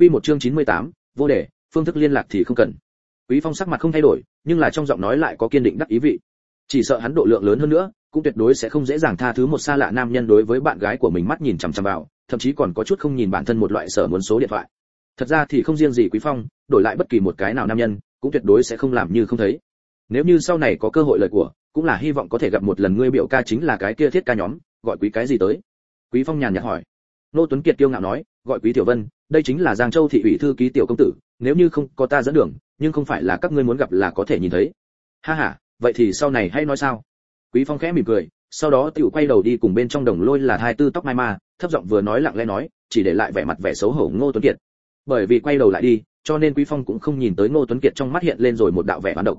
Quy một chương 98, vô đề, phương thức liên lạc thì không cần. Quý Phong sắc mặt không thay đổi, nhưng là trong giọng nói lại có kiên định đắc ý vị. Chỉ sợ hắn độ lượng lớn hơn nữa, cũng tuyệt đối sẽ không dễ dàng tha thứ một xa lạ nam nhân đối với bạn gái của mình mắt nhìn chằm chằm vào, thậm chí còn có chút không nhìn bản thân một loại sở muốn số điện thoại. Thật ra thì không riêng gì Quý Phong, đổi lại bất kỳ một cái nào nam nhân, cũng tuyệt đối sẽ không làm như không thấy. Nếu như sau này có cơ hội lời của, cũng là hy vọng có thể gặp một lần ngươi biểu ca chính là cái kia thiết ca nhóm, gọi quý cái gì tới? Quý Phong nhàn nhạt hỏi. Nô Tuấn Kiệt kiêu ngạo nói, gọi quý tiểu vân, đây chính là Giang Châu thị ủy thư ký tiểu công tử, nếu như không có ta dẫn đường, nhưng không phải là các ngươi muốn gặp là có thể nhìn thấy. Ha ha, vậy thì sau này hay nói sao? Quý Phong khẽ mỉm cười, sau đó tiểu quay đầu đi cùng bên trong đồng lôi là hai tư tóc mai ma, thấp giọng vừa nói lặng lẽ nói, chỉ để lại vẻ mặt vẻ xấu hổ Ngô Tuấn Kiệt. Bởi vì quay đầu lại đi, cho nên Quý Phong cũng không nhìn tới Ngô Tuấn Kiệt trong mắt hiện lên rồi một đạo vẻ hoán độc.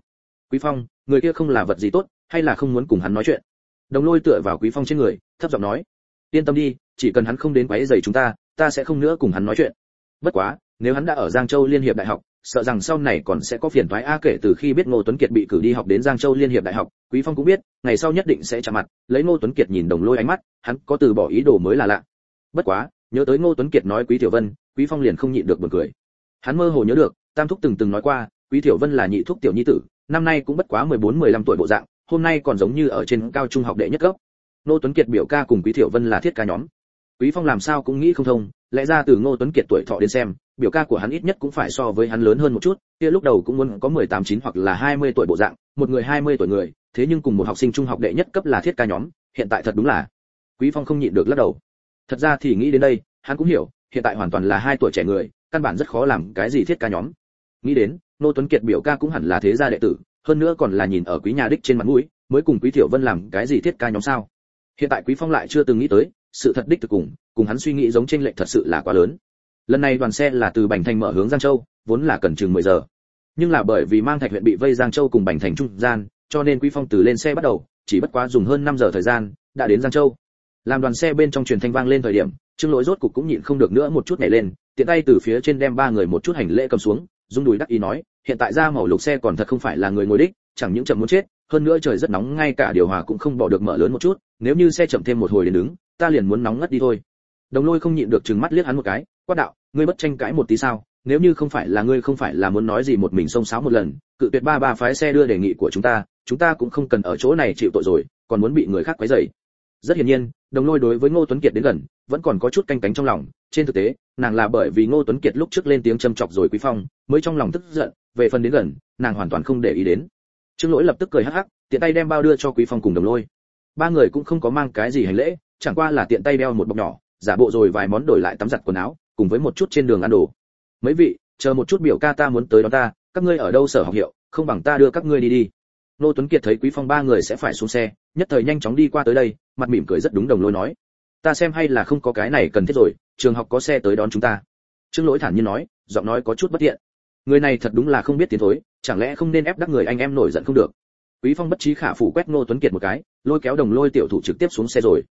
Quý Phong, người kia không là vật gì tốt, hay là không muốn cùng hắn nói chuyện? Đồng lôi tựa vào Quý Phong trên người, thấp giọng nói, yên tâm đi, chỉ cần hắn không đến quấy rầy chúng ta, ta sẽ không nữa cùng hắn nói chuyện. Bất quá, nếu hắn đã ở Giang Châu Liên hiệp đại học, sợ rằng sau này còn sẽ có phiền toái a kể từ khi biết Ngô Tuấn Kiệt bị cử đi học đến Giang Châu Liên hiệp đại học, Quý Phong cũng biết, ngày sau nhất định sẽ chạm mặt, lấy Ngô Tuấn Kiệt nhìn Đồng Lôi ánh mắt, hắn có từ bỏ ý đồ mới là lạ. Bất quá, nhớ tới Ngô Tuấn Kiệt nói Quý Tiểu Vân, Quý Phong liền không nhịn được bật cười. Hắn mơ hồ nhớ được, Tam thúc từng từng nói qua, Quý Tiểu Vân là nhị thúc tiểu nhi tử, năm nay cũng bất quá 14-15 tuổi bộ dạng, hôm nay còn giống như ở trên cao trung học đệ nhất cấp. Ngô Tuấn Kiệt biểu ca cùng Quý Thiệu Vân là thiết ca nhóm. Quý Phong làm sao cũng nghĩ không thông, lẽ ra từ Ngô Tuấn Kiệt tuổi thọ đến xem, biểu ca của hắn ít nhất cũng phải so với hắn lớn hơn một chút, kia lúc đầu cũng muốn có 18 9 hoặc là 20 tuổi bộ dạng, một người 20 tuổi người, thế nhưng cùng một học sinh trung học đệ nhất cấp là thiết ca nhóm, hiện tại thật đúng là. Quý Phong không nhịn được lắc đầu. Thật ra thì nghĩ đến đây, hắn cũng hiểu, hiện tại hoàn toàn là hai tuổi trẻ người, căn bản rất khó làm cái gì thiết ca nhóm. Nghĩ đến, Nô Tuấn Kiệt biểu ca cũng hẳn là thế gia đệ tử, hơn nữa còn là nhìn ở quý nhà đích trên mặt mũi, mới cùng Quý Thiểu Vân làm cái gì thiết ca nhóm sao? Hiện tại Quý Phong lại chưa từng nghĩ tới, sự thật đích thực cùng, cùng hắn suy nghĩ giống trên lệnh thật sự là quá lớn. Lần này đoàn xe là từ bành thành mở hướng giang châu vốn là cần chừng 10 giờ. Nhưng là bởi vì mang thạch huyện bị vây giang châu cùng bành thành trung gian cho nên quý phong từ lên xe bắt đầu chỉ bất quá dùng hơn 5 giờ thời gian đã đến giang châu. Làm đoàn xe bên trong truyền thanh vang lên thời điểm trương lỗi rốt cục cũng nhịn không được nữa một chút nhảy lên tiện tay từ phía trên đem ba người một chút hành lễ cầm xuống dung đùi đắc ý nói hiện tại ra màu lục xe còn thật không phải là người ngồi đích chẳng những chậm muốn chết hơn nữa trời rất nóng, ngay cả điều hòa cũng không bỏ được mở lớn một chút, nếu như xe chậm thêm một hồi đến đứng, ta liền muốn nóng ngất đi thôi. Đồng lôi không nhịn được trừng mắt liếc hắn một cái, quát đạo, ngươi bất tranh cãi một tí sao? Nếu như không phải là ngươi không phải là muốn nói gì một mình xông xáo một lần, cự tuyệt ba ba phái xe đưa đề nghị của chúng ta chúng ta cũng không cần ở chỗ này chịu tội rồi, còn muốn bị người khác quấy rầy. Rất hiển nhiên, đồng lôi đối với ngô tuấn kiệt đến gần, vẫn còn có chút canh cánh trong lòng. Trên thực tế, nàng là bởi vì ngô tuấn kiệt lúc trước lên tiếng châm chọc rồi quý phong, mới trong lòng tức giận, về phần đến gần, nàng hoàn toàn không để ý đến trương lỗi lập tức cười hắc hắc, tiện tay đem bao đưa cho quý phong cùng đồng lôi. Ba người cũng không có mang cái gì hành lễ, chẳng qua là tiện tay đeo một bọc nhỏ, giả bộ rồi vài món đổi lại tắm giặt quần áo, cùng với một chút trên đường ăn đồ. Mấy vị, chờ một chút biểu ca ta muốn tới đón ta, các ngươi ở đâu sở học hiệu, không bằng ta đưa các ngươi đi đi. Nô tuấn kiệt thấy quý phong ba người sẽ phải xuống xe, nhất thời nhanh chóng đi qua tới đây, mặt mỉm cười rất đúng đồng lôi nói, ta xem hay là không có cái này cần thiết rồi, trường học có xe tới đón chúng ta. Trương lỗi thản nhiên nói, giọng nói có chút bất tiện. Người này thật đúng là không biết tiến thối chẳng lẽ không nên ép đắc người anh em nổi giận không được? Quý phong bất trí khả phủ quét nô tuấn kiệt một cái, lôi kéo đồng lôi tiểu thủ trực tiếp xuống xe rồi.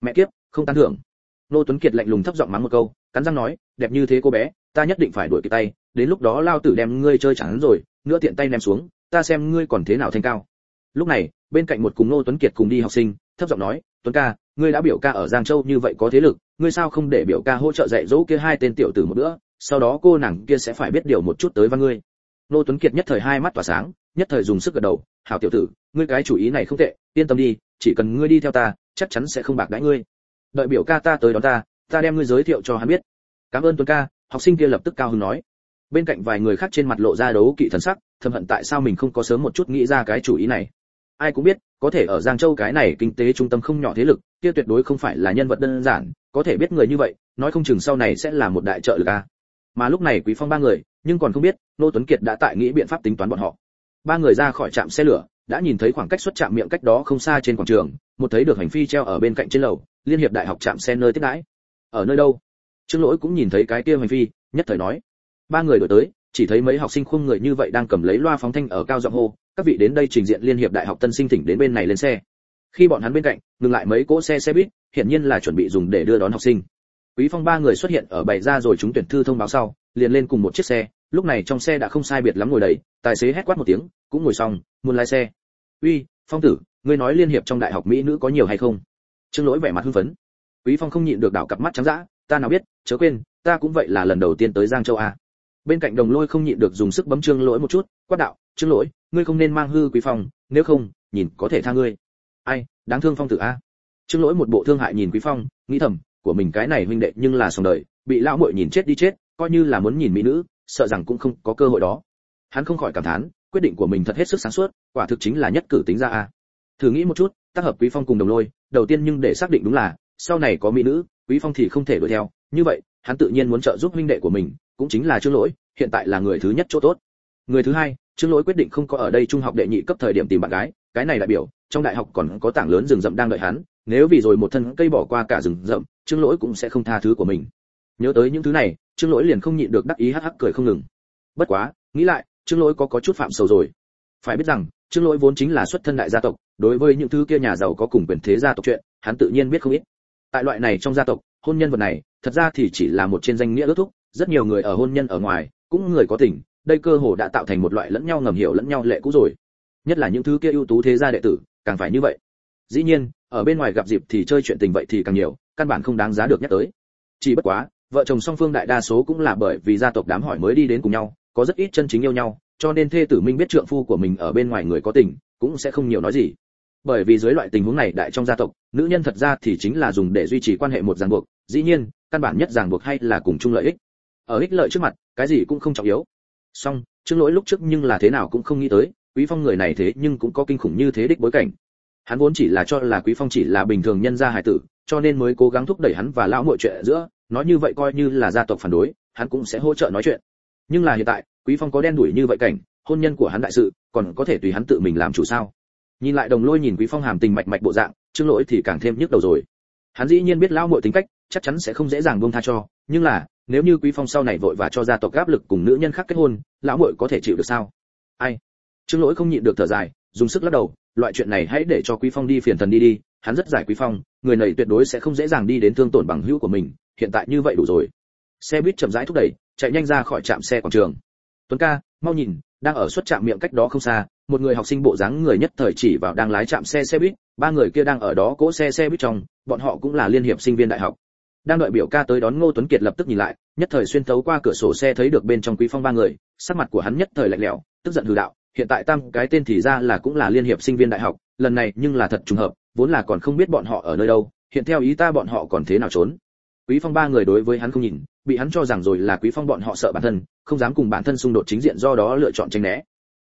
Mẹ kiếp, không tán thưởng. Nô tuấn kiệt lạnh lùng thấp giọng mắng một câu, cắn răng nói, đẹp như thế cô bé, ta nhất định phải đuổi kịp tay, đến lúc đó lao tử đem ngươi chơi chẳng rồi, nữa tiện tay ném xuống, ta xem ngươi còn thế nào thanh cao. Lúc này, bên cạnh một cùng nô tuấn kiệt cùng đi học sinh, thấp giọng nói, tuấn ca, ngươi đã biểu ca ở giang châu như vậy có thế lực, ngươi sao không để biểu ca hỗ trợ dạy dỗ kia hai tên tiểu tử một bữa, sau đó cô nàng kia sẽ phải biết điều một chút tới văn ngươi nô tuấn kiệt nhất thời hai mắt tỏa sáng, nhất thời dùng sức gật đầu, hảo tiểu tử, ngươi cái chủ ý này không tệ, yên tâm đi, chỉ cần ngươi đi theo ta, chắc chắn sẽ không bạc đãi ngươi. Đợi biểu ca ta tới đón ta ta đem ngươi giới thiệu cho hắn biết. Cảm ơn tuấn ca, học sinh kia lập tức cao hứng nói. Bên cạnh vài người khác trên mặt lộ ra đấu kỵ thần sắc, thầm hận tại sao mình không có sớm một chút nghĩ ra cái chủ ý này. Ai cũng biết, có thể ở giang châu cái này kinh tế trung tâm không nhỏ thế lực, kia tuyệt đối không phải là nhân vật đơn giản, có thể biết người như vậy, nói không chừng sau này sẽ là một đại trợ lực a. Mà lúc này quý phong ba người nhưng còn không biết, nô tuấn kiệt đã tại nghĩ biện pháp tính toán bọn họ. Ba người ra khỏi trạm xe lửa, đã nhìn thấy khoảng cách xuất trạm miệng cách đó không xa trên quảng trường, một thấy được hành phi treo ở bên cạnh trên lầu, liên hiệp đại học trạm xe nơi tiếp đãi. Ở nơi đâu? Trương lỗi cũng nhìn thấy cái kia hành phi, nhất thời nói. Ba người đổi tới, chỉ thấy mấy học sinh khung người như vậy đang cầm lấy loa phóng thanh ở cao giọng hô, các vị đến đây trình diện liên hiệp đại học tân sinh thỉnh đến bên này lên xe. Khi bọn hắn bên cạnh, ngừng lại mấy cỗ xe xe buýt, hiển nhiên là chuẩn bị dùng để đưa đón học sinh. Quý phong ba người xuất hiện ở bày ra rồi chúng tuyển thư thông báo sau, liền lên cùng một chiếc xe lúc này trong xe đã không sai biệt lắm ngồi đầy, tài xế hét quát một tiếng, cũng ngồi xong, muốn lái xe. Uy, phong tử, ngươi nói liên hiệp trong đại học mỹ nữ có nhiều hay không? Trương lỗi vẻ mặt hưng phấn. Quý phong không nhịn được đảo cặp mắt trắng dã, ta nào biết, chớ quên, ta cũng vậy là lần đầu tiên tới giang châu a. Bên cạnh đồng lôi không nhịn được dùng sức bấm trương lỗi một chút, quát đạo, trương lỗi, ngươi không nên mang hư quý phong, nếu không, nhìn có thể tha ngươi. Ai, đáng thương phong tử a. Trương lỗi một bộ thương hại nhìn quý phong, nghĩ thầm, của mình cái này huynh đệ nhưng là sòng đời, bị lão muội nhìn chết đi chết, coi như là muốn nhìn mỹ nữ sợ rằng cũng không có cơ hội đó. Hắn không khỏi cảm thán, quyết định của mình thật hết sức sáng suốt, quả thực chính là nhất cử tính ra a. Thử nghĩ một chút, tác hợp quý phong cùng đồng lôi, đầu tiên nhưng để xác định đúng là, sau này có mỹ nữ, quý phong thì không thể đuổi theo. Như vậy, hắn tự nhiên muốn trợ giúp huynh đệ của mình, cũng chính là trương lỗi, hiện tại là người thứ nhất chỗ tốt. Người thứ hai, trương lỗi quyết định không có ở đây trung học đệ nhị cấp thời điểm tìm bạn gái, cái này đại biểu, trong đại học còn có tảng lớn rừng rậm đang đợi hắn, nếu vì rồi một thân cây bỏ qua cả rừng rậm, trương lỗi cũng sẽ không tha thứ của mình. Nhớ tới những thứ này trương lỗi liền không nhịn được đắc ý hắc hắc cười không ngừng. Bất quá, nghĩ lại, trương lỗi có có chút phạm sầu rồi. Phải biết rằng, trương lỗi vốn chính là xuất thân đại gia tộc, đối với những thứ kia nhà giàu có cùng quyền thế gia tộc chuyện, hắn tự nhiên biết không ít. Tại loại này trong gia tộc, hôn nhân vật này, thật ra thì chỉ là một trên danh nghĩa ước thúc, rất nhiều người ở hôn nhân ở ngoài, cũng người có tình, đây cơ hồ đã tạo thành một loại lẫn nhau ngầm hiểu lẫn nhau lệ cũ rồi. Nhất là những thứ kia ưu tú thế gia đệ tử, càng phải như vậy. Dĩ nhiên, ở bên ngoài gặp dịp thì chơi chuyện tình vậy thì càng nhiều, căn bản không đáng giá được nhắc tới. Chỉ bất quá vợ chồng song phương đại đa số cũng là bởi vì gia tộc đám hỏi mới đi đến cùng nhau, có rất ít chân chính yêu nhau, cho nên thê tử minh biết trượng phu của mình ở bên ngoài người có tình, cũng sẽ không nhiều nói gì. Bởi vì dưới loại tình huống này đại trong gia tộc, nữ nhân thật ra thì chính là dùng để duy trì quan hệ một ràng buộc, dĩ nhiên, căn bản nhất ràng buộc hay là cùng chung lợi ích. Ở ích lợi trước mặt, cái gì cũng không trọng yếu. Song, trước lỗi lúc trước nhưng là thế nào cũng không nghĩ tới, quý phong người này thế nhưng cũng có kinh khủng như thế đích bối cảnh. Hắn vốn chỉ là cho là quý phong chỉ là bình thường nhân gia hải tử, cho nên mới cố gắng thúc đẩy hắn và lão muội chuyện giữa nói như vậy coi như là gia tộc phản đối, hắn cũng sẽ hỗ trợ nói chuyện. Nhưng là hiện tại, quý phong có đen đuổi như vậy cảnh, hôn nhân của hắn đại sự, còn có thể tùy hắn tự mình làm chủ sao? Nhìn lại đồng lôi nhìn quý phong hàm tình mạch mạch bộ dạng, trương lỗi thì càng thêm nhức đầu rồi. Hắn dĩ nhiên biết lão muội tính cách, chắc chắn sẽ không dễ dàng buông tha cho, nhưng là, nếu như quý phong sau này vội và cho gia tộc áp lực cùng nữ nhân khác kết hôn, lão muội có thể chịu được sao? Ai? Trương lỗi không nhịn được thở dài, dùng sức lắc đầu, loại chuyện này hãy để cho quý phong đi phiền thần đi đi, hắn rất giải quý phong, người này tuyệt đối sẽ không dễ dàng đi đến thương tổn bằng hữu của mình hiện tại như vậy đủ rồi. Xe buýt chậm rãi thúc đẩy, chạy nhanh ra khỏi trạm xe quảng trường. Tuấn ca, mau nhìn, đang ở suất trạm miệng cách đó không xa, một người học sinh bộ dáng người nhất thời chỉ vào đang lái trạm xe xe buýt, ba người kia đang ở đó cỗ xe xe buýt trong, bọn họ cũng là liên hiệp sinh viên đại học. Đang đợi biểu ca tới đón ngô tuấn kiệt lập tức nhìn lại, nhất thời xuyên thấu qua cửa sổ xe thấy được bên trong quý phong ba người, sắc mặt của hắn nhất thời lạnh lẽo, tức giận hừ đạo, hiện tại tam cái tên thì ra là cũng là liên hiệp sinh viên đại học, lần này nhưng là thật trùng hợp, vốn là còn không biết bọn họ ở nơi đâu, hiện theo ý ta bọn họ còn thế nào trốn quý phong ba người đối với hắn không nhìn, bị hắn cho rằng rồi là quý phong bọn họ sợ bản thân, không dám cùng bản thân xung đột chính diện do đó lựa chọn tránh né.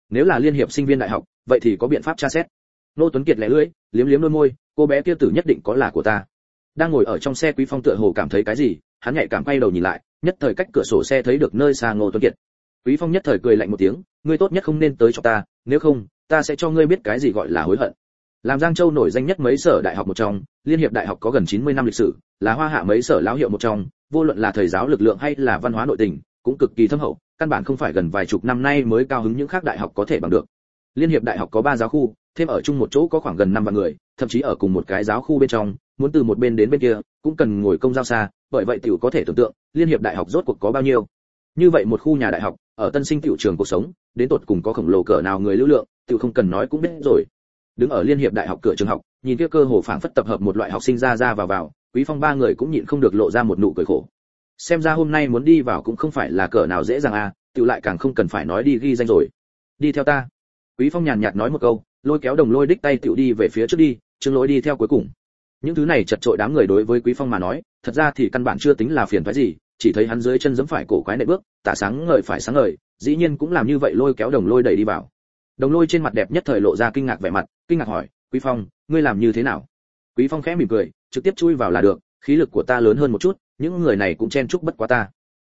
Nếu là liên hiệp sinh viên đại học, vậy thì có biện pháp tra xét. Nô tuấn kiệt lẻ lưỡi, liếm liếm đôi môi, cô bé kia tử nhất định có là của ta. Đang ngồi ở trong xe quý phong tựa hồ cảm thấy cái gì, hắn nhạy cảm quay đầu nhìn lại, nhất thời cách cửa sổ xe thấy được nơi xa ngô tuấn kiệt. Quý phong nhất thời cười lạnh một tiếng, ngươi tốt nhất không nên tới cho ta, nếu không, ta sẽ cho ngươi biết cái gì gọi là hối hận làm giang châu nổi danh nhất mấy sở đại học một trong, liên hiệp đại học có gần 90 năm lịch sử, là hoa hạ mấy sở lão hiệu một trong, vô luận là thời giáo lực lượng hay là văn hóa nội tình, cũng cực kỳ thâm hậu, căn bản không phải gần vài chục năm nay mới cao hứng những khác đại học có thể bằng được. Liên hiệp đại học có ba giáo khu, thêm ở chung một chỗ có khoảng gần năm vạn người, thậm chí ở cùng một cái giáo khu bên trong, muốn từ một bên đến bên kia, cũng cần ngồi công giao xa, bởi vậy tiểu có thể tưởng tượng, liên hiệp đại học rốt cuộc có bao nhiêu. Như vậy một khu nhà đại học, ở tân sinh tiểu trường cuộc sống, đến tột cùng có khổng lồ cỡ nào người lưu lượng, tiểu không cần nói cũng biết rồi đứng ở liên hiệp đại học cửa trường học, nhìn kia cơ hồ phảng phất tập hợp một loại học sinh ra ra vào vào, quý phong ba người cũng nhịn không được lộ ra một nụ cười khổ. Xem ra hôm nay muốn đi vào cũng không phải là cỡ nào dễ dàng à tiểu lại càng không cần phải nói đi ghi danh rồi. Đi theo ta. Quý phong nhàn nhạt nói một câu, lôi kéo đồng lôi đích tay tiểu đi về phía trước đi trương lỗi đi theo cuối cùng. Những thứ này chật trội đám người đối với quý phong mà nói, thật ra thì căn bản chưa tính là phiền phái gì, chỉ thấy hắn dưới chân giẫm phải cổ quái nệ bước, tả sáng ngời phải sáng ngời, dĩ nhiên cũng làm như vậy lôi kéo đồng lôi đẩy đi vào đồng lôi trên mặt đẹp nhất thời lộ ra kinh ngạc vẻ mặt, kinh ngạc hỏi, quý phong, ngươi làm như thế nào? Quý phong khẽ mỉm cười, trực tiếp chui vào là được, khí lực của ta lớn hơn một chút, những người này cũng chen chúc bất quá ta.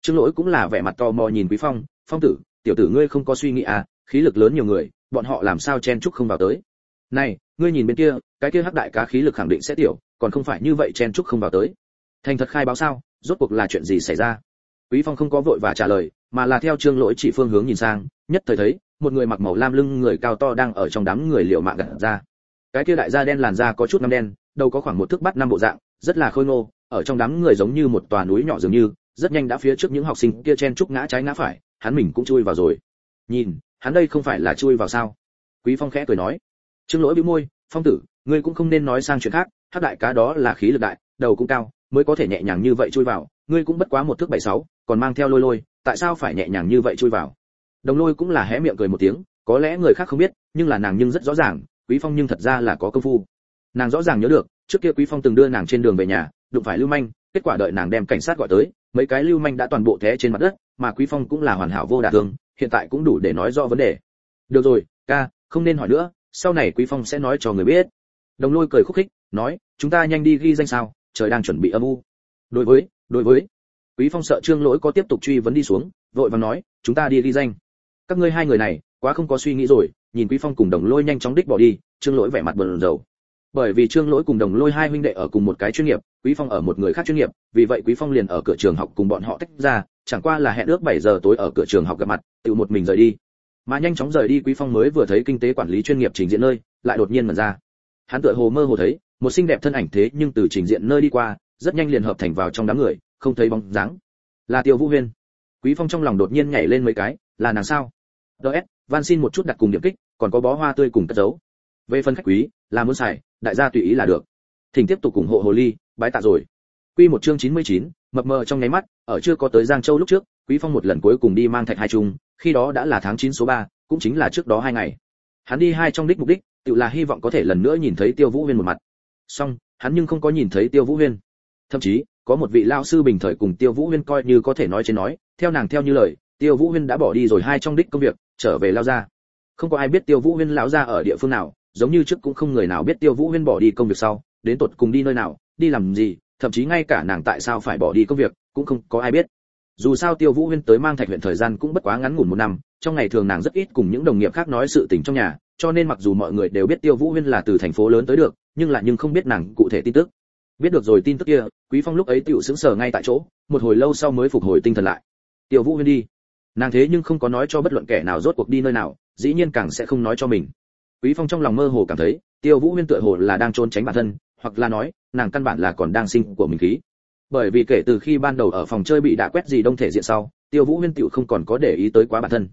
Trương lỗi cũng là vẻ mặt to mò nhìn quý phong phong tử, tiểu tử ngươi không có suy nghĩ à khí lực lớn nhiều người, bọn họ làm sao chen chúc không vào tới? Này, ngươi nhìn bên kia, cái kia hắc đại cá khí lực khẳng định sẽ tiểu, còn không phải như vậy chen chúc không vào tới. Thành thật khai báo sao, rốt cuộc là chuyện gì xảy ra? Quý phong không có vội và trả lời, mà là theo trương lỗi chỉ phương hướng nhìn sang, nhất thời thấy một người mặc màu lam lưng người cao to đang ở trong đám người liều mạng gật ra. Cái kia đại da đen làn da có chút năm đen, đầu có khoảng một thước bắt năm bộ dạng, rất là khôi ngô, ở trong đám người giống như một tòa núi nhỏ dường như, rất nhanh đã phía trước những học sinh kia chen chúc ngã trái ngã phải, hắn mình cũng chui vào rồi. Nhìn, hắn đây không phải là chui vào sao? Quý phong khẽ cười nói. Trương lỗi bĩu môi, phong tử, ngươi cũng không nên nói sang chuyện khác, hắc đại cá đó là khí lực đại, đầu cũng cao, mới có thể nhẹ nhàng như vậy chui vào, ngươi cũng bất quá một thước bảy sáu, còn mang theo lôi lôi, tại sao phải nhẹ nhàng như vậy chui vào? Đồng lôi cũng là hé miệng cười một tiếng, có lẽ người khác không biết, nhưng là nàng nhưng rất rõ ràng, quý phong nhưng thật ra là có công phu. Nàng rõ ràng nhớ được, trước kia quý phong từng đưa nàng trên đường về nhà, đụng phải lưu manh, kết quả đợi nàng đem cảnh sát gọi tới, mấy cái lưu manh đã toàn bộ thế trên mặt đất, mà quý phong cũng là hoàn hảo vô đả thương, hiện tại cũng đủ để nói rõ vấn đề. Được rồi, ca, không nên hỏi nữa, sau này quý phong sẽ nói cho người biết. Đồng lôi cười khúc khích, nói, chúng ta nhanh đi ghi danh sao, trời đang chuẩn bị âm u. Đối với đối với, quý phong sợ trương lỗi có tiếp tục truy vấn đi xuống, vội vàng nói, chúng ta đi ghi danh các ngươi hai người này, quá không có suy nghĩ rồi, nhìn quý phong cùng đồng lôi nhanh chóng đích bỏ đi, trương lỗi vẻ mặt bần dầu bởi vì trương lỗi cùng đồng lôi hai huynh đệ ở cùng một cái chuyên nghiệp, quý phong ở một người khác chuyên nghiệp, vì vậy quý phong liền ở cửa trường học cùng bọn họ tách ra, chẳng qua là hẹn ước 7 giờ tối ở cửa trường học gặp mặt, tự một mình rời đi. Mà nhanh chóng rời đi, quý phong mới vừa thấy kinh tế quản lý chuyên nghiệp trình diện nơi, lại đột nhiên mở ra. Hắn tựa hồ mơ hồ thấy, một xinh đẹp thân ảnh thế nhưng từ trình diện nơi đi qua, rất nhanh liền hợp thành vào trong đám người, không thấy bóng dáng. Là tiêu vũ huyên. Quý phong trong lòng đột nhiên nhảy lên mấy cái, là nàng sao? Ds van xin một chút đặt cùng điểm kích còn có bó hoa tươi cùng cất giấu. Về phần khách quý là muốn xài đại gia tùy ý là được. Thỉnh tiếp tục ủng hộ hồ ly bái tạ rồi. Quy một chương 99, mập mờ trong nháy mắt ở chưa có tới giang châu lúc trước quý phong một lần cuối cùng đi mang thạch hai trung khi đó đã là tháng 9 số 3, cũng chính là trước đó hai ngày. Hắn đi hai trong đích mục đích tự là hy vọng có thể lần nữa nhìn thấy tiêu vũ huyên một mặt. Song hắn nhưng không có nhìn thấy tiêu vũ huyên. Thậm chí có một vị lao sư bình thời cùng tiêu vũ huyên coi như có thể nói trên nói theo nàng theo như lời tiêu vũ huyên đã bỏ đi rồi, hai trong đích công việc, trở về lao ra không có ai biết tiêu vũ huyên lão ra ở địa phương nào, giống như trước cũng không người nào biết tiêu vũ huyên bỏ đi công việc sau, đến tột cùng đi nơi nào, đi làm gì, thậm chí ngay cả nàng tại sao phải bỏ đi công việc, cũng không có ai biết. Dù sao tiêu vũ huyên tới mang thạch huyện thời gian cũng bất quá ngắn ngủn một năm, trong ngày thường nàng rất ít cùng những đồng nghiệp khác nói sự tình trong nhà, cho nên mặc dù mọi người đều biết tiêu vũ huyên là từ thành phố lớn tới được, nhưng lại nhưng không biết nàng cụ thể tin tức. Biết được rồi tin tức kia, quý phong lúc ấy tựu sững sờ ngay tại chỗ, một hồi lâu sau mới phục hồi tinh thần lại. Tiêu vũ huyên đi nàng thế nhưng không có nói cho bất luận kẻ nào rốt cuộc đi nơi nào, dĩ nhiên càng sẽ không nói cho mình. Quý phong trong lòng mơ hồ cảm thấy, tiêu vũ huyên tựa hồ là đang trốn tránh bản thân, hoặc là nói, nàng căn bản là còn đang sinh của mình khí. Bởi vì kể từ khi ban đầu ở phòng chơi bị đã quét gì đông thể diện sau, tiêu vũ huyên tựu không còn có để ý tới quá bản thân.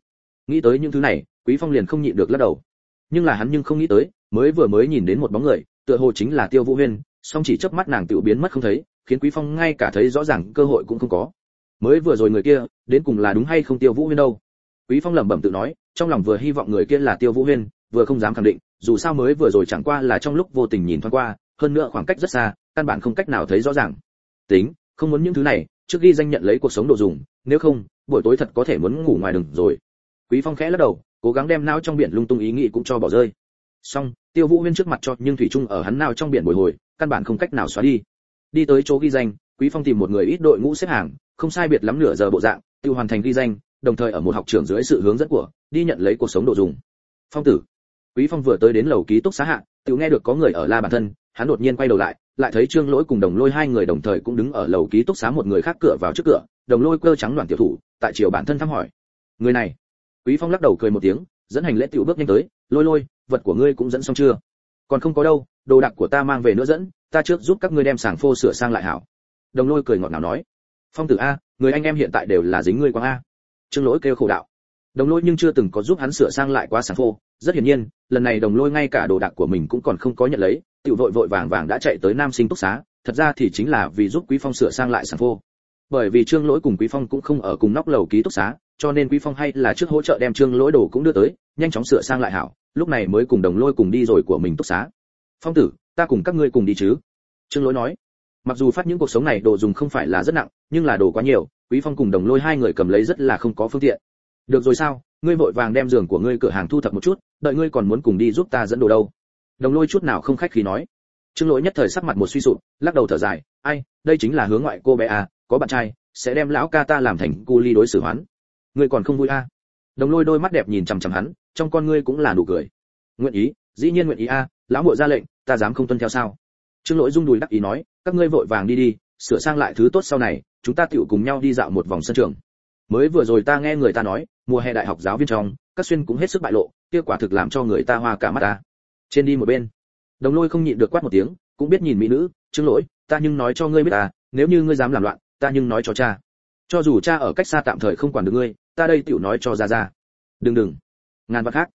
Nghĩ tới những thứ này, quý phong liền không nhịn được lắc đầu. Nhưng là hắn nhưng không nghĩ tới, mới vừa mới nhìn đến một bóng người, tựa hồ chính là tiêu vũ huyên, song chỉ chớp mắt nàng tựu biến mất không thấy, khiến quý phong ngay cả thấy rõ ràng cơ hội cũng không có mới vừa rồi người kia, đến cùng là đúng hay không tiêu vũ huyên đâu? Quý phong lẩm bẩm tự nói, trong lòng vừa hy vọng người kia là tiêu vũ huyên, vừa không dám khẳng định, dù sao mới vừa rồi chẳng qua là trong lúc vô tình nhìn thoáng qua, hơn nữa khoảng cách rất xa, căn bản không cách nào thấy rõ ràng. Tính, không muốn những thứ này, trước ghi danh nhận lấy cuộc sống đồ dùng, nếu không, buổi tối thật có thể muốn ngủ ngoài đường rồi. Quý phong khẽ lắc đầu, cố gắng đem não trong biển lung tung ý nghĩ cũng cho bỏ rơi. Xong, tiêu vũ huyên trước mặt cho nhưng thủy trung ở hắn nào trong biển bồi hồi, căn bản không cách nào xóa đi. Đi tới chỗ ghi danh, quý phong tìm một người ít đội ngũ xếp hàng không sai biệt lắm nửa giờ bộ dạng, tiêu hoàn thành ghi danh, đồng thời ở một học trưởng dưới sự hướng dẫn của, đi nhận lấy cuộc sống đồ dùng. Phong tử. Quý phong vừa tới đến lầu ký túc xá hạ tiểu nghe được có người ở la bản thân, hắn đột nhiên quay đầu lại lại thấy trương lỗi cùng đồng lôi hai người đồng thời cũng đứng ở lầu ký túc xá một người khác cửa vào trước cửa, đồng lôi cơ trắng đoàn tiểu thủ, tại chiều bản thân thăm hỏi. Người này. Quý phong lắc đầu cười một tiếng, dẫn hành lễ tiểu bước nhanh tới, lôi lôi, vật của ngươi cũng dẫn xong chưa? Còn không có đâu, đồ đạc của ta mang về nữa dẫn, ta trước giúp các ngươi đem sàng phô sửa sang lại hảo. Đồng lôi cười ngọt ngào nói phong tử a, người anh em hiện tại đều là dính ngươi quang a. Trương lỗi kêu khổ đạo. Đồng lôi nhưng chưa từng có giúp hắn sửa sang lại quá sáng phô. Rất hiển nhiên, lần này đồng lôi ngay cả đồ đạc của mình cũng còn không có nhận lấy, tiểu vội vội vàng vàng đã chạy tới nam sinh túc xá, thật ra thì chính là vì giúp quý phong sửa sang lại sáng phô. Bởi vì trương lỗi cùng quý phong cũng không ở cùng nóc lầu ký túc xá, cho nên quý phong hay là trước hỗ trợ đem trương lỗi đồ cũng đưa tới, nhanh chóng sửa sang lại hảo, lúc này mới cùng đồng lôi cùng đi rồi của mình túc xá. Phong tử, ta cùng các ngươi cùng đi chứ. Trương lỗi nói mặc dù phát những cuộc sống này đồ dùng không phải là rất nặng nhưng là đồ quá nhiều quý phong cùng đồng lôi hai người cầm lấy rất là không có phương tiện. Được rồi sao ngươi vội vàng đem giường của ngươi cửa hàng thu thập một chút đợi ngươi còn muốn cùng đi giúp ta dẫn đồ đâu. Đồng lôi chút nào không khách khí nói. Trương lỗi nhất thời sắc mặt một suy sụp lắc đầu thở dài ai đây chính là hướng ngoại cô bé à có bạn trai sẽ đem lão ca ta làm thành cu ly đối xử hoán. Ngươi còn không vui à? Đồng lôi đôi mắt đẹp nhìn chằm chằm hắn trong con ngươi cũng là nụ cười. Nguyện ý dĩ nhiên nguyện ý a à, lão muội ra lệnh ta dám không tuân theo sao? Trương lỗi rung đùi đắc ý nói, các ngươi vội vàng đi đi, sửa sang lại thứ tốt sau này, chúng ta tựu cùng nhau đi dạo một vòng sân trường. Mới vừa rồi ta nghe người ta nói, mùa hè đại học giáo viên trong, các xuyên cũng hết sức bại lộ, kia quả thực làm cho người ta hoa cả mắt ta. Trên đi một bên, đồng lôi không nhịn được quát một tiếng, cũng biết nhìn mỹ nữ, trương lỗi, ta nhưng nói cho ngươi biết à nếu như ngươi dám làm loạn, ta nhưng nói cho cha. Cho dù cha ở cách xa tạm thời không quản được ngươi, ta đây tiểu nói cho ra ra. Đừng đừng. Ngàn vạn khác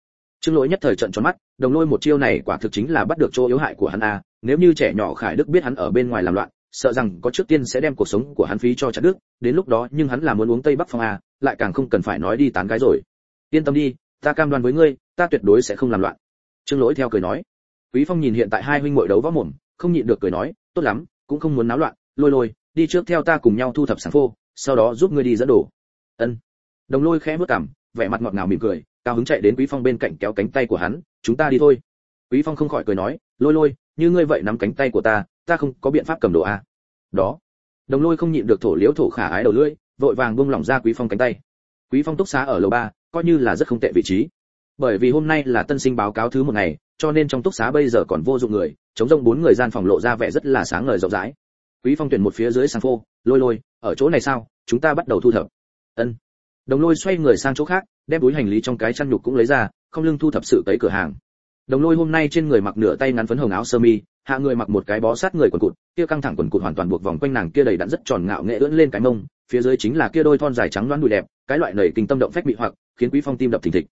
trương lỗi nhất thời trận tròn mắt, đồng lôi một chiêu này quả thực chính là bắt được chỗ yếu hại của hắn a, nếu như trẻ nhỏ khải đức biết hắn ở bên ngoài làm loạn, sợ rằng có trước tiên sẽ đem cuộc sống của hắn phí cho chặt đức đến lúc đó nhưng hắn là muốn uống tây bắc phong à lại càng không cần phải nói đi tán gái rồi. Yên tâm đi, ta cam đoan với ngươi, ta tuyệt đối sẽ không làm loạn. Trương lỗi theo cười nói. Quý phong nhìn hiện tại hai huynh muội đấu võ mồm, không nhịn được cười nói, tốt lắm, cũng không muốn náo loạn, lôi lôi, đi trước theo ta cùng nhau thu thập sản phô, sau đó giúp ngươi đi dẫn đồ. Ân. Đồng lôi khẽ bước cằm vẻ mặt ngọt ngào mỉm cười cao hứng chạy đến quý phong bên cạnh kéo cánh tay của hắn, chúng ta đi thôi. Quý phong không khỏi cười nói, lôi lôi, như ngươi vậy nắm cánh tay của ta ta không có biện pháp cầm đồ a đó. Đồng lôi không nhịn được thổ liễu thổ khả ái đầu lưỡi, vội vàng buông lỏng ra quý phong cánh tay. Quý phong túc xá ở lầu ba, coi như là rất không tệ vị trí. Bởi vì hôm nay là tân sinh báo cáo thứ một ngày, cho nên trong túc xá bây giờ còn vô dụng người, chống rông bốn người gian phòng lộ ra vẻ rất là sáng ngời rộng rãi. Quý phong tuyển một phía dưới sang phô, lôi lôi, ở chỗ này sao? Chúng ta bắt đầu thu thập. Ân. Đồng lôi xoay người sang chỗ khác đem túi hành lý trong cái chăn nhục cũng lấy ra, không lưng thu thập sự tới cửa hàng. Đồng lôi hôm nay trên người mặc nửa tay ngắn phấn hồng áo sơ mi, hạ người mặc một cái bó sát người quần cụt, kia căng thẳng quần cụt hoàn toàn buộc vòng quanh nàng kia đầy đặn rất tròn ngạo nghệ ưỡn lên cái mông, phía dưới chính là kia đôi thon dài trắng loáng đùi đẹp, cái loại nảy kinh tâm động phách bị hoặc, khiến quý phong tim đập thình thịch.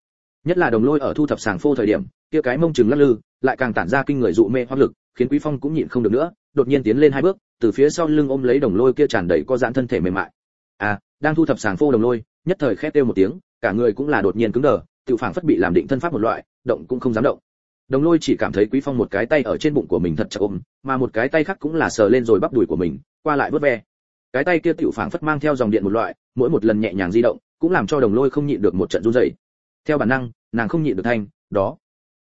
Nhất là đồng lôi ở thu thập sàng phô thời điểm, kia cái mông trừng lắc lư, lại càng tản ra kinh người dụ mê hoang lực, khiến quý phong cũng nhịn không được nữa, đột nhiên tiến lên hai bước, từ phía sau lưng ôm lấy đồng lôi kia tràn đầy có giãn thân thể mềm mại. À đang thu thập sàng phô đồng lôi, nhất thời khét kêu một tiếng cả người cũng là đột nhiên cứng đờ tự phảng phất bị làm định thân pháp một loại, động cũng không dám động. Đồng lôi chỉ cảm thấy quý phong một cái tay ở trên bụng của mình thật chặt ôm, mà một cái tay khác cũng là sờ lên rồi bắp đùi của mình, qua lại vớt ve. Cái tay kia tự phảng phất mang theo dòng điện một loại, mỗi một lần nhẹ nhàng di động, cũng làm cho đồng lôi không nhịn được một trận run rẩy. Theo bản năng, nàng không nhịn được thanh, đó.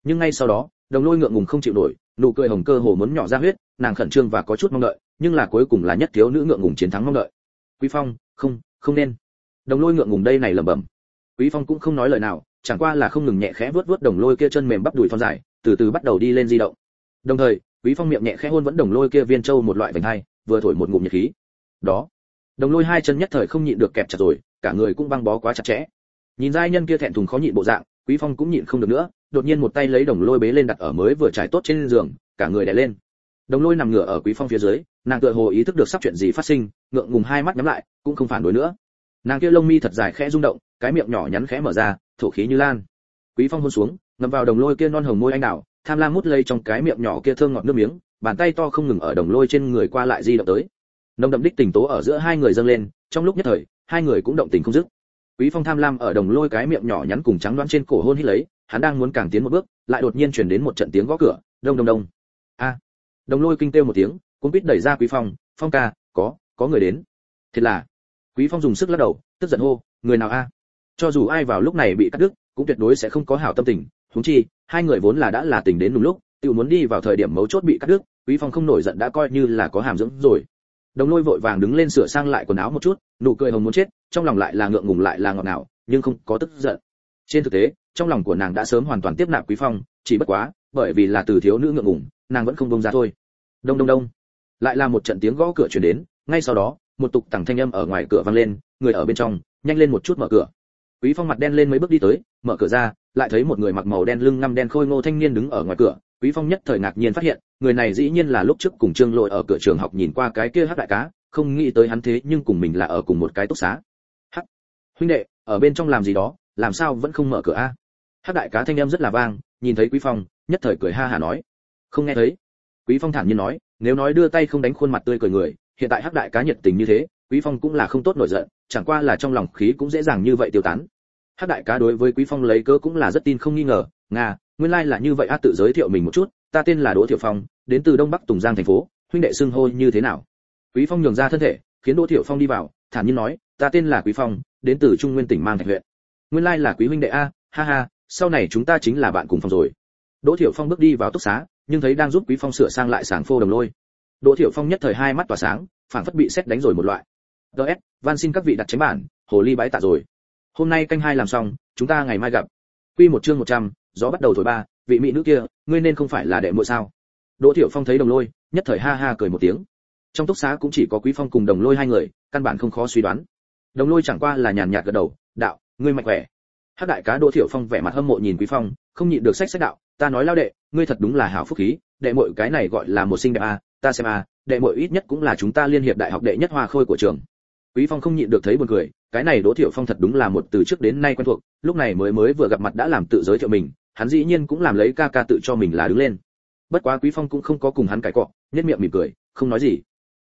Nhưng ngay sau đó, đồng lôi ngượng ngùng không chịu nổi, nụ cười hồng cơ hồ muốn nhỏ ra huyết, nàng khẩn trương và có chút mong đợi, nhưng là cuối cùng là nhất thiếu nữ ngượng ngùng chiến thắng mong đợi. Quý phong, không không nên. Đồng lôi ngượng ngùng đây này lẩm bẩm quý phong cũng không nói lời nào, chẳng qua là không ngừng nhẹ khẽ vuốt vuốt đồng lôi kia chân mềm bắp đùi thon dài, từ từ bắt đầu đi lên di động. Đồng thời, quý phong miệng nhẹ khẽ hôn vẫn đồng lôi kia viên châu một loại vành hai, vừa thổi một ngụm nhiệt khí. Đó. Đồng lôi hai chân nhất thời không nhịn được kẹp chặt rồi, cả người cũng băng bó quá chặt chẽ. Nhìn giai nhân kia thẹn thùng khó nhịn bộ dạng, quý phong cũng nhịn không được nữa, đột nhiên một tay lấy đồng lôi bế lên đặt ở mới vừa trải tốt trên giường, cả người đè lên. Đồng lôi nằm ngửa ở quý phong phía dưới, nàng tựa hồ ý thức được sắp chuyện gì phát sinh, ngượng ngùng hai mắt nhắm lại, cũng không phản đối nữa nàng kia lông mi thật dài khẽ rung động, cái miệng nhỏ nhắn khẽ mở ra, thổ khí như lan. Quý phong hôn xuống, ngậm vào đồng lôi kia non hồng môi anh đào, tham lam mút lây trong cái miệng nhỏ kia thơm ngọt nước miếng, bàn tay to không ngừng ở đồng lôi trên người qua lại di động tới. Nồng đậm đích tình tố ở giữa hai người dâng lên, trong lúc nhất thời, hai người cũng động tình không dứt. Quý phong tham lam ở đồng lôi cái miệng nhỏ nhắn cùng trắng đoán trên cổ hôn hít lấy, hắn đang muốn càng tiến một bước, lại đột nhiên truyền đến một trận tiếng gõ cửa, đông đông đông. A! Đồng lôi kinh kêu một tiếng cũng biết đẩy ra quý phong phong ca, có có người đến. Thật là quý phong dùng sức lắc đầu, tức giận hô, người nào a? Cho dù ai vào lúc này bị cắt đứt, cũng tuyệt đối sẽ không có hảo tâm tình. Huống chi, hai người vốn là đã là tình đến đúng lúc tự muốn đi vào thời điểm mấu chốt bị cắt đứt, quý phong không nổi giận đã coi như là có hàm dưỡng rồi. Đồng lôi vội vàng đứng lên sửa sang lại quần áo một chút, nụ cười hồng muốn chết, trong lòng lại là ngượng ngùng lại là ngọt ngào, nhưng không có tức giận. Trên thực tế, trong lòng của nàng đã sớm hoàn toàn tiếp nạp quý phong, chỉ bất quá, bởi vì là từ thiếu nữ ngượng ngùng, nàng vẫn không bông ra thôi. Đông đông đông. Lại là một trận tiếng gõ cửa truyền đến, ngay sau đó một tục tằng thanh âm ở ngoài cửa vang lên, người ở bên trong, nhanh lên một chút mở cửa. Quý phong mặt đen lên mấy bước đi tới, mở cửa ra, lại thấy một người mặc màu đen lưng ngăm đen khôi ngô thanh niên đứng ở ngoài cửa. Quý phong nhất thời ngạc nhiên phát hiện, người này dĩ nhiên là lúc trước cùng trương lội ở cửa trường học nhìn qua cái kia hắc đại cá, không nghĩ tới hắn thế nhưng cùng mình là ở cùng một cái túc xá. Hắc! Huynh đệ, ở bên trong làm gì đó, làm sao vẫn không mở cửa a? Hắc đại cá thanh âm rất là vang, nhìn thấy quý phong, nhất thời cười ha hà nói. Không nghe thấy. Quý phong thản nhiên nói, nếu nói đưa tay không đánh khuôn mặt tươi cười người hiện tại hắc đại cá nhiệt tình như thế, quý phong cũng là không tốt nổi giận, chẳng qua là trong lòng khí cũng dễ dàng như vậy tiêu tán. Hắc đại cá đối với quý phong lấy cớ cũng là rất tin không nghi ngờ, nga, nguyên lai like là như vậy a, tự giới thiệu mình một chút, ta tên là đỗ thiệu phong, đến từ đông bắc tùng giang thành phố, huynh đệ xưng hô như thế nào? Quý phong nhường ra thân thể, khiến đỗ thiệu phong đi vào, thản nhiên nói, ta tên là quý phong, đến từ trung nguyên tỉnh mang thạch huyện. Nguyên lai like là quý huynh đệ a, ha ha, sau này chúng ta chính là bạn cùng phòng rồi. Đỗ thiệu phong bước đi vào túc xá, nhưng thấy đang giúp quý phong sửa sang lại sàng phô đồng lôi đỗ Thiểu phong nhất thời hai mắt tỏa sáng phảng phất bị xét đánh rồi một loại. Ds van xin các vị đặt chánh bản hồ ly bái tạ rồi. Hôm nay canh hai làm xong chúng ta ngày mai gặp. Quy một chương 100, gió bắt đầu thổi ba vị mỹ nữ kia ngươi nên không phải là đệ muội sao? Đỗ Thiểu phong thấy đồng lôi nhất thời ha ha cười một tiếng. Trong túc xá cũng chỉ có quý phong cùng đồng lôi hai người căn bản không khó suy đoán. Đồng lôi chẳng qua là nhàn nhạt gật đầu đạo ngươi mạnh khỏe. Hắc đại cá đỗ Thiểu phong vẻ mặt hâm mộ nhìn quý phong không nhịn được sách sách đạo ta nói lao đệ ngươi thật đúng là hảo phúc khí đệ muội cái này gọi là một sinh đẹp a ta xem a đệ muội ít nhất cũng là chúng ta liên hiệp đại học đệ nhất hoa khôi của trường. Quý phong không nhịn được thấy buồn cười, cái này đỗ thiệu phong thật đúng là một từ trước đến nay quen thuộc, lúc này mới mới vừa gặp mặt đã làm tự giới thiệu mình, hắn dĩ nhiên cũng làm lấy ca ca tự cho mình là đứng lên. Bất quá quý phong cũng không có cùng hắn cãi cọ, nhất miệng mỉm cười, không nói gì.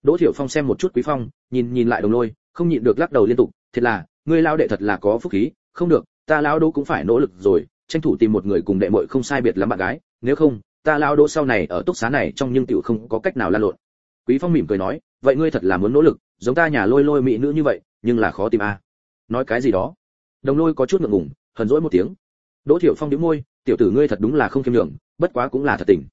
Đỗ thiểu phong xem một chút quý phong, nhìn nhìn lại đồng lôi, không nhịn được lắc đầu liên tục, thiệt là, ngươi lao đệ thật là có phúc khí, không được, ta lão đỗ cũng phải nỗ lực rồi, tranh thủ tìm một người cùng đệ muội không sai biệt lắm bạn gái, nếu không ta lão đỗ sau này ở túc xá này trong nhưng tiểu không có cách nào lan lộn. Quý phong mỉm cười nói, vậy ngươi thật là muốn nỗ lực, giống ta nhà lôi lôi mỹ nữ như vậy, nhưng là khó tìm a. Nói cái gì đó? Đồng lôi có chút ngượng ngùng, hờn dỗi một tiếng. Đỗ thiểu phong nhíu môi, tiểu tử ngươi thật đúng là không kiêm lượng bất quá cũng là thật tình.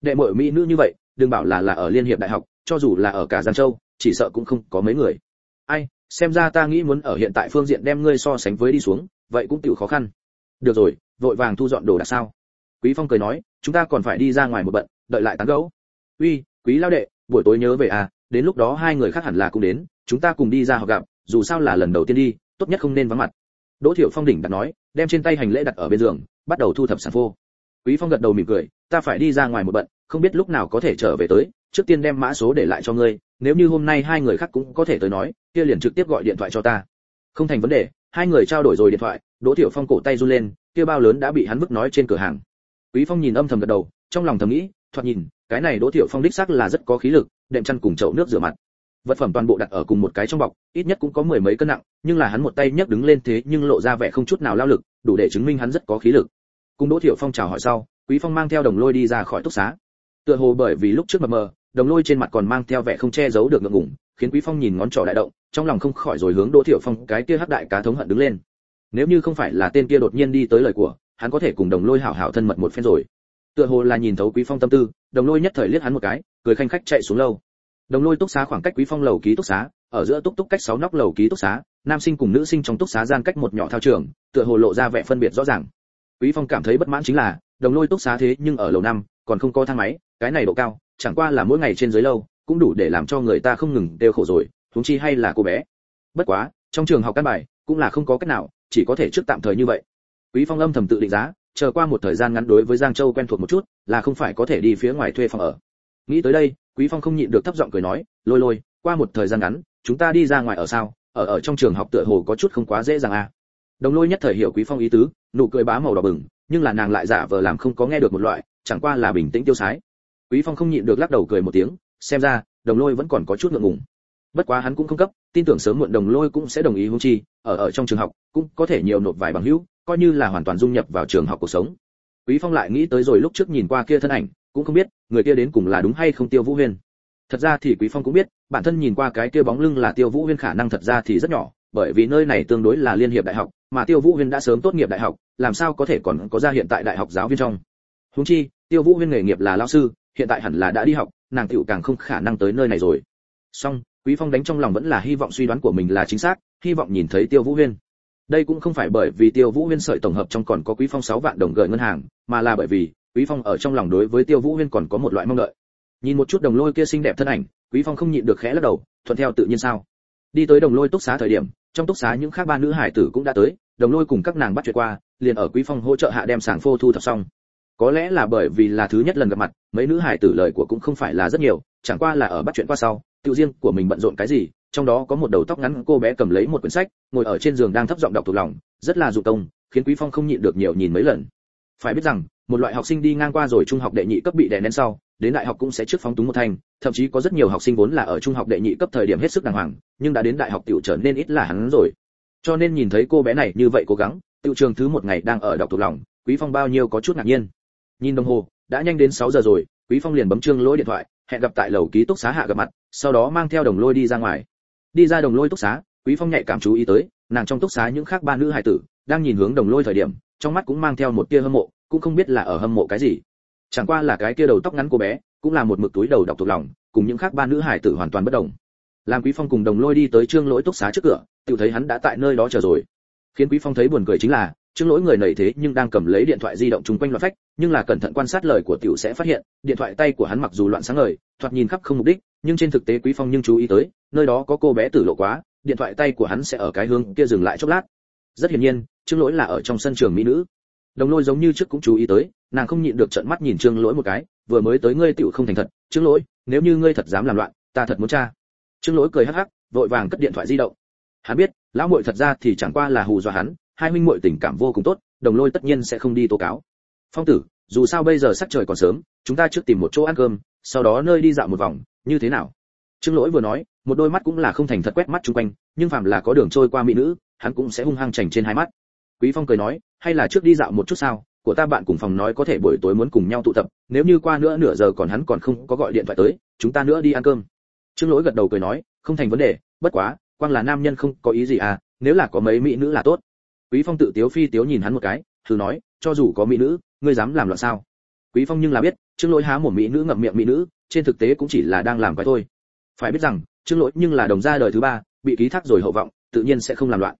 Đệ muội mỹ nữ như vậy, đừng bảo là là ở liên hiệp đại học, cho dù là ở cả giang châu, chỉ sợ cũng không có mấy người. Ai, xem ra ta nghĩ muốn ở hiện tại phương diện đem ngươi so sánh với đi xuống, vậy cũng tiểu khó khăn. Được rồi, vội vàng thu dọn đồ đạc sao? Quý phong cười nói, chúng ta còn phải đi ra ngoài một bận, đợi lại tán gẫu. Uy, quý lao đệ, buổi tối nhớ về à đến lúc đó hai người khác hẳn là cũng đến, chúng ta cùng đi ra họ gặp, dù sao là lần đầu tiên đi, tốt nhất không nên vắng mặt. Đỗ thiệu phong đỉnh đặt nói, đem trên tay hành lễ đặt ở bên giường, bắt đầu thu thập sản phô. Quý phong gật đầu mỉm cười, ta phải đi ra ngoài một bận, không biết lúc nào có thể trở về tới, trước tiên đem mã số để lại cho ngươi, nếu như hôm nay hai người khác cũng có thể tới nói, kia liền trực tiếp gọi điện thoại cho ta. Không thành vấn đề, hai người trao đổi rồi điện thoại, đỗ thiểu phong cổ tay run lên, kia bao lớn đã bị hắn vứt nói trên cửa hàng quý phong nhìn âm thầm gật đầu, trong lòng thầm nghĩ, thoạt nhìn, cái này đỗ Tiểu phong đích xác là rất có khí lực, đệm chăn cùng chậu nước rửa mặt. Vật phẩm toàn bộ đặt ở cùng một cái trong bọc, ít nhất cũng có mười mấy cân nặng, nhưng là hắn một tay nhấc đứng lên thế nhưng lộ ra vẻ không chút nào lao lực, đủ để chứng minh hắn rất có khí lực. Cùng đỗ Tiểu phong chào hỏi sau, quý phong mang theo đồng lôi đi ra khỏi túc xá. Tựa hồ bởi vì lúc trước mờ mờ, đồng lôi trên mặt còn mang theo vẻ không che giấu được ngượng ngùng, khiến quý phong nhìn ngón trỏ đại động, trong lòng không khỏi rồi hướng đỗ Tiểu phong cái kia hắc đại cá thống hận đứng lên. Nếu như không phải là tên kia đột nhiên đi tới lời của hắn có thể cùng đồng lôi hảo hảo thân mật một phen rồi. Tựa hồ là nhìn thấu quý phong tâm tư, đồng lôi nhất thời liếc hắn một cái, cười khanh khách chạy xuống lâu đồng lôi túc xá khoảng cách quý phong lầu ký túc xá, ở giữa túc túc cách sáu nóc lầu ký túc xá, nam sinh cùng nữ sinh trong túc xá gian cách một nhỏ thao trường, tựa hồ lộ ra vẻ phân biệt rõ ràng. Quý phong cảm thấy bất mãn chính là, đồng lôi túc xá thế nhưng ở lầu năm, còn không có thang máy, cái này độ cao, chẳng qua là mỗi ngày trên dưới lâu, cũng đủ để làm cho người ta không ngừng đều khổ rồi, huống chi hay là cô bé. Bất quá, trong trường học căn bài, cũng là không có cách nào, chỉ có thể trước tạm thời như vậy quý phong âm thầm tự định giá, chờ qua một thời gian ngắn đối với giang châu quen thuộc một chút, là không phải có thể đi phía ngoài thuê phòng ở. Nghĩ tới đây, quý phong không nhịn được thấp giọng cười nói, lôi lôi, qua một thời gian ngắn, chúng ta đi ra ngoài ở sao? Ở ở trong trường học tựa hồ có chút không quá dễ dàng à? Đồng lôi nhất thời hiểu quý phong ý tứ, nụ cười bá màu đỏ bừng, nhưng là nàng lại giả vờ làm không có nghe được một loại, chẳng qua là bình tĩnh tiêu sái. Quý phong không nhịn được lắc đầu cười một tiếng, xem ra, đồng lôi vẫn còn có chút ngượng ngùng. Bất quá hắn cũng không cấp, tin tưởng sớm muộn đồng lôi cũng sẽ đồng ý hung chi, ở ở trong trường học, cũng có thể nhiều nộp vài bằng hữu coi như là hoàn toàn dung nhập vào trường học cuộc sống. Quý phong lại nghĩ tới rồi lúc trước nhìn qua kia thân ảnh, cũng không biết người kia đến cùng là đúng hay không tiêu vũ huyên. Thật ra thì quý phong cũng biết, bản thân nhìn qua cái kia bóng lưng là tiêu vũ huyên khả năng thật ra thì rất nhỏ, bởi vì nơi này tương đối là liên hiệp đại học, mà tiêu vũ huyên đã sớm tốt nghiệp đại học, làm sao có thể còn có ra hiện tại đại học giáo viên trong. Huống chi, tiêu vũ huyên nghề nghiệp là lao sư, hiện tại hẳn là đã đi học, nàng tựu càng không khả năng tới nơi này rồi. Song quý phong đánh trong lòng vẫn là hy vọng suy đoán của mình là chính xác, hy vọng nhìn thấy tiêu vũ huyên đây cũng không phải bởi vì tiêu vũ huyên sợi tổng hợp trong còn có quý phong 6 vạn đồng gửi ngân hàng, mà là bởi vì quý phong ở trong lòng đối với tiêu vũ huyên còn có một loại mong đợi. Nhìn một chút đồng lôi kia xinh đẹp thân ảnh, quý phong không nhịn được khẽ lắc đầu, thuận theo tự nhiên sao? Đi tới đồng lôi túc xá thời điểm, trong túc xá những khác ba nữ hải tử cũng đã tới, đồng lôi cùng các nàng bắt chuyện qua, liền ở quý phong hỗ trợ hạ đem sàng phô thu thập xong. Có lẽ là bởi vì là thứ nhất lần gặp mặt, mấy nữ hải tử lời của cũng không phải là rất nhiều, chẳng qua là ở bắt chuyện qua sau, tự riêng của mình bận rộn cái gì trong đó có một đầu tóc ngắn cô bé cầm lấy một quyển sách, ngồi ở trên giường đang thấp giọng đọc thuộc lòng, rất là dụng công, khiến quý phong không nhịn được nhiều nhìn mấy lần. Phải biết rằng, một loại học sinh đi ngang qua rồi trung học đệ nhị cấp bị đè nén sau, đến đại học cũng sẽ trước phóng túng một thành, thậm chí có rất nhiều học sinh vốn là ở trung học đệ nhị cấp thời điểm hết sức đàng hoàng, nhưng đã đến đại học tiểu trở nên ít là hắn rồi. Cho nên nhìn thấy cô bé này như vậy cố gắng, tiểu trường thứ một ngày đang ở đọc thuộc lòng, quý phong bao nhiêu có chút ngạc nhiên. Nhìn đồng hồ, đã nhanh đến 6 giờ rồi, quý phong liền bấm trương lỗi điện thoại, hẹn gặp tại lầu ký túc xá hạ gặp mặt, sau đó mang theo đồng lôi đi ra ngoài đi ra đồng lôi túc xá, quý phong nhạy cảm chú ý tới, nàng trong túc xá những khác ba nữ hài tử, đang nhìn hướng đồng lôi thời điểm, trong mắt cũng mang theo một tia hâm mộ, cũng không biết là ở hâm mộ cái gì. Chẳng qua là cái kia đầu tóc ngắn cô bé, cũng là một mực túi đầu đọc thuộc lòng, cùng những khác ba nữ hài tử hoàn toàn bất đồng. Làm quý phong cùng đồng lôi đi tới trương lỗi túc xá trước cửa tự thấy hắn đã tại nơi đó chờ rồi. Khiến quý phong thấy buồn cười chính là trương lỗi người nầy thế nhưng đang cầm lấy điện thoại di động chung quanh loạn phách, nhưng là cẩn thận quan sát lời của tiểu sẽ phát hiện, điện thoại tay của hắn mặc dù loạn sáng ngời, thoạt nhìn khắp không mục đích, nhưng trên thực tế quý phong nhưng chú ý tới, nơi đó có cô bé tử lộ quá, điện thoại tay của hắn sẽ ở cái hướng kia dừng lại chốc lát. Rất hiển nhiên, trương lỗi là ở trong sân trường mỹ nữ. Đồng lôi giống như trước cũng chú ý tới, nàng không nhịn được trợn mắt nhìn trương lỗi một cái, vừa mới tới ngươi tiểu không thành thật, trương lỗi, nếu như ngươi thật dám làm loạn, ta thật muốn tra. Trương lỗi cười hắc hắc, vội vàng cất điện thoại di động. Hắn biết, lão muội thật ra thì chẳng qua là hù dọa hắn hai huynh muội tình cảm vô cùng tốt, đồng lôi tất nhiên sẽ không đi tố cáo. Phong tử, dù sao bây giờ sắc trời còn sớm, chúng ta trước tìm một chỗ ăn cơm, sau đó nơi đi dạo một vòng, như thế nào? Trương lỗi vừa nói, một đôi mắt cũng là không thành thật quét mắt chung quanh, nhưng phàm là có đường trôi qua mỹ nữ, hắn cũng sẽ hung hăng chảnh trên hai mắt. Quý phong cười nói, hay là trước đi dạo một chút sao? Của ta bạn cùng phòng nói có thể buổi tối muốn cùng nhau tụ tập, nếu như qua nữa nửa giờ còn hắn còn không có gọi điện thoại tới, chúng ta nữa đi ăn cơm. Trương lỗi gật đầu cười nói, không thành vấn đề, bất quá, quang là nam nhân không có ý gì à nếu là có mấy mỹ nữ là tốt quý phong tự tiếu phi tiếu nhìn hắn một cái, thử nói, cho dù có mỹ nữ, ngươi dám làm loạn sao? Quý phong nhưng là biết, trương lỗi há một mỹ nữ ngậm miệng mỹ nữ, trên thực tế cũng chỉ là đang làm cái thôi. Phải biết rằng, trương lỗi nhưng là đồng gia đời thứ ba, bị ký thác rồi hậu vọng, tự nhiên sẽ không làm loạn.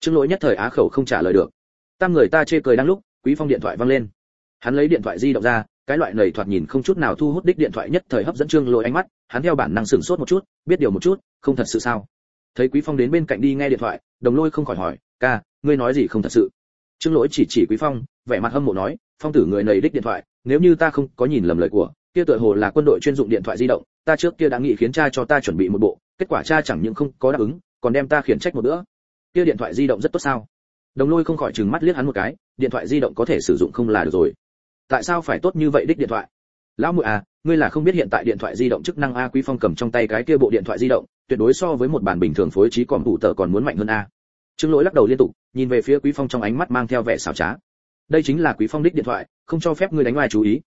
Trương lỗi nhất thời á khẩu không trả lời được. Tam người ta chê cười đang lúc, quý phong điện thoại vang lên. Hắn lấy điện thoại di động ra, cái loại nầy thoạt nhìn không chút nào thu hút đích điện thoại nhất thời hấp dẫn trương lỗi ánh mắt, hắn theo bản năng sửng sốt một chút, biết điều một chút, không thật sự sao? Thấy quý phong đến bên cạnh đi nghe điện thoại, đồng lôi không khỏi hỏi, ca ngươi nói gì không thật sự? Trương lỗi chỉ chỉ quý phong, vẻ mặt hâm mộ nói, phong tử người này đích điện thoại, nếu như ta không có nhìn lầm lời của, kia tựa hồ là quân đội chuyên dụng điện thoại di động, ta trước kia đã nghĩ khiến cha cho ta chuẩn bị một bộ, kết quả cha chẳng những không có đáp ứng, còn đem ta khiển trách một bữa. Kia điện thoại di động rất tốt sao? Đồng lôi không khỏi trừng mắt liếc hắn một cái, điện thoại di động có thể sử dụng không là được rồi. Tại sao phải tốt như vậy đích điện thoại? Lão muội à ngươi là không biết hiện tại điện thoại di động chức năng a quý phong cầm trong tay cái kia bộ điện thoại di động, tuyệt đối so với một bản bình thường phối trí còn phụ tờ còn muốn mạnh hơn a trương lỗi lắc đầu liên tục, nhìn về phía quý phong trong ánh mắt mang theo vẻ xảo trá. Đây chính là quý phong đích điện thoại, không cho phép ngươi đánh ngoài chú ý.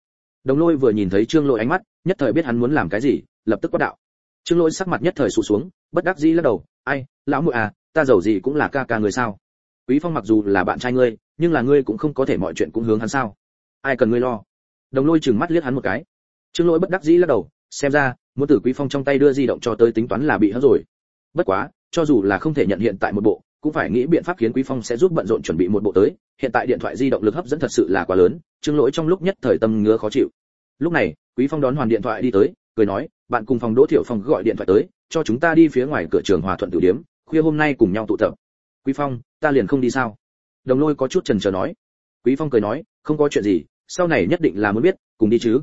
Đồng lôi vừa nhìn thấy trương lỗi ánh mắt, nhất thời biết hắn muốn làm cái gì, lập tức quát đạo. Trương lỗi sắc mặt nhất thời sụ xuống, bất đắc dĩ lắc đầu, ai, lão muội à ta giàu gì cũng là ca ca người sao? Quý phong mặc dù là bạn trai ngươi, nhưng là ngươi cũng không có thể mọi chuyện cũng hướng hắn sao? Ai cần ngươi lo? Đồng lôi chừng mắt liếc hắn một cái. Trương lỗi bất đắc dĩ lắc đầu, xem ra, muốn từ quý phong trong tay đưa di động cho tới tính toán là bị hắn rồi. Bất quá, cho dù là không thể nhận hiện tại một bộ cũng phải nghĩ biện pháp khiến quý phong sẽ giúp bận rộn chuẩn bị một bộ tới. Hiện tại điện thoại di động lực hấp dẫn thật sự là quá lớn, trương lỗi trong lúc nhất thời tâm ngứa khó chịu. Lúc này, quý phong đón hoàn điện thoại đi tới, cười nói, bạn cùng phòng đỗ thiệu phòng gọi điện thoại tới, cho chúng ta đi phía ngoài cửa trường hòa thuận tử điếm, khuya hôm nay cùng nhau tụ tập. Quý phong, ta liền không đi sao? Đồng lôi có chút chần chờ nói. Quý phong cười nói, không có chuyện gì, sau này nhất định là muốn biết, cùng đi chứ.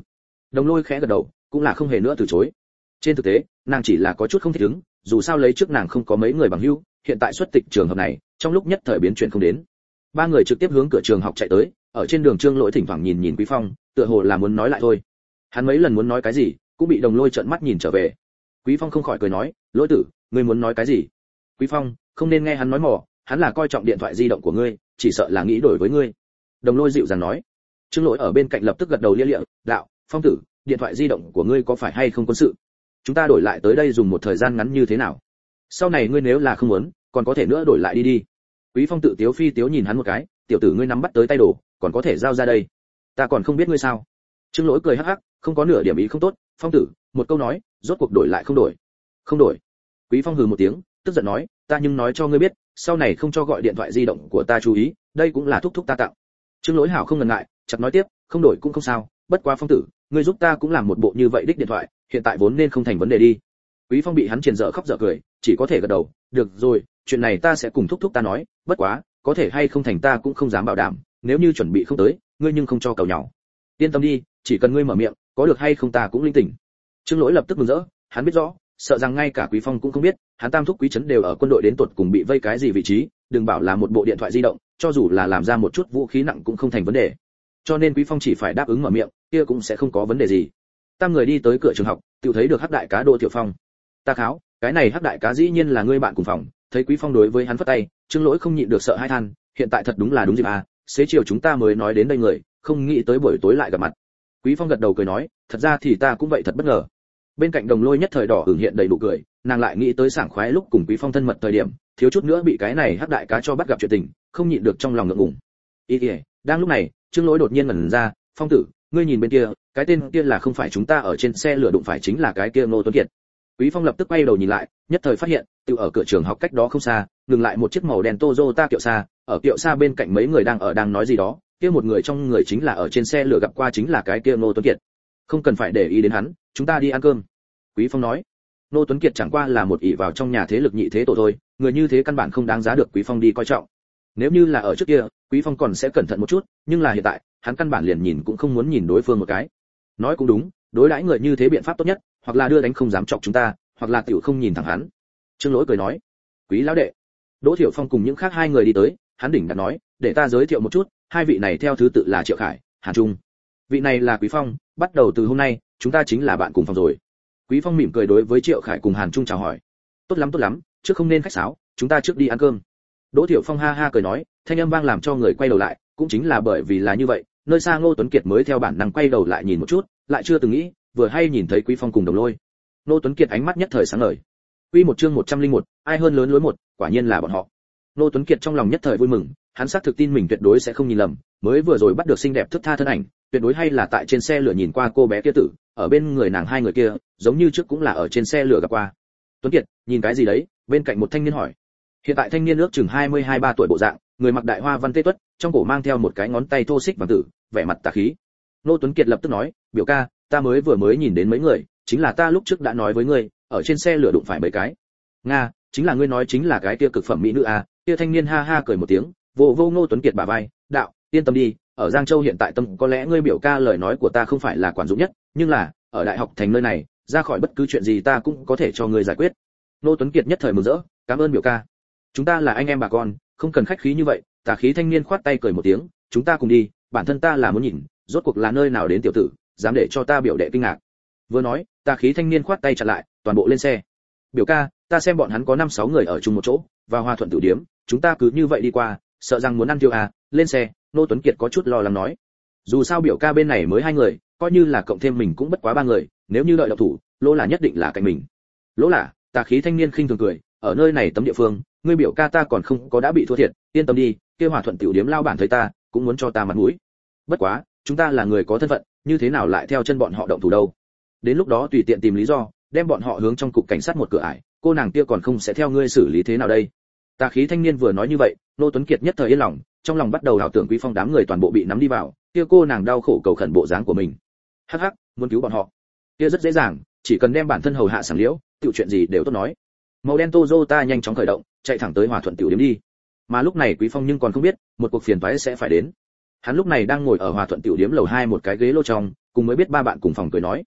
Đồng lôi khẽ gật đầu, cũng là không hề nữa từ chối. Trên thực tế, nàng chỉ là có chút không thích ứng dù sao lấy trước nàng không có mấy người bằng hữu, hiện tại xuất tịch trường hợp này, trong lúc nhất thời biến chuyện không đến. Ba người trực tiếp hướng cửa trường học chạy tới, ở trên đường trương lỗi thỉnh thoảng nhìn nhìn quý phong, tựa hồ là muốn nói lại thôi. Hắn mấy lần muốn nói cái gì, cũng bị đồng lôi trợn mắt nhìn trở về. Quý phong không khỏi cười nói, lỗi tử, ngươi muốn nói cái gì? Quý phong, không nên nghe hắn nói mỏ, hắn là coi trọng điện thoại di động của ngươi, chỉ sợ là nghĩ đổi với ngươi. Đồng lôi dịu dàng nói. Trương lỗi ở bên cạnh lập tức gật đầu lia lịa, đạo, phong tử, điện thoại di động của ngươi có phải hay không quân sự? Chúng ta đổi lại tới đây dùng một thời gian ngắn như thế nào? Sau này ngươi nếu là không muốn, còn có thể nữa đổi lại đi đi. Quý phong tự tiếu phi tiếu nhìn hắn một cái, tiểu tử ngươi nắm bắt tới tay đồ, còn có thể giao ra đây. Ta còn không biết ngươi sao. Trương lỗi cười hắc hắc, không có nửa điểm ý không tốt, phong tử, một câu nói, rốt cuộc đổi lại không đổi. Không đổi. Quý phong hừ một tiếng, tức giận nói, ta nhưng nói cho ngươi biết, sau này không cho gọi điện thoại di động của ta chú ý, đây cũng là thúc thúc ta tạo. trương lỗi hảo không ngần ngại, chặt nói tiếp, không đổi cũng không sao, bất quá phong tử ngươi giúp ta cũng làm một bộ như vậy đích điện thoại, hiện tại vốn nên không thành vấn đề đi. Quý phong bị hắn triền dở khóc dở cười, chỉ có thể gật đầu, được rồi, chuyện này ta sẽ cùng thúc thúc ta nói, bất quá, có thể hay không thành ta cũng không dám bảo đảm, nếu như chuẩn bị không tới, ngươi nhưng không cho cầu nhau yên tâm đi, chỉ cần ngươi mở miệng, có được hay không ta cũng linh tỉnh. Trương lỗi lập tức mừng rỡ, hắn biết rõ, sợ rằng ngay cả quý phong cũng không biết, hắn tam thúc quý trấn đều ở quân đội đến tuột cùng bị vây cái gì vị trí, đừng bảo là một bộ điện thoại di động, cho dù là làm ra một chút vũ khí nặng cũng không thành vấn đề cho nên quý phong chỉ phải đáp ứng mở miệng, kia cũng sẽ không có vấn đề gì. Tam người đi tới cửa trường học, tự thấy được hắc đại cá đỗ tiểu phong. Ta kháo, cái này hắc đại cá dĩ nhiên là ngươi bạn cùng phòng, thấy quý phong đối với hắn phất tay, trương lỗi không nhịn được sợ hai than, hiện tại thật đúng là đúng dịp à xế chiều chúng ta mới nói đến đây người, không nghĩ tới buổi tối lại gặp mặt. Quý phong gật đầu cười nói, thật ra thì ta cũng vậy thật bất ngờ. Bên cạnh đồng lôi nhất thời đỏ hưởng hiện đầy đủ cười, nàng lại nghĩ tới sảng khoái lúc cùng quý phong thân mật thời điểm, thiếu chút nữa bị cái này hắc đại cá cho bắt gặp chuyện tình, không nhịn được trong lòng ngượng ngùng. Ý ỉa đang lúc này, trương lỗi đột nhiên ngẩn ra, phong tử, ngươi nhìn bên kia, cái tên kia là không phải chúng ta ở trên xe lửa đụng phải chính là cái kia ngô tuấn kiệt. Quý phong lập tức quay đầu nhìn lại, nhất thời phát hiện, tự ở cửa trường học cách đó không xa, ngừng lại một chiếc màu đen toyota kiệu xa, ở kiệu xa bên cạnh mấy người đang ở đang nói gì đó, kia một người trong người chính là ở trên xe lửa gặp qua chính là cái kia ngô tuấn kiệt. Không cần phải để ý đến hắn, chúng ta đi ăn cơm. Quý phong nói. Ngô tuấn kiệt chẳng qua là một ỷ vào trong nhà thế lực nhị thế tổ thôi, người như thế căn bản không đáng giá được quý phong đi coi trọng nếu như là ở trước kia, quý phong còn sẽ cẩn thận một chút, nhưng là hiện tại, hắn căn bản liền nhìn cũng không muốn nhìn đối phương một cái. Nói cũng đúng, đối đãi người như thế biện pháp tốt nhất, hoặc là đưa đánh không dám chọc chúng ta, hoặc là tiểu không nhìn thẳng hắn. Trương lỗi cười nói, quý lão đệ. Đỗ thiệu phong cùng những khác hai người đi tới, hắn đỉnh đặt nói, để ta giới thiệu một chút, hai vị này theo thứ tự là triệu khải, hàn trung. Vị này là quý phong, bắt đầu từ hôm nay, chúng ta chính là bạn cùng phòng rồi. Quý phong mỉm cười đối với triệu khải cùng hàn trung chào hỏi, tốt lắm tốt lắm, trước không nên khách sáo, chúng ta trước đi ăn cơm đỗ thiệu phong ha ha cười nói thanh âm vang làm cho người quay đầu lại cũng chính là bởi vì là như vậy nơi xa ngô tuấn kiệt mới theo bản năng quay đầu lại nhìn một chút lại chưa từng nghĩ vừa hay nhìn thấy quý phong cùng đồng lôi. Ngô tuấn kiệt ánh mắt nhất thời sáng ngời. Quy một chương 101, ai hơn lớn lối một quả nhiên là bọn họ. Ngô tuấn kiệt trong lòng nhất thời vui mừng hắn xác thực tin mình tuyệt đối sẽ không nhìn lầm mới vừa rồi bắt được xinh đẹp thức tha thân ảnh tuyệt đối hay là tại trên xe lửa nhìn qua cô bé kia tử ở bên người nàng hai người kia giống như trước cũng là ở trên xe lửa gặp qua. Tuấn kiệt nhìn cái gì đấy? Bên cạnh một thanh niên hỏi hiện tại thanh niên ước chừng hai mươi hai ba tuổi bộ dạng, người mặc đại hoa văn tê tuất, trong cổ mang theo một cái ngón tay thô xích vàng tử, vẻ mặt tà khí. Nô tuấn kiệt lập tức nói, biểu ca, ta mới vừa mới nhìn đến mấy người, chính là ta lúc trước đã nói với ngươi, ở trên xe lửa đụng phải mấy cái. Nga, chính là ngươi nói chính là cái kia cực phẩm mỹ nữ à? Kia thanh niên ha ha cười một tiếng, vô vô ngô tuấn kiệt bà vai, đạo, yên tâm đi, ở giang châu hiện tại tâm có lẽ ngươi biểu ca lời nói của ta không phải là quản dụng nhất, nhưng là, ở đại học thành nơi này, ra khỏi bất cứ chuyện gì ta cũng có thể cho ngươi giải quyết. Ngô tuấn kiệt nhất thời mừng rỡ, cảm ơn biểu ca chúng ta là anh em bà con, không cần khách khí như vậy, tà khí thanh niên khoát tay cười một tiếng, chúng ta cùng đi, bản thân ta là muốn nhìn, rốt cuộc là nơi nào đến tiểu tử, dám để cho ta biểu đệ kinh ngạc. Vừa nói, tà khí thanh niên khoát tay chặn lại, toàn bộ lên xe. Biểu ca, ta xem bọn hắn có năm sáu người ở chung một chỗ, và hòa thuận tử điếm, chúng ta cứ như vậy đi qua, sợ rằng muốn ăn tiêu à lên xe, nô tuấn kiệt có chút lo lắng nói. Dù sao biểu ca bên này mới hai người, coi như là cộng thêm mình cũng bất quá ba người, nếu như đợi độc thủ, lỗ là nhất định là cạnh mình. Lỗ là, tà khí thanh niên khinh thường cười, ở nơi này tấm địa phương ngươi biểu ca ta còn không có đã bị thua thiệt, yên tâm đi, kia hòa thuận tiểu điếm lao bản thấy ta, cũng muốn cho ta mặt mũi. Bất quá, chúng ta là người có thân phận, như thế nào lại theo chân bọn họ động thủ đâu? Đến lúc đó tùy tiện tìm lý do, đem bọn họ hướng trong cục cảnh sát một cửa ải, cô nàng kia còn không sẽ theo ngươi xử lý thế nào đây? Tà khí thanh niên vừa nói như vậy, nô tuấn kiệt nhất thời yên lòng, trong lòng bắt đầu đảo tưởng quý phong đám người toàn bộ bị nắm đi vào, kia cô nàng đau khổ cầu khẩn bộ dáng của mình. Hắc hắc, muốn cứu bọn họ. Kia rất dễ dàng, chỉ cần đem bản thân hầu hạ sảng liễu, tiểu chuyện gì đều tốt nói. Màu đen Toyota nhanh chóng khởi động chạy thẳng tới hòa thuận tiểu điểm đi. Mà lúc này quý phong nhưng còn không biết, một cuộc phiền toái sẽ phải đến. Hắn lúc này đang ngồi ở hòa thuận tiểu điểm lầu hai một cái ghế lô trong, cùng mới biết ba bạn cùng phòng cười nói.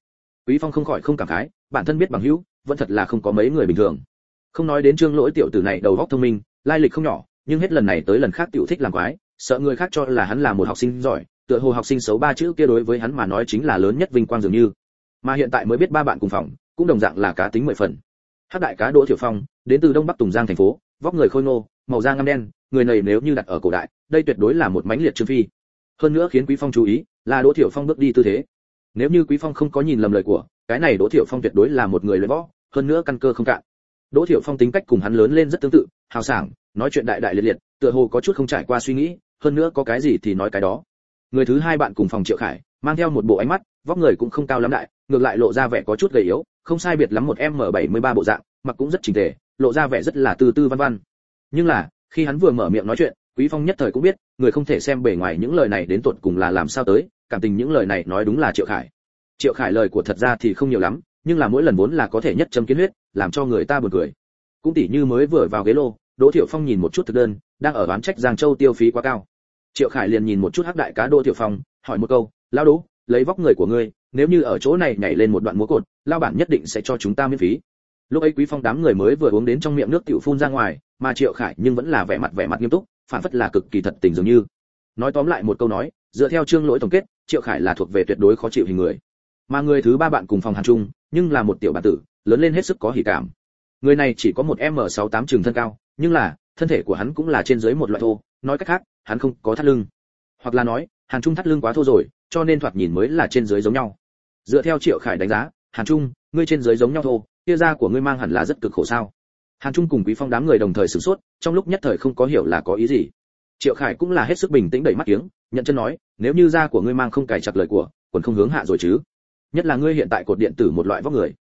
Quý phong không khỏi không cảm khái, bản thân biết bằng hữu, vẫn thật là không có mấy người bình thường. Không nói đến trương lỗi tiểu tử này đầu óc thông minh, lai lịch không nhỏ, nhưng hết lần này tới lần khác tiểu thích làm quái, sợ người khác cho là hắn là một học sinh giỏi, tựa hồ học sinh xấu ba chữ kia đối với hắn mà nói chính là lớn nhất vinh quang dường như. Mà hiện tại mới biết ba bạn cùng phòng, cũng đồng dạng là cá tính mười phần. Hát đại cá đỗ thiểu phong đến từ đông bắc tùng giang thành phố, vóc người khôi ngô, màu da ngăm đen, người này nếu như đặt ở cổ đại, đây tuyệt đối là một mãnh liệt trương phi. Hơn nữa khiến quý phong chú ý, là đỗ thiểu phong bước đi tư thế. Nếu như quý phong không có nhìn lầm lời của, cái này đỗ thiểu phong tuyệt đối là một người luyện võ, hơn nữa căn cơ không cạn. Đỗ thiểu phong tính cách cùng hắn lớn lên rất tương tự, hào sảng, nói chuyện đại đại liệt liệt, tựa hồ có chút không trải qua suy nghĩ, hơn nữa có cái gì thì nói cái đó. Người thứ hai bạn cùng phòng triệu khải, mang theo một bộ ánh mắt, vóc người cũng không cao lắm đại, ngược lại lộ ra vẻ có chút gầy yếu, không sai biệt lắm một m 73 bộ dạng, mặc cũng rất chỉnh tề lộ ra vẻ rất là tư tư văn văn. Nhưng là, khi hắn vừa mở miệng nói chuyện, quý phong nhất thời cũng biết, người không thể xem bề ngoài những lời này đến tuột cùng là làm sao tới, cảm tình những lời này nói đúng là triệu khải. Triệu khải lời của thật ra thì không nhiều lắm, nhưng là mỗi lần vốn là có thể nhất châm kiến huyết, làm cho người ta buồn cười. Cũng tỉ như mới vừa vào ghế lô, đỗ thiệu phong nhìn một chút thực đơn, đang ở quán trách giang châu tiêu phí quá cao. Triệu khải liền nhìn một chút hắc đại cá đỗ thiệu phong, hỏi một câu, lão đỗ, lấy vóc người của ngươi, nếu như ở chỗ này nhảy lên một đoạn múa cột lao bản nhất định sẽ cho chúng ta miễn phí lúc ấy quý phong đám người mới vừa uống đến trong miệng nước tiểu phun ra ngoài, mà triệu khải nhưng vẫn là vẻ mặt vẻ mặt nghiêm túc, phản phất là cực kỳ thật tình dường như. Nói tóm lại một câu nói, dựa theo chương lỗi tổng kết, triệu khải là thuộc về tuyệt đối khó chịu hình người. Mà người thứ ba bạn cùng phòng hàn trung, nhưng là một tiểu bản tử, lớn lên hết sức có hỉ cảm. Người này chỉ có một m 68 trường thân cao, nhưng là, thân thể của hắn cũng là trên dưới một loại thô, nói cách khác, hắn không có thắt lưng. Hoặc là nói, hàn trung thắt lưng quá thô rồi, cho nên thoạt nhìn mới là trên dưới giống nhau. Dựa theo triệu khải đánh giá hàn trung, ngươi trên dưới giống nhau thô, kia da của ngươi mang hẳn là rất cực khổ sao? Hàn trung cùng quý phong đám người đồng thời sửng sốt, trong lúc nhất thời không có hiểu là có ý gì. Triệu khải cũng là hết sức bình tĩnh đẩy mắt kiếng, nhận chân nói, nếu như da của ngươi mang không cài chặt lời của còn không hướng hạ rồi chứ? Nhất là ngươi hiện tại cột điện tử một loại vóc người.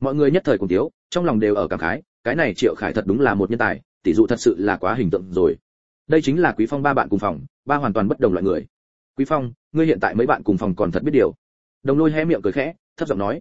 Mọi người nhất thời cùng thiếu, trong lòng đều ở cảm khái, cái này triệu khải thật đúng là một nhân tài, tỷ dụ thật sự là quá hình tượng rồi. Đây chính là quý phong ba bạn cùng phòng, ba hoàn toàn bất đồng loại người. Quý phong, ngươi hiện tại mấy bạn cùng phòng còn thật biết điều. Đồng lôi hé miệng cười khẽ, thấp giọng nói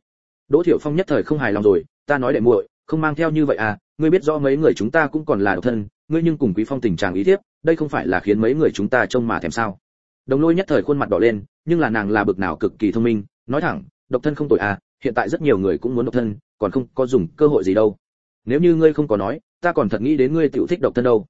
đỗ thiểu phong nhất thời không hài lòng rồi, ta nói đệ muội, không mang theo như vậy à ngươi biết rõ mấy người chúng ta cũng còn là độc thân, ngươi nhưng cùng quý phong tình trạng ý thiếp, đây không phải là khiến mấy người chúng ta trông mà thèm sao? Đồng lôi nhất thời khuôn mặt đỏ lên, nhưng là nàng là bực nào cực kỳ thông minh, nói thẳng, độc thân không tội à hiện tại rất nhiều người cũng muốn độc thân, còn không có dùng cơ hội gì đâu. Nếu như ngươi không có nói, ta còn thật nghĩ đến ngươi tiểu thích độc thân đâu.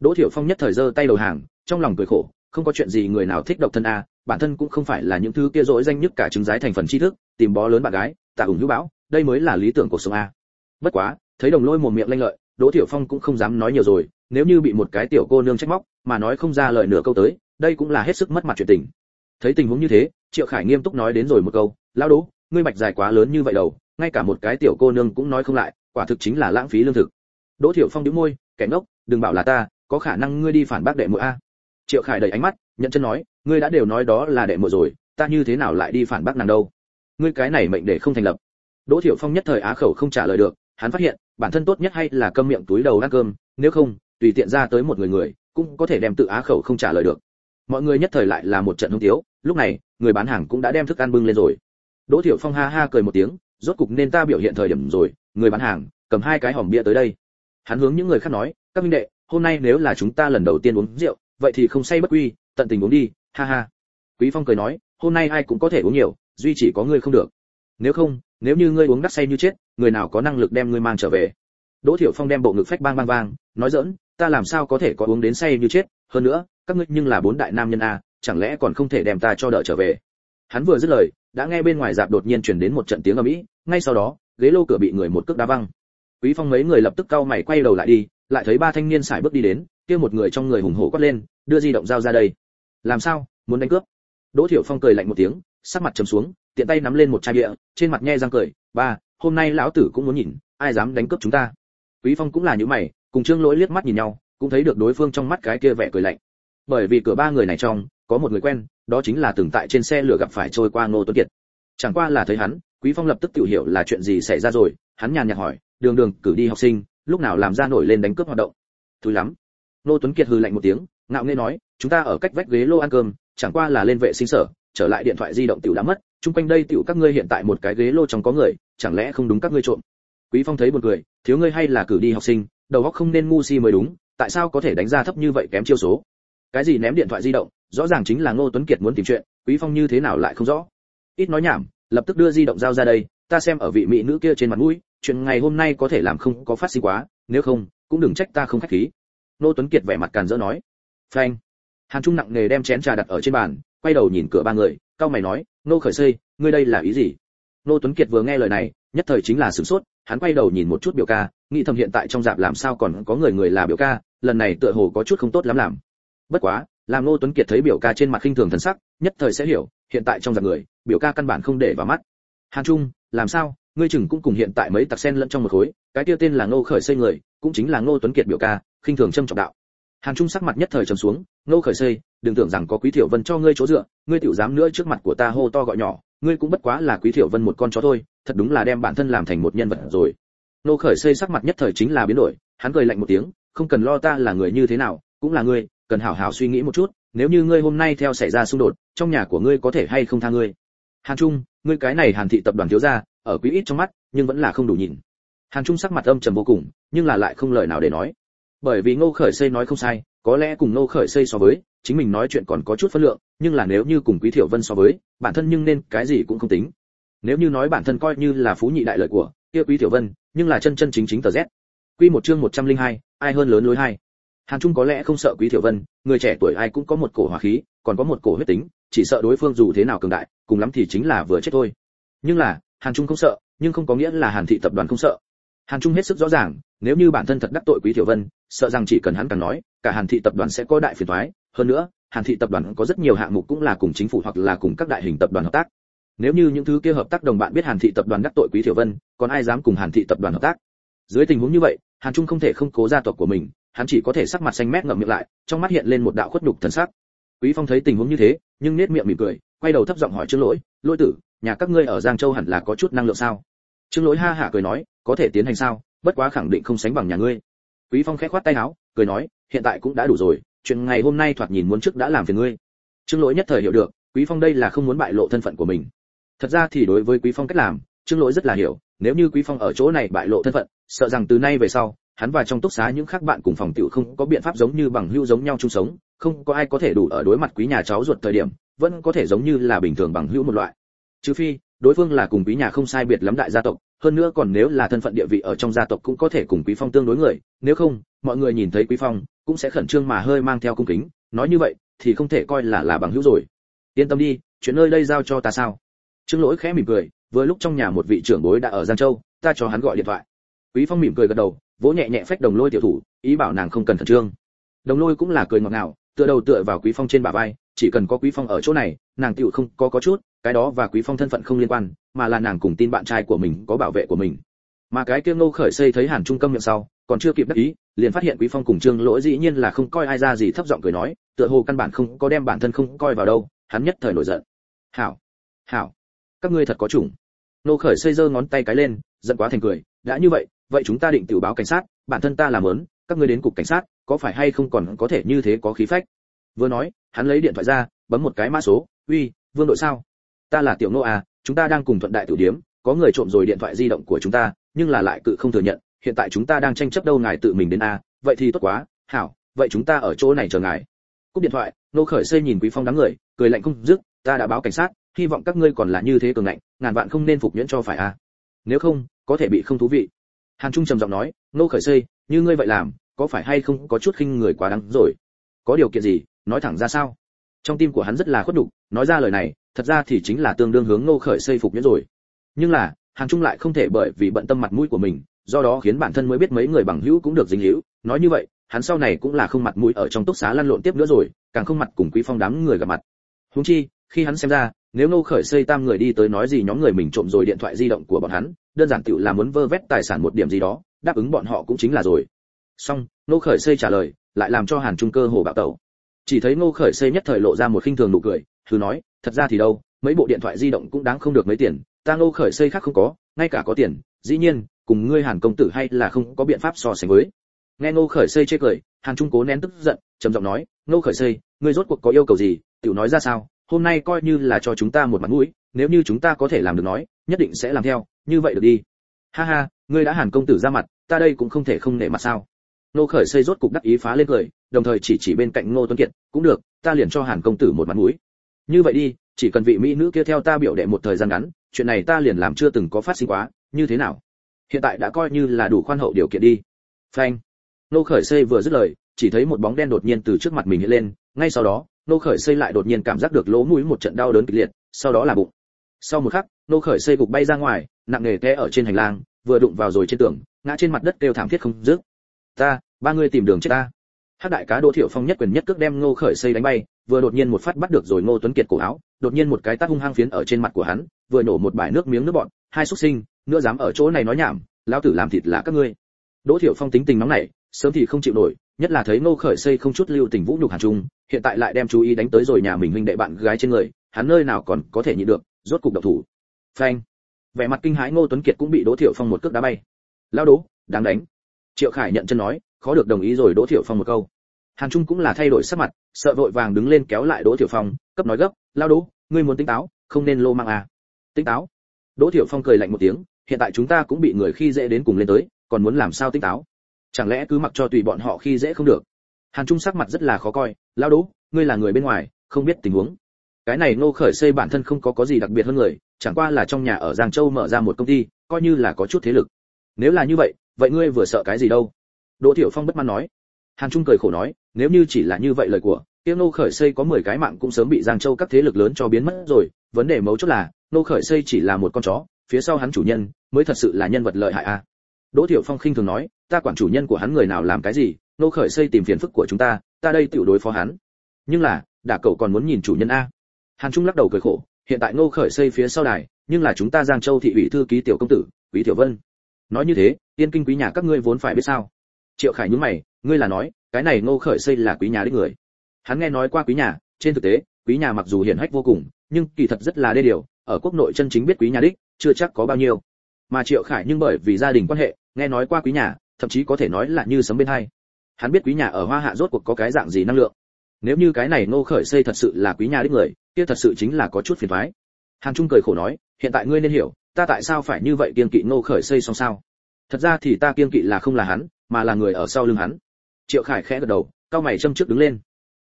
Đỗ thiểu phong nhất thời giơ tay đầu hàng, trong lòng cười khổ, không có chuyện gì người nào thích độc thân à bản thân cũng không phải là những thứ kia dỗi danh nhất cả chứng giái thành phần tri thức, tìm bó lớn bạn gái tạ ủng hữu bão, đây mới là lý tưởng cuộc sống a. Bất quá, thấy đồng lôi mồm miệng lanh lợi, đỗ tiểu phong cũng không dám nói nhiều rồi, nếu như bị một cái tiểu cô nương trách móc, mà nói không ra lời nửa câu tới, đây cũng là hết sức mất mặt chuyện tình. Thấy tình huống như thế, triệu khải nghiêm túc nói đến rồi một câu, lão đỗ, ngươi mạch dài quá lớn như vậy đâu ngay cả một cái tiểu cô nương cũng nói không lại, quả thực chính là lãng phí lương thực. Đỗ thiểu phong đứng môi, kẻ ngốc, đừng bảo là ta, có khả năng ngươi đi phản bác đệ muội a. Triệu khải đầy ánh mắt, nhận chân nói, ngươi đã đều nói đó là đệ muội rồi, ta như thế nào lại đi phản bác nàng đâu? Ngươi cái này mệnh để không thành lập. Đỗ thiểu phong nhất thời á khẩu không trả lời được, hắn phát hiện, bản thân tốt nhất hay là câm miệng túi đầu ăn cơm, nếu không, tùy tiện ra tới một người người, cũng có thể đem tự á khẩu không trả lời được. Mọi người nhất thời lại là một trận hung tiếu, lúc này, người bán hàng cũng đã đem thức ăn bưng lên rồi. Đỗ thiểu phong ha ha cười một tiếng, rốt cục nên ta biểu hiện thời điểm rồi, người bán hàng, cầm hai cái hòm bia tới đây. Hắn hướng những người khác nói, các minh đệ, hôm nay nếu là chúng ta lần đầu tiên uống rượu, vậy thì không say bất quy, tận tình uống đi, ha ha. Quý phong cười nói, hôm nay ai cũng có thể uống nhiều duy chỉ có ngươi không được. Nếu không, nếu như ngươi uống đắt say như chết, người nào có năng lực đem ngươi mang trở về? Đỗ thiểu phong đem bộ ngực phách bang bang bang, nói dỡn ta làm sao có thể có uống đến say như chết? Hơn nữa, các ngươi nhưng là bốn đại nam nhân a, chẳng lẽ còn không thể đem ta cho đỡ trở về? Hắn vừa dứt lời, đã nghe bên ngoài dạp đột nhiên truyền đến một trận tiếng ầm ĩ, ngay sau đó, ghế lô cửa bị người một cước đá văng. Quý phong mấy người lập tức cau mày quay đầu lại đi, lại thấy ba thanh niên xài bước đi đến, kia một người trong người hùng hổ quát lên, đưa di động dao ra đây. Làm sao? Muốn đánh cướp? Đỗ thiểu phong cười lạnh một tiếng sắc mặt trầm xuống, tiện tay nắm lên một chai bia, trên mặt nhe răng cười, ba, hôm nay lão tử cũng muốn nhìn, ai dám đánh cướp chúng ta? Quý phong cũng là những mày, cùng trương lỗi liếc mắt nhìn nhau, cũng thấy được đối phương trong mắt cái kia vẻ cười lạnh. Bởi vì cửa ba người này trong, có một người quen, đó chính là từng tại trên xe lửa gặp phải trôi qua ngô tuấn kiệt. Chẳng qua là thấy hắn, quý phong lập tức tự hiểu là chuyện gì xảy ra rồi, hắn nhàn nhạt hỏi, đường đường, cử đi học sinh, lúc nào làm ra nổi lên đánh cướp hoạt động? Thúi lắm. Ngô tuấn kiệt hừ lạnh một tiếng, ngạo nghễ nói, chúng ta ở cách vách ghế lô ăn cơm, chẳng qua là lên vệ sinh sở trở lại điện thoại di động tiểu đã mất, chung quanh đây tiểu các ngươi hiện tại một cái ghế lô trong có người, chẳng lẽ không đúng các ngươi trộm? Quý phong thấy buồn cười, thiếu ngươi hay là cử đi học sinh, đầu óc không nên ngu si mới đúng, tại sao có thể đánh ra thấp như vậy kém chiêu số? Cái gì ném điện thoại di động, rõ ràng chính là ngô tuấn kiệt muốn tìm chuyện, quý phong như thế nào lại không rõ? Ít nói nhảm, lập tức đưa di động giao ra đây, ta xem ở vị mỹ nữ kia trên mặt mũi, chuyện ngày hôm nay có thể làm không có phát sinh quá, nếu không, cũng đừng trách ta không khách khí. Ngô tuấn kiệt vẻ mặt càn rỡ nói. Phanh. Hàn trung nặng nề đem chén trà đặt ở trên bàn quay đầu nhìn cửa ba người cao mày nói nô khởi xây ngươi đây là ý gì? Nô tuấn kiệt vừa nghe lời này, nhất thời chính là sửng sốt, hắn quay đầu nhìn một chút biểu ca, nghĩ thầm hiện tại trong dạp làm sao còn có người người là biểu ca, lần này tựa hồ có chút không tốt lắm làm. Bất quá, làm nô tuấn kiệt thấy biểu ca trên mặt khinh thường thần sắc, nhất thời sẽ hiểu, hiện tại trong dạp người, biểu ca căn bản không để vào mắt. Hàn trung, làm sao? Ngươi chừng cũng cùng hiện tại mấy tặc sen lẫn trong một khối, cái kia tên là nô khởi xây người, cũng chính là nô tuấn kiệt biểu ca, khinh thường trâm trọng đạo. Hàn trung sắc mặt nhất thời trầm xuống nô khởi xây đừng tưởng rằng có quý thiểu vân cho ngươi chỗ dựa, ngươi tiểu dám nữa trước mặt của ta hô to gọi nhỏ, ngươi cũng bất quá là quý thiểu vân một con chó thôi, thật đúng là đem bản thân làm thành một nhân vật rồi. Ngô khởi xây sắc mặt nhất thời chính là biến đổi, hắn cười lạnh một tiếng, không cần lo ta là người như thế nào, cũng là ngươi, cần hảo hảo suy nghĩ một chút, nếu như ngươi hôm nay theo xảy ra xung đột, trong nhà của ngươi có thể hay không tha ngươi. Hàn trung, ngươi cái này hàn thị tập đoàn thiếu gia, ở quý ít trong mắt, nhưng vẫn là không đủ nhìn. Hàn trung sắc mặt âm trầm vô cùng, nhưng là lại không lời nào để nói. Bởi vì ngô khởi xây nói không sai có lẽ cùng nô khởi xây so với chính mình nói chuyện còn có chút phân lượng nhưng là nếu như cùng quý thiểu vân so với bản thân nhưng nên cái gì cũng không tính. Nếu như nói bản thân coi như là phú nhị đại lợi của kia quý thiểu vân nhưng là chân chân chính chính tờ z. Quy một chương 102, ai hơn lớn lối hai. Hàn trung có lẽ không sợ quý thiểu vân người trẻ tuổi ai cũng có một cổ hỏa khí còn có một cổ huyết tính chỉ sợ đối phương dù thế nào cường đại cùng lắm thì chính là vừa chết thôi. Nhưng là hàn trung không sợ nhưng không có nghĩa là hàn thị tập đoàn không sợ. Hàn trung hết sức rõ ràng nếu như bản thân thật đắc tội quý tiểu vân, sợ rằng chỉ cần hắn càng nói, cả hàn thị tập đoàn sẽ có đại phiền toái. Hơn nữa, hàn thị tập đoàn có rất nhiều hạng mục cũng là cùng chính phủ hoặc là cùng các đại hình tập đoàn hợp tác. Nếu như những thứ kia hợp tác đồng bạn biết hàn thị tập đoàn đắc tội quý tiểu vân, còn ai dám cùng hàn thị tập đoàn hợp tác? Dưới tình huống như vậy, hàn trung không thể không cố gia tộc của mình, hắn chỉ có thể sắc mặt xanh mét ngậm miệng lại, trong mắt hiện lên một đạo khuất nhục thần sắc. Quý phong thấy tình huống như thế, nhưng nét miệng mỉm cười, quay đầu thấp giọng hỏi trương lỗi lỗi tử, nhà các ngươi ở giang châu hẳn là có chút năng lượng sao? Trương lỗi ha hả cười nói, có thể tiến hành sao? Bất quá khẳng định không sánh bằng nhà ngươi. Quý phong khẽ khoát tay áo, cười nói, hiện tại cũng đã đủ rồi, chuyện ngày hôm nay thoạt nhìn muốn trước đã làm phiền ngươi. Trương lỗi nhất thời hiểu được, quý phong đây là không muốn bại lộ thân phận của mình. Thật ra thì đối với quý phong cách làm, trương lỗi rất là hiểu, nếu như quý phong ở chỗ này bại lộ thân phận, sợ rằng từ nay về sau, hắn và trong túc xá những khác bạn cùng phòng tiểu không có biện pháp giống như bằng hữu giống nhau chung sống, không có ai có thể đủ ở đối mặt quý nhà cháu ruột thời điểm, vẫn có thể giống như là bình thường bằng hữu một loại. Trừ phi, đối phương là cùng quý nhà không sai biệt lắm đại gia tộc hơn nữa còn nếu là thân phận địa vị ở trong gia tộc cũng có thể cùng quý phong tương đối người, nếu không, mọi người nhìn thấy quý phong, cũng sẽ khẩn trương mà hơi mang theo cung kính. Nói như vậy, thì không thể coi là là bằng hữu rồi. Yên tâm đi, chuyện nơi đây giao cho ta sao? Trương lỗi khẽ mỉm cười, vừa lúc trong nhà một vị trưởng bối đã ở giang châu, ta cho hắn gọi điện thoại. Quý phong mỉm cười gật đầu, vỗ nhẹ nhẹ phách đồng lôi tiểu thủ, ý bảo nàng không cần khẩn trương. Đồng lôi cũng là cười ngọt ngào, tựa đầu tựa vào quý phong trên bả vai, chỉ cần có quý phong ở chỗ này nàng tựu không có có chút, cái đó và quý phong thân phận không liên quan, mà là nàng cùng tin bạn trai của mình có bảo vệ của mình. Mà cái kia ngô khởi xây thấy hàn trung câm miệng sau, còn chưa kịp đắc ý, liền phát hiện quý phong cùng trương lỗi dĩ nhiên là không coi ai ra gì thấp giọng cười nói, tựa hồ căn bản không có đem bản thân không coi vào đâu, hắn nhất thời nổi giận. Hảo hảo, các ngươi thật có chủng. Nô khởi xây giơ ngón tay cái lên, giận quá thành cười, đã như vậy vậy chúng ta định tiểu báo cảnh sát, bản thân ta làm ớn các ngươi đến cục cảnh sát, có phải hay không còn có thể như thế có khí phách? Vừa nói, hắn lấy điện thoại ra, bấm một cái mã số uy, vương đội sao? Ta là tiểu nô à chúng ta đang cùng thuận đại tiểu điếm, có người trộm rồi điện thoại di động của chúng ta, nhưng là lại cự không thừa nhận, hiện tại chúng ta đang tranh chấp đâu ngài tự mình đến a vậy thì tốt quá, hảo, vậy chúng ta ở chỗ này chờ ngài. Cúp điện thoại, nô khởi xây nhìn quý phong đám người, cười lạnh không dứt, ta đã báo cảnh sát, hy vọng các ngươi còn là như thế cường ngạnh, ngàn vạn không nên phục nhuyễn cho phải a nếu không, có thể bị không thú vị. Hàn trung trầm giọng nói, nô khởi xây như ngươi vậy làm, có phải hay không có chút khinh người quá đáng rồi? Có điều kiện gì, nói thẳng ra sao? Trong tim của hắn rất là khuất đục nói ra lời này, thật ra thì chính là tương đương hướng Ngô khởi xây phục nhuyễn rồi. Nhưng là hàn trung lại không thể bởi vì bận tâm mặt mũi của mình, do đó khiến bản thân mới biết mấy người bằng hữu cũng được dính hữu nói như vậy, hắn sau này cũng là không mặt mũi ở trong túc xá lăn lộn tiếp nữa rồi, càng không mặt cùng quý phong đám người gặp mặt. Huống chi, khi hắn xem ra, nếu Ngô khởi xây tam người đi tới nói gì nhóm người mình trộm rồi điện thoại di động của bọn hắn, đơn giản tựu là muốn vơ vét tài sản một điểm gì đó, đáp ứng bọn họ cũng chính là rồi. Xong nô khởi xây trả lời, lại làm cho hàn trung cơ hồ bạo tẩu chỉ thấy Ngô khởi xây nhất thời lộ ra một khinh thường nụ cười, thử nói, thật ra thì đâu, mấy bộ điện thoại di động cũng đáng không được mấy tiền, ta Ngô khởi xây khác không có, ngay cả có tiền, dĩ nhiên, cùng ngươi hàn công tử hay là không có biện pháp so sánh với. Nghe ngô khởi xây chê cười, hàn trung cố nén tức giận, trầm giọng nói, ngô khởi xây ngươi rốt cuộc có yêu cầu gì, tiểu nói ra sao, hôm nay coi như là cho chúng ta một mặt mũi, nếu như chúng ta có thể làm được nói, nhất định sẽ làm theo, như vậy được đi. Ha ha, ngươi đã hàn công tử ra mặt, ta đây cũng không thể không nể mặt sao. Nô khởi xây rốt cục đắc ý phá lên cười, đồng thời chỉ chỉ bên cạnh ngô tuấn kiệt, cũng được, ta liền cho hàn công tử một mặt mũi. Như vậy đi, chỉ cần vị mỹ nữ kia theo ta biểu đệ một thời gian ngắn, chuyện này ta liền làm chưa từng có phát sinh quá, như thế nào? Hiện tại đã coi như là đủ khoan hậu điều kiện đi. Phanh. Nô khởi xây vừa dứt lời, chỉ thấy một bóng đen đột nhiên từ trước mặt mình hiện lên, ngay sau đó nô khởi xây lại đột nhiên cảm giác được lỗ mũi một trận đau đớn kịch liệt, sau đó là bụng. Sau một khắc nô khởi xây gục bay ra ngoài, nặng nề té ở trên hành lang, vừa đụng vào rồi trên tường, ngã trên mặt đất kêu thảm thiết không dứt ta, ba người tìm đường chết ta. Hắc đại cá đỗ thiệu phong nhất quyền nhất cước đem Ngô khởi xây đánh bay, vừa đột nhiên một phát bắt được rồi ngô tuấn kiệt cổ áo, đột nhiên một cái tát hung hăng phiến ở trên mặt của hắn, vừa nổ một bãi nước miếng nước bọn, hai xuất sinh, nữa dám ở chỗ này nói nhảm, lão tử làm thịt là các ngươi. Đỗ thiệu phong tính tình nóng nảy, sớm thì không chịu nổi, nhất là thấy ngô khởi xây không chút lưu tình vũ nhục hàn trung, hiện tại lại đem chú ý đánh tới rồi nhà mình huynh đệ bạn gái trên người, hắn nơi nào còn có thể nhịn được, rốt cục độc thủ. Phanh. Vẻ mặt kinh hãi ngô tuấn kiệt cũng bị đỗ thiệu phong một cước đá bay. Lao đố đáng đánh triệu khải nhận chân nói khó được đồng ý rồi đỗ Thiểu phong một câu. Hàn trung cũng là thay đổi sắc mặt sợ vội vàng đứng lên kéo lại đỗ Thiểu phong cấp nói gấp lao Đỗ, ngươi muốn tỉnh táo không nên lô mang à. Tỉnh táo? Đỗ Thiểu phong cười lạnh một tiếng hiện tại chúng ta cũng bị người khi dễ đến cùng lên tới còn muốn làm sao tỉnh táo? Chẳng lẽ cứ mặc cho tùy bọn họ khi dễ không được? Hàn trung sắc mặt rất là khó coi lao Đỗ, ngươi là người bên ngoài không biết tình huống. Cái này nô khởi xây bản thân không có có gì đặc biệt hơn người chẳng qua là trong nhà ở giang châu mở ra một công ty coi như là có chút thế lực. Nếu là như vậy vậy ngươi vừa sợ cái gì đâu? Đỗ tiểu phong bất mãn nói. Hàn trung cười khổ nói, nếu như chỉ là như vậy lời của, tiêu nô khởi xây có 10 cái mạng cũng sớm bị giang châu các thế lực lớn cho biến mất rồi. Vấn đề mấu chốt là, nô khởi xây chỉ là một con chó, phía sau hắn chủ nhân mới thật sự là nhân vật lợi hại a. À. Đỗ tiểu phong khinh thường nói, ta quản chủ nhân của hắn người nào làm cái gì, nô khởi xây tìm phiền phức của chúng ta ta đây tiểu đối phó hắn. Nhưng là, đả cậu còn muốn nhìn chủ nhân a. Hàn trung lắc đầu cười khổ, hiện tại nô khởi xây phía sau đài, nhưng là chúng ta giang châu thị ủy thư ký tiểu công tử, quý tiểu vân. Nói như thế tiên kinh quý nhà các ngươi vốn phải biết sao? Triệu khải nhún mày, ngươi là nói, cái này Ngô khởi xây là quý nhà đích người. Hắn nghe nói qua quý nhà, trên thực tế, quý nhà mặc dù hiển hách vô cùng, nhưng kỳ thật rất là đê điều, ở quốc nội chân chính biết quý nhà đích, chưa chắc có bao nhiêu. Mà triệu khải nhưng bởi vì gia đình quan hệ, nghe nói qua quý nhà, thậm chí có thể nói là như sấm bên hai. Hắn biết quý nhà ở hoa hạ rốt cuộc có cái dạng gì năng lượng. Nếu như cái này Ngô khởi xây thật sự là quý nhà đích người, kia thật sự chính là có chút phiền toái. Hàn trung cười khổ nói, hiện tại ngươi nên hiểu, ta tại sao phải như vậy kiên kỵ Ngô khởi xây xong sao? Thật ra thì ta kiên kỵ là không là hắn, mà là người ở sau lưng hắn. Triệu khải khẽ gật đầu, cao mày châm trước đứng lên.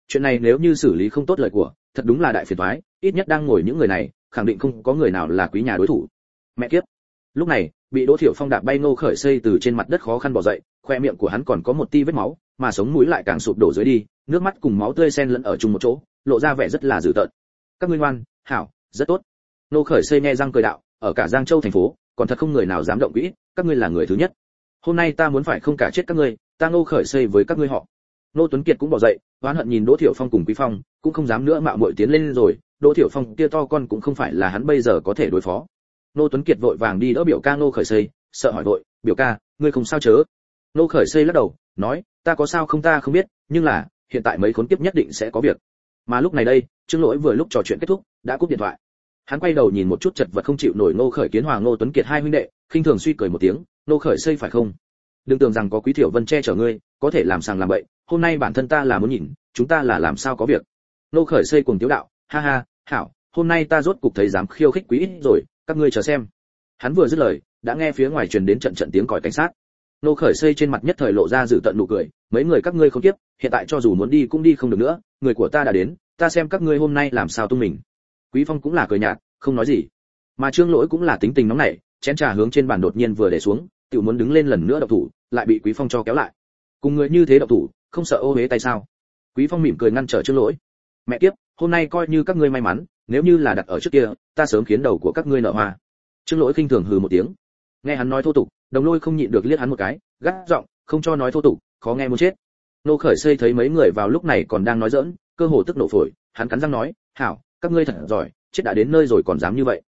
Chuyện này nếu như xử lý không tốt lời của, thật đúng là đại phiền toái, ít nhất đang ngồi những người này, khẳng định không có người nào là quý nhà đối thủ. Mẹ kiếp. Lúc này, bị đỗ thiểu phong đạp bay ngô khởi xây từ trên mặt đất khó khăn bỏ dậy, khoe miệng của hắn còn có một ti vết máu, mà sống mũi lại càng sụp đổ dưới đi, nước mắt cùng máu tươi xen lẫn ở chung một chỗ, lộ ra vẻ rất là dữ tợn. Các ngươi ngoan, hảo, rất tốt. Ngô khởi xây nghe răng cười đạo, ở cả giang châu thành phố còn thật không người nào dám động quỹ, các ngươi là người thứ nhất. Hôm nay ta muốn phải không cả chết các ngươi, ta ngô khởi xây với các ngươi họ. Nô tuấn kiệt cũng bỏ dậy, oán hận nhìn đỗ thiểu phong cùng quý phong, cũng không dám nữa mạo muội tiến lên rồi, đỗ thiểu phong kia to con cũng không phải là hắn bây giờ có thể đối phó. Nô tuấn kiệt vội vàng đi đỡ biểu ca nô khởi xây, sợ hỏi vội, biểu ca, ngươi không sao chớ? Nô khởi xây lắc đầu, nói, ta có sao không ta không biết, nhưng là, hiện tại mấy khốn kiếp nhất định sẽ có việc. Mà lúc này đây, trương lỗi vừa lúc trò chuyện kết thúc, đã cúp điện thoại hắn quay đầu nhìn một chút chật vật không chịu nổi Ngô khởi kiến hoàng Ngô tuấn kiệt hai huynh đệ, khinh thường suy cười một tiếng, Ngô khởi xây phải không? Đừng tưởng rằng có quý thiểu vân che chở ngươi, có thể làm sàng làm bậy, hôm nay bản thân ta là muốn nhìn, chúng ta là làm sao có việc. Ngô khởi xây cùng tiếu đạo, ha ha, hảo, hôm nay ta rốt cục thấy dám khiêu khích quý ít rồi, các ngươi chờ xem. Hắn vừa dứt lời, đã nghe phía ngoài truyền đến trận trận tiếng còi cảnh sát. Nô khởi xây trên mặt nhất thời lộ ra dự tận nụ cười, mấy người các ngươi không tiếp, hiện tại cho dù muốn đi cũng đi không được nữa, người của ta đã đến, ta xem các ngươi hôm nay làm sao tung mình quý phong cũng là cười nhạt không nói gì. Mà trương lỗi cũng là tính tình nóng nảy chén trà hướng trên bàn đột nhiên vừa để xuống Tiểu muốn đứng lên lần nữa độc thủ lại bị quý phong cho kéo lại. Cùng người như thế độc thủ không sợ ô huế tay sao? Quý phong mỉm cười ngăn trở trương lỗi. Mẹ kiếp, hôm nay coi như các ngươi may mắn nếu như là đặt ở trước kia ta sớm khiến đầu của các ngươi nợ hoa. Trương lỗi khinh thường hừ một tiếng. Nghe hắn nói thô tục đồng lôi không nhịn được liếc hắn một cái gắt giọng không cho nói thô tục khó nghe muốn chết. Nô khởi xây thấy mấy người vào lúc này còn đang nói dỡn cơ hồ tức nổ phổi hắn cắn răng nói hảo các ngươi thật giỏi, chết đã đến nơi rồi còn dám như vậy.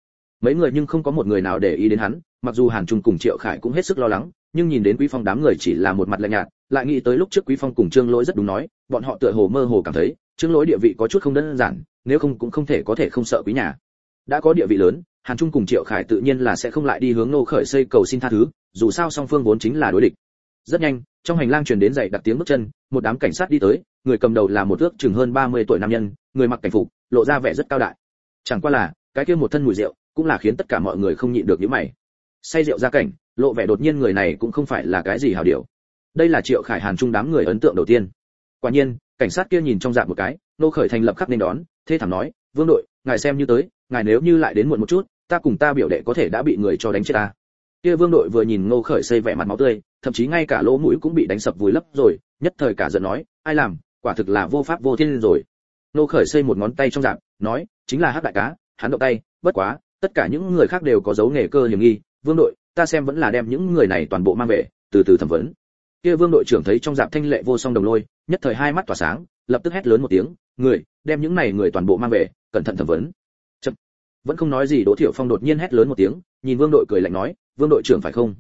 Mấy người nhưng không có một người nào để ý đến hắn, mặc dù hàn trung cùng triệu khải cũng hết sức lo lắng, nhưng nhìn đến quý phong đám người chỉ là một mặt lạnh nhạt, lại nghĩ tới lúc trước quý phong cùng trương lỗi rất đúng nói, bọn họ tựa hồ mơ hồ cảm thấy, trương lỗi địa vị có chút không đơn giản, nếu không cũng không thể có thể không sợ quý nhà. Đã có địa vị lớn, hàn trung cùng triệu khải tự nhiên là sẽ không lại đi hướng nô khởi xây cầu xin tha thứ, dù sao song phương vốn chính là đối địch. Rất nhanh, trong hành lang truyền đến dậy đặt tiếng bước chân, một đám cảnh sát đi tới, người cầm đầu là một ước chừng hơn 30 tuổi nam nhân, người mặc cảnh phục lộ ra vẻ rất cao đại. Chẳng qua là, cái kia một thân mùi rượu cũng là khiến tất cả mọi người không nhịn được những mày. Say rượu ra cảnh, lộ vẻ đột nhiên người này cũng không phải là cái gì hảo điều. Đây là triệu khải hàn trung đám người ấn tượng đầu tiên. Quả nhiên, cảnh sát kia nhìn trong dạng một cái, nô khởi thành lập khắc nên đón thế thảm nói, vương đội, ngài xem như tới, ngài nếu như lại đến muộn một chút, ta cùng ta biểu đệ có thể đã bị người cho đánh chết ta. Kia vương đội vừa nhìn ngô khởi xây vẻ mặt máu tươi, thậm chí ngay cả lỗ mũi cũng bị đánh sập vùi lấp rồi, nhất thời cả giận nói, ai làm, quả thực là vô pháp vô thiên rồi. Nô khởi xây một ngón tay trong dạng, nói, chính là hát đại cá, hắn động tay, bất quá, tất cả những người khác đều có dấu nghề cơ hiểm nghi, vương đội, ta xem vẫn là đem những người này toàn bộ mang về, từ từ thẩm vấn. Kia vương đội trưởng thấy trong dạp thanh lệ vô song đồng lôi, nhất thời hai mắt tỏa sáng, lập tức hét lớn một tiếng, người, đem những này người toàn bộ mang về, cẩn thận thẩm vấn. Chậm. vẫn không nói gì, đỗ thiểu phong đột nhiên hét lớn một tiếng, nhìn vương đội cười lạnh nói, vương đội trưởng phải không?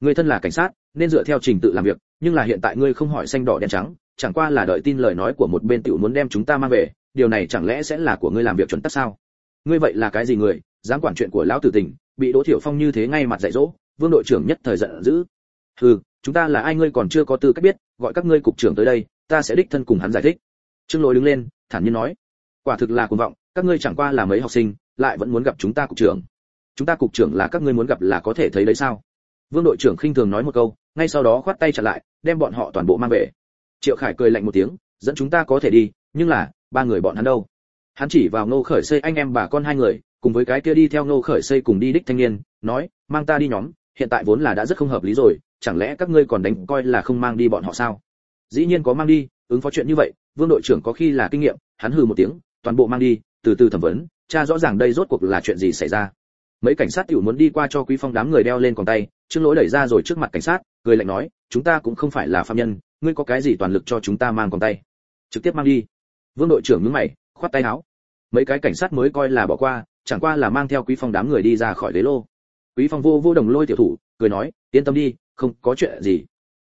Người thân là cảnh sát, nên dựa theo trình tự làm việc nhưng là hiện tại ngươi không hỏi xanh đỏ đen trắng, chẳng qua là đợi tin lời nói của một bên tiểu muốn đem chúng ta mang về, điều này chẳng lẽ sẽ là của ngươi làm việc chuẩn tắc sao? Ngươi vậy là cái gì người, dám quản chuyện của lão tử tình, bị đỗ thiểu phong như thế ngay mặt dạy dỗ, vương đội trưởng nhất thời giận dữ. Hừ, chúng ta là ai ngươi còn chưa có tư cách biết, gọi các ngươi cục trưởng tới đây, ta sẽ đích thân cùng hắn giải thích. Trương lỗi đứng lên, thản nhiên nói, quả thực là cuồng vọng, các ngươi chẳng qua là mấy học sinh, lại vẫn muốn gặp chúng ta cục trưởng. Chúng ta cục trưởng là các ngươi muốn gặp là có thể thấy đấy sao? Vương đội trưởng khinh thường nói một câu ngay sau đó khoát tay trả lại, đem bọn họ toàn bộ mang về. Triệu khải cười lạnh một tiếng, dẫn chúng ta có thể đi, nhưng là, ba người bọn hắn đâu? Hắn chỉ vào ngô khởi xây anh em bà con hai người, cùng với cái kia đi theo ngô khởi xây cùng đi đích thanh niên, nói, mang ta đi nhóm, hiện tại vốn là đã rất không hợp lý rồi, chẳng lẽ các ngươi còn đánh coi là không mang đi bọn họ sao? Dĩ nhiên có mang đi, ứng phó chuyện như vậy, vương đội trưởng có khi là kinh nghiệm. Hắn hừ một tiếng, toàn bộ mang đi, từ từ thẩm vấn, cha rõ ràng đây rốt cuộc là chuyện gì xảy ra. Mấy cảnh sát tiểu muốn đi qua cho quý phong đám người đeo lên còn tay, trương lỗi đẩy ra rồi trước mặt cảnh sát cười lạnh nói, chúng ta cũng không phải là phạm nhân, ngươi có cái gì toàn lực cho chúng ta mang còn tay? Trực tiếp mang đi. Vương đội trưởng nhướng mày, khoát tay áo. Mấy cái cảnh sát mới coi là bỏ qua, chẳng qua là mang theo quý phong đám người đi ra khỏi đế lô. Quý phong vô vô đồng lôi tiểu thủ, cười nói, yên tâm đi, không có chuyện gì.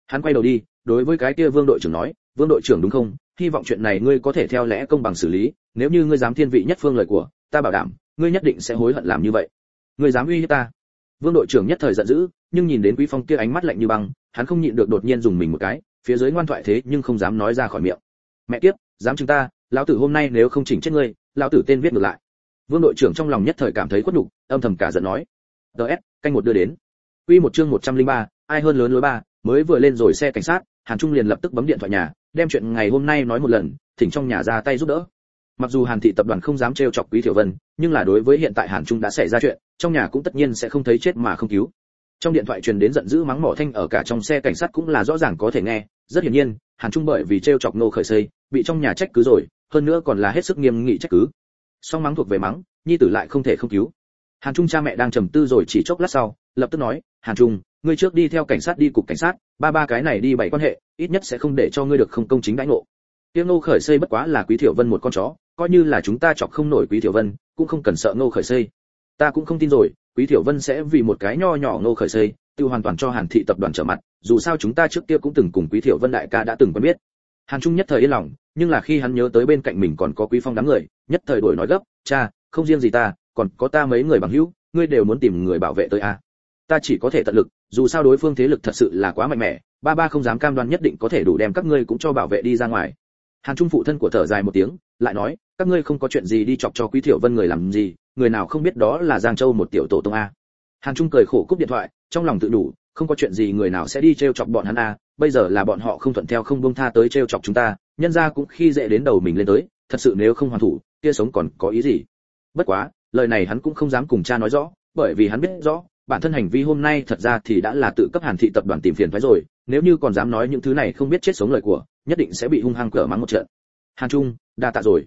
Hắn quay đầu đi, đối với cái kia vương đội trưởng nói, vương đội trưởng đúng không? Hy vọng chuyện này ngươi có thể theo lẽ công bằng xử lý, nếu như ngươi dám thiên vị nhất phương lời của, ta bảo đảm, ngươi nhất định sẽ hối hận làm như vậy. Ngươi dám uy hiếp ta? Vương đội trưởng nhất thời giận dữ nhưng nhìn đến quý phong kia ánh mắt lạnh như băng hắn không nhịn được đột nhiên dùng mình một cái phía dưới ngoan thoại thế nhưng không dám nói ra khỏi miệng. Mẹ tiếp dám chúng ta lão tử hôm nay nếu không chỉnh chết ngươi lão tử tên viết ngược lại. Vương đội trưởng trong lòng nhất thời cảm thấy khuất nhục âm thầm cả giận nói. Ts canh một đưa đến. Quy một chương 103, ai hơn lớn lối ba mới vừa lên rồi xe cảnh sát hàn trung liền lập tức bấm điện thoại nhà đem chuyện ngày hôm nay nói một lần thỉnh trong nhà ra tay giúp đỡ mặc dù hàn thị tập đoàn không dám trêu chọc quý tiểu vân, nhưng là đối với hiện tại hàn trung đã xảy ra chuyện, trong nhà cũng tất nhiên sẽ không thấy chết mà không cứu. Trong điện thoại truyền đến giận dữ mắng mỏ thanh ở cả trong xe cảnh sát cũng là rõ ràng có thể nghe. Rất hiển nhiên, hàn trung bởi vì trêu chọc nô khởi xây, bị trong nhà trách cứ rồi, hơn nữa còn là hết sức nghiêm nghị trách cứ. Song mắng thuộc về mắng, nhi tử lại không thể không cứu. Hàn trung cha mẹ đang trầm tư rồi chỉ chốc lát sau, lập tức nói, hàn trung, ngươi trước đi theo cảnh sát đi cục cảnh sát, ba ba cái này đi bảy quan hệ, ít nhất sẽ không để cho ngươi được không công chính đãi ngộ. Tiêu Nô khởi xây bất quá là quý thiểu vân một con chó coi như là chúng ta chọc không nổi quý tiểu vân, cũng không cần sợ ngô khởi xây. Ta cũng không tin rồi, quý tiểu vân sẽ vì một cái nho nhỏ ngô khởi xây, tiêu hoàn toàn cho hàn thị tập đoàn trở mặt, dù sao chúng ta trước kia cũng từng cùng quý tiểu vân đại ca đã từng quen biết. Hàn trung nhất thời yên lòng, nhưng là khi hắn nhớ tới bên cạnh mình còn có quý phong đám người, nhất thời đổi nói gấp, cha, không riêng gì ta, còn có ta mấy người bằng hữu, ngươi đều muốn tìm người bảo vệ tôi à? Ta chỉ có thể tận lực, dù sao đối phương thế lực thật sự là quá mạnh mẽ, ba ba không dám cam đoan nhất định có thể đủ đem các ngươi cũng cho bảo vệ đi ra ngoài. Hàn trung phụ thân của thở dài một tiếng, lại nói các ngươi không có chuyện gì đi chọc cho quý thiểu vân người làm gì, người nào không biết đó là giang châu một tiểu tổ tông a. Hàn trung cười khổ cúp điện thoại, trong lòng tự đủ, không có chuyện gì người nào sẽ đi trêu chọc bọn hắn a, bây giờ là bọn họ không thuận theo không buông tha tới trêu chọc chúng ta, nhân ra cũng khi dễ đến đầu mình lên tới, thật sự nếu không hoàn thủ, kia sống còn có ý gì? Bất quá, lời này hắn cũng không dám cùng cha nói rõ, bởi vì hắn biết rõ, bản thân hành vi hôm nay thật ra thì đã là tự cấp hàn thị tập đoàn tìm phiền thoái rồi, nếu như còn dám nói những thứ này không biết chết sống lời của, nhất định sẽ bị hung hăng cỡ mắng một trận. Hàn trung, đa tạ rồi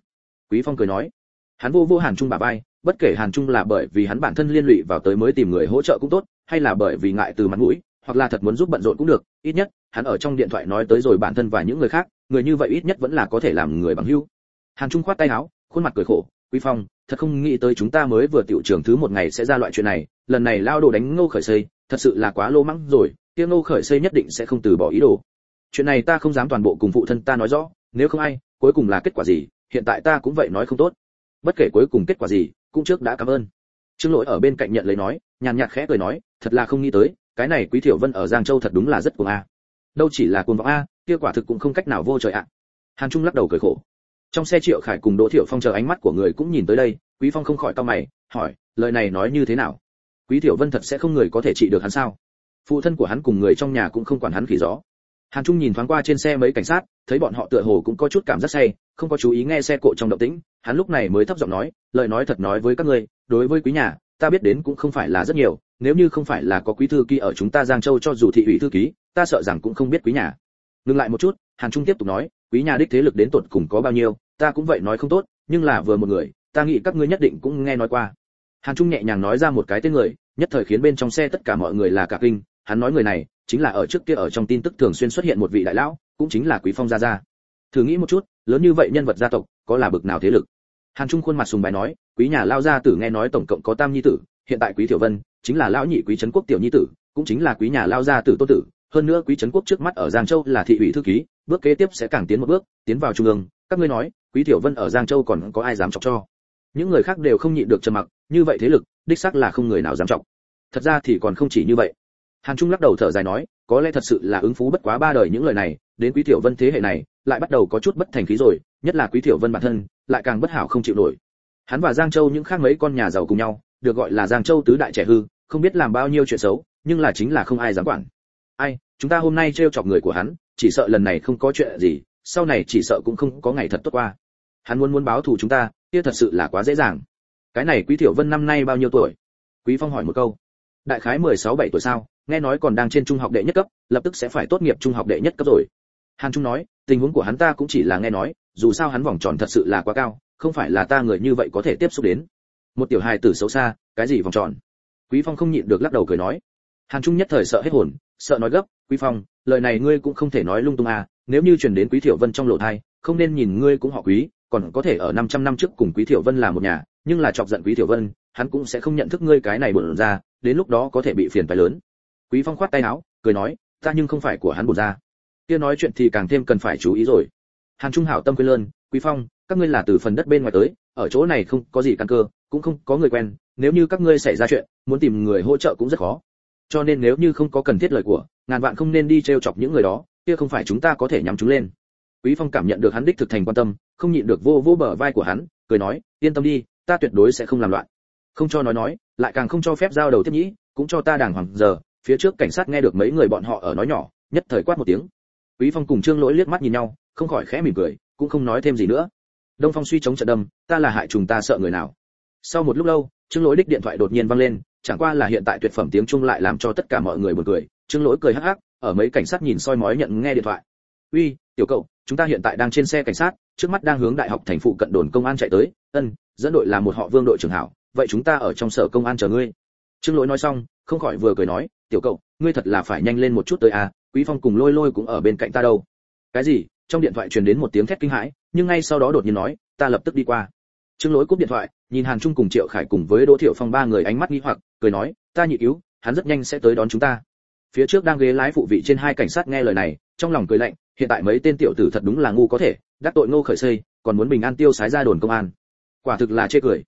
quý phong cười nói, hắn vô vô hàn trung bà bay bất kể hàn trung là bởi vì hắn bản thân liên lụy vào tới mới tìm người hỗ trợ cũng tốt, hay là bởi vì ngại từ mặt mũi, hoặc là thật muốn giúp bận rộn cũng được, ít nhất, hắn ở trong điện thoại nói tới rồi bản thân và những người khác, người như vậy ít nhất vẫn là có thể làm người bằng hữu. Hàn trung khoát tay áo, khuôn mặt cười khổ, quý phong, thật không nghĩ tới chúng ta mới vừa tiểu trưởng thứ một ngày sẽ ra loại chuyện này, lần này lao đồ đánh ngô khởi xây, thật sự là quá lô mắng rồi, kia ngô khởi xây nhất định sẽ không từ bỏ ý đồ. Chuyện này ta không dám toàn bộ cùng phụ thân ta nói rõ, nếu không ai, cuối cùng là kết quả gì hiện tại ta cũng vậy nói không tốt. Bất kể cuối cùng kết quả gì, cũng trước đã cảm ơn. Trương lỗi ở bên cạnh nhận lấy nói, nhàn nhạt khẽ cười nói, thật là không nghĩ tới, cái này quý thiểu vân ở giang châu thật đúng là rất cuồng a. Đâu chỉ là cuồng vọng a, kia quả thực cũng không cách nào vô trời ạ. Hàn trung lắc đầu cười khổ. Trong xe triệu khải cùng đỗ thiểu phong chờ ánh mắt của người cũng nhìn tới đây, quý phong không khỏi cau mày, hỏi, lời này nói như thế nào? Quý thiểu vân thật sẽ không người có thể trị được hắn sao? Phụ thân của hắn cùng người trong nhà cũng không quản hắn khỉ gió hàn trung nhìn thoáng qua trên xe mấy cảnh sát, thấy bọn họ tựa hồ cũng có chút cảm giác say, không có chú ý nghe xe cộ trong động tĩnh. Hắn lúc này mới thấp giọng nói, lời nói thật nói với các ngươi, đối với quý nhà, ta biết đến cũng không phải là rất nhiều, nếu như không phải là có quý thư ký ở chúng ta giang châu cho dù thị ủy thư ký, ta sợ rằng cũng không biết quý nhà. Ngừng lại một chút, hàn trung tiếp tục nói, quý nhà đích thế lực đến tột cùng có bao nhiêu, ta cũng vậy nói không tốt, nhưng là vừa một người, ta nghĩ các ngươi nhất định cũng nghe nói qua. Hàn trung nhẹ nhàng nói ra một cái tên người, nhất thời khiến bên trong xe tất cả mọi người là cả kinh. Hắn nói người này chính là ở trước kia ở trong tin tức thường xuyên xuất hiện một vị đại lão, cũng chính là quý phong gia gia. Thử nghĩ một chút, lớn như vậy nhân vật gia tộc, có là bực nào thế lực? Hàn trung khuôn mặt sùng bài nói, quý nhà lao gia tử nghe nói tổng cộng có tam nhi tử, hiện tại quý tiểu vân chính là lão nhị quý trấn quốc tiểu nhi tử, cũng chính là quý nhà lao gia tử tô tử, hơn nữa quý trấn quốc trước mắt ở giang châu là thị ủy thư ký, bước kế tiếp sẽ càng tiến một bước, tiến vào trung ương. Các ngươi nói, quý tiểu vân ở giang châu còn có ai dám chọc cho? Những người khác đều không nhịn được trầm mặc, như vậy thế lực, đích xác là không người nào dám chọc. Thật ra thì còn không chỉ như vậy hàn trung lắc đầu thở dài nói, có lẽ thật sự là ứng phú bất quá ba đời những lời này, đến quý tiểu vân thế hệ này, lại bắt đầu có chút bất thành khí rồi, nhất là quý tiểu vân bản thân, lại càng bất hảo không chịu nổi. Hắn và giang châu những khác mấy con nhà giàu cùng nhau, được gọi là giang châu tứ đại trẻ hư, không biết làm bao nhiêu chuyện xấu, nhưng là chính là không ai dám quản. Ai, chúng ta hôm nay trêu chọc người của hắn, chỉ sợ lần này không có chuyện gì, sau này chỉ sợ cũng không có ngày thật tốt qua. Hắn muốn muốn báo thù chúng ta, kia thật sự là quá dễ dàng. Cái này quý tiểu vân năm nay bao nhiêu tuổi? Quý phong hỏi một câu. Đại khái mười sáu bảy tuổi sao? Nghe nói còn đang trên trung học đệ nhất cấp, lập tức sẽ phải tốt nghiệp trung học đệ nhất cấp rồi. Hàn trung nói, tình huống của hắn ta cũng chỉ là nghe nói, dù sao hắn vòng tròn thật sự là quá cao, không phải là ta người như vậy có thể tiếp xúc đến. Một tiểu hài tử xấu xa, cái gì vòng tròn? Quý phong không nhịn được lắc đầu cười nói. Hàn trung nhất thời sợ hết hồn, sợ nói gấp, quý phong, lời này ngươi cũng không thể nói lung tung à nếu như truyền đến quý thiểu vân trong lộ thai, không nên nhìn ngươi cũng họ quý, còn có thể ở 500 năm trước cùng quý thiểu vân là một nhà, nhưng là chọc giận quý thiểu vân, hắn cũng sẽ không nhận thức ngươi cái này bổn ra, đến lúc đó có thể bị phiền phải lớn quý phong khoát tay áo, cười nói, ta nhưng không phải của hắn bổn ra kia nói chuyện thì càng thêm cần phải chú ý rồi. Hàn trung hảo tâm quên lơn, quý phong, các ngươi là từ phần đất bên ngoài tới, ở chỗ này không có gì căn cơ, cũng không có người quen, nếu như các ngươi xảy ra chuyện, muốn tìm người hỗ trợ cũng rất khó. Cho nên nếu như không có cần thiết lời của, ngàn vạn không nên đi trêu chọc những người đó, kia không phải chúng ta có thể nhắm chúng lên. Quý phong cảm nhận được hắn đích thực thành quan tâm, không nhịn được vô vô bờ vai của hắn, cười nói, yên tâm đi, ta tuyệt đối sẽ không làm loạn. Không cho nói nói, lại càng không cho phép giao đầu tiếp nhĩ, cũng cho ta đàng hoàng giờ phía trước cảnh sát nghe được mấy người bọn họ ở nói nhỏ, nhất thời quát một tiếng. Quý phong cùng trương lỗi liếc mắt nhìn nhau, không khỏi khẽ mỉm cười, cũng không nói thêm gì nữa. Đông phong suy chống trận đâm, ta là hại trùng ta sợ người nào. Sau một lúc lâu, trương lỗi đích điện thoại đột nhiên vang lên, chẳng qua là hiện tại tuyệt phẩm tiếng trung lại làm cho tất cả mọi người buồn cười. Trương lỗi cười hắc hắc, ở mấy cảnh sát nhìn soi mói nhận nghe điện thoại. Uy, tiểu cậu, chúng ta hiện tại đang trên xe cảnh sát, trước mắt đang hướng đại học thành phụ cận đồn công an chạy tới. Ân, dẫn đội là một họ vương đội trưởng hảo, vậy chúng ta ở trong sở công an chờ ngươi. Trương lỗi nói xong không khỏi vừa cười nói, tiểu cậu, ngươi thật là phải nhanh lên một chút tới à quý phong cùng lôi lôi cũng ở bên cạnh ta đâu. Cái gì? Trong điện thoại truyền đến một tiếng thét kinh hãi, nhưng ngay sau đó đột nhiên nói, ta lập tức đi qua. Trương lỗi cúp điện thoại, nhìn hàn trung cùng triệu khải cùng với đỗ thiệu phong ba người ánh mắt nghi hoặc, cười nói, ta nhị cứu, hắn rất nhanh sẽ tới đón chúng ta. Phía trước đang ghế lái phụ vị trên hai cảnh sát nghe lời này, trong lòng cười lạnh, hiện tại mấy tên tiểu tử thật đúng là ngu có thể, đắc tội ngô khởi xây, còn muốn bình an tiêu sái ra đồn công an. Quả thực là chê cười.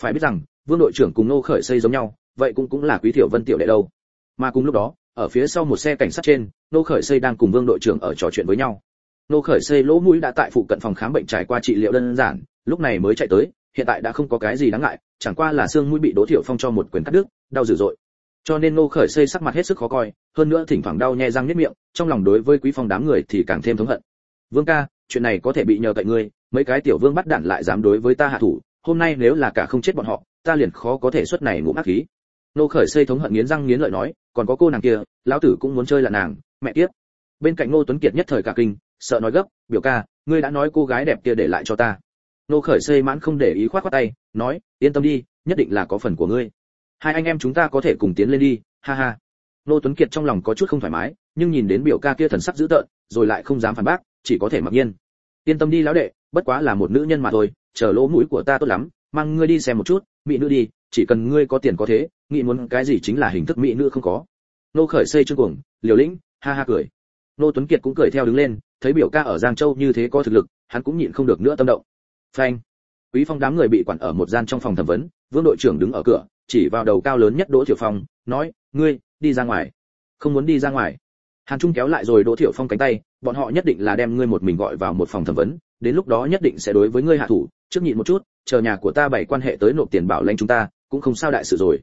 Phải biết rằng, vương đội trưởng cùng ngô khởi xây giống nhau vậy cũng cũng là quý thiểu vân tiểu đệ đâu. Mà cùng lúc đó, ở phía sau một xe cảnh sát trên, nô khởi xây đang cùng vương đội trưởng ở trò chuyện với nhau. Nô khởi xây lỗ mũi đã tại phụ cận phòng khám bệnh trải qua trị liệu đơn giản, lúc này mới chạy tới, hiện tại đã không có cái gì đáng ngại, chẳng qua là xương mũi bị đỗ thiểu phong cho một quyền cắt đứt, đau dữ dội. Cho nên nô khởi xây sắc mặt hết sức khó coi, hơn nữa thỉnh thoảng đau nhè răng niết miệng, trong lòng đối với quý phong đám người thì càng thêm thống hận. Vương ca, chuyện này có thể bị nhờ cậy ngươi, mấy cái tiểu vương bắt đạn lại dám đối với ta hạ thủ, hôm nay nếu là cả không chết bọn họ, ta liền khó có thể xuất này ngũ ác khí nô khởi xây thống hận nghiến răng nghiến lợi nói, còn có cô nàng kia, lão tử cũng muốn chơi là nàng, mẹ tiếp bên cạnh Nô tuấn kiệt nhất thời cả kinh, sợ nói gấp, biểu ca, ngươi đã nói cô gái đẹp kia để lại cho ta. Nô khởi xây mãn không để ý khoát khoát tay, nói, yên tâm đi, nhất định là có phần của ngươi. Hai anh em chúng ta có thể cùng tiến lên đi, ha ha. Nô tuấn kiệt trong lòng có chút không thoải mái, nhưng nhìn đến biểu ca kia thần sắc dữ tợn, rồi lại không dám phản bác, chỉ có thể mặc nhiên. Yên tâm đi lão đệ, bất quá là một nữ nhân mà thôi, chờ lỗ mũi của ta tốt lắm, mang ngươi đi xem một chút, mỹ nữ đi, chỉ cần ngươi có tiền có thế nghĩ muốn cái gì chính là hình thức mỹ nữ không có. Nô khởi xây trương cuồng, liều lĩnh, ha ha cười. Nô tuấn kiệt cũng cười theo đứng lên, thấy biểu ca ở giang châu như thế có thực lực, hắn cũng nhịn không được nữa tâm động. Phanh. Quý phong đám người bị quản ở một gian trong phòng thẩm vấn, vương đội trưởng đứng ở cửa, chỉ vào đầu cao lớn nhất đỗ thiểu phong, nói, ngươi, đi ra ngoài. Không muốn đi ra ngoài. Hàn trung kéo lại rồi đỗ thiểu phong cánh tay, bọn họ nhất định là đem ngươi một mình gọi vào một phòng thẩm vấn, đến lúc đó nhất định sẽ đối với ngươi hạ thủ. Trước nhịn một chút, chờ nhà của ta bày quan hệ tới nộp tiền bảo lãnh chúng ta, cũng không sao đại sự rồi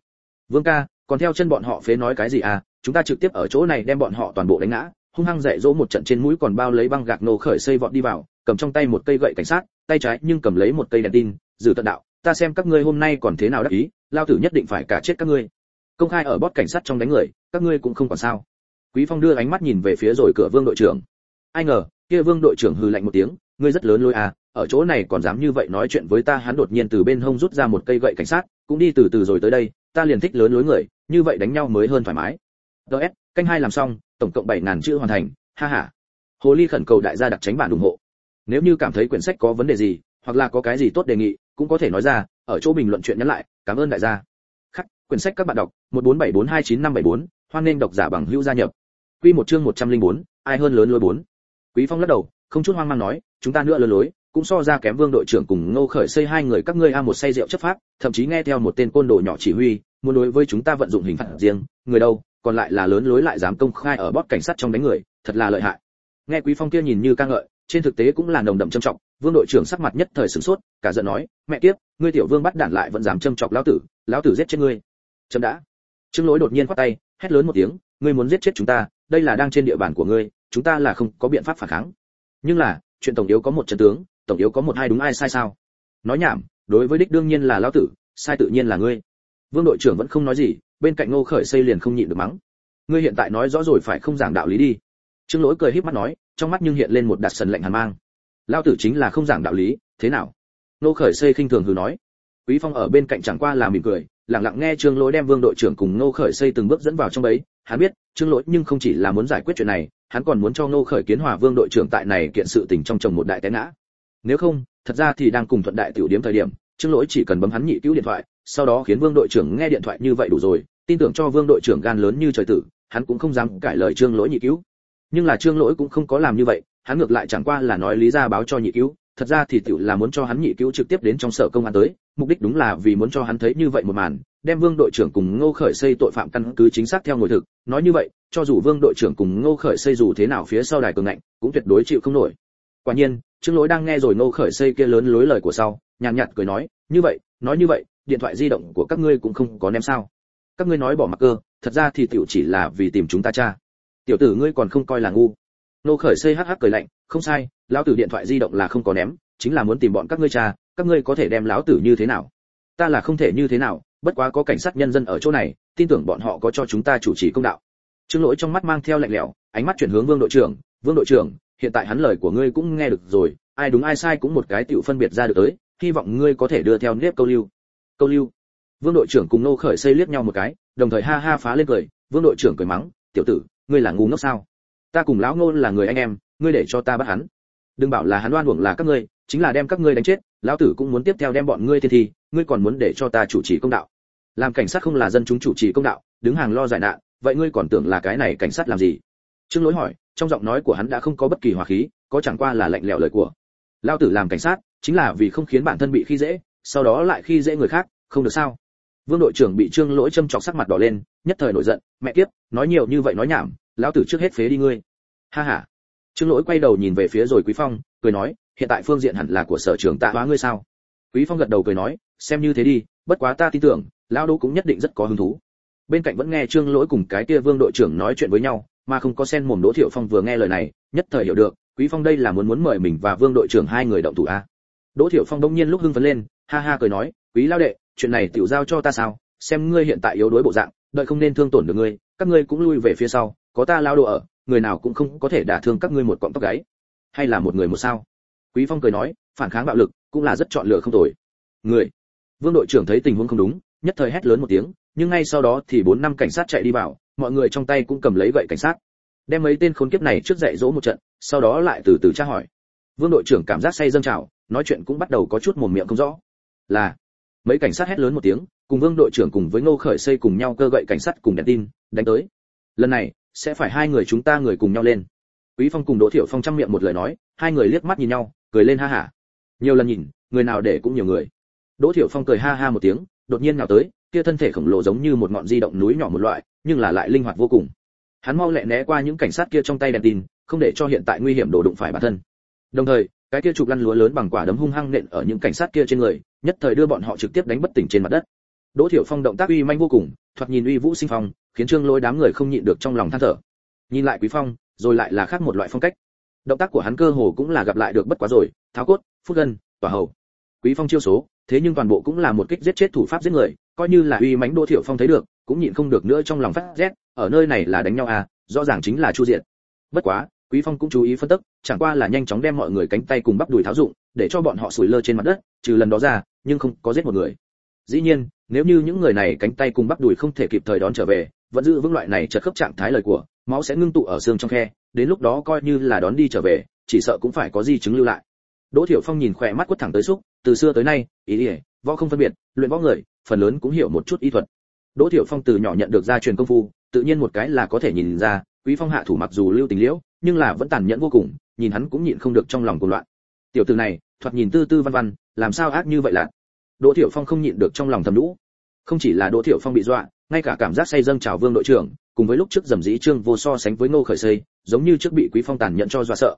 vương ca, còn theo chân bọn họ phế nói cái gì à? Chúng ta trực tiếp ở chỗ này đem bọn họ toàn bộ đánh ngã. Hung hăng dạy dỗ một trận trên mũi còn bao lấy băng gạc nổ khởi xây vọt đi vào, cầm trong tay một cây gậy cảnh sát, tay trái nhưng cầm lấy một cây đèn tin giữ tận đạo, ta xem các ngươi hôm nay còn thế nào đắc ý, lao tử nhất định phải cả chết các ngươi. Công khai ở bót cảnh sát trong đánh người, các ngươi cũng không còn sao. Quý phong đưa ánh mắt nhìn về phía rồi cửa vương đội trưởng. Ai ngờ, kia vương đội trưởng hừ lạnh một tiếng, ngươi rất lớn lôi à ở chỗ này còn dám như vậy nói chuyện với ta, hắn đột nhiên từ bên hông rút ra một cây gậy cảnh sát, cũng đi từ từ rồi tới đây ta liền thích lớn lối người, như vậy đánh nhau mới hơn thoải mái. Ds canh hai làm xong, tổng cộng bảy ngàn chữ hoàn thành, ha ha. Hồ ly khẩn cầu đại gia đặt tránh bản ủng hộ. Nếu như cảm thấy quyển sách có vấn đề gì, hoặc là có cái gì tốt đề nghị, cũng có thể nói ra, ở chỗ bình luận chuyện nhắn lại, cảm ơn đại gia. Khắc, quyển sách các bạn đọc, một bốn bảy bốn hai chín năm bảy bốn, hoan nên độc giả bằng hữu gia nhập. Quy một chương một trăm linh bốn, ai hơn lớn lối bốn? Quý phong lắc đầu, không chút hoang mang nói, chúng ta nữa lớn lối cũng so ra kém vương đội trưởng cùng ngô khởi xây hai người các ngươi a một say rượu chấp pháp, thậm chí nghe theo một tên côn đồ nhỏ chỉ huy, muốn đối với chúng ta vận dụng hình phạt riêng, người đâu, còn lại là lớn lối lại dám công khai ở bót cảnh sát trong đánh người, thật là lợi hại. Nghe quý phong kia nhìn như ca ngợi, trên thực tế cũng là nồng đậm trâm trọng, vương đội trưởng sắc mặt nhất thời sửng sốt, cả giận nói, mẹ tiếp ngươi tiểu vương bắt đản lại vẫn dám châm chọc lão tử lão tử giết chết ngươi. Chấm đã. Trương lỗi đột nhiên quát tay, hét lớn một tiếng, ngươi muốn giết chết chúng ta, đây là đang trên địa bàn của ngươi, chúng ta là không có biện pháp phản kháng. Nhưng là, chuyện tổng yếu có một trận tướng tổng yếu có một hai đúng ai sai sao? Nói nhảm, đối với đích đương nhiên là lão tử, sai tự nhiên là ngươi. Vương đội trưởng vẫn không nói gì, bên cạnh ngô khởi xây liền không nhịn được mắng. Ngươi hiện tại nói rõ rồi phải không giảng đạo lý đi. Trương lỗi cười híp mắt nói, trong mắt nhưng hiện lên một đặt sần lạnh hàn mang. Lao tử chính là không giảng đạo lý, thế nào? Ngô khởi xây khinh thường hừ nói. Quý phong ở bên cạnh chẳng qua là mỉm cười, lặng lặng nghe trương lỗi đem vương đội trưởng cùng ngô khởi xây từng bước dẫn vào trong bấy hắn biết, trương lỗi nhưng không chỉ là muốn giải quyết chuyện này, hắn còn muốn cho ngô khởi kiến hòa vương đội trưởng tại này kiện sự tình trong chồng một đại té ngã nếu không, thật ra thì đang cùng thuận đại tiểu điểm thời điểm, trương lỗi chỉ cần bấm hắn nhị cứu điện thoại, sau đó khiến vương đội trưởng nghe điện thoại như vậy đủ rồi, tin tưởng cho vương đội trưởng gan lớn như trời tử, hắn cũng không dám cãi lời trương lỗi nhị cứu. Nhưng là trương lỗi cũng không có làm như vậy, hắn ngược lại chẳng qua là nói lý ra báo cho nhị cứu, thật ra thì tiểu là muốn cho hắn nhị cứu trực tiếp đến trong sở công an tới, mục đích đúng là vì muốn cho hắn thấy như vậy một màn, đem vương đội trưởng cùng ngô khởi xây tội phạm căn cứ chính xác theo ngồi thực, nói như vậy, cho dù vương đội trưởng cùng ngô khởi xây dù thế nào phía sau đài cường ngạnh, cũng tuyệt đối chịu không nổi quả nhiên trương lỗi đang nghe rồi ngô khởi xây kia lớn lối lời của sau nhàn nhạt, nhạt cười nói như vậy nói như vậy điện thoại di động của các ngươi cũng không có ném sao? Các ngươi nói bỏ mặc cơ thật ra thì tiểu chỉ là vì tìm chúng ta cha. Tiểu tử ngươi còn không coi là ngu. Nô khởi xây hắc hắc cười lạnh không sai lão tử điện thoại di động là không có ném chính là muốn tìm bọn các ngươi cha các ngươi có thể đem lão tử như thế nào? Ta là không thể như thế nào bất quá có cảnh sát nhân dân ở chỗ này tin tưởng bọn họ có cho chúng ta chủ trì công đạo. Trương lỗi trong mắt mang theo lạnh lẽo ánh mắt chuyển hướng vương đội trưởng vương đội trưởng hiện tại hắn lời của ngươi cũng nghe được rồi, ai đúng ai sai cũng một cái tiểu phân biệt ra được tới, hy vọng ngươi có thể đưa theo nếp câu lưu. Câu lưu. Vương đội trưởng cùng nô khởi xây liếc nhau một cái, đồng thời ha ha phá lên cười, vương đội trưởng cười mắng, tiểu tử, ngươi là ngu ngốc sao? Ta cùng lão ngô là người anh em, ngươi để cho ta bắt hắn. Đừng bảo là hắn oan uổng là các ngươi, chính là đem các ngươi đánh chết, lão tử cũng muốn tiếp theo đem bọn ngươi thiên thi, ngươi còn muốn để cho ta chủ trì công đạo. Làm cảnh sát không là dân chúng chủ trì công đạo, đứng hàng lo giải nạn, vậy ngươi còn tưởng là cái này cảnh sát làm gì? Trương lỗi hỏi trong giọng nói của hắn đã không có bất kỳ hòa khí có chẳng qua là lạnh lẽo lời của. Lao tử làm cảnh sát chính là vì không khiến bản thân bị khi dễ sau đó lại khi dễ người khác không được sao? Vương đội trưởng bị trương lỗi châm chọc sắc mặt đỏ lên nhất thời nổi giận mẹ kiếp, nói nhiều như vậy nói nhảm lão tử trước hết phế đi ngươi. Ha ha. Trương lỗi quay đầu nhìn về phía rồi quý phong cười nói hiện tại phương diện hẳn là của sở trưởng tạ hóa ngươi sao? Quý phong gật đầu cười nói xem như thế đi bất quá ta tin tưởng lão đỗ cũng nhất định rất có hứng thú. Bên cạnh vẫn nghe trương lỗi cùng cái kia vương đội trưởng nói chuyện với nhau mà không có sen mồm đỗ thiệu phong vừa nghe lời này, nhất thời hiểu được, quý phong đây là muốn muốn mời mình và vương đội trưởng hai người động thủ a đỗ thiệu phong đông nhiên lúc hưng phấn lên, ha ha cười nói, quý lao đệ, chuyện này tiểu giao cho ta sao? Xem ngươi hiện tại yếu đuối bộ dạng, đợi không nên thương tổn được ngươi, các ngươi cũng lui về phía sau, có ta lao đồ ở, người nào cũng không có thể đả thương các ngươi một cọng tóc gáy. Hay là một người một sao? Quý phong cười nói, phản kháng bạo lực, cũng là rất chọn lựa không tồi. Người? Vương đội trưởng thấy tình huống không đúng, nhất thời hét lớn một tiếng, nhưng ngay sau đó thì bốn năm cảnh sát chạy đi vào mọi người trong tay cũng cầm lấy gậy cảnh sát. Đem mấy tên khốn kiếp này trước dạy dỗ một trận, sau đó lại từ từ tra hỏi. Vương đội trưởng cảm giác say dâng trào, nói chuyện cũng bắt đầu có chút mồm miệng không rõ. Là, mấy cảnh sát hét lớn một tiếng, cùng vương đội trưởng cùng với ngô khởi xây cùng nhau cơ gậy cảnh sát cùng đèn tin, đánh tới. Lần này, sẽ phải hai người chúng ta người cùng nhau lên. Quý phong cùng đỗ thiểu phong trăm miệng một lời nói, hai người liếc mắt nhìn nhau, cười lên ha hả. Nhiều lần nhìn, người nào để cũng nhiều người. Đỗ thiểu phong cười ha ha một tiếng, đột nhiên nào tới, kia thân thể khổng lồ giống như một ngọn di động núi nhỏ một loại nhưng là lại linh hoạt vô cùng. Hắn mau lẹ né qua những cảnh sát kia trong tay đèn tin, không để cho hiện tại nguy hiểm đổ đụng phải bản thân. Đồng thời, cái kia chụp lăn lúa lớn bằng quả đấm hung hăng nện ở những cảnh sát kia trên người, nhất thời đưa bọn họ trực tiếp đánh bất tỉnh trên mặt đất. Đỗ thiểu phong động tác uy manh vô cùng, thoạt nhìn uy vũ sinh phong, khiến trương lôi đám người không nhịn được trong lòng than thở. Nhìn lại quý phong, rồi lại là khác một loại phong cách. Động tác của hắn cơ hồ cũng là gặp lại được bất quá rồi, tháo cốt, phút gân, tỏa hầu. Quý phong chiêu số, thế nhưng toàn bộ cũng là một kích giết chết thủ pháp giết người, coi như là uy mãnh đỗ thiểu phong thấy được cũng nhịn không được nữa trong lòng phát rét, ở nơi này là đánh nhau à rõ ràng chính là chu diện bất quá, quý phong cũng chú ý phân tích chẳng qua là nhanh chóng đem mọi người cánh tay cùng bắp đùi tháo dụng, để cho bọn họ sủi lơ trên mặt đất, trừ lần đó ra, nhưng không có giết một người. Dĩ nhiên, nếu như những người này cánh tay cùng bắp đùi không thể kịp thời đón trở về, vẫn giữ vững loại này chật khớp trạng thái lời của, máu sẽ ngưng tụ ở xương trong khe, đến lúc đó coi như là đón đi trở về, chỉ sợ cũng phải có di chứng lưu lại. Đỗ thiểu phong nhìn khỏe mắt quất thẳng tới xúc, từ xưa tới nay, ý ỉa võ không phân biệt, luyện võ người, phần lớn cũng hiểu một chút y thuật đỗ thiểu phong từ nhỏ nhận được gia truyền công phu, tự nhiên một cái là có thể nhìn ra, quý phong hạ thủ mặc dù lưu tình liễu, nhưng là vẫn tàn nhẫn vô cùng, nhìn hắn cũng nhịn không được trong lòng cuồng loạn tiểu tử này, thoạt nhìn tư tư văn văn, làm sao ác như vậy lạ? đỗ thiểu phong không nhịn được trong lòng thầm đũ. không chỉ là đỗ thiểu phong bị dọa, ngay cả cảm giác say dâng chào vương đội trưởng, cùng với lúc trước dầm dĩ trương vô so sánh với ngô khởi xây, giống như trước bị quý phong tàn nhẫn cho dọa sợ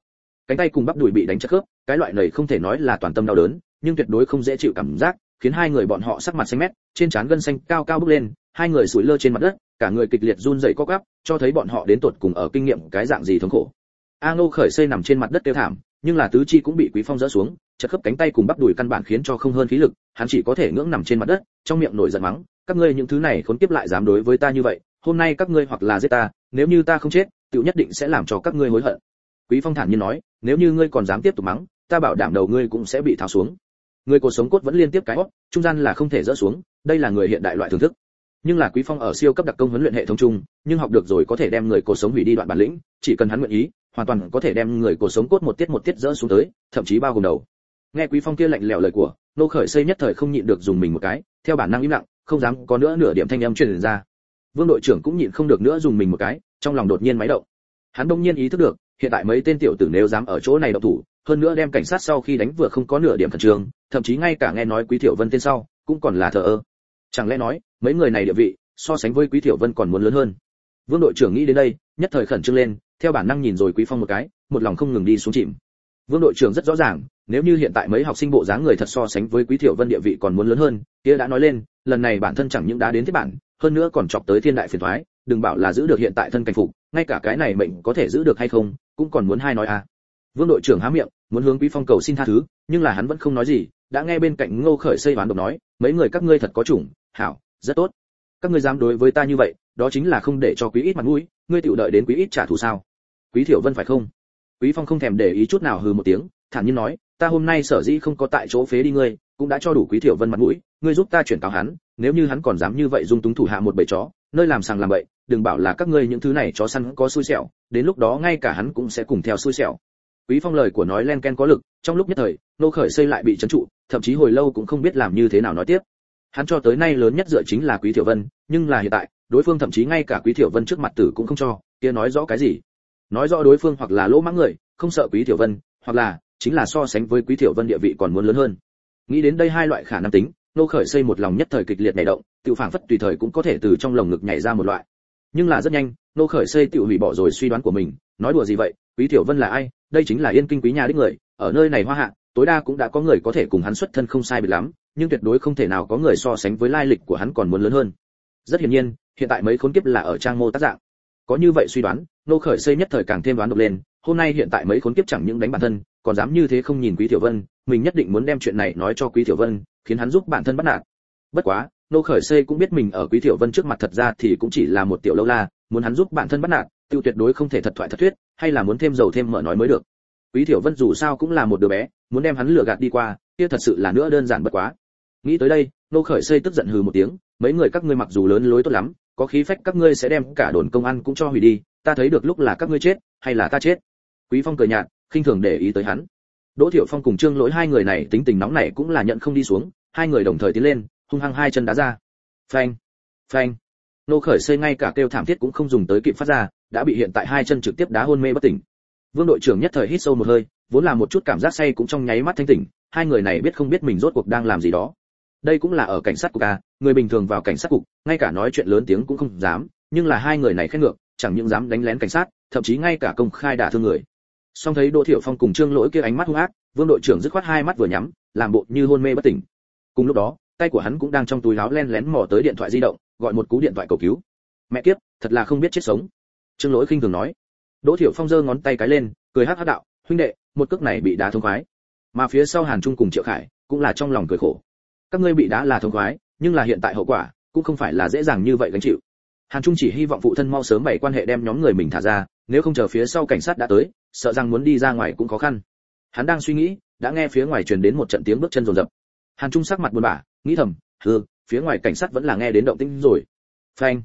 cánh tay cùng bắp đùi bị đánh chật khớp, cái loại này không thể nói là toàn tâm đau đớn, nhưng tuyệt đối không dễ chịu cảm giác, khiến hai người bọn họ sắc mặt xanh mét, trên trán gân xanh cao cao bốc lên hai người sủi lơ trên mặt đất, cả người kịch liệt run rẩy co quắp, cho thấy bọn họ đến tột cùng ở kinh nghiệm cái dạng gì thống khổ. A ngô khởi xây nằm trên mặt đất tiêu thảm, nhưng là tứ chi cũng bị quý phong dỡ xuống, chật khớp cánh tay cùng bắp đùi căn bản khiến cho không hơn khí lực, hắn chỉ có thể ngưỡng nằm trên mặt đất, trong miệng nổi giận mắng, các ngươi những thứ này khốn kiếp lại dám đối với ta như vậy, hôm nay các ngươi hoặc là giết ta, nếu như ta không chết, tiểu nhất định sẽ làm cho các ngươi hối hận. Quý phong thản nhiên nói, nếu như ngươi còn dám tiếp tục mắng, ta bảo đảm đầu ngươi cũng sẽ bị tháo xuống. Người cuộc sống cốt vẫn liên tiếp cái hót trung gian là không thể dỡ xuống, đây là người hiện đại loại thưởng thức nhưng là quý phong ở siêu cấp đặc công huấn luyện hệ thống chung, nhưng học được rồi có thể đem người cuộc sống hủy đi đoạn bản lĩnh, chỉ cần hắn nguyện ý, hoàn toàn có thể đem người cuộc sống cốt một tiết một tiết dỡ xuống tới, thậm chí bao gồm đầu. Nghe quý phong kia lạnh lẽo lời của, nô khởi xây nhất thời không nhịn được dùng mình một cái, theo bản năng im lặng, không dám có nữa nửa điểm thanh âm truyền ra. Vương đội trưởng cũng nhịn không được nữa dùng mình một cái, trong lòng đột nhiên máy động. Hắn đông nhiên ý thức được, hiện tại mấy tên tiểu tử nếu dám ở chỗ này động thủ, hơn nữa đem cảnh sát sau khi đánh vừa không có nửa điểm thần trường thậm chí ngay cả nghe nói quý tiểu vân tên sau, cũng còn là thờ ơ. Chẳng lẽ nói mấy người này địa vị, so sánh với quý thiểu vân còn muốn lớn hơn. Vương đội trưởng nghĩ đến đây, nhất thời khẩn trương lên, theo bản năng nhìn rồi quý phong một cái, một lòng không ngừng đi xuống chìm. Vương đội trưởng rất rõ ràng, nếu như hiện tại mấy học sinh bộ dáng người thật so sánh với quý thiểu vân địa vị còn muốn lớn hơn, kia đã nói lên, lần này bản thân chẳng những đã đến thế bản, hơn nữa còn chọc tới thiên đại phiền toái, đừng bảo là giữ được hiện tại thân cảnh phục, ngay cả cái này mệnh có thể giữ được hay không, cũng còn muốn hai nói à. Vương đội trưởng há miệng, muốn hướng quý phong cầu xin tha thứ, nhưng là hắn vẫn không nói gì, đã nghe bên cạnh ngô khởi xây ván độc nói, mấy người các ngươi thật có chủng, hảo rất tốt. Các ngươi dám đối với ta như vậy, đó chính là không để cho quý ít mặt mũi, ngươi tự đợi đến quý ít trả thù sao? Quý thiểu vân phải không? Quý phong không thèm để ý chút nào hừ một tiếng, thản nhiên nói, ta hôm nay sở dĩ không có tại chỗ phế đi ngươi, cũng đã cho đủ quý thiểu vân mặt mũi, ngươi giúp ta chuyển cáo hắn, nếu như hắn còn dám như vậy dung túng thủ hạ một bầy chó, nơi làm sàng làm bậy, đừng bảo là các ngươi những thứ này chó săn có xui xẻo, đến lúc đó ngay cả hắn cũng sẽ cùng theo xui xẻo. Quý phong lời của nói len ken có lực, trong lúc nhất thời, nô khởi xây lại bị trấn trụ, thậm chí hồi lâu cũng không biết làm như thế nào nói tiếp hắn cho tới nay lớn nhất dựa chính là quý tiểu vân, nhưng là hiện tại, đối phương thậm chí ngay cả quý tiểu vân trước mặt tử cũng không cho, kia nói rõ cái gì? Nói rõ đối phương hoặc là lỗ mãng người, không sợ quý tiểu vân, hoặc là chính là so sánh với quý tiểu vân địa vị còn muốn lớn hơn. Nghĩ đến đây hai loại khả năng tính nô khởi xây một lòng nhất thời kịch liệt nảy động tự phảng phất tùy thời cũng có thể từ trong lồng ngực nhảy ra một loại. Nhưng là rất nhanh nô khởi xây tự hủy bỏ rồi suy đoán của mình, nói đùa gì vậy, quý tiểu vân là ai? Đây chính là yên kinh quý nhà đích người, ở nơi này hoa hạ, tối đa cũng đã có người có thể cùng hắn xuất thân không sai biệt lắm nhưng tuyệt đối không thể nào có người so sánh với lai lịch của hắn còn muốn lớn hơn. Rất hiển nhiên, hiện tại mấy khốn kiếp là ở trang mô tác dạng. Có như vậy suy đoán, nô khởi xây nhất thời càng thêm đoán độc lên, hôm nay hiện tại mấy khốn kiếp chẳng những đánh bản thân, còn dám như thế không nhìn quý tiểu vân, mình nhất định muốn đem chuyện này nói cho quý tiểu vân, khiến hắn giúp bản thân bắt nạt. Bất quá, nô khởi xây cũng biết mình ở quý tiểu vân trước mặt thật ra thì cũng chỉ là một tiểu lâu la, muốn hắn giúp bản thân bắt nạt, tiêu tuyệt đối không thể thật thoại thật thuyết, hay là muốn thêm dầu thêm mỡ nói mới được. Quý tiểu vân dù sao cũng là một đứa bé, muốn đem hắn lừa gạt đi qua, kia thật sự là nữa đơn giản bất quá nghĩ tới đây nô khởi xây tức giận hừ một tiếng, mấy người các ngươi mặc dù lớn lối tốt lắm, có khí phách các ngươi sẽ đem cả đồn công an cũng cho hủy đi, ta thấy được lúc là các ngươi chết, hay là ta chết? Quý phong cười nhạt, khinh thường để ý tới hắn. Đỗ thiệu phong cùng trương lỗi hai người này tính tình nóng này cũng là nhận không đi xuống, hai người đồng thời tiến lên, hung hăng hai chân đá ra. Phanh phanh. Nô khởi xây ngay cả kêu thảm thiết cũng không dùng tới kịp phát ra, đã bị hiện tại hai chân trực tiếp đá hôn mê bất tỉnh. Vương đội trưởng nhất thời hít sâu một hơi, vốn là một chút cảm giác say cũng trong nháy mắt thanh tỉnh, hai người này biết không biết mình rốt cuộc đang làm gì đó đây cũng là ở cảnh sát cục a người bình thường vào cảnh sát cục, ngay cả nói chuyện lớn tiếng cũng không dám, nhưng là hai người này khét ngược, chẳng những dám đánh lén cảnh sát, thậm chí ngay cả công khai đả thương người. Song thấy đỗ thiệu phong cùng trương lỗi kia ánh mắt hung ác, vương đội trưởng dứt khoát hai mắt vừa nhắm, làm bộ như hôn mê bất tỉnh. Cùng lúc đó, tay của hắn cũng đang trong túi áo len lén mò tới điện thoại di động, gọi một cú điện thoại cầu cứu. Mẹ kiếp, thật là không biết chết sống. Trương lỗi khinh thường nói. Đỗ thiệu phong giơ ngón tay cái lên, cười hắc hắc đạo, huynh đệ, một cước này bị đá thông khoái. Mà phía sau hàn trung cùng triệu khải cũng là trong lòng cười khổ các ngươi bị đá là thông khoái, nhưng là hiện tại hậu quả cũng không phải là dễ dàng như vậy gánh chịu. Hàn trung chỉ hy vọng phụ thân mau sớm bày quan hệ đem nhóm người mình thả ra, nếu không chờ phía sau cảnh sát đã tới, sợ rằng muốn đi ra ngoài cũng khó khăn. Hắn đang suy nghĩ, đã nghe phía ngoài truyền đến một trận tiếng bước chân rồn rập. Hàn trung sắc mặt buồn bã, nghĩ thầm, hừ, phía ngoài cảnh sát vẫn là nghe đến động tĩnh rồi. Phanh.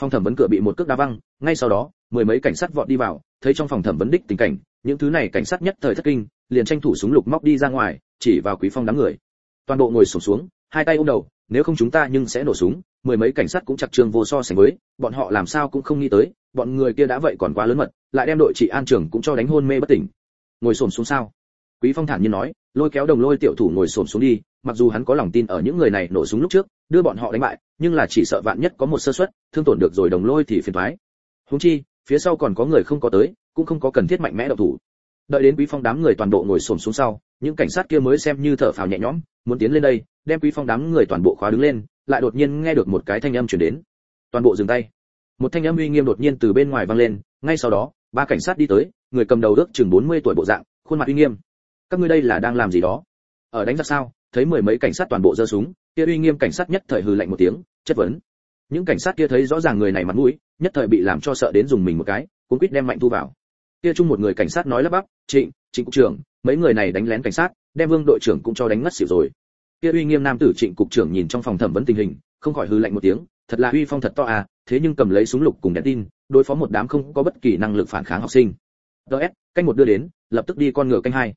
Phòng thẩm vấn cửa bị một cước đá văng, ngay sau đó, mười mấy cảnh sát vọt đi vào, thấy trong phòng thẩm vấn đích tình cảnh, những thứ này cảnh sát nhất thời thất kinh, liền tranh thủ súng lục móc đi ra ngoài, chỉ vào quý phong đám người toàn bộ ngồi sụp xuống, xuống hai tay ôm đầu nếu không chúng ta nhưng sẽ nổ súng mười mấy cảnh sát cũng chặt trường vô so sánh với bọn họ làm sao cũng không nghĩ tới bọn người kia đã vậy còn quá lớn mật lại đem đội trị an trưởng cũng cho đánh hôn mê bất tỉnh. Ngồi xổm xuống sao? Quý phong thản nhiên nói lôi kéo đồng lôi tiểu thủ ngồi xổm xuống đi mặc dù hắn có lòng tin ở những người này nổ súng lúc trước đưa bọn họ đánh bại nhưng là chỉ sợ vạn nhất có một sơ suất thương tổn được rồi đồng lôi thì phiền toái. Huống chi phía sau còn có người không có tới cũng không có cần thiết mạnh mẽ động thủ. Đợi đến quý phong đám người toàn bộ ngồi xổm xuống sau những cảnh sát kia mới xem như thở phào nhẹ nhõm, muốn tiến lên đây, đem quý phong đám người toàn bộ khóa đứng lên, lại đột nhiên nghe được một cái thanh âm truyền đến. Toàn bộ dừng tay. Một thanh âm uy nghiêm đột nhiên từ bên ngoài vang lên, ngay sau đó, ba cảnh sát đi tới, người cầm đầu ước chừng 40 tuổi bộ dạng, khuôn mặt uy nghiêm. Các ngươi đây là đang làm gì đó? Ở đánh giặc sao? Thấy mười mấy cảnh sát toàn bộ giơ súng, kia uy nghiêm cảnh sát nhất thời hừ lạnh một tiếng, chất vấn. Những cảnh sát kia thấy rõ ràng người này mặt mũi, nhất thời bị làm cho sợ đến dùng mình một cái cũng quyết đem mạnh thu vào kia chung một người cảnh sát nói lắp bắp trịnh trịnh cục trưởng mấy người này đánh lén cảnh sát đem vương đội trưởng cũng cho đánh ngất xỉu rồi. Kia uy nghiêm nam tử trịnh cục trưởng nhìn trong phòng thẩm vấn tình hình không khỏi hư lạnh một tiếng thật là uy phong thật to à thế nhưng cầm lấy súng lục cùng đèn tin đối phó một đám không có bất kỳ năng lực phản kháng học sinh. Ts canh một đưa đến lập tức đi con ngựa canh hai.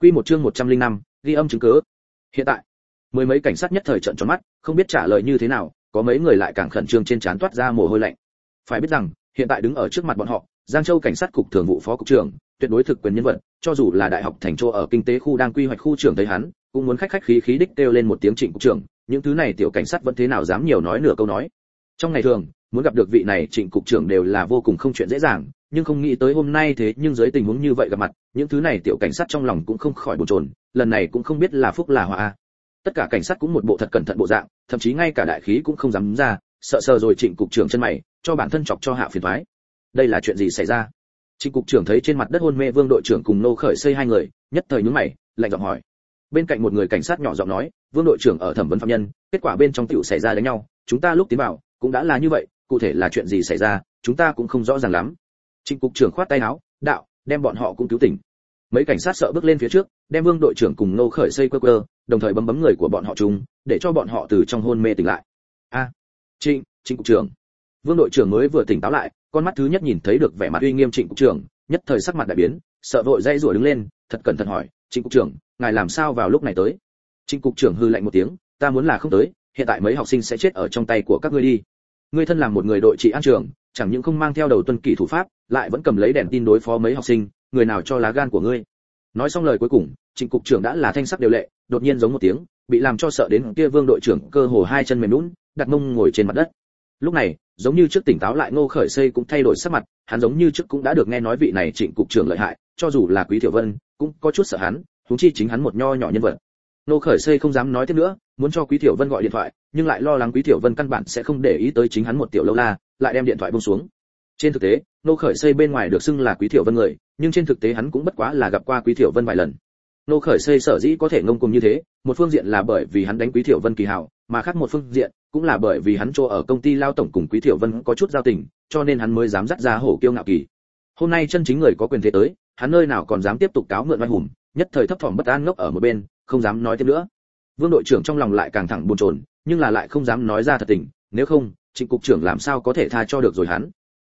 Quy một chương 105, ghi âm chứng cứ. Hiện tại mười mấy cảnh sát nhất thời trợn tròn mắt không biết trả lời như thế nào có mấy người lại càng khẩn trương trên trán toát ra mồ hôi lạnh. Phải biết rằng hiện tại đứng ở trước mặt bọn họ giang châu cảnh sát cục thường vụ phó cục trưởng, tuyệt đối thực quyền nhân vật, cho dù là đại học thành châu ở kinh tế khu đang quy hoạch khu trưởng thấy hắn, cũng muốn khách khách khí khí đích kêu lên một tiếng trịnh cục trưởng, những thứ này tiểu cảnh sát vẫn thế nào dám nhiều nói nửa câu nói trong ngày thường, muốn gặp được vị này trịnh cục trưởng đều là vô cùng không chuyện dễ dàng, nhưng không nghĩ tới hôm nay thế nhưng dưới tình huống như vậy gặp mặt, những thứ này tiểu cảnh sát trong lòng cũng không khỏi bồn chồn, lần này cũng không biết là phúc là họa tất cả cảnh sát cũng một bộ thật cẩn thận bộ dạng, thậm chí ngay cả đại khí cũng không dám ra, sợ sờ rồi trịnh cục trưởng chân mày, cho bản thân chọc cho hạ phiền toái đây là chuyện gì xảy ra? Trịnh cục trưởng thấy trên mặt đất hôn mê vương đội trưởng cùng nô khởi xây hai người nhất thời nhướng mày lạnh giọng hỏi. Bên cạnh một người cảnh sát nhỏ giọng nói vương đội trưởng ở thẩm vấn phạm nhân kết quả bên trong tiểu xảy ra đánh nhau chúng ta lúc tiến vào cũng đã là như vậy cụ thể là chuyện gì xảy ra chúng ta cũng không rõ ràng lắm. Trịnh cục trưởng khoát tay áo đạo đem bọn họ cũng cứu tỉnh. Mấy cảnh sát sợ bước lên phía trước đem vương đội trưởng cùng nô khởi xây quơ quơ đồng thời bấm bấm người của bọn họ chung để cho bọn họ từ trong hôn mê tỉnh lại. A à, trịnh trịnh cục trưởng vương đội trưởng mới vừa tỉnh táo lại, con mắt thứ nhất nhìn thấy được vẻ mặt uy nghiêm trịnh cục trưởng, nhất thời sắc mặt đại biến, sợ vội dây rủa đứng lên, thật cẩn thận hỏi, trịnh cục trưởng, ngài làm sao vào lúc này tới? Trịnh cục trưởng hư lạnh một tiếng, ta muốn là không tới, hiện tại mấy học sinh sẽ chết ở trong tay của các ngươi đi. Ngươi thân làm một người đội trị an trường, chẳng những không mang theo đầu tuân kỷ thủ pháp, lại vẫn cầm lấy đèn tin đối phó mấy học sinh, người nào cho lá gan của ngươi? Nói xong lời cuối cùng, trịnh cục trưởng đã là thanh sắc điều lệ, đột nhiên giống một tiếng, bị làm cho sợ đến kia vương đội trưởng cơ hồ hai chân mềm lún đặt mông ngồi trên mặt đất. Lúc này giống như trước tỉnh táo lại ngô khởi xây cũng thay đổi sắc mặt, hắn giống như trước cũng đã được nghe nói vị này trịnh cục trưởng lợi hại, cho dù là quý tiểu vân, cũng có chút sợ hắn, huống chi chính hắn một nho nhỏ nhân vật. Ngô khởi xây không dám nói tiếp nữa, muốn cho quý tiểu vân gọi điện thoại, nhưng lại lo lắng quý tiểu vân căn bản sẽ không để ý tới chính hắn một tiểu lâu la, lại đem điện thoại buông xuống. Trên thực tế, Ngô khởi xây bên ngoài được xưng là quý thiểu vân người, nhưng trên thực tế hắn cũng bất quá là gặp qua quý thiểu vân vài lần. Nô khởi xây sở dĩ có thể ngông cùng như thế, một phương diện là bởi vì hắn đánh quý thiểu vân kỳ hảo mà khác một phương diện, cũng là bởi vì hắn cho ở công ty lao tổng cùng quý thiểu vân có chút giao tình, cho nên hắn mới dám dắt ra hổ kiêu ngạo kỳ. Hôm nay chân chính người có quyền thế tới, hắn nơi nào còn dám tiếp tục cáo mượn oai hùng, nhất thời thấp thỏm bất an ngốc ở một bên, không dám nói thêm nữa. Vương đội trưởng trong lòng lại càng thẳng buồn chồn, nhưng là lại không dám nói ra thật tình, nếu không, trịnh cục trưởng làm sao có thể tha cho được rồi hắn?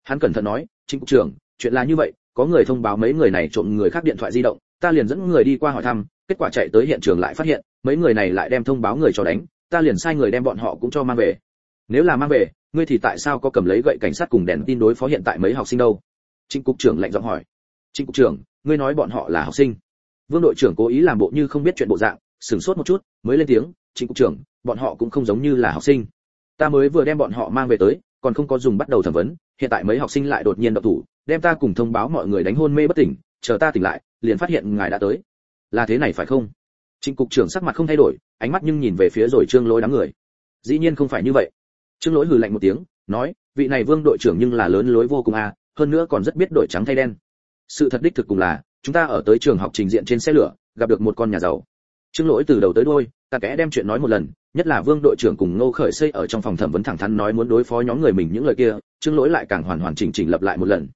Hắn cẩn thận nói, trịnh cục trưởng, chuyện là như vậy, có người thông báo mấy người này trộm người khác điện thoại di động, ta liền dẫn người đi qua hỏi thăm, kết quả chạy tới hiện trường lại phát hiện, mấy người này lại đem thông báo người cho đánh ta liền sai người đem bọn họ cũng cho mang về. Nếu là mang về, ngươi thì tại sao có cầm lấy gậy cảnh sát cùng đèn tin đối phó hiện tại mấy học sinh đâu? Trịnh cục trưởng lạnh giọng hỏi. Trịnh cục trưởng, ngươi nói bọn họ là học sinh. Vương đội trưởng cố ý làm bộ như không biết chuyện bộ dạng, sửng sốt một chút, mới lên tiếng, trịnh cục trưởng, bọn họ cũng không giống như là học sinh. Ta mới vừa đem bọn họ mang về tới, còn không có dùng bắt đầu thẩm vấn, hiện tại mấy học sinh lại đột nhiên động thủ, đem ta cùng thông báo mọi người đánh hôn mê bất tỉnh, chờ ta tỉnh lại, liền phát hiện ngài đã tới. Là thế này phải không? Trịnh cục trưởng sắc mặt không thay đổi ánh mắt nhưng nhìn về phía rồi trương lỗi đám người. Dĩ nhiên không phải như vậy. Trương lỗi hừ lạnh một tiếng, nói, vị này vương đội trưởng nhưng là lớn lối vô cùng à hơn nữa còn rất biết đổi trắng thay đen. Sự thật đích thực cùng là, chúng ta ở tới trường học trình diện trên xe lửa, gặp được một con nhà giàu. Trương lỗi từ đầu tới đuôi, ta kẽ đem chuyện nói một lần, nhất là vương đội trưởng cùng ngô khởi xây ở trong phòng thẩm vấn thẳng thắn nói muốn đối phó nhóm người mình những lời kia, trương lỗi lại càng hoàn hoàn chỉnh chỉnh lập lại một lần.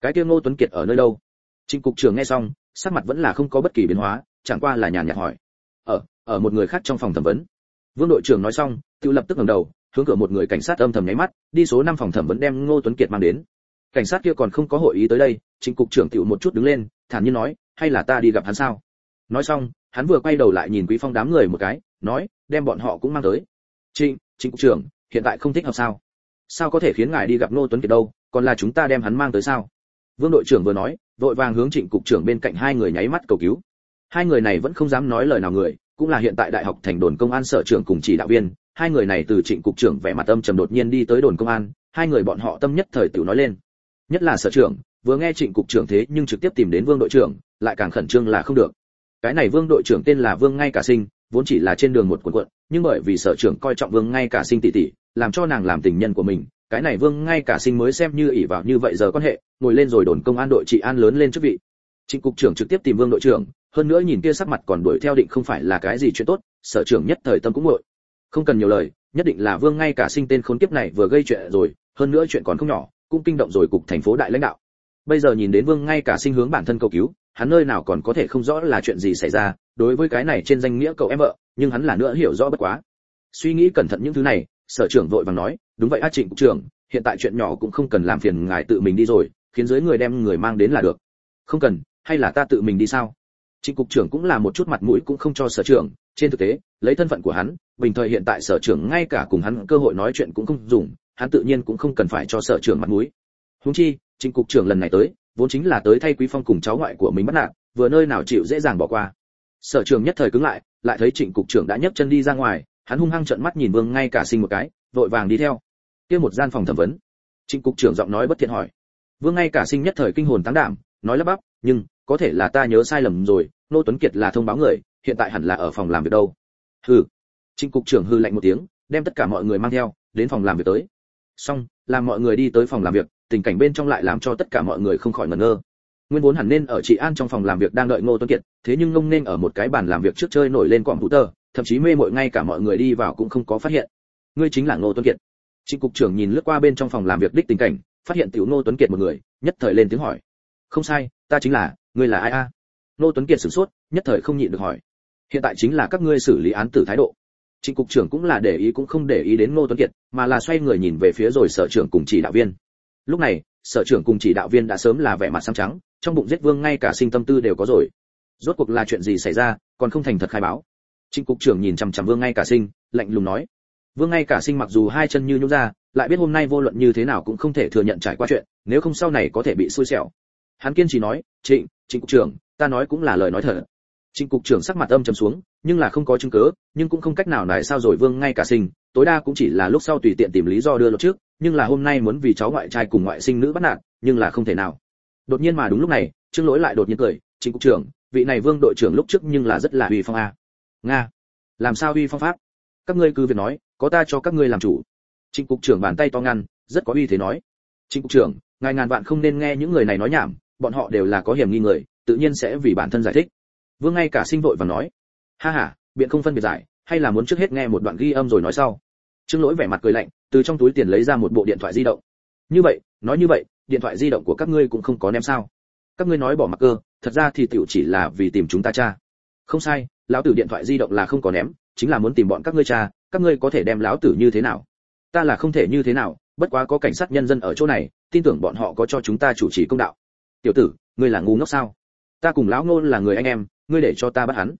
Cái kia ngô tuấn kiệt ở nơi đâu? Trịnh cục trưởng nghe xong, sắc mặt vẫn là không có bất kỳ biến hóa, chẳng qua là nhàn nhạt hỏi ở ở một người khác trong phòng thẩm vấn. Vương đội trưởng nói xong, tự lập tức ngẩng đầu, hướng cửa một người cảnh sát âm thầm nháy mắt, đi số năm phòng thẩm vấn đem ngô tuấn kiệt mang đến. Cảnh sát kia còn không có hội ý tới đây trịnh cục trưởng tiểu một chút đứng lên, thản nhiên nói, hay là ta đi gặp hắn sao? Nói xong, hắn vừa quay đầu lại nhìn quý phong đám người một cái, nói, đem bọn họ cũng mang tới. Trịnh trịnh cục trưởng, hiện tại không thích hợp sao? Sao có thể khiến ngài đi gặp ngô tuấn kiệt đâu, còn là chúng ta đem hắn mang tới sao? Vương đội trưởng vừa nói, vội vàng hướng trịnh cục trưởng bên cạnh hai người nháy mắt cầu cứu hai người này vẫn không dám nói lời nào người, cũng là hiện tại đại học thành đồn công an sở trưởng cùng chỉ đạo viên, hai người này từ trịnh cục trưởng vẻ mặt âm trầm đột nhiên đi tới đồn công an, hai người bọn họ tâm nhất thời tiểu nói lên. Nhất là sở trưởng, vừa nghe trịnh cục trưởng thế nhưng trực tiếp tìm đến vương đội trưởng, lại càng khẩn trương là không được. Cái này vương đội trưởng tên là vương ngay cả sinh, vốn chỉ là trên đường một quần quận, nhưng bởi vì sở trưởng coi trọng vương ngay cả sinh tỷ tỷ làm cho nàng làm tình nhân của mình, cái này vương ngay cả sinh mới xem như ỷ vào như vậy giờ quan hệ, ngồi lên rồi đồn công an đội trị an lớn lên chức vị trịnh cục trưởng trực tiếp tìm vương đội trưởng, hơn nữa nhìn kia sắc mặt còn đuổi theo định không phải là cái gì chuyện tốt, sở trưởng nhất thời tâm cũng ngội không cần nhiều lời, nhất định là vương ngay cả sinh tên khốn kiếp này vừa gây chuyện rồi, hơn nữa chuyện còn không nhỏ, cũng kinh động rồi cục thành phố đại lãnh đạo. Bây giờ nhìn đến vương ngay cả sinh hướng bản thân cầu cứu, hắn nơi nào còn có thể không rõ là chuyện gì xảy ra, đối với cái này trên danh nghĩa cậu em vợ, nhưng hắn là nữa hiểu rõ bất quá. Suy nghĩ cẩn thận những thứ này, sở trưởng vội vàng nói, đúng vậy a trịnh cục trưởng, hiện tại chuyện nhỏ cũng không cần làm phiền ngài tự mình đi rồi, khiến dưới người đem người mang đến là được. Không cần hay là ta tự mình đi sao? Trịnh cục trưởng cũng là một chút mặt mũi cũng không cho sở trưởng. Trên thực tế, lấy thân phận của hắn, bình thời hiện tại sở trưởng ngay cả cùng hắn cơ hội nói chuyện cũng không dùng, hắn tự nhiên cũng không cần phải cho sở trưởng mặt mũi. Huống chi trịnh cục trưởng lần này tới, vốn chính là tới thay quý phong cùng cháu ngoại của mình bắt nạt, vừa nơi nào chịu dễ dàng bỏ qua. Sở trường nhất thời cứng lại lại thấy trịnh cục trưởng đã nhấc chân đi ra ngoài, hắn hung hăng trợn mắt nhìn vương ngay cả sinh một cái, vội vàng đi theo. Kia một gian phòng thẩm vấn. Trịnh cục trưởng giọng nói bất thiện hỏi. Vương ngay cả sinh nhất thời kinh hồn táng đảm, nói lắp bắp nhưng có thể là ta nhớ sai lầm rồi, nô tuấn kiệt là thông báo người, hiện tại hẳn là ở phòng làm việc đâu. Hừ. Trịnh cục trưởng hư lạnh một tiếng, đem tất cả mọi người mang theo, đến phòng làm việc tới. Xong, làm mọi người đi tới phòng làm việc, tình cảnh bên trong lại làm cho tất cả mọi người không khỏi ngẩn ngơ. Nguyên vốn hẳn nên ở chị an trong phòng làm việc đang đợi ngô tuấn kiệt, thế nhưng ngông nên ở một cái bàn làm việc trước chơi nổi lên quảng hữu tờ thậm chí mê mội ngay cả mọi người đi vào cũng không có phát hiện. Ngươi chính là ngô tuấn kiệt. Trịnh cục trưởng nhìn lướt qua bên trong phòng làm việc đích tình cảnh, phát hiện tiểu ngô tuấn kiệt một người, nhất thời lên tiếng hỏi. Không sai ta chính là, ngươi là ai a? Nô tuấn kiệt sửng sốt, nhất thời không nhịn được hỏi. Hiện tại chính là các ngươi xử lý án tử thái độ. Trịnh cục trưởng cũng là để ý cũng không để ý đến ngô tuấn kiệt, mà là xoay người nhìn về phía rồi sở trưởng cùng chỉ đạo viên. Lúc này, sở trưởng cùng chỉ đạo viên đã sớm là vẻ mặt xám trắng, trong bụng giết vương ngay cả sinh tâm tư đều có rồi. Rốt cuộc là chuyện gì xảy ra, còn không thành thật khai báo. Trịnh cục trưởng nhìn chằm chằm vương ngay cả sinh, lạnh lùng nói. Vương ngay cả sinh mặc dù hai chân như nhũ ra, lại biết hôm nay vô luận như thế nào cũng không thể thừa nhận trải qua chuyện, nếu không sau này có thể bị xui xẻo hắn kiên trì nói, trịnh trịnh cục trưởng, ta nói cũng là lời nói thật. Trịnh cục trưởng sắc mặt âm trầm xuống, nhưng là không có chứng cứ, nhưng cũng không cách nào nói sao rồi vương ngay cả sinh. Tối đa cũng chỉ là lúc sau tùy tiện tìm lý do đưa luật trước, nhưng là hôm nay muốn vì cháu ngoại trai cùng ngoại sinh nữ bắt nạt, nhưng là không thể nào. Đột nhiên mà đúng lúc này, trương lỗi lại đột nhiên cười, trịnh cục trưởng, vị này vương đội trưởng lúc trước nhưng là rất là uy phong a. Nga, làm sao uy phong pháp? Các ngươi cứ việc nói, có ta cho các ngươi làm chủ. Trịnh cục trưởng bàn tay to ngăn, rất có uy thế nói. Trịnh cục trưởng, ngài ngàn vạn không nên nghe những người này nói nhảm bọn họ đều là có hiểm nghi người, tự nhiên sẽ vì bản thân giải thích. Vương ngay cả sinh vội và nói, ha ha, biện không phân biệt giải, hay là muốn trước hết nghe một đoạn ghi âm rồi nói sau. Trương lỗi vẻ mặt cười lạnh, từ trong túi tiền lấy ra một bộ điện thoại di động. Như vậy, nói như vậy, điện thoại di động của các ngươi cũng không có ném sao? Các ngươi nói bỏ mặc cơ, thật ra thì tiểu chỉ là vì tìm chúng ta cha. Không sai, lão tử điện thoại di động là không có ném, chính là muốn tìm bọn các ngươi cha, các ngươi có thể đem lão tử như thế nào? Ta là không thể như thế nào, bất quá có cảnh sát nhân dân ở chỗ này, tin tưởng bọn họ có cho chúng ta chủ trì công đạo tiểu tử, ngươi là ngu ngốc sao? Ta cùng lão ngô là người anh em, ngươi để cho ta bắt hắn.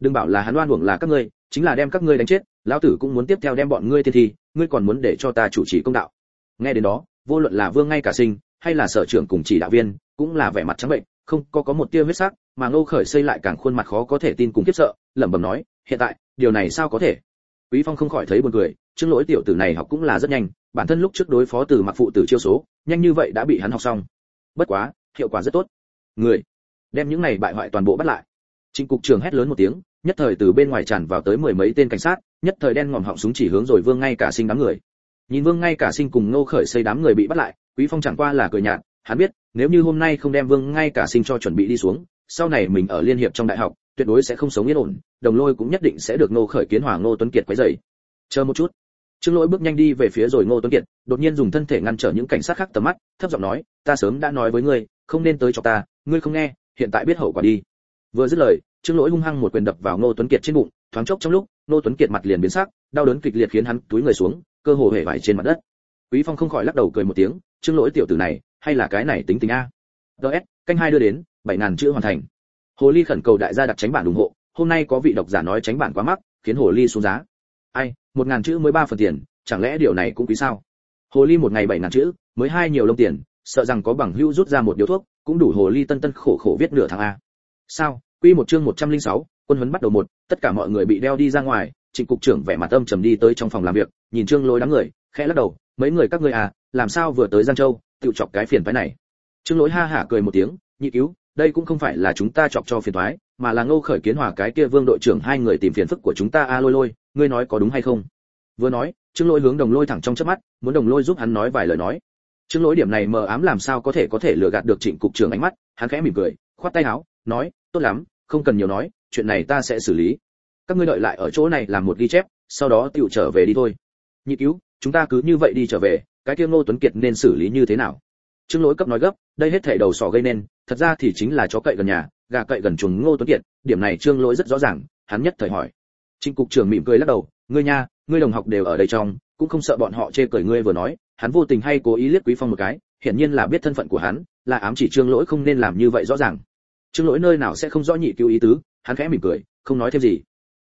Đừng bảo là hắn oan uổng là các ngươi, chính là đem các ngươi đánh chết, lão tử cũng muốn tiếp theo đem bọn ngươi thiên thi, ngươi còn muốn để cho ta chủ trì công đạo. Nghe đến đó, vô luận là vương ngay cả sinh, hay là sở trưởng cùng chỉ đạo viên, cũng là vẻ mặt trắng bệnh, không có có một tia huyết sắc, mà ngô khởi xây lại càng khuôn mặt khó có thể tin cùng kiếp sợ, lẩm bẩm nói, hiện tại, điều này sao có thể? Quý phong không khỏi thấy buồn cười trước lỗi tiểu tử này học cũng là rất nhanh, bản thân lúc trước đối phó từ mặc phụ tử chiêu số, nhanh như vậy đã bị hắn học xong. Bất quá hiệu quả rất tốt. Người, đem những này bại hoại toàn bộ bắt lại. Trịnh cục trưởng hét lớn một tiếng, nhất thời từ bên ngoài tràn vào tới mười mấy tên cảnh sát, nhất thời đen ngòm họng súng chỉ hướng rồi vương ngay cả sinh đám người. Nhìn vương ngay cả sinh cùng ngô khởi xây đám người bị bắt lại, quý phong chẳng qua là cười nhạt, hắn biết, nếu như hôm nay không đem vương ngay cả sinh cho chuẩn bị đi xuống, sau này mình ở liên hiệp trong đại học, tuyệt đối sẽ không sống yên ổn, đồng lôi cũng nhất định sẽ được ngô khởi kiến hòa ngô tuấn kiệt quấy rầy. Chờ một chút. Trương lỗi bước nhanh đi về phía rồi ngô tuấn kiệt, đột nhiên dùng thân thể ngăn trở những cảnh sát khác tầm mắt, thấp giọng nói, ta sớm đã nói với ngươi không nên tới cho ta, ngươi không nghe, hiện tại biết hậu quả đi. Vừa dứt lời, trương lỗi hung hăng một quyền đập vào ngô tuấn kiệt trên bụng, thoáng chốc trong lúc, ngô tuấn kiệt mặt liền biến sắc, đau đớn kịch liệt khiến hắn túi người xuống, cơ hồ hể vải trên mặt đất. Quý phong không khỏi lắc đầu cười một tiếng, trương lỗi tiểu tử này, hay là cái này tính tính a? Ds canh hai đưa đến, bảy ngàn chữ hoàn thành. Hồ ly khẩn cầu đại gia đặt tránh bản ủng hộ, hôm nay có vị độc giả nói tránh bản quá mắc, khiến hồ ly xuống giá. Ai, một ngàn chữ mới ba phần tiền, chẳng lẽ điều này cũng quý sao? Hồ ly một ngày bảy ngàn chữ, mới hai nhiều lông tiền sợ rằng có bằng hữu rút ra một điếu thuốc cũng đủ hồ ly tân tân khổ khổ viết nửa tháng a. Sao? Quy một chương 106, quân huấn bắt đầu một tất cả mọi người bị đeo đi ra ngoài trịnh cục trưởng vẻ mặt âm trầm đi tới trong phòng làm việc nhìn trương Lỗi đám người khẽ lắc đầu mấy người các ngươi à làm sao vừa tới giang châu tự chọc cái phiền phức này? Trương lỗi ha hả cười một tiếng nhị cứu đây cũng không phải là chúng ta chọc cho phiền toái mà là ngô khởi kiến hòa cái kia vương đội trưởng hai người tìm phiền phức của chúng ta. A lôi lôi ngươi nói có đúng hay không? Vừa nói trương lỗi hướng đồng lôi thẳng trong chớp mắt muốn đồng lôi giúp hắn nói vài lời nói trương lỗi điểm này mờ ám làm sao có thể có thể lừa gạt được trịnh cục trưởng ánh mắt, hắn khẽ mỉm cười, khoát tay áo, nói, tốt lắm, không cần nhiều nói, chuyện này ta sẽ xử lý. Các ngươi đợi lại ở chỗ này làm một ghi chép, sau đó tựu trở về đi thôi. Nhị cứu, chúng ta cứ như vậy đi trở về, cái kia ngô tuấn kiệt nên xử lý như thế nào? Trương lỗi cấp nói gấp, đây hết thảy đầu sỏ gây nên, thật ra thì chính là chó cậy gần nhà, gà cậy gần chuồng ngô tuấn kiệt, điểm này trương lỗi rất rõ ràng, hắn nhất thời hỏi. Trịnh cục trưởng mỉm cười lắc đầu, ngươi nha, ngươi đồng học đều ở đây trong, cũng không sợ bọn họ chê cười ngươi vừa nói hắn vô tình hay cố ý liếc quý phong một cái, hiển nhiên là biết thân phận của hắn, là ám chỉ trương lỗi không nên làm như vậy rõ ràng. Trương lỗi nơi nào sẽ không rõ nhị cứu ý tứ, hắn khẽ mỉm cười, không nói thêm gì.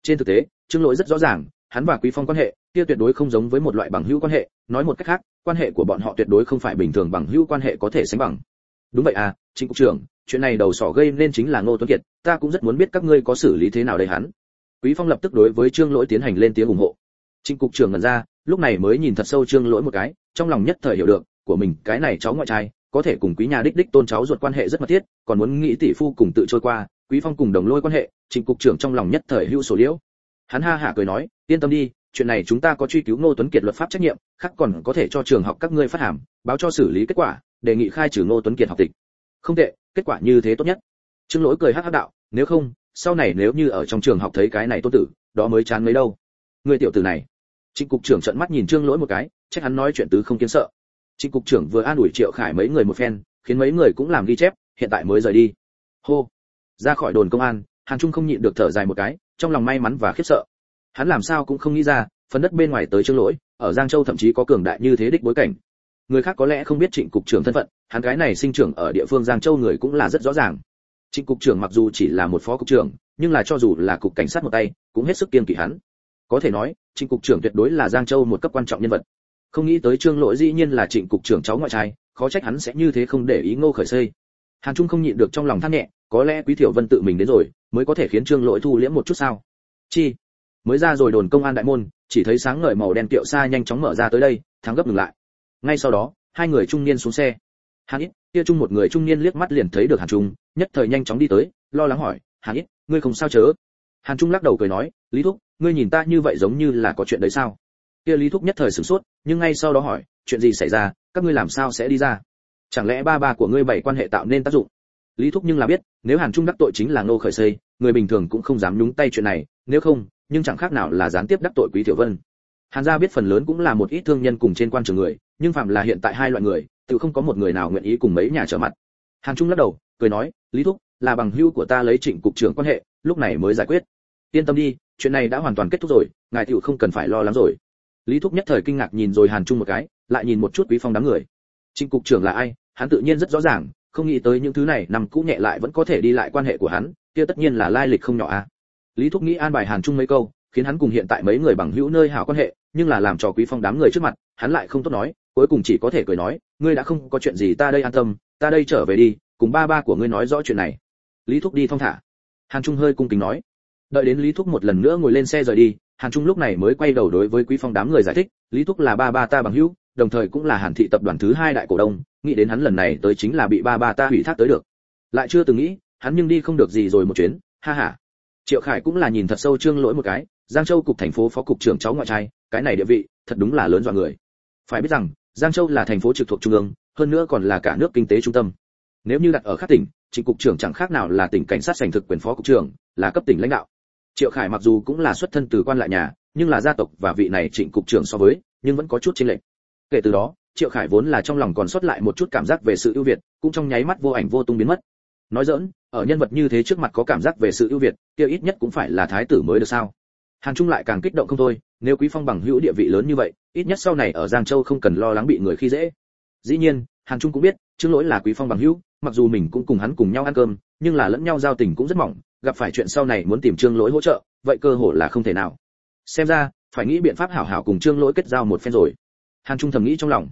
Trên thực tế, trương lỗi rất rõ ràng, hắn và quý phong quan hệ, kia tuyệt đối không giống với một loại bằng hữu quan hệ, nói một cách khác, quan hệ của bọn họ tuyệt đối không phải bình thường bằng hữu quan hệ có thể sánh bằng. Đúng vậy à chính cục trưởng, chuyện này đầu sỏ gây nên chính là ngô tuấn kiệt, ta cũng rất muốn biết các ngươi có xử lý thế nào đây hắn. Quý phong lập tức đối với trương lỗi tiến hành lên tiếng ủng hộ. Trịnh cục trưởng ngẩn ra, lúc này mới nhìn thật sâu trương lỗi một cái trong lòng nhất thời hiểu được, của mình, cái này cháu ngoại trai, có thể cùng quý nhà đích đích tôn cháu ruột quan hệ rất mật thiết, còn muốn nghĩ tỷ phu cùng tự trôi qua, quý phong cùng đồng lôi quan hệ, trịnh cục trưởng trong lòng nhất thời hữu sổ liễu. Hắn ha hả cười nói, yên tâm đi, chuyện này chúng ta có truy cứu ngô tuấn kiệt luật pháp trách nhiệm, khác còn có thể cho trường học các ngươi phát hàm, báo cho xử lý kết quả, đề nghị khai trừ ngô tuấn kiệt học tịch. Không tệ, kết quả như thế tốt nhất. Trương lỗi cười hắc hắc đạo, nếu không, sau này nếu như ở trong trường học thấy cái này tốt tử, đó mới chán mấy đâu. Người tiểu tử này. Trịnh cục trưởng trợn mắt nhìn trương lỗi một cái trách hắn nói chuyện tứ không kiến sợ. Trịnh cục trưởng vừa an ủi triệu khải mấy người một phen, khiến mấy người cũng làm ghi chép, hiện tại mới rời đi. Hô! Ra khỏi đồn công an, hàn trung không nhịn được thở dài một cái, trong lòng may mắn và khiếp sợ. Hắn làm sao cũng không nghĩ ra, phần đất bên ngoài tới trương lỗi, ở giang châu thậm chí có cường đại như thế đích bối cảnh. Người khác có lẽ không biết trịnh cục trưởng thân phận, hắn cái này sinh trưởng ở địa phương giang châu người cũng là rất rõ ràng. Trịnh cục trưởng mặc dù chỉ là một phó cục trưởng, nhưng là cho dù là cục cảnh sát một tay, cũng hết sức kiên kỵ hắn. Có thể nói, trịnh cục trưởng tuyệt đối là giang châu một cấp quan trọng nhân vật không nghĩ tới trương lỗi dĩ nhiên là trịnh cục trưởng cháu ngoại trai, khó trách hắn sẽ như thế không để ý ngô khởi xây hàn trung không nhịn được trong lòng than nhẹ, có lẽ quý thiểu vân tự mình đến rồi, mới có thể khiến trương lỗi thu liễm một chút sao? Chi, mới ra rồi đồn công an đại môn, chỉ thấy sáng ngời màu đen kiệu xa nhanh chóng mở ra tới đây, thắng gấp ngừng lại. Ngay sau đó, hai người trung niên xuống xe. Hàn ít kia chung một người trung niên liếc mắt liền thấy được hàn trung, nhất thời nhanh chóng đi tới, lo lắng hỏi, hàn ít ngươi không sao chớ? Hàn trung lắc đầu cười nói, lý thúc, ngươi nhìn ta như vậy giống như là có chuyện đấy sao? Kia lý thúc nhất thời sửng sốt, nhưng ngay sau đó hỏi, chuyện gì xảy ra? Các ngươi làm sao sẽ đi ra? Chẳng lẽ ba ba của ngươi bảy quan hệ tạo nên tác dụng? Lý thúc nhưng là biết, nếu hàn trung đắc tội chính là ngô khởi xây, người bình thường cũng không dám nhúng tay chuyện này, nếu không, nhưng chẳng khác nào là gián tiếp đắc tội quý tiểu vân. Hàn gia biết phần lớn cũng là một ít thương nhân cùng trên quan trường người, nhưng phạm là hiện tại hai loại người, tự không có một người nào nguyện ý cùng mấy nhà trở mặt. Hàn trung lắc đầu, cười nói, lý thúc, là bằng hữu của ta lấy trịnh cục trưởng quan hệ, lúc này mới giải quyết. Yên tâm đi, chuyện này đã hoàn toàn kết thúc rồi, ngài tiểu không cần phải lo lắng rồi lý thúc nhất thời kinh ngạc nhìn rồi hàn trung một cái, lại nhìn một chút quý phong đám người. Trịnh cục trưởng là ai? Hắn tự nhiên rất rõ ràng, không nghĩ tới những thứ này nằm cũ nhẹ lại vẫn có thể đi lại quan hệ của hắn, kia tất nhiên là lai lịch không nhỏ a à. lý thúc nghĩ an bài hàn trung mấy câu, khiến hắn cùng hiện tại mấy người bằng hữu nơi hảo quan hệ, nhưng là làm cho quý phong đám người trước mặt, hắn lại không tốt nói, cuối cùng chỉ có thể cười nói, ngươi đã không có chuyện gì ta đây an tâm, ta đây trở về đi, cùng ba ba của ngươi nói rõ chuyện này. Lý thúc đi thong thả. Hàn trung hơi cung kính nói. Đợi đến lý thúc một lần nữa ngồi lên xe rời đi hàn trung lúc này mới quay đầu đối với quý phong đám người giải thích, lý thúc là ba ba ta bằng hữu, đồng thời cũng là hàn thị tập đoàn thứ hai đại cổ đông, nghĩ đến hắn lần này tới chính là bị ba ba ta hủy thác tới được. Lại chưa từng nghĩ, hắn nhưng đi không được gì rồi một chuyến, ha ha. Triệu khải cũng là nhìn thật sâu trương lỗi một cái, giang châu cục thành phố phó cục trưởng cháu ngoại trai, cái này địa vị, thật đúng là lớn dọa người. Phải biết rằng, giang châu là thành phố trực thuộc trung ương, hơn nữa còn là cả nước kinh tế trung tâm. Nếu như đặt ở các tỉnh trịnh cục trưởng chẳng khác nào là tỉnh cảnh sát sành thực quyền phó cục trưởng, là cấp tỉnh lãnh đạo triệu khải mặc dù cũng là xuất thân từ quan lại nhà, nhưng là gia tộc và vị này trịnh cục trưởng so với, nhưng vẫn có chút chênh lệch. Kể từ đó, triệu khải vốn là trong lòng còn sót lại một chút cảm giác về sự ưu việt, cũng trong nháy mắt vô ảnh vô tung biến mất. Nói dỡn ở nhân vật như thế trước mặt có cảm giác về sự ưu việt, kia ít nhất cũng phải là thái tử mới được sao? Hàn trung lại càng kích động không thôi, nếu quý phong bằng hữu địa vị lớn như vậy, ít nhất sau này ở giang châu không cần lo lắng bị người khi dễ. Dĩ nhiên, hàn trung cũng biết trương lỗi là quý phong bằng hữu, mặc dù mình cũng cùng hắn cùng nhau ăn cơm, nhưng là lẫn nhau giao tình cũng rất mỏng gặp phải chuyện sau này muốn tìm trương lỗi hỗ trợ, vậy cơ hội là không thể nào. Xem ra, phải nghĩ biện pháp hảo hảo cùng trương lỗi kết giao một phen rồi. Hàn trung thầm nghĩ trong lòng.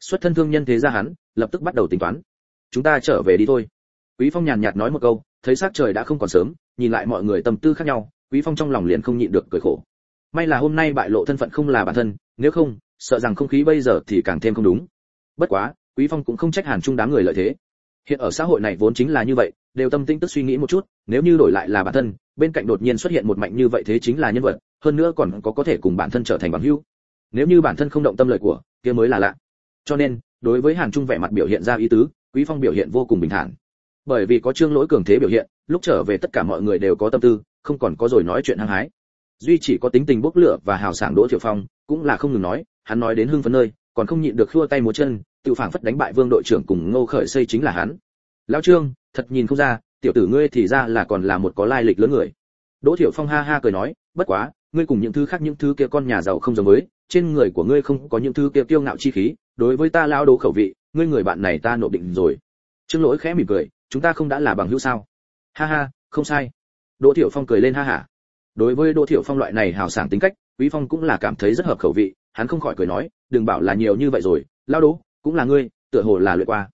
Xuất thân thương nhân thế ra hắn, lập tức bắt đầu tính toán. Chúng ta trở về đi thôi. Quý phong nhàn nhạt nói một câu, thấy sắc trời đã không còn sớm, nhìn lại mọi người tâm tư khác nhau, quý phong trong lòng liền không nhịn được cười khổ. May là hôm nay bại lộ thân phận không là bản thân, nếu không, sợ rằng không khí bây giờ thì càng thêm không đúng. Bất quá, quý phong cũng không trách hàn trung đám người lợi thế hiện ở xã hội này vốn chính là như vậy, đều tâm tinh tức suy nghĩ một chút, nếu như đổi lại là bản thân, bên cạnh đột nhiên xuất hiện một mạnh như vậy thế chính là nhân vật, hơn nữa còn có có thể cùng bản thân trở thành bằng hữu. Nếu như bản thân không động tâm lời của, kia mới là lạ. Cho nên, đối với hàn trung vẻ mặt biểu hiện ra ý tứ, quý phong biểu hiện vô cùng bình thản. Bởi vì có trương lỗi cường thế biểu hiện, lúc trở về tất cả mọi người đều có tâm tư, không còn có rồi nói chuyện hăng hái. Duy chỉ có tính tình bốc lửa và hào sảng đỗ thiểu phong, cũng là không ngừng nói, hắn nói đến hưng phấn nơi, còn không nhịn được khua tay múa chân tự phảng phất đánh bại vương đội trưởng cùng ngô khởi xây chính là hắn. Lão trương, thật nhìn không ra, tiểu tử ngươi thì ra là còn là một có lai lịch lớn người. Đỗ thiểu phong ha ha cười nói, bất quá, ngươi cùng những thứ khác những thứ kia con nhà giàu không giống với, trên người của ngươi không có những thứ kia kiêu ngạo chi khí, đối với ta lao đố khẩu vị, ngươi người bạn này ta nộp định rồi. Trương lỗi khẽ mỉm cười, chúng ta không đã là bằng hữu sao? Ha ha, không sai. Đỗ thiểu phong cười lên ha hả đối với đỗ thiểu phong loại này hào sảng tính cách, quý phong cũng là cảm thấy rất hợp khẩu vị, hắn không khỏi cười nói, đừng bảo là nhiều như vậy rồi lao đố cũng là ngươi, tựa hồ là luyện qua.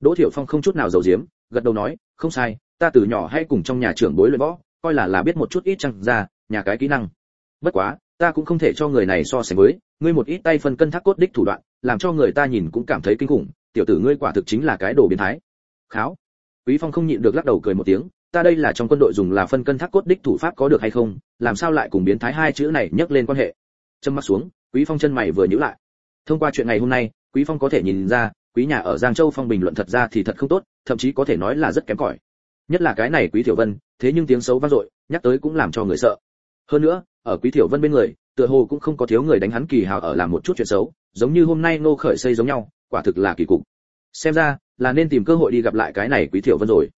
Đỗ thiểu phong không chút nào giấu giếm, gật đầu nói, không sai, ta từ nhỏ hay cùng trong nhà trưởng bối luyện võ, coi là là biết một chút ít chăng ra, nhà cái kỹ năng. Bất quá, ta cũng không thể cho người này so sánh với, ngươi một ít tay phân cân thác cốt đích thủ đoạn, làm cho người ta nhìn cũng cảm thấy kinh khủng, tiểu tử ngươi quả thực chính là cái đồ biến thái. Kháo. Quý phong không nhịn được lắc đầu cười một tiếng, ta đây là trong quân đội dùng là phân cân thác cốt đích thủ pháp có được hay không, làm sao lại cùng biến thái hai chữ này nhắc lên quan hệ. Châm mắt xuống, quý phong chân mày vừa nhíu lại. Thông qua chuyện ngày hôm nay quý phong có thể nhìn ra, quý nhà ở giang châu phong bình luận thật ra thì thật không tốt, thậm chí có thể nói là rất kém cỏi. Nhất là cái này quý tiểu vân, thế nhưng tiếng xấu vang dội, nhắc tới cũng làm cho người sợ. Hơn nữa, ở quý tiểu vân bên người, tựa hồ cũng không có thiếu người đánh hắn kỳ hào ở làm một chút chuyện xấu, giống như hôm nay ngô khởi xây giống nhau, quả thực là kỳ cục. Xem ra, là nên tìm cơ hội đi gặp lại cái này quý tiểu vân rồi.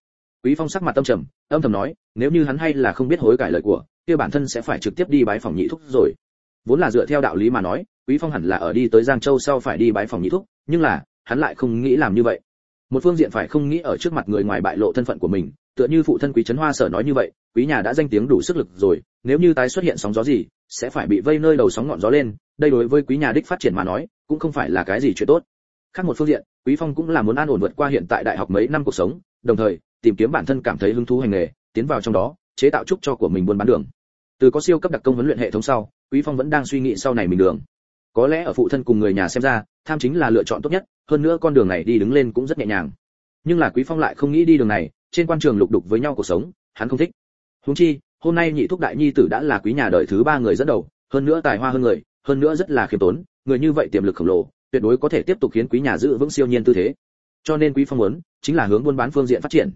Quý phong sắc mặt tâm trầm, âm thầm nói, nếu như hắn hay là không biết hối cải lời của, kia bản thân sẽ phải trực tiếp đi bái phòng nhị thúc rồi vốn là dựa theo đạo lý mà nói, quý phong hẳn là ở đi tới giang châu sau phải đi bái phòng nhị thúc, nhưng là, hắn lại không nghĩ làm như vậy. Một phương diện phải không nghĩ ở trước mặt người ngoài bại lộ thân phận của mình, tựa như phụ thân quý trấn hoa sở nói như vậy, quý nhà đã danh tiếng đủ sức lực rồi, nếu như tái xuất hiện sóng gió gì, sẽ phải bị vây nơi đầu sóng ngọn gió lên, đây đối với quý nhà đích phát triển mà nói, cũng không phải là cái gì chuyện tốt. Khác một phương diện, quý phong cũng là muốn an ổn vượt qua hiện tại đại học mấy năm cuộc sống, đồng thời, tìm kiếm bản thân cảm thấy hứng thú hành nghề, tiến vào trong đó, chế tạo trúc cho của mình buôn bán đường từ có siêu cấp đặc công huấn luyện hệ thống sau, quý phong vẫn đang suy nghĩ sau này mình đường. Có lẽ ở phụ thân cùng người nhà xem ra, tham chính là lựa chọn tốt nhất, hơn nữa con đường này đi đứng lên cũng rất nhẹ nhàng. Nhưng là quý phong lại không nghĩ đi đường này, trên quan trường lục đục với nhau cuộc sống, hắn không thích. Huống chi, hôm nay nhị thúc đại nhi tử đã là quý nhà đời thứ ba người dẫn đầu, hơn nữa tài hoa hơn người, hơn nữa rất là khiêm tốn, người như vậy tiềm lực khổng lồ, tuyệt đối có thể tiếp tục khiến quý nhà giữ vững siêu nhiên tư thế. Cho nên quý phong muốn, chính là hướng buôn bán phương diện phát triển.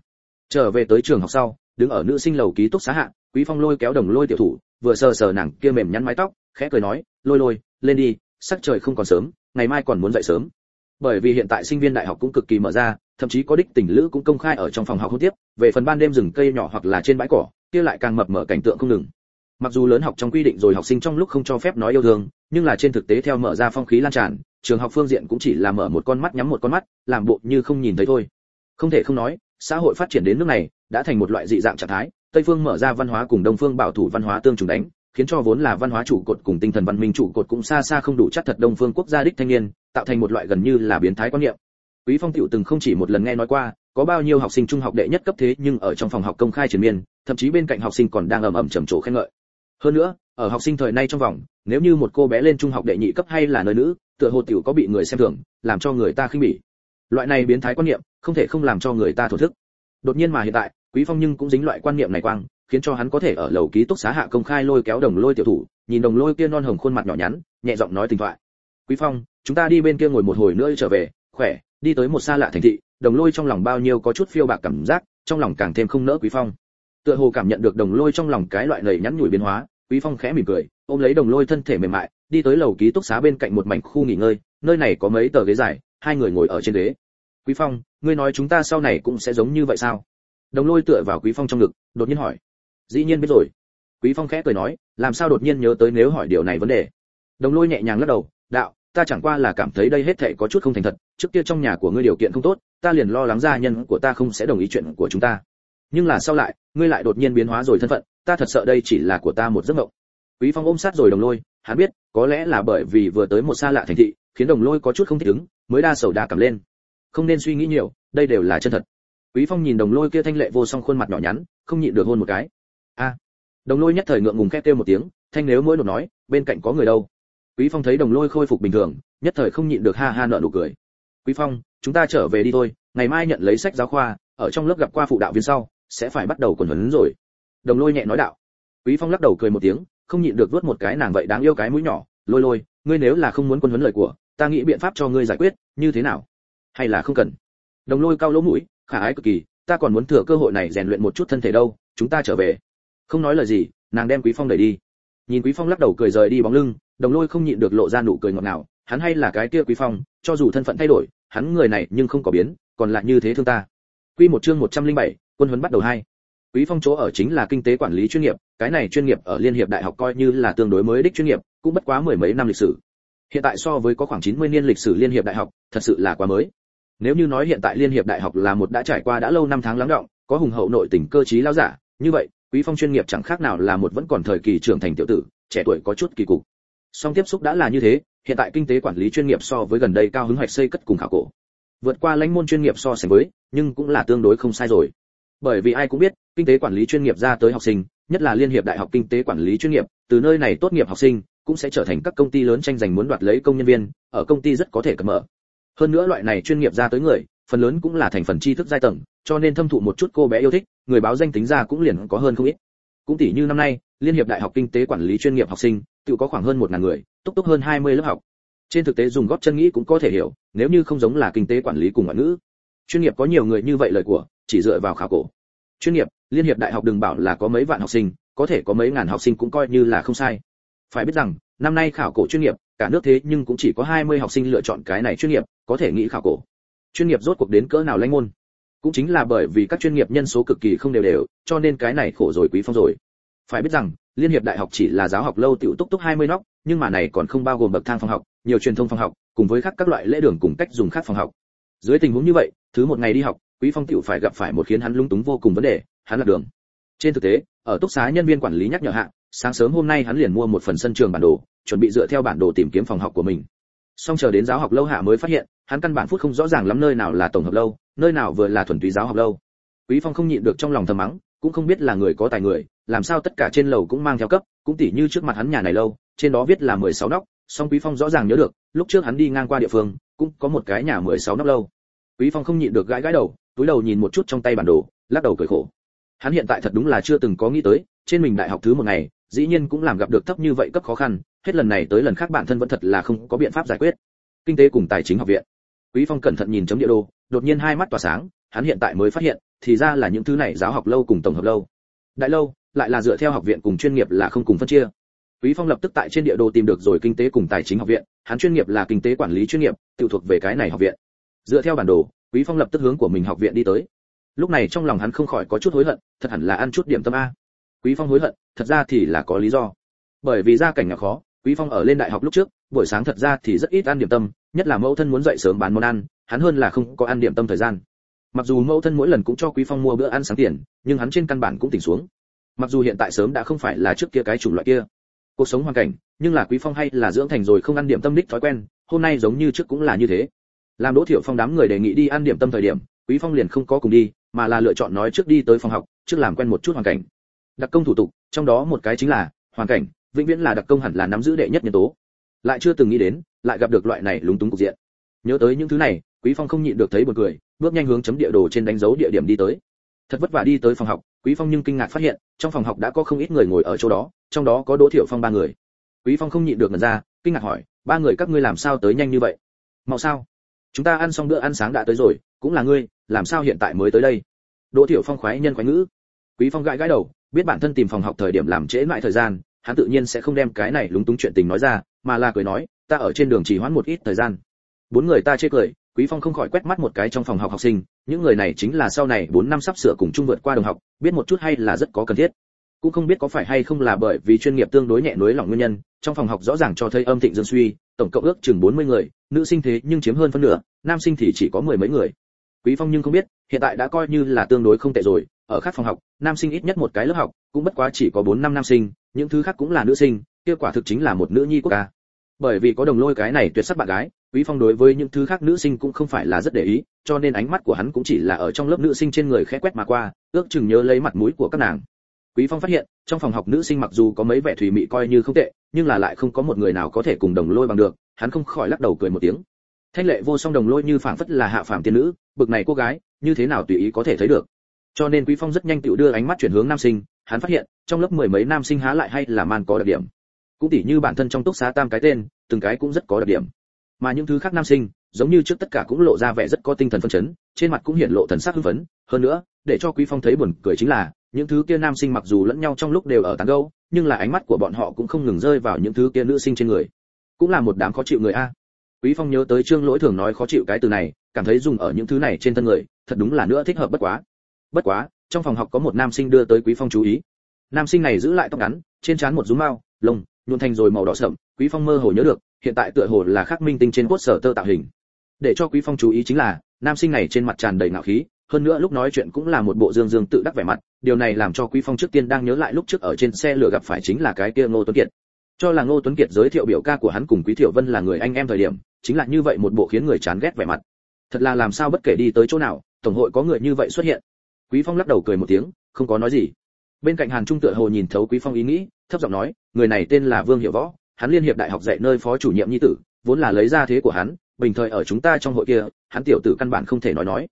Trở về tới trường học sau, đứng ở nữ sinh lầu ký túc xá hạ quý phong lôi kéo đồng lôi tiểu thủ, vừa sờ sờ nàng kia mềm nhăn mái tóc, khẽ cười nói, lôi lôi, lên đi, sắc trời không còn sớm, ngày mai còn muốn dậy sớm. Bởi vì hiện tại sinh viên đại học cũng cực kỳ mở ra, thậm chí có đích tình lữ cũng công khai ở trong phòng học hôn tiếp, về phần ban đêm rừng cây nhỏ hoặc là trên bãi cỏ, kia lại càng mập mở cảnh tượng không ngừng. Mặc dù lớn học trong quy định rồi học sinh trong lúc không cho phép nói yêu thương, nhưng là trên thực tế theo mở ra phong khí lan tràn, trường học phương diện cũng chỉ là mở một con mắt nhắm một con mắt, làm bộ như không nhìn thấy thôi. Không thể không nói, xã hội phát triển đến nước này đã thành một loại dị dạng trạng thái tây phương mở ra văn hóa cùng đông phương bảo thủ văn hóa tương trùng đánh, khiến cho vốn là văn hóa trụ cột cùng tinh thần văn minh trụ cột cũng xa xa không đủ chắc thật đông phương quốc gia đích thanh niên, tạo thành một loại gần như là biến thái quan niệm. Quý phong tiểu từng không chỉ một lần nghe nói qua, có bao nhiêu học sinh trung học đệ nhất cấp thế nhưng ở trong phòng học công khai triển miên, thậm chí bên cạnh học sinh còn đang ầm ầm trầm trồ khen ngợi. Hơn nữa, ở học sinh thời nay trong vòng, nếu như một cô bé lên trung học đệ nhị cấp hay là nơi nữ, tựa hồ tiểu có bị người xem thường, làm cho người ta khinh bỉ. Loại này biến thái quan niệm, không thể không làm cho người ta thổ thức. Đột nhiên mà hiện tại quý phong nhưng cũng dính loại quan niệm này quang, khiến cho hắn có thể ở lầu ký túc xá hạ công khai lôi kéo đồng lôi tiểu thủ, nhìn đồng lôi kia non hồng khuôn mặt nhỏ nhắn, nhẹ giọng nói tình thoại. Quý phong, chúng ta đi bên kia ngồi một hồi nữa trở về, khỏe, đi tới một xa lạ thành thị, đồng lôi trong lòng bao nhiêu có chút phiêu bạc cảm giác, trong lòng càng thêm không nỡ quý phong. Tựa hồ cảm nhận được đồng lôi trong lòng cái loại lầy nhắn nhủi biến hóa, quý phong khẽ mỉm cười, ôm lấy đồng lôi thân thể mềm mại, đi tới lầu ký túc xá bên cạnh một mảnh khu nghỉ ngơi, nơi này có mấy tờ ghế dài, hai người ngồi ở trên ghế. Quý phong, ngươi nói chúng ta sau này cũng sẽ giống như vậy sao? Đồng lôi tựa vào quý phong trong ngực, đột nhiên hỏi. Dĩ nhiên biết rồi. Quý phong khẽ cười nói, làm sao đột nhiên nhớ tới nếu hỏi điều này vấn đề? Đồng lôi nhẹ nhàng lắc đầu, đạo, ta chẳng qua là cảm thấy đây hết thảy có chút không thành thật, trước kia trong nhà của ngươi điều kiện không tốt, ta liền lo lắng gia nhân của ta không sẽ đồng ý chuyện của chúng ta. Nhưng là sau lại, ngươi lại đột nhiên biến hóa rồi thân phận, ta thật sợ đây chỉ là của ta một giấc mộng. Quý phong ôm sát rồi đồng lôi, hắn biết, có lẽ là bởi vì vừa tới một xa lạ thành thị, khiến đồng lôi có chút không thích ứng, mới đa sầu đa cảm lên. Không nên suy nghĩ nhiều, đây đều là chân thật quý phong nhìn đồng lôi kia thanh lệ vô song khuôn mặt nhỏ nhắn, không nhịn được hôn một cái. A. Đồng lôi nhất thời ngượng ngùng khét kêu một tiếng, thanh nếu mỗi nột nói, bên cạnh có người đâu? Quý phong thấy đồng lôi khôi phục bình thường, nhất thời không nhịn được ha ha nở nụ cười. Quý phong, chúng ta trở về đi thôi, ngày mai nhận lấy sách giáo khoa, ở trong lớp gặp qua phụ đạo viên sau, sẽ phải bắt đầu quần huấn rồi. Đồng lôi nhẹ nói đạo. Quý phong lắc đầu cười một tiếng, không nhịn được vuốt một cái nàng vậy đáng yêu cái mũi nhỏ, lôi lôi, ngươi nếu là không muốn quân huấn lời của, ta nghĩ biện pháp cho ngươi giải quyết, như thế nào? Hay là không cần. Đồng lôi cao lỗ mũi khả ái cực kỳ ta còn muốn thừa cơ hội này rèn luyện một chút thân thể đâu chúng ta trở về. Không nói lời gì nàng đem quý phong đẩy đi. Nhìn quý phong lắc đầu cười rời đi bóng lưng đồng lôi không nhịn được lộ ra nụ cười ngọt ngào hắn hay là cái kia quý phong cho dù thân phận thay đổi hắn người này nhưng không có biến còn lại như thế thương ta. Quy một chương 107, quân huấn bắt đầu hai. Quý phong chỗ ở chính là kinh tế quản lý chuyên nghiệp cái này chuyên nghiệp ở liên hiệp đại học coi như là tương đối mới đích chuyên nghiệp cũng bất quá mười mấy năm lịch sử. Hiện tại so với có khoảng 90 niên lịch sử liên hiệp đại học thật sự là quá mới nếu như nói hiện tại liên hiệp đại học là một đã trải qua đã lâu năm tháng lắng động, có hùng hậu nội tình cơ trí lao giả, như vậy, quý phong chuyên nghiệp chẳng khác nào là một vẫn còn thời kỳ trưởng thành tiểu tử, trẻ tuổi có chút kỳ cục. Song tiếp xúc đã là như thế, hiện tại kinh tế quản lý chuyên nghiệp so với gần đây cao hứng hoạch xây cất cùng khảo cổ. Vượt qua lãnh môn chuyên nghiệp so sánh với, nhưng cũng là tương đối không sai rồi. Bởi vì ai cũng biết, kinh tế quản lý chuyên nghiệp ra tới học sinh, nhất là liên hiệp đại học kinh tế quản lý chuyên nghiệp, từ nơi này tốt nghiệp học sinh, cũng sẽ trở thành các công ty lớn tranh giành muốn đoạt lấy công nhân viên, ở công ty rất có thể cập mở hơn nữa loại này chuyên nghiệp ra tới người, phần lớn cũng là thành phần tri thức giai tầng, cho nên thâm thụ một chút cô bé yêu thích, người báo danh tính ra cũng liền có hơn không ít. Cũng tỷ như năm nay, liên hiệp đại học kinh tế quản lý chuyên nghiệp học sinh, tự có khoảng hơn một ngàn người, túc túc hơn 20 lớp học. Trên thực tế dùng góp chân nghĩ cũng có thể hiểu, nếu như không giống là kinh tế quản lý cùng ngoại ngữ. Chuyên nghiệp có nhiều người như vậy lời của, chỉ dựa vào khảo cổ. Chuyên nghiệp, liên hiệp đại học đừng bảo là có mấy vạn học sinh, có thể có mấy ngàn học sinh cũng coi như là không sai. Phải biết rằng, năm nay khảo cổ chuyên nghiệp, cả nước thế nhưng cũng chỉ có 20 học sinh lựa chọn cái này chuyên nghiệp có thể nghĩ khảo cổ. Chuyên nghiệp rốt cuộc đến cỡ nào lãnh môn? Cũng chính là bởi vì các chuyên nghiệp nhân số cực kỳ không đều đều, cho nên cái này khổ rồi quý phong rồi. Phải biết rằng, liên hiệp đại học chỉ là giáo học lâu tiểu túc túc 20 nóc, nhưng mà này còn không bao gồm bậc thang phòng học, nhiều truyền thông phòng học, cùng với khác các loại lễ đường cùng cách dùng khác phòng học. Dưới tình huống như vậy, thứ một ngày đi học, quý phong tiểu phải gặp phải một khiến hắn lung túng vô cùng vấn đề, hắn là đường. Trên thực tế, ở túc xá nhân viên quản lý nhắc nhở hạ, sáng sớm hôm nay hắn liền mua một phần sân trường bản đồ, chuẩn bị dựa theo bản đồ tìm kiếm phòng học của mình. Song chờ đến giáo học lâu hạ mới phát hiện hắn căn bản phút không rõ ràng lắm nơi nào là tổng hợp lâu, nơi nào vừa là thuần túy giáo học lâu. Quý phong không nhịn được trong lòng thầm mắng, cũng không biết là người có tài người, làm sao tất cả trên lầu cũng mang theo cấp, cũng tỉ như trước mặt hắn nhà này lâu, trên đó viết là 16 nóc, song quý phong rõ ràng nhớ được, lúc trước hắn đi ngang qua địa phương, cũng có một cái nhà 16 nóc lâu. Quý phong không nhịn được gãi gãi đầu, túi đầu nhìn một chút trong tay bản đồ, lắc đầu cười khổ. Hắn hiện tại thật đúng là chưa từng có nghĩ tới, trên mình đại học thứ một ngày, dĩ nhiên cũng làm gặp được thấp như vậy cấp khó khăn, hết lần này tới lần khác bản thân vẫn thật là không có biện pháp giải quyết. Kinh tế cùng tài chính học viện quý phong cẩn thận nhìn chấm địa đồ, đột nhiên hai mắt tỏa sáng, hắn hiện tại mới phát hiện, thì ra là những thứ này giáo học lâu cùng tổng hợp lâu. Đại lâu, lại là dựa theo học viện cùng chuyên nghiệp là không cùng phân chia. Quý phong lập tức tại trên địa đồ tìm được rồi kinh tế cùng tài chính học viện, hắn chuyên nghiệp là kinh tế quản lý chuyên nghiệp, tự thuộc về cái này học viện. Dựa theo bản đồ, quý phong lập tức hướng của mình học viện đi tới. Lúc này trong lòng hắn không khỏi có chút hối hận, thật hẳn là ăn chút điểm tâm a. Quý phong hối hận, thật ra thì là có lý do. Bởi vì gia cảnh là khó quý phong ở lên đại học lúc trước, buổi sáng thật ra thì rất ít ăn điểm tâm, nhất là mẫu thân muốn dậy sớm bán món ăn, hắn hơn là không có ăn điểm tâm thời gian. Mặc dù mẫu thân mỗi lần cũng cho quý phong mua bữa ăn sáng tiền, nhưng hắn trên căn bản cũng tỉnh xuống. Mặc dù hiện tại sớm đã không phải là trước kia cái chủng loại kia. Cuộc sống hoàn cảnh, nhưng là quý phong hay là dưỡng thành rồi không ăn điểm tâm đích thói quen, hôm nay giống như trước cũng là như thế. Làm đỗ thiệu phong đám người đề nghị đi ăn điểm tâm thời điểm, quý phong liền không có cùng đi, mà là lựa chọn nói trước đi tới phòng học, trước làm quen một chút hoàn cảnh. Đặc công thủ tục, trong đó một cái chính là hoàn cảnh vĩnh viễn là đặc công hẳn là nắm giữ đệ nhất nhân tố. Lại chưa từng nghĩ đến, lại gặp được loại này lúng túng cục diện. Nhớ tới những thứ này, quý phong không nhịn được thấy buồn cười, bước nhanh hướng chấm địa đồ trên đánh dấu địa điểm đi tới. Thật vất vả đi tới phòng học, quý phong nhưng kinh ngạc phát hiện, trong phòng học đã có không ít người ngồi ở chỗ đó, trong đó có đỗ thiệu phong ba người. Quý phong không nhịn được ngẩn ra, kinh ngạc hỏi, ba người các ngươi làm sao tới nhanh như vậy? Mau sao? Chúng ta ăn xong bữa ăn sáng đã tới rồi, cũng là ngươi, làm sao hiện tại mới tới đây? Đỗ thiệu phong khoái nhân khoái ngữ. Quý phong gãi gãi đầu, biết bản thân tìm phòng học thời điểm làm trễ lại thời gian hắn tự nhiên sẽ không đem cái này lúng túng chuyện tình nói ra, mà là cười nói, ta ở trên đường chỉ hoãn một ít thời gian. Bốn người ta chê cười, quý phong không khỏi quét mắt một cái trong phòng học học sinh, những người này chính là sau này bốn năm sắp sửa cùng chung vượt qua đồng học, biết một chút hay là rất có cần thiết. Cũng không biết có phải hay không là bởi vì chuyên nghiệp tương đối nhẹ nối lòng nguyên nhân, trong phòng học rõ ràng cho thấy âm thịnh dương suy, tổng cộng ước chừng 40 người, nữ sinh thế nhưng chiếm hơn phân nửa, nam sinh thì chỉ có mười mấy người. Quý phong nhưng không biết, hiện tại đã coi như là tương đối không tệ rồi, ở khác phòng học, nam sinh ít nhất một cái lớp học, cũng bất quá chỉ có bốn năm nam sinh những thứ khác cũng là nữ sinh, kia quả thực chính là một nữ nhi quốc ca. Bởi vì có đồng lôi cái này tuyệt sắc bạn gái, quý phong đối với những thứ khác nữ sinh cũng không phải là rất để ý, cho nên ánh mắt của hắn cũng chỉ là ở trong lớp nữ sinh trên người khẽ quét mà qua, ước chừng nhớ lấy mặt mũi của các nàng. Quý phong phát hiện, trong phòng học nữ sinh mặc dù có mấy vẻ thùy mị coi như không tệ, nhưng là lại không có một người nào có thể cùng đồng lôi bằng được, hắn không khỏi lắc đầu cười một tiếng. Thanh lệ vô song đồng lôi như phảng phất là hạ phàm tiên nữ, bực này cô gái, như thế nào tùy ý có thể thấy được. Cho nên quý phong rất nhanh tự đưa ánh mắt chuyển hướng nam sinh hắn phát hiện, trong lớp mười mấy nam sinh há lại hay là man có đặc điểm. Cũng tỉ như bản thân trong túc xá tam cái tên, từng cái cũng rất có đặc điểm. Mà những thứ khác nam sinh, giống như trước tất cả cũng lộ ra vẻ rất có tinh thần phân chấn, trên mặt cũng hiện lộ thần sắc hưng phấn. Hơn nữa, để cho quý phong thấy buồn cười chính là, những thứ kia nam sinh mặc dù lẫn nhau trong lúc đều ở tán gẫu, nhưng là ánh mắt của bọn họ cũng không ngừng rơi vào những thứ kia nữ sinh trên người. Cũng là một đám khó chịu người a. Quý phong nhớ tới trương lỗi thường nói khó chịu cái từ này, cảm thấy dùng ở những thứ này trên thân người, thật đúng là nữa thích hợp bất quá. Bất quá trong phòng học có một nam sinh đưa tới quý phong chú ý. Nam sinh này giữ lại tóc ngắn, trên trán một rúm mao lông nhuộn thành rồi màu đỏ sậm, quý phong mơ hồ nhớ được, hiện tại tựa hồ là khắc minh tinh trên cốt sở tơ tạo hình. Để cho quý phong chú ý chính là, nam sinh này trên mặt tràn đầy ngạo khí, hơn nữa lúc nói chuyện cũng là một bộ dương dương tự đắc vẻ mặt, điều này làm cho quý phong trước tiên đang nhớ lại lúc trước ở trên xe lửa gặp phải chính là cái kia ngô tuấn kiệt. Cho là ngô tuấn kiệt giới thiệu biểu ca của hắn cùng quý thiệu vân là người anh em thời điểm, chính là như vậy một bộ khiến người chán ghét vẻ mặt. Thật là làm sao bất kể đi tới chỗ nào, tổng hội có người như vậy xuất hiện quý phong lắc đầu cười một tiếng, không có nói gì. Bên cạnh hàn trung tựa hồ nhìn thấu quý phong ý nghĩ, thấp giọng nói, người này tên là vương hiệu võ, hắn liên hiệp đại học dạy nơi phó chủ nhiệm nhi tử, vốn là lấy ra thế của hắn, bình thời ở chúng ta trong hội kia, hắn tiểu tử căn bản không thể nói nói.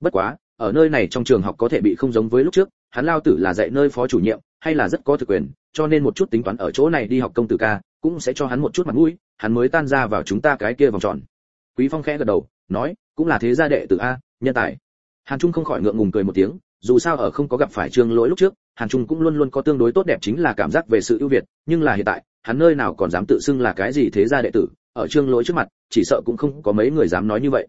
Bất quá, ở nơi này trong trường học có thể bị không giống với lúc trước, hắn lao tử là dạy nơi phó chủ nhiệm, hay là rất có thực quyền, cho nên một chút tính toán ở chỗ này đi học công tử ca, cũng sẽ cho hắn một chút mặt mũi, hắn mới tan ra vào chúng ta cái kia vòng tròn. Quý phong khẽ gật đầu, nói, cũng là thế gia đệ tử a, nhân tài hàn trung không khỏi ngượng ngùng cười một tiếng, dù sao ở không có gặp phải trương lỗi lúc trước, hàn trung cũng luôn luôn có tương đối tốt đẹp chính là cảm giác về sự ưu việt, nhưng là hiện tại, hắn nơi nào còn dám tự xưng là cái gì thế gia đệ tử, ở trương lỗi trước mặt, chỉ sợ cũng không có mấy người dám nói như vậy.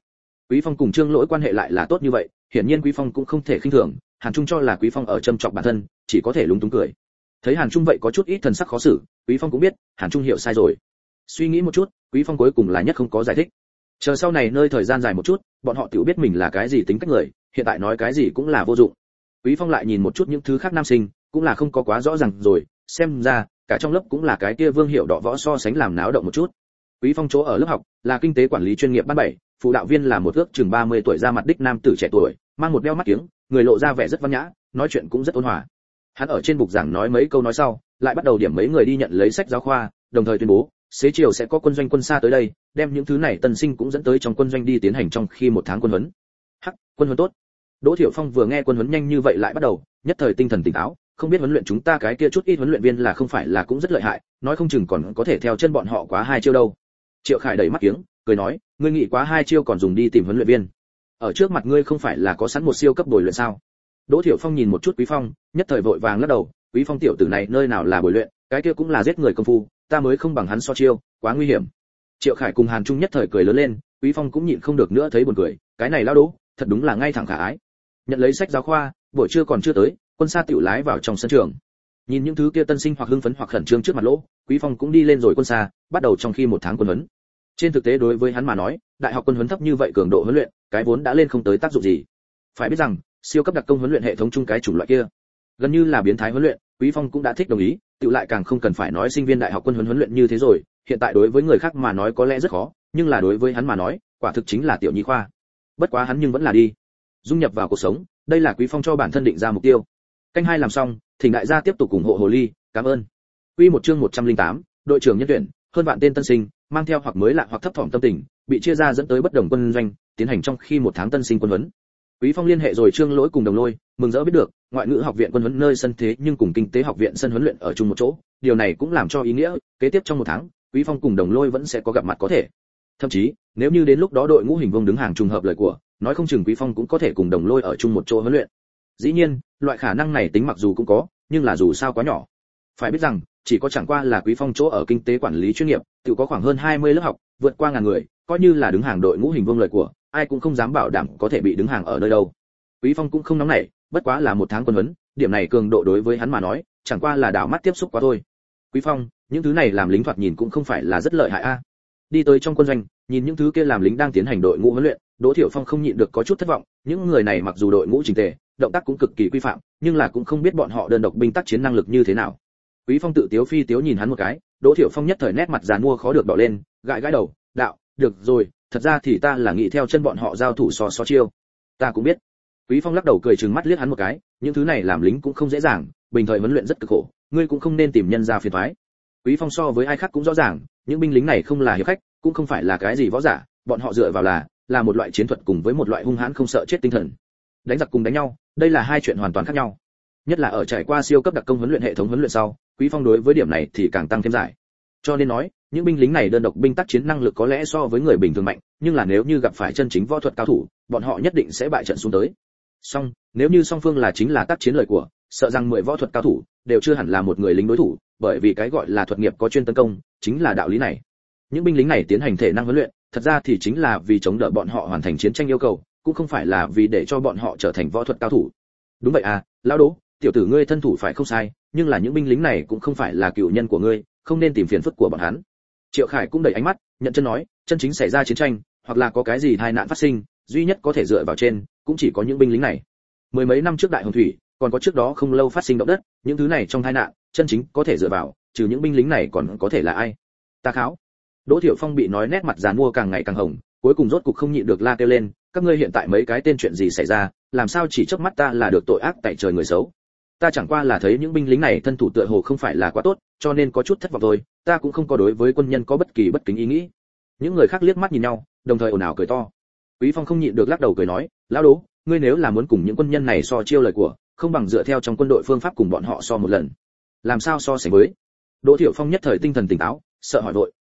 Quý phong cùng trương lỗi quan hệ lại là tốt như vậy, hiển nhiên quý phong cũng không thể khinh thường, hàn trung cho là quý phong ở châm chọc bản thân, chỉ có thể lúng túng cười. Thấy hàn trung vậy có chút ít thần sắc khó xử, quý phong cũng biết, hàn trung hiểu sai rồi. Suy nghĩ một chút, quý phong cuối cùng là nhất không có giải thích. Chờ sau này nơi thời gian dài một chút, bọn họ tự biết mình là cái gì tính cách người hiện tại nói cái gì cũng là vô dụng. Quý phong lại nhìn một chút những thứ khác nam sinh, cũng là không có quá rõ ràng rồi, xem ra, cả trong lớp cũng là cái kia vương hiệu đỏ võ so sánh làm náo động một chút. Quý phong chỗ ở lớp học, là kinh tế quản lý chuyên nghiệp ban bảy, phụ đạo viên là một ước chừng 30 tuổi ra mặt đích nam tử trẻ tuổi, mang một đeo mắt kiếng, người lộ ra vẻ rất văn nhã, nói chuyện cũng rất ôn hòa. Hắn ở trên bục giảng nói mấy câu nói sau, lại bắt đầu điểm mấy người đi nhận lấy sách giáo khoa, đồng thời tuyên bố, xế chiều sẽ có quân doanh quân xa tới đây, đem những thứ này tân sinh cũng dẫn tới trong quân doanh đi tiến hành trong khi một tháng quân huấn hắc, quân huấn tốt. Đỗ thiểu phong vừa nghe quân huấn nhanh như vậy lại bắt đầu, nhất thời tinh thần tỉnh táo, không biết huấn luyện chúng ta cái kia chút ít huấn luyện viên là không phải là cũng rất lợi hại, nói không chừng còn có thể theo chân bọn họ quá hai chiêu đâu. Triệu khải đẩy mắt kiếng, cười nói, ngươi nghĩ quá hai chiêu còn dùng đi tìm huấn luyện viên. Ở trước mặt ngươi không phải là có sẵn một siêu cấp bồi luyện sao? Đỗ thiểu phong nhìn một chút quý phong, nhất thời vội vàng lắc đầu, quý phong tiểu tử này nơi nào là bồi luyện, cái kia cũng là giết người công phu, ta mới không bằng hắn so chiêu, quá nguy hiểm. Triệu khải cùng hàn trung nhất thời cười lớn lên, quý phong cũng nhịn không được nữa thấy buồn cười, cái này lao đỗ thật đúng là ngay thẳng khả ái. Nhận lấy sách giáo khoa, buổi trưa còn chưa tới, quân xa tiểu lái vào trong sân trường. Nhìn những thứ kia tân sinh hoặc hưng phấn hoặc khẩn trương trước mặt lỗ, quý phong cũng đi lên rồi quân xa bắt đầu trong khi một tháng quân huấn. Trên thực tế đối với hắn mà nói, đại học quân huấn thấp như vậy cường độ huấn luyện, cái vốn đã lên không tới tác dụng gì. Phải biết rằng, siêu cấp đặc công huấn luyện hệ thống chung cái chủng loại kia, gần như là biến thái huấn luyện, quý phong cũng đã thích đồng ý tự lại càng không cần phải nói sinh viên đại học quân huấn huấn luyện như thế rồi, hiện tại đối với người khác mà nói có lẽ rất khó, nhưng là đối với hắn mà nói, quả thực chính là tiểu nhi khoa bất quá hắn nhưng vẫn là đi. Dung nhập vào cuộc sống đây là quý phong cho bản thân định ra mục tiêu. Canh hai làm xong thỉnh đại gia tiếp tục ủng hộ hồ ly cảm ơn. Quy một chương 108, đội trưởng nhân tuyển hơn vạn tên tân sinh mang theo hoặc mới lạ hoặc thấp thỏm tâm tình bị chia ra dẫn tới bất đồng quân doanh tiến hành trong khi một tháng tân sinh quân huấn. Quý phong liên hệ rồi trương lỗi cùng đồng lôi mừng rỡ biết được ngoại ngữ học viện quân huấn nơi sân thế nhưng cùng kinh tế học viện sân huấn luyện ở chung một chỗ. Điều này cũng làm cho ý nghĩa kế tiếp trong một tháng quý phong cùng đồng lôi vẫn sẽ có gặp mặt có thể thậm chí, nếu như đến lúc đó đội ngũ hình vông đứng hàng trùng hợp lời của, nói không chừng quý phong cũng có thể cùng đồng lôi ở chung một chỗ huấn luyện. Dĩ nhiên, loại khả năng này tính mặc dù cũng có, nhưng là dù sao quá nhỏ. Phải biết rằng, chỉ có chẳng qua là quý phong chỗ ở kinh tế quản lý chuyên nghiệp, tự có khoảng hơn 20 lớp học, vượt qua ngàn người, coi như là đứng hàng đội ngũ hình vương lời của, ai cũng không dám bảo đảm có thể bị đứng hàng ở nơi đâu. Quý phong cũng không nóng nảy, bất quá là một tháng quân huấn, điểm này cường độ đối với hắn mà nói, chẳng qua là đảo mắt tiếp xúc quá thôi. Quý phong, những thứ này làm lính thoạt nhìn cũng không phải là rất lợi hại a đi tới trong quân doanh, nhìn những thứ kia làm lính đang tiến hành đội ngũ huấn luyện, đỗ thiểu phong không nhịn được có chút thất vọng, những người này mặc dù đội ngũ chỉnh tề, động tác cũng cực kỳ quy phạm, nhưng là cũng không biết bọn họ đơn độc binh tác chiến năng lực như thế nào. Quý phong tự tiếu phi tiếu nhìn hắn một cái, đỗ thiểu phong nhất thời nét mặt giàn mua khó được đỏ lên, gãi gãi đầu, đạo, được rồi, thật ra thì ta là nghĩ theo chân bọn họ giao thủ so so chiêu. Ta cũng biết. Quý phong lắc đầu cười trừng mắt liếc hắn một cái, những thứ này làm lính cũng không dễ dàng, bình thời huấn luyện rất cực khổ, ngươi cũng không nên tìm nhân ra phiền toái quý phong so với ai khác cũng rõ ràng, những binh lính này không là hiệp khách, cũng không phải là cái gì võ giả, bọn họ dựa vào là là một loại chiến thuật cùng với một loại hung hãn không sợ chết tinh thần. Đánh giặc cùng đánh nhau, đây là hai chuyện hoàn toàn khác nhau. Nhất là ở trải qua siêu cấp đặc công huấn luyện hệ thống huấn luyện sau, quý phong đối với điểm này thì càng tăng thêm giải. Cho nên nói, những binh lính này đơn độc binh tác chiến năng lực có lẽ so với người bình thường mạnh, nhưng là nếu như gặp phải chân chính võ thuật cao thủ, bọn họ nhất định sẽ bại trận xuống tới. Song, nếu như song phương là chính là tác chiến lời của sợ rằng mười võ thuật cao thủ đều chưa hẳn là một người lính đối thủ, bởi vì cái gọi là thuật nghiệp có chuyên tấn công chính là đạo lý này. Những binh lính này tiến hành thể năng huấn luyện, thật ra thì chính là vì chống đỡ bọn họ hoàn thành chiến tranh yêu cầu, cũng không phải là vì để cho bọn họ trở thành võ thuật cao thủ. Đúng vậy à lão đố, tiểu tử ngươi thân thủ phải không sai, nhưng là những binh lính này cũng không phải là cựu nhân của ngươi, không nên tìm phiền phức của bọn hắn. Triệu khải cũng đẩy ánh mắt, nhận chân nói, chân chính xảy ra chiến tranh, hoặc là có cái gì tai nạn phát sinh, duy nhất có thể dựa vào trên, cũng chỉ có những binh lính này. Mười mấy năm trước đại hồng thủy còn có trước đó không lâu phát sinh động đất, những thứ này trong tai nạn, chân chính có thể dựa vào, trừ những binh lính này còn có thể là ai? Ta kháo. Đỗ thiệu phong bị nói nét mặt giàn mua càng ngày càng hồng, cuối cùng rốt cục không nhịn được la kêu lên, các ngươi hiện tại mấy cái tên chuyện gì xảy ra, làm sao chỉ chớp mắt ta là được tội ác tại trời người xấu? Ta chẳng qua là thấy những binh lính này thân thủ tựa hồ không phải là quá tốt, cho nên có chút thất vọng thôi, ta cũng không có đối với quân nhân có bất kỳ bất kính ý nghĩ. Những người khác liếc mắt nhìn nhau, đồng thời ồn ào cười to. Quý phong không nhịn được lắc đầu cười nói, lão đố ngươi nếu là muốn cùng những quân nhân này so chiêu lời của không bằng dựa theo trong quân đội phương pháp cùng bọn họ so một lần. Làm sao so sánh với? Đỗ thiệu phong nhất thời tinh thần tỉnh táo, sợ hỏi vội.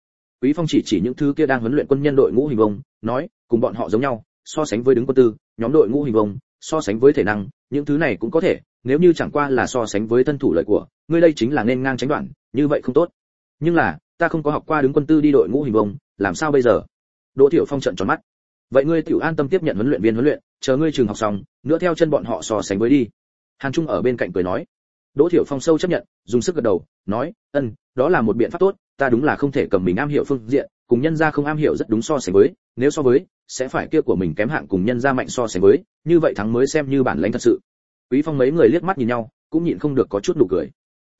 Quý phong chỉ chỉ những thứ kia đang huấn luyện quân nhân đội ngũ hình vông, nói, cùng bọn họ giống nhau, so sánh với đứng quân tư, nhóm đội ngũ hình vông, so sánh với thể năng, những thứ này cũng có thể, nếu như chẳng qua là so sánh với thân thủ lợi của, ngươi đây chính là nên ngang tránh đoạn, như vậy không tốt. Nhưng là, ta không có học qua đứng quân tư đi đội ngũ hình vông, làm sao bây giờ? Đỗ thiểu phong trận tròn mắt. Vậy ngươi tiểu an tâm tiếp nhận huấn luyện viên huấn luyện, chờ ngươi trường học xong, nữa theo chân bọn họ so sánh với đi hàn trung ở bên cạnh cười nói. Đỗ thiểu phong sâu chấp nhận, dùng sức gật đầu, nói, ân, đó là một biện pháp tốt, ta đúng là không thể cầm mình am hiểu phương diện, cùng nhân gia không am hiểu rất đúng so sánh với, nếu so với, sẽ phải kia của mình kém hạng cùng nhân gia mạnh so sánh với, như vậy thắng mới xem như bản lãnh thật sự. Quý phong mấy người liếc mắt nhìn nhau, cũng nhịn không được có chút nụ cười.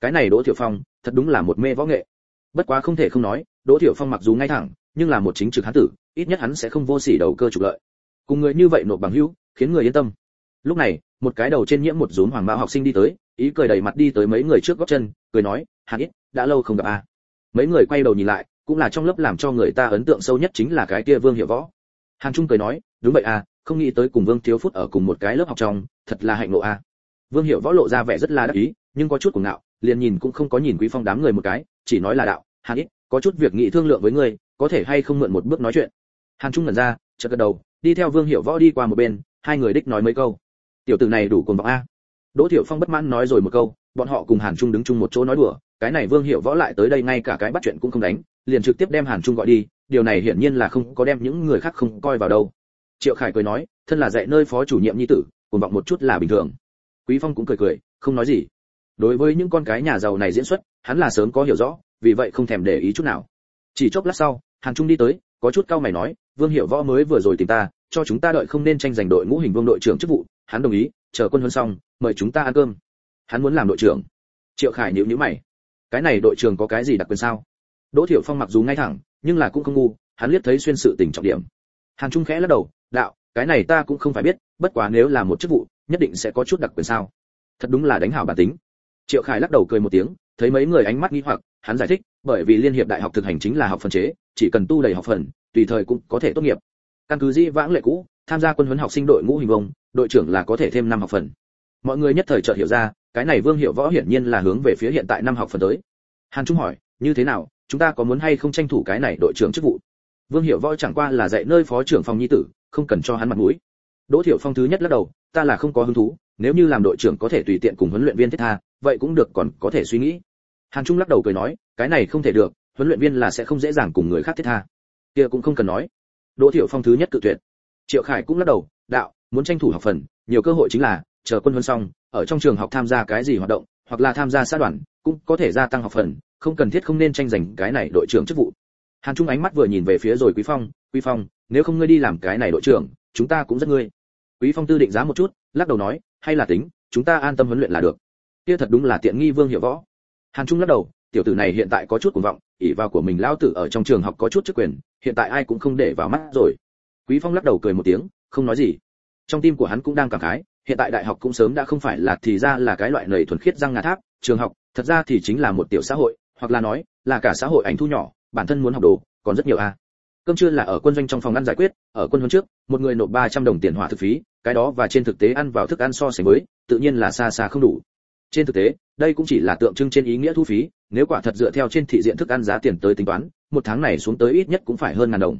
Cái này đỗ thiểu phong, thật đúng là một mê võ nghệ. Bất quá không thể không nói, đỗ thiểu phong mặc dù ngay thẳng, nhưng là một chính trực hán tử, ít nhất hắn sẽ không vô sỉ đầu cơ trục lợi. Cùng người như vậy nộp bằng hữu, khiến người yên tâm lúc này, một cái đầu trên nhiễm một rốn hoàng mao học sinh đi tới, ý cười đầy mặt đi tới mấy người trước gót chân, cười nói, hàn ít đã lâu không gặp a. Mấy người quay đầu nhìn lại, cũng là trong lớp làm cho người ta ấn tượng sâu nhất chính là cái kia vương hiệu võ. Hàn trung cười nói, đúng vậy à không nghĩ tới cùng vương thiếu phút ở cùng một cái lớp học trong, thật là hạnh ngộ a. Vương hiệu võ lộ ra vẻ rất là đắc ý, nhưng có chút cuồng ngạo, liền nhìn cũng không có nhìn quý phong đám người một cái, chỉ nói là đạo, hàn ít có chút việc nghị thương lượng với ngươi, có thể hay không mượn một bước nói chuyện? Hàn trung ngẩn ra, chợt gật đầu, đi theo vương hiệu võ đi qua một bên, hai người đích nói mấy câu tiểu tử này đủ cuồng vọng a. Đỗ thiệu phong bất mãn nói rồi một câu, bọn họ cùng hàn trung đứng chung một chỗ nói đùa, cái này vương hiệu võ lại tới đây ngay cả cái bắt chuyện cũng không đánh, liền trực tiếp đem hàn trung gọi đi, điều này hiển nhiên là không có đem những người khác không coi vào đâu. Triệu khải cười nói, thân là dạy nơi phó chủ nhiệm nhi tử, cuồng vọng một chút là bình thường. Quý phong cũng cười cười, không nói gì. Đối với những con cái nhà giàu này diễn xuất, hắn là sớm có hiểu rõ, vì vậy không thèm để ý chút nào. Chỉ chốc lát sau, hàn trung đi tới, có chút cao mày nói, vương hiệu võ mới vừa rồi tìm ta, cho chúng ta đợi không nên tranh giành đội ngũ hình vương đội trưởng chức vụ hắn đồng ý, chờ quân huấn xong, mời chúng ta ăn cơm. Hắn muốn làm đội trưởng. Triệu khải nhíu nhíu mày. Cái này đội trưởng có cái gì đặc quyền sao? Đỗ thiểu phong mặc dù ngay thẳng, nhưng là cũng không ngu, hắn liếc thấy xuyên sự tình trọng điểm. Hàn trung khẽ lắc đầu, đạo, cái này ta cũng không phải biết, bất quá nếu là một chức vụ, nhất định sẽ có chút đặc quyền sao? Thật đúng là đánh hảo bản tính. Triệu khải lắc đầu cười một tiếng, thấy mấy người ánh mắt nghi hoặc, hắn giải thích, bởi vì liên hiệp đại học thực hành chính là học phần chế, chỉ cần tu đầy học phần, tùy thời cũng có thể tốt nghiệp. Căn cứ dĩ vãng lệ cũ tham gia quân huấn học sinh đội ngũ hình vông, đội trưởng là có thể thêm năm học phần. Mọi người nhất thời chợt hiểu ra, cái này vương hiệu võ hiển nhiên là hướng về phía hiện tại năm học phần tới. Hàn trung hỏi, như thế nào, chúng ta có muốn hay không tranh thủ cái này đội trưởng chức vụ? Vương hiệu võ chẳng qua là dạy nơi phó trưởng phòng nhi tử, không cần cho hắn mặt mũi. Đỗ thiểu phong thứ nhất lắc đầu, ta là không có hứng thú, nếu như làm đội trưởng có thể tùy tiện cùng huấn luyện viên thiết tha, vậy cũng được còn có thể suy nghĩ. Hàn trung lắc đầu cười nói, cái này không thể được, huấn luyện viên là sẽ không dễ dàng cùng người khác thiết tha. Kia cũng không cần nói. Đỗ thiểu phong thứ nhất cự tuyệt triệu khải cũng lắc đầu, đạo, muốn tranh thủ học phần, nhiều cơ hội chính là, chờ quân huấn xong, ở trong trường học tham gia cái gì hoạt động, hoặc là tham gia xã đoàn, cũng có thể gia tăng học phần, không cần thiết không nên tranh giành cái này đội trưởng chức vụ. Hàn trung ánh mắt vừa nhìn về phía rồi quý phong quý phong, nếu không ngươi đi làm cái này đội trưởng, chúng ta cũng rất ngươi. Quý phong tư định giá một chút, lắc đầu nói, hay là tính, chúng ta an tâm huấn luyện là được. Kia thật đúng là tiện nghi vương hiệu võ. Hàn trung lắc đầu, tiểu tử này hiện tại có chút cuồng vọng, ỷ vào của mình lao tử ở trong trường học có chút chức quyền, hiện tại ai cũng không để vào mắt rồi quý phong lắc đầu cười một tiếng, không nói gì. Trong tim của hắn cũng đang cảm khái, hiện tại đại học cũng sớm đã không phải là thì ra là cái loại nầy thuần khiết răng ngà tháp, trường học, thật ra thì chính là một tiểu xã hội, hoặc là nói, là cả xã hội ảnh thu nhỏ, bản thân muốn học đồ, còn rất nhiều a. Cơm trưa là ở quân doanh trong phòng ăn giải quyết, ở quân huấn trước, một người nộp 300 đồng tiền hỏa thực phí, cái đó và trên thực tế ăn vào thức ăn so sánh với, tự nhiên là xa xa không đủ. Trên thực tế, đây cũng chỉ là tượng trưng trên ý nghĩa thu phí, nếu quả thật dựa theo trên thị diện thức ăn giá tiền tới tính toán, một tháng này xuống tới ít nhất cũng phải hơn ngàn đồng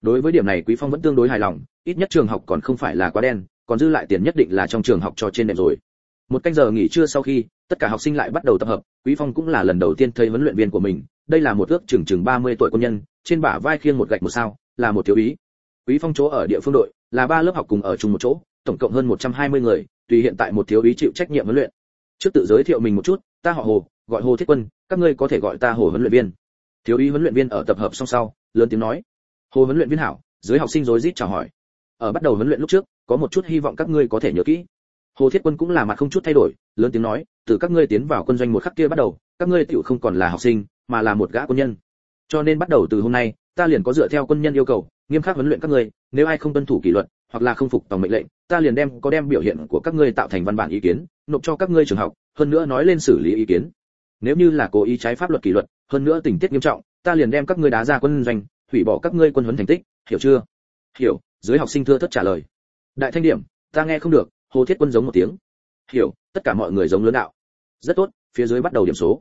đối với điểm này quý phong vẫn tương đối hài lòng, ít nhất trường học còn không phải là quá đen, còn dư lại tiền nhất định là trong trường học cho trên nệm rồi. Một canh giờ nghỉ trưa sau khi, tất cả học sinh lại bắt đầu tập hợp, quý phong cũng là lần đầu tiên thấy huấn luyện viên của mình, đây là một ước chừng chừng 30 tuổi công nhân, trên bả vai khiêng một gạch một sao, là một thiếu úy. Quý phong chỗ ở địa phương đội, là ba lớp học cùng ở chung một chỗ, tổng cộng hơn 120 người, tùy hiện tại một thiếu úy chịu trách nhiệm huấn luyện. Trước tự giới thiệu mình một chút, ta họ hồ, gọi hồ thiết quân, các ngươi có thể gọi ta hồ huấn luyện viên. Thiếu úy huấn luyện viên ở tập hợp xong sau, lớn tiếng nói hồ huấn luyện viên hảo, dưới học sinh rối rít chào hỏi. Ở bắt đầu huấn luyện lúc trước, có một chút hy vọng các ngươi có thể nhớ kỹ. Hồ thiết quân cũng là mặt không chút thay đổi, lớn tiếng nói, từ các ngươi tiến vào quân doanh một khắc kia bắt đầu, các ngươi tựu không còn là học sinh, mà là một gã quân nhân. Cho nên bắt đầu từ hôm nay, ta liền có dựa theo quân nhân yêu cầu, nghiêm khắc huấn luyện các ngươi, nếu ai không tuân thủ kỷ luật, hoặc là không phục tòng mệnh lệnh, ta liền đem, có đem biểu hiện của các ngươi tạo thành văn bản ý kiến, nộp cho các ngươi trường học, hơn nữa nói lên xử lý ý kiến. Nếu như là cố ý trái pháp luật kỷ luật, hơn nữa tình tiết nghiêm trọng, ta liền đem các ngươi đá ra quân doanh hủy bỏ các ngươi quân huấn thành tích, hiểu chưa? Hiểu, dưới học sinh thưa thất trả lời. Đại thanh điểm, ta nghe không được, hồ thiết quân giống một tiếng. Hiểu, tất cả mọi người giống lớn đạo. Rất tốt, phía dưới bắt đầu điểm số.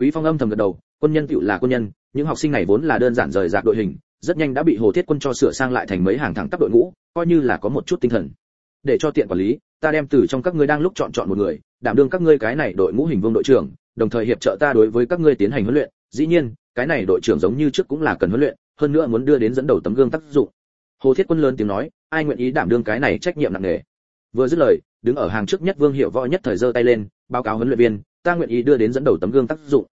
Quý phong âm thầm gật đầu, quân nhân tựu là quân nhân, những học sinh này vốn là đơn giản rời rạc đội hình, rất nhanh đã bị hồ thiết quân cho sửa sang lại thành mấy hàng thẳng tắp đội ngũ, coi như là có một chút tinh thần. Để cho tiện quản lý, ta đem từ trong các ngươi đang lúc chọn chọn một người, đảm đương các ngươi cái này đội ngũ hình vương đội trưởng, đồng thời hiệp trợ ta đối với các ngươi tiến hành huấn luyện. Dĩ nhiên, cái này đội trưởng giống như trước cũng là cần huấn luyện hơn nữa muốn đưa đến dẫn đầu tấm gương tác dụng. Hồ thiết quân lớn tiếng nói, ai nguyện ý đảm đương cái này trách nhiệm nặng nề? Vừa dứt lời, đứng ở hàng trước nhất vương hiệu võ nhất thời giơ tay lên, báo cáo huấn luyện viên, ta nguyện ý đưa đến dẫn đầu tấm gương tác dụng.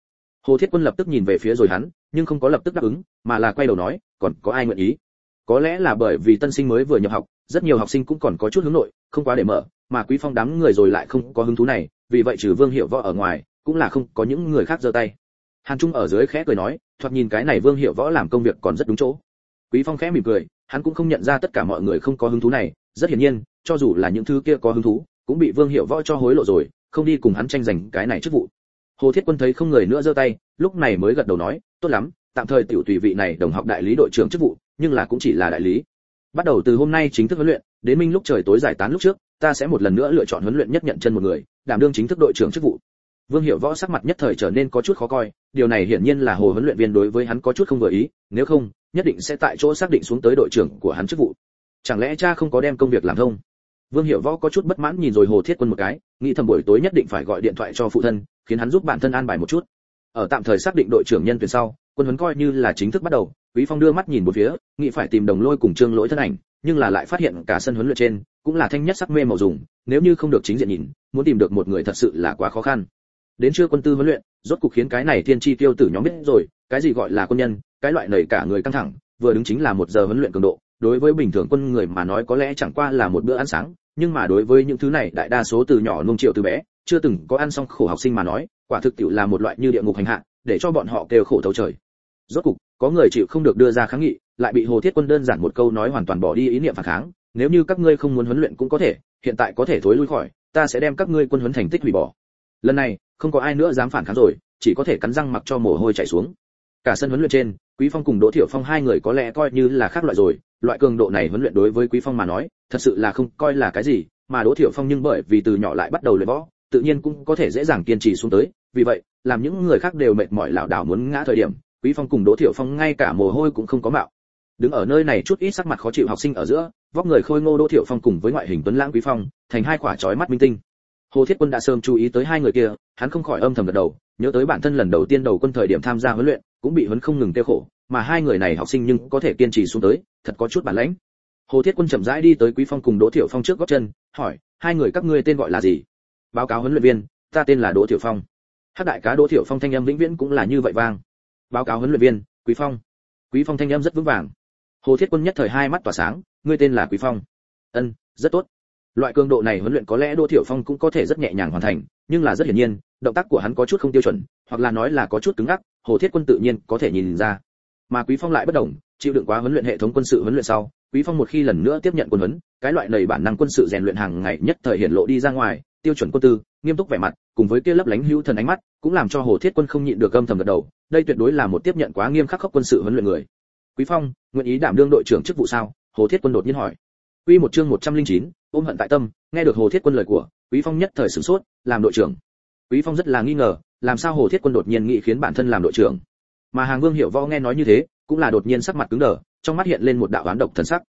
Hồ thiết quân lập tức nhìn về phía rồi hắn, nhưng không có lập tức đáp ứng, mà là quay đầu nói, còn có ai nguyện ý? Có lẽ là bởi vì tân sinh mới vừa nhập học, rất nhiều học sinh cũng còn có chút hướng nội, không quá để mở, mà quý phong đám người rồi lại không có hứng thú này, vì vậy trừ vương hiệu võ ở ngoài, cũng là không có những người khác giơ tay hàn trung ở dưới khẽ cười nói, thoạt nhìn cái này vương hiệu võ làm công việc còn rất đúng chỗ. Quý phong khẽ mỉm cười, hắn cũng không nhận ra tất cả mọi người không có hứng thú này, rất hiển nhiên, cho dù là những thứ kia có hứng thú, cũng bị vương hiệu võ cho hối lộ rồi, không đi cùng hắn tranh giành cái này chức vụ. Hồ thiết quân thấy không người nữa giơ tay, lúc này mới gật đầu nói, tốt lắm, tạm thời tiểu tùy vị này đồng học đại lý đội trưởng chức vụ, nhưng là cũng chỉ là đại lý. Bắt đầu từ hôm nay chính thức huấn luyện, đến minh lúc trời tối giải tán lúc trước, ta sẽ một lần nữa lựa chọn huấn luyện nhất nhận chân một người, đảm đương chính thức đội trưởng chức vụ vương hiệu võ sắc mặt nhất thời trở nên có chút khó coi, điều này hiển nhiên là hồ huấn luyện viên đối với hắn có chút không vừa ý, nếu không, nhất định sẽ tại chỗ xác định xuống tới đội trưởng của hắn chức vụ. Chẳng lẽ cha không có đem công việc làm thông? Vương hiệu võ có chút bất mãn nhìn rồi hồ thiết quân một cái, nghĩ thầm buổi tối nhất định phải gọi điện thoại cho phụ thân, khiến hắn giúp bản thân an bài một chút. Ở tạm thời xác định đội trưởng nhân tuyển sau, quân huấn coi như là chính thức bắt đầu, quý phong đưa mắt nhìn một phía, nghĩ phải tìm đồng lôi cùng trương lỗi thân ảnh, nhưng là lại phát hiện cả sân huấn luyện trên cũng là thanh nhất sắc mê màu dùng, nếu như không được chính diện nhìn, muốn tìm được một người thật sự là quá khó khăn đến chưa quân tư huấn luyện, rốt cục khiến cái này thiên chi tiêu tử nhóm biết rồi, cái gì gọi là quân nhân, cái loại nảy cả người căng thẳng, vừa đứng chính là một giờ huấn luyện cường độ, đối với bình thường quân người mà nói có lẽ chẳng qua là một bữa ăn sáng, nhưng mà đối với những thứ này, đại đa số từ nhỏ nung triệu từ bé, chưa từng có ăn xong khổ học sinh mà nói, quả thực tiệu là một loại như địa ngục hành hạ, để cho bọn họ kêu khổ thấu trời. Rốt cục, có người chịu không được đưa ra kháng nghị, lại bị hồ thiết quân đơn giản một câu nói hoàn toàn bỏ đi ý niệm phản kháng, nếu như các ngươi không muốn huấn luyện cũng có thể, hiện tại có thể thối lui khỏi, ta sẽ đem các ngươi quân huấn thành tích hủy bỏ. Lần này không có ai nữa dám phản kháng rồi, chỉ có thể cắn răng mặc cho mồ hôi chảy xuống. Cả sân huấn luyện trên, quý phong cùng đỗ thiểu phong hai người có lẽ coi như là khác loại rồi, loại cường độ này huấn luyện đối với quý phong mà nói, thật sự là không coi là cái gì, mà đỗ thiểu phong nhưng bởi vì từ nhỏ lại bắt đầu luyện võ, tự nhiên cũng có thể dễ dàng kiên trì xuống tới, vì vậy, làm những người khác đều mệt mỏi lảo đảo muốn ngã thời điểm, quý phong cùng đỗ thiểu phong ngay cả mồ hôi cũng không có mạo. Đứng ở nơi này chút ít sắc mặt khó chịu học sinh ở giữa, vóc người khôi ngô đỗ thiểu phong cùng với ngoại hình tuấn lãng quý phong, thành hai quả chói mắt minh tinh hồ thiết quân đã sớm chú ý tới hai người kia, hắn không khỏi âm thầm gật đầu, nhớ tới bản thân lần đầu tiên đầu quân thời điểm tham gia huấn luyện, cũng bị huấn không ngừng tiêu khổ, mà hai người này học sinh nhưng có thể kiên trì xuống tới, thật có chút bản lãnh. Hồ thiết quân chậm rãi đi tới quý phong cùng đỗ Thiểu phong trước gót chân, hỏi, hai người các ngươi tên gọi là gì? Báo cáo huấn luyện viên, ta tên là đỗ Thiểu phong. Hắc đại cá đỗ Thiểu phong thanh âm vĩnh viễn cũng là như vậy vang. Báo cáo huấn luyện viên, quý phong. Quý phong thanh âm rất vững vàng. Hồ thiết quân nhất thời hai mắt tỏa sáng, ngươi tên là quý phong? Ân, rất tốt loại cường độ này huấn luyện có lẽ đỗ Thiểu phong cũng có thể rất nhẹ nhàng hoàn thành, nhưng là rất hiển nhiên, động tác của hắn có chút không tiêu chuẩn, hoặc là nói là có chút cứng ngắc, hồ thiết quân tự nhiên có thể nhìn ra. Mà quý phong lại bất đồng, chịu đựng quá huấn luyện hệ thống quân sự huấn luyện sau, quý phong một khi lần nữa tiếp nhận quân huấn, cái loại nầy bản năng quân sự rèn luyện hàng ngày nhất thời hiện lộ đi ra ngoài, tiêu chuẩn quân tư, nghiêm túc vẻ mặt, cùng với kia lấp lánh hữu thần ánh mắt, cũng làm cho hồ thiết quân không nhịn được âm thầm gật đầu, đây tuyệt đối là một tiếp nhận quá nghiêm khắc khốc quân sự huấn luyện người. Quý phong, nguyện ý đảm đương đội trưởng chức vụ sao? Hồ thiết quân đột nhiên hỏi. Quy một chương 109, ôm hận tại tâm, nghe được Hồ Thiết Quân lời của, Quý Phong nhất thời sửng sốt, làm đội trưởng. Quý Phong rất là nghi ngờ, làm sao Hồ Thiết Quân đột nhiên nghĩ khiến bản thân làm đội trưởng. Mà Hàng Vương Hiểu Võ nghe nói như thế, cũng là đột nhiên sắc mặt cứng đờ, trong mắt hiện lên một đạo oán độc thần sắc.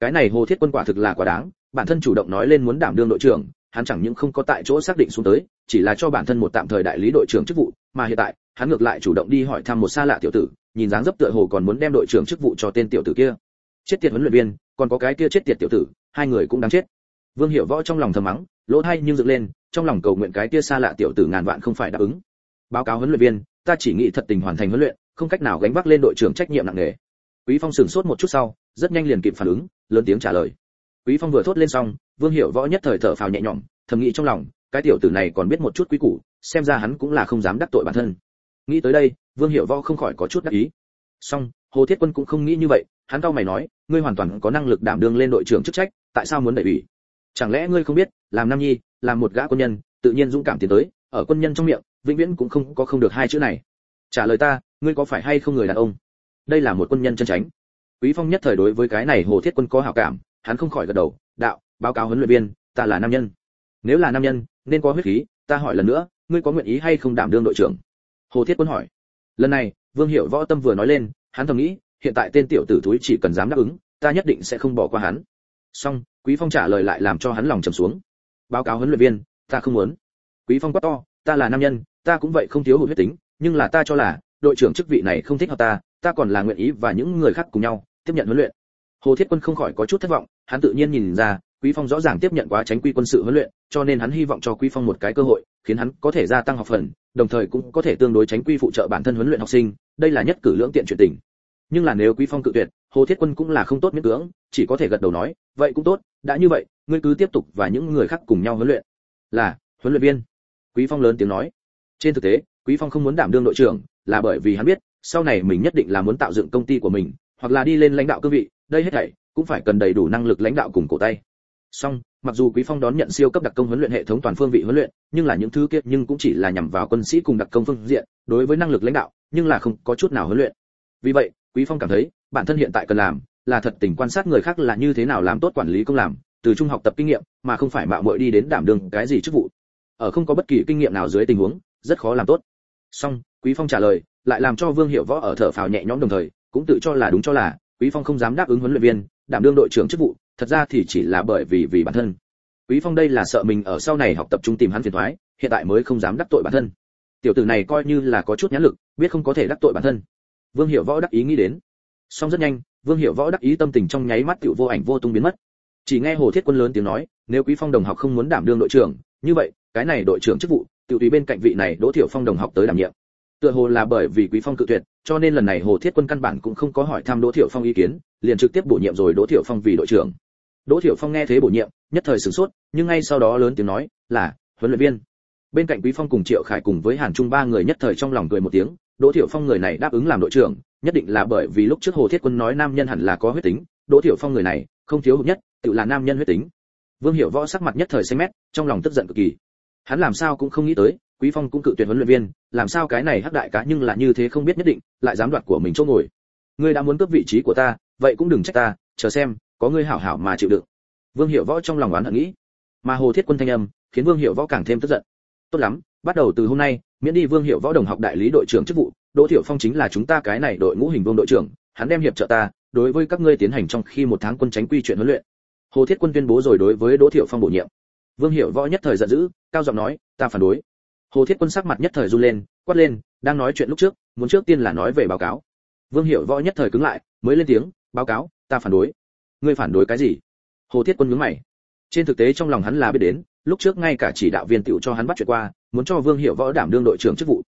Cái này Hồ Thiết Quân quả thực là quá đáng, bản thân chủ động nói lên muốn đảm đương đội trưởng, hắn chẳng những không có tại chỗ xác định xuống tới, chỉ là cho bản thân một tạm thời đại lý đội trưởng chức vụ, mà hiện tại, hắn ngược lại chủ động đi hỏi thăm một xa lạ tiểu tử, nhìn dáng dấp tựa hồ còn muốn đem đội trưởng chức vụ cho tên tiểu tử kia. Chết tiệt huấn luyện viên, còn có cái kia chết tiệt tiểu tử, hai người cũng đáng chết. Vương Hiểu Võ trong lòng thầm mắng, lỗ thay nhưng dựng lên, trong lòng cầu nguyện cái kia xa lạ tiểu tử ngàn vạn không phải đáp ứng. Báo cáo huấn luyện viên, ta chỉ nghĩ thật tình hoàn thành huấn luyện, không cách nào gánh vác lên đội trưởng trách nhiệm nặng nề. Quý Phong sửng sốt một chút sau, rất nhanh liền kịp phản ứng, lớn tiếng trả lời. Quý Phong vừa thốt lên xong, Vương Hiểu Võ nhất thời thở phào nhẹ nhõm, thầm nghĩ trong lòng, cái tiểu tử này còn biết một chút quý củ, xem ra hắn cũng là không dám đắc tội bản thân. Nghĩ tới đây, Vương Hiểu Võ không khỏi có chút đắc ý. Song, Hồ Thiết Quân cũng không nghĩ như vậy, hắn cau mày nói, ngươi hoàn toàn có năng lực đảm đương lên đội trưởng chức trách, tại sao muốn đẩy ủy? Chẳng lẽ ngươi không biết, làm nam nhi, làm một gã quân nhân, tự nhiên dũng cảm tiến tới, ở quân nhân trong miệng, vĩnh viễn cũng không có không được hai chữ này. Trả lời ta, ngươi có phải hay không người đàn ông? Đây là một quân nhân chân tránh. Quý Phong nhất thời đối với cái này Hồ Thiết Quân có hảo cảm, hắn không khỏi gật đầu, đạo, báo cáo huấn luyện viên, ta là nam nhân. Nếu là nam nhân, nên có huyết khí, ta hỏi lần nữa, ngươi có nguyện ý hay không đảm đương đội trưởng? Hồ Thiết Quân hỏi. Lần này, Vương Hiểu Võ Tâm vừa nói lên, hắn thầm nghĩ, hiện tại tên tiểu tử thúi chỉ cần dám đáp ứng, ta nhất định sẽ không bỏ qua hắn. Xong, Quý Phong trả lời lại làm cho hắn lòng trầm xuống. Báo cáo huấn luyện viên, ta không muốn. Quý Phong quát to, ta là nam nhân, ta cũng vậy không thiếu hụt huyết tính, nhưng là ta cho là, đội trưởng chức vị này không thích hợp ta, ta còn là nguyện ý và những người khác cùng nhau tiếp nhận huấn luyện. Hồ Thiết Quân không khỏi có chút thất vọng, hắn tự nhiên nhìn ra quý phong rõ ràng tiếp nhận quá tránh quy quân sự huấn luyện cho nên hắn hy vọng cho quý phong một cái cơ hội khiến hắn có thể gia tăng học phần đồng thời cũng có thể tương đối tránh quy phụ trợ bản thân huấn luyện học sinh đây là nhất cử lưỡng tiện chuyện tình nhưng là nếu quý phong cự tuyệt, hồ thiết quân cũng là không tốt miễn cưỡng, chỉ có thể gật đầu nói, vậy cũng tốt, đã như vậy, ngươi cứ tiếp tục và những người khác cùng nhau huấn luyện. Là, huấn luyện viên. Quý phong lớn tiếng nói. Trên thực tế, quý phong không muốn đảm đương đội trưởng, là bởi vì hắn biết, sau này mình nhất định là muốn tạo dựng công ty của mình, hoặc là đi lên lãnh đạo cương vị, đây hết thảy cũng phải cần đầy đủ năng lực lãnh đạo cùng cổ tay. Song, mặc dù quý phong đón nhận siêu cấp đặc công huấn luyện hệ thống toàn phương vị huấn luyện, nhưng là những thứ kia nhưng cũng chỉ là nhằm vào quân sĩ cùng đặc công phương diện, đối với năng lực lãnh đạo, nhưng là không có chút nào huấn luyện. Vì vậy quý phong cảm thấy, bản thân hiện tại cần làm là thật tình quan sát người khác là như thế nào làm tốt quản lý công làm, từ trung học tập kinh nghiệm, mà không phải mạo muội đi đến đảm đương cái gì chức vụ. Ở không có bất kỳ kinh nghiệm nào dưới tình huống, rất khó làm tốt. Song quý phong trả lời, lại làm cho vương hiệu võ ở thở phào nhẹ nhõm đồng thời, cũng tự cho là đúng cho là, quý phong không dám đáp ứng huấn luyện viên, đảm đương đội trưởng chức vụ, thật ra thì chỉ là bởi vì vì bản thân. Quý phong đây là sợ mình ở sau này học tập trung tìm hắn phiền toái, hiện tại mới không dám đắc tội bản thân. Tiểu tử này coi như là có chút nhãn lực, biết không có thể đắc tội bản thân vương hiểu võ đắc ý nghĩ đến. Song rất nhanh, vương hiểu võ đắc ý tâm tình trong nháy mắt tiểu vô ảnh vô tung biến mất. Chỉ nghe hồ thiết quân lớn tiếng nói, nếu quý phong đồng học không muốn đảm đương đội trưởng, như vậy, cái này đội trưởng chức vụ, tiểu tùy bên cạnh vị này đỗ thiểu phong đồng học tới đảm nhiệm. Tựa hồ là bởi vì quý phong cự tuyệt, cho nên lần này hồ thiết quân căn bản cũng không có hỏi thăm đỗ thiểu phong ý kiến, liền trực tiếp bổ nhiệm rồi đỗ thiểu phong vì đội trưởng. Đỗ thiểu phong nghe thế bổ nhiệm, nhất thời sửng sốt, nhưng ngay sau đó lớn tiếng nói, là, huấn luyện viên. Bên cạnh quý phong cùng triệu khải cùng với hàn trung ba người nhất thời trong lòng cười một tiếng đỗ thiểu phong người này đáp ứng làm đội trưởng, nhất định là bởi vì lúc trước hồ thiết quân nói nam nhân hẳn là có huyết tính, đỗ thiểu phong người này không thiếu hụt nhất, tự là nam nhân huyết tính. Vương hiểu võ sắc mặt nhất thời xanh mét, trong lòng tức giận cực kỳ. Hắn làm sao cũng không nghĩ tới, quý phong cũng cự tuyệt huấn luyện viên, làm sao cái này hắc đại cá nhưng là như thế không biết nhất định, lại dám đoạt của mình chỗ ngồi. Ngươi đã muốn cướp vị trí của ta, vậy cũng đừng trách ta, chờ xem, có ngươi hảo hảo mà chịu đựng. Vương hiểu võ trong lòng oán hận nghĩ. Mà hồ thiết quân thanh âm, khiến vương hiểu võ càng thêm tức giận. Tốt lắm, bắt đầu từ hôm nay miễn đi vương hiểu võ đồng học đại lý đội trưởng chức vụ, đỗ thiểu phong chính là chúng ta cái này đội ngũ hình vương đội trưởng, hắn đem hiệp trợ ta, đối với các ngươi tiến hành trong khi một tháng quân tránh quy chuyện huấn luyện. Hồ thiết quân tuyên bố rồi đối với đỗ thiểu phong bổ nhiệm. Vương hiểu võ nhất thời giận dữ, cao giọng nói, ta phản đối. Hồ thiết quân sắc mặt nhất thời run lên, quát lên, đang nói chuyện lúc trước, muốn trước tiên là nói về báo cáo. Vương hiểu võ nhất thời cứng lại, mới lên tiếng, báo cáo, ta phản đối. Ngươi phản đối cái gì? Hồ thiết quân nhướng mày trên thực tế trong lòng hắn là biết đến, lúc trước ngay cả chỉ đạo viên tiểu cho hắn bắt chuyện qua, muốn cho vương hiểu võ đảm đương đội trưởng chức vụ.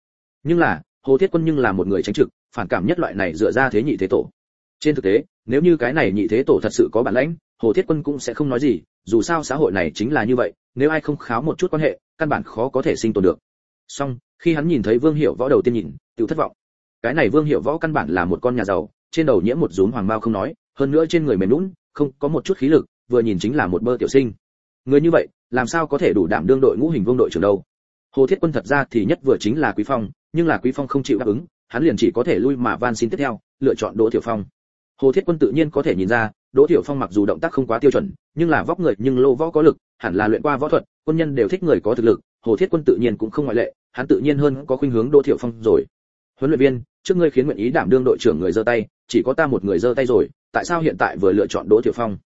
Nhưng là, hồ thiết quân nhưng là một người tránh trực, phản cảm nhất loại này dựa ra thế nhị thế tổ. Trên thực tế, nếu như cái này nhị thế tổ thật sự có bản lãnh, hồ thiết quân cũng sẽ không nói gì, dù sao xã hội này chính là như vậy, nếu ai không kháo một chút quan hệ, căn bản khó có thể sinh tồn được. Song khi hắn nhìn thấy vương hiểu võ đầu tiên nhìn, tiểu thất vọng. Cái này vương hiểu võ căn bản là một con nhà giàu, trên đầu nhiễm một rúm hoàng bao không nói, hơn nữa trên người mềm lún không có một chút khí lực vừa nhìn chính là một bơ tiểu sinh. Người như vậy, làm sao có thể đủ đảm đương đội ngũ hình vương đội trưởng đâu? Hồ thiết quân thật ra thì nhất vừa chính là quý phong, nhưng là quý phong không chịu đáp ứng, hắn liền chỉ có thể lui mà van xin tiếp theo, lựa chọn đỗ tiểu phong. Hồ thiết quân tự nhiên có thể nhìn ra, đỗ tiểu phong mặc dù động tác không quá tiêu chuẩn, nhưng là vóc người, nhưng lô võ có lực, hẳn là luyện qua võ thuật, quân nhân đều thích người có thực lực, hồ thiết quân tự nhiên cũng không ngoại lệ, hắn tự nhiên hơn có khuynh hướng đỗ tiểu phong rồi. Huấn luyện viên, trước ngươi khiến nguyện ý đảm đương đội trưởng người giơ tay, chỉ có ta một người giơ tay rồi, tại sao hiện tại vừa lựa chọn đỗ tiểu phong?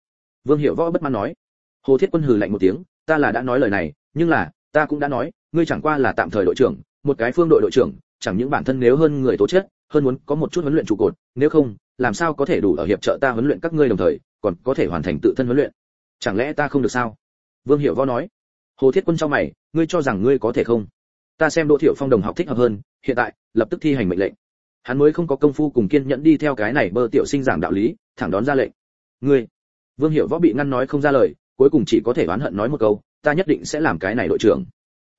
Vương hiểu võ bất mãn nói. Hồ thiết quân hừ lạnh một tiếng, ta là đã nói lời này, nhưng là, ta cũng đã nói, ngươi chẳng qua là tạm thời đội trưởng, một cái phương đội đội trưởng, chẳng những bản thân nếu hơn người tố chất, hơn muốn có một chút huấn luyện trụ cột, nếu không, làm sao có thể đủ ở hiệp trợ ta huấn luyện các ngươi đồng thời, còn có thể hoàn thành tự thân huấn luyện? Chẳng lẽ ta không được sao? Vương hiểu võ nói. Hồ thiết quân cho mày, ngươi cho rằng ngươi có thể không? Ta xem đỗ thiệu phong đồng học thích hợp hơn, hiện tại, lập tức thi hành mệnh lệnh. Hắn mới không có công phu cùng kiên nhẫn đi theo cái này bơ tiểu sinh giảng đạo lý, thẳng đón ra lệnh. Ngươi vương hiểu võ bị ngăn nói không ra lời, cuối cùng chỉ có thể oán hận nói một câu, ta nhất định sẽ làm cái này đội trưởng.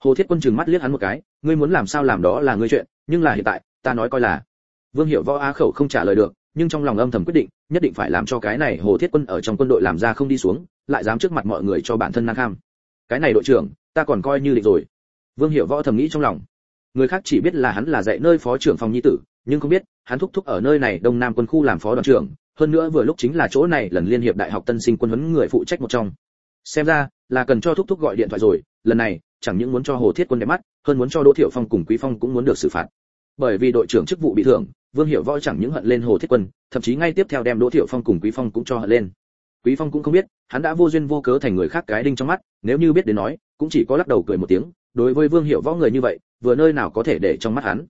Hồ thiết quân chừng mắt liếc hắn một cái, ngươi muốn làm sao làm đó là ngươi chuyện, nhưng là hiện tại, ta nói coi là. Vương hiểu võ á khẩu không trả lời được, nhưng trong lòng âm thầm quyết định, nhất định phải làm cho cái này hồ thiết quân ở trong quân đội làm ra không đi xuống, lại dám trước mặt mọi người cho bản thân năng kham. Cái này đội trưởng, ta còn coi như định rồi. Vương hiểu võ thầm nghĩ trong lòng. Người khác chỉ biết là hắn là dạy nơi phó trưởng phòng nhi tử, nhưng không biết, hắn thúc thúc ở nơi này đông nam quân khu làm phó đoàn trưởng hơn nữa vừa lúc chính là chỗ này lần liên hiệp đại học tân sinh quân huấn người phụ trách một trong. Xem ra, là cần cho thúc thúc gọi điện thoại rồi, lần này, chẳng những muốn cho hồ thiết quân đẹp mắt, hơn muốn cho đỗ thiệu phong cùng quý phong cũng muốn được xử phạt. Bởi vì đội trưởng chức vụ bị thưởng, vương hiểu võ chẳng những hận lên hồ thiết quân, thậm chí ngay tiếp theo đem đỗ thiệu phong cùng quý phong cũng cho hận lên. Quý phong cũng không biết, hắn đã vô duyên vô cớ thành người khác cái đinh trong mắt, nếu như biết đến nói, cũng chỉ có lắc đầu cười một tiếng, đối với vương hiểu võ người như vậy, vừa nơi nào có thể để trong mắt hắn.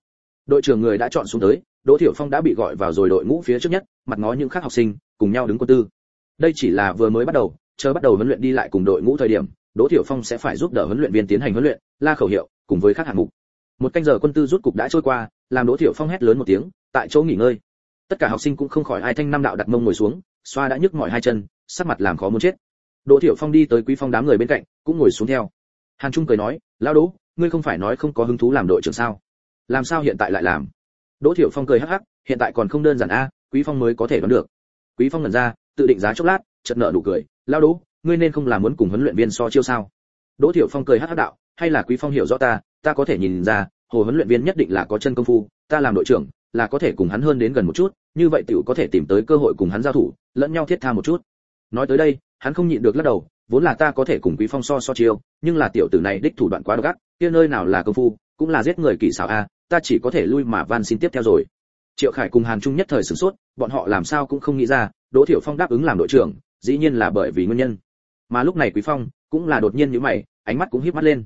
Đội trưởng người đã chọn xuống tới đỗ thiệu phong đã bị gọi vào rồi đội ngũ phía trước nhất, mặt ngó những khác học sinh, cùng nhau đứng quân tư. Đây chỉ là vừa mới bắt đầu, chờ bắt đầu huấn luyện đi lại cùng đội ngũ thời điểm, đỗ thiểu phong sẽ phải giúp đỡ huấn luyện viên tiến hành huấn luyện, la khẩu hiệu, cùng với các hạng mục. Một canh giờ quân tư rút cục đã trôi qua, làm đỗ thiểu phong hét lớn một tiếng, tại chỗ nghỉ ngơi. Tất cả học sinh cũng không khỏi ai thanh năm đạo đặt mông ngồi xuống, xoa đã nhức mỏi hai chân, sắc mặt làm khó muốn chết. Đỗ thiểu phong đi tới quý phong đám người bên cạnh, cũng ngồi xuống theo. Hàn trung cười nói, lão đỗ, ngươi không phải nói không có hứng thú làm đội trưởng sao? Làm sao hiện tại lại làm? Đỗ thiểu phong cười hắc hắc, hiện tại còn không đơn giản a, quý phong mới có thể đoán được. Quý phong ngẩn ra, tự định giá chốc lát, chợt nở nụ cười lão đỗ, ngươi nên không làm muốn cùng huấn luyện viên so chiêu sao? Đỗ thiểu phong cười hắc hắc đạo, hay là quý phong hiểu rõ ta ta có thể nhìn ra, hồ huấn luyện viên nhất định là có chân công phu, ta làm đội trưởng là có thể cùng hắn hơn đến gần một chút, như vậy tiểu có thể tìm tới cơ hội cùng hắn giao thủ, lẫn nhau thiết tha một chút. Nói tới đây, hắn không nhịn được lắc đầu, vốn là ta có thể cùng quý phong so so chiêu, nhưng là tiểu tử này đích thủ đoạn quá độc ác, kia nơi nào là công phu, cũng là giết người kỳ xảo a ta chỉ có thể lui mà van xin tiếp theo rồi. Triệu khải cùng hàn trung nhất thời sửng sốt, bọn họ làm sao cũng không nghĩ ra, đỗ thiểu phong đáp ứng làm đội trưởng, dĩ nhiên là bởi vì nguyên nhân. Mà lúc này quý phong cũng là đột nhiên như mày, ánh mắt cũng híp mắt lên.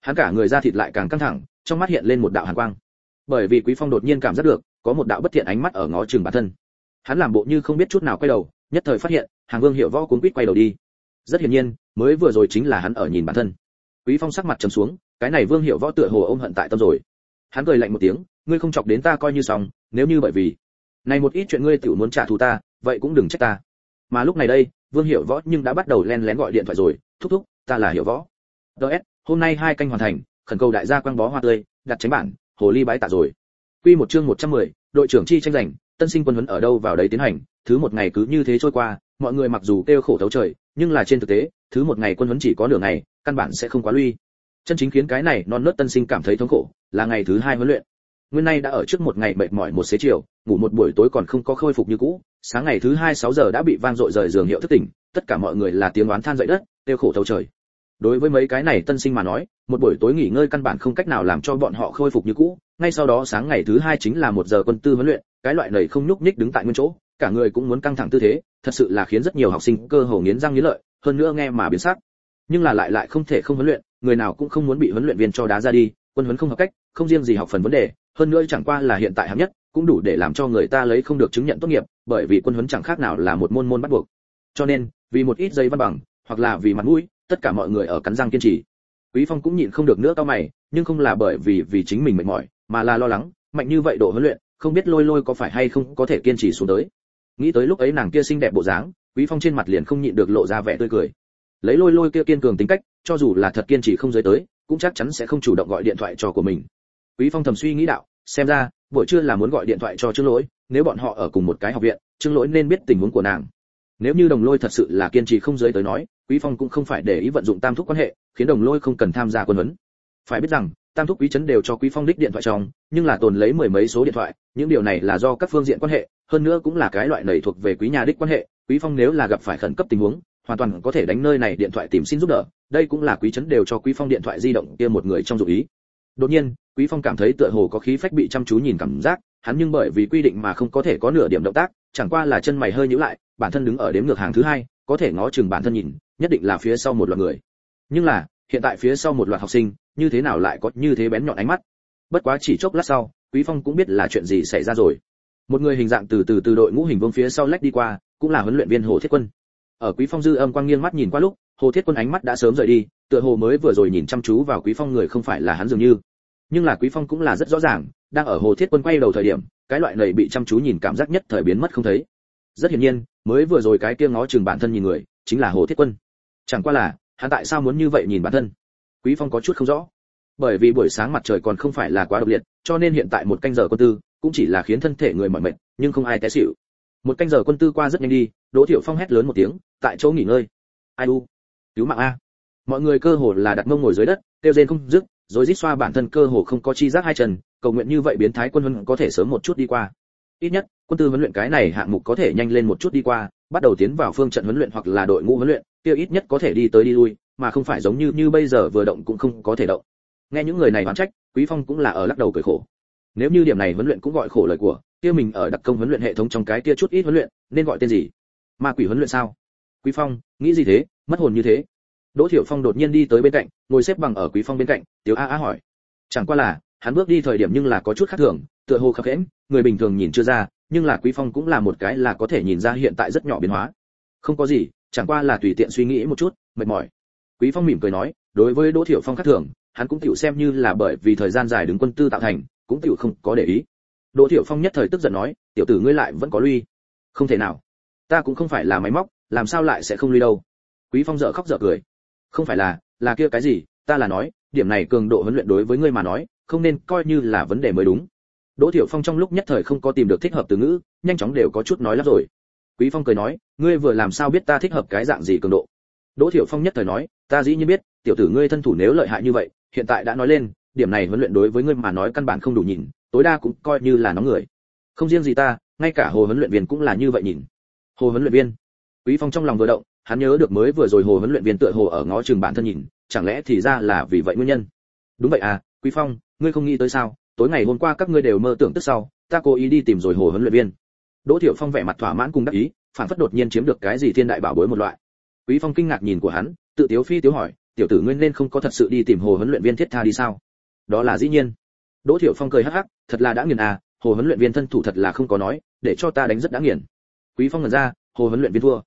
Hắn cả người ra thịt lại càng căng thẳng, trong mắt hiện lên một đạo hàn quang. Bởi vì quý phong đột nhiên cảm giác được, có một đạo bất thiện ánh mắt ở ngó chừng bản thân. Hắn làm bộ như không biết chút nào quay đầu, nhất thời phát hiện, hàng vương hiệu võ cuốn quýt quay đầu đi. Rất hiển nhiên, mới vừa rồi chính là hắn ở nhìn bản thân. Quý phong sắc mặt trầm xuống, cái này vương hiệu võ tựa hồ ôm hận tại tâm rồi hắn cười lạnh một tiếng ngươi không chọc đến ta coi như xong nếu như bởi vì này một ít chuyện ngươi tự muốn trả thù ta vậy cũng đừng trách ta. Mà lúc này đây vương hiệu võ nhưng đã bắt đầu len lén gọi điện thoại rồi thúc thúc ta là hiệu võ. Ds hôm nay hai canh hoàn thành khẩn cầu đại gia quang bó hoa tươi đặt tránh bản hồ ly bái tạ rồi. Quy một chương 110, đội trưởng chi tranh giành tân sinh quân huấn ở đâu vào đấy tiến hành thứ một ngày cứ như thế trôi qua mọi người mặc dù kêu khổ thấu trời nhưng là trên thực tế thứ một ngày quân huấn chỉ có nửa ngày căn bản sẽ không quá lui chân chính khiến cái này non nớt tân sinh cảm thấy thống khổ, là ngày thứ hai huấn luyện. Nguyên nay đã ở trước một ngày mệt mỏi một xế chiều, ngủ một buổi tối còn không có khôi phục như cũ, sáng ngày thứ hai sáu giờ đã bị vang dội rời giường hiệu thức tỉnh, tất cả mọi người là tiếng oán than dậy đất tiêu khổ thấu trời. Đối với mấy cái này tân sinh mà nói, một buổi tối nghỉ ngơi căn bản không cách nào làm cho bọn họ khôi phục như cũ, ngay sau đó sáng ngày thứ hai chính là một giờ quân tư huấn luyện, cái loại này không nhúc nhích đứng tại nguyên chỗ, cả người cũng muốn căng thẳng tư thế, thật sự là khiến rất nhiều học sinh cơ hồ nghiến răng nghiến lợi, hơn nữa nghe mà biến sắc nhưng là lại lại không thể không huấn luyện, người nào cũng không muốn bị huấn luyện viên cho đá ra đi, quân huấn không hợp cách, không riêng gì học phần vấn đề, hơn nữa chẳng qua là hiện tại hạng nhất, cũng đủ để làm cho người ta lấy không được chứng nhận tốt nghiệp, bởi vì quân huấn chẳng khác nào là một môn môn bắt buộc. Cho nên, vì một ít giấy văn bằng, hoặc là vì mặt mũi, tất cả mọi người ở cắn răng kiên trì. Quý phong cũng nhịn không được nữa tao mày, nhưng không là bởi vì vì chính mình mệt mỏi, mà là lo lắng, mạnh như vậy độ huấn luyện, không biết lôi lôi có phải hay không có thể kiên trì xuống tới. Nghĩ tới lúc ấy nàng kia xinh đẹp bộ dáng, quý phong trên mặt liền không nhịn được lộ ra vẻ tươi cười lấy lôi lôi kia kiên cường tính cách, cho dù là thật kiên trì không giới tới, cũng chắc chắn sẽ không chủ động gọi điện thoại cho của mình. Quý phong thầm suy nghĩ đạo, xem ra, buổi trưa là muốn gọi điện thoại cho trương lỗi, nếu bọn họ ở cùng một cái học viện, trương lỗi nên biết tình huống của nàng. Nếu như đồng lôi thật sự là kiên trì không giới tới nói, quý phong cũng không phải để ý vận dụng tam thúc quan hệ, khiến đồng lôi không cần tham gia quân huấn. Phải biết rằng, tam thúc quý trấn đều cho quý phong đích điện thoại trong, nhưng là tồn lấy mười mấy số điện thoại, những điều này là do các phương diện quan hệ, hơn nữa cũng là cái loại nảy thuộc về quý nhà đích quan hệ, quý phong nếu là gặp phải khẩn cấp tình huống hoàn toàn có thể đánh nơi này điện thoại tìm xin giúp đỡ, đây cũng là quý trấn đều cho quý phong điện thoại di động kia một người trong dụng ý. Đột nhiên, quý phong cảm thấy tựa hồ có khí phách bị chăm chú nhìn cảm giác, hắn nhưng bởi vì quy định mà không có thể có nửa điểm động tác, chẳng qua là chân mày hơi nhíu lại, bản thân đứng ở đếm ngược hàng thứ hai, có thể ngó chừng bản thân nhìn, nhất định là phía sau một loạt người. Nhưng là, hiện tại phía sau một loạt học sinh, như thế nào lại có như thế bén nhọn ánh mắt? Bất quá chỉ chốc lát sau, quý phong cũng biết là chuyện gì xảy ra rồi. Một người hình dạng từ từ từ đội ngũ hình vương phía sau lách đi qua, cũng là huấn luyện viên hồ thiết quân ở quý phong dư âm quang nghiêng mắt nhìn qua lúc, hồ thiết quân ánh mắt đã sớm rời đi, tựa hồ mới vừa rồi nhìn chăm chú vào quý phong người không phải là hắn dường như. Nhưng là quý phong cũng là rất rõ ràng, đang ở hồ thiết quân quay đầu thời điểm, cái loại này bị chăm chú nhìn cảm giác nhất thời biến mất không thấy. Rất hiển nhiên, mới vừa rồi cái kia ngó chừng bản thân nhìn người, chính là hồ thiết quân. Chẳng qua là, hắn tại sao muốn như vậy nhìn bản thân? Quý phong có chút không rõ. Bởi vì buổi sáng mặt trời còn không phải là quá độc liệt, cho nên hiện tại một canh giờ quân tư, cũng chỉ là khiến thân thể người mỏi mệt, nhưng không ai té xỉu. Một canh giờ quân tư qua rất nhanh đi, đỗ thiệu phong hét lớn một tiếng tại chỗ nghỉ ngơi. Ai u? Cứu mạng a. Mọi người cơ hồ là đặt mông ngồi dưới đất, kêu rên không dứt, rồi rít xoa bản thân cơ hồ không có chi giác hai chân, cầu nguyện như vậy biến thái quân huấn có thể sớm một chút đi qua. Ít nhất, quân tư huấn luyện cái này hạng mục có thể nhanh lên một chút đi qua, bắt đầu tiến vào phương trận huấn luyện hoặc là đội ngũ huấn luyện, kia ít nhất có thể đi tới đi lui, mà không phải giống như như bây giờ vừa động cũng không có thể động. Nghe những người này oán trách, quý phong cũng là ở lắc đầu cười khổ. Nếu như điểm này huấn luyện cũng gọi khổ lời của, kia mình ở đặc công huấn luyện hệ thống trong cái kia chút ít huấn luyện, nên gọi tên gì? Ma quỷ huấn luyện sao? Quý phong, nghĩ gì thế? Mất hồn như thế. Đỗ thiểu phong đột nhiên đi tới bên cạnh, ngồi xếp bằng ở quý phong bên cạnh, tiểu a a hỏi. Chẳng qua là, hắn bước đi thời điểm nhưng là có chút khác thường, tựa hồ khập khiễng người bình thường nhìn chưa ra, nhưng là quý phong cũng là một cái là có thể nhìn ra hiện tại rất nhỏ biến hóa. Không có gì, chẳng qua là tùy tiện suy nghĩ một chút, mệt mỏi. Quý phong mỉm cười nói, đối với đỗ thiểu phong khác thường, hắn cũng tiểu xem như là bởi vì thời gian dài đứng quân tư tạo thành, cũng tiểu không có để ý. Đỗ thiểu phong nhất thời tức giận nói, tiểu tử ngươi lại vẫn có lui. Không thể nào. Ta cũng không phải là máy móc làm sao lại sẽ không lui đâu? Quý phong dở khóc dở cười. Không phải là là kia cái gì? Ta là nói, điểm này cường độ huấn luyện đối với ngươi mà nói, không nên coi như là vấn đề mới đúng. Đỗ thiểu phong trong lúc nhất thời không có tìm được thích hợp từ ngữ, nhanh chóng đều có chút nói lắp rồi. Quý phong cười nói, ngươi vừa làm sao biết ta thích hợp cái dạng gì cường độ? Đỗ thiểu phong nhất thời nói, ta dĩ nhiên biết, tiểu tử ngươi thân thủ nếu lợi hại như vậy, hiện tại đã nói lên, điểm này huấn luyện đối với ngươi mà nói căn bản không đủ nhìn, tối đa cũng coi như là nóng người. Không riêng gì ta, ngay cả hồ huấn luyện viên cũng là như vậy nhìn. Hồ huấn luyện viên quý phong trong lòng vừa động, hắn nhớ được mới vừa rồi hồ huấn luyện viên tựa hồ ở ngó chừng bản thân nhìn, chẳng lẽ thì ra là vì vậy nguyên nhân? Đúng vậy à quý phong, ngươi không nghĩ tới sao? Tối ngày hôm qua các ngươi đều mơ tưởng tức sau, ta cố ý đi tìm rồi hồ huấn luyện viên. Đỗ Thiệu phong vẻ mặt thỏa mãn cùng đắc ý, phản phất đột nhiên chiếm được cái gì thiên đại bảo bối một loại. Quý phong kinh ngạc nhìn của hắn, tự tiếu phi tiếu hỏi, tiểu tử ngươi nên không có thật sự đi tìm hồ huấn luyện viên thiết tha đi sao? Đó là dĩ nhiên. Đỗ Thiệu phong cười hắc hắc, thật là đã nghiền à hồ huấn luyện viên thân thủ thật là không có nói, để cho ta đánh rất đã nghiền. Quý phong ngẩn ra, hồ huấn luyện viên thua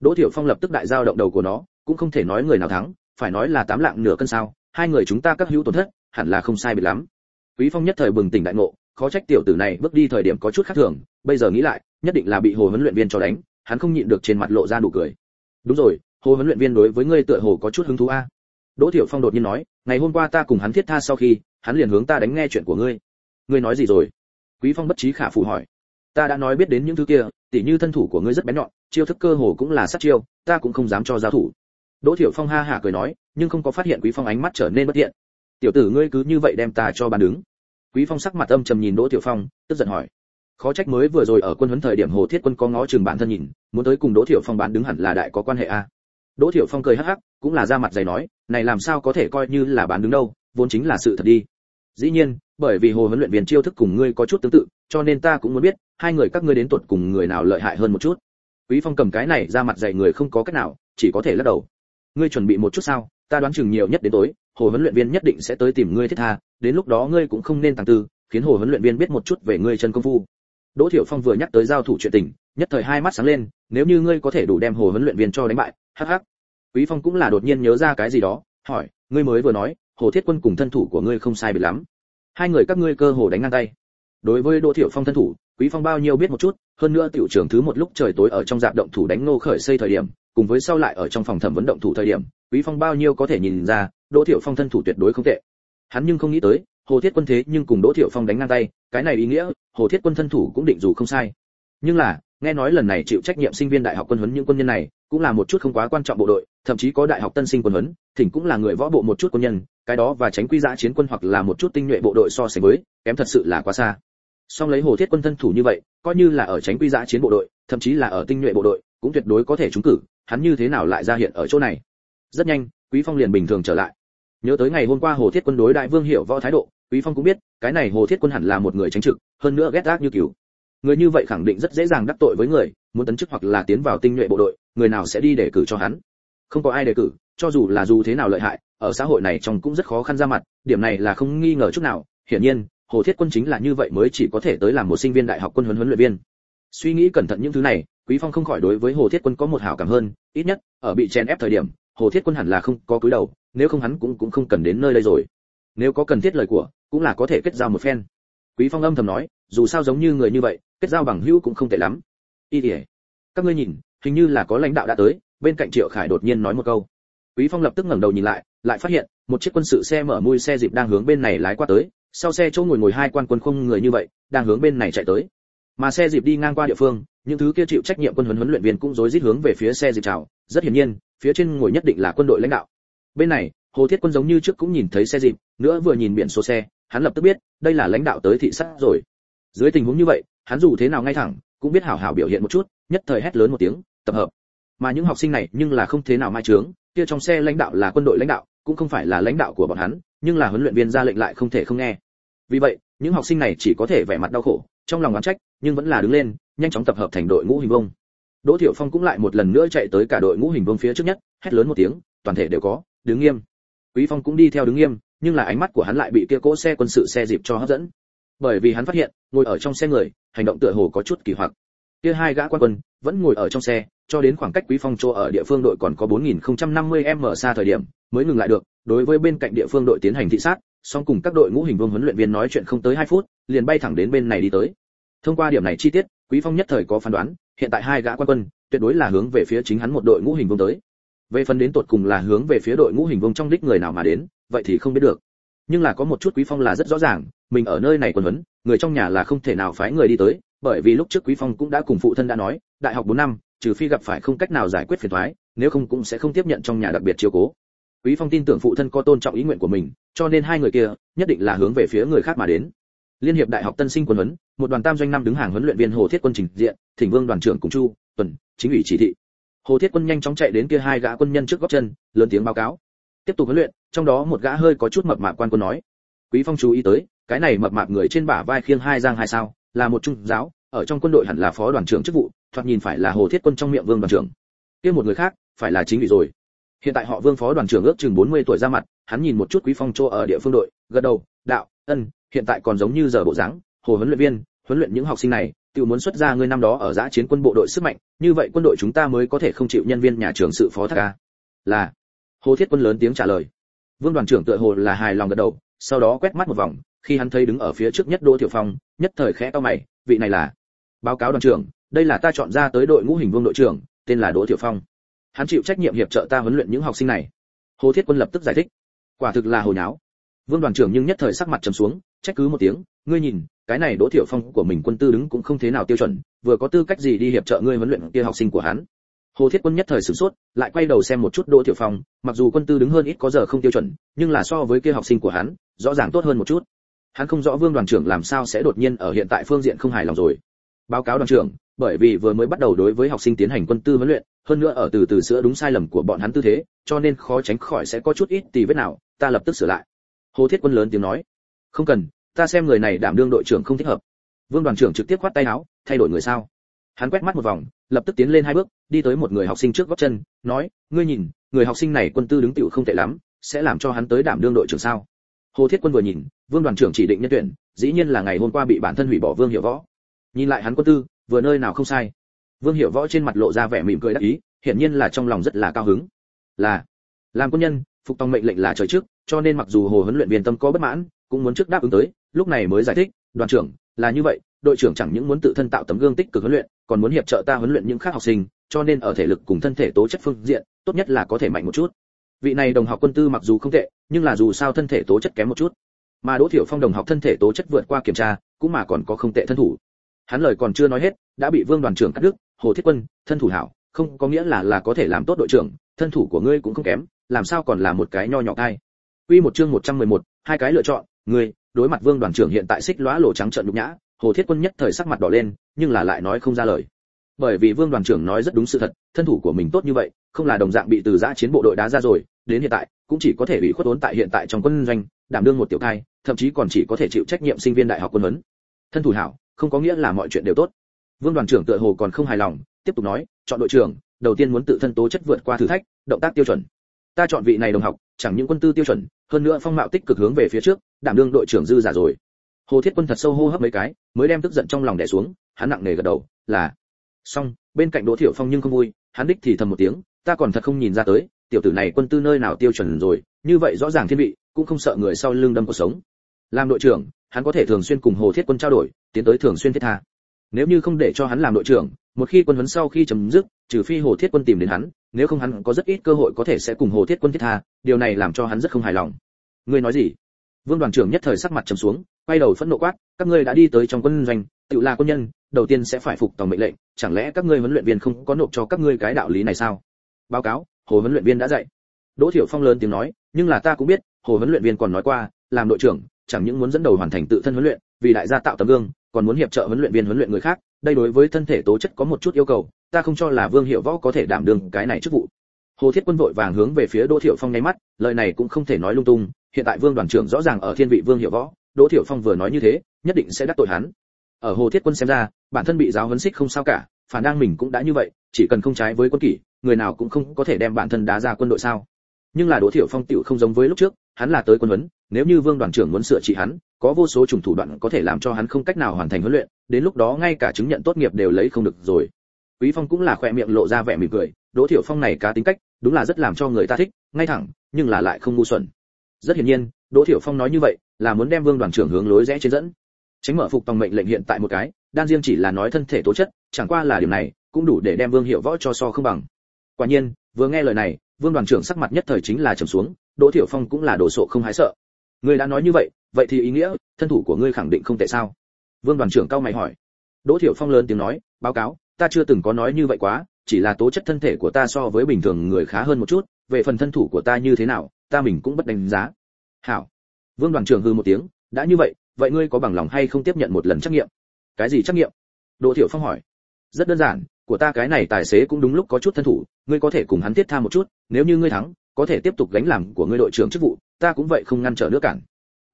đỗ thiểu phong lập tức đại giao động đầu của nó, cũng không thể nói người nào thắng, phải nói là tám lạng nửa cân sao, hai người chúng ta các hữu tổn thất, hẳn là không sai biệt lắm. Quý phong nhất thời bừng tỉnh đại ngộ, khó trách tiểu tử này bước đi thời điểm có chút khác thường, bây giờ nghĩ lại, nhất định là bị hồ huấn luyện viên cho đánh, hắn không nhịn được trên mặt lộ ra nụ cười. Đúng rồi, hồ huấn luyện viên đối với ngươi tựa hồ có chút hứng thú a. Đỗ thiểu phong đột nhiên nói, ngày hôm qua ta cùng hắn thiết tha sau khi, hắn liền hướng ta đánh nghe chuyện của ngươi. Ngươi nói gì rồi? Quý phong bất trí khả phụ hỏi ta đã nói biết đến những thứ kia, tỉ như thân thủ của ngươi rất bén nhọn, chiêu thức cơ hồ cũng là sát chiêu, ta cũng không dám cho giao thủ. Đỗ thiểu phong ha hả cười nói, nhưng không có phát hiện quý phong ánh mắt trở nên bất thiện. Tiểu tử ngươi cứ như vậy đem ta cho bàn đứng. Quý phong sắc mặt âm trầm nhìn đỗ thiểu phong, tức giận hỏi. Khó trách mới vừa rồi ở quân huấn thời điểm hồ thiết quân có ngó chừng bản thân nhìn, muốn tới cùng đỗ thiểu phong bán đứng hẳn là đại có quan hệ a. Đỗ thiểu phong cười hắc hắc, cũng là ra mặt dày nói, này làm sao có thể coi như là bán đứng đâu, vốn chính là sự thật đi. Dĩ nhiên, bởi vì hồ huấn luyện viên chiêu thức cùng ngươi có chút tương tự cho nên ta cũng muốn biết, hai người các ngươi đến tuột cùng người nào lợi hại hơn một chút. Quý phong cầm cái này ra mặt dạy người không có cách nào, chỉ có thể lắc đầu. Ngươi chuẩn bị một chút sao? Ta đoán chừng nhiều nhất đến tối, hồ huấn luyện viên nhất định sẽ tới tìm ngươi thiết tha, đến lúc đó ngươi cũng không nên tàng tư, khiến hồ huấn luyện viên biết một chút về ngươi chân công phu. Đỗ thiểu phong vừa nhắc tới giao thủ chuyện tình, nhất thời hai mắt sáng lên, nếu như ngươi có thể đủ đem hồ huấn luyện viên cho đánh bại, hắc hắc. Quý phong cũng là đột nhiên nhớ ra cái gì đó, hỏi, ngươi mới vừa nói, hồ thiết quân cùng thân thủ của ngươi không sai biệt lắm. Hai người các ngươi cơ hồ đánh ngang tay đối với đỗ thiểu phong thân thủ, quý phong bao nhiêu biết một chút, hơn nữa tiểu trưởng thứ một lúc trời tối ở trong dạp động thủ đánh nô khởi xây thời điểm, cùng với sau lại ở trong phòng thẩm vấn động thủ thời điểm, quý phong bao nhiêu có thể nhìn ra, đỗ thiểu phong thân thủ tuyệt đối không tệ. Hắn nhưng không nghĩ tới, hồ thiết quân thế nhưng cùng đỗ thiểu phong đánh ngang tay, cái này ý nghĩa, hồ thiết quân thân thủ cũng định dù không sai. Nhưng là, nghe nói lần này chịu trách nhiệm sinh viên đại học quân huấn những quân nhân này, cũng là một chút không quá quan trọng bộ đội, thậm chí có đại học tân sinh quân huấn, thỉnh cũng là người võ bộ một chút quân nhân, cái đó và tránh quy giã chiến quân hoặc là một chút tinh nhuệ bộ đội so sánh với, kém thật sự là quá xa song lấy hồ thiết quân thân thủ như vậy, coi như là ở tránh quy giã chiến bộ đội, thậm chí là ở tinh nhuệ bộ đội, cũng tuyệt đối có thể trúng cử, hắn như thế nào lại ra hiện ở chỗ này? Rất nhanh, quý phong liền bình thường trở lại. Nhớ tới ngày hôm qua hồ thiết quân đối đại vương hiểu võ thái độ, quý phong cũng biết, cái này hồ thiết quân hẳn là một người tránh trực, hơn nữa ghét gác như kiểu người như vậy khẳng định rất dễ dàng đắc tội với người, muốn tấn chức hoặc là tiến vào tinh nhuệ bộ đội, người nào sẽ đi đề cử cho hắn? Không có ai đề cử, cho dù là dù thế nào lợi hại, ở xã hội này trong cũng rất khó khăn ra mặt, điểm này là không nghi ngờ chút nào. Hiển nhiên hồ thiết quân chính là như vậy mới chỉ có thể tới làm một sinh viên đại học quân huấn huấn luyện viên. Suy nghĩ cẩn thận những thứ này, quý phong không khỏi đối với hồ thiết quân có một hảo cảm hơn, ít nhất, ở bị chen ép thời điểm, hồ thiết quân hẳn là không có cúi đầu, nếu không hắn cũng cũng không cần đến nơi đây rồi. Nếu có cần thiết lời của, cũng là có thể kết giao một phen. Quý phong âm thầm nói, dù sao giống như người như vậy, kết giao bằng hữu cũng không tệ lắm. Y tỉa các ngươi nhìn, hình như là có lãnh đạo đã tới, bên cạnh triệu khải đột nhiên nói một câu. Quý phong lập tức ngẩng đầu nhìn lại lại phát hiện, một chiếc quân sự xe mở mui xe dịp đang hướng bên này lái qua tới sau xe chỗ ngồi ngồi hai quan quân không người như vậy, đang hướng bên này chạy tới. Mà xe dịp đi ngang qua địa phương, những thứ kia chịu trách nhiệm quân huấn huấn luyện viên cũng rối rít hướng về phía xe dịp chào. Rất hiển nhiên, phía trên ngồi nhất định là quân đội lãnh đạo. Bên này, hồ thiết quân giống như trước cũng nhìn thấy xe dịp, nữa vừa nhìn biển số xe, hắn lập tức biết, đây là lãnh đạo tới thị sát rồi. Dưới tình huống như vậy, hắn dù thế nào ngay thẳng, cũng biết hảo hảo biểu hiện một chút, nhất thời hét lớn một tiếng, tập hợp. Mà những học sinh này nhưng là không thế nào mai trướng kia trong xe lãnh đạo là quân đội lãnh đạo, cũng không phải là lãnh đạo của bọn hắn, nhưng là huấn luyện viên ra lệnh lại không thể không nghe. Vì vậy, những học sinh này chỉ có thể vẻ mặt đau khổ, trong lòng oán trách, nhưng vẫn là đứng lên, nhanh chóng tập hợp thành đội ngũ hình vông đỗ thiểu phong cũng lại một lần nữa chạy tới cả đội ngũ hình vông phía trước nhất, hét lớn một tiếng, toàn thể đều có, đứng nghiêm. Quý phong cũng đi theo đứng nghiêm, nhưng là ánh mắt của hắn lại bị kia cỗ xe quân sự xe dịp cho hấp dẫn. Bởi vì hắn phát hiện, ngồi ở trong xe người, hành động tựa hồ có chút kỳ hoặc. Kia hai gã quan quân, vẫn ngồi ở trong xe cho đến khoảng cách quý phong chỗ ở địa phương đội còn có 4050 m xa thời điểm, mới ngừng lại được, đối với bên cạnh địa phương đội tiến hành thị sát, song cùng các đội ngũ hình vương huấn luyện viên nói chuyện không tới 2 phút, liền bay thẳng đến bên này đi tới. Thông qua điểm này chi tiết, quý phong nhất thời có phán đoán, hiện tại hai gã quan quân, tuyệt đối là hướng về phía chính hắn một đội ngũ hình vương tới. Về phần đến tột cùng là hướng về phía đội ngũ hình vương trong đích người nào mà đến, vậy thì không biết được. Nhưng là có một chút quý phong là rất rõ ràng, mình ở nơi này quân huấn, người trong nhà là không thể nào phái người đi tới, bởi vì lúc trước quý phong cũng đã cùng phụ thân đã nói, đại học 4 năm trừ phi gặp phải không cách nào giải quyết phiền toái nếu không cũng sẽ không tiếp nhận trong nhà đặc biệt chiếu cố. Quý phong tin tưởng phụ thân có tôn trọng ý nguyện của mình, cho nên hai người kia nhất định là hướng về phía người khác mà đến. Liên hiệp đại học tân sinh quân huấn, một đoàn tam doanh năm đứng hàng huấn luyện viên hồ thiết quân trình diện, thỉnh vương đoàn trưởng cùng chu, tuần, chính ủy chỉ thị. Hồ thiết quân nhanh chóng chạy đến kia hai gã quân nhân trước góc chân, lớn tiếng báo cáo. Tiếp tục huấn luyện, trong đó một gã hơi có chút mập mạp quan quân nói. Quý phong chú ý tới, cái này mập mạp người trên bả vai khiêng hai giang hai sao, là một trung giáo, ở trong quân đội hẳn là phó đoàn trưởng chức vụ thoạt nhìn phải là hồ thiết quân trong miệng vương đoàn trưởng. Kia một người khác, phải là chính ủy rồi. Hiện tại họ vương phó đoàn trưởng ước chừng 40 tuổi ra mặt, hắn nhìn một chút quý phong chỗ ở địa phương đội, gật đầu, đạo, ân, hiện tại còn giống như giờ bộ dáng, hồ huấn luyện viên, huấn luyện những học sinh này tự muốn xuất ra người năm đó ở giã chiến quân bộ đội sức mạnh, như vậy quân đội chúng ta mới có thể không chịu nhân viên nhà trường sự phó thác ca. Là, hồ thiết quân lớn tiếng trả lời. Vương đoàn trưởng tựa hồ là hài lòng gật đầu, sau đó quét mắt một vòng, khi hắn thấy đứng ở phía trước nhất đỗ tiểu phong, nhất thời khẽ to mày, vị này là báo cáo đoàn trưởng đây là ta chọn ra tới đội ngũ hình vương đội trưởng, tên là đỗ tiểu phong. Hắn chịu trách nhiệm hiệp trợ ta huấn luyện những học sinh này. Hồ thiết quân lập tức giải thích. Quả thực là hồi nháo vương đoàn trưởng nhưng nhất thời sắc mặt trầm xuống, trách cứ một tiếng, ngươi nhìn, cái này đỗ tiểu phong của mình quân tư đứng cũng không thế nào tiêu chuẩn, vừa có tư cách gì đi hiệp trợ ngươi huấn luyện kia học sinh của hắn? Hồ thiết quân nhất thời sửng sốt, lại quay đầu xem một chút đỗ tiểu phong, mặc dù quân tư đứng hơn ít có giờ không tiêu chuẩn, nhưng là so với kia học sinh của hắn, rõ ràng tốt hơn một chút. Hắn không rõ vương đoàn trưởng làm sao sẽ đột nhiên ở hiện tại phương diện không hài lòng rồi. Báo cáo đoàn trưởng bởi vì vừa mới bắt đầu đối với học sinh tiến hành quân tư huấn luyện, hơn nữa ở từ từ sửa đúng sai lầm của bọn hắn tư thế, cho nên khó tránh khỏi sẽ có chút ít tì vết nào, ta lập tức sửa lại. Hồ thiết quân lớn tiếng nói. Không cần, ta xem người này đảm đương đội trưởng không thích hợp. Vương đoàn trưởng trực tiếp khoát tay áo, thay đổi người sao? Hắn quét mắt một vòng, lập tức tiến lên hai bước, đi tới một người học sinh trước gót chân, nói, ngươi nhìn, người học sinh này quân tư đứng tiểu không tệ lắm, sẽ làm cho hắn tới đảm đương đội trưởng sao? Hồ thiết quân vừa nhìn, vương đoàn trưởng chỉ định nhân tuyển, dĩ nhiên là ngày hôm qua bị bản thân hủy bỏ vương hiểu võ. Nhìn lại hắn quân tư vừa nơi nào không sai. Vương hiểu võ trên mặt lộ ra vẻ mỉm cười đắc ý, hiển nhiên là trong lòng rất là cao hứng. Là, làm quân nhân, phục tòng mệnh lệnh là trời trước, cho nên mặc dù hồ huấn luyện viên tâm có bất mãn, cũng muốn trước đáp ứng tới, lúc này mới giải thích, đoàn trưởng, là như vậy, đội trưởng chẳng những muốn tự thân tạo tấm gương tích cực huấn luyện, còn muốn hiệp trợ ta huấn luyện những khác học sinh, cho nên ở thể lực cùng thân thể tố chất phương diện, tốt nhất là có thể mạnh một chút. Vị này đồng học quân tư mặc dù không tệ, nhưng là dù sao thân thể tố chất kém một chút. Mà đỗ thiểu phong đồng học thân thể tố chất vượt qua kiểm tra, cũng mà còn có không tệ thân thủ hắn lời còn chưa nói hết đã bị vương đoàn trưởng cắt đứt hồ thiết quân thân thủ hảo không có nghĩa là là có thể làm tốt đội trưởng thân thủ của ngươi cũng không kém làm sao còn là một cái nho nhỏ thai Quy một chương 111, hai cái lựa chọn, ngươi, đối mặt Vương đoàn trưởng hiện tại xích lóa lỗ trắng trợn nhục nhã, Hồ Thiết Quân nhất thời sắc mặt đỏ lên, nhưng là lại nói không ra lời. Bởi vì Vương đoàn trưởng nói rất đúng sự thật, thân thủ của mình tốt như vậy, không là đồng dạng bị từ giã chiến bộ đội đá ra rồi, đến hiện tại, cũng chỉ có thể bị khuất tốn tại hiện tại trong quân doanh, đảm đương một tiểu thai, thậm chí còn chỉ có thể chịu trách nhiệm sinh viên đại học quân huấn. Thân thủ hảo, không có nghĩa là mọi chuyện đều tốt. Vương đoàn trưởng tựa hồ còn không hài lòng, tiếp tục nói, chọn đội trưởng, đầu tiên muốn tự thân tố chất vượt qua thử thách, động tác tiêu chuẩn. Ta chọn vị này đồng học, chẳng những quân tư tiêu chuẩn, hơn nữa phong mạo tích cực hướng về phía trước, đảm đương đội trưởng dư giả rồi. Hồ Thiết Quân thật sâu hô hấp mấy cái, mới đem tức giận trong lòng đè xuống, hắn nặng nề gật đầu, là. Xong, bên cạnh Đỗ Thiểu Phong nhưng không vui, hắn đích thì thầm một tiếng, ta còn thật không nhìn ra tới, tiểu tử này quân tư nơi nào tiêu chuẩn rồi, như vậy rõ ràng thiên vị, cũng không sợ người sau lưng đâm cuộc sống. Làm đội trưởng, hắn có thể thường xuyên cùng Hồ Thiết Quân trao đổi, tiến tới thường xuyên thiết tha. Nếu như không để cho hắn làm đội trưởng, một khi quân huấn sau khi chấm dứt, trừ phi Hồ Thiết Quân tìm đến hắn, nếu không hắn có rất ít cơ hội có thể sẽ cùng Hồ Thiết Quân thiết tha, điều này làm cho hắn rất không hài lòng. Ngươi nói gì? Vương đoàn trưởng nhất thời sắc mặt trầm xuống, quay đầu phẫn nộ quát, các ngươi đã đi tới trong quân doanh, tự là quân nhân, đầu tiên sẽ phải phục tòng mệnh lệnh, chẳng lẽ các ngươi huấn luyện viên không có nộp cho các ngươi cái đạo lý này sao? Báo cáo, Hồ huấn luyện viên đã dạy. Đỗ Thiểu Phong lớn tiếng nói, nhưng là ta cũng biết, Hồ huấn luyện viên còn nói qua, làm đội trưởng, chẳng những muốn dẫn đầu hoàn thành tự thân huấn luyện, vì đại gia tạo tấm gương, còn muốn hiệp trợ huấn luyện viên huấn luyện người khác, đây đối với thân thể tố chất có một chút yêu cầu, ta không cho là Vương Hiểu Võ có thể đảm đương cái này chức vụ. Hồ Thiết Quân vội vàng hướng về phía Đỗ Thiệu Phong nháy mắt, lời này cũng không thể nói lung tung, hiện tại Vương đoàn trưởng rõ ràng ở thiên vị Vương Hiểu Võ, Đỗ Thiệu Phong vừa nói như thế, nhất định sẽ đắc tội hắn. Ở Hồ Thiết Quân xem ra, bản thân bị giáo huấn xích không sao cả, phản đang mình cũng đã như vậy, chỉ cần không trái với quân kỷ, người nào cũng không có thể đem bản thân đá ra quân đội sao? Nhưng là Đỗ Thiệu Phong tiểu không giống với lúc trước, hắn là tới quân huấn, nếu như Vương đoàn trưởng muốn sửa trị hắn, có vô số chủng thủ đoạn có thể làm cho hắn không cách nào hoàn thành huấn luyện, đến lúc đó ngay cả chứng nhận tốt nghiệp đều lấy không được rồi. Quý phong cũng là khỏe miệng lộ ra vẻ mỉm cười đỗ thiểu phong này cá tính cách đúng là rất làm cho người ta thích ngay thẳng nhưng là lại không ngu xuẩn. Rất hiển nhiên đỗ thiểu phong nói như vậy là muốn đem vương đoàn trưởng hướng lối rẽ trên dẫn. Tránh mở phục tòng mệnh lệnh hiện tại một cái đan riêng chỉ là nói thân thể tố chất chẳng qua là điều này cũng đủ để đem vương hiệu võ cho so không bằng. Quả nhiên vừa nghe lời này vương đoàn trưởng sắc mặt nhất thời chính là trầm xuống, đỗ thiểu phong cũng là đồ sộ không hái sợ. Người đã nói như vậy vậy thì ý nghĩa, thân thủ của ngươi khẳng định không tệ sao? Vương đoàn trưởng cao mày hỏi. Đỗ thiểu phong lớn tiếng nói, báo cáo, ta chưa từng có nói như vậy quá, chỉ là tố chất thân thể của ta so với bình thường người khá hơn một chút, về phần thân thủ của ta như thế nào, ta mình cũng bất đánh giá. Hảo. Vương đoàn trưởng hư một tiếng, đã như vậy vậy ngươi có bằng lòng hay không tiếp nhận một lần trắc nghiệm? Cái gì trắc nghiệm? Đỗ thiểu phong hỏi. Rất đơn giản của ta cái này tài xế cũng đúng lúc có chút thân thủ, ngươi có thể cùng hắn tiết tha một chút, nếu như ngươi thắng, có thể tiếp tục gánh làm của ngươi đội trưởng chức vụ, ta cũng vậy không ngăn trở nữa cản.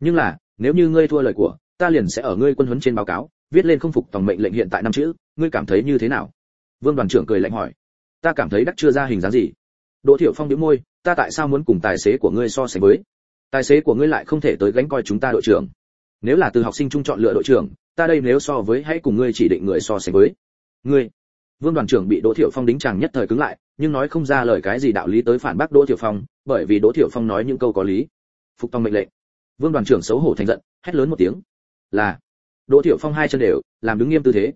Nhưng là, nếu như ngươi thua lời của, ta liền sẽ ở ngươi quân huấn trên báo cáo, viết lên không phục tổng mệnh lệnh hiện tại năm chữ, ngươi cảm thấy như thế nào? Vương đoàn trưởng cười lạnh hỏi. Ta cảm thấy đắc chưa ra hình dáng gì? Đỗ thiểu phong nhíu môi, ta tại sao muốn cùng tài xế của ngươi so sánh với? Tài xế của ngươi lại không thể tới gánh coi chúng ta đội trưởng. Nếu là từ học sinh trung chọn lựa đội trưởng, ta đây nếu so với hãy cùng ngươi chỉ định người so sánh với. Ngươi vương đoàn trưởng bị đỗ thiệu phong đính chàng nhất thời cứng lại, nhưng nói không ra lời cái gì đạo lý tới phản bác đỗ thiệu phong, bởi vì đỗ thiệu phong nói những câu có lý. Phục tòng mệnh lệnh. Vương đoàn trưởng xấu hổ thành giận, hét lớn một tiếng. Là. Đỗ thiệu phong hai chân đều, làm đứng nghiêm tư thế.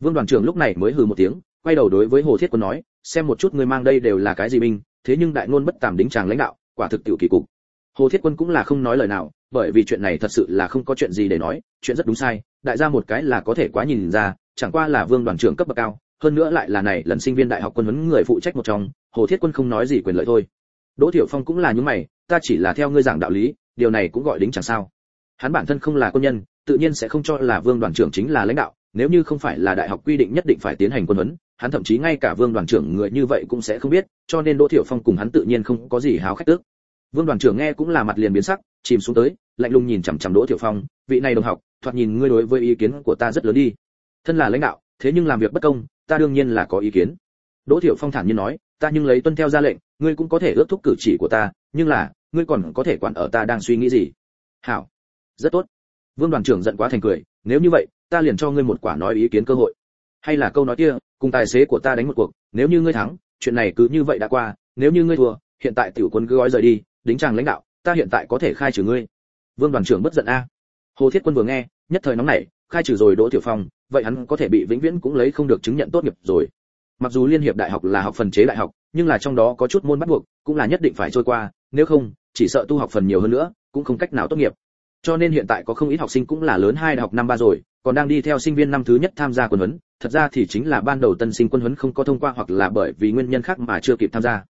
Vương đoàn trưởng lúc này mới hừ một tiếng, quay đầu đối với hồ thiết quân nói, xem một chút người mang đây đều là cái gì binh, thế nhưng đại ngôn bất tàm đính chàng lãnh đạo, quả thực tiểu kỳ cục. Hồ thiết quân cũng là không nói lời nào, bởi vì chuyện này thật sự là không có chuyện gì để nói, chuyện rất đúng sai, đại gia một cái là có thể quá nhìn ra, chẳng qua là vương đoàn trưởng cấp bậc cao hơn nữa lại là này, lần sinh viên đại học quân huấn người phụ trách một trong, hồ thiết quân không nói gì quyền lợi thôi. Đỗ thiểu phong cũng là những mày, ta chỉ là theo ngươi giảng đạo lý, điều này cũng gọi đính chẳng sao. Hắn bản thân không là quân nhân, tự nhiên sẽ không cho là vương đoàn trưởng chính là lãnh đạo, nếu như không phải là đại học quy định nhất định phải tiến hành quân huấn, hắn thậm chí ngay cả vương đoàn trưởng người như vậy cũng sẽ không biết, cho nên đỗ thiểu phong cùng hắn tự nhiên không có gì háo khách tước vương đoàn trưởng nghe cũng là mặt liền biến sắc, chìm xuống tới, lạnh lùng nhìn chằm chằm đỗ thiểu phong, vị này đồng học, thoạt nhìn ngươi đối với ý kiến của ta rất lớn đi. Thân là lãnh đạo, thế nhưng làm việc bất công ta đương nhiên là có ý kiến. Đỗ Thiệu phong thản nhiên nói, ta nhưng lấy tuân theo ra lệnh, ngươi cũng có thể ước thúc cử chỉ của ta, nhưng là, ngươi còn có thể quản ở ta đang suy nghĩ gì? Hảo. Rất tốt. Vương đoàn trưởng giận quá thành cười, nếu như vậy, ta liền cho ngươi một quả nói ý kiến cơ hội. Hay là câu nói kia, cùng tài xế của ta đánh một cuộc, nếu như ngươi thắng, chuyện này cứ như vậy đã qua, nếu như ngươi thua, hiện tại tiểu quân cứ gói rời đi, đính chàng lãnh đạo, ta hiện tại có thể khai trừ ngươi. Vương đoàn trưởng bất giận a. Hồ thiết quân vừa nghe, nhất thời nóng nảy, khai trừ rồi đỗ tiểu phong vậy hắn có thể bị vĩnh viễn cũng lấy không được chứng nhận tốt nghiệp rồi. Mặc dù liên hiệp đại học là học phần chế đại học, nhưng là trong đó có chút môn bắt buộc, cũng là nhất định phải trôi qua, nếu không, chỉ sợ tu học phần nhiều hơn nữa, cũng không cách nào tốt nghiệp. Cho nên hiện tại có không ít học sinh cũng là lớn hai đại học năm ba rồi, còn đang đi theo sinh viên năm thứ nhất tham gia quân huấn, thật ra thì chính là ban đầu tân sinh quân huấn không có thông qua hoặc là bởi vì nguyên nhân khác mà chưa kịp tham gia.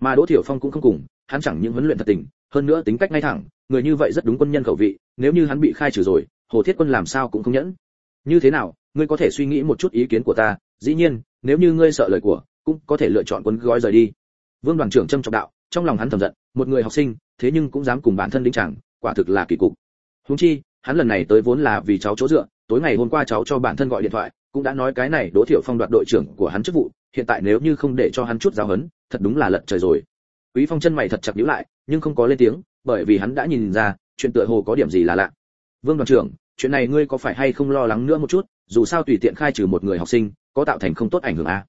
Mà đỗ thiểu phong cũng không cùng, hắn chẳng những huấn luyện thật tình, hơn nữa tính cách ngay thẳng, người như vậy rất đúng quân nhân khẩu vị, nếu như hắn bị khai trừ rồi, hồ thiết quân làm sao cũng không nhẫn. Như thế nào ngươi có thể suy nghĩ một chút ý kiến của ta dĩ nhiên nếu như ngươi sợ lời của cũng có thể lựa chọn quấn gói rời đi. Vương đoàn trưởng trâm trọng đạo trong lòng hắn thầm giận một người học sinh thế nhưng cũng dám cùng bản thân đính chẳng quả thực là kỳ cục. Huống chi hắn lần này tới vốn là vì cháu chỗ dựa tối ngày hôm qua cháu cho bản thân gọi điện thoại cũng đã nói cái này đỗ thiệu phong đoạt đội trưởng của hắn chức vụ hiện tại nếu như không để cho hắn chút giáo hấn, thật đúng là lật trời rồi. Quý phong chân mày thật chặt nhíu lại nhưng không có lên tiếng bởi vì hắn đã nhìn ra chuyện tựa hồ có điểm gì là lạ. Vương đoàn trưởng chuyện này ngươi có phải hay không lo lắng nữa một chút? Dù sao tùy tiện khai trừ một người học sinh, có tạo thành không tốt ảnh hưởng à?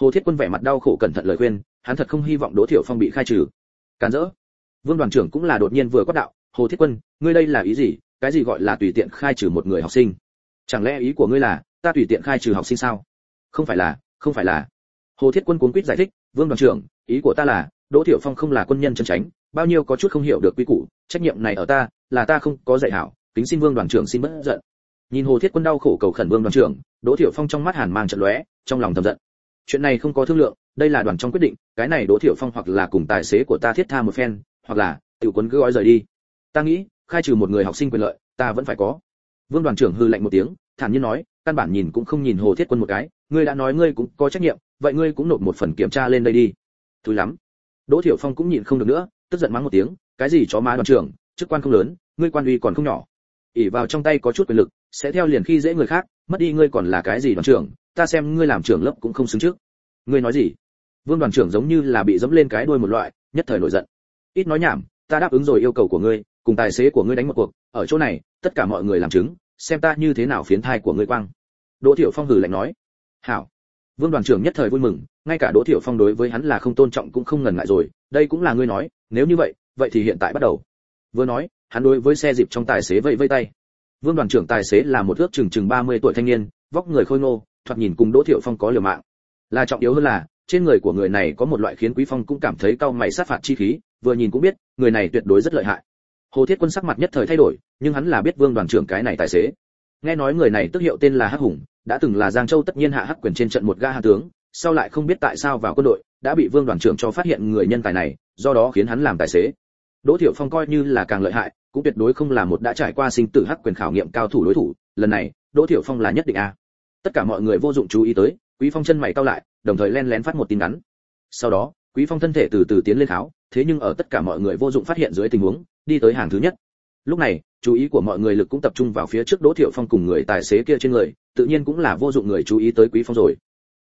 Hồ thiết quân vẻ mặt đau khổ cẩn thận lời khuyên, hắn thật không hy vọng đỗ thiểu phong bị khai trừ. Cản rỡ. Vương đoàn trưởng cũng là đột nhiên vừa quát đạo, hồ thiết quân, ngươi đây là ý gì? Cái gì gọi là tùy tiện khai trừ một người học sinh? Chẳng lẽ ý của ngươi là, ta tùy tiện khai trừ học sinh sao? Không phải là, không phải là. Hồ thiết quân cuốn quýt giải thích, vương đoàn trưởng, ý của ta là, đỗ thiểu phong không là quân nhân chân tránh bao nhiêu có chút không hiểu được quy củ, trách nhiệm này ở ta, là ta không có dạy hảo, kính xin vương đoàn trưởng xin bất giận nhìn hồ thiết quân đau khổ cầu khẩn vương đoàn trưởng, đỗ thiểu phong trong mắt hàn mang trận lóe, trong lòng thầm giận. Chuyện này không có thương lượng, đây là đoàn trong quyết định, cái này đỗ thiểu phong hoặc là cùng tài xế của ta thiết tha một phen, hoặc là tiểu quân cứ gói rời đi. Ta nghĩ, khai trừ một người học sinh quyền lợi, ta vẫn phải có. Vương đoàn trưởng hư lạnh một tiếng, thản nhiên nói, căn bản nhìn cũng không nhìn hồ thiết quân một cái, ngươi đã nói ngươi cũng có trách nhiệm, vậy ngươi cũng nộp một phần kiểm tra lên đây đi. Thứ lắm. Đỗ thiểu phong cũng nhìn không được nữa, tức giận mắng một tiếng, cái gì chó má đoàn trưởng, chức quan không lớn, ngươi quan uy còn không nhỏ. ỉ vào trong tay có chút quyền lực sẽ theo liền khi dễ người khác, mất đi ngươi còn là cái gì đoàn trưởng, ta xem ngươi làm trưởng lớp cũng không xứng trước. Ngươi nói gì? Vương đoàn trưởng giống như là bị dẫm lên cái đuôi một loại, nhất thời nổi giận. Ít nói nhảm, ta đáp ứng rồi yêu cầu của ngươi, cùng tài xế của ngươi đánh một cuộc, ở chỗ này, tất cả mọi người làm chứng, xem ta như thế nào phiến thai của ngươi quang. Đỗ thiểu phong hừ lạnh nói. Hảo. Vương đoàn trưởng nhất thời vui mừng, ngay cả đỗ thiểu phong đối với hắn là không tôn trọng cũng không ngần ngại rồi, đây cũng là ngươi nói, nếu như vậy vậy thì hiện tại bắt đầu. Vừa nói, hắn đối với xe dịp trong tài xế vẫy vẫy tay vương đoàn trưởng tài xế là một ước chừng chừng 30 tuổi thanh niên, vóc người khôi ngô, thoạt nhìn cùng đỗ Thiệu phong có liều mạng. Là trọng yếu hơn là, trên người của người này có một loại khiến quý phong cũng cảm thấy cao mày sát phạt chi khí, vừa nhìn cũng biết, người này tuyệt đối rất lợi hại. Hồ thiết quân sắc mặt nhất thời thay đổi, nhưng hắn là biết vương đoàn trưởng cái này tài xế. Nghe nói người này tức hiệu tên là hắc hùng, đã từng là giang châu tất nhiên hạ hắc quyền trên trận một ga hạ tướng, sau lại không biết tại sao vào quân đội, đã bị vương đoàn trưởng cho phát hiện người nhân tài này, do đó khiến hắn làm tài xế đỗ thiệu phong coi như là càng lợi hại, cũng tuyệt đối không là một đã trải qua sinh tử hắc quyền khảo nghiệm cao thủ đối thủ, lần này, đỗ thiệu phong là nhất định a. Tất cả mọi người vô dụng chú ý tới, quý phong chân mày cau lại, đồng thời len lén phát một tin ngắn sau đó, quý phong thân thể từ từ tiến lên kháo thế nhưng ở tất cả mọi người vô dụng phát hiện dưới tình huống, đi tới hàng thứ nhất. Lúc này, chú ý của mọi người lực cũng tập trung vào phía trước đỗ thiệu phong cùng người tài xế kia trên người, tự nhiên cũng là vô dụng người chú ý tới quý phong rồi.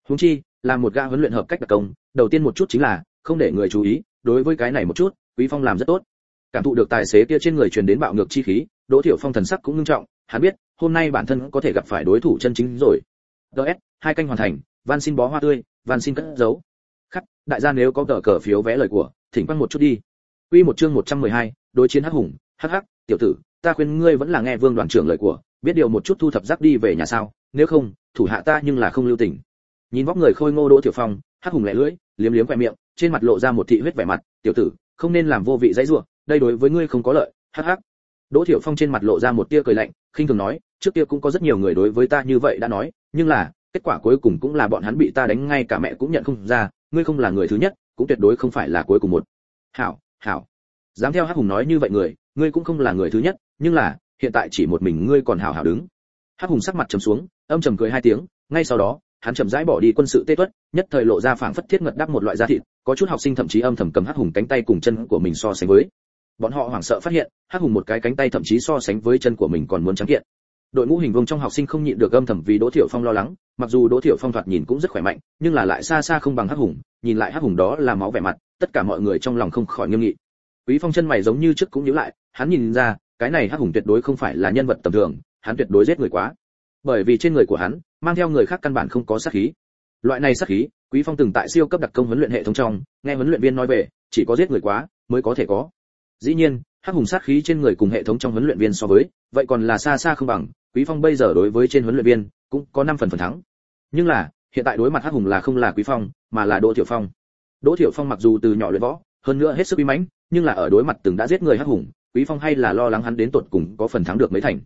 Huống chi, là một ga huấn luyện hợp cách đặc công, đầu tiên một chút chính là không để người chú ý, đối với cái này một chút quý phong làm rất tốt. Cảm thụ được tài xế kia trên người truyền đến bạo ngược chi khí đỗ thiệu phong thần sắc cũng nghiêm trọng hắn biết hôm nay bản thân có thể gặp phải đối thủ chân chính rồi. Ds hai canh hoàn thành van xin bó hoa tươi van xin cất giấu. Khắc đại gia nếu có tờ cờ phiếu vé lời của thỉnh quăng một chút đi. Quy một chương 112, đối chiến hắc hùng, hắc hắc, tiểu tử, ta khuyên ngươi vẫn là nghe Vương đoàn trưởng lời của, biết điều một chút thu thập rác đi về nhà sao, nếu không, thủ hạ ta nhưng là không lưu tình. Nhìn vóc người khôi ngô Đỗ Tiểu Phong, hắc hùng lẻ lưỡi, liếm liếm quẹt miệng, trên mặt lộ ra một thị huyết vẻ mặt, tiểu tử, không nên làm vô vị dãy rủa, đây đối với ngươi không có lợi, hắc hắc. Đỗ Thiểu Phong trên mặt lộ ra một tia cười lạnh, khinh thường nói, trước kia cũng có rất nhiều người đối với ta như vậy đã nói, nhưng là, kết quả cuối cùng cũng là bọn hắn bị ta đánh ngay cả mẹ cũng nhận không ra, ngươi không là người thứ nhất, cũng tuyệt đối không phải là cuối cùng một. Hảo, hảo dám theo hắc hùng nói như vậy người ngươi cũng không là người thứ nhất nhưng là hiện tại chỉ một mình ngươi còn hảo hảo đứng hắc hùng sắc mặt trầm xuống âm trầm cười hai tiếng ngay sau đó hắn chậm rãi bỏ đi quân sự tê tuất nhất thời lộ ra phảng phất thiết ngật đắp một loại da thịt có chút học sinh thậm chí âm thầm cầm hắc hùng cánh tay cùng chân của mình so sánh với. Bọn họ hoảng sợ phát hiện hắc hùng một cái cánh tay thậm chí so sánh với chân của mình còn muốn trắng kiện. Đội ngũ hình vuông trong học sinh không nhịn được âm thầm vì đỗ thiểu phong lo lắng mặc dù đỗ thiểu phong thoạt nhìn cũng rất khỏe mạnh nhưng là lại xa xa không bằng hắc hùng nhìn lại hắc hùng đó là máu vẻ mặt tất cả mọi người trong lòng không khỏi nghiêm nghị. Quý Phong chân mày giống như trước cũng nhíu lại, hắn nhìn ra, cái này Hắc Hùng tuyệt đối không phải là nhân vật tầm thường, hắn tuyệt đối giết người quá. Bởi vì trên người của hắn, mang theo người khác căn bản không có sát khí. Loại này sát khí, Quý Phong từng tại siêu cấp đặc công huấn luyện hệ thống trong, nghe huấn luyện viên nói về, chỉ có giết người quá mới có thể có. Dĩ nhiên, Hắc Hùng sát khí trên người cùng hệ thống trong huấn luyện viên so với, vậy còn là xa xa không bằng, Quý Phong bây giờ đối với trên huấn luyện viên, cũng có 5 phần phần thắng. Nhưng là, hiện tại đối mặt Hắc Hùng là không là Quý Phong, mà là Đỗ tiểu Phong. Đỗ tiểu Phong mặc dù từ nhỏ luyện võ, hơn nữa hết sức uy mãnh, nhưng là ở đối mặt từng đã giết người hắc hùng quý phong hay là lo lắng hắn đến tột cùng có phần thắng được mấy thành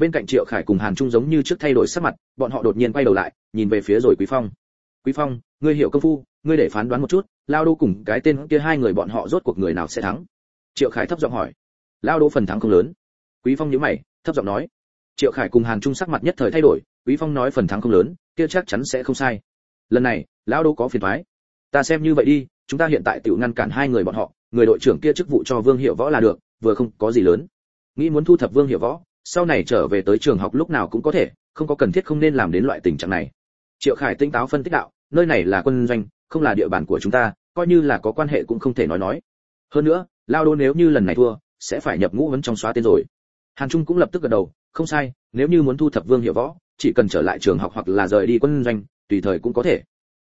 bên cạnh triệu khải cùng hàn trung giống như trước thay đổi sắc mặt bọn họ đột nhiên quay đầu lại nhìn về phía rồi quý phong. Quý phong ngươi hiểu công phu ngươi để phán đoán một chút lao đô cùng cái tên kia hai người bọn họ rốt cuộc người nào sẽ thắng? Triệu khải thấp giọng hỏi. Lao đô phần thắng không lớn. Quý phong nhíu mày thấp giọng nói. Triệu khải cùng hàn trung sắc mặt nhất thời thay đổi quý phong nói phần thắng không lớn kia chắc chắn sẽ không sai. Lần này lao đô có phiền thoái ta xem như vậy đi chúng ta hiện tại tự ngăn cản hai người bọn họ người đội trưởng kia chức vụ cho Vương Hiểu Võ là được, vừa không có gì lớn. Nghĩ muốn thu thập Vương Hiểu Võ, sau này trở về tới trường học lúc nào cũng có thể, không có cần thiết không nên làm đến loại tình trạng này. Triệu Khải tinh táo phân tích đạo, nơi này là quân doanh, không là địa bàn của chúng ta, coi như là có quan hệ cũng không thể nói nói. Hơn nữa, Lao Đô nếu như lần này thua, sẽ phải nhập ngũ vấn trong xóa tên rồi. Hàn Trung cũng lập tức gật đầu, không sai, nếu như muốn thu thập Vương Hiểu Võ, chỉ cần trở lại trường học hoặc là rời đi quân doanh, tùy thời cũng có thể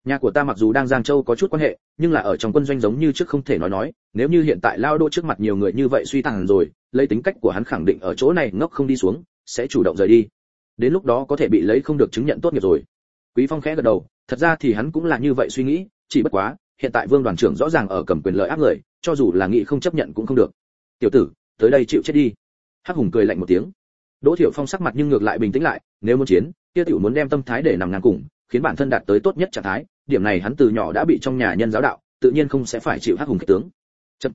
nhà của ta mặc dù đang giang châu có chút quan hệ, nhưng là ở trong quân doanh giống như trước không thể nói nói, nếu như hiện tại lao đô trước mặt nhiều người như vậy suy tàn rồi, lấy tính cách của hắn khẳng định ở chỗ này ngốc không đi xuống, sẽ chủ động rời đi. Đến lúc đó có thể bị lấy không được chứng nhận tốt nghiệp rồi. Quý phong khẽ gật đầu, thật ra thì hắn cũng là như vậy suy nghĩ, chỉ bất quá, hiện tại vương đoàn trưởng rõ ràng ở cầm quyền lợi áp người, cho dù là nghị không chấp nhận cũng không được. Tiểu tử, tới đây chịu chết đi. Hắc hùng cười lạnh một tiếng. Đỗ thiểu phong sắc mặt nhưng ngược lại bình tĩnh lại, nếu muốn chiến kia tiểu muốn đem tâm thái để nằm ngang cùng khiến bản thân đạt tới tốt nhất trạng thái, điểm này hắn từ nhỏ đã bị trong nhà nhân giáo đạo, tự nhiên không sẽ phải chịu hắc hùng kích tướng. Chậm.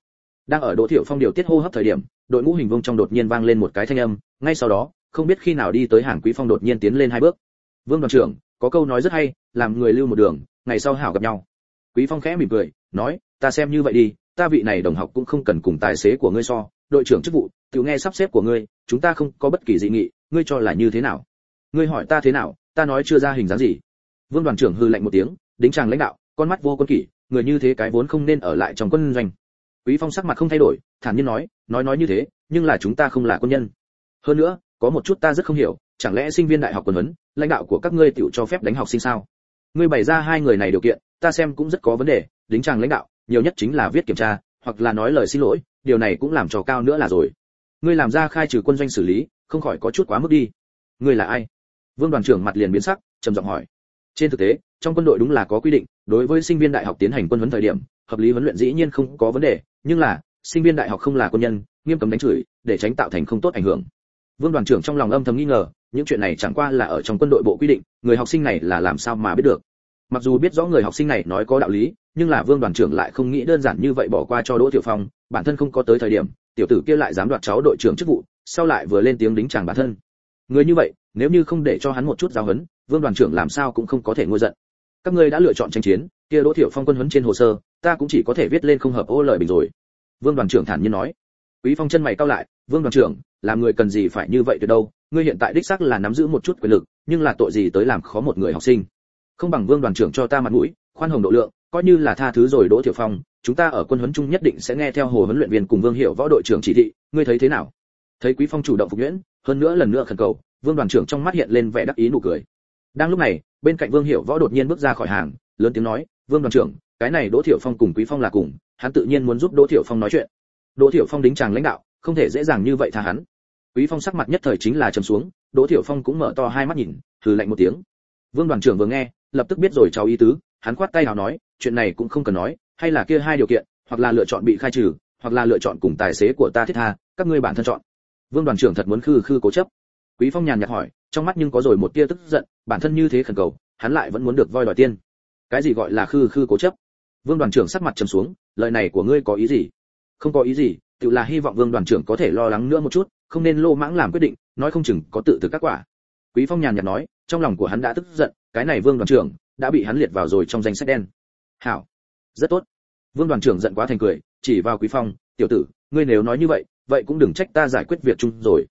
đang ở đỗ thiệu phong điều tiết hô hấp thời điểm, đội ngũ hình vông trong đột nhiên vang lên một cái thanh âm, ngay sau đó, không biết khi nào đi tới hàng quý phong đột nhiên tiến lên hai bước. Vương đoàn trưởng, có câu nói rất hay, làm người lưu một đường, ngày sau hảo gặp nhau. Quý phong khẽ mỉm cười, nói, ta xem như vậy đi, ta vị này đồng học cũng không cần cùng tài xế của ngươi so, đội trưởng chức vụ, tự nghe sắp xếp của ngươi, chúng ta không có bất kỳ dị nghị, ngươi cho là như thế nào? Ngươi hỏi ta thế nào, ta nói chưa ra hình dáng gì vương đoàn trưởng hư lạnh một tiếng, đính chàng lãnh đạo, con mắt vô quân kỷ, người như thế cái vốn không nên ở lại trong quân doanh. Quý phong sắc mặt không thay đổi, thản nhiên nói nói nói như thế, nhưng là chúng ta không là quân nhân. Hơn nữa, có một chút ta rất không hiểu, chẳng lẽ sinh viên đại học quân huấn, lãnh đạo của các ngươi tiểu cho phép đánh học sinh sao? Ngươi bày ra hai người này điều kiện, ta xem cũng rất có vấn đề, đính tràng lãnh đạo, nhiều nhất chính là viết kiểm tra, hoặc là nói lời xin lỗi, điều này cũng làm cho cao nữa là rồi. Ngươi làm ra khai trừ quân doanh xử lý, không khỏi có chút quá mức đi. Ngươi là ai? Vương đoàn trưởng mặt liền biến sắc, trầm giọng hỏi trên thực tế, trong quân đội đúng là có quy định, đối với sinh viên đại học tiến hành quân huấn thời điểm, hợp lý huấn luyện dĩ nhiên không có vấn đề, nhưng là, sinh viên đại học không là quân nhân, nghiêm cấm đánh chửi, để tránh tạo thành không tốt ảnh hưởng. Vương đoàn trưởng trong lòng âm thầm nghi ngờ, những chuyện này chẳng qua là ở trong quân đội bộ quy định, người học sinh này là làm sao mà biết được. Mặc dù biết rõ người học sinh này nói có đạo lý, nhưng là vương đoàn trưởng lại không nghĩ đơn giản như vậy bỏ qua cho đỗ tiểu phong, bản thân không có tới thời điểm, tiểu tử kia lại dám đoạt cháu đội trưởng chức vụ, sau lại vừa lên tiếng đính chàng bản thân người như vậy, nếu như không để cho hắn một chút giáo huấn, vương đoàn trưởng làm sao cũng không có thể ngôi giận. Các ngươi đã lựa chọn tranh chiến, kia đỗ Thiệu phong quân huấn trên hồ sơ, ta cũng chỉ có thể viết lên không hợp ô lời bình rồi. Vương đoàn trưởng thản nhiên nói. Quý phong chân mày cau lại, vương đoàn trưởng, làm người cần gì phải như vậy từ đâu? Ngươi hiện tại đích xác là nắm giữ một chút quyền lực, nhưng là tội gì tới làm khó một người học sinh? Không bằng vương đoàn trưởng cho ta mặt mũi, khoan hồng độ lượng, coi như là tha thứ rồi đỗ Thiệu phong, chúng ta ở quân huấn chung nhất định sẽ nghe theo hồ huấn luyện viên cùng vương hiệu võ đội trưởng chỉ thị, ngươi thấy thế nào? Thấy quý phong chủ động phục nhuyễn, hơn nữa lần nữa khẩn cầu, vương đoàn trưởng trong mắt hiện lên vẻ đắc ý nụ cười. Đang lúc này, bên cạnh vương hiệu võ đột nhiên bước ra khỏi hàng, lớn tiếng nói, vương đoàn trưởng, cái này đỗ thiểu phong cùng quý phong là cùng, hắn tự nhiên muốn giúp đỗ thiểu phong nói chuyện. Đỗ thiểu phong đính chàng lãnh đạo, không thể dễ dàng như vậy tha hắn. Quý phong sắc mặt nhất thời chính là trầm xuống, đỗ thiểu phong cũng mở to hai mắt nhìn thử lạnh một tiếng. Vương đoàn trưởng vừa nghe, lập tức biết rồi cháu ý tứ, hắn khoát tay nào nói, chuyện này cũng không cần nói, hay là kia hai điều kiện, hoặc là lựa chọn bị khai trừ, hoặc là lựa chọn cùng tài xế của ta thiết tha, các ngươi bản thân chọn vương đoàn trưởng thật muốn khư khư cố chấp. Quý phong nhàn nhạt hỏi, trong mắt nhưng có rồi một tia tức giận, bản thân như thế khẩn cầu, hắn lại vẫn muốn được voi đòi tiên. Cái gì gọi là khư khư cố chấp? Vương đoàn trưởng sắc mặt trầm xuống, lời này của ngươi có ý gì? Không có ý gì, tự là hy vọng vương đoàn trưởng có thể lo lắng nữa một chút, không nên lô mãng làm quyết định, nói không chừng có tự từ các quả. Quý phong nhàn nhạt nói, trong lòng của hắn đã tức giận, cái này vương đoàn trưởng đã bị hắn liệt vào rồi trong danh sách đen. Hảo. Rất tốt. Vương đoàn trưởng giận quá thành cười, chỉ vào quý phong, tiểu tử, ngươi nếu nói như vậy vậy cũng đừng trách ta giải quyết việc chung rồi.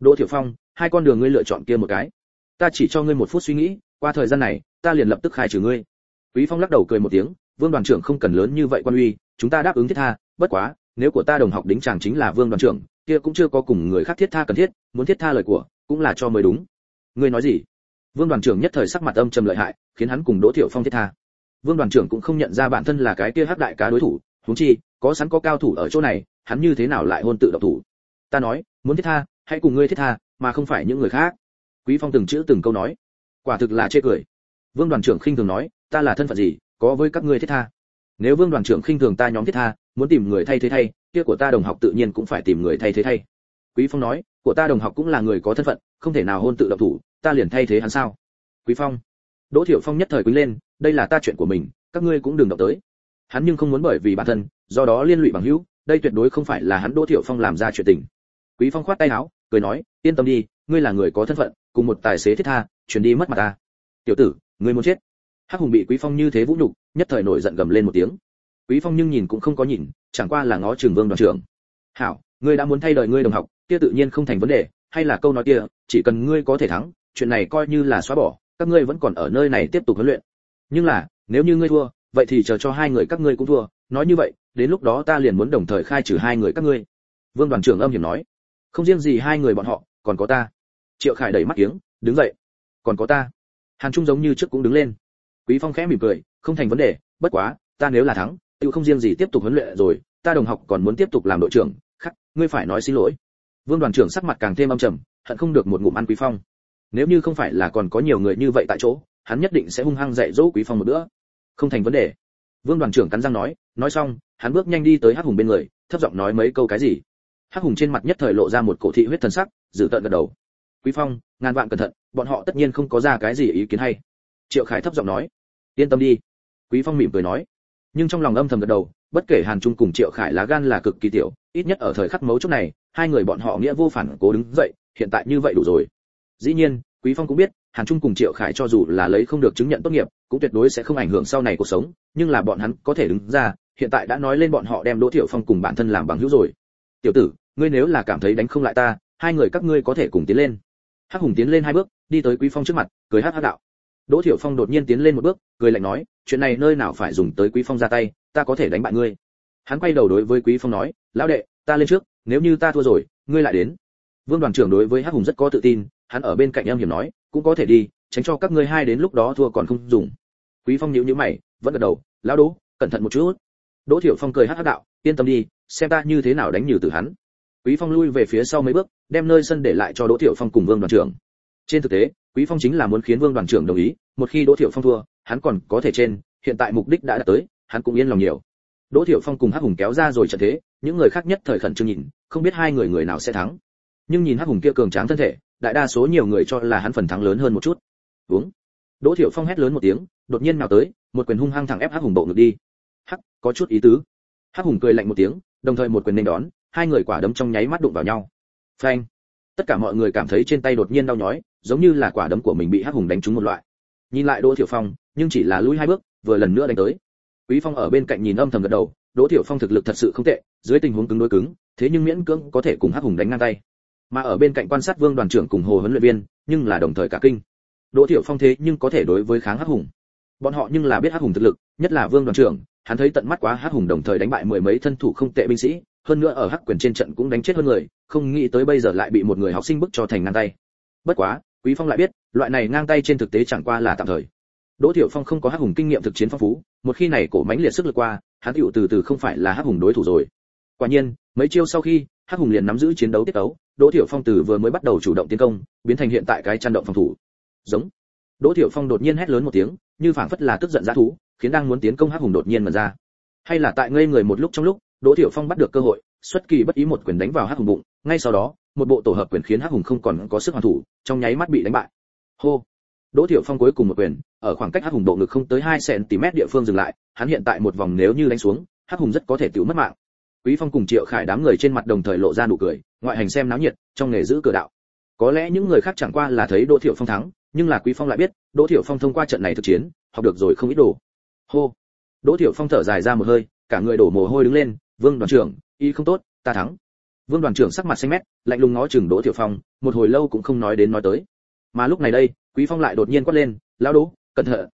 Đỗ thiểu phong, hai con đường ngươi lựa chọn kia một cái. Ta chỉ cho ngươi một phút suy nghĩ, qua thời gian này, ta liền lập tức khai trừ ngươi. Quý phong lắc đầu cười một tiếng, vương đoàn trưởng không cần lớn như vậy quan uy, chúng ta đáp ứng thiết tha, bất quá, nếu của ta đồng học đính chàng chính là vương đoàn trưởng, kia cũng chưa có cùng người khác thiết tha cần thiết, muốn thiết tha lời của, cũng là cho mới đúng. Ngươi nói gì? Vương đoàn trưởng nhất thời sắc mặt âm trầm lợi hại, khiến hắn cùng đỗ thiệu phong thiết tha. Vương đoàn trưởng cũng không nhận ra bản thân là cái kia hắc đại cá đối thủ, huống chi, có sẵn có cao thủ ở chỗ này hắn như thế nào lại hôn tự động thủ? Ta nói, muốn thiết tha, hãy cùng ngươi thiết tha, mà không phải những người khác. Quý phong từng chữ từng câu nói. Quả thực là chê cười. Vương đoàn trưởng khinh thường nói, ta là thân phận gì, có với các ngươi thiết tha? Nếu vương đoàn trưởng khinh thường ta nhóm thiết tha, muốn tìm người thay thế thay, kia của ta đồng học tự nhiên cũng phải tìm người thay thế thay. Quý phong nói, của ta đồng học cũng là người có thân phận, không thể nào hôn tự động thủ, ta liền thay thế hắn sao? Quý phong. Đỗ thiểu phong nhất thời quý lên, đây là ta chuyện của mình, các ngươi cũng đừng động tới. Hắn nhưng không muốn bởi vì bản thân, do đó liên lụy bằng hữu đây tuyệt đối không phải là hắn đỗ Thiệu phong làm ra chuyện tình. Quý phong khoát tay áo, cười nói, yên tâm đi, ngươi là người có thân phận, cùng một tài xế thiết tha, chuyển đi mất mặt ta. Tiểu tử, ngươi muốn chết? Hắc hùng bị quý phong như thế vũ nhục, nhất thời nổi giận gầm lên một tiếng. Quý phong nhưng nhìn cũng không có nhìn, chẳng qua là ngó trường vương đoàn trưởng. Hảo, ngươi đã muốn thay đổi ngươi đồng học, kia tự nhiên không thành vấn đề, hay là câu nói kia, chỉ cần ngươi có thể thắng, chuyện này coi như là xóa bỏ, các ngươi vẫn còn ở nơi này tiếp tục huấn luyện. Nhưng là, nếu như ngươi thua, vậy thì chờ cho hai người các ngươi cũng thua, nói như vậy đến lúc đó ta liền muốn đồng thời khai trừ hai người các ngươi. Vương đoàn trưởng âm hiểm nói. Không riêng gì hai người bọn họ, còn có ta. Triệu khải đẩy mắt kiếng, đứng dậy. Còn có ta. Hàn trung giống như trước cũng đứng lên. Quý phong khẽ mỉm cười, không thành vấn đề, bất quá, ta nếu là thắng, tự không riêng gì tiếp tục huấn luyện rồi, ta đồng học còn muốn tiếp tục làm đội trưởng, khắc, ngươi phải nói xin lỗi. Vương đoàn trưởng sắc mặt càng thêm âm trầm, hận không được một ngụm ăn quý phong. Nếu như không phải là còn có nhiều người như vậy tại chỗ, hắn nhất định sẽ hung hăng dạy dỗ quý phong một bữa. Không thành vấn đề. Vương đoàn trưởng cắn răng nói nói xong hắn bước nhanh đi tới hắc hùng bên người, thấp giọng nói mấy câu cái gì. Hắc hùng trên mặt nhất thời lộ ra một cổ thị huyết thần sắc, giữ tợn gật đầu. Quý phong, ngàn vạn cẩn thận, bọn họ tất nhiên không có ra cái gì ý kiến hay. Triệu khải thấp giọng nói. Yên tâm đi. Quý phong mỉm cười nói. Nhưng trong lòng âm thầm gật đầu, bất kể hàn trung cùng triệu khải lá gan là cực kỳ tiểu, ít nhất ở thời khắc mấu chốt này, hai người bọn họ nghĩa vô phản cố đứng dậy, hiện tại như vậy đủ rồi. Dĩ nhiên, quý phong cũng biết, hàn trung cùng triệu khải cho dù là lấy không được chứng nhận tốt nghiệp, cũng tuyệt đối sẽ không ảnh hưởng sau này cuộc sống, nhưng là bọn hắn có thể đứng ra hiện tại đã nói lên bọn họ đem đỗ thiệu phong cùng bản thân làm bằng hữu rồi. Tiểu tử, ngươi nếu là cảm thấy đánh không lại ta, hai người các ngươi có thể cùng tiến lên. Hắc hùng tiến lên hai bước, đi tới quý phong trước mặt, cười hắc hắc đạo. Đỗ thiệu phong đột nhiên tiến lên một bước, cười lạnh nói, chuyện này nơi nào phải dùng tới quý phong ra tay, ta có thể đánh bại ngươi. Hắn quay đầu đối với quý phong nói, lão đệ, ta lên trước, nếu như ta thua rồi, ngươi lại đến. Vương đoàn trưởng đối với hắc hùng rất có tự tin, hắn ở bên cạnh em hiểm nói, cũng có thể đi, tránh cho các ngươi hai đến lúc đó thua còn không dùng. Quý phong nhíu nhíu mày, vẫn gật đầu, lão đỗ, cẩn thận một chút đỗ thiểu phong cười hắc hắc đạo, yên tâm đi, xem ta như thế nào đánh nhừ tử hắn. Quý phong lui về phía sau mấy bước, đem nơi sân để lại cho đỗ thiểu phong cùng vương đoàn trưởng. Trên thực tế, quý phong chính là muốn khiến vương đoàn trưởng đồng ý, một khi đỗ thiểu phong thua, hắn còn có thể trên, hiện tại mục đích đã đạt tới, hắn cũng yên lòng nhiều. Đỗ thiểu phong cùng hắc hùng kéo ra rồi trận thế, những người khác nhất thời khẩn trương nhìn, không biết hai người người nào sẽ thắng. Nhưng nhìn hắc hùng kia cường tráng thân thể, đại đa số nhiều người cho là hắn phần thắng lớn hơn một chút. Uống. Đỗ thiểu phong hét lớn một tiếng, đột nhiên nào tới, một quyền hung hăng thẳng ép hắc hùng bộ ngực đi hắc, có chút ý tứ. Hắc hùng cười lạnh một tiếng, đồng thời một quyền nên đón, hai người quả đấm trong nháy mắt đụng vào nhau. Phanh. Tất cả mọi người cảm thấy trên tay đột nhiên đau nhói, giống như là quả đấm của mình bị hắc hùng đánh trúng một loại. Nhìn lại đỗ thiểu phong, nhưng chỉ là lùi hai bước, vừa lần nữa đánh tới. Quý phong ở bên cạnh nhìn âm thầm gật đầu, đỗ thiểu phong thực lực thật sự không tệ, dưới tình huống cứng đối cứng, thế nhưng miễn cưỡng có thể cùng hắc hùng đánh ngang tay. Mà ở bên cạnh quan sát vương đoàn trưởng cùng hồ huấn luyện viên, nhưng là đồng thời cả kinh. Đỗ thiểu phong thế nhưng có thể đối với kháng hắc hùng. Bọn họ nhưng là biết hắc hùng thực lực, nhất là vương đoàn trưởng hắn thấy tận mắt quá hắc hùng đồng thời đánh bại mười mấy thân thủ không tệ binh sĩ, hơn nữa ở hắc quyền trên trận cũng đánh chết hơn người, không nghĩ tới bây giờ lại bị một người học sinh bức cho thành ngang tay. Bất quá, quý phong lại biết, loại này ngang tay trên thực tế chẳng qua là tạm thời. Đỗ thiểu phong không có hắc hùng kinh nghiệm thực chiến phong phú, một khi này cổ mãnh liệt sức lực qua, hắn tựu từ từ không phải là hắc hùng đối thủ rồi. Quả nhiên, mấy chiêu sau khi, hắc hùng liền nắm giữ chiến đấu tiết tấu, đỗ thiểu phong từ vừa mới bắt đầu chủ động tiến công, biến thành hiện tại cái chăn động phòng thủ. Giống. Đỗ thiểu phong đột nhiên hét lớn một tiếng, như phảng phất là tức giận dã thú khiến đang muốn tiến công hắc hùng đột nhiên mà ra. Hay là tại ngây người một lúc trong lúc, đỗ thiểu phong bắt được cơ hội, xuất kỳ bất ý một quyền đánh vào hắc hùng bụng, ngay sau đó, một bộ tổ hợp quyền khiến hắc hùng không còn có sức hoàn thủ, trong nháy mắt bị đánh bại. Hô! Đỗ thiểu phong cuối cùng một quyền, ở khoảng cách hắc hùng độ ngực không tới 2 cm địa phương dừng lại, hắn hiện tại một vòng nếu như đánh xuống, hắc hùng rất có thể tiểu mất mạng. Quý phong cùng triệu khải đám người trên mặt đồng thời lộ ra nụ cười, ngoại hành xem náo nhiệt, trong nghề giữ cửa đạo. Có lẽ những người khác chẳng qua là thấy đỗ thiểu phong thắng, nhưng là quý phong lại biết, đỗ thiểu phong thông qua trận này thực chiến, học được rồi không ít đồ hô. Đỗ thiểu phong thở dài ra một hơi cả người đổ mồ hôi đứng lên vương đoàn trưởng y không tốt ta thắng. Vương đoàn trưởng sắc mặt xanh mét lạnh lùng ngó chừng đỗ thiểu phong một hồi lâu cũng không nói đến nói tới. Mà lúc này đây quý phong lại đột nhiên quát lên lão đỗ cẩn thận.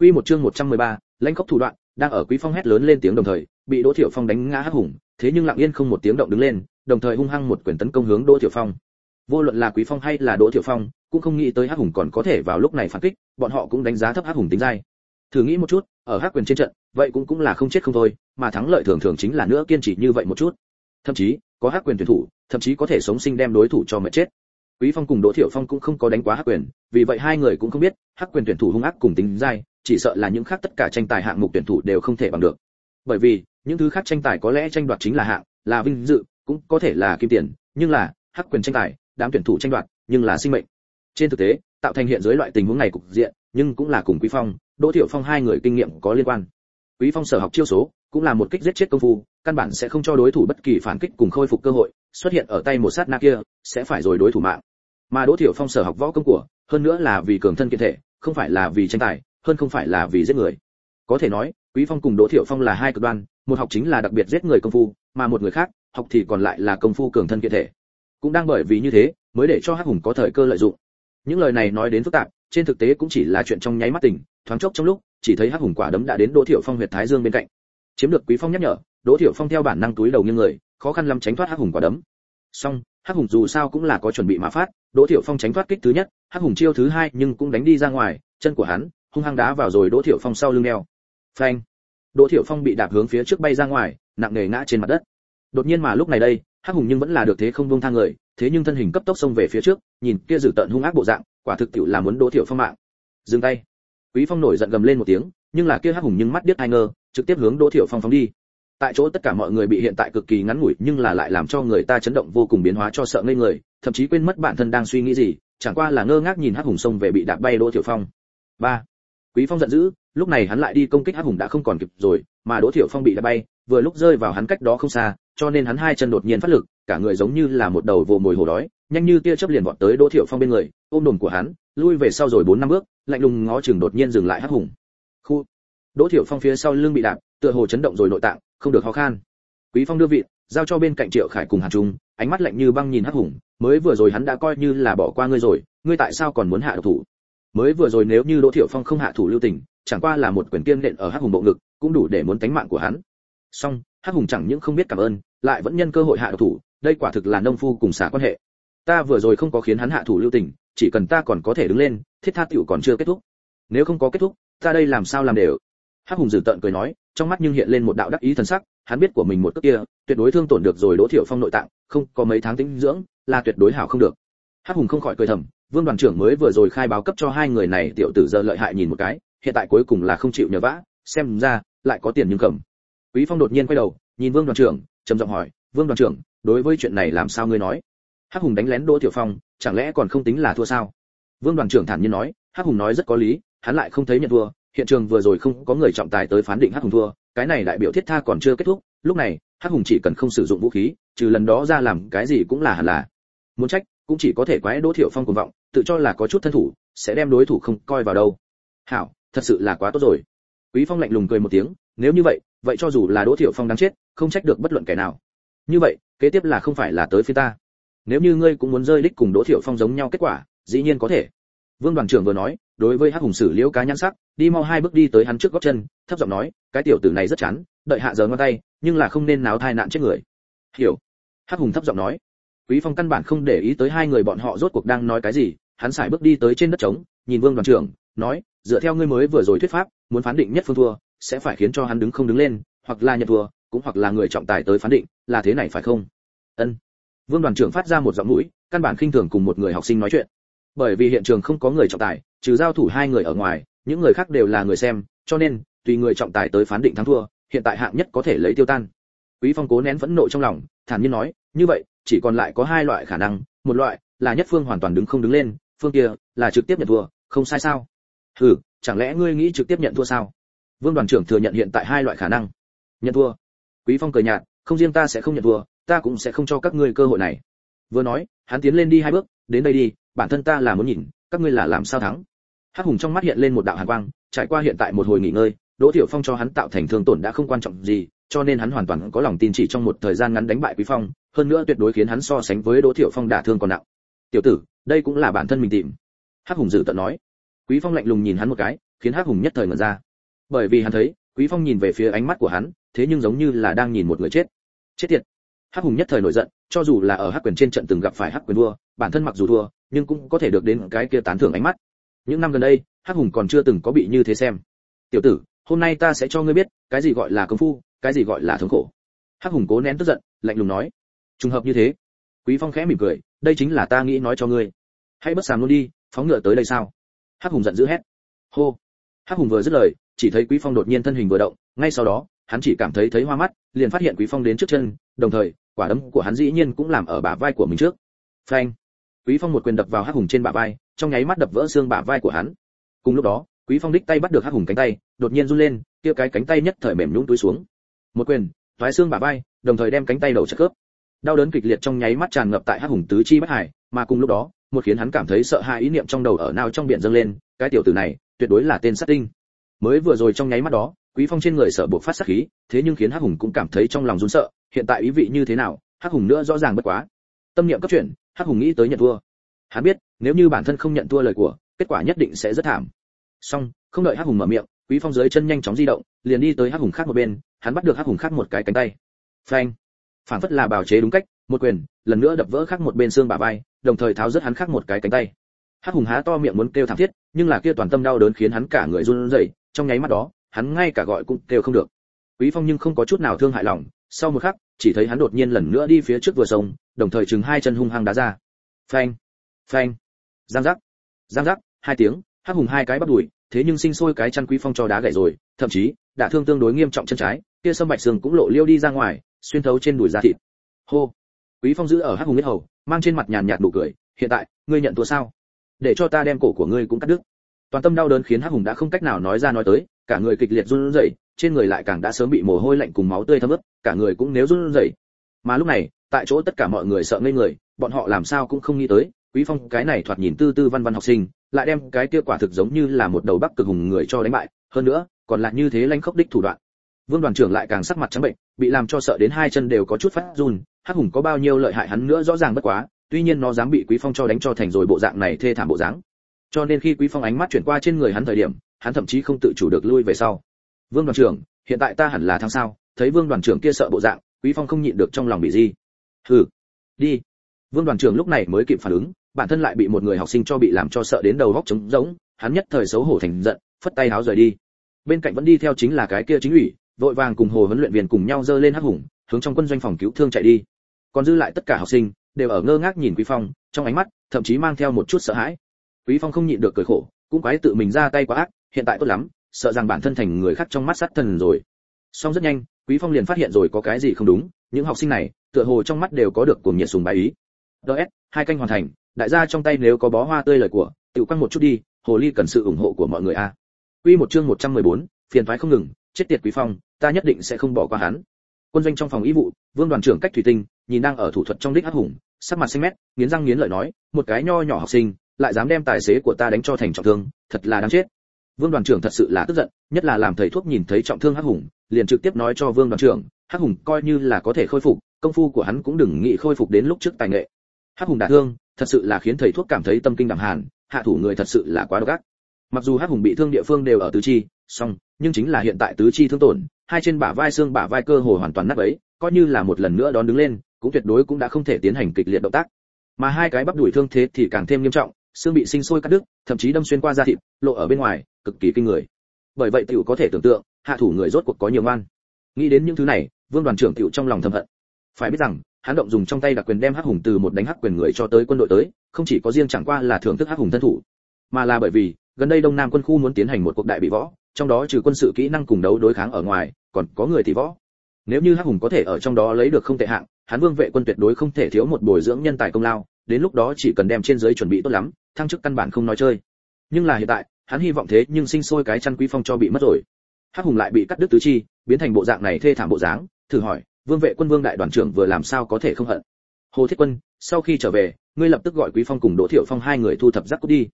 Quy một chương 113, lãnh cốc thủ đoạn đang ở quý phong hét lớn lên tiếng đồng thời bị đỗ thiểu phong đánh ngã hắc hùng thế nhưng lặng yên không một tiếng động đứng lên đồng thời hung hăng một quyền tấn công hướng đỗ thiểu phong. Vô luận là quý phong hay là đỗ thiểu phong cũng không nghĩ tới hắc hùng còn có thể vào lúc này phản kích bọn họ cũng đánh giá thấp hắc hùng tính dai thử nghĩ một chút, ở hắc quyền trên trận, vậy cũng cũng là không chết không thôi, mà thắng lợi thường thường chính là nữa kiên trì như vậy một chút. Thậm chí, có hắc quyền tuyển thủ, thậm chí có thể sống sinh đem đối thủ cho mệt chết. Quý phong cùng đỗ thiểu phong cũng không có đánh quá hắc quyền, vì vậy hai người cũng không biết, hắc quyền tuyển thủ hung ác cùng tính dai, chỉ sợ là những khác tất cả tranh tài hạng mục tuyển thủ đều không thể bằng được. Bởi vì, những thứ khác tranh tài có lẽ tranh đoạt chính là hạng, là vinh dự, cũng có thể là kim tiền, nhưng là, hắc quyền tranh tài, đám tuyển thủ tranh đoạt, nhưng là sinh mệnh. Trên thực tế, tạo thành hiện dưới loại tình huống này cục diện, nhưng cũng là cùng quý phong đỗ thiểu phong hai người kinh nghiệm có liên quan. Quý phong sở học chiêu số, cũng là một kích giết chết công phu, căn bản sẽ không cho đối thủ bất kỳ phản kích cùng khôi phục cơ hội, xuất hiện ở tay một sát na kia, sẽ phải rồi đối thủ mạng. Mà đỗ thiểu phong sở học võ công của, hơn nữa là vì cường thân kiện thể, không phải là vì tranh tài, hơn không phải là vì giết người. Có thể nói, quý phong cùng đỗ thiểu phong là hai cực đoan, một học chính là đặc biệt giết người công phu, mà một người khác, học thì còn lại là công phu cường thân kiện thể. Cũng đang bởi vì như thế, mới để cho hắc hùng có thời cơ lợi dụng. Những lời này nói đến phức tạp, trên thực tế cũng chỉ là chuyện trong nháy mắt tình thoáng chốc trong lúc, chỉ thấy hắc hùng quả đấm đã đến đỗ thiểu phong huyệt thái dương bên cạnh. Chiếm được quý phong nhắc nhở, đỗ thiểu phong theo bản năng túi đầu nghiêng người, khó khăn lắm tránh thoát hắc hùng quả đấm. Song hắc hùng dù sao cũng là có chuẩn bị mà phát, đỗ thiểu phong tránh thoát kích thứ nhất, hắc hùng chiêu thứ hai nhưng cũng đánh đi ra ngoài, chân của hắn hung hăng đá vào rồi đỗ thiểu phong sau lưng đeo phanh! Đỗ thiểu phong bị đạp hướng phía trước bay ra ngoài, nặng nề ngã trên mặt đất. Đột nhiên mà lúc này đây, hắc hùng nhưng vẫn là được thế không buông thang người, thế nhưng thân hình cấp tốc xông về phía trước, nhìn kia dữ tợn hung ác bộ dạng, quả thực tiệu là muốn đỗ thiểu phong mạng. Dừng tay! Quý phong nổi giận gầm lên một tiếng, nhưng là kia hắc hùng nhưng mắt biết ai ngơ, trực tiếp hướng đỗ thiểu phong phóng đi. Tại chỗ tất cả mọi người bị hiện tại cực kỳ ngắn ngủi, nhưng là lại làm cho người ta chấn động vô cùng biến hóa cho sợ ngây người, thậm chí quên mất bản thân đang suy nghĩ gì, chẳng qua là ngơ ngác nhìn hắc hùng xông về bị đạp bay đỗ thiểu phong. Ba. Quý phong giận dữ, lúc này hắn lại đi công kích hắc hùng đã không còn kịp rồi, mà đỗ thiểu phong bị đạp bay, vừa lúc rơi vào hắn cách đó không xa, cho nên hắn hai chân đột nhiên phát lực, cả người giống như là một đầu vồ mồi hổ đói, nhanh như tia chớp liền vọt tới đỗ thiểu phong bên người, ôm đùm của hắn lui về sau rồi bốn năm bước, lạnh lùng ngó chừng đột nhiên dừng lại hắc hùng. Khu. Đỗ thiểu phong phía sau lưng bị đạp, tựa hồ chấn động rồi nội tạng, không được khó khăn quý phong đưa vị, giao cho bên cạnh triệu khải cùng hàn trung, ánh mắt lạnh như băng nhìn hắc hùng, mới vừa rồi hắn đã coi như là bỏ qua ngươi rồi, ngươi tại sao còn muốn hạ độc thủ? Mới vừa rồi nếu như đỗ thiểu phong không hạ thủ lưu tình, chẳng qua là một quyền kiên nện ở hắc hùng bộ ngực, cũng đủ để muốn tánh mạng của hắn. Song, hắc hùng chẳng những không biết cảm ơn, lại vẫn nhân cơ hội hạ độc thủ, đây quả thực là nông phu cùng xả quan hệ. Ta vừa rồi không có khiến hắn hạ thủ lưu tình chỉ cần ta còn có thể đứng lên, thiết tha tiểu còn chưa kết thúc. Nếu không có kết thúc, ta đây làm sao làm đều. Hắc hùng dử tợn cười nói, trong mắt nhưng hiện lên một đạo đắc ý thần sắc, hắn biết của mình một cước kia, tuyệt đối thương tổn được rồi đỗ thiệu phong nội tạng, không có mấy tháng tĩnh dưỡng, là tuyệt đối hảo không được. Hắc hùng không khỏi cười thầm, vương đoàn trưởng mới vừa rồi khai báo cấp cho hai người này, tiểu tử giờ lợi hại nhìn một cái, hiện tại cuối cùng là không chịu nhờ vã, xem ra, lại có tiền nhưng cầm. Quý phong đột nhiên quay đầu, nhìn vương đoàn trưởng, trầm giọng hỏi, vương đoàn trưởng, đối với chuyện này làm sao ngươi nói? Hắc hùng đánh lén đỗ tiểu phong, chẳng lẽ còn không tính là thua sao? Vương đoàn trưởng thản nhiên nói, hắc hùng nói rất có lý, hắn lại không thấy nhận thua. Hiện trường vừa rồi không có người trọng tài tới phán định hắc hùng thua, cái này đại biểu thiết tha còn chưa kết thúc. Lúc này, hắc hùng chỉ cần không sử dụng vũ khí, trừ lần đó ra làm cái gì cũng là hẳn là. Muốn trách, cũng chỉ có thể quái đỗ thiệu phong cuồng vọng, tự cho là có chút thân thủ, sẽ đem đối thủ không coi vào đâu. Hảo, thật sự là quá tốt rồi. Quý phong lạnh lùng cười một tiếng, nếu như vậy vậy cho dù là đỗ thiệu phong đáng chết, không trách được bất luận kẻ nào. Như vậy, kế tiếp là không phải là tới phía ta nếu như ngươi cũng muốn rơi đích cùng đỗ thiệu phong giống nhau kết quả, dĩ nhiên có thể. Vương đoàn trưởng vừa nói, đối với hắc hùng sử liễu cá nhãn sắc, đi mau hai bước đi tới hắn trước gót chân, thấp giọng nói, cái tiểu tử này rất chán, đợi hạ giờ ngón tay, nhưng là không nên náo thai nạn chết người. Hiểu. Hắc hùng thấp giọng nói. Quý phong căn bản không để ý tới hai người bọn họ rốt cuộc đang nói cái gì, hắn sải bước đi tới trên đất trống, nhìn vương đoàn trưởng, nói, dựa theo ngươi mới vừa rồi thuyết pháp, muốn phán định nhất phương thua, sẽ phải khiến cho hắn đứng không đứng lên, hoặc là nhận thua, cũng hoặc là người trọng tài tới phán định, là thế này phải không? Ân vương đoàn trưởng phát ra một giọng mũi, căn bản khinh thường cùng một người học sinh nói chuyện. Bởi vì hiện trường không có người trọng tài, trừ giao thủ hai người ở ngoài, những người khác đều là người xem, cho nên, tùy người trọng tài tới phán định thắng thua, hiện tại hạng nhất có thể lấy tiêu tan. Quý phong cố nén phẫn nộ trong lòng, thản nhiên nói, như vậy, chỉ còn lại có hai loại khả năng, một loại là nhất phương hoàn toàn đứng không đứng lên, phương kia là trực tiếp nhận thua, không sai sao? Hừ, chẳng lẽ ngươi nghĩ trực tiếp nhận thua sao? Vương đoàn trưởng thừa nhận hiện tại hai loại khả năng. Nhận thua. Quý phong cười nhạt, không riêng ta sẽ không nhận thua ta cũng sẽ không cho các ngươi cơ hội này. Vừa nói, hắn tiến lên đi hai bước, đến đây đi, bản thân ta là muốn nhìn, các ngươi là làm sao thắng. Hắc hùng trong mắt hiện lên một đạo hàn quang, trải qua hiện tại một hồi nghỉ ngơi, đỗ tiểu phong cho hắn tạo thành thương tổn đã không quan trọng gì, cho nên hắn hoàn toàn có lòng tin chỉ trong một thời gian ngắn đánh bại quý phong, hơn nữa tuyệt đối khiến hắn so sánh với đỗ tiểu phong đả thương còn nặng. Tiểu tử, đây cũng là bản thân mình tìm. Hắc hùng dự tận nói. Quý phong lạnh lùng nhìn hắn một cái, khiến hắc hùng nhất thời ngẩn ra. Bởi vì hắn thấy, quý phong nhìn về phía ánh mắt của hắn, thế nhưng giống như là đang nhìn một người chết. Chết tiệt hắc hùng nhất thời nổi giận, cho dù là ở hắc quyền trên trận từng gặp phải hắc quyền vua, bản thân mặc dù thua, nhưng cũng có thể được đến cái kia tán thưởng ánh mắt. Những năm gần đây, hắc hùng còn chưa từng có bị như thế xem. Tiểu tử, hôm nay ta sẽ cho ngươi biết, cái gì gọi là công phu, cái gì gọi là thống khổ. Hắc hùng cố nén tức giận, lạnh lùng nói, trùng hợp như thế. Quý phong khẽ mỉm cười, đây chính là ta nghĩ nói cho ngươi. Hãy bất sàm luôn đi, phóng ngựa tới đây sao? Hắc hùng giận dữ hét. Hô. Hắc hùng vừa dứt lời, chỉ thấy quý phong đột nhiên thân hình vừa động, ngay sau đó, hắn chỉ cảm thấy thấy hoa mắt, liền phát hiện quý phong đến trước chân, đồng thời quả đấm của hắn dĩ nhiên cũng làm ở bả vai của mình trước. Phanh. Quý phong một quyền đập vào hắc hùng trên bả vai, trong nháy mắt đập vỡ xương bả vai của hắn. Cùng lúc đó, quý phong đích tay bắt được hắc hùng cánh tay, đột nhiên run lên, kia cái cánh tay nhất thời mềm nhũn túi xuống. Một quyền thoái xương bả vai, đồng thời đem cánh tay đầu chặt cướp đau đớn kịch liệt trong nháy mắt tràn ngập tại hắc hùng tứ chi bách hải mà cùng lúc đó, một khiến hắn cảm thấy sợ hãi ý niệm trong đầu ở nào trong biển dâng lên, cái tiểu tử này, tuyệt đối là tên sát tinh. Mới vừa rồi trong nháy mắt đó, quý phong trên người sợ buộc phát sát khí, thế nhưng khiến hắc hùng cũng cảm thấy trong lòng run sợ hiện tại ý vị như thế nào, hắc hùng nữa rõ ràng bất quá. Tâm niệm cấp chuyển, hắc hùng nghĩ tới nhận thua. Hắn biết, nếu như bản thân không nhận thua lời của, kết quả nhất định sẽ rất thảm. Song không đợi hắc hùng mở miệng, quý phong dưới chân nhanh chóng di động, liền đi tới hắc hùng khác một bên, hắn bắt được hắc hùng khác một cái cánh tay. Phanh! Phản phất là bào chế đúng cách, một quyền, lần nữa đập vỡ khác một bên xương bả vai, đồng thời tháo rớt hắn khác một cái cánh tay. Hắc hùng há to miệng muốn kêu thảm thiết, nhưng là kia toàn tâm đau đớn khiến hắn cả người run rẩy, trong nháy mắt đó, hắn ngay cả gọi cũng kêu không được. Quý phong nhưng không có chút nào thương hại lòng sau một khắc, chỉ thấy hắn đột nhiên lần nữa đi phía trước vừa sông, đồng thời chừng hai chân hung hăng đá ra. Phanh phanh, giang giác giang giác, hai tiếng, hắc hùng hai cái bắt đuổi, thế nhưng sinh sôi cái chân quý phong cho đá gãy rồi, thậm chí đã thương tương đối nghiêm trọng chân trái, kia sâm bạch xương cũng lộ liêu đi ra ngoài, xuyên thấu trên đùi da thịt. Hô, quý phong giữ ở hắc hùng huyết hầu, mang trên mặt nhàn nhạt nụ cười, hiện tại, ngươi nhận thua sao? Để cho ta đem cổ của ngươi cũng cắt đứt. Toàn tâm đau đớn khiến hắc hùng đã không cách nào nói ra nói tới cả người kịch liệt run rẩy, trên người lại càng đã sớm bị mồ hôi lạnh cùng máu tươi thấm ướt, cả người cũng nếu run rẩy. Mà lúc này, tại chỗ tất cả mọi người sợ ngây người, bọn họ làm sao cũng không nghĩ tới, quý phong cái này thoạt nhìn tư tư văn văn học sinh, lại đem cái kia quả thực giống như là một đầu bắc cực hùng người cho đánh bại, hơn nữa, còn lại như thế lanh khốc đích thủ đoạn. Vương đoàn trưởng lại càng sắc mặt trắng bệnh, bị làm cho sợ đến hai chân đều có chút phát run, hắc hùng có bao nhiêu lợi hại hắn nữa rõ ràng bất quá, tuy nhiên nó dám bị quý phong cho đánh cho thành rồi bộ dạng này thê thảm bộ dáng cho nên khi quý phong ánh mắt chuyển qua trên người hắn thời điểm, hắn thậm chí không tự chủ được lui về sau. Vương đoàn trưởng, hiện tại ta hẳn là tháng sao? Thấy vương đoàn trưởng kia sợ bộ dạng, quý phong không nhịn được trong lòng bị gì hừ, đi. Vương đoàn trưởng lúc này mới kịp phản ứng, bản thân lại bị một người học sinh cho bị làm cho sợ đến đầu góc trống rỗng, hắn nhất thời xấu hổ thành giận, phất tay háo rời đi. Bên cạnh vẫn đi theo chính là cái kia chính ủy, vội vàng cùng hồ huấn luyện viên cùng nhau dơ lên hắc hùng, hướng trong quân doanh phòng cứu thương chạy đi. Còn dư lại tất cả học sinh, đều ở ngơ ngác nhìn quý phong, trong ánh mắt, thậm chí mang theo một chút sợ hãi quý phong không nhịn được cười khổ cũng quái tự mình ra tay quá ác hiện tại tốt lắm sợ rằng bản thân thành người khác trong mắt sát thần rồi. Song rất nhanh quý phong liền phát hiện rồi có cái gì không đúng những học sinh này tựa hồ trong mắt đều có được cuồng nhiệt sùng bái ý. Ds hai canh hoàn thành đại gia trong tay nếu có bó hoa tươi lời của tự quăng một chút đi hồ ly cần sự ủng hộ của mọi người a. Quy một chương 114, phiền toái không ngừng chết tiệt quý phong ta nhất định sẽ không bỏ qua hắn. Quân doanh trong phòng y vụ vương đoàn trưởng cách thủy tinh nhìn đang ở thủ thuật trong đích hắc hùng sắc mặt xanh mét nghiến răng nghiến lợi nói một cái nho nhỏ học sinh lại dám đem tài xế của ta đánh cho thành trọng thương, thật là đáng chết. Vương đoàn trưởng thật sự là tức giận, nhất là làm thầy thuốc nhìn thấy trọng thương hắc hùng, liền trực tiếp nói cho vương đoàn trưởng, hắc hùng coi như là có thể khôi phục, công phu của hắn cũng đừng nghĩ khôi phục đến lúc trước tài nghệ. Hắc hùng đả thương, thật sự là khiến thầy thuốc cảm thấy tâm kinh đẳng hàn, hạ thủ người thật sự là quá độc ác. Mặc dù hắc hùng bị thương địa phương đều ở tứ chi, song, nhưng chính là hiện tại tứ chi thương tổn, hai trên bả vai xương bả vai cơ hồ hoàn toàn nát ấy coi như là một lần nữa đón đứng lên, cũng tuyệt đối cũng đã không thể tiến hành kịch liệt động tác. Mà hai cái bắp đùi thương thế thì càng thêm nghiêm trọng xương bị sinh sôi cắt đứt, thậm chí đâm xuyên qua da thịt, lộ ở bên ngoài, cực kỳ kinh người. Bởi vậy tiểu có thể tưởng tượng, hạ thủ người rốt cuộc có nhiều ngoan. Nghĩ đến những thứ này, vương đoàn trưởng tiểu trong lòng thầm hận. Phải biết rằng, hắn động dùng trong tay đặc quyền đem hắc hùng từ một đánh hắc quyền người cho tới quân đội tới, không chỉ có riêng chẳng qua là thưởng thức hắc hùng thân thủ, mà là bởi vì, gần đây đông nam quân khu muốn tiến hành một cuộc đại bị võ, trong đó trừ quân sự kỹ năng cùng đấu đối kháng ở ngoài, còn có người thì võ. Nếu như hắc hùng có thể ở trong đó lấy được không tệ hạng, hắn vương vệ quân tuyệt đối không thể thiếu một bồi dưỡng nhân tài công lao đến lúc đó chỉ cần đem trên dưới chuẩn bị tốt lắm, thăng chức căn bản không nói chơi. Nhưng là hiện tại, hắn hy vọng thế nhưng sinh sôi cái chăn quý phong cho bị mất rồi. Hắc hùng lại bị cắt đứt tứ chi, biến thành bộ dạng này thê thảm bộ dáng, thử hỏi, vương vệ quân vương đại đoàn trưởng vừa làm sao có thể không hận? Hồ thiết quân, sau khi trở về, ngươi lập tức gọi quý phong cùng đỗ thiệu phong hai người thu thập rác cút đi.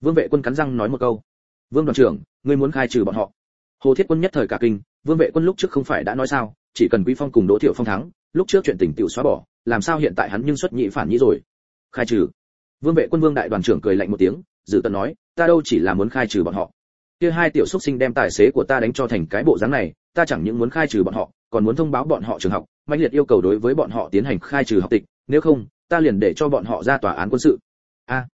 Vương vệ quân cắn răng nói một câu. Vương đoàn trưởng, ngươi muốn khai trừ bọn họ. Hồ thiết quân nhất thời cả kinh, vương vệ quân lúc trước không phải đã nói sao, chỉ cần quý phong cùng đỗ thiệu phong thắng, lúc trước chuyện tình tiểu xóa bỏ, làm sao hiện tại hắn nhưng xuất nhị phản nhị rồi? Khai trừ. Vương vệ quân vương đại đoàn trưởng cười lạnh một tiếng dự tận nói, ta đâu chỉ là muốn khai trừ bọn họ. Kia hai tiểu xuất sinh đem tài xế của ta đánh cho thành cái bộ dáng này, ta chẳng những muốn khai trừ bọn họ, còn muốn thông báo bọn họ trường học mạnh liệt yêu cầu đối với bọn họ tiến hành khai trừ học tịch, nếu không, ta liền để cho bọn họ ra tòa án quân sự. A.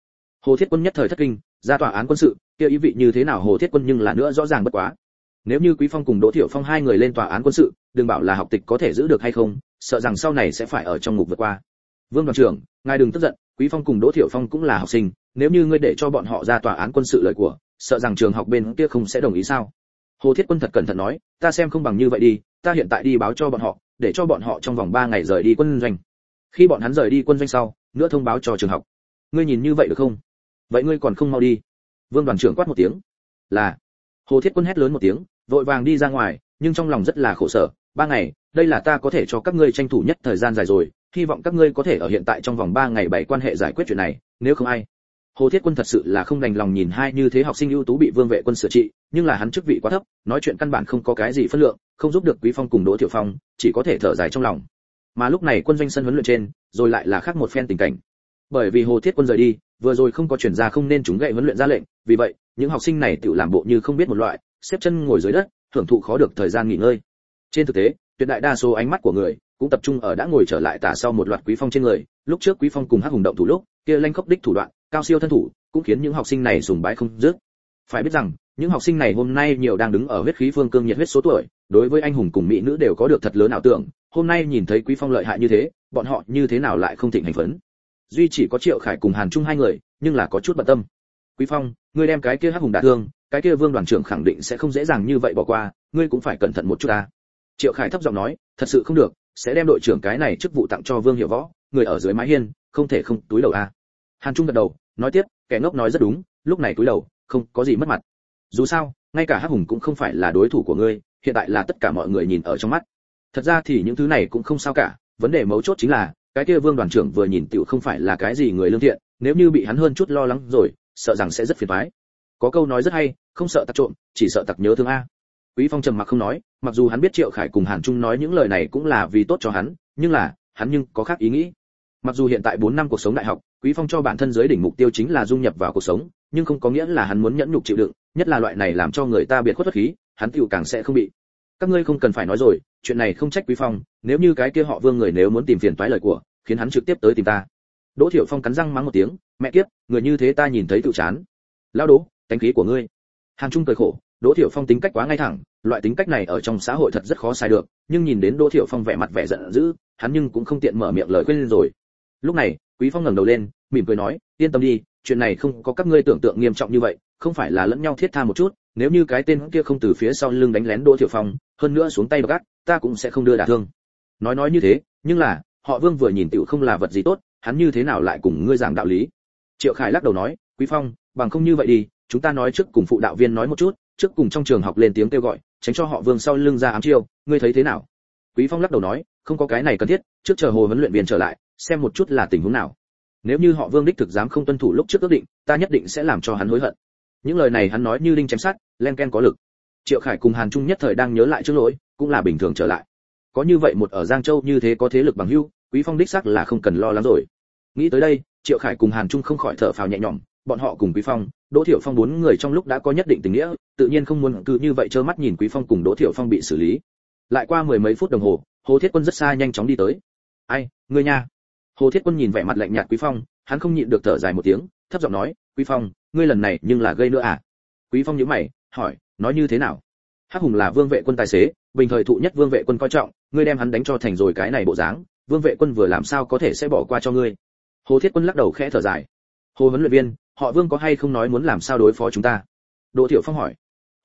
Hồ thiết quân nhất thời thất kinh, ra tòa án quân sự, kia ý vị như thế nào hồ thiết quân nhưng là nữa rõ ràng bất quá. Nếu như quý phong cùng đỗ thiệu phong hai người lên tòa án quân sự, đừng bảo là học tịch có thể giữ được hay không, sợ rằng sau này sẽ phải ở trong ngục vượt qua. Vương đoàn trưởng, ngài đừng tức giận quý phong cùng đỗ thiệu phong cũng là học sinh, nếu như ngươi để cho bọn họ ra tòa án quân sự lời của, sợ rằng trường học bên kia không sẽ đồng ý sao? Hồ thiết quân thật cẩn thận nói, ta xem không bằng như vậy đi, ta hiện tại đi báo cho bọn họ, để cho bọn họ trong vòng 3 ngày rời đi quân doanh. Khi bọn hắn rời đi quân doanh sau, nữa thông báo cho trường học. Ngươi nhìn như vậy được không? Vậy ngươi còn không mau đi? Vương đoàn trưởng quát một tiếng. Là. Hồ thiết quân hét lớn một tiếng, vội vàng đi ra ngoài, nhưng trong lòng rất là khổ sở. Ba ngày, đây là ta có thể cho các ngươi tranh thủ nhất thời gian dài rồi hy vọng các ngươi có thể ở hiện tại trong vòng 3 ngày bảy quan hệ giải quyết chuyện này, nếu không ai. Hồ thiết quân thật sự là không đành lòng nhìn hai như thế học sinh ưu tú bị vương vệ quân sửa trị, nhưng là hắn chức vị quá thấp, nói chuyện căn bản không có cái gì phân lượng, không giúp được quý phong cùng đỗ thiệu phong, chỉ có thể thở dài trong lòng. Mà lúc này quân doanh sân huấn luyện trên, rồi lại là khác một phen tình cảnh. Bởi vì hồ thiết quân rời đi, vừa rồi không có chuyển ra không nên chúng gậy huấn luyện ra lệnh, vì vậy, những học sinh này tự làm bộ như không biết một loại, xếp chân ngồi dưới đất thưởng thụ khó được thời gian nghỉ ngơi. Trên thực tế, tuyệt đại đa số ánh mắt của người cũng tập trung ở đã ngồi trở lại tả sau một loạt quý phong trên người. Lúc trước quý phong cùng hắc hùng động thủ lúc, kia lanh khốc đích thủ đoạn, cao siêu thân thủ, cũng khiến những học sinh này sùng bái không dứt. Phải biết rằng, những học sinh này hôm nay nhiều đang đứng ở huyết khí phương cương nhiệt huyết số tuổi, đối với anh hùng cùng mỹ nữ đều có được thật lớn ảo tưởng. Hôm nay nhìn thấy quý phong lợi hại như thế, bọn họ như thế nào lại không thịnh hành phấn? Duy chỉ có triệu khải cùng hàn trung hai người, nhưng là có chút bận tâm. Quý phong, ngươi đem cái kia hắc hùng đả thương, cái kia vương đoàn trưởng khẳng định sẽ không dễ dàng như vậy bỏ qua, ngươi cũng phải cẩn thận một chút ta. Triệu khải thấp giọng nói, thật sự không được sẽ đem đội trưởng cái này chức vụ tặng cho vương hiệu võ, người ở dưới mái hiên, không thể không túi đầu a. Hàn trung gật đầu, nói tiếp, kẻ ngốc nói rất đúng, lúc này túi đầu, không có gì mất mặt. Dù sao, ngay cả hắc hùng cũng không phải là đối thủ của ngươi, hiện tại là tất cả mọi người nhìn ở trong mắt. Thật ra thì những thứ này cũng không sao cả, vấn đề mấu chốt chính là, cái kia vương đoàn trưởng vừa nhìn tiểu không phải là cái gì người lương thiện, nếu như bị hắn hơn chút lo lắng rồi, sợ rằng sẽ rất phiền toái. Có câu nói rất hay, không sợ tặc trộm, chỉ sợ tặc nhớ thương a. Quý phong trầm mặc không nói mặc dù hắn biết triệu khải cùng hàn trung nói những lời này cũng là vì tốt cho hắn, nhưng là, hắn nhưng có khác ý nghĩ. Mặc dù hiện tại bốn năm cuộc sống đại học, quý phong cho bản thân giới đỉnh mục tiêu chính là dung nhập vào cuộc sống, nhưng không có nghĩa là hắn muốn nhẫn nhục chịu đựng, nhất là loại này làm cho người ta biệt khuất khí, hắn tiểu càng sẽ không bị. Các ngươi không cần phải nói rồi, chuyện này không trách quý phong, nếu như cái kia họ vương người nếu muốn tìm phiền toái lời của, khiến hắn trực tiếp tới tìm ta. Đỗ thiểu phong cắn răng mắng một tiếng, mẹ kiếp, người như thế ta nhìn thấy tự chán. Lao đố tánh khí của ngươi. Hàng trung cười khổ, đỗ thiểu phong tính cách quá ngay thẳng loại tính cách này ở trong xã hội thật rất khó sai được, nhưng nhìn đến đỗ Thiệu phong vẻ mặt vẻ giận dữ, hắn nhưng cũng không tiện mở miệng lời khuyên rồi. Lúc này, quý phong ngẩng đầu lên, mỉm cười nói, yên tâm đi, chuyện này không có các ngươi tưởng tượng nghiêm trọng như vậy, không phải là lẫn nhau thiết tha một chút, nếu như cái tên kia không từ phía sau lưng đánh lén đỗ Thiệu phong, hơn nữa xuống tay gắt, ta cũng sẽ không đưa đả thương. Nói nói như thế, nhưng là, họ vương vừa nhìn tiểu không là vật gì tốt, hắn như thế nào lại cùng ngươi giảng đạo lý? Triệu khải lắc đầu nói, quý phong, bằng không như vậy đi, chúng ta nói trước cùng phụ đạo viên nói một chút, trước cùng trong trường học lên tiếng kêu gọi tránh cho họ vương sau lưng ra ám chiêu, ngươi thấy thế nào? Quý phong lắc đầu nói, không có cái này cần thiết, trước chờ hồ huấn luyện viên trở lại, xem một chút là tình huống nào. Nếu như họ vương đích thực dám không tuân thủ lúc trước ước định, ta nhất định sẽ làm cho hắn hối hận. Những lời này hắn nói như linh chém sát len ken có lực. Triệu khải cùng hàn trung nhất thời đang nhớ lại trước lỗi, cũng là bình thường trở lại. Có như vậy một ở giang châu như thế có thế lực bằng hưu quý phong đích xác là không cần lo lắng rồi. Nghĩ tới đây, triệu khải cùng hàn trung không khỏi thở phào nhẹ nhõm bọn họ cùng quý phong, đỗ thiểu phong bốn người trong lúc đã có nhất định tình nghĩa, tự nhiên không muốn cứ như vậy trơ mắt nhìn quý phong cùng đỗ thiểu phong bị xử lý. Lại qua mười mấy phút đồng hồ hồ thiết quân rất xa nhanh chóng đi tới. Ai, ngươi nha. Hồ thiết quân nhìn vẻ mặt lạnh nhạt quý phong, hắn không nhịn được thở dài một tiếng, thấp giọng nói, quý phong, ngươi lần này nhưng là gây nữa à? Quý phong nhíu mày, hỏi, nói như thế nào? Hắc hùng là vương vệ quân tài xế, bình thời thụ nhất vương vệ quân coi trọng, ngươi đem hắn đánh cho thành rồi cái này bộ dáng, vương vệ quân vừa làm sao có thể sẽ bỏ qua cho ngươi? Hồ thiết quân lắc đầu khẽ thở dài. Hồ huấn luyện viên họ vương có hay không nói muốn làm sao đối phó chúng ta? Đỗ thiệu phong hỏi.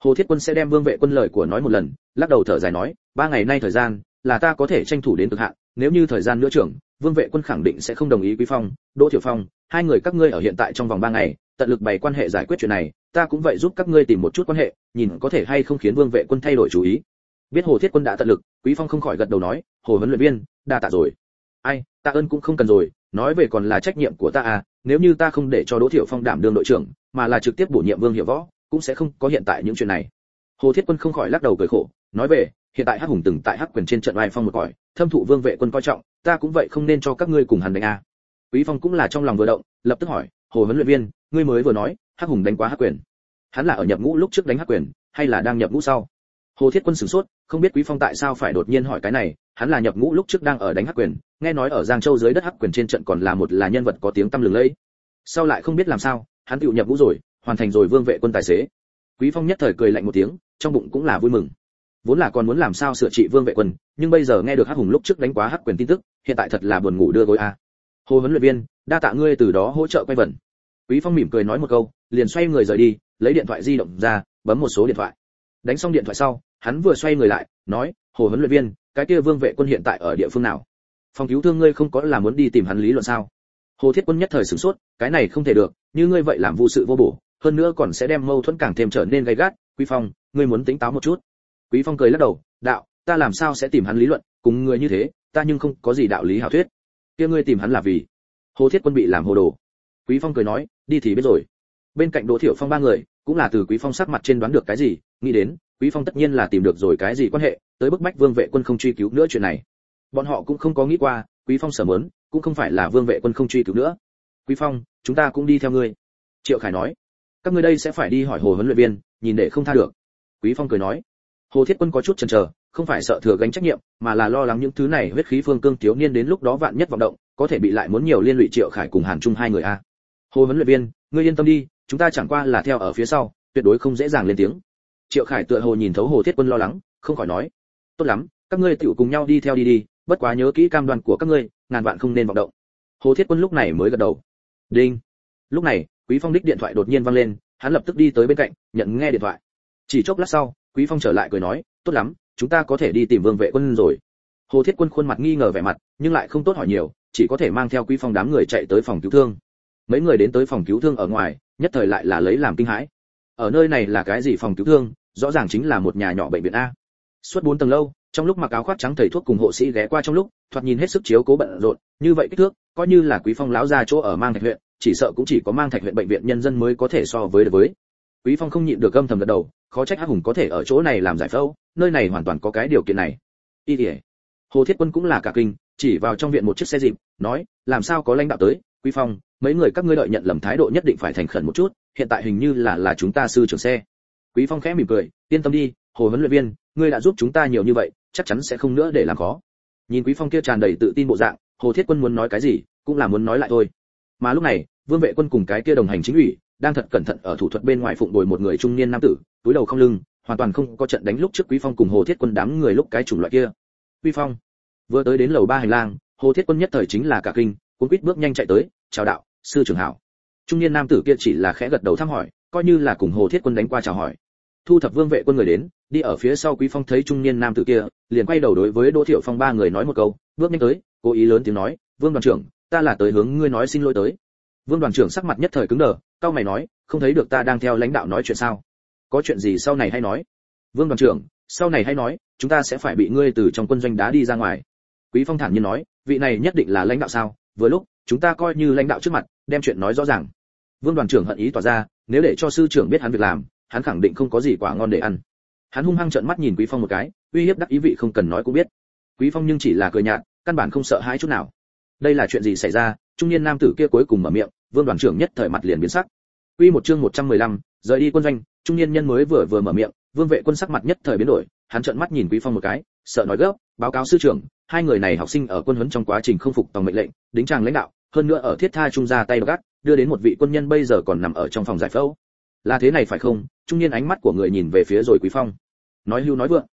Hồ thiết quân sẽ đem vương vệ quân lời của nói một lần, lắc đầu thở dài nói, ba ngày nay thời gian là ta có thể tranh thủ đến cực hạn, nếu như thời gian nữa trưởng, vương vệ quân khẳng định sẽ không đồng ý quý phong, đỗ thiệu phong, hai người các ngươi ở hiện tại trong vòng ba ngày, tận lực bày quan hệ giải quyết chuyện này, ta cũng vậy giúp các ngươi tìm một chút quan hệ, nhìn có thể hay không khiến vương vệ quân thay đổi chủ ý. Biết hồ thiết quân đã tận lực, quý phong không khỏi gật đầu nói, hồ huấn luyện viên, đa tạ rồi. Ai, tạ ơn cũng không cần rồi, nói về còn là trách nhiệm của ta à nếu như ta không để cho đỗ thiểu phong đảm đương đội trưởng, mà là trực tiếp bổ nhiệm vương Hiểu võ, cũng sẽ không có hiện tại những chuyện này. Hồ thiết quân không khỏi lắc đầu cười khổ, nói về, hiện tại hắc hùng từng tại hắc quyền trên trận oai phong một cõi, thâm thụ vương vệ quân coi trọng, ta cũng vậy không nên cho các ngươi cùng hắn đánh à. quý phong cũng là trong lòng vừa động, lập tức hỏi, hồ huấn luyện viên, ngươi mới vừa nói, hắc hùng đánh quá hắc quyền. Hắn là ở nhập ngũ lúc trước đánh hắc quyền, hay là đang nhập ngũ sau? Hồ thiết quân sửng sốt, không biết quý phong tại sao phải đột nhiên hỏi cái này, hắn là nhập ngũ lúc trước đang ở đánh hắc quyền, nghe nói ở giang châu dưới đất hắc quyền trên trận còn là một là nhân vật có tiếng tăm lừng lẫy. Sau lại không biết làm sao, hắn tự nhập ngũ rồi, hoàn thành rồi vương vệ quân tài xế. Quý phong nhất thời cười lạnh một tiếng, trong bụng cũng là vui mừng. Vốn là còn muốn làm sao sửa trị vương vệ quân, nhưng bây giờ nghe được hắc hùng lúc trước đánh quá hắc quyền tin tức, hiện tại thật là buồn ngủ đưa gối a. Hồ huấn luyện viên, đa tạ ngươi từ đó hỗ trợ quay vần. quý phong mỉm cười nói một câu, liền xoay người rời đi, lấy điện thoại di động ra, bấm một số điện thoại đánh xong điện thoại sau, hắn vừa xoay người lại, nói, hồ huấn luyện viên, cái kia vương vệ quân hiện tại ở địa phương nào? Phòng cứu thương ngươi không có là muốn đi tìm hắn lý luận sao? Hồ thiết quân nhất thời sửng sốt, cái này không thể được, như ngươi vậy làm vụ sự vô bổ, hơn nữa còn sẽ đem mâu thuẫn càng thêm trở nên gay gắt. Quý phong, ngươi muốn tính táo một chút. Quý phong cười lắc đầu, đạo, ta làm sao sẽ tìm hắn lý luận, cùng người như thế, ta nhưng không có gì đạo lý hảo thuyết. Kia ngươi tìm hắn là vì? Hồ thiết quân bị làm hồ đồ. Quý phong cười nói, đi thì biết rồi bên cạnh đỗ thiểu phong ba người, cũng là từ quý phong sắc mặt trên đoán được cái gì, nghĩ đến, quý phong tất nhiên là tìm được rồi cái gì quan hệ, tới bức bách vương vệ quân không truy cứu nữa chuyện này. Bọn họ cũng không có nghĩ qua, quý phong sở muốn, cũng không phải là vương vệ quân không truy cứu nữa. Quý phong, chúng ta cũng đi theo ngươi. Triệu khải nói. Các ngươi đây sẽ phải đi hỏi hồ huấn luyện viên, nhìn để không tha được. Quý phong cười nói. Hồ thiết quân có chút chần chờ, không phải sợ thừa gánh trách nhiệm, mà là lo lắng những thứ này huyết khí phương cương thiếu niên đến lúc đó vạn nhất vọng động, có thể bị lại muốn nhiều liên lụy triệu khải cùng hàn trung hai người a. Hồ huấn luyện viên, ngươi yên tâm đi chúng ta chẳng qua là theo ở phía sau, tuyệt đối không dễ dàng lên tiếng. Triệu khải tựa hồ nhìn thấu hồ thiết quân lo lắng, không khỏi nói, tốt lắm, các ngươi tiểu cùng nhau đi theo đi đi, bất quá nhớ kỹ cam đoan của các ngươi, ngàn vạn không nên vọng động. Hồ thiết quân lúc này mới gật đầu. Đinh. Lúc này, quý phong đích điện thoại đột nhiên vang lên, hắn lập tức đi tới bên cạnh, nhận nghe điện thoại. Chỉ chốc lát sau, quý phong trở lại cười nói, tốt lắm, chúng ta có thể đi tìm vương vệ quân rồi. Hồ thiết quân khuôn mặt nghi ngờ vẻ mặt, nhưng lại không tốt hỏi nhiều, chỉ có thể mang theo quý phong đám người chạy tới phòng cứu thương. Mấy người đến tới phòng cứu thương ở ngoài nhất thời lại là lấy làm kinh hãi. Ở nơi này là cái gì phòng cứu thương? Rõ ràng chính là một nhà nhỏ bệnh viện a. Suốt bốn tầng lâu, trong lúc mặc áo khoác trắng thầy thuốc cùng hộ sĩ ghé qua trong lúc, thoạt nhìn hết sức chiếu cố bận rộn, như vậy kích thước, coi như là quý phong lão ra chỗ ở mang thạch huyện, chỉ sợ cũng chỉ có mang thạch huyện bệnh viện nhân dân mới có thể so với được với. Quý phong không nhịn được gâm thầm gật đầu, khó trách hắc hùng có thể ở chỗ này làm giải phẫu, nơi này hoàn toàn có cái điều kiện này. Y thể hồ thiết quân cũng là cả kinh, chỉ vào trong viện một chiếc xe dịp, nói, làm sao có lãnh đạo tới, quý phong mấy người các ngươi đợi nhận lầm thái độ nhất định phải thành khẩn một chút, hiện tại hình như là là chúng ta sư trưởng xe. Quý phong khẽ mỉm cười, yên tâm đi, hồ huấn luyện viên, ngươi đã giúp chúng ta nhiều như vậy, chắc chắn sẽ không nữa để làm khó. Nhìn quý phong kia tràn đầy tự tin bộ dạng, hồ thiết quân muốn nói cái gì, cũng là muốn nói lại thôi. Mà lúc này, vương vệ quân cùng cái kia đồng hành chính ủy, đang thật cẩn thận ở thủ thuật bên ngoài phụng bồi một người trung niên nam tử, túi đầu không lưng, hoàn toàn không có trận đánh lúc trước quý phong cùng hồ thiết quân đám người lúc cái chủng loại kia. Quý phong, vừa tới đến lầu ba hành lang, hồ thiết quân nhất thời chính là cả kinh, cuốn quýt bước nhanh chạy tới, chào đạo sư trưởng hảo. Trung niên nam tử kia chỉ là khẽ gật đầu thăm hỏi, coi như là cùng hồ thiết quân đánh qua chào hỏi. Thu thập vương vệ quân người đến, đi ở phía sau quý phong thấy trung niên nam tử kia, liền quay đầu đối với đỗ thiệu phong ba người nói một câu, bước nhanh tới, cố ý lớn tiếng nói, vương đoàn trưởng, ta là tới hướng ngươi nói xin lỗi tới. Vương đoàn trưởng sắc mặt nhất thời cứng đờ, cao mày nói, không thấy được ta đang theo lãnh đạo nói chuyện sao? Có chuyện gì sau này hay nói. Vương đoàn trưởng, sau này hay nói, chúng ta sẽ phải bị ngươi từ trong quân doanh đá đi ra ngoài. Quý phong thản nhiên nói, vị này nhất định là lãnh đạo sao? Vừa lúc, chúng ta coi như lãnh đạo trước mặt đem chuyện nói rõ ràng. Vương đoàn trưởng hận ý tỏa ra nếu để cho sư trưởng biết hắn việc làm hắn khẳng định không có gì quả ngon để ăn. Hắn hung hăng trợn mắt nhìn quý phong một cái uy hiếp đắc ý vị không cần nói cũng biết. Quý phong nhưng chỉ là cười nhạt căn bản không sợ hãi chút nào. Đây là chuyện gì xảy ra? Trung niên nam tử kia cuối cùng mở miệng vương đoàn trưởng nhất thời mặt liền biến sắc. Quy một chương 115, rời đi quân doanh, trung niên nhân mới vừa vừa mở miệng, Vương Vệ Quân sắc mặt nhất thời biến đổi, hắn trợn mắt nhìn Quý Phong một cái, sợ nói gấp, báo cáo sư trưởng, hai người này học sinh ở quân huấn trong quá trình không phục tòng mệnh lệnh, đính trang lãnh đạo, hơn nữa ở thiết tha trung ra tay gắt, đưa đến một vị quân nhân bây giờ còn nằm ở trong phòng giải phẫu. Là thế này phải không? Trung niên ánh mắt của người nhìn về phía rồi Quý Phong. Nói hưu nói vượng.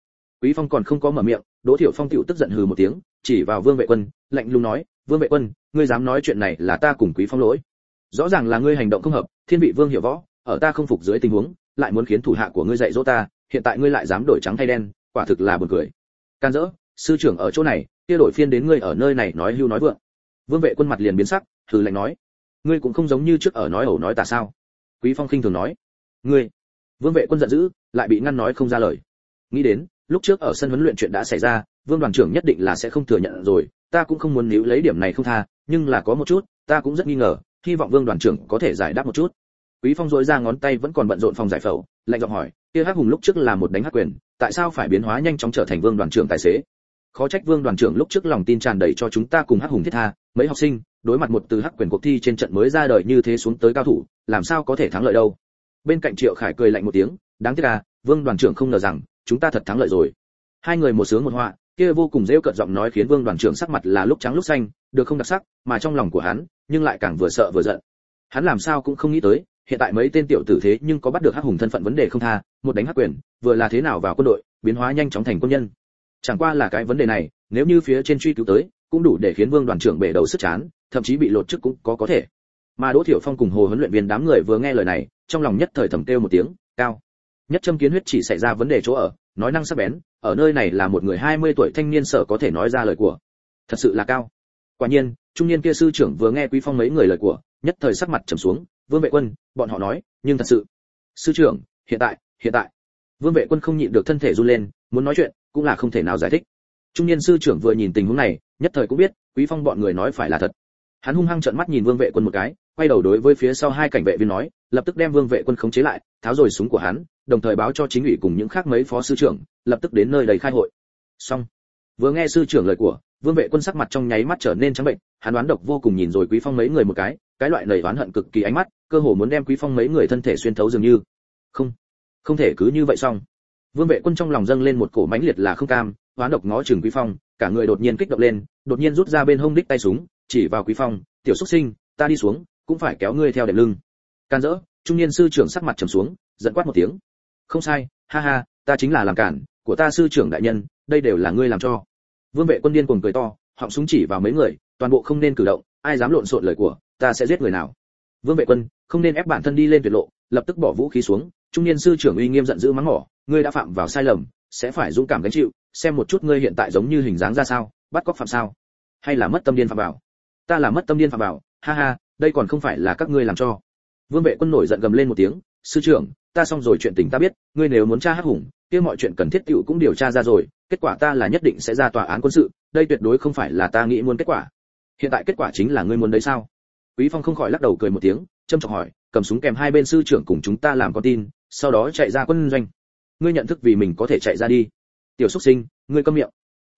Quý Phong còn không có mở miệng, Đỗ Thiểu Phong tiểu tức giận hừ một tiếng, chỉ vào Vương Vệ Quân, lạnh lùng nói, "Vương Vệ Quân, ngươi dám nói chuyện này là ta cùng Quý Phong lỗi?" rõ ràng là ngươi hành động không hợp thiên vị vương hiểu võ ở ta không phục dưới tình huống lại muốn khiến thủ hạ của ngươi dạy dỗ ta hiện tại ngươi lại dám đổi trắng thay đen quả thực là buồn cười can dỡ sư trưởng ở chỗ này kia đổi phiên đến ngươi ở nơi này nói hưu nói vượng vương vệ quân mặt liền biến sắc thử lạnh nói, ngươi cũng không giống như trước ở nói ẩu nói tà sao? Quý phong khinh thường nói, ngươi. Vương vệ quân giận dữ, lại bị ngăn nói không ra lời. Nghĩ đến, lúc trước ở sân huấn luyện chuyện đã xảy ra, vương đoàn trưởng nhất định là sẽ không thừa nhận rồi, ta cũng không muốn níu lấy điểm này không tha, nhưng là có một chút, ta cũng rất nghi ngờ, hy vọng vương đoàn trưởng có thể giải đáp một chút. Quý phong dối ra ngón tay vẫn còn bận rộn phòng giải phẫu, lạnh giọng hỏi, kia hắc hùng lúc trước là một đánh hắc quyền, tại sao phải biến hóa nhanh chóng trở thành vương đoàn trưởng tài xế? Khó trách vương đoàn trưởng lúc trước lòng tin tràn đầy cho chúng ta cùng hắc hùng thiết tha mấy học sinh, đối mặt một từ hắc quyền cuộc thi trên trận mới ra đời như thế xuống tới cao thủ, làm sao có thể thắng lợi đâu? Bên cạnh triệu khải cười lạnh một tiếng, đáng tiếc là vương đoàn trưởng không ngờ rằng, chúng ta thật thắng lợi rồi. Hai người một sướng một họa, kia vô cùng rêu cợt giọng nói khiến vương đoàn trưởng sắc mặt là lúc trắng lúc xanh, được không đặc sắc, mà trong lòng của hắn, nhưng lại càng vừa sợ vừa giận. Hắn làm sao cũng không nghĩ tới, hiện tại mấy tên tiểu tử thế nhưng có bắt được hắc hùng thân phận vấn đề không tha, một đánh hắc quyền, vừa là thế nào vào quân đội, biến hóa nhanh chóng thành quân nhân. Chẳng qua là cái vấn đề này, nếu như phía trên truy cứu tới cũng đủ để khiến vương đoàn trưởng bể đầu sức chán, thậm chí bị lột chức cũng có có thể. Mà đỗ thiểu phong cùng hồ huấn luyện viên đám người vừa nghe lời này, trong lòng nhất thời thầm kêu một tiếng, cao. Nhất châm kiến huyết chỉ xảy ra vấn đề chỗ ở, nói năng sắc bén, ở nơi này là một người 20 tuổi thanh niên sở có thể nói ra lời của. Thật sự là cao. Quả nhiên, trung niên kia sư trưởng vừa nghe quý phong mấy người lời của, nhất thời sắc mặt trầm xuống, vương vệ quân, bọn họ nói, nhưng thật sự. Sư trưởng, hiện tại hiện tại. Vương vệ quân không nhịn được thân thể run lên, muốn nói chuyện, cũng là không thể nào giải thích trung niên sư trưởng vừa nhìn tình huống này, nhất thời cũng biết, quý phong bọn người nói phải là thật. Hắn hung hăng trợn mắt nhìn vương vệ quân một cái, quay đầu đối với phía sau hai cảnh vệ viên nói, lập tức đem vương vệ quân khống chế lại, tháo rồi súng của hắn, đồng thời báo cho chính ủy cùng những khác mấy phó sư trưởng, lập tức đến nơi đầy khai hội. Xong. Vừa nghe sư trưởng lời của, vương vệ quân sắc mặt trong nháy mắt trở nên trắng bệnh, hắn đoán độc vô cùng nhìn rồi quý phong mấy người một cái cái loại lời oán hận cực kỳ ánh mắt, cơ hồ muốn đem quý phong mấy người thân thể xuyên thấu dường như. Không. Không thể cứ như vậy xong. Vương vệ quân trong lòng dâng lên một cổ mãnh liệt là không cam hoán độc ngó chừng quý phong, cả người đột nhiên kích động lên, đột nhiên rút ra bên hông đích tay súng, chỉ vào quý phong, tiểu xuất sinh, ta đi xuống, cũng phải kéo ngươi theo đệm lưng. Can dỡ, trung niên sư trưởng sắc mặt trầm xuống, giận quát một tiếng. Không sai, ha ha, ta chính là làm cản của ta sư trưởng đại nhân, đây đều là ngươi làm cho. Vương vệ quân điên cuồng cười to, họng súng chỉ vào mấy người, toàn bộ không nên cử động, ai dám lộn xộn lời của, ta sẽ giết người nào. Vương vệ quân, không nên ép bản thân đi lên tuyệt lộ, lập tức bỏ vũ khí xuống, trung niên sư trưởng uy nghiêm giận dữ mắng mỏ, ngươi đã phạm vào sai lầm, sẽ phải dũng cảm gánh chịu xem một chút ngươi hiện tại giống như hình dáng ra sao bắt cóc phạm sao? Hay là mất tâm điên phạm bảo, ta là mất tâm điên phạm bảo, ha ha đây còn không phải là các ngươi làm cho. Vương vệ quân nổi giận gầm lên một tiếng sư trưởng ta xong rồi chuyện tình ta biết ngươi nếu muốn tra hắc hùng kia mọi chuyện cần thiết tiểu cũng điều tra ra rồi kết quả ta là nhất định sẽ ra tòa án quân sự đây tuyệt đối không phải là ta nghĩ muốn kết quả. Hiện tại kết quả chính là ngươi muốn đấy sao? Quý phong không khỏi lắc đầu cười một tiếng trâm trọng hỏi cầm súng kèm hai bên sư trưởng cùng chúng ta làm con tin sau đó chạy ra quân doanh. Ngươi nhận thức vì mình có thể chạy ra đi tiểu xuất sinh ngươi câm miệng.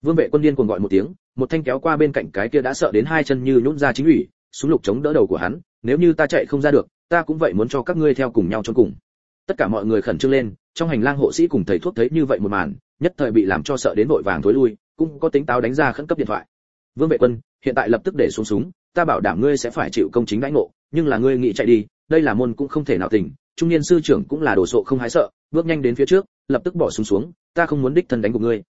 Vương vệ quân điên cuồng gọi một tiếng một thanh kéo qua bên cạnh cái kia đã sợ đến hai chân như nhũn ra chính ủy súng lục chống đỡ đầu của hắn nếu như ta chạy không ra được ta cũng vậy muốn cho các ngươi theo cùng nhau cho cùng. Tất cả mọi người khẩn trương lên trong hành lang hộ sĩ cùng thầy thuốc thấy như vậy một màn nhất thời bị làm cho sợ đến vội vàng thối lui cũng có tính táo đánh ra khẩn cấp điện thoại. Vương vệ quân hiện tại lập tức để xuống súng ta bảo đảm ngươi sẽ phải chịu công chính đãi ngộ nhưng là ngươi nghĩ chạy đi đây là môn cũng không thể nào tỉnh trung niên sư trưởng cũng là đồ sộ không hái sợ bước nhanh đến phía trước lập tức bỏ súng xuống, xuống ta không muốn đích thân đánh của ngươi.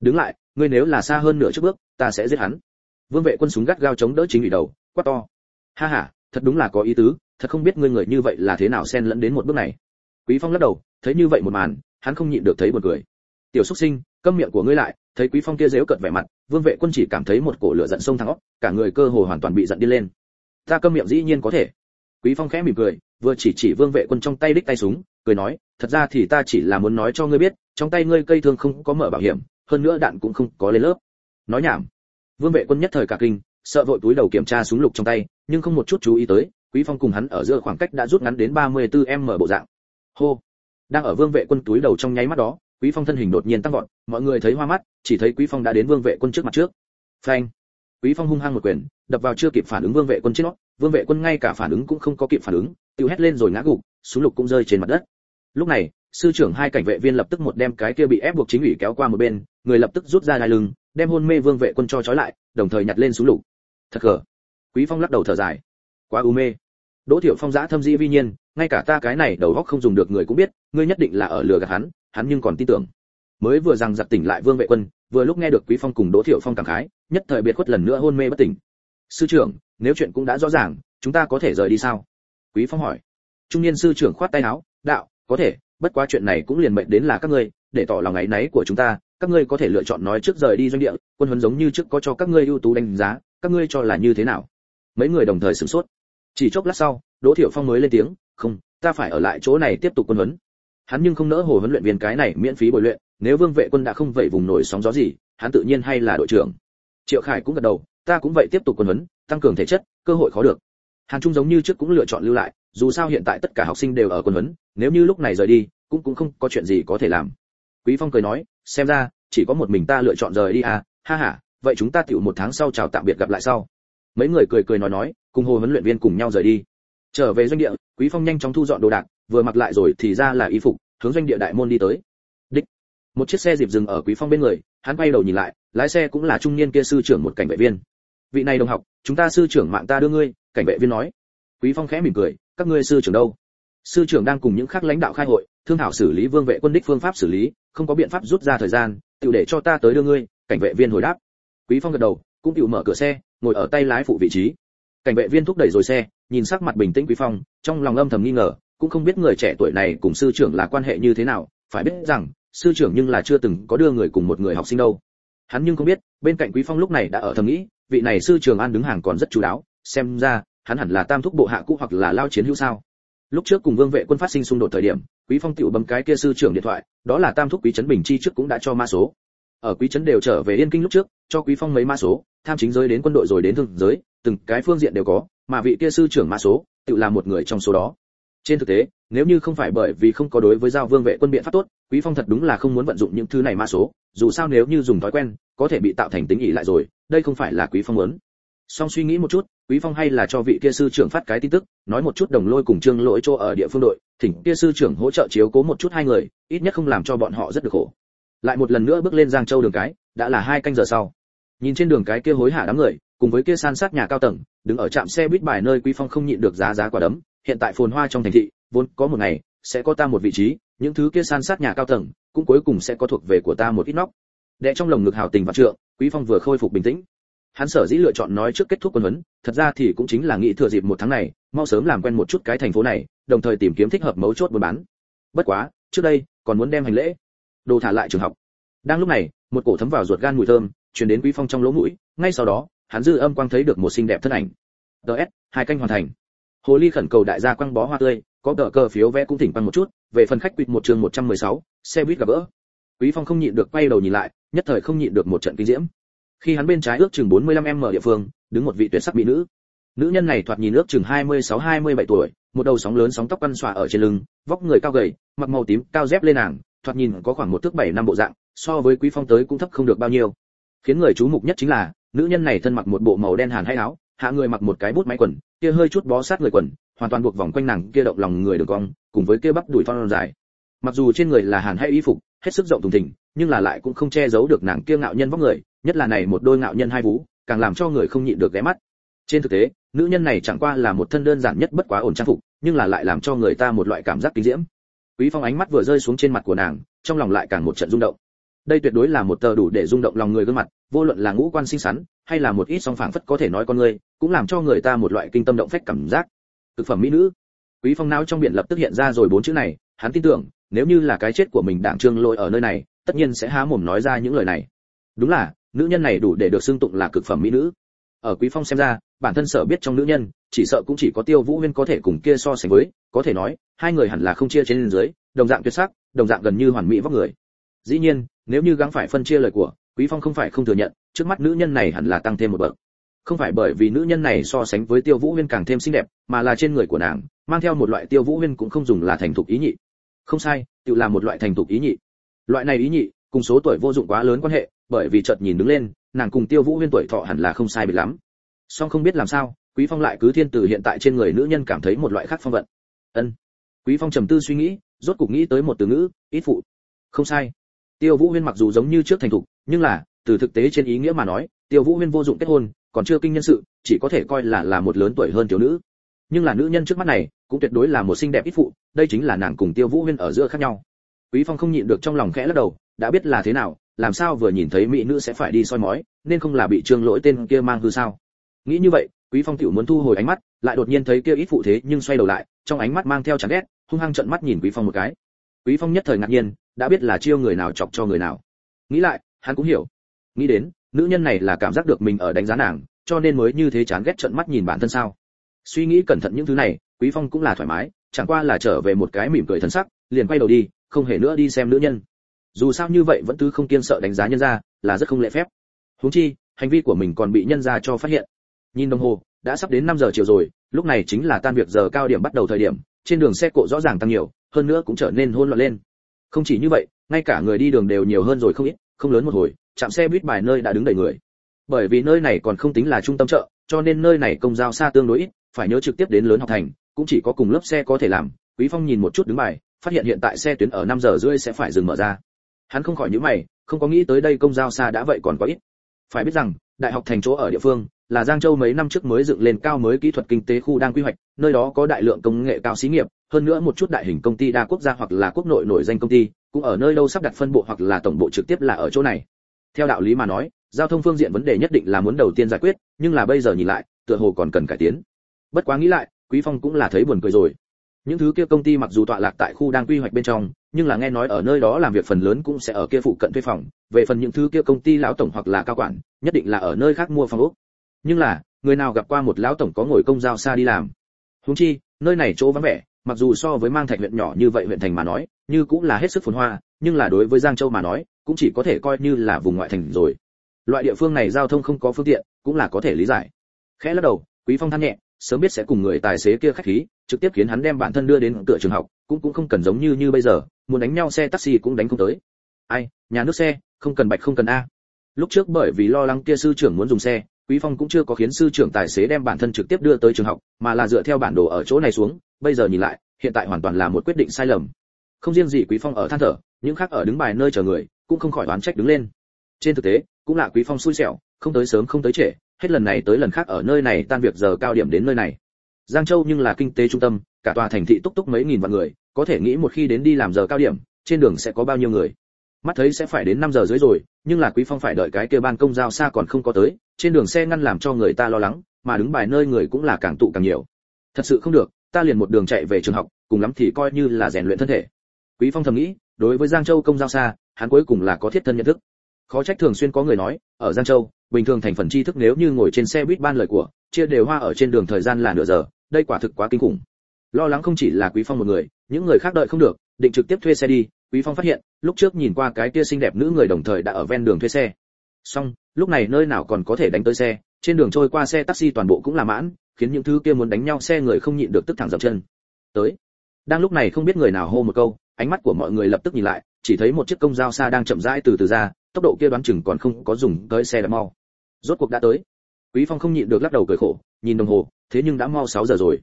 Đứng lại, ngươi nếu là xa hơn nửa trước bước, ta sẽ giết hắn. Vương vệ quân súng gắt gao chống đỡ chính ủy đầu, quát to. Ha ha, thật đúng là có ý tứ, thật không biết ngươi người như vậy là thế nào xen lẫn đến một bước này. Quý phong lắc đầu, thấy như vậy một màn, hắn không nhịn được thấy buồn cười. Tiểu xuất sinh, câm miệng của ngươi lại, thấy quý phong kia dếu cợt vẻ mặt, vương vệ quân chỉ cảm thấy một cổ lửa giận sông thẳng óc, cả người cơ hồ hoàn toàn bị giận đi lên. Ta câm miệng dĩ nhiên có thể. Quý phong khẽ mỉm cười, vừa chỉ chỉ vương vệ quân trong tay đích tay súng, cười nói, thật ra thì ta chỉ là muốn nói cho ngươi biết trong tay ngươi cây thương không có mở bảo hiểm, hơn nữa đạn cũng không có lên lớp. Nói nhảm. Vương vệ quân nhất thời cả kinh, sợ vội túi đầu kiểm tra súng lục trong tay, nhưng không một chút chú ý tới, quý phong cùng hắn ở giữa khoảng cách đã rút ngắn đến 34 m bộ dạng. Hô. Đang ở vương vệ quân túi đầu trong nháy mắt đó, quý phong thân hình đột nhiên tăng vọt, mọi người thấy hoa mắt, chỉ thấy quý phong đã đến vương vệ quân trước mặt trước. Phanh. Quý phong hung hăng một quyền, đập vào chưa kịp phản ứng vương vệ quân trên nó vương vệ quân ngay cả phản ứng cũng không có kịp phản ứng, tiêu hét lên rồi ngã gục, súng lục cũng rơi trên mặt đất. Lúc này sư trưởng hai cảnh vệ viên lập tức một đem cái kia bị ép buộc chính ủy kéo qua một bên, người lập tức rút ra đai lưng, đem hôn mê vương vệ quân cho trói lại, đồng thời nhặt lên súng lục. Thật cờ. quý phong lắc đầu thở dài. Quá u mê. Đỗ thiệu phong giã thâm dĩ vi nhiên, ngay cả ta cái này đầu óc không dùng được người cũng biết, ngươi nhất định là ở lừa gạt hắn hắn nhưng còn tin tưởng. Mới vừa rằng giật tỉnh lại vương vệ quân, vừa lúc nghe được quý phong cùng đỗ thiệu phong cảm khái, nhất thời biệt khuất lần nữa hôn mê bất tỉnh. Sư trưởng, nếu chuyện cũng đã rõ ràng, chúng ta có thể rời đi sao? Quý phong hỏi. Trung niên sư trưởng khoát tay áo, đạo, có thể bất quá chuyện này cũng liền mệnh đến là các ngươi, để tỏ lòng ấy náy của chúng ta, các ngươi có thể lựa chọn nói trước rời đi doanh địa, quân huấn giống như trước có cho các ngươi ưu tú đánh giá, các ngươi cho là như thế nào? Mấy người đồng thời sửng sốt. Chỉ chốc lát sau, đỗ thiểu phong mới lên tiếng, không, ta phải ở lại chỗ này tiếp tục quân huấn. Hắn nhưng không nỡ hồ huấn luyện viên cái này miễn phí bồi luyện, nếu vương vệ quân đã không vậy vùng nổi sóng gió gì, hắn tự nhiên hay là đội trưởng. Triệu khải cũng gật đầu, ta cũng vậy tiếp tục quân huấn, tăng cường thể chất, cơ hội khó được. Hàn trung giống như trước cũng lựa chọn lưu lại dù sao hiện tại tất cả học sinh đều ở quân huấn, nếu như lúc này rời đi, cũng cũng không có chuyện gì có thể làm. Quý phong cười nói, xem ra, chỉ có một mình ta lựa chọn rời đi à? Ha ha, vậy chúng ta tiểu một tháng sau chào tạm biệt gặp lại sau. Mấy người cười cười nói nói, cùng hồ huấn luyện viên cùng nhau rời đi. Trở về doanh địa, quý phong nhanh chóng thu dọn đồ đạc, vừa mặc lại rồi thì ra là y phục, hướng doanh địa đại môn đi tới. Đích. Một chiếc xe dịp dừng ở quý phong bên người, hắn quay đầu nhìn lại, lái xe cũng là trung niên kia sư trưởng một cảnh vệ viên. Vị này đồng học, chúng ta sư trưởng mạng ta đưa ngươi, cảnh vệ viên nói quý phong khẽ mỉm cười, các ngươi sư trưởng đâu? Sư trưởng đang cùng những khác lãnh đạo khai hội, thương thảo xử lý vương vệ quân đích phương pháp xử lý, không có biện pháp rút ra thời gian tự để cho ta tới đưa ngươi. Cảnh vệ viên hồi đáp. Quý phong gật đầu, cũng tự mở cửa xe, ngồi ở tay lái phụ vị trí. Cảnh vệ viên thúc đẩy rồi xe, nhìn sắc mặt bình tĩnh quý phong, trong lòng âm thầm nghi ngờ, cũng không biết người trẻ tuổi này cùng sư trưởng là quan hệ như thế nào, phải biết rằng, sư trưởng nhưng là chưa từng có đưa người cùng một người học sinh đâu. Hắn nhưng không biết, bên cạnh quý phong lúc này đã ở thầm nghĩ, vị này sư trưởng an đứng hàng còn rất chú đáo, xem ra hắn hẳn là tam thúc bộ hạ cũ hoặc là lao chiến hữu sao? Lúc trước cùng vương vệ quân phát sinh xung đột thời điểm, quý phong tiểu bấm cái kia sư trưởng điện thoại, đó là tam thúc quý trấn bình chi trước cũng đã cho ma số. Ở quý trấn đều trở về yên kinh lúc trước, cho quý phong mấy ma số, tham chính giới đến quân đội rồi đến thương giới, từng cái phương diện đều có, mà vị kia sư trưởng ma số, tự là một người trong số đó. Trên thực tế, nếu như không phải bởi vì không có đối với giao vương vệ quân biện pháp tốt, quý phong thật đúng là không muốn vận dụng những thứ này ma số, dù sao nếu như dùng thói quen, có thể bị tạo thành tính ỉ lại rồi, đây không phải là quý phong muốn song suy nghĩ một chút, quý phong hay là cho vị kia sư trưởng phát cái tin tức, nói một chút đồng lôi cùng trương lỗi chỗ ở địa phương đội, thỉnh kia sư trưởng hỗ trợ chiếu cố một chút hai người, ít nhất không làm cho bọn họ rất được khổ. Lại một lần nữa bước lên giang châu đường cái, đã là hai canh giờ sau. Nhìn trên đường cái kia hối hả đám người, cùng với kia san sát nhà cao tầng, đứng ở trạm xe buýt bài nơi quý phong không nhịn được giá giá quả đấm, hiện tại phồn hoa trong thành thị, vốn có một ngày, sẽ có ta một vị trí, những thứ kia san sát nhà cao tầng, cũng cuối cùng sẽ có thuộc về của ta một ít nóc. Đệ trong lồng ngực hào tình và trượng, quý phong vừa khôi phục bình tĩnh hắn sở dĩ lựa chọn nói trước kết thúc quân huấn thật ra thì cũng chính là nghĩ thừa dịp một tháng này mau sớm làm quen một chút cái thành phố này đồng thời tìm kiếm thích hợp mấu chốt buôn bán. Bất quá trước đây còn muốn đem hành lễ đồ thả lại trường học. Đang lúc này một cổ thấm vào ruột gan mùi thơm truyền đến quý phong trong lỗ mũi ngay sau đó hắn dư âm quang thấy được một xinh đẹp thân ảnh. Ts hai canh hoàn thành. Hồ ly khẩn cầu đại gia quăng bó hoa tươi có tờ cờ phiếu vé cũng thỉnh bằng một chút về phần khách quỵt một trường 116, xe buýt gặp gỡ. Quý phong không nhịn được quay đầu nhìn lại nhất thời không nhịn được một trận kinh diễm khi hắn bên trái ước chừng 45 m địa phương, đứng một vị tuyệt sắc mỹ nữ. Nữ nhân này thoạt nhìn ước chừng 26-27 tuổi, một đầu sóng lớn sóng tóc quăn xòa ở trên lưng, vóc người cao gầy, mặc màu tím, cao dép lên nàng, thoạt nhìn có khoảng một thước bảy năm bộ dạng, so với quý phong tới cũng thấp không được bao nhiêu. Khiến người chú mục nhất chính là, nữ nhân này thân mặc một bộ màu đen hàn hay áo, hạ người mặc một cái bút máy quần, kia hơi chút bó sát người quần, hoàn toàn buộc vòng quanh nàng, kia động lòng người đường cong, cùng với kia bắp đùi thon dài. Mặc dù trên người là hàn hay y phục, hết sức rộng thùng thình, nhưng là lại cũng không che giấu được nàng kia ngạo nhân vóc người nhất là này một đôi ngạo nhân hai vú, càng làm cho người không nhịn được ghé mắt. Trên thực tế, nữ nhân này chẳng qua là một thân đơn giản nhất bất quá ổn trang phục, nhưng là lại làm cho người ta một loại cảm giác kinh diễm. Quý phong ánh mắt vừa rơi xuống trên mặt của nàng, trong lòng lại càng một trận rung động. Đây tuyệt đối là một tờ đủ để rung động lòng người gương mặt, vô luận là ngũ quan xinh xắn, hay là một ít song phảng phất có thể nói con người, cũng làm cho người ta một loại kinh tâm động phách cảm giác. Thực phẩm mỹ nữ. Quý phong não trong biển lập tức hiện ra rồi bốn chữ này, hắn tin tưởng, nếu như là cái chết của mình đảng trương lôi ở nơi này, tất nhiên sẽ há mồm nói ra những lời này. Đúng là nữ nhân này đủ để được xưng tụng là cực phẩm mỹ nữ. Ở quý phong xem ra, bản thân sở biết trong nữ nhân, chỉ sợ cũng chỉ có tiêu vũ huyên có thể cùng kia so sánh với, có thể nói, hai người hẳn là không chia trên dưới, đồng dạng tuyệt sắc, đồng dạng gần như hoàn mỹ vóc người. Dĩ nhiên, nếu như gắng phải phân chia lời của, quý phong không phải không thừa nhận, trước mắt nữ nhân này hẳn là tăng thêm một bậc. Không phải bởi vì nữ nhân này so sánh với tiêu vũ huyên càng thêm xinh đẹp, mà là trên người của nàng, mang theo một loại tiêu vũ huyên cũng không dùng là thành thục ý nhị. Không sai, tự là một loại thành thục ý nhị. Loại này ý nhị, cùng số tuổi vô dụng quá lớn quan hệ bởi vì chợt nhìn đứng lên, nàng cùng tiêu vũ huyên tuổi thọ hẳn là không sai biệt lắm. Song không biết làm sao, quý phong lại cứ thiên từ hiện tại trên người nữ nhân cảm thấy một loại khác phong vận. Ân. Quý phong trầm tư suy nghĩ, rốt cục nghĩ tới một từ ngữ, ít phụ. Không sai. Tiêu vũ huyên mặc dù giống như trước thành thục, nhưng là, từ thực tế trên ý nghĩa mà nói, tiêu vũ huyên vô dụng kết hôn, còn chưa kinh nhân sự, chỉ có thể coi là là một lớn tuổi hơn thiếu nữ. Nhưng là nữ nhân trước mắt này, cũng tuyệt đối là một xinh đẹp ít phụ, đây chính là nàng cùng tiêu vũ huyên ở giữa khác nhau. Quý phong không nhịn được trong lòng khẽ lắc đầu, đã biết là thế nào làm sao vừa nhìn thấy mỹ nữ sẽ phải đi soi mói, nên không là bị trương lỗi tên kia mang hư sao? Nghĩ như vậy, quý phong tiểu muốn thu hồi ánh mắt, lại đột nhiên thấy kia ít phụ thế nhưng xoay đầu lại, trong ánh mắt mang theo chán ghét, hung hăng trợn mắt nhìn quý phong một cái. Quý phong nhất thời ngạc nhiên, đã biết là chiêu người nào chọc cho người nào. Nghĩ lại, hắn cũng hiểu. Nghĩ đến, nữ nhân này là cảm giác được mình ở đánh giá nàng, cho nên mới như thế chán ghét trợn mắt nhìn bản thân sao. Suy nghĩ cẩn thận những thứ này, quý phong cũng là thoải mái, chẳng qua là trở về một cái mỉm cười thân sắc, liền quay đầu đi, không hề nữa đi xem nữ nhân dù sao như vậy vẫn cứ không kiên sợ đánh giá nhân gia là rất không lễ phép. Huống chi, hành vi của mình còn bị nhân gia cho phát hiện. Nhìn đồng hồ, đã sắp đến 5 giờ chiều rồi, lúc này chính là tan việc giờ cao điểm bắt đầu thời điểm, trên đường xe cộ rõ ràng tăng nhiều, hơn nữa cũng trở nên hỗn loạn lên. Không chỉ như vậy, ngay cả người đi đường đều nhiều hơn rồi không ít, không lớn một hồi chạm xe buýt bài nơi đã đứng đầy người. Bởi vì nơi này còn không tính là trung tâm chợ, cho nên nơi này công giao xa tương đối ít, phải nhớ trực tiếp đến lớn học thành, cũng chỉ có cùng lớp xe có thể làm. Quý phong nhìn một chút đứng bài, phát hiện hiện tại xe tuyến ở 5 giờ rưỡi sẽ phải dừng mở ra hắn không khỏi nhíu mày không có nghĩ tới đây công giao xa đã vậy còn có ít phải biết rằng đại học thành chỗ ở địa phương là Giang Châu mấy năm trước mới dựng lên cao mới kỹ thuật kinh tế khu đang quy hoạch, nơi đó có đại lượng công nghệ cao xí nghiệp, hơn nữa một chút đại hình công ty đa quốc gia hoặc là quốc nội nổi danh công ty, cũng ở nơi đâu sắp đặt phân bộ hoặc là tổng bộ trực tiếp là ở chỗ này. Theo đạo lý mà nói, giao thông phương diện vấn đề nhất định là muốn đầu tiên giải quyết, nhưng là bây giờ nhìn lại, tựa hồ còn cần cải tiến. Bất quá nghĩ lại, Quý Phong cũng là thấy buồn cười rồi. Những thứ kia công ty mặc dù tọa lạc tại khu đang quy hoạch bên trong, nhưng là nghe nói ở nơi đó làm việc phần lớn cũng sẽ ở kia phụ cận thuê phòng, về phần những thứ kia công ty lão tổng hoặc là cao quản, nhất định là ở nơi khác mua phòng ốc. Nhưng là, người nào gặp qua một lão tổng có ngồi công giao xa đi làm. Huống chi, nơi này chỗ vắng vẻ, mặc dù so với mang thạch huyện nhỏ như vậy huyện thành mà nói, như cũng là hết sức phồn hoa, nhưng là đối với Giang Châu mà nói, cũng chỉ có thể coi như là vùng ngoại thành rồi. Loại địa phương này giao thông không có phương tiện, cũng là có thể lý giải. Khẽ lắc đầu, Quý Phong than nhẹ, sớm biết sẽ cùng người tài xế kia khách khí, trực tiếp khiến hắn đem bản thân đưa đến cửa trường học, cũng cũng không cần giống như như bây giờ, muốn đánh nhau xe taxi cũng đánh không tới. Ai, nhà nước xe, không cần bạch không cần a. Lúc trước bởi vì lo lắng kia sư trưởng muốn dùng xe, Quý Phong cũng chưa có khiến sư trưởng tài xế đem bản thân trực tiếp đưa tới trường học, mà là dựa theo bản đồ ở chỗ này xuống, bây giờ nhìn lại, hiện tại hoàn toàn là một quyết định sai lầm. Không riêng gì Quý Phong ở than thở, những khác ở đứng bài nơi chờ người, cũng không khỏi oán trách đứng lên. Trên thực tế, cũng là Quý Phong xui xẻo, không tới sớm không tới trễ, hết lần này tới lần khác ở nơi này tan việc giờ cao điểm đến nơi này. Giang Châu nhưng là kinh tế trung tâm, cả tòa thành thị túc túc mấy nghìn vạn người, có thể nghĩ một khi đến đi làm giờ cao điểm, trên đường sẽ có bao nhiêu người. Mắt thấy sẽ phải đến 5 giờ dưới rồi, nhưng là Quý Phong phải đợi cái kia ban công giao xa còn không có tới, trên đường xe ngăn làm cho người ta lo lắng, mà đứng bài nơi người cũng là càng tụ càng nhiều. Thật sự không được, ta liền một đường chạy về trường học, cùng lắm thì coi như là rèn luyện thân thể. Quý Phong thầm nghĩ, đối với Giang Châu công giao xa, hắn cuối cùng là có thiết thân nhận thức. Khó trách thường xuyên có người nói, ở Giang Châu, bình thường thành phần tri thức nếu như ngồi trên xe buýt ban lời của, chia đều hoa ở trên đường thời gian là nửa giờ, đây quả thực quá kinh khủng. Lo lắng không chỉ là Quý Phong một người, những người khác đợi không được, định trực tiếp thuê xe đi, Quý Phong phát hiện, lúc trước nhìn qua cái kia xinh đẹp nữ người đồng thời đã ở ven đường thuê xe. Xong, lúc này nơi nào còn có thể đánh tới xe, trên đường trôi qua xe taxi toàn bộ cũng là mãn, khiến những thứ kia muốn đánh nhau xe người không nhịn được tức thẳng dậm chân. Tới. Đang lúc này không biết người nào hô một câu, ánh mắt của mọi người lập tức nhìn lại, chỉ thấy một chiếc công giao xa đang chậm rãi từ từ ra, tốc độ kia đoán chừng còn không có dùng tới xe đã mau. Rốt cuộc đã tới. Quý Phong không nhịn được lắc đầu cười khổ, nhìn đồng hồ, thế nhưng đã mau 6 giờ rồi.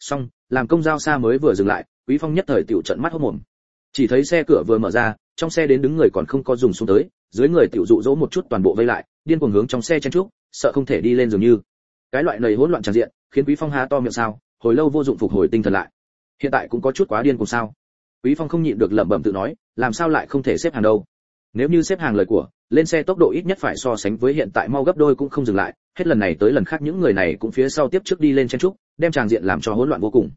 Xong, làm công giao xa mới vừa dừng lại, Quý Phong nhất thời tiểu trận mắt hốt mồm. Chỉ thấy xe cửa vừa mở ra, trong xe đến đứng người còn không có dùng xuống tới, dưới người tiểu dụ dỗ một chút toàn bộ vây lại, điên cuồng hướng trong xe chen trúc sợ không thể đi lên dường như. cái loại này hỗn loạn tràn diện khiến quý phong há to miệng sao hồi lâu vô dụng phục hồi tinh thần lại hiện tại cũng có chút quá điên cùng sao quý phong không nhịn được lẩm bẩm tự nói làm sao lại không thể xếp hàng đâu nếu như xếp hàng lời của, lên xe tốc độ ít nhất phải so sánh với hiện tại mau gấp đôi cũng không dừng lại, hết lần này tới lần khác những người này cũng phía sau tiếp trước đi lên chen trúc, đem tràng diện làm cho hỗn loạn vô cùng.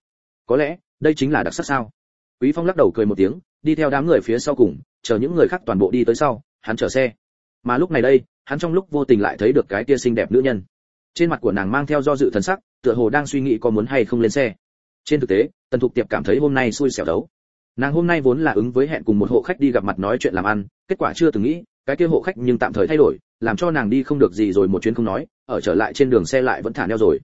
Có lẽ, đây chính là đặc sắc sao? Quý phong lắc đầu cười một tiếng, đi theo đám người phía sau cùng, chờ những người khác toàn bộ đi tới sau, hắn chở xe. Mà lúc này đây, hắn trong lúc vô tình lại thấy được cái tia xinh đẹp nữ nhân. Trên mặt của nàng mang theo do dự thần sắc, tựa hồ đang suy nghĩ có muốn hay không lên xe. Trên thực tế, tần thục tiệp cảm thấy hôm nay xui xẻo đấu nàng hôm nay vốn là ứng với hẹn cùng một hộ khách đi gặp mặt nói chuyện làm ăn, kết quả chưa từng nghĩ, cái kia hộ khách nhưng tạm thời thay đổi, làm cho nàng đi không được gì rồi một chuyến không nói, ở trở lại trên đường xe lại vẫn thả neo rồi.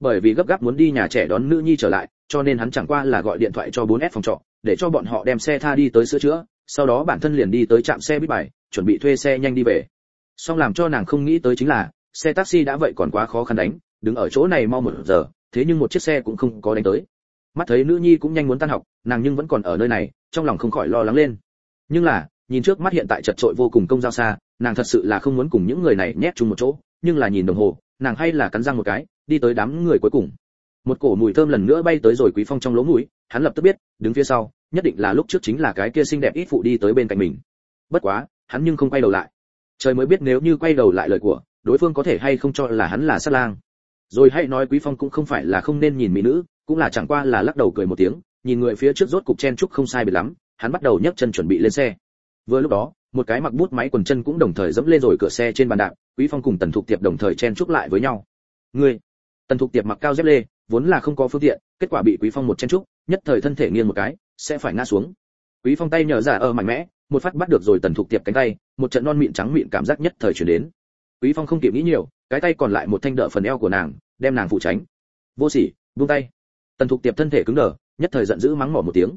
Bởi vì gấp gáp muốn đi nhà trẻ đón nữ nhi trở lại, cho nên hắn chẳng qua là gọi điện thoại cho 4S phòng trọ, để cho bọn họ đem xe tha đi tới sửa chữa, sau đó bản thân liền đi tới trạm xe bít bài, chuẩn bị thuê xe nhanh đi về. Song làm cho nàng không nghĩ tới chính là, xe taxi đã vậy còn quá khó khăn đánh, đứng ở chỗ này mau một giờ, thế nhưng một chiếc xe cũng không có đánh tới mắt thấy nữ nhi cũng nhanh muốn tan học, nàng nhưng vẫn còn ở nơi này, trong lòng không khỏi lo lắng lên. Nhưng là, nhìn trước mắt hiện tại chật trội vô cùng công giao xa, nàng thật sự là không muốn cùng những người này nhét chung một chỗ, nhưng là nhìn đồng hồ, nàng hay là cắn răng một cái, đi tới đám người cuối cùng. Một cổ mùi thơm lần nữa bay tới rồi quý phong trong lỗ mũi, hắn lập tức biết, đứng phía sau, nhất định là lúc trước chính là cái kia xinh đẹp ít phụ đi tới bên cạnh mình. Bất quá, hắn nhưng không quay đầu lại. Trời mới biết nếu như quay đầu lại lời của, đối phương có thể hay không cho là hắn là sát lang. Rồi hãy nói quý phong cũng không phải là không nên nhìn mỹ nữ cũng là chẳng qua là lắc đầu cười một tiếng, nhìn người phía trước rốt cục chen chúc không sai biệt lắm, hắn bắt đầu nhấc chân chuẩn bị lên xe. Vừa lúc đó, một cái mặc bút máy quần chân cũng đồng thời dẫm lên rồi cửa xe trên bàn đạp, quý phong cùng tần thục tiệp đồng thời chen chúc lại với nhau. Ngươi. tần thục tiệp mặc cao dép lê, vốn là không có phương tiện, kết quả bị quý phong một chen chúc, nhất thời thân thể nghiêng một cái, sẽ phải ngã xuống. Quý phong tay nhờ giả ở mạnh mẽ, một phát bắt được rồi tần thục tiệp cánh tay, một trận non mịn trắng mịn cảm giác nhất thời chuyển đến. Quý phong không kịp nghĩ nhiều, cái tay còn lại một thanh đỡ phần eo của nàng, đem nàng phụ tránh. Vô sỉ, buông tay tần thục tiệp thân thể cứng đờ, nhất thời giận dữ mắng mỏ một tiếng.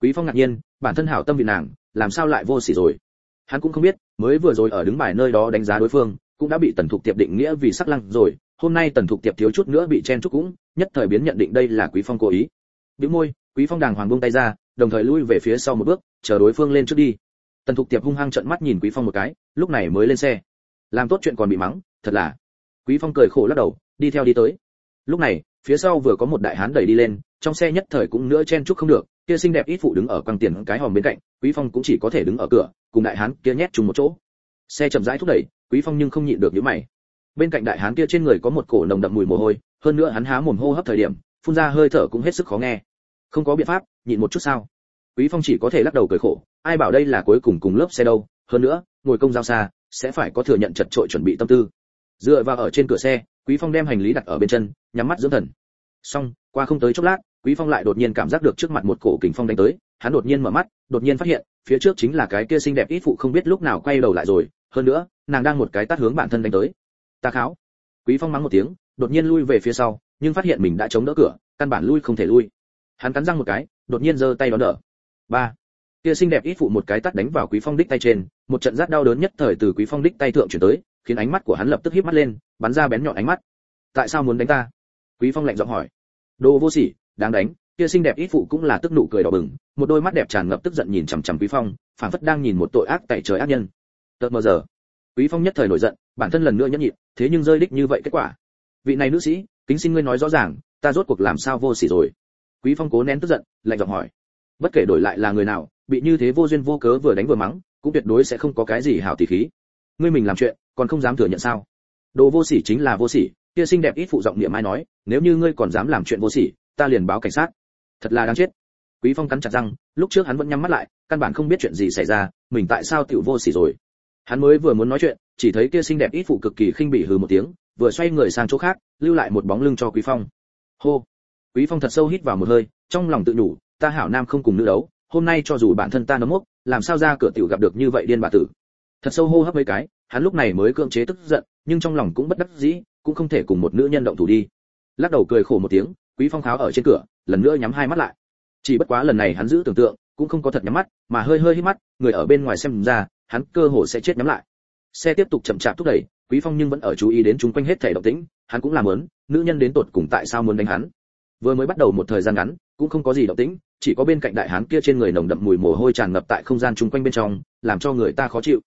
Quý phong ngạc nhiên, bản thân hảo tâm vì nàng, làm sao lại vô sỉ rồi? Hắn cũng không biết, mới vừa rồi ở đứng bài nơi đó đánh giá đối phương, cũng đã bị tần thục tiệp định nghĩa vì sắc lăng rồi, hôm nay tần thục tiệp thiếu chút nữa bị chen chúc cũng, nhất thời biến nhận định đây là quý phong cố ý. Bĩu môi, quý phong đàng hoàng buông tay ra, đồng thời lui về phía sau một bước, chờ đối phương lên trước đi. Tần thục tiệp hung hăng trợn mắt nhìn quý phong một cái, lúc này mới lên xe. Làm tốt chuyện còn bị mắng, thật là. Quý phong cười khổ lắc đầu, đi theo đi tới lúc này, phía sau vừa có một đại hán đẩy đi lên, trong xe nhất thời cũng nữa chen chúc không được, kia xinh đẹp ít phụ đứng ở quang tiền cái hòm bên cạnh, quý phong cũng chỉ có thể đứng ở cửa, cùng đại hán kia nhét chung một chỗ. Xe chậm rãi thúc đẩy, quý phong nhưng không nhịn được những mày. Bên cạnh đại hán kia trên người có một cổ nồng đậm mùi mồ hôi, hơn nữa hắn há mồm hô hấp thời điểm, phun ra hơi thở cũng hết sức khó nghe. Không có biện pháp, nhịn một chút sao? Quý phong chỉ có thể lắc đầu cười khổ, ai bảo đây là cuối cùng cùng lớp xe đâu, hơn nữa, ngồi công giao xa, sẽ phải có thừa nhận chật trội chuẩn bị tâm tư. Dựa vào ở trên cửa xe quý phong đem hành lý đặt ở bên chân, nhắm mắt dưỡng thần. Xong, qua không tới chốc lát, quý phong lại đột nhiên cảm giác được trước mặt một cổ kình phong đánh tới, hắn đột nhiên mở mắt, đột nhiên phát hiện, phía trước chính là cái kia xinh đẹp ít phụ không biết lúc nào quay đầu lại rồi, hơn nữa, nàng đang một cái tát hướng bản thân đánh tới. Ta kháo. Quý phong mắng một tiếng, đột nhiên lui về phía sau, nhưng phát hiện mình đã chống đỡ cửa, căn bản lui không thể lui. Hắn cắn răng một cái, đột nhiên giơ tay đón đỡ. Ba. Kia xinh đẹp ít phụ một cái tát đánh vào quý phong đích tay trên, một trận rát đau đớn nhất thời từ quý phong đích tay thượng chuyển tới khiến ánh mắt của hắn lập tức híp mắt lên, bắn ra bén nhọn ánh mắt. Tại sao muốn đánh ta? Quý phong lạnh giọng hỏi. Đồ vô sỉ, đáng đánh, kia xinh đẹp ít phụ cũng là tức nụ cười đỏ bừng. Một đôi mắt đẹp tràn ngập tức giận nhìn chằm chằm quý phong, phảng phất đang nhìn một tội ác tại trời ác nhân. Tợt mơ giờ, quý phong nhất thời nổi giận, bản thân lần nữa nhẫn nhịn, thế nhưng rơi đích như vậy kết quả. Vị này nữ sĩ, kính xin ngươi nói rõ ràng, ta rốt cuộc làm sao vô sỉ rồi? Quý phong cố nén tức giận, lạnh giọng hỏi. Bất kể đổi lại là người nào, bị như thế vô duyên vô cớ vừa đánh vừa mắng, cũng tuyệt đối sẽ không có cái gì hảo tỷ khí. Ngươi mình làm chuyện còn không dám thừa nhận sao? Đồ vô sỉ chính là vô sỉ, kia xinh đẹp ít phụ giọng niệm ai nói, nếu như ngươi còn dám làm chuyện vô sỉ, ta liền báo cảnh sát. Thật là đáng chết. Quý phong cắn chặt răng, lúc trước hắn vẫn nhắm mắt lại, căn bản không biết chuyện gì xảy ra, mình tại sao tiểu vô sỉ rồi? Hắn mới vừa muốn nói chuyện, chỉ thấy kia xinh đẹp ít phụ cực kỳ khinh bỉ hừ một tiếng, vừa xoay người sang chỗ khác, lưu lại một bóng lưng cho quý phong. Hô! Quý phong thật sâu hít vào một hơi, trong lòng tự nhủ, ta hảo nam không cùng nữ đấu, hôm nay cho dù bản thân ta nấm mốc, làm sao ra cửa tiểu gặp được như vậy điên bà tử. Thật sâu hô hấp mấy cái hắn lúc này mới cưỡng chế tức giận, nhưng trong lòng cũng bất đắc dĩ, cũng không thể cùng một nữ nhân động thủ đi. Lắc đầu cười khổ một tiếng, quý phong kháo ở trên cửa, lần nữa nhắm hai mắt lại. Chỉ bất quá lần này hắn giữ tưởng tượng, cũng không có thật nhắm mắt, mà hơi hơi hít mắt, người ở bên ngoài xem ra, hắn cơ hồ sẽ chết nhắm lại. Xe tiếp tục chậm chạp thúc đẩy, quý phong nhưng vẫn ở chú ý đến chúng quanh hết thảy động tĩnh, hắn cũng làm muốn nữ nhân đến tột cùng tại sao muốn đánh hắn? Vừa mới bắt đầu một thời gian ngắn, cũng không có gì động tĩnh, chỉ có bên cạnh đại hán kia trên người nồng đậm mùi mồ hôi tràn ngập tại không gian chung quanh bên trong, làm cho người ta khó chịu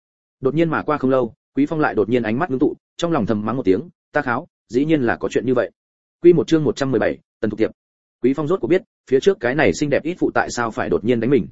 đột nhiên mà qua không lâu quý phong lại đột nhiên ánh mắt ngưng tụ trong lòng thầm mắng một tiếng ta kháo dĩ nhiên là có chuyện như vậy. Quy một chương 117, tần thục tiệp. Quý phong rốt cuộc biết phía trước cái này xinh đẹp ít phụ tại sao phải đột nhiên đánh mình.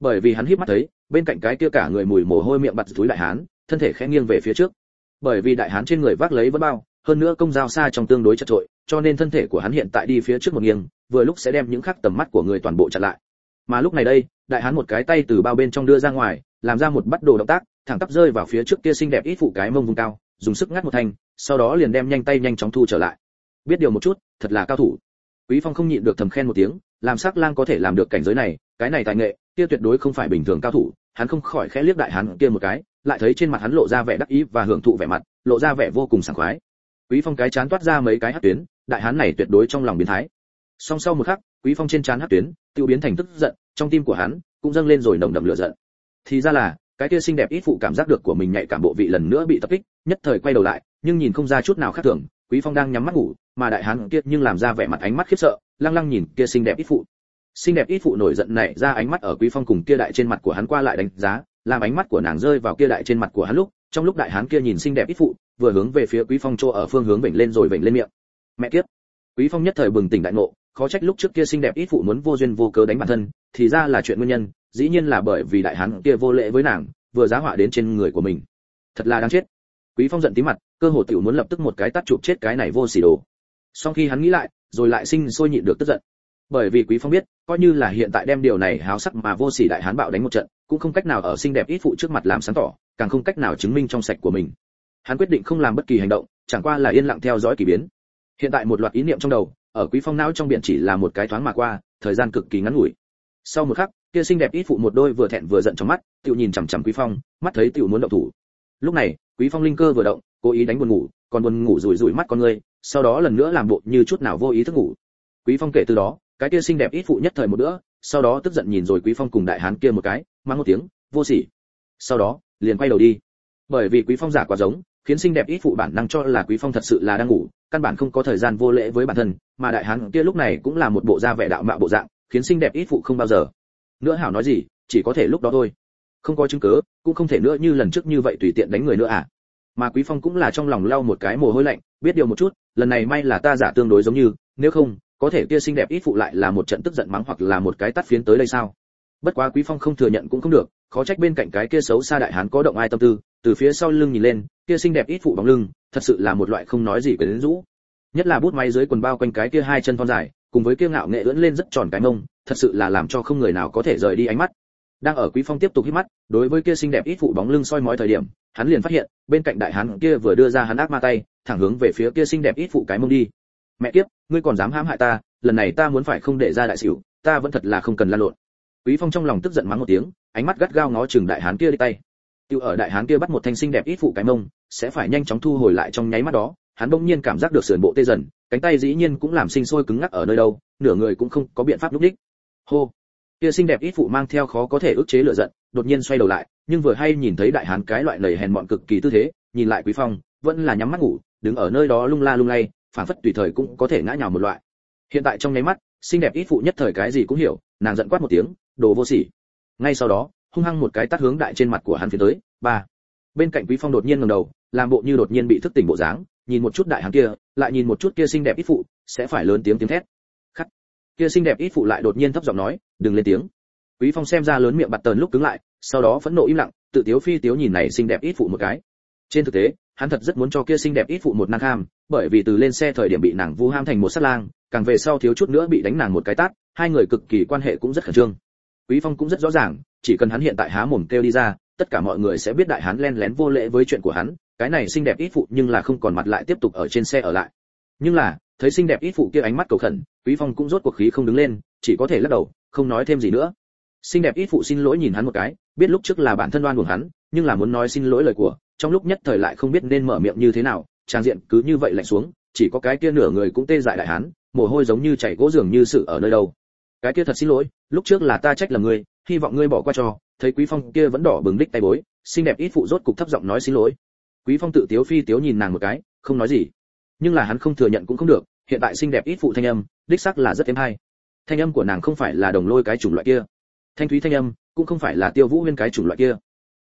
Bởi vì hắn híp mắt thấy bên cạnh cái kia cả người mùi mồ hôi miệng bặt túi đại hán thân thể khẽ nghiêng về phía trước. Bởi vì đại hán trên người vác lấy vẫn bao hơn nữa công giao xa trong tương đối chật trội cho nên thân thể của hắn hiện tại đi phía trước một nghiêng vừa lúc sẽ đem những khắc tầm mắt của người toàn bộ chặn lại. Mà lúc này đây đại hán một cái tay từ bao bên trong đưa ra ngoài làm ra một bắt đồ động tác thẳng tắp rơi vào phía trước kia xinh đẹp ít phụ cái mông vùng cao, dùng sức ngắt một thanh, sau đó liền đem nhanh tay nhanh chóng thu trở lại. Biết điều một chút, thật là cao thủ. Quý phong không nhịn được thầm khen một tiếng, làm sắc lang có thể làm được cảnh giới này, cái này tài nghệ, kia tuyệt đối không phải bình thường cao thủ, hắn không khỏi khẽ liếc đại hán kia một cái, lại thấy trên mặt hắn lộ ra vẻ đắc ý và hưởng thụ vẻ mặt, lộ ra vẻ vô cùng sảng khoái. Quý phong cái chán toát ra mấy cái hắc tuyến, đại hán này tuyệt đối trong lòng biến thái. Song sau một khắc, quý phong trên chán hắc tuyến, tiêu biến thành tức giận, trong tim của hắn cũng dâng lên rồi nồng đậm lửa giận. Thì ra là cái kia xinh đẹp ít phụ cảm giác được của mình nhạy cảm bộ vị lần nữa bị tập kích, nhất thời quay đầu lại, nhưng nhìn không ra chút nào khác thường, quý phong đang nhắm mắt ngủ, mà đại hán kia nhưng làm ra vẻ mặt ánh mắt khiếp sợ, lăng lăng nhìn kia xinh đẹp ít phụ. Xinh đẹp ít phụ nổi giận này ra ánh mắt ở quý phong cùng kia đại trên mặt của hắn qua lại đánh giá, làm ánh mắt của nàng rơi vào kia đại trên mặt của hắn lúc, trong lúc đại hán kia nhìn xinh đẹp ít phụ, vừa hướng về phía quý phong chỗ ở phương hướng vểnh lên rồi vểnh lên miệng. Mẹ kiếp! Quý phong nhất thời bừng tỉnh đại ngộ, khó trách lúc trước kia xinh đẹp ít phụ muốn vô duyên vô cớ đánh bản thân, thì ra là chuyện nguyên nhân dĩ nhiên là bởi vì đại hán kia vô lễ với nàng, vừa giá họa đến trên người của mình. Thật là đáng chết. Quý phong giận tí mặt, cơ hồ tiểu muốn lập tức một cái tát chụp chết cái này vô sỉ đồ. Sau khi hắn nghĩ lại, rồi lại sinh sôi nhịn được tức giận. Bởi vì quý phong biết, coi như là hiện tại đem điều này háo sắc mà vô sỉ đại hán bạo đánh một trận, cũng không cách nào ở xinh đẹp ít phụ trước mặt làm sáng tỏ, càng không cách nào chứng minh trong sạch của mình. Hắn quyết định không làm bất kỳ hành động, chẳng qua là yên lặng theo dõi kỳ biến. Hiện tại một loạt ý niệm trong đầu, ở quý phong não trong biển chỉ là một cái thoáng mà qua, thời gian cực kỳ ngắn ngủi. Sau một khắc kia xinh đẹp ít phụ một đôi vừa thẹn vừa giận trong mắt, tiểu nhìn chằm chằm quý phong, mắt thấy tiểu muốn động thủ. Lúc này, quý phong linh cơ vừa động, cố ý đánh buồn ngủ, còn buồn ngủ rủi rủi mắt con người, sau đó lần nữa làm bộ như chút nào vô ý thức ngủ. Quý phong kể từ đó, cái kia xinh đẹp ít phụ nhất thời một bữa, sau đó tức giận nhìn rồi quý phong cùng đại hán kia một cái, mang một tiếng, vô sỉ. Sau đó, liền quay đầu đi. Bởi vì quý phong giả quá giống, khiến xinh đẹp ít phụ bản năng cho là quý phong thật sự là đang ngủ, căn bản không có thời gian vô lễ với bản thân, mà đại hán kia lúc này cũng là một bộ da vẻ đạo mạo bộ dạng, khiến xinh đẹp ít phụ không bao giờ nữa hảo nói gì, chỉ có thể lúc đó thôi. Không có chứng cứ, cũng không thể nữa như lần trước như vậy tùy tiện đánh người nữa à. Mà quý phong cũng là trong lòng lau một cái mồ hôi lạnh, biết điều một chút, lần này may là ta giả tương đối giống như, nếu không, có thể kia xinh đẹp ít phụ lại là một trận tức giận mắng hoặc là một cái tắt phiến tới đây sao? Bất quá quý phong không thừa nhận cũng không được, khó trách bên cạnh cái kia xấu xa đại hán có động ai tâm tư, từ phía sau lưng nhìn lên, kia xinh đẹp ít phụ bóng lưng, thật sự là một loại không nói gì quyến rũ. Nhất là bút máy dưới quần bao quanh cái kia hai chân thon dài, cùng với kia ngạo nghệ ưỡn lên rất tròn cái mông thật sự là làm cho không người nào có thể rời đi ánh mắt. Đang ở quý phong tiếp tục hít mắt, đối với kia xinh đẹp ít phụ bóng lưng soi mói thời điểm, hắn liền phát hiện, bên cạnh đại hán kia vừa đưa ra hắn ác ma tay, thẳng hướng về phía kia xinh đẹp ít phụ cái mông đi. Mẹ kiếp, ngươi còn dám hãm hại ta, lần này ta muốn phải không để ra đại xỉu, ta vẫn thật là không cần lan lộn. Quý phong trong lòng tức giận mắng một tiếng, ánh mắt gắt gao ngó chừng đại hán kia đi tay. Tiêu ở đại hán kia bắt một thanh xinh đẹp ít phụ cái mông, sẽ phải nhanh chóng thu hồi lại trong nháy mắt đó, hắn bỗng nhiên cảm giác được sườn bộ tê dần, cánh tay dĩ nhiên cũng làm sinh sôi cứng ngắc ở nơi đâu, nửa người cũng không có biện pháp lúc đích hô. Kia xinh đẹp ít phụ mang theo khó có thể ức chế lửa giận, đột nhiên xoay đầu lại, nhưng vừa hay nhìn thấy đại hán cái loại lầy hèn mọn cực kỳ tư thế, nhìn lại quý phong, vẫn là nhắm mắt ngủ, đứng ở nơi đó lung la lung lay phản phất tùy thời cũng có thể ngã nhào một loại. Hiện tại trong nháy mắt, xinh đẹp ít phụ nhất thời cái gì cũng hiểu, nàng giận quát một tiếng, đồ vô sỉ. Ngay sau đó, hung hăng một cái tát hướng đại trên mặt của hắn phía tới, ba. Bên cạnh quý phong đột nhiên ngẩng đầu, làm bộ như đột nhiên bị thức tỉnh bộ dáng, nhìn một chút đại hán kia, lại nhìn một chút kia xinh đẹp ít phụ, sẽ phải lớn tiếng tiếng thét kia xinh đẹp ít phụ lại đột nhiên thấp giọng nói, đừng lên tiếng. Quý phong xem ra lớn miệng bặt tờn lúc cứng lại, sau đó phẫn nộ im lặng, tự tiếu phi tiếu nhìn này xinh đẹp ít phụ một cái. Trên thực tế, hắn thật rất muốn cho kia xinh đẹp ít phụ một năng ham bởi vì từ lên xe thời điểm bị nàng vu ham thành một sát lang, càng về sau thiếu chút nữa bị đánh nàng một cái tát, hai người cực kỳ quan hệ cũng rất khẩn trương. Quý phong cũng rất rõ ràng, chỉ cần hắn hiện tại há mồm kêu đi ra, tất cả mọi người sẽ biết đại hắn len lén vô lễ với chuyện của hắn, cái này xinh đẹp ít phụ nhưng là không còn mặt lại tiếp tục ở trên xe ở lại. Nhưng là thấy xinh đẹp ít phụ kia ánh mắt cầu khẩn quý phong cũng rốt cuộc khí không đứng lên chỉ có thể lắc đầu không nói thêm gì nữa. Xinh đẹp ít phụ xin lỗi nhìn hắn một cái biết lúc trước là bản thân đoan buồn hắn nhưng là muốn nói xin lỗi lời của trong lúc nhất thời lại không biết nên mở miệng như thế nào trang diện cứ như vậy lạnh xuống chỉ có cái kia nửa người cũng tê dại đại hắn, mồ hôi giống như chảy gỗ dường như sự ở nơi đâu. Cái kia thật xin lỗi lúc trước là ta trách là ngươi hy vọng ngươi bỏ qua cho thấy quý phong kia vẫn đỏ bừng đích tay bối xinh đẹp ít phụ rốt cục thấp giọng nói xin lỗi. Quý phong tự tiếu phi tiếu nhìn nàng một cái không nói gì nhưng là hắn không thừa nhận cũng không được, hiện tại xinh đẹp ít phụ thanh âm, đích xác là rất êm hay. Thanh âm của nàng không phải là đồng lôi cái chủng loại kia. Thanh thúy thanh âm, cũng không phải là tiêu vũ huyên cái chủng loại kia.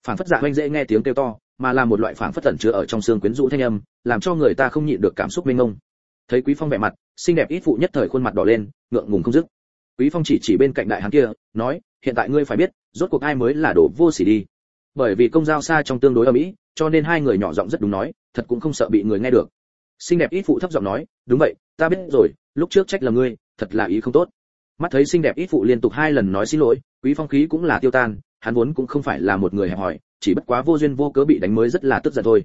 Phản phất dạ oanh dễ nghe tiếng kêu to, mà là một loại phảng phất tẩn chứa ở trong xương quyến rũ thanh âm, làm cho người ta không nhịn được cảm xúc mênh mông. Thấy quý phong vẻ mặt, xinh đẹp ít phụ nhất thời khuôn mặt đỏ lên, ngượng ngùng không dứt. Quý phong chỉ chỉ bên cạnh đại hán kia, nói, hiện tại ngươi phải biết, rốt cuộc ai mới là đồ vô sỉ đi. Bởi vì công giao xa trong tương đối ở mỹ, cho nên hai người nhỏ giọng rất đúng nói, thật cũng không sợ bị người nghe được xinh đẹp ít phụ thấp giọng nói, đúng vậy, ta biết rồi, lúc trước trách là ngươi, thật là ý không tốt. Mắt thấy xinh đẹp ít phụ liên tục hai lần nói xin lỗi, quý phong khí cũng là tiêu tan, hắn vốn cũng không phải là một người hẹp hòi, chỉ bất quá vô duyên vô cớ bị đánh mới rất là tức giận thôi.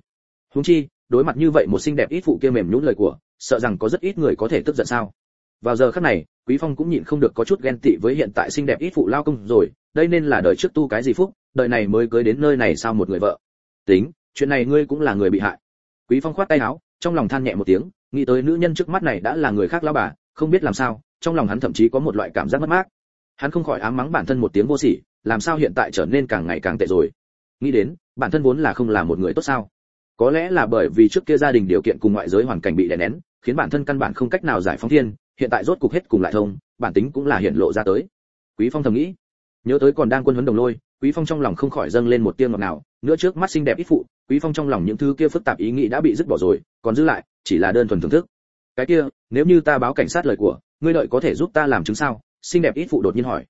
Huống chi, đối mặt như vậy một xinh đẹp ít phụ kia mềm nhũn lời của, sợ rằng có rất ít người có thể tức giận sao. Vào giờ khắc này, quý phong cũng nhịn không được có chút ghen tị với hiện tại xinh đẹp ít phụ lao công rồi, đây nên là đời trước tu cái gì phúc, đời này mới cưới đến nơi này sao một người vợ. Tính, chuyện này ngươi cũng là người bị hại. Quý phong khoát tay áo trong lòng than nhẹ một tiếng, nghĩ tới nữ nhân trước mắt này đã là người khác lão bà, không biết làm sao, trong lòng hắn thậm chí có một loại cảm giác mất mát. Hắn không khỏi ám mắng bản thân một tiếng vô sỉ, làm sao hiện tại trở nên càng ngày càng tệ rồi. Nghĩ đến, bản thân vốn là không là một người tốt sao? Có lẽ là bởi vì trước kia gia đình điều kiện cùng ngoại giới hoàn cảnh bị đè nén, khiến bản thân căn bản không cách nào giải phóng thiên, hiện tại rốt cục hết cùng lại thông, bản tính cũng là hiện lộ ra tới. Quý phong thầm nghĩ, nhớ tới còn đang quân huấn đồng lôi, quý phong trong lòng không khỏi dâng lên một tia ngọt nào nữa trước mắt xinh đẹp ít phụ, quý phong trong lòng những thứ kia phức tạp ý nghĩ đã bị dứt bỏ rồi, còn giữ lại, chỉ là đơn thuần thưởng thức. Cái kia, nếu như ta báo cảnh sát lời của, ngươi đợi có thể giúp ta làm chứng sao? Xinh đẹp ít phụ đột nhiên hỏi.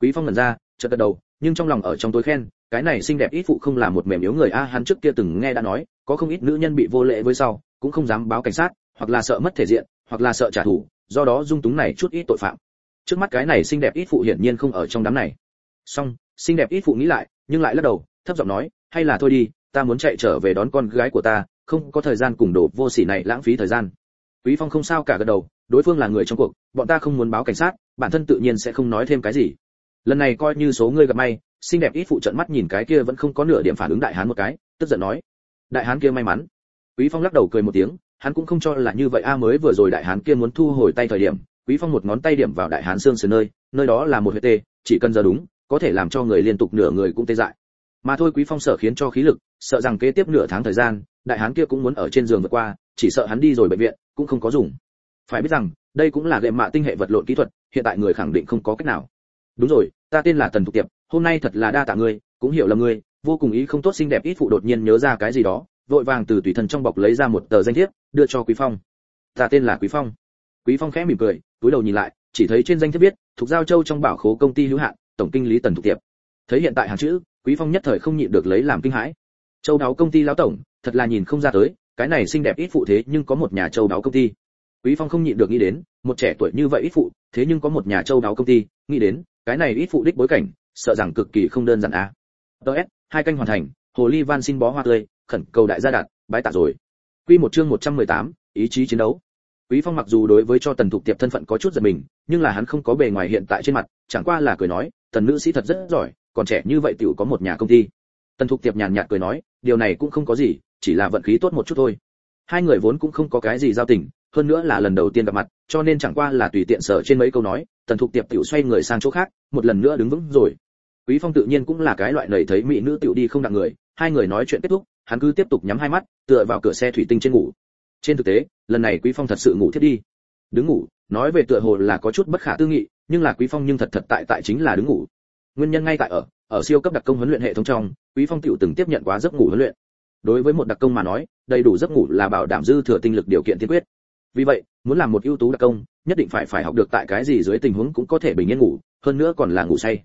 Quý phong ngẩn ra, chợt gật đầu, nhưng trong lòng ở trong tối khen, cái này xinh đẹp ít phụ không là một mềm yếu người a, hắn trước kia từng nghe đã nói, có không ít nữ nhân bị vô lễ với sau, cũng không dám báo cảnh sát, hoặc là sợ mất thể diện, hoặc là sợ trả thù, do đó dung túng này chút ít tội phạm. Trước mắt cái này xinh đẹp ít phụ hiển nhiên không ở trong đám này. Song xinh đẹp ít phụ nghĩ lại, nhưng lại lắc đầu, thấp giọng nói hay là thôi đi, ta muốn chạy trở về đón con gái của ta, không có thời gian cùng đồ vô sỉ này lãng phí thời gian. Quý phong không sao cả gật đầu, đối phương là người trong cuộc, bọn ta không muốn báo cảnh sát, bản thân tự nhiên sẽ không nói thêm cái gì. Lần này coi như số ngươi gặp may, xinh đẹp ít phụ trận mắt nhìn cái kia vẫn không có nửa điểm phản ứng đại hán một cái, tức giận nói. Đại hán kia may mắn. Quý phong lắc đầu cười một tiếng, hắn cũng không cho là như vậy, a, mới vừa rồi đại hán kia muốn thu hồi tay thời điểm, quý phong một ngón tay điểm vào đại hán xương sườn nơi nơi đó là một huyệt tê, chỉ cần giờ đúng, có thể làm cho người liên tục nửa người cũng tê dại mà thôi quý phong sở khiến cho khí lực, sợ rằng kế tiếp nửa tháng thời gian, đại hán kia cũng muốn ở trên giường vượt qua, chỉ sợ hắn đi rồi bệnh viện, cũng không có dùng. Phải biết rằng, đây cũng là gệm mạ tinh hệ vật lộn kỹ thuật, hiện tại người khẳng định không có cách nào. Đúng rồi, ta tên là tần thục tiệp, hôm nay thật là đa tạ ngươi, cũng hiểu là ngươi, vô cùng ý không tốt xinh đẹp ít phụ đột nhiên nhớ ra cái gì đó, vội vàng từ tùy thân trong bọc lấy ra một tờ danh thiếp, đưa cho quý phong. Ta tên là quý phong. Quý phong khẽ mỉm cười, túi đầu nhìn lại, chỉ thấy trên danh thiếp viết thuộc giao châu trong bảo khố công ty hữu hạn, tổng kinh lý tần thục tiệp. Thấy hiện tại hàng chữ quý phong nhất thời không nhịn được lấy làm kinh hãi. Châu đáo công ty lão tổng thật là nhìn không ra tới cái này xinh đẹp ít phụ thế nhưng có một nhà châu đáo công ty. Quý phong không nhịn được nghĩ đến một trẻ tuổi như vậy ít phụ thế nhưng có một nhà châu đáo công ty nghĩ đến cái này ít phụ đích bối cảnh sợ rằng cực kỳ không đơn giản a à. ts hai canh hoàn thành hồ ly van xin bó hoa tươi khẩn cầu đại gia đạt bái tạ rồi. Quy một chương 118, ý chí chiến đấu. Quý phong mặc dù đối với cho tần thục tiệp thân phận có chút giật mình nhưng là hắn không có bề ngoài hiện tại trên mặt chẳng qua là cười nói tần nữ sĩ thật rất giỏi còn trẻ như vậy tiểu có một nhà công ty. Tần thục tiệp nhàn nhạt cười nói, điều này cũng không có gì, chỉ là vận khí tốt một chút thôi. Hai người vốn cũng không có cái gì giao tình, hơn nữa là lần đầu tiên gặp mặt, cho nên chẳng qua là tùy tiện sở trên mấy câu nói, tần thục tiệp tiểu xoay người sang chỗ khác, một lần nữa đứng vững rồi. Quý phong tự nhiên cũng là cái loại nầy thấy mỹ nữ tiểu đi không đặng người, hai người nói chuyện kết thúc, hắn cứ tiếp tục nhắm hai mắt, tựa vào cửa xe thủy tinh trên ngủ. Trên thực tế, lần này quý phong thật sự ngủ thiết đi. Đứng ngủ, nói về tựa hồ là có chút bất khả tư nghị, nhưng là quý phong nhưng thật thật tại tại chính là đứng ngủ nguyên nhân ngay tại ở ở siêu cấp đặc công huấn luyện hệ thống trong, quý phong tiểu từng tiếp nhận quá giấc ngủ huấn luyện. Đối với một đặc công mà nói, đầy đủ giấc ngủ là bảo đảm dư thừa tinh lực điều kiện tiên quyết. Vì vậy, muốn làm một ưu tú đặc công, nhất định phải phải học được tại cái gì dưới tình huống cũng có thể bình yên ngủ, hơn nữa còn là ngủ say.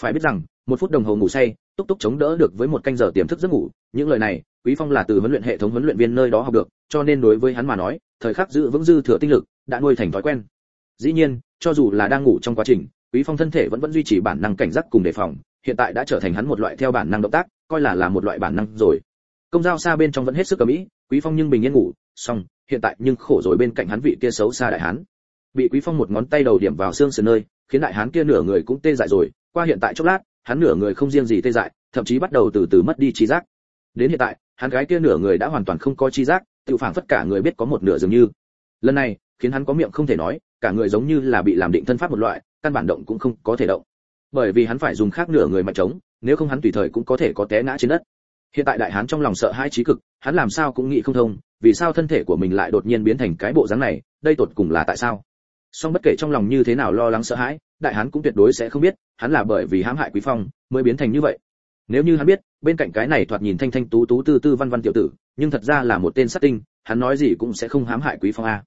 Phải biết rằng, một phút đồng hồ ngủ say, túc túc chống đỡ được với một canh giờ tiềm thức giấc ngủ, những lời này, quý phong là từ huấn luyện hệ thống huấn luyện viên nơi đó học được, cho nên đối với hắn mà nói, thời khắc giữ vững dư thừa tinh lực, đã nuôi thành thói quen. Dĩ nhiên, cho dù là đang ngủ trong quá trình quý phong thân thể vẫn vẫn duy trì bản năng cảnh giác cùng đề phòng, hiện tại đã trở thành hắn một loại theo bản năng động tác, coi là là một loại bản năng rồi. Công giao xa bên trong vẫn hết sức cầm ý, quý phong nhưng bình yên ngủ, xong, hiện tại nhưng khổ rồi bên cạnh hắn vị kia xấu xa đại hán. Bị quý phong một ngón tay đầu điểm vào xương sườn nơi, khiến đại hán kia nửa người cũng tê dại rồi, qua hiện tại chốc lát, hắn nửa người không riêng gì tê dại, thậm chí bắt đầu từ từ mất đi trí giác. Đến hiện tại, hắn gái kia nửa người đã hoàn toàn không có trí giác, tự phản phất cả người biết có một nửa dường như. Lần này, khiến hắn có miệng không thể nói, cả người giống như là bị làm định thân pháp một loại căn bản động cũng không có thể động. Bởi vì hắn phải dùng khác nửa người mạnh chống nếu không hắn tùy thời cũng có thể có té ngã trên đất. Hiện tại đại hán trong lòng sợ hãi trí cực, hắn làm sao cũng nghĩ không thông, vì sao thân thể của mình lại đột nhiên biến thành cái bộ dáng này, đây tột cùng là tại sao? Song bất kể trong lòng như thế nào lo lắng sợ hãi, đại hán cũng tuyệt đối sẽ không biết, hắn là bởi vì hãm hại quý phong mới biến thành như vậy. Nếu như hắn biết, bên cạnh cái này thoạt nhìn thanh thanh tú tú tư tư văn văn tiểu tử, nhưng thật ra là một tên sát tinh, hắn nói gì cũng sẽ không hãm hại quý phong a.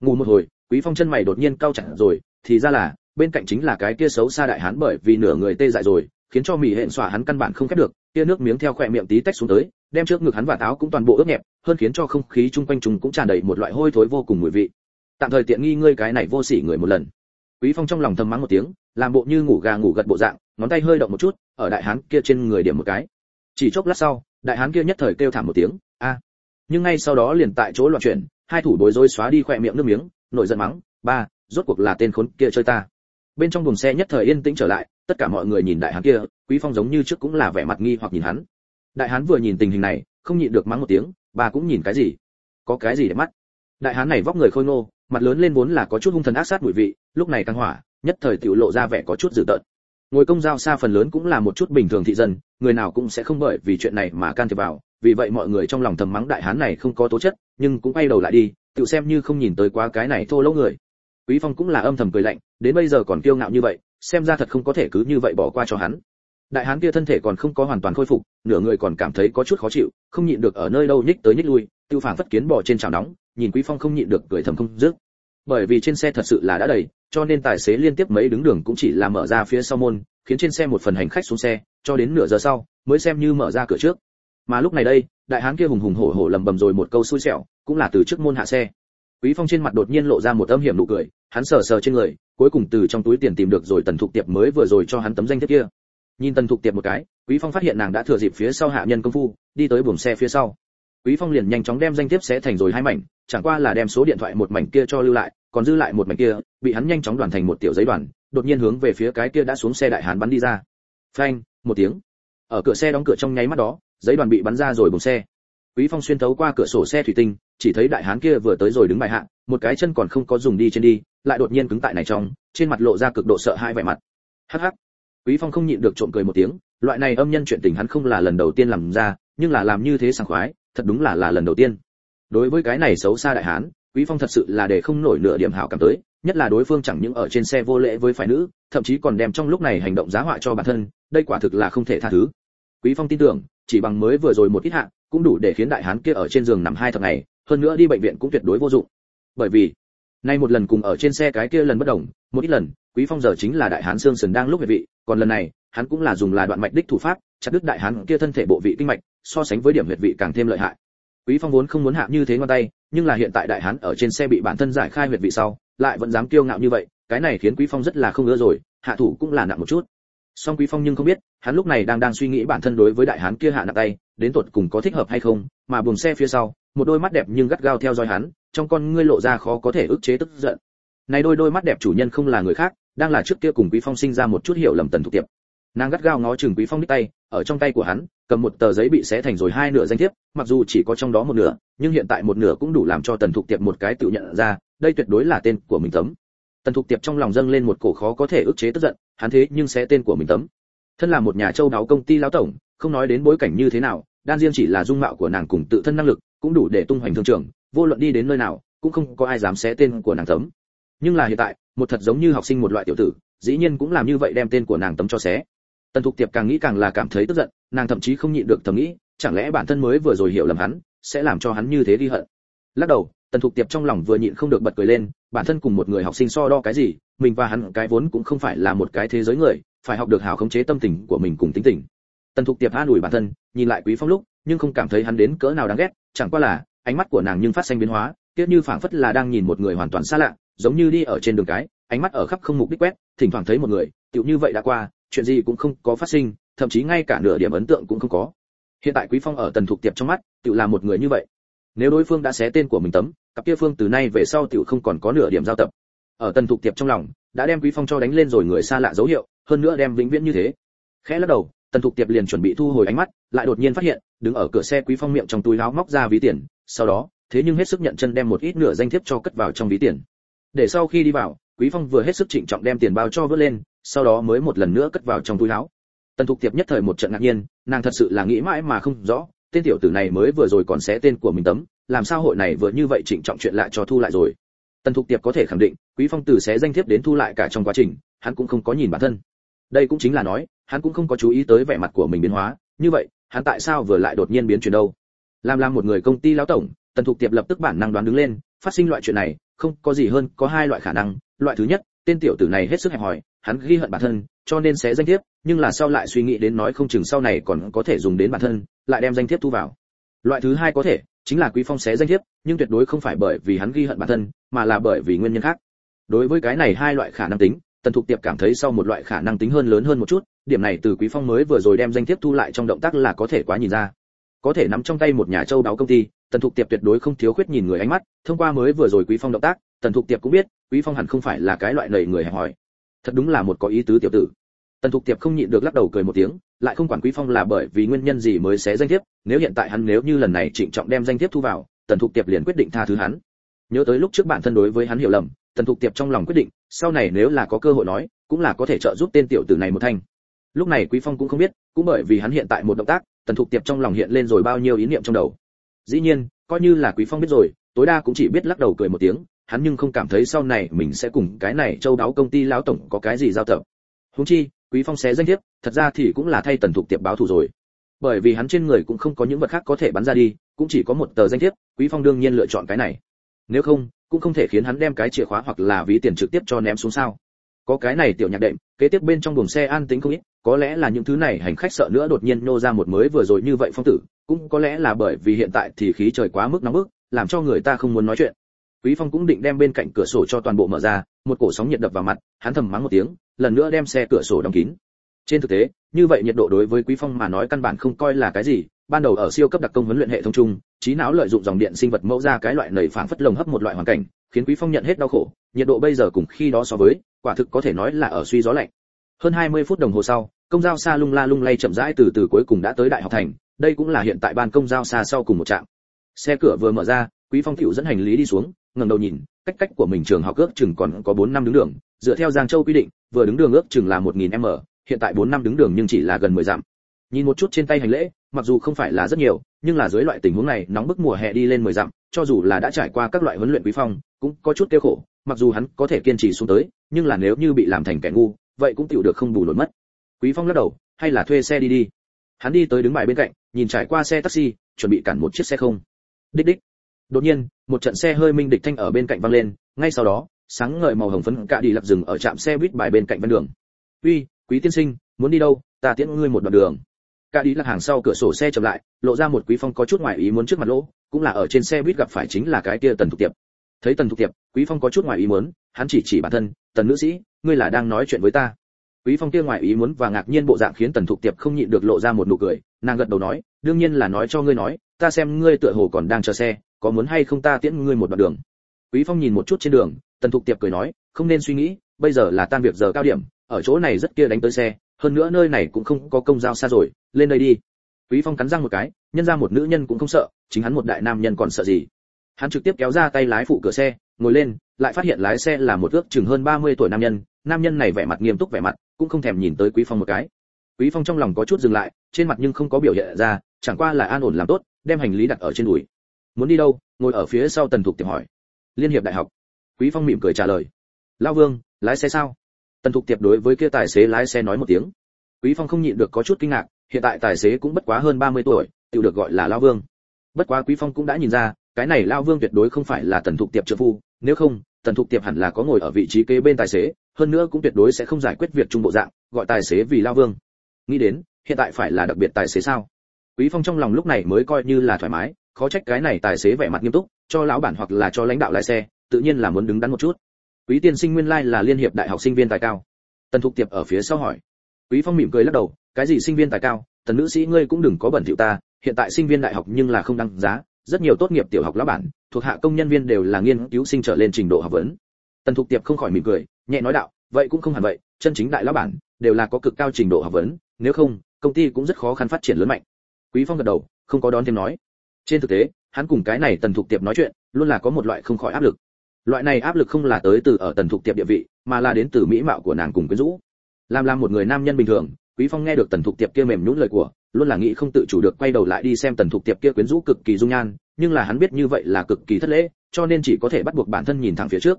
Ngủ một hồi, quý phong chân mày đột nhiên cau chặt rồi, thì ra là bên cạnh chính là cái kia xấu xa đại hán bởi vì nửa người tê dại rồi, khiến cho mỉ hẹn xòa hắn căn bản không khép được, kia nước miếng theo khỏe miệng tí tách xuống tới, đem trước ngực hắn và táo cũng toàn bộ ướt nhẹp, hơn khiến cho không khí chung quanh chúng cũng tràn đầy một loại hôi thối vô cùng mùi vị. Tạm thời tiện nghi ngươi cái này vô sỉ người một lần. Quý phong trong lòng thầm mắng một tiếng, làm bộ như ngủ gà ngủ gật bộ dạng, ngón tay hơi động một chút, ở đại hán kia trên người điểm một cái. Chỉ chốc lát sau, đại hán kia nhất thời kêu thảm một tiếng, a! Nhưng ngay sau đó liền tại chỗ loạn chuyển, hai thủ bối rối xóa đi khỏe miệng nước miếng, nổi giận mắng, ba, rốt cuộc là tên khốn kia chơi ta bên trong buồng xe nhất thời yên tĩnh trở lại, tất cả mọi người nhìn đại hán kia, quý phong giống như trước cũng là vẻ mặt nghi hoặc nhìn hắn. Đại hán vừa nhìn tình hình này, không nhịn được mắng một tiếng, bà cũng nhìn cái gì? Có cái gì để mắt? Đại hán này vóc người khôi ngô, mặt lớn lên vốn là có chút hung thần ác sát mùi vị, lúc này căng hỏa, nhất thời tiểu lộ ra vẻ có chút dữ tợn. Ngồi công giao xa phần lớn cũng là một chút bình thường thị dân, người nào cũng sẽ không bởi vì chuyện này mà can thiệp vào, vì vậy mọi người trong lòng thầm mắng đại hán này không có tố chất, nhưng cũng quay đầu lại đi, tự xem như không nhìn tới quá cái này thô lỗ người. Quý phong cũng là âm thầm cười lạnh đến bây giờ còn kiêu ngạo như vậy, xem ra thật không có thể cứ như vậy bỏ qua cho hắn. Đại hán kia thân thể còn không có hoàn toàn khôi phục, nửa người còn cảm thấy có chút khó chịu, không nhịn được ở nơi đâu nhích tới nhích lui, tiêu phản phất kiến bò trên chảo nóng, nhìn quý phong không nhịn được cười thầm không dứt. Bởi vì trên xe thật sự là đã đầy, cho nên tài xế liên tiếp mấy đứng đường cũng chỉ là mở ra phía sau môn, khiến trên xe một phần hành khách xuống xe, cho đến nửa giờ sau, mới xem như mở ra cửa trước. Mà lúc này đây, đại hán kia hùng hùng hổ hổ lầm bầm rồi một câu xui xẻo, cũng là từ trước môn hạ xe. Quý phong trên mặt đột nhiên lộ ra một âm hiểm nụ cười, hắn sờ sờ trên người cuối cùng từ trong túi tiền tìm được rồi tần thục tiệp mới vừa rồi cho hắn tấm danh thiếp kia. Nhìn tần thục tiệp một cái, quý phong phát hiện nàng đã thừa dịp phía sau hạ nhân công phu, đi tới buồng xe phía sau. Quý phong liền nhanh chóng đem danh thiếp xé thành rồi hai mảnh, chẳng qua là đem số điện thoại một mảnh kia cho lưu lại, còn dư lại một mảnh kia, bị hắn nhanh chóng đoàn thành một tiểu giấy đoàn, đột nhiên hướng về phía cái kia đã xuống xe đại hán bắn đi ra. Phanh, một tiếng. Ở cửa xe đóng cửa trong nháy mắt đó, giấy đoàn bị bắn ra rồi buồng xe quý phong xuyên thấu qua cửa sổ xe thủy tinh, chỉ thấy đại hán kia vừa tới rồi đứng bài hạ, một cái chân còn không có dùng đi trên đi, lại đột nhiên cứng tại này trong, trên mặt lộ ra cực độ sợ hãi vẻ mặt. Hắc hắc. Quý phong không nhịn được trộm cười một tiếng, loại này âm nhân chuyện tình hắn không là lần đầu tiên làm ra, nhưng là làm như thế sảng khoái, thật đúng là là lần đầu tiên. Đối với cái này xấu xa đại hán, quý phong thật sự là để không nổi nửa điểm hảo cảm tới, nhất là đối phương chẳng những ở trên xe vô lễ với phái nữ, thậm chí còn đem trong lúc này hành động giá họa cho bản thân, đây quả thực là không thể tha thứ. Quý phong tin tưởng, chỉ bằng mới vừa rồi một ít hạ cũng đủ để khiến đại hán kia ở trên giường nằm hai thằng ngày, hơn nữa đi bệnh viện cũng tuyệt đối vô dụng. Bởi vì, nay một lần cùng ở trên xe cái kia lần bất đồng, một ít lần, quý phong giờ chính là đại hán xương sườn đang lúc về vị, còn lần này, hắn cũng là dùng là đoạn mạch đích thủ pháp, chặt đứt đại hán kia thân thể bộ vị kinh mạch, so sánh với điểm huyệt vị càng thêm lợi hại. Quý phong vốn không muốn hạ như thế ngón tay, nhưng là hiện tại đại hán ở trên xe bị bản thân giải khai huyệt vị sau, lại vẫn dám kiêu ngạo như vậy, cái này khiến quý phong rất là không ưa rồi, hạ thủ cũng là nặng một chút. Song quý phong nhưng không biết, hắn lúc này đang đang suy nghĩ bản thân đối với đại hán kia hạ nặng tay đến tuột cùng có thích hợp hay không, mà buồng xe phía sau, một đôi mắt đẹp nhưng gắt gao theo dõi hắn, trong con ngươi lộ ra khó có thể ức chế tức giận. Này đôi đôi mắt đẹp chủ nhân không là người khác, đang là trước kia cùng quý phong sinh ra một chút hiểu lầm tần thuộc tiệp. Nàng gắt gao ngó chừng quý phong đích tay, ở trong tay của hắn, cầm một tờ giấy bị xé thành rồi hai nửa danh thiếp, mặc dù chỉ có trong đó một nửa, nhưng hiện tại một nửa cũng đủ làm cho tần thục tiệp một cái tự nhận ra, đây tuyệt đối là tên của mình tấm. Tần thục tiệp trong lòng dâng lên một cổ khó có thể ức chế tức giận, hắn thế nhưng sẽ tên của mình tấm. Thân là một nhà châu đáo công ty lão tổng không nói đến bối cảnh như thế nào, đan riêng chỉ là dung mạo của nàng cùng tự thân năng lực, cũng đủ để tung hoành thương trường, vô luận đi đến nơi nào, cũng không có ai dám xé tên của nàng tấm. Nhưng là hiện tại, một thật giống như học sinh một loại tiểu tử, dĩ nhiên cũng làm như vậy đem tên của nàng tấm cho xé. Tần thục tiệp càng nghĩ càng là cảm thấy tức giận, nàng thậm chí không nhịn được thầm nghĩ, chẳng lẽ bản thân mới vừa rồi hiểu lầm hắn, sẽ làm cho hắn như thế đi hận. Lắc đầu, tần thục tiệp trong lòng vừa nhịn không được bật cười lên, bản thân cùng một người học sinh so đo cái gì, mình và hắn cái vốn cũng không phải là một cái thế giới người, phải học được hào khống chế tâm tình của mình cùng tính tình tần thục tiệp an ủi bản thân, nhìn lại quý phong lúc, nhưng không cảm thấy hắn đến cỡ nào đáng ghét, chẳng qua là, ánh mắt của nàng nhưng phát sinh biến hóa, tiếc như phảng phất là đang nhìn một người hoàn toàn xa lạ, giống như đi ở trên đường cái, ánh mắt ở khắp không mục đích quét, thỉnh thoảng thấy một người, tựu như vậy đã qua, chuyện gì cũng không có phát sinh, thậm chí ngay cả nửa điểm ấn tượng cũng không có. Hiện tại quý phong ở tần thục tiệp trong mắt, tựu là một người như vậy. Nếu đối phương đã xé tên của mình tấm, cặp kia phương từ nay về sau tựu không còn có nửa điểm giao tập. Ở tần thục tiệp trong lòng, đã đem quý phong cho đánh lên rồi người xa lạ dấu hiệu, hơn nữa đem vĩnh viễn như thế. Khẽ lắc đầu tần thục tiệp liền chuẩn bị thu hồi ánh mắt, lại đột nhiên phát hiện, đứng ở cửa xe quý phong miệng trong túi áo móc ra ví tiền, sau đó, thế nhưng hết sức nhận chân đem một ít nửa danh thiếp cho cất vào trong ví tiền. Để sau khi đi vào, quý phong vừa hết sức trịnh trọng đem tiền bao cho vớt lên, sau đó mới một lần nữa cất vào trong túi áo tần thục tiệp nhất thời một trận ngạc nhiên, nàng thật sự là nghĩ mãi mà không rõ, tên tiểu tử này mới vừa rồi còn xé tên của mình tấm, làm sao hội này vừa như vậy trịnh trọng chuyện lại cho thu lại rồi. Tần thục tiệp có thể khẳng định, quý phong từ xé danh thiếp đến thu lại cả trong quá trình, hắn cũng không có nhìn bản thân đây cũng chính là nói, hắn cũng không có chú ý tới vẻ mặt của mình biến hóa, như vậy, hắn tại sao vừa lại đột nhiên biến chuyển đâu? Làm làm một người công ty lão tổng, tần thục tiệp lập tức bản năng đoán đứng lên, phát sinh loại chuyện này, không có gì hơn, có hai loại khả năng. Loại thứ nhất, tên tiểu tử này hết sức hẹp hòi, hắn ghi hận bản thân, cho nên sẽ danh thiếp, nhưng là sau lại suy nghĩ đến nói không chừng sau này còn có thể dùng đến bản thân, lại đem danh thiếp thu vào. Loại thứ hai có thể, chính là quý phong sẽ danh thiếp, nhưng tuyệt đối không phải bởi vì hắn ghi hận bản thân, mà là bởi vì nguyên nhân khác. Đối với cái này hai loại khả năng tính tần thục tiệp cảm thấy sau một loại khả năng tính hơn lớn hơn một chút, điểm này từ quý phong mới vừa rồi đem danh thiếp thu lại trong động tác là có thể quá nhìn ra. Có thể nắm trong tay một nhà châu đáo công ty, tần thục tiệp tuyệt đối không thiếu khuyết nhìn người ánh mắt, thông qua mới vừa rồi quý phong động tác, tần thục tiệp cũng biết, quý phong hẳn không phải là cái loại lầy người hẹp hòi. Thật đúng là một có ý tứ tiểu tử. Tần thục tiệp không nhịn được lắc đầu cười một tiếng, lại không quản quý phong là bởi vì nguyên nhân gì mới xé danh thiếp, nếu hiện tại hắn nếu như lần này trịnh trọng đem danh thiếp thu vào, tần thục tiệp liền quyết định tha thứ hắn. Nhớ tới lúc trước bản thân đối với hắn hiểu lầm tần thục tiệp trong lòng quyết định, sau này nếu là có cơ hội nói, cũng là có thể trợ giúp tên tiểu tử này một thanh. Lúc này quý phong cũng không biết, cũng bởi vì hắn hiện tại một động tác, tần thục tiệp trong lòng hiện lên rồi bao nhiêu ý niệm trong đầu. Dĩ nhiên, coi như là quý phong biết rồi, tối đa cũng chỉ biết lắc đầu cười một tiếng, hắn nhưng không cảm thấy sau này mình sẽ cùng cái này châu đáo công ty lão tổng có cái gì giao tập. Huống chi, quý phong xé danh thiếp, thật ra thì cũng là thay tần thục tiệp báo thù rồi. Bởi vì hắn trên người cũng không có những vật khác có thể bắn ra đi, cũng chỉ có một tờ danh thiếp, quý phong đương nhiên lựa chọn cái này nếu không, cũng không thể khiến hắn đem cái chìa khóa hoặc là ví tiền trực tiếp cho ném xuống sao? Có cái này tiểu nhạc đệm, kế tiếp bên trong buồng xe an tính không ít, có lẽ là những thứ này hành khách sợ nữa đột nhiên nô ra một mới vừa rồi như vậy phong tử, cũng có lẽ là bởi vì hiện tại thì khí trời quá mức nóng bức, làm cho người ta không muốn nói chuyện. Quý phong cũng định đem bên cạnh cửa sổ cho toàn bộ mở ra, một cổ sóng nhiệt đập vào mặt, hắn thầm mắng một tiếng, lần nữa đem xe cửa sổ đóng kín. Trên thực tế, như vậy nhiệt độ đối với quý phong mà nói căn bản không coi là cái gì, ban đầu ở siêu cấp đặc công huấn luyện hệ thống chung trí não lợi dụng dòng điện sinh vật mẫu ra cái loại nầy phảng phất lồng hấp một loại hoàn cảnh, khiến quý phong nhận hết đau khổ, nhiệt độ bây giờ cùng khi đó so với, quả thực có thể nói là ở suy gió lạnh. Hơn 20 phút đồng hồ sau, công giao xa lung la lung lay chậm rãi từ từ cuối cùng đã tới đại học thành, đây cũng là hiện tại ban công giao xa sau cùng một trạm. Xe cửa vừa mở ra, quý phong tiểu dẫn hành lý đi xuống, ngẩng đầu nhìn, cách cách của mình trường học ước chừng còn có 4 năm đứng đường, dựa theo giang châu quy định, vừa đứng đường ước chừng là 1000 m, hiện tại 4 năm đứng đường nhưng chỉ là gần 10 dặm. Nhìn một chút trên tay hành lễ mặc dù không phải là rất nhiều, nhưng là dưới loại tình huống này, nóng bức mùa hè đi lên 10 dặm, cho dù là đã trải qua các loại huấn luyện quý phong, cũng có chút tiêu khổ, mặc dù hắn có thể kiên trì xuống tới, nhưng là nếu như bị làm thành kẻ ngu, vậy cũng tiểu được không bù nổi mất. Quý phong lắc đầu, hay là thuê xe đi đi. Hắn đi tới đứng bài bên cạnh, nhìn trải qua xe taxi, chuẩn bị cản một chiếc xe không. Đích đích. Đột nhiên, một trận xe hơi minh địch thanh ở bên cạnh vang lên, ngay sau đó, sáng ngời màu hồng phấn cả đi lập dừng ở trạm xe buýt bài bên cạnh ven đường. Uy, quý tiên sinh, muốn đi đâu? Ta tiễn ngươi một đoạn đường cả đi lạc hàng sau cửa sổ xe chậm lại, lộ ra một quý phong có chút ngoài ý muốn trước mặt lỗ, cũng là ở trên xe buýt gặp phải chính là cái kia tần thục tiệp. Thấy tần thục tiệp, quý phong có chút ngoài ý muốn, hắn chỉ chỉ bản thân, tần nữ sĩ, ngươi là đang nói chuyện với ta. Quý phong kia ngoài ý muốn và ngạc nhiên bộ dạng khiến tần thục tiệp không nhịn được lộ ra một nụ cười, nàng gật đầu nói, đương nhiên là nói cho ngươi nói, ta xem ngươi tựa hồ còn đang chờ xe, có muốn hay không ta tiễn ngươi một đoạn đường. Quý phong nhìn một chút trên đường, tần thục tiệp cười nói, không nên suy nghĩ, bây giờ là tan việc giờ cao điểm, ở chỗ này rất kia đánh tới xe hơn nữa nơi này cũng không có công giao xa rồi, lên đây đi. Quý phong cắn răng một cái, nhân ra một nữ nhân cũng không sợ, chính hắn một đại nam nhân còn sợ gì. Hắn trực tiếp kéo ra tay lái phụ cửa xe, ngồi lên, lại phát hiện lái xe là một ước chừng hơn 30 tuổi nam nhân. Nam nhân này vẻ mặt nghiêm túc vẻ mặt, cũng không thèm nhìn tới quý phong một cái. Quý phong trong lòng có chút dừng lại, trên mặt nhưng không có biểu hiện ra, chẳng qua là an ổn làm tốt, đem hành lý đặt ở trên đùi. Muốn đi đâu? Ngồi ở phía sau tần thục tìm hỏi. Liên hiệp đại học. Quý phong mỉm cười trả lời. Lao vương, lái xe sao? Tần thục tiệp đối với kia tài xế lái xe nói một tiếng. Quý phong không nhịn được có chút kinh ngạc, hiện tại tài xế cũng bất quá hơn 30 tuổi tự được gọi là lao vương. Bất quá quý phong cũng đã nhìn ra, cái này lao vương tuyệt đối không phải là tần thục tiệp trợ phu, nếu không, tần thục tiệp hẳn là có ngồi ở vị trí kế bên tài xế, hơn nữa cũng tuyệt đối sẽ không giải quyết việc trung bộ dạng, gọi tài xế vì lao vương. Nghĩ đến, hiện tại phải là đặc biệt tài xế sao? Quý phong trong lòng lúc này mới coi như là thoải mái, khó trách cái này tài xế vẻ mặt nghiêm túc, cho lão bản hoặc là cho lãnh đạo lái xe, tự nhiên là muốn đứng đắn một chút quý tiên sinh nguyên lai là liên hiệp đại học sinh viên tài cao. Tần thục tiệp ở phía sau hỏi. Quý phong mỉm cười lắc đầu, cái gì sinh viên tài cao, tần nữ sĩ ngươi cũng đừng có bẩn thỉu ta, hiện tại sinh viên đại học nhưng là không đăng giá, rất nhiều tốt nghiệp tiểu học lão bản, thuộc hạ công nhân viên đều là nghiên cứu sinh trở lên trình độ học vấn. Tần thục tiệp không khỏi mỉm cười, nhẹ nói đạo, vậy cũng không hẳn vậy, chân chính đại lão bản, đều là có cực cao trình độ học vấn, nếu không, công ty cũng rất khó khăn phát triển lớn mạnh. Quý phong gật đầu, không có đón thêm nói. Trên thực tế, hắn cùng cái này tần thục tiệp nói chuyện, luôn là có một loại không khỏi áp lực loại này áp lực không là tới từ ở tần thục tiệp địa vị, mà là đến từ mỹ mạo của nàng cùng quyến rũ. Làm làm một người nam nhân bình thường, quý phong nghe được tần thục tiệp kia mềm nhũn lời của, luôn là nghĩ không tự chủ được quay đầu lại đi xem tần thục tiệp kia quyến rũ cực kỳ dung nhan, nhưng là hắn biết như vậy là cực kỳ thất lễ, cho nên chỉ có thể bắt buộc bản thân nhìn thẳng phía trước.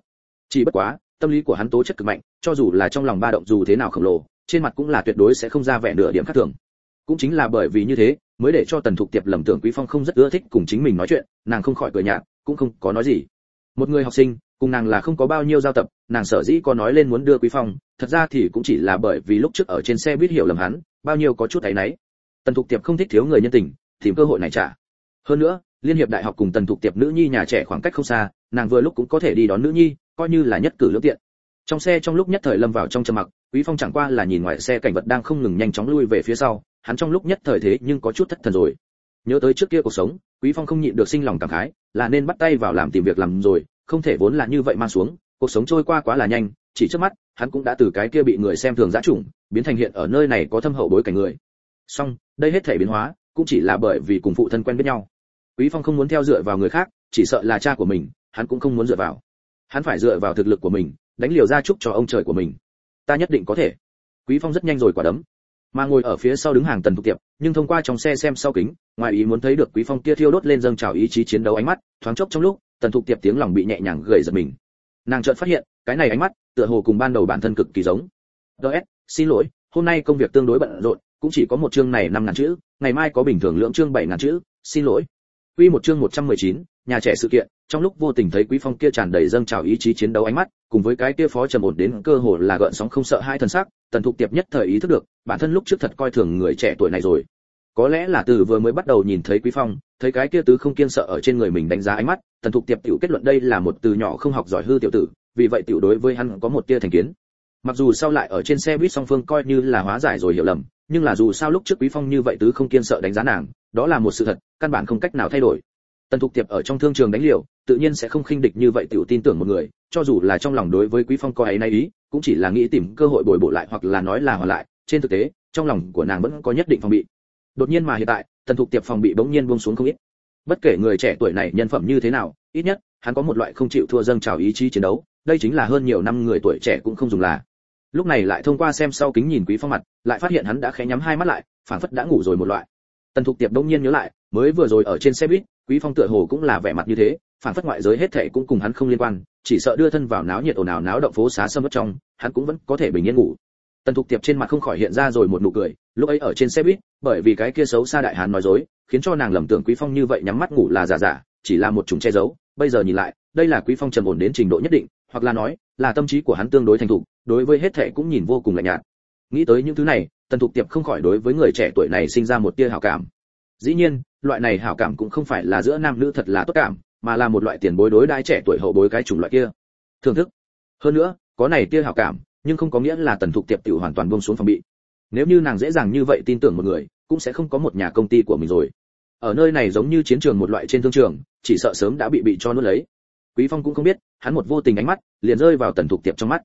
Chỉ bất quá, tâm lý của hắn tố chất cực mạnh, cho dù là trong lòng ba động dù thế nào khổng lồ, trên mặt cũng là tuyệt đối sẽ không ra vẻ nửa điểm khác thường. Cũng chính là bởi vì như thế, mới để cho tần thục tiệp lầm tưởng quý phong không rất ưa thích cùng chính mình nói chuyện, nàng không khỏi cười nhạt, cũng không có nói gì một người học sinh, cùng nàng là không có bao nhiêu giao tập, nàng sở dĩ có nói lên muốn đưa quý phong, thật ra thì cũng chỉ là bởi vì lúc trước ở trên xe buýt hiểu lầm hắn, bao nhiêu có chút ấy nấy tần thục tiệp không thích thiếu người nhân tình tìm cơ hội này trả. Hơn nữa, liên hiệp đại học cùng tần thục tiệp nữ nhi nhà trẻ khoảng cách không xa, nàng vừa lúc cũng có thể đi đón nữ nhi, coi như là nhất cử lưỡng tiện. Trong xe trong lúc nhất thời lâm vào trong trầm mặc, quý phong chẳng qua là nhìn ngoài xe cảnh vật đang không ngừng nhanh chóng lui về phía sau, hắn trong lúc nhất thời thế nhưng có chút thất thần rồi. Nhớ tới trước kia cuộc sống quý phong không nhịn được sinh lòng cảm khái, là nên bắt tay vào làm tìm việc làm rồi, không thể vốn là như vậy mang xuống, cuộc sống trôi qua quá là nhanh, chỉ trước mắt, hắn cũng đã từ cái kia bị người xem thường giá chủng, biến thành hiện ở nơi này có thâm hậu bối cảnh người. Song, đây hết thể biến hóa, cũng chỉ là bởi vì cùng phụ thân quen biết nhau. Quý phong không muốn theo dựa vào người khác, chỉ sợ là cha của mình, hắn cũng không muốn dựa vào. Hắn phải dựa vào thực lực của mình, đánh liều ra chúc cho ông trời của mình. Ta nhất định có thể. Quý phong rất nhanh rồi quả đấm mà ngồi ở phía sau đứng hàng tần thục tiệp nhưng thông qua trong xe xem sau kính ngoài ý muốn thấy được quý phong kia thiêu đốt lên dâng trào ý chí chiến đấu ánh mắt thoáng chốc trong lúc tần thục tiệp tiếng lòng bị nhẹ nhàng gợi giật mình. Nàng chợt phát hiện cái này ánh mắt tựa hồ cùng ban đầu bản thân cực kỳ giống. Ds xin lỗi hôm nay công việc tương đối bận rộn cũng chỉ có một chương này năm ngàn chữ ngày mai có bình thường lượng chương bảy ngàn chữ xin lỗi. Quy một chương 119, nhà trẻ sự kiện trong lúc vô tình thấy quý phong kia tràn đầy dâng trào ý chí chiến đấu ánh mắt, cùng với cái kia phó trầm ổn đến cơ hồ là gợn sóng không sợ hai thần sắc, tần thục tiệp nhất thời ý thức được, bản thân lúc trước thật coi thường người trẻ tuổi này rồi. Có lẽ là từ vừa mới bắt đầu nhìn thấy quý phong, thấy cái kia tứ không kiên sợ ở trên người mình đánh giá ánh mắt, tần thục tiệp tiểu kết luận đây là một từ nhỏ không học giỏi hư tiểu tử, vì vậy tiểu đối với hắn có một tia thành kiến. Mặc dù sau lại ở trên xe buýt song phương coi như là hóa giải rồi hiểu lầm, nhưng là dù sao lúc trước quý phong như vậy tứ không kiên sợ đánh giá nàng, đó là một sự thật, căn bản không cách nào thay đổi tần thục tiệp ở trong thương trường đánh liều, tự nhiên sẽ không khinh địch như vậy tiểu tin tưởng một người, cho dù là trong lòng đối với quý phong coi ấy nay ý, cũng chỉ là nghĩ tìm cơ hội bồi bổ lại hoặc là nói là hòa lại, trên thực tế, trong lòng của nàng vẫn có nhất định phòng bị. Đột nhiên mà hiện tại, tần thục tiệp phòng bị bỗng nhiên buông xuống không ít. Bất kể người trẻ tuổi này nhân phẩm như thế nào, ít nhất, hắn có một loại không chịu thua dâng trào ý chí chiến đấu, đây chính là hơn nhiều năm người tuổi trẻ cũng không dùng là. Lúc này lại thông qua xem sau kính nhìn quý phong mặt, lại phát hiện hắn đã khẽ nhắm hai mắt lại phản phất đã ngủ rồi một loại. Tần thục tiệp đông nhiên nhớ lại, mới vừa rồi ở trên xe buýt quý phong tựa hồ cũng là vẻ mặt như thế, phản phất ngoại giới hết thảy cũng cùng hắn không liên quan, chỉ sợ đưa thân vào náo nhiệt ồn ào náo động phố xá sâm mất trong, hắn cũng vẫn có thể bình yên ngủ. Tần thục tiệp trên mặt không khỏi hiện ra rồi một nụ cười, lúc ấy ở trên xe buýt, bởi vì cái kia xấu xa đại hán nói dối, khiến cho nàng lầm tưởng quý phong như vậy nhắm mắt ngủ là giả giả, chỉ là một chủng che giấu. Bây giờ nhìn lại, đây là quý phong trầm ổn đến trình độ nhất định, hoặc là nói, là tâm trí của hắn tương đối thành thục, đối với hết thảy cũng nhìn vô cùng lạnh nhạt. Nghĩ tới những thứ này, tần thục tiệp không khỏi đối với người trẻ tuổi này sinh ra một tia hảo cảm. Dĩ nhiên loại này hảo cảm cũng không phải là giữa nam nữ thật là tốt cảm, mà là một loại tiền bối đối đãi trẻ tuổi hậu bối cái chủng loại kia. Thưởng thức. Hơn nữa, có này tia hảo cảm, nhưng không có nghĩa là tần thục tiệp tiểu hoàn toàn buông xuống phòng bị. Nếu như nàng dễ dàng như vậy tin tưởng một người, cũng sẽ không có một nhà công ty của mình rồi. Ở nơi này giống như chiến trường một loại trên thương trường, chỉ sợ sớm đã bị bị cho nuốt lấy. Quý phong cũng không biết, hắn một vô tình ánh mắt, liền rơi vào tần thục tiệp trong mắt.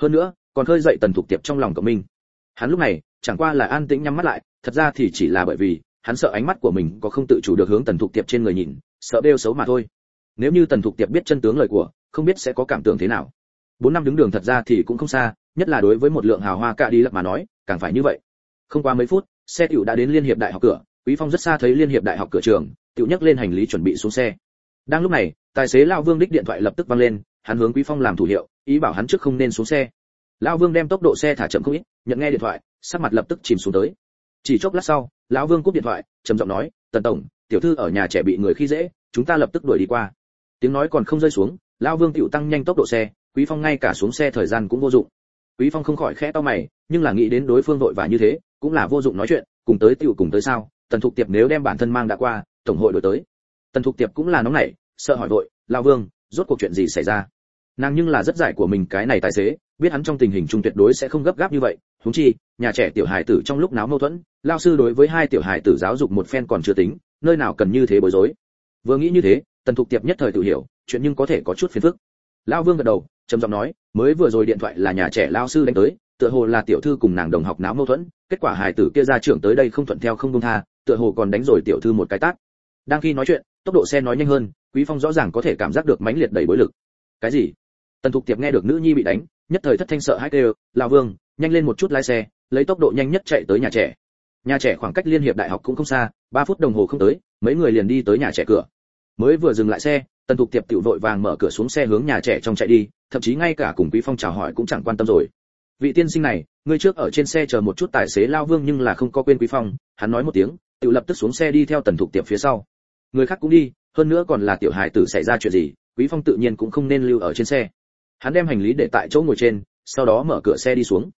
Hơn nữa, còn khơi dậy tần thục tiệp trong lòng của mình. Hắn lúc này, chẳng qua là an tĩnh nhắm mắt lại, thật ra thì chỉ là bởi vì hắn sợ ánh mắt của mình có không tự chủ được hướng tần thục tiệp trên người nhìn, sợ đeo xấu mà thôi. Nếu như tần thục tiệp biết chân tướng lời của, không biết sẽ có cảm tưởng thế nào. Bốn năm đứng đường thật ra thì cũng không xa, nhất là đối với một lượng hào hoa cạ đi lập mà nói, càng phải như vậy. Không qua mấy phút, xe tiểu đã đến liên hiệp đại học cửa, quý phong rất xa thấy liên hiệp đại học cửa trường, tiểu nhấc lên hành lý chuẩn bị xuống xe. Đang lúc này, tài xế lão vương đích điện thoại lập tức vang lên, hắn hướng quý phong làm thủ hiệu, ý bảo hắn trước không nên xuống xe. Lão vương đem tốc độ xe thả chậm không ít, nhận nghe điện thoại, sắc mặt lập tức chìm xuống tới. Chỉ chốc lát sau lão vương cúp điện thoại, trầm giọng nói, tần tổng, tiểu thư ở nhà trẻ bị người khi dễ, chúng ta lập tức đuổi đi qua. Tiếng nói còn không rơi xuống, lão vương tiểu tăng nhanh tốc độ xe, quý phong ngay cả xuống xe thời gian cũng vô dụng. Quý phong không khỏi khẽ to mày, nhưng là nghĩ đến đối phương vội và như thế, cũng là vô dụng nói chuyện, cùng tới tiểu cùng tới sao, tần thục tiệp nếu đem bản thân mang đã qua, tổng hội đổi tới. Tần thục tiệp cũng là nóng nảy, sợ hỏi vội, lão vương, rốt cuộc chuyện gì xảy ra? Nàng nhưng là rất giải của mình cái này tài xế, biết hắn trong tình hình chung tuyệt đối sẽ không gấp gáp như vậy huống chi, nhà trẻ tiểu hài tử trong lúc náo mâu thuẫn, lao sư đối với hai tiểu hài tử giáo dục một phen còn chưa tính, nơi nào cần như thế bối rối. Vừa nghĩ như thế, tần thục tiệp nhất thời tự hiểu, chuyện nhưng có thể có chút phiền phức. Lao vương gật đầu, trầm giọng nói, mới vừa rồi điện thoại là nhà trẻ lao sư đánh tới, tựa hồ là tiểu thư cùng nàng đồng học náo mâu thuẫn, kết quả hài tử kia ra trưởng tới đây không thuận theo không công tha, tựa hồ còn đánh rồi tiểu thư một cái tát. Đang khi nói chuyện, tốc độ xe nói nhanh hơn, quý phong rõ ràng có thể cảm giác được mãnh liệt đẩy bối lực. Cái gì? Tần thục tiệp nghe được nữ nhi bị đánh nhất thời thất thanh sợ hãi kêu, "Lão vương, nhanh lên một chút lái xe, lấy tốc độ nhanh nhất chạy tới nhà trẻ. Nhà trẻ khoảng cách liên hiệp đại học cũng không xa, ba phút đồng hồ không tới, mấy người liền đi tới nhà trẻ cửa. Mới vừa dừng lại xe, tần thục tiệp tiểu vội vàng mở cửa xuống xe hướng nhà trẻ trong chạy đi, thậm chí ngay cả cùng quý phong chào hỏi cũng chẳng quan tâm rồi. Vị tiên sinh này, ngươi trước ở trên xe chờ một chút tài xế lao vương nhưng là không có quên quý phong, hắn nói một tiếng tiểu lập tức xuống xe đi theo tần thục tiệp phía sau. Người khác cũng đi, hơn nữa còn là tiểu hài tử xảy ra chuyện gì, quý phong tự nhiên cũng không nên lưu ở trên xe hắn đem hành lý để tại chỗ ngồi trên, sau đó mở cửa xe đi xuống.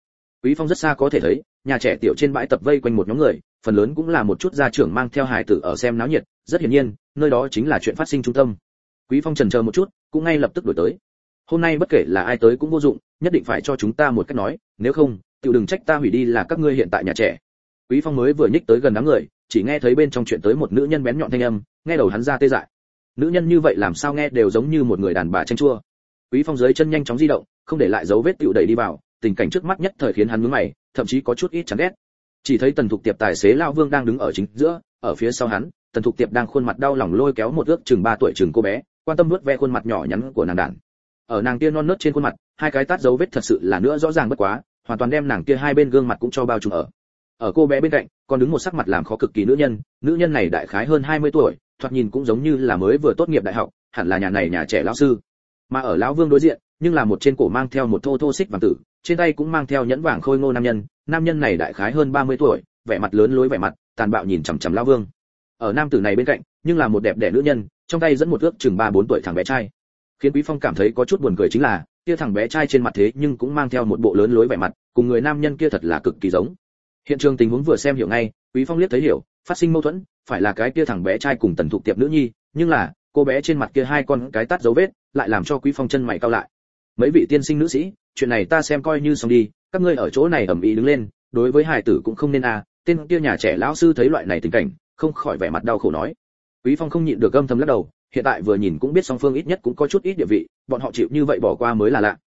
Quý phong rất xa có thể thấy, nhà trẻ tiểu trên bãi tập vây quanh một nhóm người, phần lớn cũng là một chút gia trưởng mang theo hài tử ở xem náo nhiệt, rất hiển nhiên, nơi đó chính là chuyện phát sinh trung tâm. Quý phong trần chờ một chút, cũng ngay lập tức đổi tới. Hôm nay bất kể là ai tới cũng vô dụng, nhất định phải cho chúng ta một cách nói, nếu không, tiểu đừng trách ta hủy đi là các ngươi hiện tại nhà trẻ. Quý phong mới vừa nhích tới gần đám người, chỉ nghe thấy bên trong chuyện tới một nữ nhân bén nhọn thanh âm, nghe đầu hắn ra tê dại. Nữ nhân như vậy làm sao nghe đều giống như một người đàn bà tranh chua quý phong dưới chân nhanh chóng di động, không để lại dấu vết tựu đẩy đi vào, tình cảnh trước mắt nhất thời khiến hắn nhướng mày, thậm chí có chút ít chán ghét. Chỉ thấy tần thục tiệp tài xế Lão vương đang đứng ở chính giữa, ở phía sau hắn, tần thục tiệp đang khuôn mặt đau lòng lôi kéo một ước chừng ba tuổi chừng cô bé, quan tâm nuốt ve khuôn mặt nhỏ nhắn của nàng đàn. Ở nàng kia non nớt trên khuôn mặt, hai cái tát dấu vết thật sự là nữa rõ ràng bất quá, hoàn toàn đem nàng kia hai bên gương mặt cũng cho bao trùm ở. Ở cô bé bên cạnh, còn đứng một sắc mặt làm khó cực kỳ nữ nhân nữ nhân này đại khái hơn 20 tuổi, thoạt nhìn cũng giống như là mới vừa tốt nghiệp đại học, hẳn là nhà này nhà trẻ lão sư mà ở lão vương đối diện, nhưng là một trên cổ mang theo một thô thô xích vàng tử, trên tay cũng mang theo nhẫn vàng khôi ngô nam nhân nam nhân này đại khái hơn 30 tuổi, vẻ mặt lớn lối vẻ mặt, tàn bạo nhìn chằm chằm lão vương. Ở nam tử này bên cạnh, nhưng là một đẹp đẽ nữ nhân, trong tay dẫn một ước chừng ba bốn tuổi thằng bé trai. Khiến quý phong cảm thấy có chút buồn cười chính là, kia thằng bé trai trên mặt thế nhưng cũng mang theo một bộ lớn lối vẻ mặt, cùng người nam nhân kia thật là cực kỳ giống. Hiện trường tình huống vừa xem hiểu ngay, quý phong liếc thấy hiểu, phát sinh mâu thuẫn, phải là cái kia thằng bé trai cùng tần thục tiệp nữ nhi, nhưng là, cô bé trên mặt kia hai con cái tát dấu vết lại làm cho quý phong chân mày cao lại. Mấy vị tiên sinh nữ sĩ, chuyện này ta xem coi như xong đi, các ngươi ở chỗ này ẩm ý đứng lên, đối với hải tử cũng không nên à tên kia nhà trẻ lão sư thấy loại này tình cảnh, không khỏi vẻ mặt đau khổ nói. Quý phong không nhịn được âm thầm lắc đầu, hiện tại vừa nhìn cũng biết song phương ít nhất cũng có chút ít địa vị, bọn họ chịu như vậy bỏ qua mới là lạ.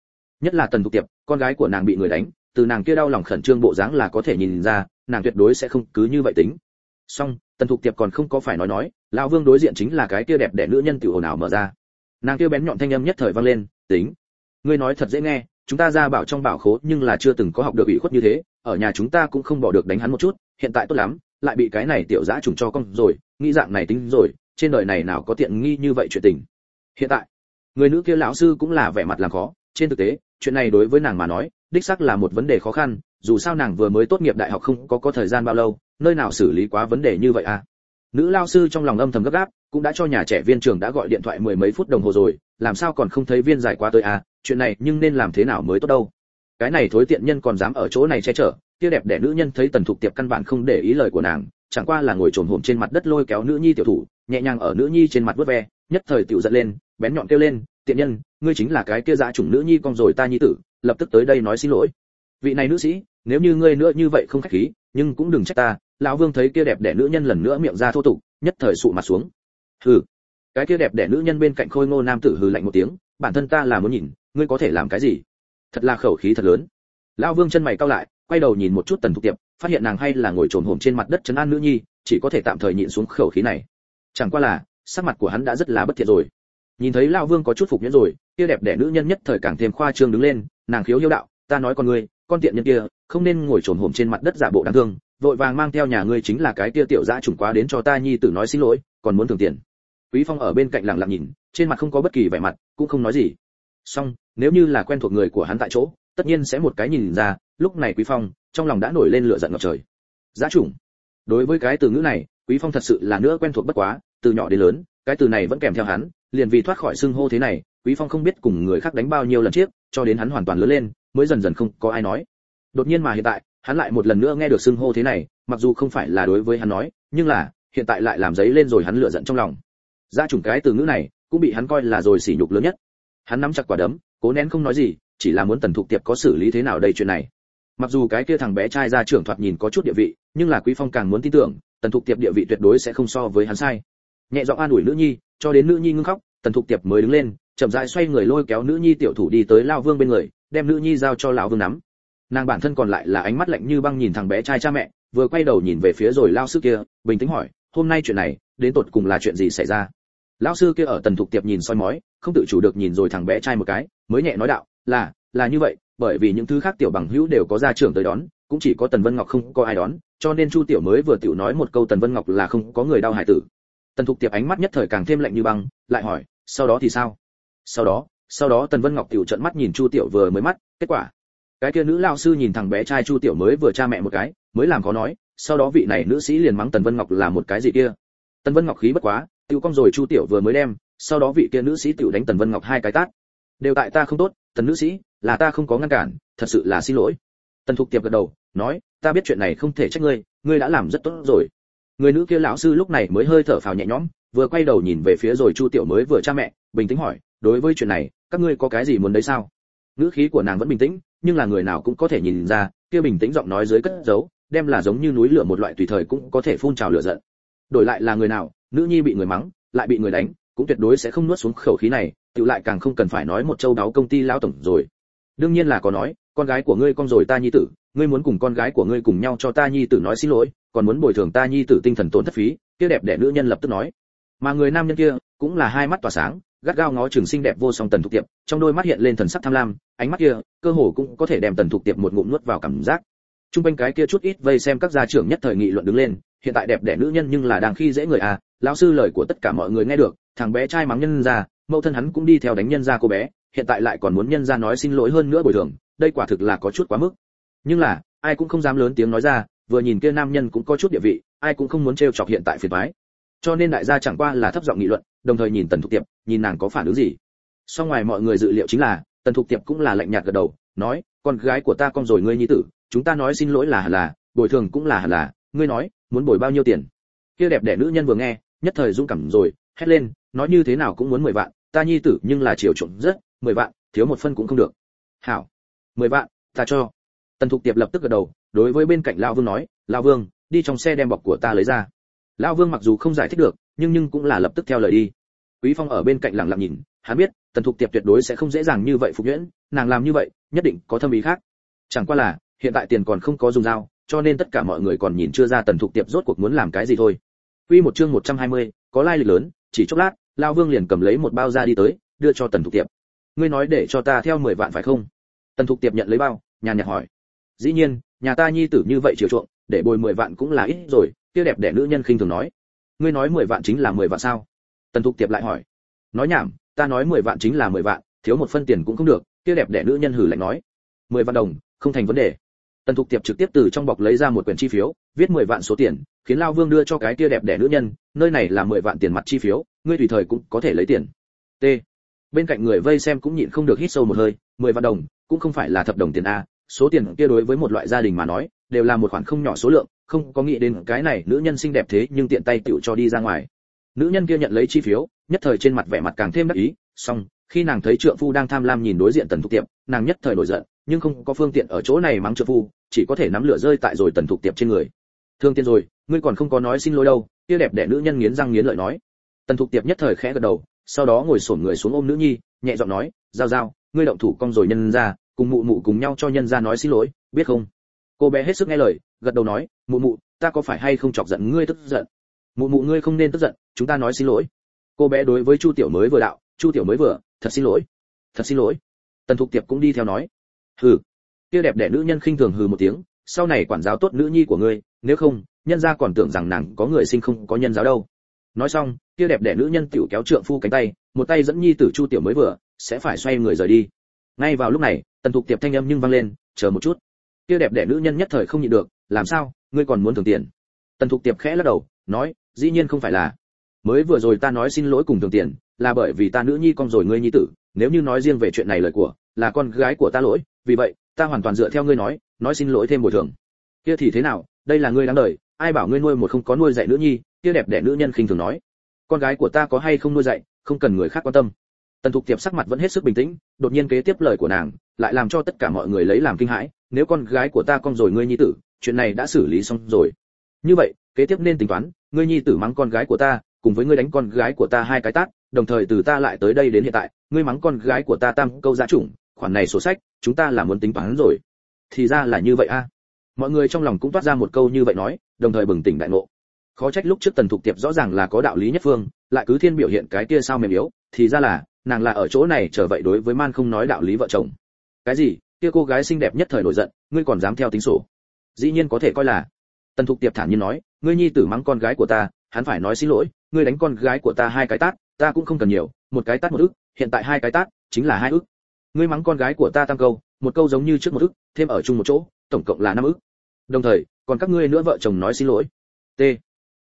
Nhất là tần thục tiệp, con gái của nàng bị người đánh, từ nàng kia đau lòng khẩn trương bộ dáng là có thể nhìn ra, nàng tuyệt đối sẽ không cứ như vậy tính. Song tần thục tiệp còn không có phải nói nói, lão vương đối diện chính là cái kia đẹp đẽ nữ nhân tiểu ồn ào mở ra nàng kia bén nhọn thanh âm nhất thời vang lên, tính, ngươi nói thật dễ nghe, chúng ta ra bảo trong bảo khố nhưng là chưa từng có học được ủy khuất như thế, ở nhà chúng ta cũng không bỏ được đánh hắn một chút, hiện tại tốt lắm, lại bị cái này tiểu dã trùng cho con rồi, nghĩ dạng này tính rồi, trên đời này nào có tiện nghi như vậy chuyện tình. Hiện tại, người nữ kia lão sư cũng là vẻ mặt làm khó, trên thực tế, chuyện này đối với nàng mà nói, đích xác là một vấn đề khó khăn, dù sao nàng vừa mới tốt nghiệp đại học không có có thời gian bao lâu, nơi nào xử lý quá vấn đề như vậy à? Nữ lao sư trong lòng âm thầm gấp gáp, cũng đã cho nhà trẻ viên trường đã gọi điện thoại mười mấy phút đồng hồ rồi, làm sao còn không thấy viên giải quá tới à chuyện này nhưng nên làm thế nào mới tốt đâu. Cái này thối tiện nhân còn dám ở chỗ này che chở, kia đẹp đẽ nữ nhân thấy tần thục tiệp căn bản không để ý lời của nàng, chẳng qua là ngồi trồn hổm trên mặt đất lôi kéo nữ nhi tiểu thủ, nhẹ nhàng ở nữ nhi trên mặt vớt ve, nhất thời tiểu giận lên, bén nhọn kêu lên, tiện nhân, ngươi chính là cái kia dã chủng nữ nhi con rồi ta nhi tử, lập tức tới đây nói xin lỗi. Vị này nữ sĩ nếu như ngươi nữa như vậy không khách khí, nhưng cũng đừng trách ta, lão vương thấy kia đẹp đẽ nữ nhân lần nữa miệng ra thô tục, nhất thời sụ mặt xuống. Hừ. Cái kia đẹp đẽ nữ nhân bên cạnh khôi ngô nam tử hừ lạnh một tiếng, bản thân ta là muốn nhìn, ngươi có thể làm cái gì? Thật là khẩu khí thật lớn. Lão vương chân mày cau lại, quay đầu nhìn một chút tần thục tiệp, phát hiện nàng hay là ngồi trồn hổm trên mặt đất chấn an nữ nhi, chỉ có thể tạm thời nhịn xuống khẩu khí này. Chẳng qua là, sắc mặt của hắn đã rất là bất thiện rồi. Nhìn thấy lão vương có chút phục nhẫn rồi, kia đẹp đẽ nữ nhân nhất thời càng thêm khoa trương đứng lên, nàng khiếu hiếu đạo, ta nói con ngươi con tiện nhân kia, không nên ngồi trồn hổm trên mặt đất giả bộ đáng thương, vội vàng mang theo nhà ngươi chính là cái kia tiểu dã trùng quá đến cho ta nhi tử nói xin lỗi, còn muốn thường tiền. Quý phong ở bên cạnh lặng lặng nhìn, trên mặt không có bất kỳ vẻ mặt, cũng không nói gì. Song nếu như là quen thuộc người của hắn tại chỗ, tất nhiên sẽ một cái nhìn ra, lúc này quý phong, trong lòng đã nổi lên lửa giận ngập trời. Dã trùng đối với cái từ ngữ này, quý phong thật sự là nữa quen thuộc bất quá, từ nhỏ đến lớn, cái từ này vẫn kèm theo hắn, liền vì thoát khỏi xưng hô thế này, quý phong không biết cùng người khác đánh bao nhiêu lần trước, cho đến hắn hoàn toàn lớn lên mới dần dần không có ai nói. Đột nhiên mà hiện tại, hắn lại một lần nữa nghe được xưng hô thế này, mặc dù không phải là đối với hắn nói, nhưng là, hiện tại lại làm giấy lên rồi hắn lựa giận trong lòng. Gia trùng cái từ ngữ này, cũng bị hắn coi là rồi sỉ nhục lớn nhất. Hắn nắm chặt quả đấm, cố nén không nói gì, chỉ là muốn tần thục tiệp có xử lý thế nào đây chuyện này. Mặc dù cái kia thằng bé trai ra trưởng thoạt nhìn có chút địa vị, nhưng là quý phong càng muốn tin tưởng, tần thục tiệp địa vị tuyệt đối sẽ không so với hắn sai. Nhẹ giọng an ủi nữ nhi, cho đến nữ nhi ngưng khóc, tần thục tiệp mới đứng lên, chậm rãi xoay người lôi kéo nữ nhi tiểu thủ đi tới lao vương bên người đem nữ nhi giao cho lão vương nắm. Nàng bản thân còn lại là ánh mắt lạnh như băng nhìn thằng bé trai cha mẹ, vừa quay đầu nhìn về phía rồi lao sư kia, bình tĩnh hỏi, hôm nay chuyện này, đến tột cùng là chuyện gì xảy ra? Lão sư kia ở tần thục tiệp nhìn soi mói, không tự chủ được nhìn rồi thằng bé trai một cái, mới nhẹ nói đạo, là là như vậy, bởi vì những thứ khác tiểu bằng hữu đều có gia trưởng tới đón, cũng chỉ có tần vân ngọc không có ai đón, cho nên chu tiểu mới vừa tiểu nói một câu tần vân ngọc là không có người đau hải tử. Tần thục tiệp ánh mắt nhất thời càng thêm lạnh như băng, lại hỏi, sau đó thì sao? Sau đó sau đó tần vân ngọc tiểu trận mắt nhìn chu tiểu vừa mới mắt, kết quả. Cái kia nữ lao sư nhìn thằng bé trai chu tiểu mới vừa cha mẹ một cái, mới làm có nói, sau đó vị này nữ sĩ liền mắng tần vân ngọc là một cái gì kia. Tần vân ngọc khí bất quá tiêu cong rồi chu tiểu vừa mới đem, sau đó vị kia nữ sĩ tiểu đánh tần vân ngọc hai cái tát. Đều tại ta không tốt, tần nữ sĩ, là ta không có ngăn cản, thật sự là xin lỗi. Tần thục tiệp gật đầu, nói, ta biết chuyện này không thể trách ngươi ngươi đã làm rất tốt rồi. Người nữ kia lão sư lúc này mới hơi thở phào nhẹ nhõm, vừa quay đầu nhìn về phía rồi chu tiểu mới vừa cha mẹ, bình tĩnh hỏi, đối với chuyện này các ngươi có cái gì muốn đấy sao? Ngữ khí của nàng vẫn bình tĩnh, nhưng là người nào cũng có thể nhìn ra, kia bình tĩnh giọng nói dưới cất giấu, đem là giống như núi lửa một loại tùy thời cũng có thể phun trào lửa giận. Đổi lại là người nào, nữ nhi bị người mắng, lại bị người đánh, cũng tuyệt đối sẽ không nuốt xuống khẩu khí này, tự lại càng không cần phải nói một châu đáo công ty lao tổng rồi. Đương nhiên là có nói, con gái của ngươi con rồi ta nhi tử, ngươi muốn cùng con gái của ngươi cùng nhau cho ta nhi tử nói xin lỗi, còn muốn bồi thường ta nhi tử tinh thần tốn thất phí, kia đẹp đẽ nữ nhân lập tức nói. Mà người nam nhân kia cũng là hai mắt tỏa sáng gắt gao ngó trường sinh đẹp vô song tần thục tiệp, trong đôi mắt hiện lên thần sắc tham lam, ánh mắt kia, cơ hồ cũng có thể đem tần thục tiệp một ngụm nuốt vào cảm giác. Trung quanh cái kia chút ít vây xem các gia trưởng nhất thời nghị luận đứng lên, hiện tại đẹp đẽ nữ nhân nhưng là đang khi dễ người à lão sư lời của tất cả mọi người nghe được, thằng bé trai mắng nhân ra, mẫu thân hắn cũng đi theo đánh nhân ra cô bé, hiện tại lại còn muốn nhân ra nói xin lỗi hơn nữa bồi thường, đây quả thực là có chút quá mức. Nhưng là, ai cũng không dám lớn tiếng nói ra, vừa nhìn kia nam nhân cũng có chút địa vị, ai cũng không muốn trêu chọc hiện tại phiền toái cho nên đại gia chẳng qua là thấp giọng nghị luận, đồng thời nhìn tần thục tiệp, nhìn nàng có phản ứng gì. Sau ngoài mọi người dự liệu chính là, tần thục tiệp cũng là lạnh nhạt gật đầu, nói, con gái của ta con rồi ngươi nhi tử, chúng ta nói xin lỗi là là, bồi thường cũng là là, ngươi nói, muốn bồi bao nhiêu tiền? Kia đẹp đẽ nữ nhân vừa nghe, nhất thời dũng cảm rồi, hét lên, nói như thế nào cũng muốn mười vạn, ta nhi tử nhưng là chiều chuộng rất, mười vạn, thiếu một phân cũng không được. Hảo, mười vạn, ta cho. Tần thục tiệp lập tức gật đầu, đối với bên cạnh lão vương nói, lão vương, đi trong xe đem bọc của ta lấy ra lão vương mặc dù không giải thích được nhưng nhưng cũng là lập tức theo lời đi. Quý phong ở bên cạnh lặng lặng nhìn hắn biết tần thục tiệp tuyệt đối sẽ không dễ dàng như vậy phục nhuyễn nàng làm như vậy nhất định có thâm ý khác. Chẳng qua là hiện tại tiền còn không có dùng dao cho nên tất cả mọi người còn nhìn chưa ra tần thục tiệp rốt cuộc muốn làm cái gì thôi. Quy một chương 120, có lai lịch lớn chỉ chốc lát lão vương liền cầm lấy một bao ra đi tới đưa cho tần thục tiệp. Ngươi nói để cho ta theo 10 vạn phải không? Tần thục tiệp nhận lấy bao nhàn nhạt hỏi. Dĩ nhiên nhà ta nhi tử như vậy chiều chuộng để bồi 10 vạn cũng là ít rồi kia đẹp đẽ nữ nhân khinh thường nói. Ngươi nói 10 vạn chính là 10 vạn sao? Tần thục tiệp lại hỏi. Nói nhảm, ta nói 10 vạn chính là 10 vạn, thiếu một phân tiền cũng không được, kia đẹp đẽ nữ nhân hử lạnh nói. 10 vạn đồng, không thành vấn đề. Tần thục tiệp trực tiếp từ trong bọc lấy ra một quyển chi phiếu, viết 10 vạn số tiền, khiến lao vương đưa cho cái kia đẹp đẽ nữ nhân, nơi này là 10 vạn tiền mặt chi phiếu, ngươi tùy thời cũng có thể lấy tiền. T. Bên cạnh người vây xem cũng nhịn không được hít sâu một hơi 10 vạn đồng, cũng không phải là thập đồng tiền a, số tiền kia đối với một loại gia đình mà nói đều là một khoản không nhỏ số lượng, không có nghĩ đến cái này nữ nhân xinh đẹp thế nhưng tiện tay tựu cho đi ra ngoài. Nữ nhân kia nhận lấy chi phiếu, nhất thời trên mặt vẻ mặt càng thêm đắc ý xong khi nàng thấy trượng phu đang tham lam nhìn đối diện tần thục tiệp, nàng nhất thời nổi giận, nhưng không có phương tiện ở chỗ này mắng trượng phu, chỉ có thể nắm lửa rơi tại rồi tần thục tiệp trên người. Thương tiên rồi, ngươi còn không có nói xin lỗi đâu, kia đẹp đẽ nữ nhân nghiến răng nghiến lợi nói. Tần thục tiệp nhất thời khẽ gật đầu, sau đó ngồi xổm người xuống ôm nữ nhi, nhẹ giọng nói, giao giao, ngươi động thủ cong rồi nhân ra, cùng mụ mụ cùng nhau cho nhân ra nói xin lỗi, biết không? Cô bé hết sức nghe lời, gật đầu nói, mụ mụ, ta có phải hay không chọc giận ngươi tức giận? Mụ mụ, ngươi không nên tức giận, chúng ta nói xin lỗi. Cô bé đối với chu tiểu mới vừa đạo, chu tiểu mới vừa, thật xin lỗi, thật xin lỗi. Tần thục tiệp cũng đi theo nói, hừ. Kia đẹp đẽ nữ nhân khinh thường hừ một tiếng, sau này quản giáo tốt nữ nhi của ngươi, nếu không, nhân gia còn tưởng rằng nàng có người sinh không có nhân giáo đâu. Nói xong, kia đẹp đẽ nữ nhân tiểu kéo trượng phu cánh tay, một tay dẫn nhi tử chu tiểu mới vừa, sẽ phải xoay người rời đi. Ngay vào lúc này, tần thục tiệp thanh âm nhưng vang lên, chờ một chút kia đẹp đẽ nữ nhân nhất thời không nhịn được, làm sao? Ngươi còn muốn thưởng tiền? Tần thục tiệp khẽ lắc đầu, nói, dĩ nhiên không phải là. Mới vừa rồi ta nói xin lỗi cùng thưởng tiền, là bởi vì ta nữ nhi con rồi ngươi nhi tử, nếu như nói riêng về chuyện này lời của, là con gái của ta lỗi, vì vậy, ta hoàn toàn dựa theo ngươi nói nói xin lỗi thêm bồi thường. Kia thì thế nào? Đây là ngươi đáng đời, ai bảo ngươi nuôi một không có nuôi dạy nữ nhi? Kia đẹp đẽ nữ nhân khinh thường nói. Con gái của ta có hay không nuôi dạy, không cần người khác quan tâm. Tần thục tiệp sắc mặt vẫn hết sức bình tĩnh, đột nhiên kế tiếp lời của nàng, lại làm cho tất cả mọi người lấy làm kinh hãi nếu con gái của ta con rồi ngươi nhi tử, chuyện này đã xử lý xong rồi. Như vậy, kế tiếp nên tính toán, ngươi nhi tử mắng con gái của ta, cùng với ngươi đánh con gái của ta hai cái tát, đồng thời từ ta lại tới đây đến hiện tại, ngươi mắng con gái của ta tam câu giá chủng, khoản này sổ sách, chúng ta là muốn tính toán rồi. Thì ra là như vậy a. Mọi người trong lòng cũng toát ra một câu như vậy nói, đồng thời bừng tỉnh đại ngộ. Khó trách lúc trước tần thục tiệp rõ ràng là có đạo lý nhất phương, lại cứ thiên biểu hiện cái kia sao mềm yếu, thì ra là, nàng là ở chỗ này trở vậy đối với man không nói đạo lý vợ chồng. Cái gì? Kia cô gái xinh đẹp nhất thời nổi giận, ngươi còn dám theo tính sổ. Dĩ nhiên có thể coi là. Tần thục tiệp thản nhiên nói, ngươi nhi tử mắng con gái của ta, hắn phải nói xin lỗi, ngươi đánh con gái của ta hai cái tát, ta cũng không cần nhiều, một cái tát một ức, hiện tại hai cái tát, chính là hai ức. Ngươi mắng con gái của ta tam câu, một câu giống như trước một ức, thêm ở chung một chỗ, tổng cộng là năm ức. Đồng thời, còn các ngươi nữa vợ chồng nói xin lỗi. T.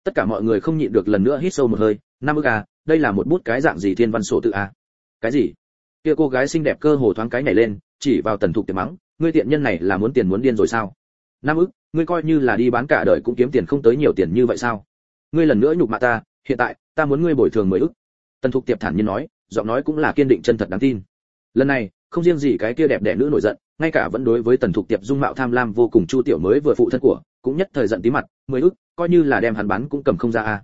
Tất cả mọi người không nhịn được lần nữa hít sâu một hơi, năm ức à đây là một bút cái dạng gì thiên văn sổ tự à? Cái gì? Kia cô gái xinh đẹp cơ hồ thoáng cái nhảy lên chỉ vào tần thục tiệm mắng, ngươi tiện nhân này là muốn tiền muốn điên rồi sao? Năm ức, ngươi coi như là đi bán cả đời cũng kiếm tiền không tới nhiều tiền như vậy sao? Ngươi lần nữa nhục mạ ta, hiện tại, ta muốn ngươi bồi thường mười ức. Tần thục tiệp thản nhiên nói, giọng nói cũng là kiên định chân thật đáng tin. Lần này, không riêng gì cái kia đẹp đẽ nữ nổi giận, ngay cả vẫn đối với tần thục tiệp dung mạo tham lam vô cùng chu tiểu mới vừa phụ thân của, cũng nhất thời giận tí mặt, mười ức, coi như là đem hắn bán cũng cầm không ra a.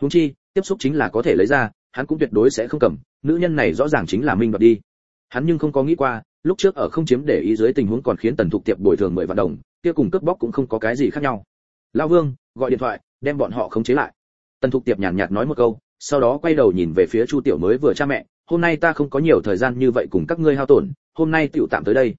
Huống chi, tiếp xúc chính là có thể lấy ra, hắn cũng tuyệt đối sẽ không cầm, nữ nhân này rõ ràng chính là minh đoạt đi. Hắn nhưng không có nghĩ qua lúc trước ở không chiếm để ý dưới tình huống còn khiến tần thục tiệp bồi thường mười vạn đồng, kia cùng cướp bóc cũng không có cái gì khác nhau. Lão vương, gọi điện thoại, đem bọn họ khống chế lại. Tần thục tiệp nhàn nhạt nói một câu, sau đó quay đầu nhìn về phía chu tiểu mới vừa cha mẹ, hôm nay ta không có nhiều thời gian như vậy cùng các ngươi hao tổn, hôm nay tiểu tạm tới đây.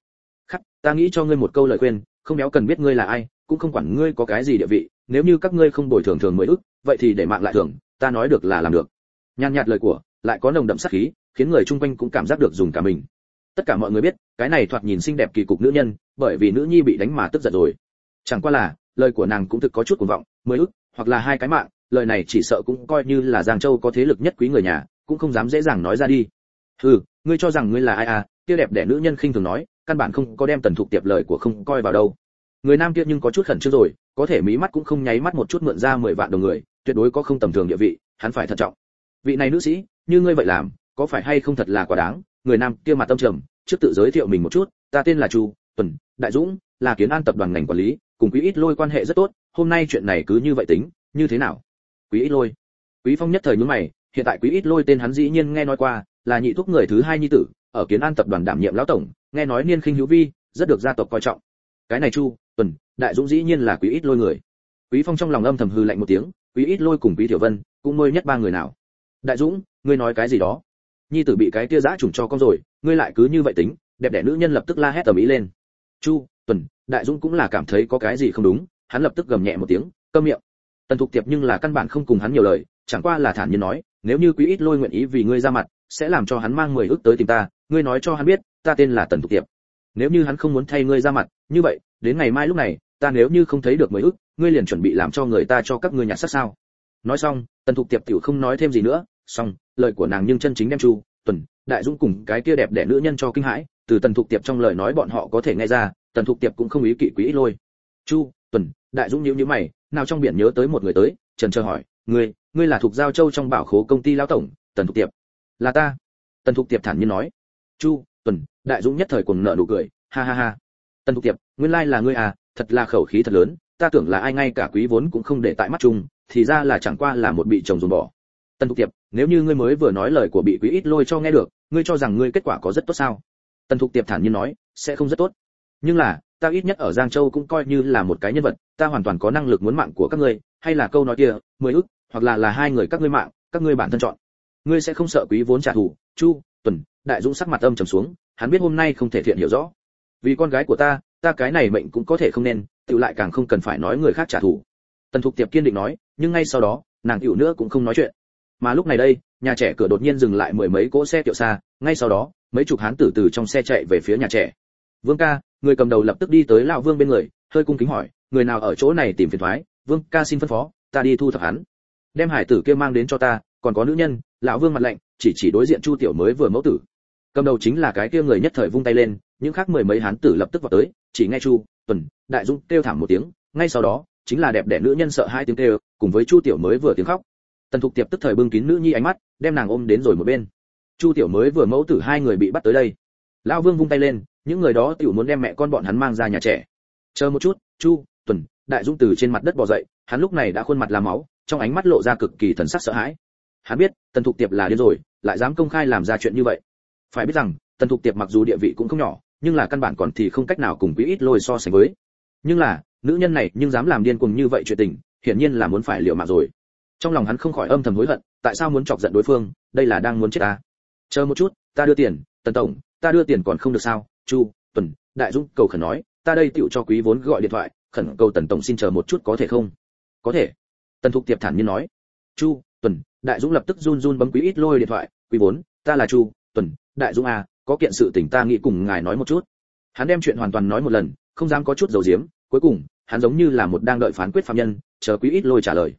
Khắc, ta nghĩ cho ngươi một câu lời khuyên, không béo cần biết ngươi là ai, cũng không quản ngươi có cái gì địa vị, nếu như các ngươi không bồi thường thường mới ức, vậy thì để mạng lại thường, ta nói được là làm được. Nhàn nhạt lời của, lại có nồng đậm sát khí, khiến người chung quanh cũng cảm giác được dùng cả mình tất cả mọi người biết, cái này thoạt nhìn xinh đẹp kỳ cục nữ nhân, bởi vì nữ nhi bị đánh mà tức giận rồi. Chẳng qua là, lời của nàng cũng thực có chút cuồng vọng mới ức, hoặc là hai cái mạng, lời này chỉ sợ cũng coi như là giang châu có thế lực nhất quý người nhà, cũng không dám dễ dàng nói ra đi. Ừ ngươi cho rằng ngươi là ai à kia đẹp đẽ nữ nhân khinh thường nói, căn bản không có đem tần thục tiệp lời của không coi vào đâu. Người nam kia nhưng có chút khẩn trương rồi, có thể mí mắt cũng không nháy mắt một chút mượn ra mười vạn đồng người, tuyệt đối có không tầm thường địa vị, hắn phải thận trọng. Vị này nữ sĩ, như ngươi vậy làm, có phải hay không thật là quá đáng? Người nam kia mặt tâm trầm, trước tự giới thiệu mình một chút, ta tên là chu, tuần, đại dũng, là kiến an tập đoàn ngành quản lý, cùng quý ít lôi quan hệ rất tốt, hôm nay chuyện này cứ như vậy tính, như thế nào? Quý ít lôi. Quý phong nhất thời nhướng mày, hiện tại quý ít lôi tên hắn dĩ nhiên nghe nói qua, là nhị thúc người thứ hai nhi tử, ở kiến an tập đoàn đảm nhiệm lão tổng, nghe nói niên khinh hữu vi, rất được gia tộc coi trọng. Cái này chu, tuần, đại dũng dĩ nhiên là quý ít lôi người. Quý phong trong lòng âm thầm hư lạnh một tiếng, quý ít lôi cùng quý tiểu vân, cũng mơi nhất ba người nào? Đại dũng, ngươi nói cái gì đó? Nhi tử bị cái kia giã trùng cho con rồi, ngươi lại cứ như vậy tính, đẹp đẽ nữ nhân lập tức la hét tầm ý lên. Chu, tuần, đại dũng cũng là cảm thấy có cái gì không đúng, hắn lập tức gầm nhẹ một tiếng, câm miệng. Tần thục tiệp nhưng là căn bản không cùng hắn nhiều lời, chẳng qua là thản nhiên nói, nếu như quý ít lôi nguyện ý vì ngươi ra mặt, sẽ làm cho hắn mang mười ước tới tìm ta, ngươi nói cho hắn biết, ta tên là tần thục tiệp. Nếu như hắn không muốn thay ngươi ra mặt, như vậy, đến ngày mai lúc này, ta nếu như không thấy được mười ước, ngươi liền chuẩn bị làm cho người ta cho các ngươi nhặt sát sao. Nói xong, tần thục tiệp tiểu không nói thêm gì nữa, xong lời của nàng nhưng chân chính đem chu, tuần, đại dũng cùng cái kia đẹp đẽ nữ nhân cho kinh hãi, từ tần thục tiệp trong lời nói bọn họ có thể nghe ra, tần thục tiệp cũng không ý kỵ quý ít lôi. chu, tuần, đại dũng nhíu nhíu mày, nào trong biển nhớ tới một người tới, trần chờ hỏi, ngươi ngươi là thuộc giao châu trong bảo khố công ty lão tổng, tần thục tiệp? Là ta. Tần thục tiệp thản nhiên nói. Chu, tuần, đại dũng nhất thời cùng nợ nụ cười, ha ha ha. Tần thục tiệp, nguyên lai là ngươi à thật là khẩu khí thật lớn, ta tưởng là ai ngay cả quý vốn cũng không để tại mắt chung, thì ra là chẳng qua là một bị chồng dồn bỏ tần thục tiệp nếu như ngươi mới vừa nói lời của bị quý ít lôi cho nghe được, ngươi cho rằng ngươi kết quả có rất tốt sao? Tần thục tiệp thản nhiên nói, sẽ không rất tốt. Nhưng là, ta ít nhất ở giang châu cũng coi như là một cái nhân vật, ta hoàn toàn có năng lực muốn mạng của các ngươi, hay là câu nói kia, mười ức, hoặc là là hai người các ngươi mạng, các ngươi bản thân chọn. Ngươi sẽ không sợ quý vốn trả thù, chu, tuần, đại dũng sắc mặt âm trầm xuống, hắn biết hôm nay không thể thiện hiểu rõ. Vì con gái của ta ta cái này mệnh cũng có thể không nên, tự lại càng không cần phải nói người khác trả thù. Tần thục tiệp kiên định nói, nhưng ngay sau đó, nàng tiểu nữa cũng không nói chuyện mà lúc này đây, nhà trẻ cửa đột nhiên dừng lại mười mấy cỗ xe tiểu xa, ngay sau đó, mấy chục hán tử từ trong xe chạy về phía nhà trẻ. Vương ca, người cầm đầu lập tức đi tới lão vương bên người, hơi cung kính hỏi, người nào ở chỗ này tìm phiền thoái? Vương ca xin phân phó, ta đi thu thập hắn. Đem hải tử kia mang đến cho ta, còn có nữ nhân, lão vương mặt lạnh, chỉ chỉ đối diện chu tiểu mới vừa mẫu tử. Cầm đầu chính là cái kia người nhất thời vung tay lên, những khác mười mấy hán tử lập tức vào tới, chỉ nghe chu, tuần, đại dung kêu thảm một tiếng, ngay sau đó, chính là đẹp đẽ nữ nhân sợ hai tiếng kêu, cùng với chu tiểu mới vừa tiếng khóc tần thục tiệp tức thời bưng kín nữ nhi ánh mắt, đem nàng ôm đến rồi một bên. Chu tiểu mới vừa mẫu tử hai người bị bắt tới đây. Lão vương vung tay lên, những người đó tiểu muốn đem mẹ con bọn hắn mang ra nhà trẻ. Chờ một chút, chu, tuần, đại dung từ trên mặt đất bò dậy, hắn lúc này đã khuôn mặt làm máu, trong ánh mắt lộ ra cực kỳ thần sắc sợ hãi. Hắn biết, tần thục tiệp là điên rồi, lại dám công khai làm ra chuyện như vậy. Phải biết rằng, tần thục tiệp mặc dù địa vị cũng không nhỏ, nhưng là căn bản còn thì không cách nào cùng quý ít lôi so sánh với. Nhưng là, nữ nhân này nhưng dám làm điên cuồng như vậy chuyện tình, hiển nhiên là muốn phải liều mạng rồi trong lòng hắn không khỏi âm thầm hối hận, tại sao muốn chọc giận đối phương, đây là đang muốn chết ta. Chờ một chút, ta đưa tiền, tần tổng, ta đưa tiền còn không được sao? Chu, tuần, đại dũng cầu khẩn nói, ta đây tựu cho quý vốn gọi điện thoại, khẩn cầu tần tổng xin chờ một chút có thể không? Có thể. Tần thục tiệp thản nhiên nói. Chu, tuần, đại dũng lập tức run run bấm quý ít lôi điện thoại, quý vốn, ta là chu, tuần, đại dũng à có kiện sự tình ta nghĩ cùng ngài nói một chút. Hắn đem chuyện hoàn toàn nói một lần, không dám có chút dầu diếm, cuối cùng, hắn giống như là một đang đợi phán quyết phạm nhân, chờ quý ít lôi trả lời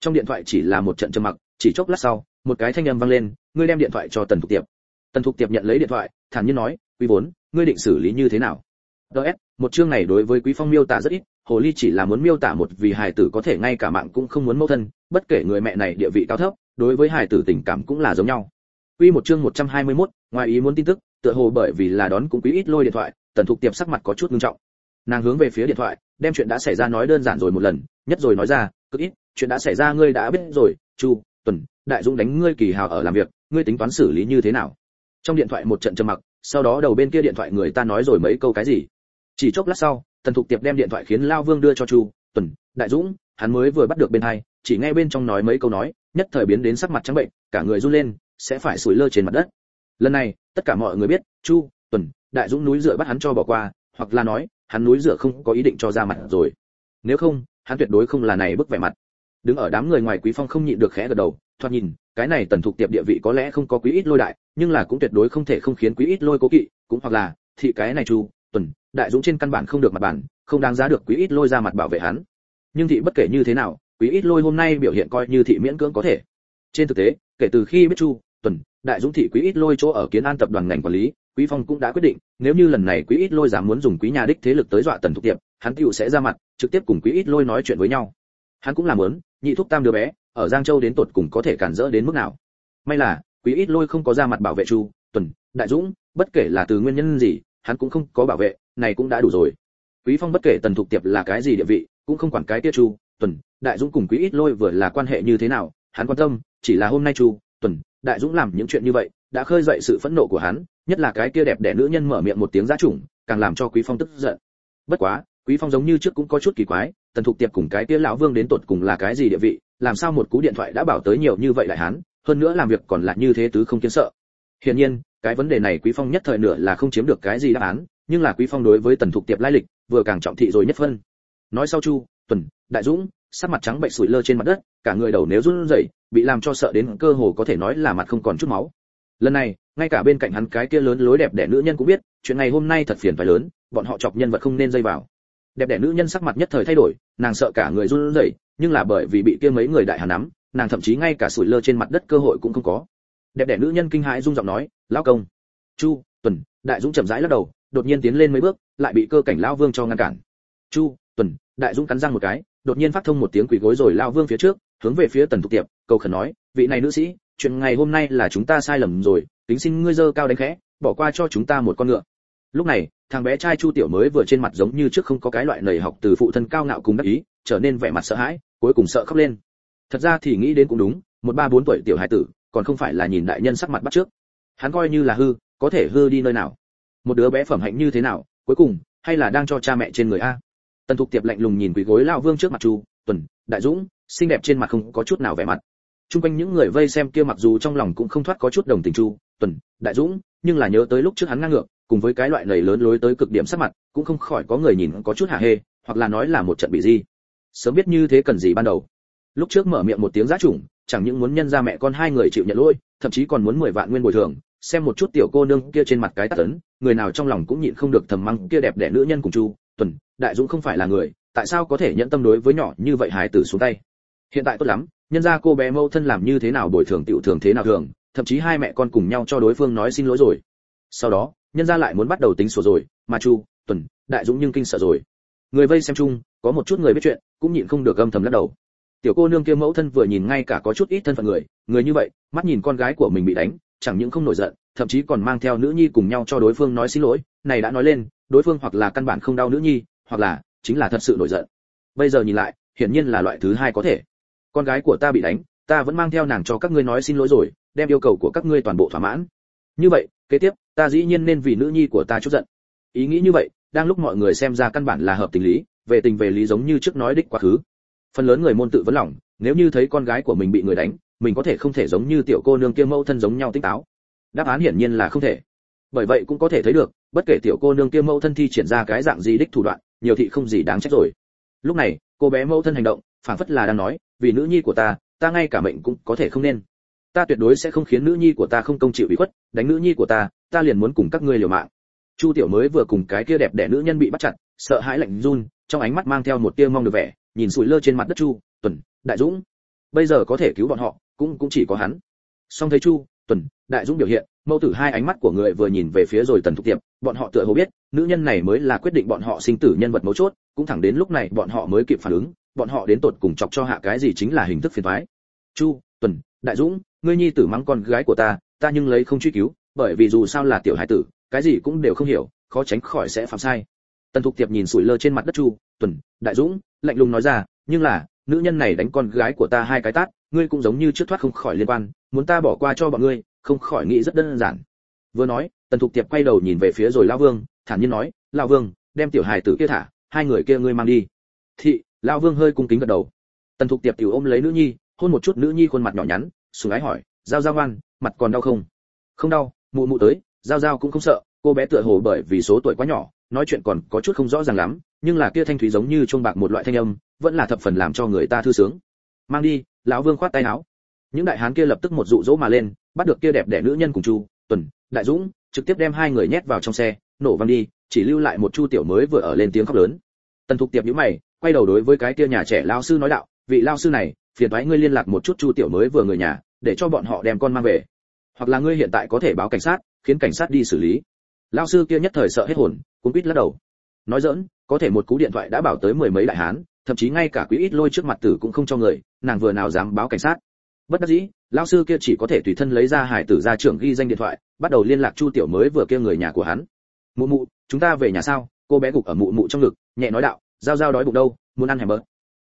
trong điện thoại chỉ là một trận trầm mặc chỉ chốc lát sau một cái thanh âm vang lên ngươi đem điện thoại cho tần thục tiệp. Tần thục tiệp nhận lấy điện thoại thản nhiên nói quý vốn ngươi định xử lý như thế nào? Ts một chương này đối với quý phong miêu tả rất ít hồ ly chỉ là muốn miêu tả một vì hài tử có thể ngay cả mạng cũng không muốn mâu thân bất kể người mẹ này địa vị cao thấp đối với hài tử tình cảm cũng là giống nhau. Quy một chương 121, ngoài ý muốn tin tức tựa hồ bởi vì là đón cũng quý ít lôi điện thoại tần thục tiệp sắc mặt có chút nghiêm trọng. Nàng hướng về phía điện thoại đem chuyện đã xảy ra nói đơn giản rồi một lần nhất rồi nói ra cực ít chuyện đã xảy ra ngươi đã biết rồi, chu, tuần, đại dũng đánh ngươi kỳ hào ở làm việc, ngươi tính toán xử lý như thế nào? Trong điện thoại một trận trầm mặc, sau đó đầu bên kia điện thoại người ta nói rồi mấy câu cái gì? Chỉ chốc lát sau, tần thục tiệp đem điện thoại khiến lao vương đưa cho chu, tuần, đại dũng, hắn mới vừa bắt được bên hai, chỉ nghe bên trong nói mấy câu nói, nhất thời biến đến sắc mặt trắng bệnh, cả người run lên, sẽ phải sủi lơ trên mặt đất. Lần này, tất cả mọi người biết, chu, tuần, đại dũng núi rửa bắt hắn cho bỏ qua, hoặc là nói, hắn núi rửa không có ý định cho ra mặt rồi. Nếu không, hắn tuyệt đối không là này bức vẻ mặt đứng ở đám người ngoài quý phong không nhịn được khẽ gật đầu, thoạt nhìn, cái này tần thục tiệp địa vị có lẽ không có quý ít lôi đại, nhưng là cũng tuyệt đối không thể không khiến quý ít lôi cố kỵ, cũng hoặc là, thị cái này chu, tuần, đại dũng trên căn bản không được mặt bản, không đáng giá được quý ít lôi ra mặt bảo vệ hắn. Nhưng thị bất kể như thế nào, quý ít lôi hôm nay biểu hiện coi như thị miễn cưỡng có thể. Trên thực tế, kể từ khi biết chu, tuần, đại dũng thị quý ít lôi chỗ ở kiến an tập đoàn ngành quản lý, quý phong cũng đã quyết định, nếu như lần này quý ít lôi dám muốn dùng quý nhà đích thế lực tới dọa tần thục tiệp, hắn tựu sẽ ra mặt, trực tiếp cùng quý ít lôi nói chuyện với nhau. Hắn cũng làm muốn nhị thúc tam đứa bé, ở giang châu đến tột cùng có thể cản rỡ đến mức nào? May là, quý ít lôi không có ra mặt bảo vệ chu tuần, đại dũng, bất kể là từ nguyên nhân gì, hắn cũng không có bảo vệ, này cũng đã đủ rồi. Quý phong bất kể tần thục tiệp là cái gì địa vị, cũng không quản cái tiết chu tuần, đại dũng cùng quý ít lôi vừa là quan hệ như thế nào, hắn quan tâm, chỉ là hôm nay chu tuần, đại dũng làm những chuyện như vậy, đã khơi dậy sự phẫn nộ của hắn, nhất là cái kia đẹp đẽ nữ nhân mở miệng một tiếng giá chủng càng làm cho quý phong tức giận. Bất quá quý phong giống như trước cũng có chút kỳ quái, tần thục tiệp cùng cái kia lão vương đến tột cùng là cái gì địa vị, làm sao một cú điện thoại đã bảo tới nhiều như vậy lại hắn, hơn nữa làm việc còn lại như thế tứ không kiến sợ. Hiển nhiên, cái vấn đề này quý phong nhất thời nửa là không chiếm được cái gì đáp án, nhưng là quý phong đối với tần thục tiệp lai lịch, vừa càng trọng thị rồi nhất phân. Nói sau chu, tuần, đại dũng, sắc mặt trắng bệnh sủi lơ trên mặt đất, cả người đầu nếu run rẩy, bị làm cho sợ đến cơ hồ có thể nói là mặt không còn chút máu. Lần này, ngay cả bên cạnh hắn cái kia lớn lối đẹp đẽ nữ nhân cũng biết, chuyện này hôm nay thật phiền phải lớn, bọn họ chọc nhân vật không nên dây vào đẹp đẽ nữ nhân sắc mặt nhất thời thay đổi, nàng sợ cả người run rẩy, nhưng là bởi vì bị kia mấy người đại hà nắm, nàng thậm chí ngay cả sủi lơ trên mặt đất cơ hội cũng không có. Đẹp đẽ nữ nhân kinh hãi rung giọng nói, lão công. Chu, tuần. Đại dũng chậm rãi lắc đầu, đột nhiên tiến lên mấy bước, lại bị cơ cảnh lão vương cho ngăn cản. Chu, tuần. Đại dũng cắn răng một cái, đột nhiên phát thông một tiếng quỳ gối rồi lão vương phía trước, hướng về phía tần thục tiệp, cầu khẩn nói, vị này nữ sĩ, chuyện ngày hôm nay là chúng ta sai lầm rồi tính xin ngươi dơ cao đánh khẽ, bỏ qua cho chúng ta một con ngựa. Lúc này thằng bé trai chu tiểu mới vừa trên mặt giống như trước không có cái loại nầy học từ phụ thân cao ngạo cùng đắc ý, trở nên vẻ mặt sợ hãi, cuối cùng sợ khóc lên. Thật ra thì nghĩ đến cũng đúng, một ba bốn tuổi tiểu hải tử, còn không phải là nhìn đại nhân sắc mặt bắt trước. Hắn coi như là hư, có thể hư đi nơi nào? Một đứa bé phẩm hạnh như thế nào, cuối cùng, hay là đang cho cha mẹ trên người a? Tần thục tiệp lạnh lùng nhìn quỳ gối lão vương trước mặt chu, tuần, đại dũng, xinh đẹp trên mặt không có chút nào vẻ mặt. Chung quanh những người vây xem kia mặc dù trong lòng cũng không thoát có chút đồng tình chu, tuần, đại dũng, nhưng là nhớ tới lúc trước hắn ngang ngược cùng với cái loại lầy lớn lối tới cực điểm sắc mặt, cũng không khỏi có người nhìn có chút hả hê, hoặc là nói là một trận bị gì sớm biết như thế cần gì ban đầu. Lúc trước mở miệng một tiếng giá chủng chẳng những muốn nhân ra mẹ con hai người chịu nhận lỗi, thậm chí còn muốn mười vạn nguyên bồi thường, xem một chút tiểu cô nương kia trên mặt cái tát ấn, người nào trong lòng cũng nhịn không được thầm mắng kia đẹp đẽ nữ nhân cùng chu, tuần, đại dũng không phải là người, tại sao có thể nhận tâm đối với nhỏ như vậy hài tử xuống tay? Hiện tại tốt lắm, nhân ra cô bé mâu thân làm như thế nào bồi thường tiểu thường thế nào thường, thậm chí hai mẹ con cùng nhau cho đối phương nói xin lỗi rồi. Sau đó nhân ra lại muốn bắt đầu tính sổ rồi, mà chu, tuần, đại dũng nhưng kinh sợ rồi. Người vây xem chung, có một chút người biết chuyện, cũng nhịn không được âm thầm lắc đầu. Tiểu cô nương kia mẫu thân vừa nhìn ngay cả có chút ít thân phận người người như vậy, mắt nhìn con gái của mình bị đánh, chẳng những không nổi giận, thậm chí còn mang theo nữ nhi cùng nhau cho đối phương nói xin lỗi, này đã nói lên, đối phương hoặc là căn bản không đau nữ nhi, hoặc là chính là thật sự nổi giận. Bây giờ nhìn lại, hiển nhiên là loại thứ hai có thể. Con gái của ta bị đánh, ta vẫn mang theo nàng cho các ngươi nói xin lỗi rồi, đem yêu cầu của các ngươi toàn bộ thỏa mãn. Như vậy kế tiếp, ta dĩ nhiên nên vì nữ nhi của ta chút giận. Ý nghĩ như vậy, đang lúc mọi người xem ra căn bản là hợp tình lý, về tình về lý giống như trước nói đích quá khứ. Phần lớn người môn tự vấn lòng, nếu như thấy con gái của mình bị người đánh, mình có thể không thể giống như tiểu cô nương kia mẫu thân giống nhau tinh táo. Đáp án hiển nhiên là không thể. Bởi vậy cũng có thể thấy được, bất kể tiểu cô nương kia mẫu thân thi triển ra cái dạng gì đích thủ đoạn, nhiều thị không gì đáng trách rồi. Lúc này, cô bé mẫu thân hành động, phảng phất là đang nói, vì nữ nhi của ta ta ngay cả mệnh cũng có thể không nên ta tuyệt đối sẽ không khiến nữ nhi của ta không công chịu ủy khuất, đánh nữ nhi của ta ta liền muốn cùng các ngươi liều mạng. Chu tiểu mới vừa cùng cái kia đẹp đẽ nữ nhân bị bắt chặt, sợ hãi lạnh run, trong ánh mắt mang theo một tia mong được vẻ, nhìn sủi lơ trên mặt đất chu, tuần, đại dũng, bây giờ có thể cứu bọn họ, cũng cũng chỉ có hắn. Song thấy chu, tuần, đại dũng biểu hiện mâu tử hai ánh mắt của người vừa nhìn về phía rồi tần thục tiệp, bọn họ tựa hồ biết, nữ nhân này mới là quyết định bọn họ sinh tử nhân vật mấu chốt, cũng thẳng đến lúc này bọn họ mới kịp phản ứng, bọn họ đến tột cùng chọc cho hạ cái gì chính là hình thức phiền toái. Chu, tuần, đại dũng ngươi nhi tử mắng con gái của ta ta nhưng lấy không truy cứu, bởi vì dù sao là tiểu hải tử, cái gì cũng đều không hiểu, khó tránh khỏi sẽ phạm sai. Tần thục tiệp nhìn sủi lơ trên mặt đất chu, tuần, đại dũng, lạnh lùng nói ra, nhưng là, nữ nhân này đánh con gái của ta hai cái tát, ngươi cũng giống như trước thoát không khỏi liên quan, muốn ta bỏ qua cho bọn ngươi, không khỏi nghĩ rất đơn giản. Vừa nói, tần thục tiệp quay đầu nhìn về phía rồi lao vương, thản nhiên nói, lao vương, đem tiểu hài tử kia thả, hai người kia ngươi mang đi. Thị, lao vương hơi cung kính gật đầu. Tần thục tiệp tiểu ôm lấy nữ nhi, hôn một chút nữ nhi khuôn mặt nhỏ nhắn sùng ái hỏi, giao giao ngoan, mặt còn đau không? Không đau, mụ mụ tới, giao giao cũng không sợ, cô bé tựa hồ bởi vì số tuổi quá nhỏ, nói chuyện còn có chút không rõ ràng lắm, nhưng là kia thanh thúy giống như chuông bạc một loại thanh âm, vẫn là thập phần làm cho người ta thư sướng. Mang đi. Lão vương khoát tay áo. Những đại hán kia lập tức một dụ dỗ mà lên, bắt được kia đẹp đẽ nữ nhân cùng chu, tuần, đại dũng, trực tiếp đem hai người nhét vào trong xe, nổ văng đi, chỉ lưu lại một chu tiểu mới vừa ở lên tiếng khóc lớn. Tần thục tiệp nhíu mày, quay đầu đối với cái kia nhà trẻ lao sư nói đạo, vị lao sư này phiền thoái ngươi liên lạc một chút chu tiểu mới vừa người nhà, để cho bọn họ đem con mang về. Hoặc là ngươi hiện tại có thể báo cảnh sát, khiến cảnh sát đi xử lý. Lao sư kia nhất thời sợ hết hồn cũng quýt lắc đầu. Nói dỡn có thể một cú điện thoại đã bảo tới mười mấy đại hán, thậm chí ngay cả quý ít lôi trước mặt tử cũng không cho người, nàng vừa nào dám báo cảnh sát. Bất đắc dĩ lao sư kia chỉ có thể tùy thân lấy ra hải tử ra trưởng ghi danh điện thoại, bắt đầu liên lạc chu tiểu mới vừa kia người nhà của hắn. Mụ mụ, chúng ta về nhà sao? Cô bé gục ở mụ mụ trong ngực, nhẹ nói đạo, giao giao đói bụng đâu, muốn ăn hẻm bớt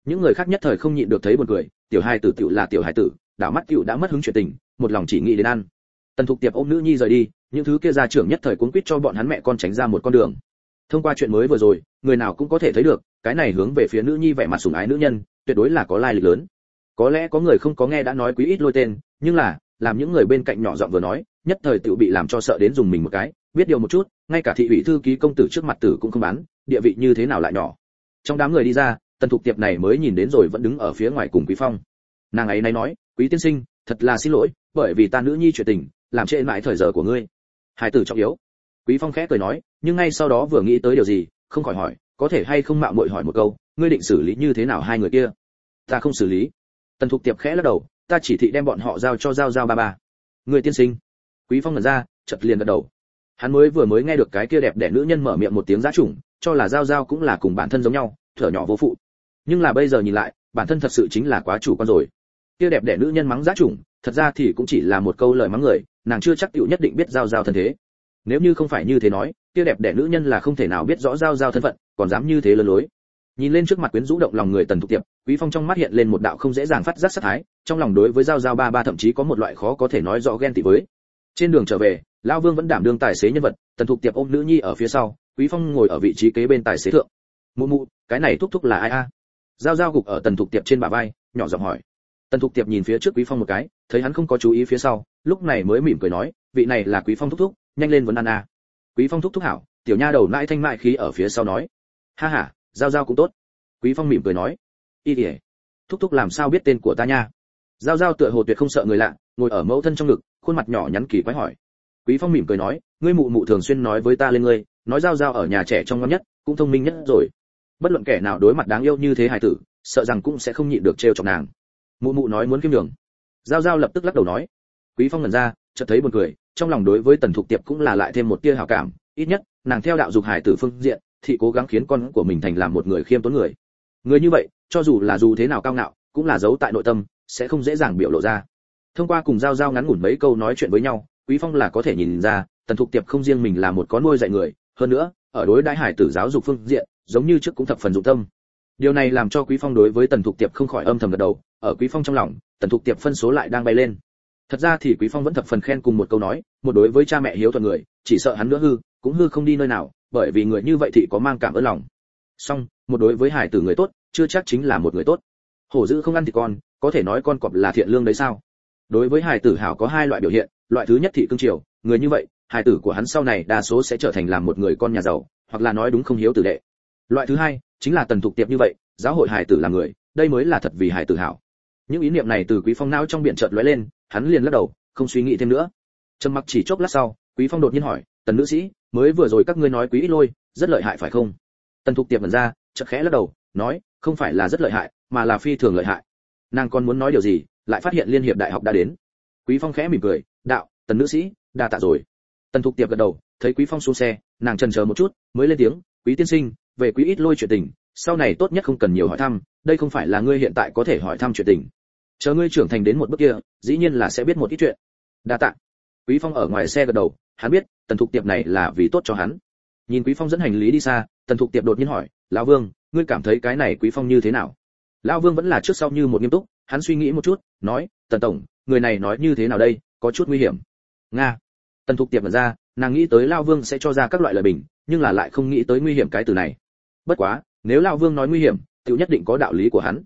những người khác nhất thời không nhịn được thấy buồn cười, tiểu hai tử tiểu là tiểu hai tử, đảo mắt tiểu đã mất hứng chuyện tình, một lòng chỉ nghĩ đến ăn. Tần thục tiệp ôm nữ nhi rời đi, những thứ kia gia trưởng nhất thời cuốn quýt cho bọn hắn mẹ con tránh ra một con đường. Thông qua chuyện mới vừa rồi, người nào cũng có thể thấy được, cái này hướng về phía nữ nhi vẻ mặt sủng ái nữ nhân, tuyệt đối là có lai lịch lớn. Có lẽ có người không có nghe đã nói quý ít lôi tên, nhưng là, làm những người bên cạnh nhỏ giọng vừa nói, nhất thời tiểu bị làm cho sợ đến dùng mình một cái, biết điều một chút, ngay cả thị ủy thư ký công tử trước mặt tử cũng không bán, địa vị như thế nào lại nhỏ. Trong đám người đi ra tần thục tiệp này mới nhìn đến rồi vẫn đứng ở phía ngoài cùng quý phong. Nàng ấy nay nói, quý tiên sinh, thật là xin lỗi, bởi vì ta nữ nhi chuyện tình, làm trễ mãi thời giờ của ngươi. Hai tử trọng yếu. Quý phong khẽ cười nói, nhưng ngay sau đó vừa nghĩ tới điều gì, không khỏi hỏi, có thể hay không mạo muội hỏi một câu, ngươi định xử lý như thế nào hai người kia? Ta không xử lý. Tần thục tiệp khẽ lắc đầu, ta chỉ thị đem bọn họ giao cho giao giao ba ba. Người tiên sinh. Quý phong ngẩn ra, chợt liền gật đầu. Hắn mới vừa mới nghe được cái kia đẹp đẽ nữ nhân mở miệng một tiếng giá trùng, cho là giao giao cũng là cùng bản thân giống nhau, thở nhỏ vô phụ nhưng là bây giờ nhìn lại, bản thân thật sự chính là quá chủ quan rồi. Kia đẹp đẽ nữ nhân mắng giá trùng thật ra thì cũng chỉ là một câu lời mắng người, nàng chưa chắc tiểu nhất định biết giao giao thân thế. Nếu như không phải như thế nói, kia đẹp đẽ nữ nhân là không thể nào biết rõ giao giao thân phận, còn dám như thế lừa lối. Nhìn lên trước mặt quyến rũ động lòng người tần thục tiệp, quý phong trong mắt hiện lên một đạo không dễ dàng phát giác sát thái, trong lòng đối với giao giao ba ba thậm chí có một loại khó có thể nói rõ ghen tị với. Trên đường trở về lão vương vẫn đảm đương tài xế nhân vật, tần thục tiệp ôm nữ nhi ở phía sau, quý phong ngồi ở vị trí kế bên tài xế thượng. Mụ mụ, cái này thúc thúc là ai a? Giao giao gục ở tần thục tiệp trên bả vai, nhỏ giọng hỏi. Tần thục tiệp nhìn phía trước quý phong một cái, thấy hắn không có chú ý phía sau, lúc này mới mỉm cười nói, vị này là quý phong thúc thúc, nhanh lên vấn ăn a. Quý phong thúc thúc hảo, tiểu nha đầu nãi thanh mại khí ở phía sau nói. Ha ha, giao giao cũng tốt. Quý phong mỉm cười nói. Y ỉa thúc thúc làm sao biết tên của ta nha? Giao giao tựa hồ tuyệt không sợ người lạ, ngồi ở mẫu thân trong ngực, khuôn mặt nhỏ nhắn kỳ quái hỏi. Quý phong mỉm cười nói, ngươi mụ mụ thường xuyên nói với ta lên ngươi, nói giao giao ở nhà trẻ trong ngon nhất, cũng thông minh nhất rồi bất luận kẻ nào đối mặt đáng yêu như thế hài tử, sợ rằng cũng sẽ không nhịn được trêu chọc nàng. Mụ mụ nói muốn kiếm đường giao giao lập tức lắc đầu nói. Quý phong ngẩn ra, chợt thấy buồn cười, trong lòng đối với tần thục tiệp cũng là lại thêm một tia hảo cảm, ít nhất, nàng theo đạo dục hải tử phương diện, thì cố gắng khiến con của mình thành làm một người khiêm tốn người. Người như vậy, cho dù là dù thế nào cao ngạo, cũng là giấu tại nội tâm, sẽ không dễ dàng biểu lộ ra. Thông qua cùng giao giao ngắn ngủn mấy câu nói chuyện với nhau, quý phong là có thể nhìn ra, tần thục tiệp không riêng mình là một có nuôi dạy người, hơn nữa, ở đối đãi hải tử giáo dục phương diện giống như trước cũng thập phần dụng tâm. Điều này làm cho quý phong đối với tần thục tiệp không khỏi âm thầm gật đầu, ở quý phong trong lòng, tần thục tiệp phân số lại đang bay lên. Thật ra thì quý phong vẫn thập phần khen cùng một câu nói, một đối với cha mẹ hiếu thuận người, chỉ sợ hắn nữa hư, cũng hư không đi nơi nào, bởi vì người như vậy thì có mang cảm ơn lòng. Song, một đối với hải tử người tốt, chưa chắc chính là một người tốt. Hổ dữ không ăn thì con, có thể nói con cọp là thiện lương đấy sao? Đối với hải tử hảo có hai loại biểu hiện, loại thứ nhất thị cương triều người như vậy hải tử của hắn sau này đa số sẽ trở thành làm một người con nhà giàu, hoặc là nói đúng không hiếu tử đệ loại thứ hai chính là tần thục tiệp như vậy, giáo hội hải tử là người, đây mới là thật vì hải tử hảo. Những ý niệm này từ quý phong não trong biển chợt lóe lên, hắn liền lắc đầu, không suy nghĩ thêm nữa. Trầm mặc chỉ chốc lát sau, quý phong đột nhiên hỏi, tần nữ sĩ, mới vừa rồi các ngươi nói quý ít lôi, rất lợi hại phải không? Tần thục tiệp mẩn ra, chợt khẽ lắc đầu, nói, không phải là rất lợi hại, mà là phi thường lợi hại. Nàng còn muốn nói điều gì, lại phát hiện liên hiệp đại học đã đến. Quý phong khẽ mỉm cười, đạo, tần nữ sĩ, đa tạ rồi. Tần thục tiệp gật đầu, thấy quý phong xuống xe, nàng chần chờ một chút, mới lên tiếng, quý tiên sinh về quý ít lôi chuyện tình, sau này tốt nhất không cần nhiều hỏi thăm, đây không phải là ngươi hiện tại có thể hỏi thăm chuyện tình. Chờ ngươi trưởng thành đến một bước kia, dĩ nhiên là sẽ biết một ít chuyện. Đa tạ. Quý phong ở ngoài xe gật đầu, hắn biết, tần thục tiệp này là vì tốt cho hắn. Nhìn quý phong dẫn hành lý đi xa, tần thục tiệp đột nhiên hỏi, lão vương, ngươi cảm thấy cái này quý phong như thế nào? Lão vương vẫn là trước sau như một nghiêm túc, hắn suy nghĩ một chút, nói, tần tổng, người này nói như thế nào đây, có chút nguy hiểm. Nga. Tần thục tiệp mở ra, nàng nghĩ tới lão vương sẽ cho ra các loại lời bình, nhưng là lại không nghĩ tới nguy hiểm cái từ này bất quá, nếu lão vương nói nguy hiểm tự nhất định có đạo lý của hắn.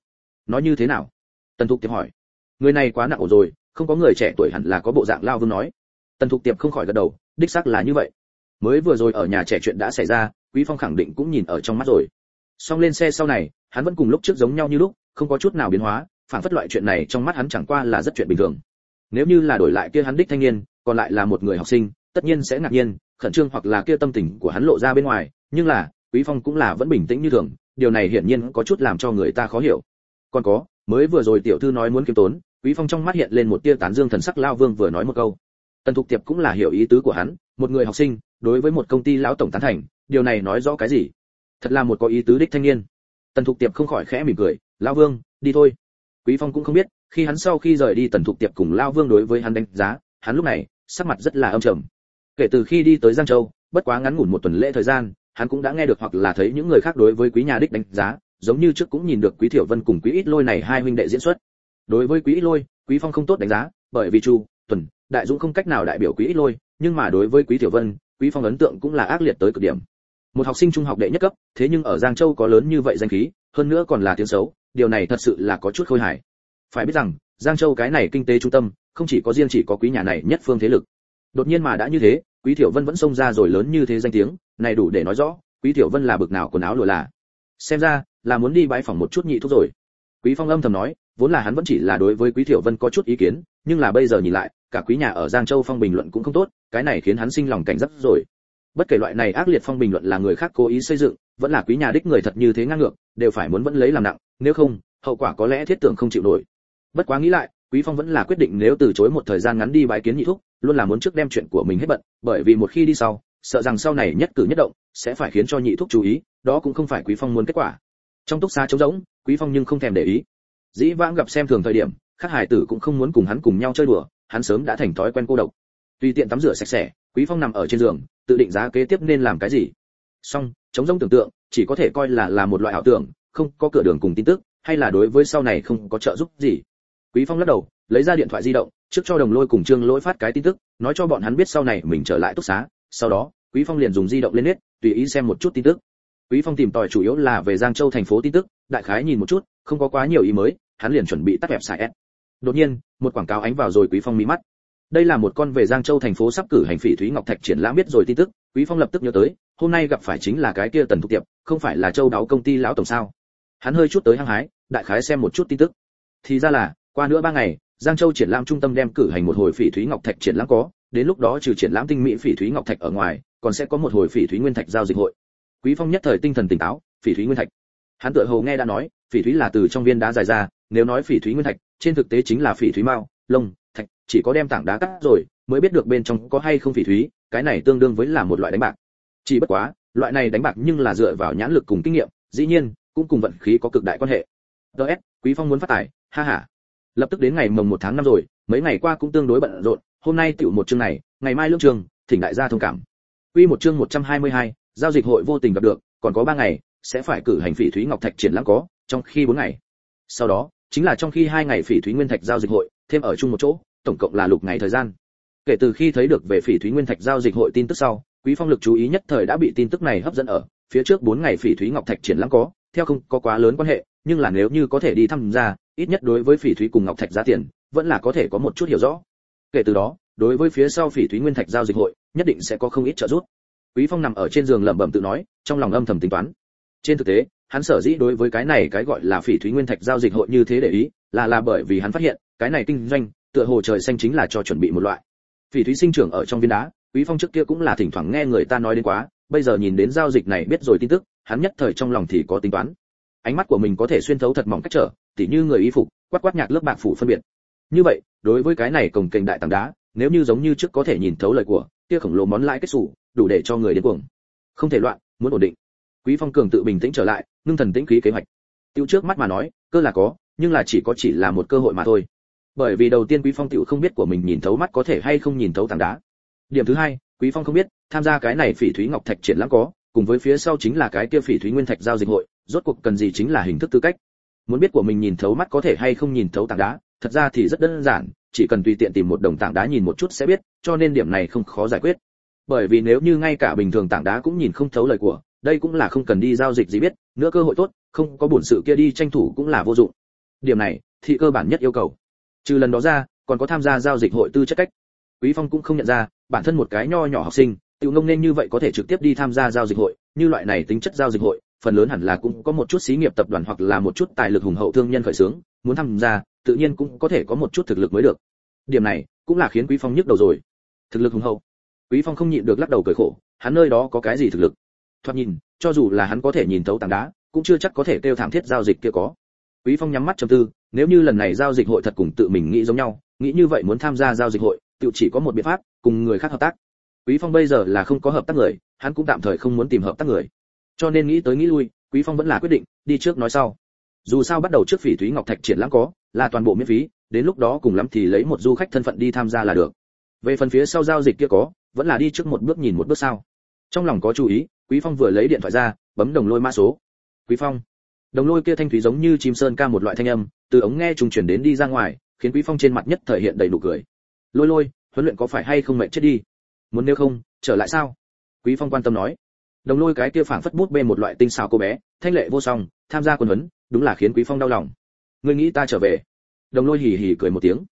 Nói như thế nào? Tần thục tiệp hỏi. Người này quá nặng ổ rồi, không có người trẻ tuổi hẳn là có bộ dạng lão vương nói. Tần thục tiệp không khỏi gật đầu, đích xác là như vậy. Mới vừa rồi ở nhà trẻ chuyện đã xảy ra, quý phong khẳng định cũng nhìn ở trong mắt rồi. Xong lên xe sau này, hắn vẫn cùng lúc trước giống nhau như lúc, không có chút nào biến hóa, phản phất loại chuyện này trong mắt hắn chẳng qua là rất chuyện bình thường. Nếu như là đổi lại kia hắn đích thanh niên, còn lại là một người học sinh, tất nhiên sẽ ngạc nhiên, khẩn trương hoặc là kia tâm tình của hắn lộ ra bên ngoài, nhưng là quý phong cũng là vẫn bình tĩnh như thường, điều này hiển nhiên có chút làm cho người ta khó hiểu. Còn có, mới vừa rồi tiểu thư nói muốn kiếm tốn, quý phong trong mắt hiện lên một tia tán dương thần sắc lao vương vừa nói một câu. Tần thục tiệp cũng là hiểu ý tứ của hắn, một người học sinh, đối với một công ty lão tổng tán thành, điều này nói rõ cái gì? Thật là một có ý tứ đích thanh niên. Tần thục tiệp không khỏi khẽ mỉm cười lão vương, đi thôi. Quý phong cũng không biết, khi hắn sau khi rời đi, tần thục tiệp cùng lão vương đối với hắn đánh giá, hắn lúc này, sắc mặt rất là âm trầm. Kể từ khi đi tới giang châu, bất quá ngắn ngủn một tuần lễ thời gian hắn cũng đã nghe được hoặc là thấy những người khác đối với quý nhà đích đánh giá, giống như trước cũng nhìn được quý thiểu vân cùng quý ít lôi này hai huynh đệ diễn xuất. Đối với quý ít lôi, quý phong không tốt đánh giá, bởi vì chu, tuần, đại dũng không cách nào đại biểu quý ít lôi, nhưng mà đối với quý tiểu vân, quý phong ấn tượng cũng là ác liệt tới cực điểm. Một học sinh trung học đệ nhất cấp, thế nhưng ở giang châu có lớn như vậy danh khí, hơn nữa còn là tiếng xấu, điều này thật sự là có chút khôi hài. Phải biết rằng, giang châu cái này kinh tế trung tâm, không chỉ có riêng chỉ có quý nhà này nhất phương thế lực. Đột nhiên mà đã như thế quý tiểu vân vẫn xông ra rồi lớn như thế danh tiếng, này đủ để nói rõ, quý tiểu vân là bực nào quần áo lụa là. Xem ra, là muốn đi bãi phòng một chút nhị thuốc rồi. Quý phong âm thầm nói, vốn là hắn vẫn chỉ là đối với quý tiểu vân có chút ý kiến, nhưng là bây giờ nhìn lại, cả quý nhà ở giang châu phong bình luận cũng không tốt, cái này khiến hắn sinh lòng cảnh giác rồi. Bất kể loại này ác liệt phong bình luận là người khác cố ý xây dựng, vẫn là quý nhà đích người thật như thế ngang ngược, đều phải muốn vẫn lấy làm nặng, nếu không, hậu quả có lẽ thiết tưởng không chịu nổi. Bất quá nghĩ lại, quý phong vẫn là quyết định nếu từ chối một thời gian ngắn đi bái kiến nhị thúc luôn là muốn trước đem chuyện của mình hết bận, bởi vì một khi đi sau, sợ rằng sau này nhất cử nhất động sẽ phải khiến cho nhị thúc chú ý, đó cũng không phải quý phong muốn kết quả. Trong túc xá trống rỗng, quý phong nhưng không thèm để ý. Dĩ vãng gặp xem thường thời điểm Khắc hải tử cũng không muốn cùng hắn cùng nhau chơi đùa, hắn sớm đã thành thói quen cô độc. Tùy tiện tắm rửa sạch sẽ, quý phong nằm ở trên giường, tự định giá kế tiếp nên làm cái gì. Xong chống rông tưởng tượng, chỉ có thể coi là là một loại ảo tưởng, không có cửa đường cùng tin tức, hay là đối với sau này không có trợ giúp gì. Quý phong lắc đầu, lấy ra điện thoại di động trước cho đồng lôi cùng trương lỗi phát cái tin tức, nói cho bọn hắn biết sau này mình trở lại túc xá, sau đó, quý phong liền dùng di động lên nét tùy ý xem một chút tin tức. Quý phong tìm tòi chủ yếu là về giang châu thành phố tin tức, đại khái nhìn một chút, không có quá nhiều ý mới, hắn liền chuẩn bị tắt website đột nhiên, một quảng cáo ánh vào rồi quý phong mí mắt. Đây là một con về giang châu thành phố sắp cử hành phỉ thúy ngọc thạch triển lãm biết rồi tin tức, quý phong lập tức nhớ tới, hôm nay gặp phải chính là cái kia tần thục tiệp, không phải là châu đáo công ty lão tổng sao? Hắn hơi chút tới hăng hái, đại khái xem một chút tin tức. Thì ra là, qua nữa ba ngày giang châu triển lãm trung tâm đem cử hành một hồi phỉ thúy ngọc thạch triển lãm có, đến lúc đó trừ triển lãm tinh mỹ phỉ thúy ngọc thạch ở ngoài, còn sẽ có một hồi phỉ thúy nguyên thạch giao dịch hội. Quý phong nhất thời tinh thần tỉnh táo, phỉ thúy nguyên thạch. Hắn tựa hồ nghe đã nói, phỉ thúy là từ trong viên đá dài ra, nếu nói phỉ thúy nguyên thạch, trên thực tế chính là phỉ thúy mao, lông, thạch, chỉ có đem tảng đá cắt rồi, mới biết được bên trong có hay không phỉ thúy, cái này tương đương với là một loại đánh bạc. Chỉ bất quá, loại này đánh bạc nhưng là dựa vào nhãn lực cùng kinh nghiệm, dĩ nhiên, cũng cùng vận khí có cực đại quan hệ. Ts quý phong muốn phát tài, ha ha lập tức đến ngày mồng một tháng năm rồi mấy ngày qua cũng tương đối bận rộn hôm nay tiểu một chương này ngày mai lương trường thỉnh đại gia thông cảm. Quy một chương 122, giao dịch hội vô tình gặp được còn có 3 ngày sẽ phải cử hành phỉ thúy ngọc thạch triển lãm có trong khi 4 ngày. Sau đó chính là trong khi hai ngày phỉ thúy nguyên thạch giao dịch hội thêm ở chung một chỗ tổng cộng là lục ngày thời gian. Kể từ khi thấy được về phỉ thúy nguyên thạch giao dịch hội tin tức sau quý phong lực chú ý nhất thời đã bị tin tức này hấp dẫn ở phía trước 4 ngày phỉ thúy ngọc thạch triển lãm có, theo không, có quá lớn quan hệ, nhưng là nếu như có thể đi tham gia ít nhất đối với phỉ thúy cùng ngọc thạch giá tiền, vẫn là có thể có một chút hiểu rõ. Kể từ đó, đối với phía sau phỉ thúy nguyên thạch giao dịch hội, nhất định sẽ có không ít trợ giúp. Quý phong nằm ở trên giường lẩm bẩm tự nói, trong lòng âm thầm tính toán. Trên thực tế, hắn sở dĩ đối với cái này cái gọi là phỉ thúy nguyên thạch giao dịch hội như thế để ý, là là bởi vì hắn phát hiện, cái này kinh doanh, tựa hồ trời xanh chính là cho chuẩn bị một loại. Phỉ thúy sinh trưởng ở trong viên đá, quý phong trước kia cũng là thỉnh thoảng nghe người ta nói đến quá bây giờ nhìn đến giao dịch này biết rồi tin tức, hắn nhất thời trong lòng thì có tính toán. Ánh mắt của mình có thể xuyên thấu thật mỏng cách trở, tỉ như người y phục, quát quát nhạc lớp bạc phủ phân biệt. Như vậy, đối với cái này cồng kềnh đại tảng đá, nếu như giống như trước có thể nhìn thấu lời của, kia khổng lồ món lãi kết sủ đủ để cho người đến cuồng. Không thể loạn, muốn ổn định. Quý phong cường tự bình tĩnh trở lại, ngưng thần tĩnh khí kế hoạch. Tiêu trước mắt mà nói, cơ là có, nhưng là chỉ có chỉ là một cơ hội mà thôi. Bởi vì đầu tiên quý phong tiểu không biết của mình nhìn thấu mắt có thể hay không nhìn thấu tảng đá. Điểm thứ hai quý phong không biết, tham gia cái này phỉ thúy ngọc thạch triển lãm có, cùng với phía sau chính là cái kia phỉ thúy nguyên thạch giao dịch hội, rốt cuộc cần gì chính là hình thức tư cách. Muốn biết của mình nhìn thấu mắt có thể hay không nhìn thấu tảng đá, thật ra thì rất đơn giản, chỉ cần tùy tiện tìm một đồng tảng đá nhìn một chút sẽ biết, cho nên điểm này không khó giải quyết. Bởi vì nếu như ngay cả bình thường tảng đá cũng nhìn không thấu lời của, đây cũng là không cần đi giao dịch gì biết, nữa cơ hội tốt, không có bổn sự kia đi tranh thủ cũng là vô dụng. Điểm này, thì cơ bản nhất yêu cầu. Trừ lần đó ra, còn có tham gia giao dịch hội tư chất cách. Quý phong cũng không nhận ra bản thân một cái nho nhỏ học sinh tự ngông nên như vậy có thể trực tiếp đi tham gia giao dịch hội, như loại này tính chất giao dịch hội, phần lớn hẳn là cũng có một chút xí nghiệp tập đoàn hoặc là một chút tài lực hùng hậu thương nhân khởi xướng, muốn tham gia, tự nhiên cũng có thể có một chút thực lực mới được. Điểm này cũng là khiến quý phong nhức đầu rồi. Thực lực hùng hậu. Quý phong không nhịn được lắc đầu cười khổ, hắn nơi đó có cái gì thực lực? Thoạt nhìn, cho dù là hắn có thể nhìn thấu tảng đá, cũng chưa chắc có thể tiêu thảm thiết giao dịch kia có. Quý phong nhắm mắt trầm tư, nếu như lần này giao dịch hội thật cùng tự mình nghĩ giống nhau, nghĩ như vậy muốn tham gia giao dịch hội, tự chỉ có một biện pháp cùng người khác hợp tác. Quý phong bây giờ là không có hợp tác người, hắn cũng tạm thời không muốn tìm hợp tác người. Cho nên nghĩ tới nghĩ lui, quý phong vẫn là quyết định, đi trước nói sau. Dù sao bắt đầu trước phỉ thúy ngọc thạch triển lãm có, là toàn bộ miễn phí, đến lúc đó cùng lắm thì lấy một du khách thân phận đi tham gia là được. Về phần phía sau giao dịch kia có, vẫn là đi trước một bước nhìn một bước sau. Trong lòng có chú ý, quý phong vừa lấy điện thoại ra, bấm đồng lôi mã số. Quý phong. Đồng lôi kia thanh thúy giống như chim sơn ca một loại thanh âm, từ ống nghe trùng chuyển đến đi ra ngoài, khiến quý phong trên mặt nhất thể hiện đầy nụ cười. Lôi lôi huấn luyện có phải hay không mệt chết đi? Muốn nếu không, trở lại sao? Quý phong quan tâm nói. Đồng lôi cái kia phảng phất bút bê một loại tinh xảo cô bé, thanh lệ vô song, tham gia quân huấn, đúng là khiến quý phong đau lòng. Ngươi nghĩ ta trở về? Đồng lôi hì hì cười một tiếng.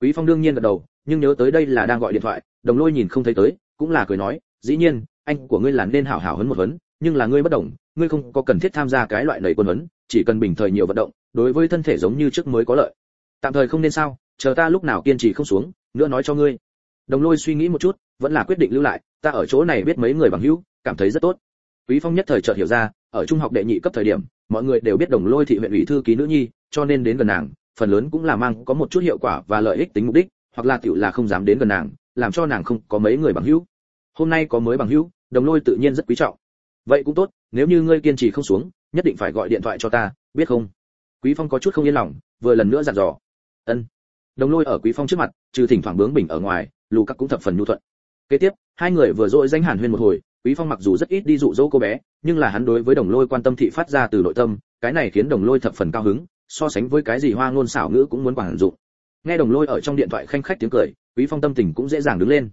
Quý phong đương nhiên gật đầu, nhưng nhớ tới đây là đang gọi điện thoại, đồng lôi nhìn không thấy tới, cũng là cười nói, dĩ nhiên, anh của ngươi là nên hảo hảo huấn một huấn, nhưng là ngươi bất đồng, ngươi không có cần thiết tham gia cái loại nầy quân huấn, chỉ cần bình thời nhiều vận động, đối với thân thể giống như trước mới có lợi. Tạm thời không nên sao, chờ ta lúc nào kiên trì không xuống, nữa nói cho ngươi đồng lôi suy nghĩ một chút, vẫn là quyết định lưu lại, ta ở chỗ này biết mấy người bằng hữu, cảm thấy rất tốt. Quý phong nhất thời chợt hiểu ra, ở trung học đệ nhị cấp thời điểm, mọi người đều biết đồng lôi thị huyện ủy thư ký nữ nhi, cho nên đến gần nàng, phần lớn cũng là mang có một chút hiệu quả và lợi ích tính mục đích, hoặc là tiểu là không dám đến gần nàng, làm cho nàng không có mấy người bằng hữu. Hôm nay có mới bằng hữu, đồng lôi tự nhiên rất quý trọng. Vậy cũng tốt, nếu như ngươi kiên trì không xuống, nhất định phải gọi điện thoại cho ta, biết không? Quý phong có chút không yên lòng, vừa lần nữa dặn dò. Ân. Đồng lôi ở quý phong trước mặt, trừ thỉnh thoảng bướng bỉnh ở ngoài lù các cũng thập phần nhu thuận. Kế tiếp, hai người vừa dội danh hàn huyên một hồi, quý phong mặc dù rất ít đi dụ dỗ cô bé, nhưng là hắn đối với đồng lôi quan tâm thị phát ra từ nội tâm, cái này khiến đồng lôi thập phần cao hứng, so sánh với cái gì hoa ngôn xảo ngữ cũng muốn quản dụng. Nghe đồng lôi ở trong điện thoại khanh khách tiếng cười, quý phong tâm tình cũng dễ dàng đứng lên.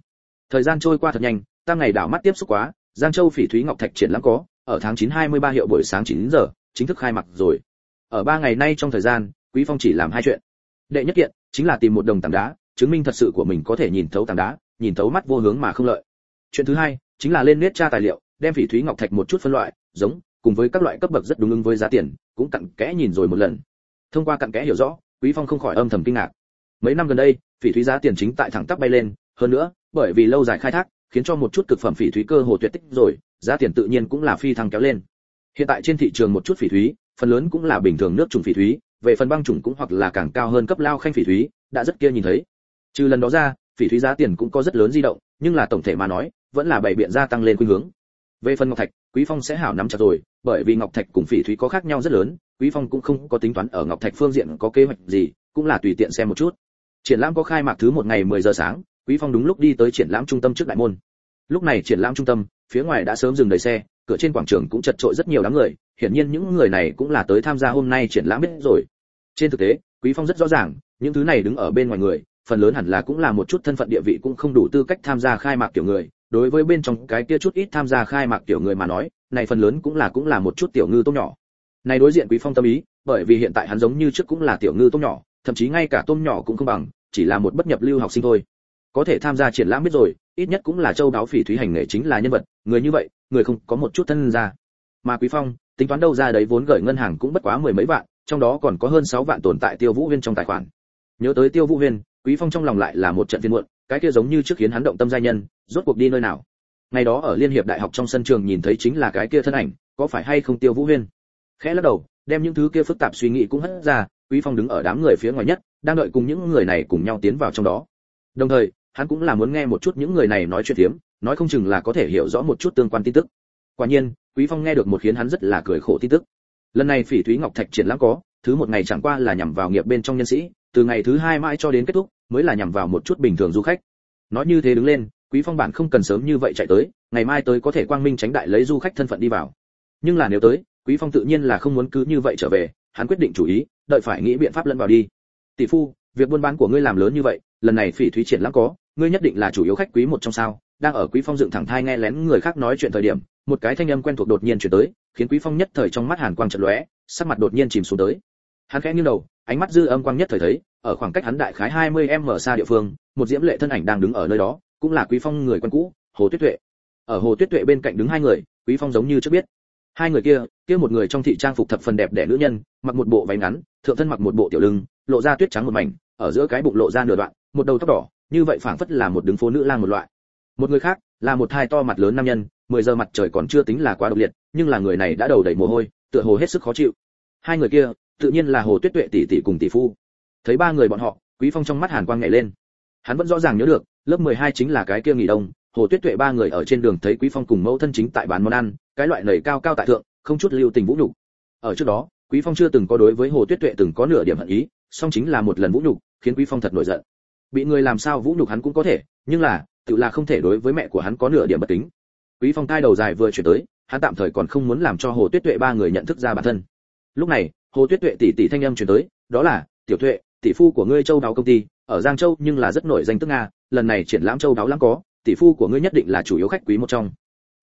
Thời gian trôi qua thật nhanh, ta ngày đảo mắt tiếp xúc quá, giang châu phỉ thúy ngọc thạch triển lãm có, ở tháng 9 23 hiệu buổi sáng 9 giờ, chính thức khai mạc rồi. Ở ba ngày nay trong thời gian, quý phong chỉ làm hai chuyện. Đệ nhất kiện, chính là tìm một đồng tảng đá chứng minh thật sự của mình có thể nhìn thấu tảng đá, nhìn thấu mắt vô hướng mà không lợi. Chuyện thứ hai chính là lên nét tra tài liệu, đem phỉ thúy ngọc thạch một chút phân loại, giống, cùng với các loại cấp bậc rất đúng ứng với giá tiền, cũng cặn kẽ nhìn rồi một lần. Thông qua cặn kẽ hiểu rõ, quý phong không khỏi âm thầm kinh ngạc. Mấy năm gần đây, phỉ thúy giá tiền chính tại thẳng tắp bay lên, hơn nữa, bởi vì lâu dài khai thác, khiến cho một chút cực phẩm phỉ thúy cơ hồ tuyệt tích rồi, giá tiền tự nhiên cũng là phi thăng kéo lên. Hiện tại trên thị trường một chút phỉ thúy, phần lớn cũng là bình thường nước trùng phỉ thúy, về phần băng trùng cũng hoặc là càng cao hơn cấp lao khanh phỉ thúy, đã rất kia nhìn thấy trừ lần đó ra, phỉ thúy giá tiền cũng có rất lớn di động, nhưng là tổng thể mà nói, vẫn là bảy biện gia tăng lên khuynh hướng. Về phần ngọc thạch, quý phong sẽ hảo nắm chặt rồi, bởi vì ngọc thạch cùng phỉ thúy có khác nhau rất lớn, quý phong cũng không có tính toán ở ngọc thạch phương diện có kế hoạch gì, cũng là tùy tiện xem một chút. Triển lãm có khai mạc thứ một ngày 10 giờ sáng, quý phong đúng lúc đi tới triển lãm trung tâm trước đại môn. Lúc này triển lãm trung tâm, phía ngoài đã sớm dừng đầy xe, cửa trên quảng trường cũng chật trội rất nhiều đám người, hiển nhiên những người này cũng là tới tham gia hôm nay triển lãm biết rồi. Trên thực tế, quý phong rất rõ ràng, những thứ này đứng ở bên ngoài người phần lớn hẳn là cũng là một chút thân phận địa vị cũng không đủ tư cách tham gia khai mạc tiểu người. Đối với bên trong cái kia chút ít tham gia khai mạc tiểu người mà nói, này phần lớn cũng là cũng là một chút tiểu ngư tôm nhỏ. Này đối diện quý phong tâm ý, bởi vì hiện tại hắn giống như trước cũng là tiểu ngư tôm nhỏ, thậm chí ngay cả tôm nhỏ cũng không bằng, chỉ là một bất nhập lưu học sinh thôi. Có thể tham gia triển lãm biết rồi, ít nhất cũng là châu đáo phỉ thúy hành nghề chính là nhân vật, người như vậy, người không có một chút thân ra. Mà quý phong, tính toán đâu ra đấy vốn gửi ngân hàng cũng bất quá mười mấy vạn, trong đó còn có hơn 6 vạn tồn tại tiêu vũ viên trong tài khoản. Nhớ tới tiêu vũ viên quý phong trong lòng lại là một trận phiền muộn, cái kia giống như trước khiến hắn động tâm giai nhân, rốt cuộc đi nơi nào? Ngày đó ở liên hiệp đại học trong sân trường nhìn thấy chính là cái kia thân ảnh, có phải hay không tiêu vũ huyên? Khẽ lắc đầu, đem những thứ kia phức tạp suy nghĩ cũng hất ra, quý phong đứng ở đám người phía ngoài nhất, đang đợi cùng những người này cùng nhau tiến vào trong đó. Đồng thời, hắn cũng là muốn nghe một chút những người này nói chuyện thiếm nói không chừng là có thể hiểu rõ một chút tương quan tin tức. Quả nhiên, quý phong nghe được một khiến hắn rất là cười khổ tin tức. Lần này phỉ thúy ngọc thạch triển lãm có, thứ một ngày chẳng qua là nhằm vào nghiệp bên trong nhân sĩ từ ngày thứ hai mãi cho đến kết thúc, mới là nhằm vào một chút bình thường du khách. Nói như thế đứng lên, quý phong bản không cần sớm như vậy chạy tới, ngày mai tới có thể quang minh tránh đại lấy du khách thân phận đi vào. Nhưng là nếu tới, quý phong tự nhiên là không muốn cứ như vậy trở về, hắn quyết định chủ ý, đợi phải nghĩ biện pháp lẫn vào đi. Tỷ phu, việc buôn bán của ngươi làm lớn như vậy, lần này phỉ thúy triển lãm có, ngươi nhất định là chủ yếu khách quý một trong sao. Đang ở quý phong dựng thẳng thai nghe lén người khác nói chuyện thời điểm, một cái thanh âm quen thuộc đột nhiên chuyển tới, khiến quý phong nhất thời trong mắt hàn quang chợt lóe, sắc mặt đột nhiên chìm xuống tới. Hắn khẽ nghiêng đầu ánh mắt dư âm quang nhất thời thấy, ở khoảng cách hắn đại khái 20 m xa địa phương, một diễm lệ thân ảnh đang đứng ở nơi đó, cũng là quý phong người quen cũ, hồ tuyết tuệ. Ở hồ tuyết tuệ bên cạnh đứng hai người, quý phong giống như trước biết. Hai người kia kia một người trong thị trang phục thập phần đẹp đẽ nữ nhân, mặc một bộ váy ngắn, thượng thân mặc một bộ tiểu lưng, lộ ra tuyết trắng một mảnh, ở giữa cái bụng lộ ra nửa đoạn, một đầu tóc đỏ, như vậy phảng phất là một đứng phố nữ lang một loại. Một người khác, là một thai to mặt lớn nam nhân, mười giờ mặt trời còn chưa tính là quá độc liệt, nhưng là người này đã đầu đầy mồ hôi, tựa hồ hết sức khó chịu. Hai người kia tự nhiên là hồ tuyết tuệ tỷ tỷ cùng tỷ phu. Thấy ba người bọn họ, quý phong trong mắt hàn quang nhảy lên. Hắn vẫn rõ ràng nhớ được, lớp 12 chính là cái kia nghỉ đông, hồ tuyết tuệ ba người ở trên đường thấy quý phong cùng mẫu thân chính tại bán món ăn, cái loại lời cao cao tại thượng, không chút lưu tình vũ nhục. Ở trước đó, quý phong chưa từng có đối với hồ tuyết tuệ từng có nửa điểm hận ý, song chính là một lần vũ nhục, khiến quý phong thật nổi giận. Bị người làm sao vũ nhục hắn cũng có thể, nhưng là, tự là không thể đối với mẹ của hắn có nửa điểm bất kính. Quý phong thai đầu dài vừa chuyển tới, hắn tạm thời còn không muốn làm cho hồ tuyết tuệ ba người nhận thức ra bản thân lúc này, hồ tuyết tuệ tỷ tỷ thanh âm chuyển tới, đó là, tiểu tuệ, tỷ phu của ngươi châu đáo công ty, ở giang châu nhưng là rất nổi danh tức nga, lần này triển lãm châu đáo lắm có, tỷ phu của ngươi nhất định là chủ yếu khách quý một trong.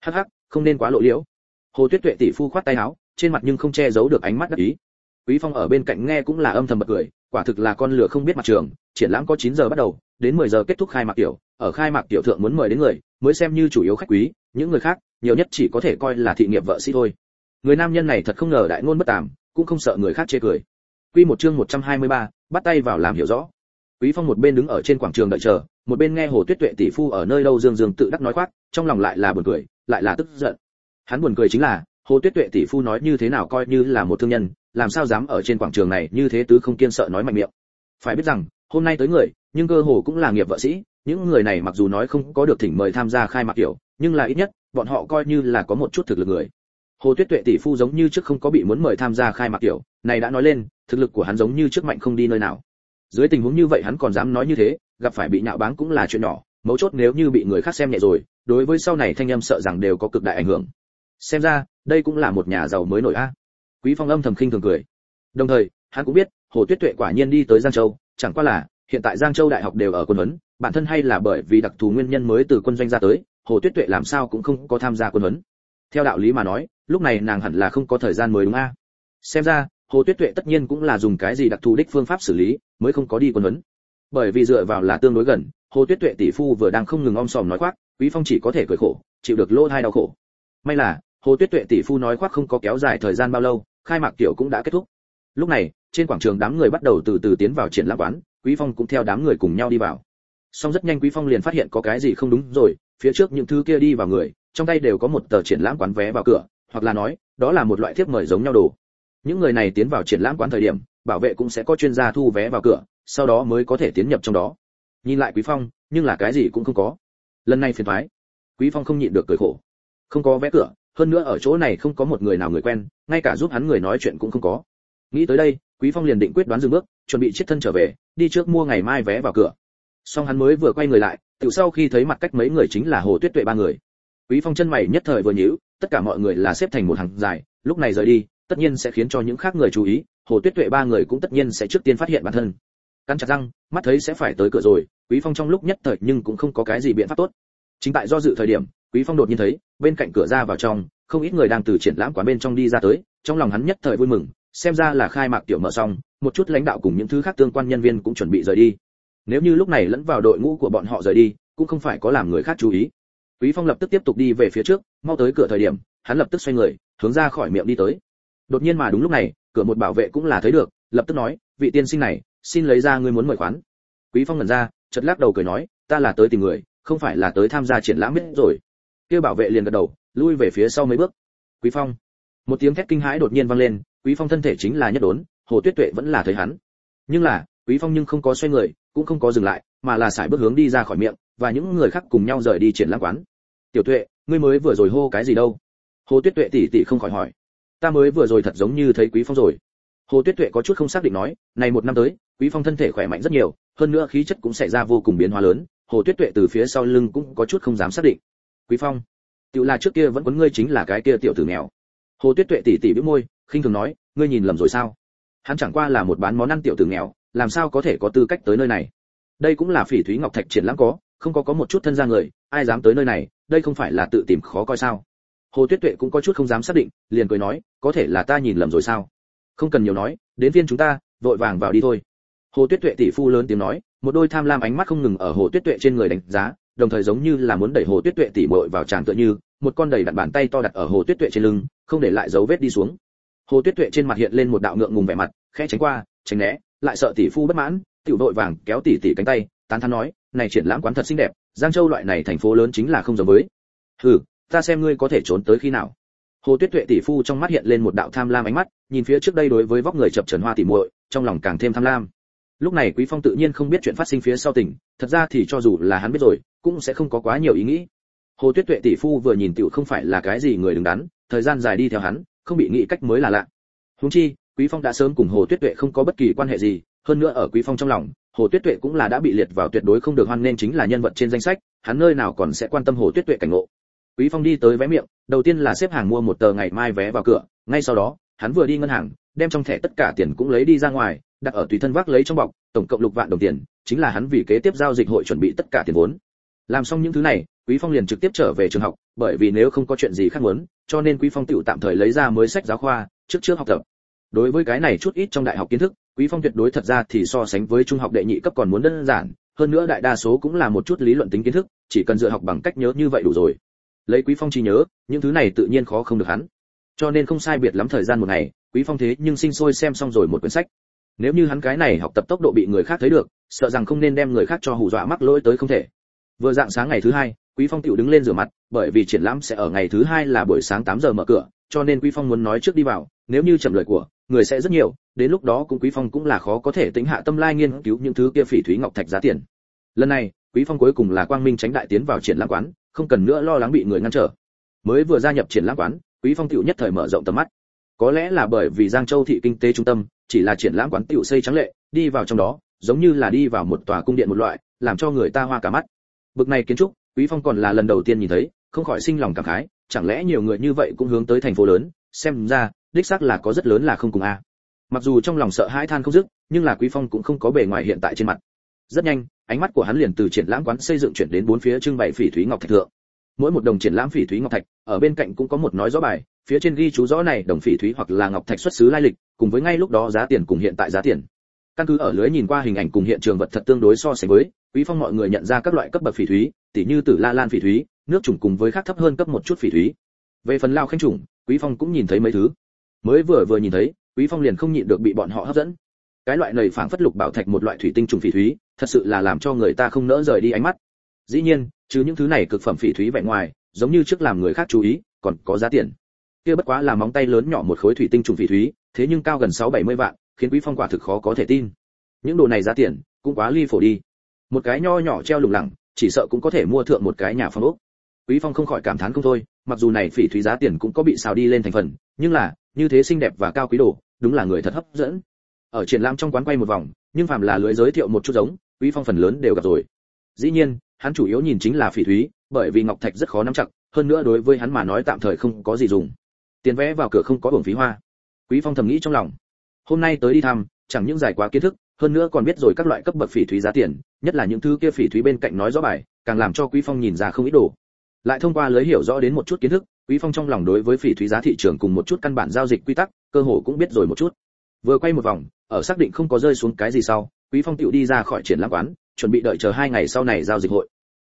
Hắc hắc, không nên quá lộ liễu. Hồ tuyết tuệ tỷ phu khoát tay áo, trên mặt nhưng không che giấu được ánh mắt đắc ý. Quý phong ở bên cạnh nghe cũng là âm thầm bật cười, quả thực là con lửa không biết mặt trường, triển lãm có 9 giờ bắt đầu, đến 10 giờ kết thúc khai mạc tiểu, ở khai mạc tiểu thượng muốn mời đến người, mới xem như chủ yếu khách quý, những người khác, nhiều nhất chỉ có thể coi là thị nghiệp vợ sĩ thôi. Người nam nhân này thật không ngờ đại ngôn bất tàm cũng không sợ người khác chê cười. Quy một chương 123, bắt tay vào làm hiểu rõ. Quý phong một bên đứng ở trên quảng trường đợi chờ một bên nghe hồ tuyết tuệ tỷ phu ở nơi đâu dương dương tự đắc nói khoác trong lòng lại là buồn cười lại là tức giận. Hắn buồn cười chính là hồ tuyết tuệ tỷ phu nói như thế nào coi như là một thương nhân làm sao dám ở trên quảng trường này như thế tứ không kiên sợ nói mạnh miệng. Phải biết rằng hôm nay tới người nhưng cơ hồ cũng là nghiệp vợ sĩ những người này mặc dù nói không có được thỉnh mời tham gia khai mạc kiểu nhưng là ít nhất bọn họ coi như là có một chút thực lực người hồ tuyết tuệ tỷ phu giống như trước không có bị muốn mời tham gia khai mạc kiểu này đã nói lên, thực lực của hắn giống như trước mạnh không đi nơi nào. Dưới tình huống như vậy hắn còn dám nói như thế, gặp phải bị nhạo báng cũng là chuyện nhỏ, mấu chốt nếu như bị người khác xem nhẹ rồi, đối với sau này thanh âm sợ rằng đều có cực đại ảnh hưởng. Xem ra, đây cũng là một nhà giàu mới nổi a. Quý phong âm thầm khinh thường cười. Đồng thời, hắn cũng biết, hồ tuyết tuệ quả nhiên đi tới giang châu, chẳng qua là, hiện tại giang châu đại học đều ở quân huấn, bản thân hay là bởi vì đặc thù nguyên nhân mới từ quân doanh ra tới, hồ tuyết tuệ làm sao cũng không có tham gia quân huấn theo đạo lý mà nói, lúc này nàng hẳn là không có thời gian mới đúng a. Xem ra, hồ tuyết tuệ tất nhiên cũng là dùng cái gì đặc thù đích phương pháp xử lý, mới không có đi quân huấn. Bởi vì dựa vào là tương đối gần, hồ tuyết tuệ tỷ phu vừa đang không ngừng om sòm nói khoác, quý phong chỉ có thể cười khổ, chịu được lỗ hai đau khổ. May là, hồ tuyết tuệ tỷ phu nói khoác không có kéo dài thời gian bao lâu, khai mạc tiểu cũng đã kết thúc. Lúc này, trên quảng trường đám người bắt đầu từ từ tiến vào triển lãm quán, quý phong cũng theo đám người cùng nhau đi vào. Song rất nhanh quý phong liền phát hiện có cái gì không đúng rồi, phía trước những thứ kia đi vào người trong tay đều có một tờ triển lãm quán vé vào cửa, hoặc là nói, đó là một loại thiếp mời giống nhau đồ. Những người này tiến vào triển lãm quán thời điểm, bảo vệ cũng sẽ có chuyên gia thu vé vào cửa, sau đó mới có thể tiến nhập trong đó. Nhìn lại quý phong, nhưng là cái gì cũng không có. Lần này phiền toái. Quý phong không nhịn được cười khổ. Không có vé cửa, hơn nữa ở chỗ này không có một người nào người quen, ngay cả giúp hắn người nói chuyện cũng không có. Nghĩ tới đây, quý phong liền định quyết đoán dừng bước, chuẩn bị chiếc thân trở về, đi trước mua ngày mai vé vào cửa. Song hắn mới vừa quay người lại, tự sau khi thấy mặt cách mấy người chính là hồ tuyết tuệ ba người quý phong chân mày nhất thời vừa nhíu, tất cả mọi người là xếp thành một hàng dài, lúc này rời đi, tất nhiên sẽ khiến cho những khác người chú ý, hồ tuyết tuệ ba người cũng tất nhiên sẽ trước tiên phát hiện bản thân. Cắn chặt răng, mắt thấy sẽ phải tới cửa rồi, quý phong trong lúc nhất thời nhưng cũng không có cái gì biện pháp tốt. Chính tại do dự thời điểm, quý phong đột nhiên thấy, bên cạnh cửa ra vào trong, không ít người đang từ triển lãm quán bên trong đi ra tới, trong lòng hắn nhất thời vui mừng, xem ra là khai mạc tiểu mở xong, một chút lãnh đạo cùng những thứ khác tương quan nhân viên cũng chuẩn bị rời đi. Nếu như lúc này lẫn vào đội ngũ của bọn họ rời đi, cũng không phải có làm người khác chú ý quý phong lập tức tiếp tục đi về phía trước, mau tới cửa thời điểm, hắn lập tức xoay người, hướng ra khỏi miệng đi tới. Đột nhiên mà đúng lúc này, cửa một bảo vệ cũng là thấy được, lập tức nói, vị tiên sinh này, xin lấy ra ngươi muốn mời khoán. Quý phong ngẩn ra, chợt lắc đầu cười nói, ta là tới tìm người, không phải là tới tham gia triển lãm biết rồi. Kia bảo vệ liền gật đầu, lui về phía sau mấy bước. Quý phong. Một tiếng thét kinh hãi đột nhiên vang lên, quý phong thân thể chính là nhất đốn, hồ tuyết tuệ vẫn là thấy hắn. Nhưng là, quý phong nhưng không có xoay người, cũng không có dừng lại, mà là sải bước hướng đi ra khỏi miệng, và những người khác cùng nhau rời đi triển lãm quán tiểu tuệ, ngươi mới vừa rồi hô cái gì đâu? Hồ tuyết tuệ tỷ tỷ không khỏi hỏi. Ta mới vừa rồi thật giống như thấy quý phong rồi. Hồ tuyết tuệ có chút không xác định nói, này một năm tới, quý phong thân thể khỏe mạnh rất nhiều, hơn nữa khí chất cũng xảy ra vô cùng biến hóa lớn, hồ tuyết tuệ từ phía sau lưng cũng có chút không dám xác định. Quý phong, tiểu là trước kia vẫn quấn ngươi chính là cái kia tiểu tử nghèo. Hồ tuyết tuệ tỉ tỉ bĩu môi, khinh thường nói, ngươi nhìn lầm rồi sao? Hắn chẳng qua là một bán món ăn tiểu tử nghèo, làm sao có thể có tư cách tới nơi này? Đây cũng là phỉ thúy ngọc thạch triển lãng có, không có có một chút thân gia người, ai dám tới nơi này đây không phải là tự tìm khó coi sao? Hồ tuyết tuệ cũng có chút không dám xác định, liền cười nói, có thể là ta nhìn lầm rồi sao? Không cần nhiều nói, đến viên chúng ta, vội vàng vào đi thôi. Hồ tuyết tuệ tỷ phu lớn tiếng nói, một đôi tham lam ánh mắt không ngừng ở hồ tuyết tuệ trên người đánh giá, đồng thời giống như là muốn đẩy hồ tuyết tuệ tỷ muội vào tràn tựa như, một con đầy đặt bàn tay to đặt ở hồ tuyết tuệ trên lưng, không để lại dấu vết đi xuống. Hồ tuyết tuệ trên mặt hiện lên một đạo ngượng ngùng vẻ mặt, khẽ tránh qua, tránh né, lại sợ tỷ phu bất mãn, tiểu vội vàng kéo tỷ tỷ cánh tay, tán thán nói, này triển lãm quán thật xinh đẹp giang châu loại này thành phố lớn chính là không giống với. Hừ, ta xem ngươi có thể trốn tới khi nào. Hồ tuyết tuệ tỷ phu trong mắt hiện lên một đạo tham lam ánh mắt, nhìn phía trước đây đối với vóc người chập trần hoa tỷ muội, trong lòng càng thêm tham lam. Lúc này quý phong tự nhiên không biết chuyện phát sinh phía sau tỉnh thật ra thì cho dù là hắn biết rồi, cũng sẽ không có quá nhiều ý nghĩ. Hồ tuyết tuệ tỷ phu vừa nhìn tiểu không phải là cái gì người đứng đắn, thời gian dài đi theo hắn, không bị nghĩ cách mới là lạ. Huống chi, quý phong đã sớm cùng hồ tuyết tuệ không có bất kỳ quan hệ gì, hơn nữa ở quý phong trong lòng hồ tuyết tuệ cũng là đã bị liệt vào tuyệt đối không được hoan nên chính là nhân vật trên danh sách, hắn nơi nào còn sẽ quan tâm hồ tuyết tuệ cảnh ngộ. Quý phong đi tới vé miệng, đầu tiên là xếp hàng mua một tờ ngày mai vé vào cửa, ngay sau đó, hắn vừa đi ngân hàng, đem trong thẻ tất cả tiền cũng lấy đi ra ngoài, đặt ở tùy thân vác lấy trong bọc, tổng cộng lục vạn đồng tiền, chính là hắn vì kế tiếp giao dịch hội chuẩn bị tất cả tiền vốn. Làm xong những thứ này, quý phong liền trực tiếp trở về trường học, bởi vì nếu không có chuyện gì khác muốn, cho nên quý phong tự tạm thời lấy ra mới sách giáo khoa, trước trước học tập. Đối với cái này chút ít trong đại học kiến thức quý phong tuyệt đối thật ra thì so sánh với trung học đệ nhị cấp còn muốn đơn giản, hơn nữa đại đa số cũng là một chút lý luận tính kiến thức, chỉ cần dựa học bằng cách nhớ như vậy đủ rồi. Lấy quý phong chỉ nhớ, những thứ này tự nhiên khó không được hắn. Cho nên không sai biệt lắm thời gian một ngày, quý phong thế nhưng sinh sôi xem xong rồi một quyển sách. Nếu như hắn cái này học tập tốc độ bị người khác thấy được, sợ rằng không nên đem người khác cho hù dọa mắc lỗi tới không thể. Vừa dạng sáng ngày thứ hai, quý phong tiểu đứng lên rửa mặt, bởi vì triển lãm sẽ ở ngày thứ hai là buổi sáng 8 giờ mở cửa, cho nên quý phong muốn nói trước đi vào nếu như chậm lời của, người sẽ rất nhiều, đến lúc đó cũng quý phong cũng là khó có thể tính hạ tâm lai nghiên cứu những thứ kia phỉ thúy ngọc thạch giá tiền. Lần này, quý phong cuối cùng là quang minh tránh đại tiến vào triển lãm quán, không cần nữa lo lắng bị người ngăn trở. Mới vừa gia nhập triển lãm quán, quý phong tiểu nhất thời mở rộng tầm mắt. Có lẽ là bởi vì giang châu thị kinh tế trung tâm, chỉ là triển lãm quán tiểu xây trắng lệ, đi vào trong đó, giống như là đi vào một tòa cung điện một loại, làm cho người ta hoa cả mắt. Bực này kiến trúc, quý phong còn là lần đầu tiên nhìn thấy, không khỏi sinh lòng cảm khái, chẳng lẽ nhiều người như vậy cũng hướng tới thành phố lớn, xem ra đích xác là có rất lớn là không cùng a. Mặc dù trong lòng sợ hãi than không dứt, nhưng là quý phong cũng không có bề ngoài hiện tại trên mặt. Rất nhanh, ánh mắt của hắn liền từ triển lãm quán xây dựng chuyển đến bốn phía trưng bày phỉ thúy ngọc thạch thượng. Mỗi một đồng triển lãm phỉ thúy ngọc thạch, ở bên cạnh cũng có một nói rõ bài, phía trên ghi chú rõ này, đồng phỉ thúy hoặc là ngọc thạch xuất xứ lai lịch, cùng với ngay lúc đó giá tiền cùng hiện tại giá tiền. Căn cứ ở lưới nhìn qua hình ảnh cùng hiện trường vật thật tương đối so sánh với, quý phong mọi người nhận ra các loại cấp bậc phỉ thúy tỷ như tử la lan phỉ thúy, nước chủng cùng với khác thấp hơn cấp một chút phỉ thúy. Về phần lao khanh chủng, quý phong cũng nhìn thấy mấy thứ mới vừa vừa nhìn thấy, quý phong liền không nhịn được bị bọn họ hấp dẫn. Cái loại này phảng phất lục bảo thạch một loại thủy tinh trùng phỉ thúy, thật sự là làm cho người ta không nỡ rời đi ánh mắt. Dĩ nhiên chứ những thứ này cực phẩm phỉ thúy vẻ ngoài, giống như trước làm người khác chú ý, còn có giá tiền. Kia bất quá là móng tay lớn nhỏ một khối thủy tinh trùng phỉ thúy, thế nhưng cao gần sáu bảy mươi vạn, khiến quý phong quả thực khó có thể tin. Những đồ này giá tiền, cũng quá ly phổ đi. Một cái nho nhỏ treo lủng lẳng, chỉ sợ cũng có thể mua thượng một cái nhà phong ốc. Quý phong không khỏi cảm thán không thôi, mặc dù này phỉ thúy giá tiền cũng có bị xào đi lên thành phần, nhưng là như thế xinh đẹp và cao quý đồ, đúng là người thật hấp dẫn. Ở triển lãm trong quán quay một vòng, nhưng phàm là lưới giới thiệu một chút giống, quý phong phần lớn đều gặp rồi. Dĩ nhiên, hắn chủ yếu nhìn chính là phỉ thúy, bởi vì ngọc thạch rất khó nắm chặt, hơn nữa đối với hắn mà nói tạm thời không có gì dùng. Tiền vé vào cửa không có hưởng phí hoa. Quý phong thầm nghĩ trong lòng. Hôm nay tới đi thăm, chẳng những giải quá kiến thức, hơn nữa còn biết rồi các loại cấp bậc phỉ thúy giá tiền, nhất là những thứ kia phỉ thúy bên cạnh nói rõ bài, càng làm cho quý phong nhìn ra không ít đồ. Lại thông qua lưới hiểu rõ đến một chút kiến thức quý phong trong lòng đối với phỉ thúy giá thị trường cùng một chút căn bản giao dịch quy tắc, cơ hồ cũng biết rồi một chút. Vừa quay một vòng, ở xác định không có rơi xuống cái gì sau, quý phong tiểu đi ra khỏi triển lãm quán, chuẩn bị đợi chờ hai ngày sau này giao dịch hội.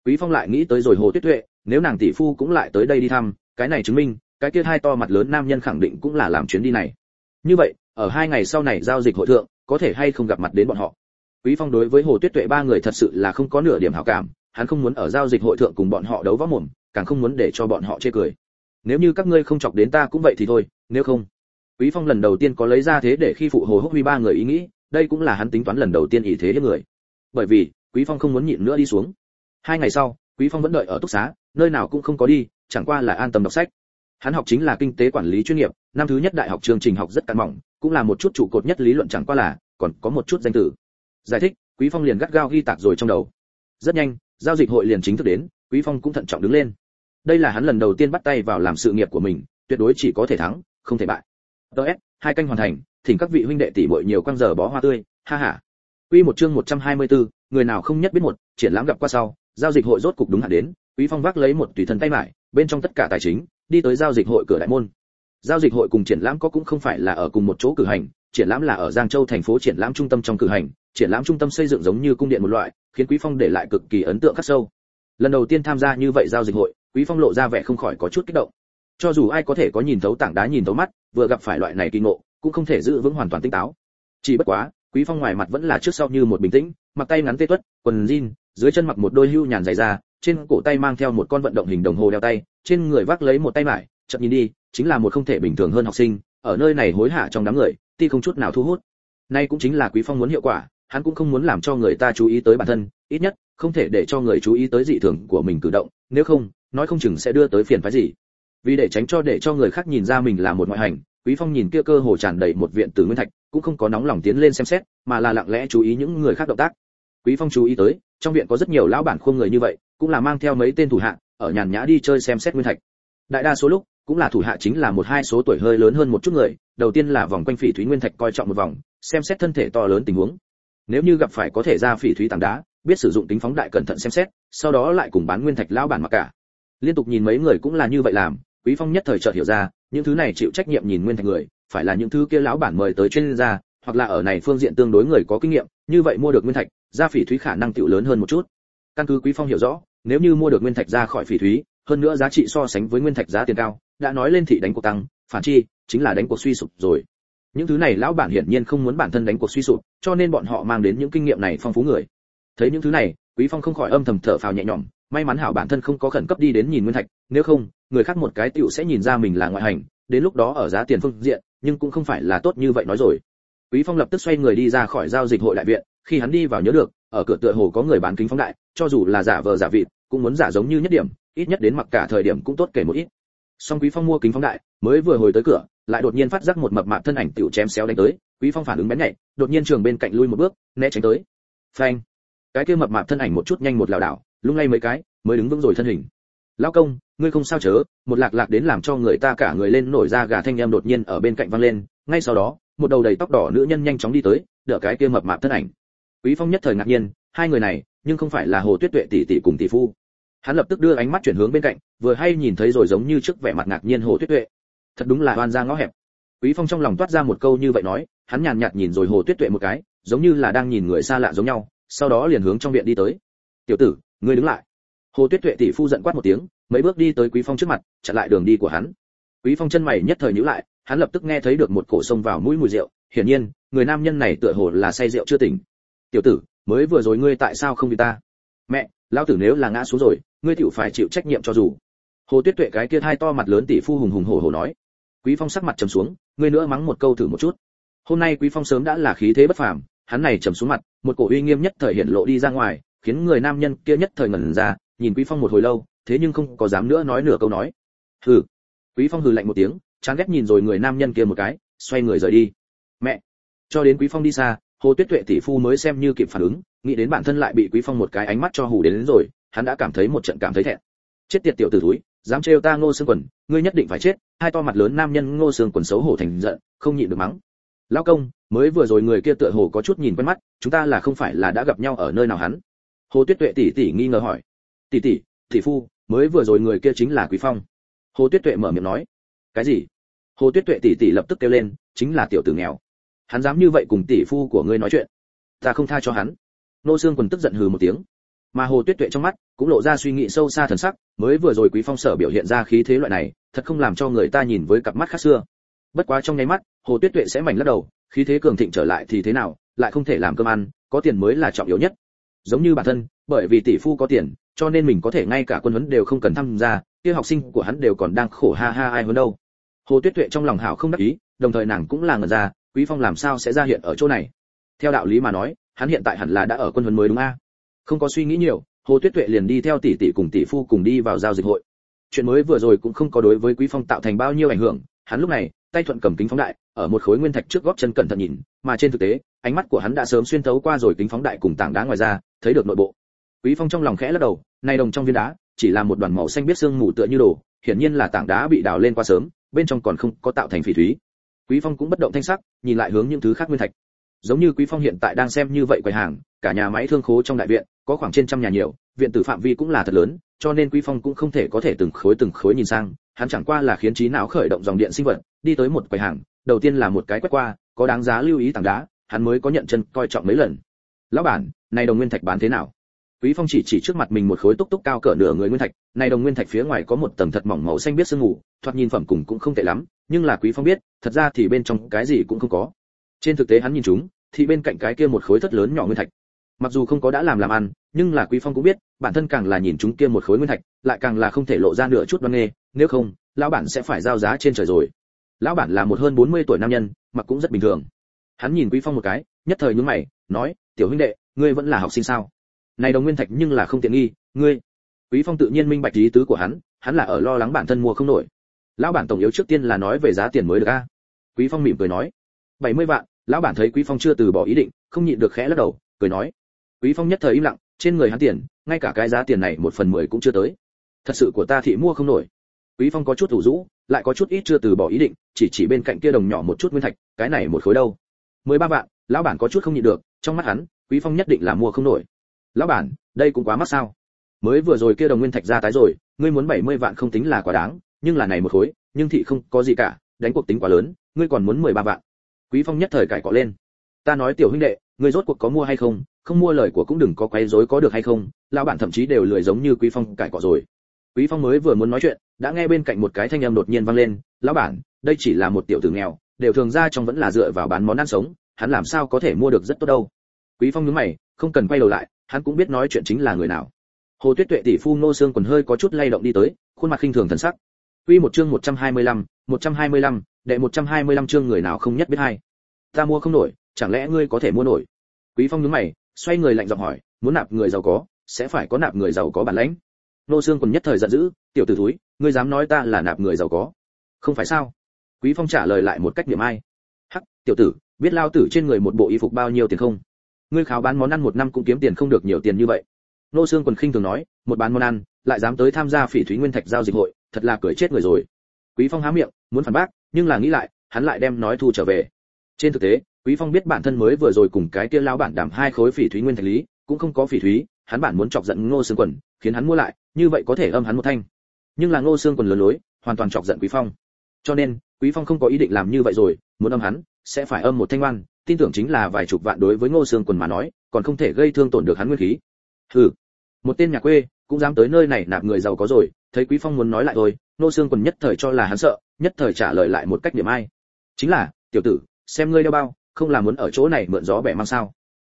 Quý phong lại nghĩ tới rồi hồ tuyết tuệ, nếu nàng tỷ phu cũng lại tới đây đi thăm, cái này chứng minh, cái kia hai to mặt lớn nam nhân khẳng định cũng là làm chuyến đi này. Như vậy, ở hai ngày sau này giao dịch hội thượng, có thể hay không gặp mặt đến bọn họ? Quý phong đối với hồ tuyết tuệ ba người thật sự là không có nửa điểm hảo cảm, hắn không muốn ở giao dịch hội thượng cùng bọn họ đấu võ mồm, càng không muốn để cho bọn họ chê cười nếu như các ngươi không chọc đến ta cũng vậy thì thôi, nếu không, quý phong lần đầu tiên có lấy ra thế để khi phụ hồ húc huy ba người ý nghĩ, đây cũng là hắn tính toán lần đầu tiên ý thế hết người. Bởi vì, quý phong không muốn nhịn nữa đi xuống. Hai ngày sau, quý phong vẫn đợi ở túc xá, nơi nào cũng không có đi, chẳng qua là an tâm đọc sách. Hắn học chính là kinh tế quản lý chuyên nghiệp, năm thứ nhất đại học chương trình học rất cạn mỏng, cũng là một chút trụ cột nhất lý luận chẳng qua là, còn có một chút danh từ. Giải thích, quý phong liền gắt gao ghi tạc rồi trong đầu. Rất nhanh, giao dịch hội liền chính thức đến, quý phong cũng thận trọng đứng lên đây là hắn lần đầu tiên bắt tay vào làm sự nghiệp của mình tuyệt đối chỉ có thể thắng không thể bại. Ts hai canh hoàn thành thỉnh các vị huynh đệ tỷ muội nhiều quang giờ bó hoa tươi ha ha. Quy một chương 124, người nào không nhất biết một triển lãm gặp qua sau giao dịch hội rốt cục đúng hạn đến quý phong vác lấy một tùy thân tay mải bên trong tất cả tài chính đi tới giao dịch hội cửa đại môn. Giao dịch hội cùng triển lãm có cũng không phải là ở cùng một chỗ cử hành triển lãm là ở giang châu thành phố triển lãm trung tâm trong cử hành triển lãm trung tâm xây dựng giống như cung điện một loại khiến quý phong để lại cực kỳ ấn tượng khắc sâu. Lần đầu tiên tham gia như vậy giao dịch hội quý phong lộ ra vẻ không khỏi có chút kích động. Cho dù ai có thể có nhìn thấu tảng đá nhìn thấu mắt vừa gặp phải loại này kinh ngộ cũng không thể giữ vững hoàn toàn tinh táo. Chỉ bất quá quý phong ngoài mặt vẫn là trước sau như một bình tĩnh mặc tay ngắn tê tuất quần jean dưới chân mặc một đôi hưu nhàn dày ra, trên cổ tay mang theo một con vận động hình đồng hồ đeo tay trên người vác lấy một tay mải chậm nhìn đi chính là một không thể bình thường hơn học sinh ở nơi này hối hả trong đám người ti không chút nào thu hút. Nay cũng chính là quý phong muốn hiệu quả hắn cũng không muốn làm cho người ta chú ý tới bản thân ít nhất không thể để cho người chú ý tới dị thường của mình cử động nếu không nói không chừng sẽ đưa tới phiền phức gì. Vì để tránh cho để cho người khác nhìn ra mình là một ngoại hành, quý phong nhìn kia cơ hồ tràn đầy một viện tử nguyên thạch, cũng không có nóng lòng tiến lên xem xét, mà là lặng lẽ chú ý những người khác động tác. Quý phong chú ý tới, trong viện có rất nhiều lão bản khuôn người như vậy, cũng là mang theo mấy tên thủ hạ, ở nhàn nhã đi chơi xem xét nguyên thạch. Đại đa số lúc, cũng là thủ hạ chính là một hai số tuổi hơi lớn hơn một chút người, đầu tiên là vòng quanh phỉ thúy nguyên thạch coi trọng một vòng, xem xét thân thể to lớn tình huống. Nếu như gặp phải có thể ra phỉ thúy tảng đá, biết sử dụng tính phóng đại cẩn thận xem xét, sau đó lại cùng bán nguyên thạch lão bản mà cả liên tục nhìn mấy người cũng là như vậy làm, quý phong nhất thời chợt hiểu ra, những thứ này chịu trách nhiệm nhìn nguyên thạch người, phải là những thứ kia lão bản mời tới chuyên gia, hoặc là ở này phương diện tương đối người có kinh nghiệm, như vậy mua được nguyên thạch ra phỉ thúy khả năng tiểu lớn hơn một chút. Căn cứ quý phong hiểu rõ, nếu như mua được nguyên thạch ra khỏi phỉ thúy, hơn nữa giá trị so sánh với nguyên thạch giá tiền cao, đã nói lên thị đánh cuộc tăng, phản chi, chính là đánh cuộc suy sụp rồi. Những thứ này lão bản hiển nhiên không muốn bản thân đánh cuộc suy sụp, cho nên bọn họ mang đến những kinh nghiệm này phong phú người. Thấy những thứ này, quý phong không khỏi âm thầm thở phào nhẹ nhõm may mắn hảo bản thân không có khẩn cấp đi đến nhìn nguyên thạch, nếu không, người khác một cái tiểu sẽ nhìn ra mình là ngoại hành, đến lúc đó ở giá tiền phương diện, nhưng cũng không phải là tốt như vậy nói rồi. Quý phong lập tức xoay người đi ra khỏi giao dịch hội đại viện, khi hắn đi vào nhớ được, ở cửa tựa hồ có người bán kính phóng đại, cho dù là giả vờ giả vịt, cũng muốn giả giống như nhất điểm, ít nhất đến mặc cả thời điểm cũng tốt kể một ít. Song quý phong mua kính phóng đại, mới vừa hồi tới cửa, lại đột nhiên phát giác một mập mạp thân ảnh tiểu chém xéo đánh tới, quý phong phản ứng bén nhạy, đột nhiên trường bên cạnh lui một bước, né tránh tới. Phanh! Cái kia mập mạp thân ảnh một chút nhanh một lảo đảo lung lay mấy cái, mới đứng vững rồi thân hình. Lão công, ngươi không sao chớ, một lạc lạc đến làm cho người ta cả người lên nổi ra gà thanh em đột nhiên ở bên cạnh văng lên, ngay sau đó, một đầu đầy tóc đỏ nữ nhân nhanh chóng đi tới, đỡ cái kia mập mạp thân ảnh. Quý phong nhất thời ngạc nhiên, hai người này, nhưng không phải là hồ tuyết tuệ tỷ tỷ cùng tỷ phu. Hắn lập tức đưa ánh mắt chuyển hướng bên cạnh, vừa hay nhìn thấy rồi giống như trước vẻ mặt ngạc nhiên hồ tuyết tuệ. Thật đúng là oan ra ngõ hẹp. Quý phong trong lòng toát ra một câu như vậy nói, hắn nhàn nhạt nhìn rồi hồ tuyết tuệ một cái, giống như là đang nhìn người xa lạ giống nhau, sau đó liền hướng trong viện đi tới. Tiểu tử ngươi đứng lại. Hồ tuyết tuệ tỷ phu giận quát một tiếng, mấy bước đi tới quý phong trước mặt, chặn lại đường đi của hắn. Quý phong chân mày nhất thời nhíu lại, hắn lập tức nghe thấy được một cổ sông vào mũi mùi rượu. Hiển nhiên, người nam nhân này tựa hồ là say rượu chưa tỉnh. Tiểu tử, mới vừa rồi ngươi tại sao không vì ta? Mẹ, lão tử nếu là ngã xuống rồi, ngươi tiểu phải chịu trách nhiệm cho dù. Hồ tuyết tuệ cái kia hai to mặt lớn tỷ phu hùng hùng hổ hổ nói. Quý phong sắc mặt trầm xuống, ngươi nữa mắng một câu thử một chút. Hôm nay quý phong sớm đã là khí thế bất phàm, hắn này trầm xuống mặt, một cổ uy nghiêm nhất thời hiện lộ đi ra ngoài khiến người nam nhân kia nhất thời ngẩn ra nhìn quý phong một hồi lâu thế nhưng không có dám nữa nói nửa câu nói. Hừ. Quý phong hừ lạnh một tiếng chán ghét nhìn rồi người nam nhân kia một cái xoay người rời đi. Mẹ. Cho đến quý phong đi xa hồ tuyết tuệ tỷ phu mới xem như kịp phản ứng nghĩ đến bản thân lại bị quý phong một cái ánh mắt cho hù đến, đến rồi hắn đã cảm thấy một trận cảm thấy thẹn. Chết tiệt tiểu tử túi dám trêu ta ngô xương quần ngươi nhất định phải chết hai to mặt lớn nam nhân ngô xương quần xấu hổ thành giận không nhịn được mắng. Lão công mới vừa rồi người kia tựa hồ có chút nhìn quen mắt chúng ta là không phải là đã gặp nhau ở nơi nào hắn? Hồ tuyết tuệ tỷ tỷ nghi ngờ hỏi. Tỷ tỷ tỷ phu, mới vừa rồi người kia chính là quý phong. Hồ tuyết tuệ mở miệng nói. Cái gì? Hồ tuyết tuệ tỷ tỷ lập tức kêu lên, chính là tiểu tử nghèo. Hắn dám như vậy cùng tỷ phu của ngươi nói chuyện. Ta không tha cho hắn. Nô xương quần tức giận hừ một tiếng. Mà hồ tuyết tuệ trong mắt, cũng lộ ra suy nghĩ sâu xa thần sắc, mới vừa rồi quý phong sở biểu hiện ra khí thế loại này, thật không làm cho người ta nhìn với cặp mắt khác xưa. Bất quá trong nháy mắt, hồ tuyết tuệ sẽ mảnh lắc đầu, khí thế cường thịnh trở lại thì thế nào, lại không thể làm cơm ăn, có tiền mới là trọng yếu nhất giống như bản thân, bởi vì tỷ phu có tiền, cho nên mình có thể ngay cả quân huấn đều không cần tham gia, kia học sinh của hắn đều còn đang khổ ha ha ai hơn đâu. Hồ tuyết tuệ trong lòng hảo không đắc ý, đồng thời nàng cũng là ngẩn ra, quý phong làm sao sẽ ra hiện ở chỗ này? Theo đạo lý mà nói, hắn hiện tại hẳn là đã ở quân huấn mới đúng a? Không có suy nghĩ nhiều, hồ tuyết tuệ liền đi theo tỷ tỷ cùng tỷ phu cùng đi vào giao dịch hội. Chuyện mới vừa rồi cũng không có đối với quý phong tạo thành bao nhiêu ảnh hưởng, hắn lúc này, tay thuận cầm kính phóng đại, ở một khối nguyên thạch trước góp chân cẩn thận nhìn, mà trên thực tế ánh mắt của hắn đã sớm xuyên thấu qua rồi kính phóng đại cùng tảng đá ngoài ra, thấy được nội bộ. Quý phong trong lòng khẽ lắc đầu, này đồng trong viên đá, chỉ là một đoàn màu xanh biết xương mù tựa như đồ, hiển nhiên là tảng đá bị đào lên quá sớm, bên trong còn không có tạo thành phỉ thúy. Quý phong cũng bất động thanh sắc, nhìn lại hướng những thứ khác nguyên thạch. Giống như quý phong hiện tại đang xem như vậy quầy hàng, cả nhà máy thương khố trong đại viện, có khoảng trên trăm nhà nhiều, viện tử phạm vi cũng là thật lớn, cho nên quý phong cũng không thể có thể từng khối từng khối nhìn sang, hắn chẳng qua là khiến trí não khởi động dòng điện sinh vật, đi tới một quầy hàng, đầu tiên là một cái quét qua, có đáng giá lưu ý tảng đá hắn mới có nhận chân coi trọng mấy lần. Lão bản, này đồng nguyên thạch bán thế nào? Quý phong chỉ chỉ trước mặt mình một khối túc túc cao cỡ nửa người nguyên thạch. Này đồng nguyên thạch phía ngoài có một tầng thật mỏng màu xanh biết sương mù, thoạt nhìn phẩm cùng cũng không tệ lắm, nhưng là quý phong biết, thật ra thì bên trong cái gì cũng không có. Trên thực tế hắn nhìn chúng, thì bên cạnh cái kia một khối thất lớn nhỏ nguyên thạch. Mặc dù không có đã làm làm ăn, nhưng là quý phong cũng biết, bản thân càng là nhìn chúng kia một khối nguyên thạch, lại càng là không thể lộ ra nửa chút văn nghề nếu không, lão bản sẽ phải giao giá trên trời rồi. Lão bản là một hơn 40 tuổi nam nhân, mặc cũng rất bình thường hắn nhìn quý phong một cái, nhất thời nhướng mày, nói, tiểu huynh đệ, ngươi vẫn là học sinh sao? Này đồng nguyên thạch nhưng là không tiện nghi, ngươi. Quý phong tự nhiên minh bạch ý tứ của hắn hắn là ở lo lắng bản thân mua không nổi. Lão bản tổng yếu trước tiên là nói về giá tiền mới được a. Quý phong mỉm cười nói. 70 vạn, lão bản thấy quý phong chưa từ bỏ ý định, không nhịn được khẽ lắc đầu, cười nói. Quý phong nhất thời im lặng, trên người hắn tiền, ngay cả cái giá tiền này một phần mười cũng chưa tới. Thật sự của ta thì mua không nổi. Quý phong có chút ủ rũ, lại có chút ít chưa từ bỏ ý định, chỉ chỉ bên cạnh kia đồng nhỏ một chút nguyên thạch, cái này một khối đâu? Mười ba vạn, lão bản có chút không nhịn được, trong mắt hắn, quý phong nhất định là mua không nổi. Lão bản, đây cũng quá mắc sao? Mới vừa rồi kia đồng nguyên thạch ra tái rồi, ngươi muốn 70 vạn không tính là quá đáng, nhưng là này một khối, nhưng thị không có gì cả, đánh cuộc tính quá lớn, ngươi còn muốn 13 vạn. Quý phong nhất thời cải cọ lên. Ta nói tiểu huynh đệ, ngươi rốt cuộc có mua hay không không mua lời của cũng đừng có quấy rối có được hay không, lão bản thậm chí đều lười giống như quý phong cải cọ rồi. Quý phong mới vừa muốn nói chuyện, đã nghe bên cạnh một cái thanh âm đột nhiên vang lên, lão bản, đây chỉ là một tiểu tử nghèo đều thường ra trong vẫn là dựa vào bán món ăn sống hắn làm sao có thể mua được rất tốt đâu quý phong nhướng mày không cần quay đầu lại hắn cũng biết nói chuyện chính là người nào hồ tuyết tuệ tỷ phu nô xương quần hơi có chút lay động đi tới khuôn mặt khinh thường thần sắc Quy một chương 125, 125, đệ 125 chương người nào không nhất biết hay. Ta mua không nổi, chẳng lẽ ngươi có thể mua nổi? Quý Phong nhướng mày, xoay người lạnh giọng hỏi, muốn nạp người giàu có, sẽ phải có nạp người giàu có bản lãnh. Nô xương quần nhất thời giận dữ, tiểu tử thúi, ngươi dám nói ta là nạp người giàu có? Không phải sao? Quý Phong trả lời lại một cách niệm ai. Hắc, tiểu tử, biết lao tử trên người một bộ y phục bao nhiêu tiền không? Ngươi kháo bán món ăn một năm cũng kiếm tiền không được nhiều tiền như vậy. Nô xương quần khinh thường nói, một bán món ăn, lại dám tới tham gia phỉ thúy nguyên thạch giao dịch hội, thật là cười chết người rồi. Quý Phong há miệng, muốn phản bác, nhưng là nghĩ lại, hắn lại đem nói thu trở về. Trên thực tế, Quý Phong biết bản thân mới vừa rồi cùng cái kia lao bản đảm hai khối phỉ thúy nguyên thạch lý, cũng không có phỉ thúy, hắn bản muốn chọc giận Ngô xương Quần, khiến hắn mua lại, như vậy có thể âm hắn một thanh. Nhưng là Ngô xương Quần lớn lối, hoàn toàn chọc giận Quý Phong. Cho nên, Quý Phong không có ý định làm như vậy rồi, muốn âm hắn, sẽ phải âm một thanh oan, tin tưởng chính là vài chục vạn đối với Ngô Sương Quần mà nói, còn không thể gây thương tổn được hắn nguyên khí. Hừ, một tên nhà quê, cũng dám tới nơi này nạp người giàu có rồi, thấy Quý Phong muốn nói lại rồi, Ngô Sương Quần nhất thời cho là hắn sợ, nhất thời trả lời lại một cách điểm ai. Chính là, tiểu tử, xem ngươi đeo bao, không là muốn ở chỗ này mượn gió bẻ mang sao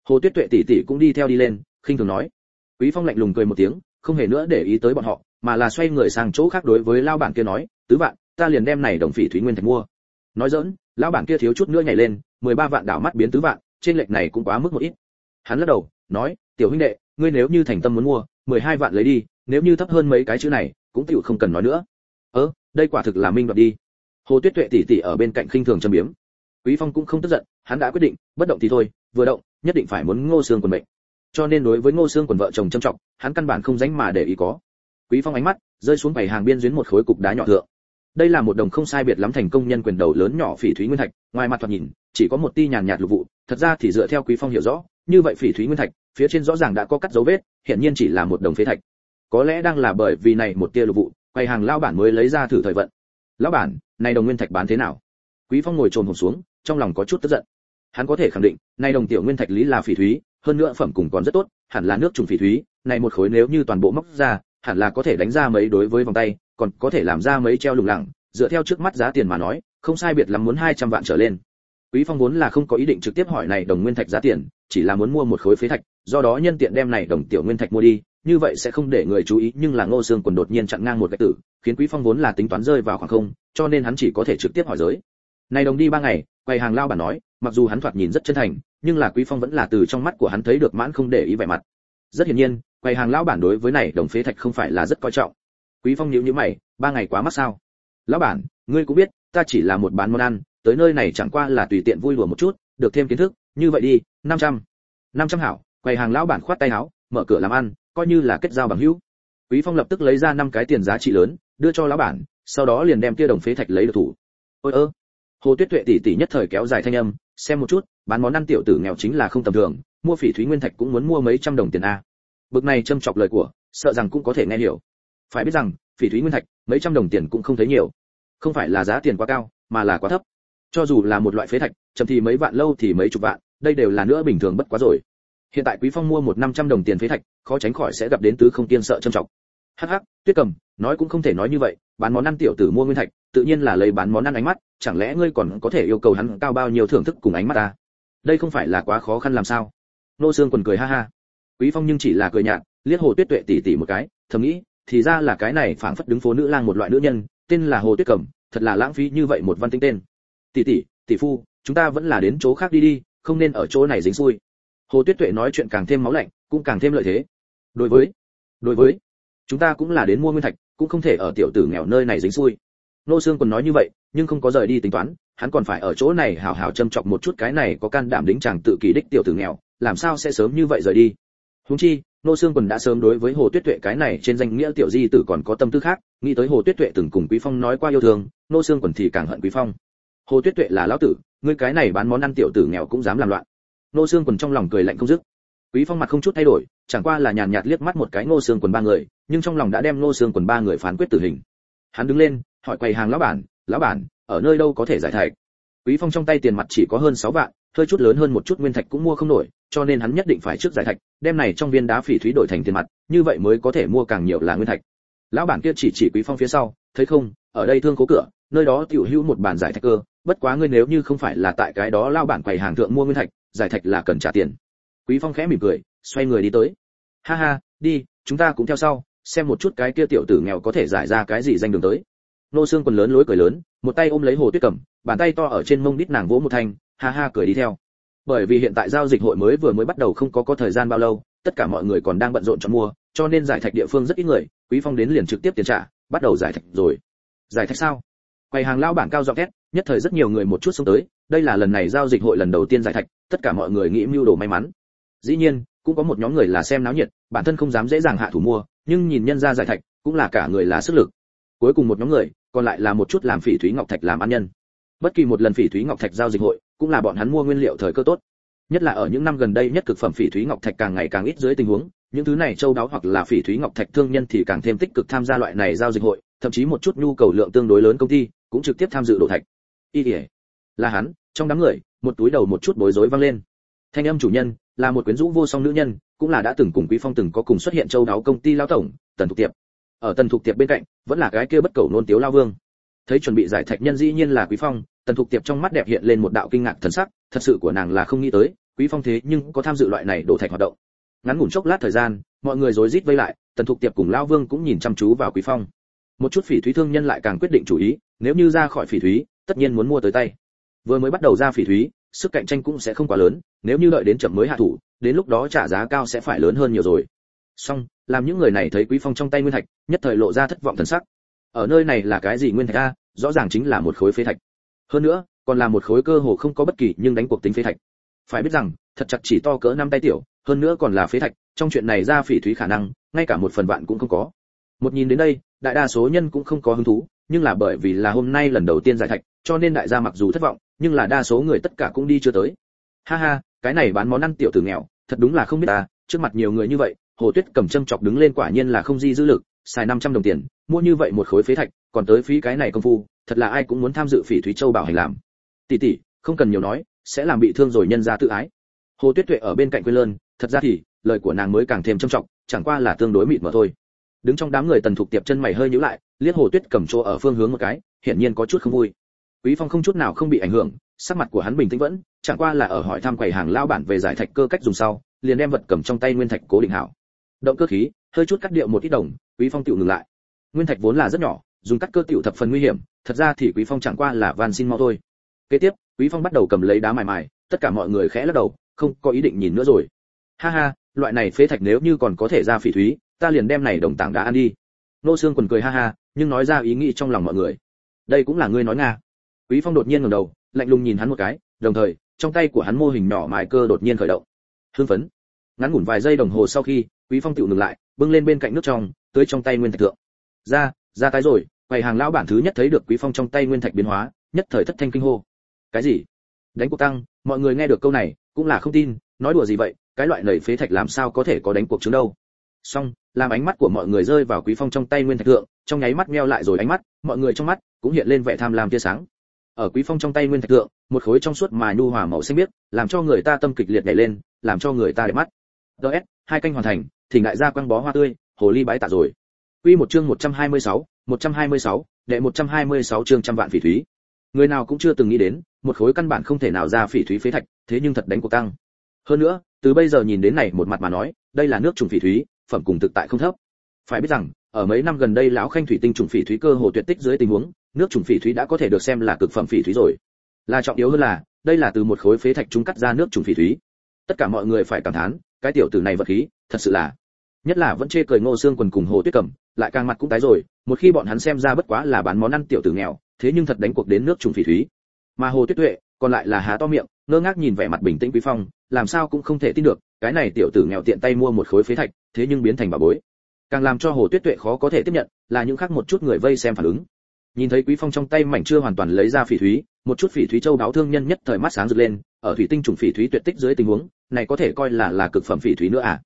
hồ tuyết tuệ tỷ tỷ cũng đi theo đi lên khinh thường nói quý phong lạnh lùng cười một tiếng không hề nữa để ý tới bọn họ mà là xoay người sang chỗ khác đối với lao bản kia nói tứ vạn ta liền đem này đồng phỉ thúy nguyên thạch mua. Nói dỡn lão bản kia thiếu chút nữa nhảy lên, mười ba vạn đảo mắt biến tứ vạn, trên lệch này cũng quá mức một ít. Hắn lắc đầu, nói, tiểu huynh đệ, ngươi nếu như thành tâm muốn mua, mười hai vạn lấy đi, nếu như thấp hơn mấy cái chữ này, cũng tiểu không cần nói nữa. Ơ, đây quả thực là minh đoạt đi. Hồ tuyết tuệ tỷ tỷ ở bên cạnh khinh thường châm biếm. Quý phong cũng không tức giận, hắn đã quyết định, bất động thì thôi, vừa động, nhất định phải muốn ngô xương quần mệnh cho nên đối với ngô xương quần vợ chồng trầm trọng, hắn căn bản không dánh mà để ý có. Quý phong ánh mắt rơi xuống bảy hàng biên duyên một khối cục đá nhỏ thượng đây là một đồng không sai biệt lắm thành công nhân quyền đầu lớn nhỏ phỉ thúy nguyên thạch, ngoài mặt thoạt nhìn, chỉ có một ti nhàn nhạt lục vụ, thật ra thì dựa theo quý phong hiểu rõ, như vậy phỉ thúy nguyên thạch, phía trên rõ ràng đã có cắt dấu vết hiện nhiên chỉ là một đồng phế thạch. Có lẽ đang là bởi vì này một tia lục vụ, quầy hàng lao bản mới lấy ra thử thời vận. Lão bản, này đồng nguyên thạch bán thế nào? Quý phong ngồi trồn hồn xuống, trong lòng có chút tức giận. Hắn có thể khẳng định nay đồng tiểu nguyên thạch lý là phỉ thúy, hơn nữa phẩm cùng còn rất tốt, hẳn là nước trùng phỉ thúy, này một khối nếu như toàn bộ móc ra, hẳn là có thể đánh ra mấy đối với vòng tay còn có thể làm ra mấy treo lủng lẳng, dựa theo trước mắt giá tiền mà nói, không sai biệt lắm muốn 200 vạn trở lên. Quý phong vốn là không có ý định trực tiếp hỏi này đồng nguyên thạch giá tiền, chỉ là muốn mua một khối phế thạch, do đó nhân tiện đem này đồng tiểu nguyên thạch mua đi, như vậy sẽ không để người chú ý, nhưng là ngô xương quần đột nhiên chặn ngang một cái tử, khiến quý phong vốn là tính toán rơi vào khoảng không, cho nên hắn chỉ có thể trực tiếp hỏi giới. Này đồng đi ba ngày, quầy hàng lao bản nói, mặc dù hắn thoạt nhìn rất chân thành, nhưng là quý phong vẫn là từ trong mắt của hắn thấy được mãn không để ý vẻ mặt. Rất hiển nhiên, quầy hàng lao bản đối với này đồng phế thạch không phải là rất coi trọng quý phong nhíu nhíu mày, ba ngày quá mắc sao? Lão bản, ngươi cũng biết, ta chỉ là một bán món ăn, tới nơi này chẳng qua là tùy tiện vui đùa một chút, được thêm kiến thức, như vậy đi 500. 500 hảo, quầy hàng lão bản khoát tay áo, mở cửa làm ăn, coi như là kết giao bằng hữu. Quý phong lập tức lấy ra năm cái tiền giá trị lớn, đưa cho lão bản, sau đó liền đem kia đồng phế thạch lấy được thủ. Ôi ơ, hồ tuyết tuệ tỷ tỷ nhất thời kéo dài thanh âm, xem một chút, bán món ăn tiểu tử nghèo chính là không tầm thường, mua phỉ thúy nguyên thạch cũng muốn mua mấy trăm đồng tiền a. Bực này châm chọc lời của, sợ rằng cũng có thể nghe hiểu phải biết rằng, phỉ thúy nguyên thạch, mấy trăm đồng tiền cũng không thấy nhiều. Không phải là giá tiền quá cao, mà là quá thấp. Cho dù là một loại phế thạch, chậm thì mấy vạn, lâu thì mấy chục vạn, đây đều là nữa bình thường bất quá rồi. Hiện tại quý phong mua một năm trăm đồng tiền phế thạch, khó tránh khỏi sẽ gặp đến tứ không tiên sợ trầm trọng. Hắc hắc, tuyết cầm, nói cũng không thể nói như vậy, bán món ăn tiểu tử mua nguyên thạch, tự nhiên là lấy bán món ăn ánh mắt, chẳng lẽ ngươi còn có thể yêu cầu hắn cao bao nhiêu thưởng thức cùng ánh mắt ta đây không phải là quá khó khăn làm sao? Nô xương còn cười ha ha. Quý phong nhưng chỉ là cười nhạt, liếc hồ tuyết tuệ tỉ tỉ một cái, thầm nghĩ thì ra là cái này phảng phất đứng phố nữ lang một loại nữ nhân, tên là hồ tuyết cẩm, thật là lãng phí như vậy một văn tinh tên. Tỷ tỷ tỷ phu, chúng ta vẫn là đến chỗ khác đi đi, không nên ở chỗ này dính xui. Hồ tuyết tuệ nói chuyện càng thêm máu lạnh, cũng càng thêm lợi thế. Đối với đối với, chúng ta cũng là đến mua nguyên thạch, cũng không thể ở tiểu tử nghèo nơi này dính xui. Nô xương còn nói như vậy, nhưng không có rời đi tính toán, hắn còn phải ở chỗ này hào hào châm chọc một chút cái này có can đảm đính chàng tự kỳ đích tiểu tử nghèo, làm sao sẽ sớm như vậy rời đi? Huống chi nô xương quần đã sớm đối với hồ tuyết tuệ cái này trên danh nghĩa tiểu di tử còn có tâm tư khác, nghĩ tới hồ tuyết tuệ từng cùng quý phong nói qua yêu thương, nô xương quần thì càng hận quý phong. Hồ tuyết tuệ là lão tử, ngươi cái này bán món ăn tiểu tử nghèo cũng dám làm loạn. Nô xương quần trong lòng cười lạnh không dứt. Quý phong mặt không chút thay đổi, chẳng qua là nhàn nhạt liếc mắt một cái nô xương quần ba người, nhưng trong lòng đã đem nô xương quần ba người phán quyết tử hình. Hắn đứng lên, hỏi quầy hàng lão bản lão bản, ở nơi đâu có thể giải thạch? Quý phong trong tay tiền mặt chỉ có hơn 6 vạn hơi chút lớn hơn một chút nguyên thạch cũng mua không nổi, cho nên hắn nhất định phải trước giải thạch, đem này trong viên đá phỉ thúy đổi thành tiền mặt, như vậy mới có thể mua càng nhiều là nguyên thạch. Lão bản kia chỉ chỉ quý phong phía sau, thấy không, ở đây thương cố cửa, nơi đó tiểu hữu một bản giải thạch cơ, bất quá ngươi nếu như không phải là tại cái đó lao bản quầy hàng thượng mua nguyên thạch, giải thạch là cần trả tiền. Quý phong khẽ mỉm cười, xoay người đi tới. Ha ha, đi, chúng ta cũng theo sau, xem một chút cái kia tiểu tử nghèo có thể giải ra cái gì danh đường tới. Nô xương quần lớn lối cười lớn, một tay ôm lấy hồ tuyết cẩm, bàn tay to ở trên mông đít nàng vỗ một thanh ha ha cười đi theo. Bởi vì hiện tại giao dịch hội mới vừa mới bắt đầu không có có thời gian bao lâu, tất cả mọi người còn đang bận rộn chọn mua, cho nên giải thạch địa phương rất ít người, quý phong đến liền trực tiếp tiền trả, bắt đầu giải thạch rồi. Giải thạch sao? Quầy hàng lao bản cao giọng thét, nhất thời rất nhiều người một chút xuống tới, đây là lần này giao dịch hội lần đầu tiên giải thạch, tất cả mọi người nghĩ mưu đồ may mắn. Dĩ nhiên, cũng có một nhóm người là xem náo nhiệt, bản thân không dám dễ dàng hạ thủ mua, nhưng nhìn nhân ra giải thạch, cũng là cả người là sức lực. Cuối cùng một nhóm người, còn lại là một chút làm phỉ thúy ngọc thạch làm ăn nhân. Bất kỳ một lần phỉ thúy ngọc thạch giao dịch hội cũng là bọn hắn mua nguyên liệu thời cơ tốt. Nhất là ở những năm gần đây nhất cực phẩm phỉ thúy ngọc thạch càng ngày càng ít dưới tình huống, những thứ này châu đáo hoặc là phỉ thúy ngọc thạch thương nhân thì càng thêm tích cực tham gia loại này giao dịch hội, thậm chí một chút nhu cầu lượng tương đối lớn công ty cũng trực tiếp tham dự đổ thạch. Y ỉa là hắn, trong đám người, một túi đầu một chút bối rối vang lên. Thanh âm chủ nhân là một quyến rũ vô song nữ nhân, cũng là đã từng cùng quý phong từng có cùng xuất hiện châu đáo công ty lao tổng, tần thục tiệp. Ở tần thục tiệp bên cạnh, vẫn là cái kia bất cầu nôn tiếu lao vương. Thấy chuẩn bị giải thạch nhân dĩ nhiên là quý phong tần thục tiệp trong mắt đẹp hiện lên một đạo kinh ngạc thần sắc, thật sự của nàng là không nghĩ tới, quý phong thế nhưng có tham dự loại này đổ thạch hoạt động. Ngắn ngủn chốc lát thời gian, mọi người rối rít vây lại, tần thục tiệp cùng lao vương cũng nhìn chăm chú vào quý phong. Một chút phỉ thúy thương nhân lại càng quyết định chủ ý, nếu như ra khỏi phỉ thúy, tất nhiên muốn mua tới tay. Vừa mới bắt đầu ra phỉ thúy, sức cạnh tranh cũng sẽ không quá lớn, nếu như đợi đến chậm mới hạ thủ, đến lúc đó trả giá cao sẽ phải lớn hơn nhiều rồi. Song làm những người này thấy quý phong trong tay nguyên thạch, nhất thời lộ ra thất vọng thần sắc. Ở nơi này là cái gì nguyên thạch a? Rõ ràng chính là một khối phế thạch hơn nữa, còn là một khối cơ hồ không có bất kỳ nhưng đánh cuộc tính phế thạch. Phải biết rằng, thật chặt chỉ to cỡ năm tay tiểu, hơn nữa còn là phế thạch, trong chuyện này ra phỉ thúy khả năng, ngay cả một phần vạn cũng không có. Một nhìn đến đây, đại đa số nhân cũng không có hứng thú, nhưng là bởi vì là hôm nay lần đầu tiên giải thạch, cho nên đại gia mặc dù thất vọng, nhưng là đa số người tất cả cũng đi chưa tới. Ha ha, cái này bán món ăn tiểu tử nghèo, thật đúng là không biết ta, trước mặt nhiều người như vậy, hồ tuyết cầm châm chọc đứng lên quả nhiên là không di dư lực, xài 500 đồng tiền, mua như vậy một khối phế thạch còn tới phí cái này công phu, thật là ai cũng muốn tham dự phỉ thúy châu bảo hành làm. Tỷ tỷ, không cần nhiều nói, sẽ làm bị thương rồi nhân ra tự ái. Hồ tuyết tuệ ở bên cạnh quên lơn, thật ra thì, lời của nàng mới càng thêm trầm trọng, chẳng qua là tương đối mịt mờ thôi. Đứng trong đám người tần thục tiệp chân mày hơi nhíu lại, liếc hồ tuyết cầm chỗ ở phương hướng một cái, hiển nhiên có chút không vui. Quý phong không chút nào không bị ảnh hưởng, sắc mặt của hắn bình tĩnh vẫn, chẳng qua là ở hỏi thăm quầy hàng lao bản về giải thạch cơ cách dùng sau, liền đem vật cầm trong tay nguyên thạch cố định hảo. Động cơ khí, hơi chút cắt điệu một ít đồng, quý phong tiểu ngừng lại. Nguyên thạch vốn là rất nhỏ dùng cắt cơ tiểu thập phần nguy hiểm, thật ra thì quý phong chẳng qua là van xin mau thôi. Kế tiếp, quý phong bắt đầu cầm lấy đá mài mài, tất cả mọi người khẽ lắc đầu, không có ý định nhìn nữa rồi. Ha ha, loại này phế thạch nếu như còn có thể ra phỉ thúy, ta liền đem này đồng tảng đá ăn đi. Nô xương quần cười ha ha, nhưng nói ra ý nghĩ trong lòng mọi người. Đây cũng là ngươi nói nga. Quý phong đột nhiên ngẩng đầu, lạnh lùng nhìn hắn một cái, đồng thời, trong tay của hắn mô hình nhỏ mài cơ đột nhiên khởi động. Hưng phấn. Ngắn ngủn vài giây đồng hồ sau khi, quý phong tựu ngừng lại, bưng lên bên cạnh nước trong tới trong tay nguyên thạch thượng. Ra ra tái rồi quầy hàng lão bản thứ nhất thấy được quý phong trong tay nguyên thạch biến hóa nhất thời thất thanh kinh hô. Cái gì? Đánh cuộc tăng mọi người nghe được câu này cũng là không tin nói đùa gì vậy cái loại lời phế thạch làm sao có thể có đánh cuộc chứng đâu. Xong làm ánh mắt của mọi người rơi vào quý phong trong tay nguyên thạch thượng trong nháy mắt meo lại rồi ánh mắt mọi người trong mắt cũng hiện lên vẻ tham lam tia sáng. Ở quý phong trong tay nguyên thạch thượng một khối trong suốt mà nhu hòa màu xanh biếc làm cho người ta tâm kịch liệt nhảy lên làm cho người ta đẹp mắt. Ds hai canh hoàn thành thỉnh đại gia quăng bó hoa tươi hồ ly bái tạ rồi. Quy một chương 126, 126, đệ 126 chương trăm vạn phỉ thúy. Người nào cũng chưa từng nghĩ đến một khối căn bản không thể nào ra phỉ thúy phế thạch thế nhưng thật đánh cuộc tăng hơn nữa từ bây giờ nhìn đến này một mặt mà nói đây là nước trùng phỉ thúy phẩm cùng thực tại không thấp. Phải biết rằng ở mấy năm gần đây lão khanh thủy tinh trùng phỉ thúy cơ hồ tuyệt tích dưới tình huống nước trùng phỉ thúy đã có thể được xem là cực phẩm phỉ thúy rồi. Là trọng yếu hơn là đây là từ một khối phế thạch chúng cắt ra nước trùng phỉ thúy. Tất cả mọi người phải cảm thán cái tiểu tử này vật khí thật sự là nhất là vẫn chê cười ngô xương quần cùng hồ tuyết cẩm lại càng mặt cũng tái rồi, một khi bọn hắn xem ra bất quá là bán món ăn tiểu tử nghèo, thế nhưng thật đánh cuộc đến nước trùng phỉ thúy. Mà hồ tuyết tuệ, còn lại là há to miệng, ngơ ngác nhìn vẻ mặt bình tĩnh quý phong, làm sao cũng không thể tin được, cái này tiểu tử nghèo tiện tay mua một khối phế thạch, thế nhưng biến thành bà bối. Càng làm cho hồ tuyết tuệ khó có thể tiếp nhận, là những khác một chút người vây xem phản ứng. Nhìn thấy quý phong trong tay mảnh chưa hoàn toàn lấy ra phỉ thúy, một chút phỉ thúy châu đáo thương nhân nhất thời mắt sáng rực lên, ở thủy tinh trùng phỉ thúy tuyệt tích dưới tình huống, này có thể coi là là cực phẩm phỉ thúy nữa à?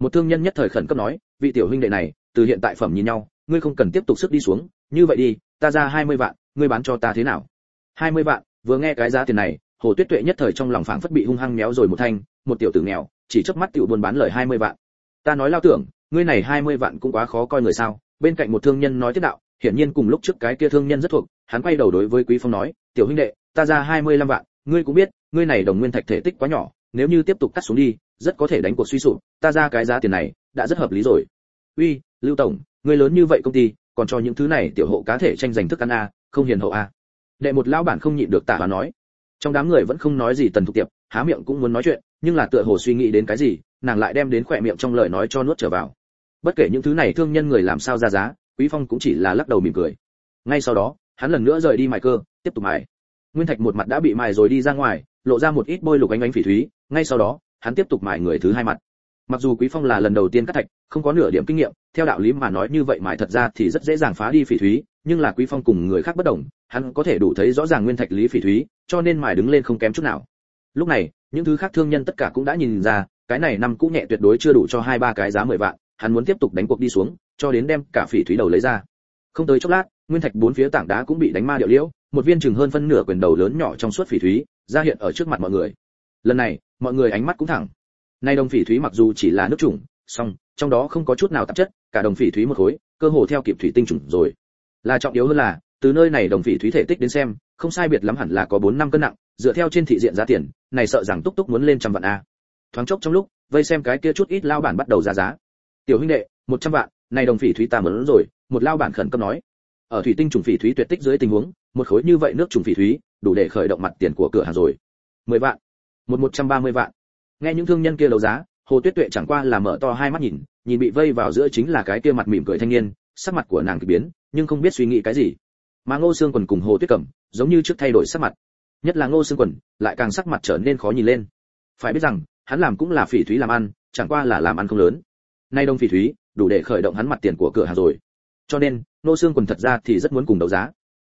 Một thương nhân nhất thời khẩn cấp nói, vị tiểu huynh đệ này từ hiện tại phẩm nhìn nhau, ngươi không cần tiếp tục sức đi xuống, như vậy đi, ta ra 20 vạn, ngươi bán cho ta thế nào? 20 vạn, vừa nghe cái giá tiền này, hồ tuyết tuệ nhất thời trong lòng phảng phất bị hung hăng méo rồi một thanh, một tiểu tử nghèo, chỉ chớp mắt tiểu buôn bán lời 20 vạn. Ta nói lao tưởng, ngươi này 20 vạn cũng quá khó coi người sao? Bên cạnh một thương nhân nói tiếp đạo, hiển nhiên cùng lúc trước cái kia thương nhân rất thuộc, hắn quay đầu đối với quý phong nói, tiểu huynh đệ, ta ra 25 vạn, ngươi cũng biết, ngươi này đồng nguyên thạch thể tích quá nhỏ, nếu như tiếp tục cắt xuống đi, rất có thể đánh cuộc suy sụp, ta ra cái giá tiền này, đã rất hợp lý rồi. Uy lưu tổng, người lớn như vậy công ty, còn cho những thứ này tiểu hộ cá thể tranh giành thức ăn a không hiền hậu a đệ một lão bản không nhịn được tả và nói. Trong đám người vẫn không nói gì tần thục tiệp, há miệng cũng muốn nói chuyện, nhưng là tựa hồ suy nghĩ đến cái gì, nàng lại đem đến khỏe miệng trong lời nói cho nuốt trở vào. Bất kể những thứ này thương nhân người làm sao ra giá, quý phong cũng chỉ là lắc đầu mỉm cười. Ngay sau đó, hắn lần nữa rời đi mài cơ, tiếp tục mài. Nguyên thạch một mặt đã bị mài rồi đi ra ngoài, lộ ra một ít bôi lục ánh ánh phỉ thúy, ngay sau đó, hắn tiếp tục mài người thứ hai mặt mặc dù quý phong là lần đầu tiên cắt thạch, không có nửa điểm kinh nghiệm, theo đạo lý mà nói như vậy mài thật ra thì rất dễ dàng phá đi phỉ thúy, nhưng là quý phong cùng người khác bất đồng, hắn có thể đủ thấy rõ ràng nguyên thạch lý phỉ thúy, cho nên mài đứng lên không kém chút nào. Lúc này, những thứ khác thương nhân tất cả cũng đã nhìn ra, cái này năm cũ nhẹ tuyệt đối chưa đủ cho hai ba cái giá mười vạn, hắn muốn tiếp tục đánh cuộc đi xuống, cho đến đem cả phỉ thúy đầu lấy ra. Không tới chốc lát, nguyên thạch bốn phía tảng đá cũng bị đánh ma điệu liễu, một viên chừng hơn phân nửa quyền đầu lớn nhỏ trong suốt phỉ thúy, ra hiện ở trước mặt mọi người. Lần này, mọi người ánh mắt cũng thẳng nay đồng phỉ thúy mặc dù chỉ là nước trùng song, trong đó không có chút nào tạp chất, cả đồng phỉ thúy một khối, cơ hồ theo kịp thủy tinh trùng rồi. Là trọng yếu hơn là, từ nơi này đồng phỉ thúy thể tích đến xem, không sai biệt lắm hẳn là có bốn năm cân nặng, dựa theo trên thị diện giá tiền, này sợ rằng túc túc muốn lên trăm vạn a. Thoáng chốc trong lúc, vây xem cái kia chút ít lao bản bắt đầu ra giá. Tiểu huynh đệ, một trăm vạn, này đồng phỉ thúy ta muốn rồi, một lao bản khẩn cấp nói. Ở thủy tinh trùng phỉ thúy tuyệt tích dưới tình huống, một khối như vậy nước trùng phỉ thúy, đủ để khởi động mặt tiền của cửa hàng rồi. Mười vạn, một một trăm ba mươi vạn nghe những thương nhân kia đấu giá, hồ tuyết tuệ chẳng qua là mở to hai mắt nhìn nhìn bị vây vào giữa chính là cái kia mặt mỉm cười thanh niên, sắc mặt của nàng kỳ biến, nhưng không biết suy nghĩ cái gì. Mà ngô xương quần cùng hồ tuyết cẩm, giống như trước thay đổi sắc mặt. Nhất là ngô xương quần, lại càng sắc mặt trở nên khó nhìn lên. Phải biết rằng, hắn làm cũng là phỉ thúy làm ăn, chẳng qua là làm ăn không lớn. Nay đông phỉ thúy, đủ để khởi động hắn mặt tiền của cửa hàng rồi. Cho nên, ngô xương quần thật ra thì rất muốn cùng đấu giá.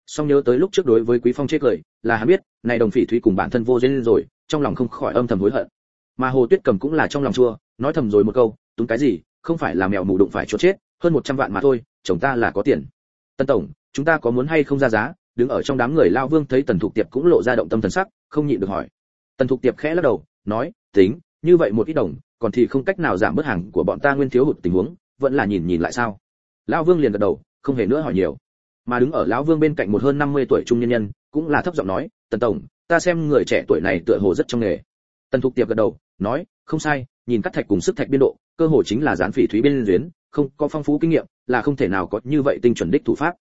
Song nhớ tới lúc trước đối với quý phong chết cười, là hắn biết, nay đồng phỉ thúy cùng bản thân vô duyên rồi, trong lòng không khỏi âm thầm hối hận mà hồ tuyết cầm cũng là trong lòng chua, nói thầm rồi một câu túng cái gì? Không phải là mèo mù đụng phải chốt chết, hơn một trăm vạn mà thôi, chồng ta là có tiền. Tân tổng, chúng ta có muốn hay không ra giá? Đứng ở trong đám người lao vương thấy tần thục tiệp cũng lộ ra động tâm thần sắc, không nhịn được hỏi. Tần thục tiệp khẽ lắc đầu, nói, tính, như vậy một ít đồng, còn thì không cách nào giảm bớt hàng của bọn ta nguyên thiếu hụt tình huống, vẫn là nhìn nhìn lại sao? Lao vương liền gật đầu, không hề nữa hỏi nhiều. Mà đứng ở lão vương bên cạnh một hơn 50 tuổi trung nhân nhân, cũng là thấp giọng nói, tần tổng, ta xem người trẻ tuổi này tựa hồ rất trong nghề. Tần thục tiệp gật đầu nói không sai nhìn cắt thạch cùng sức thạch biên độ cơ hội chính là dán phỉ thúy biên luyến, không có phong phú kinh nghiệm là không thể nào có như vậy tinh chuẩn đích thủ pháp.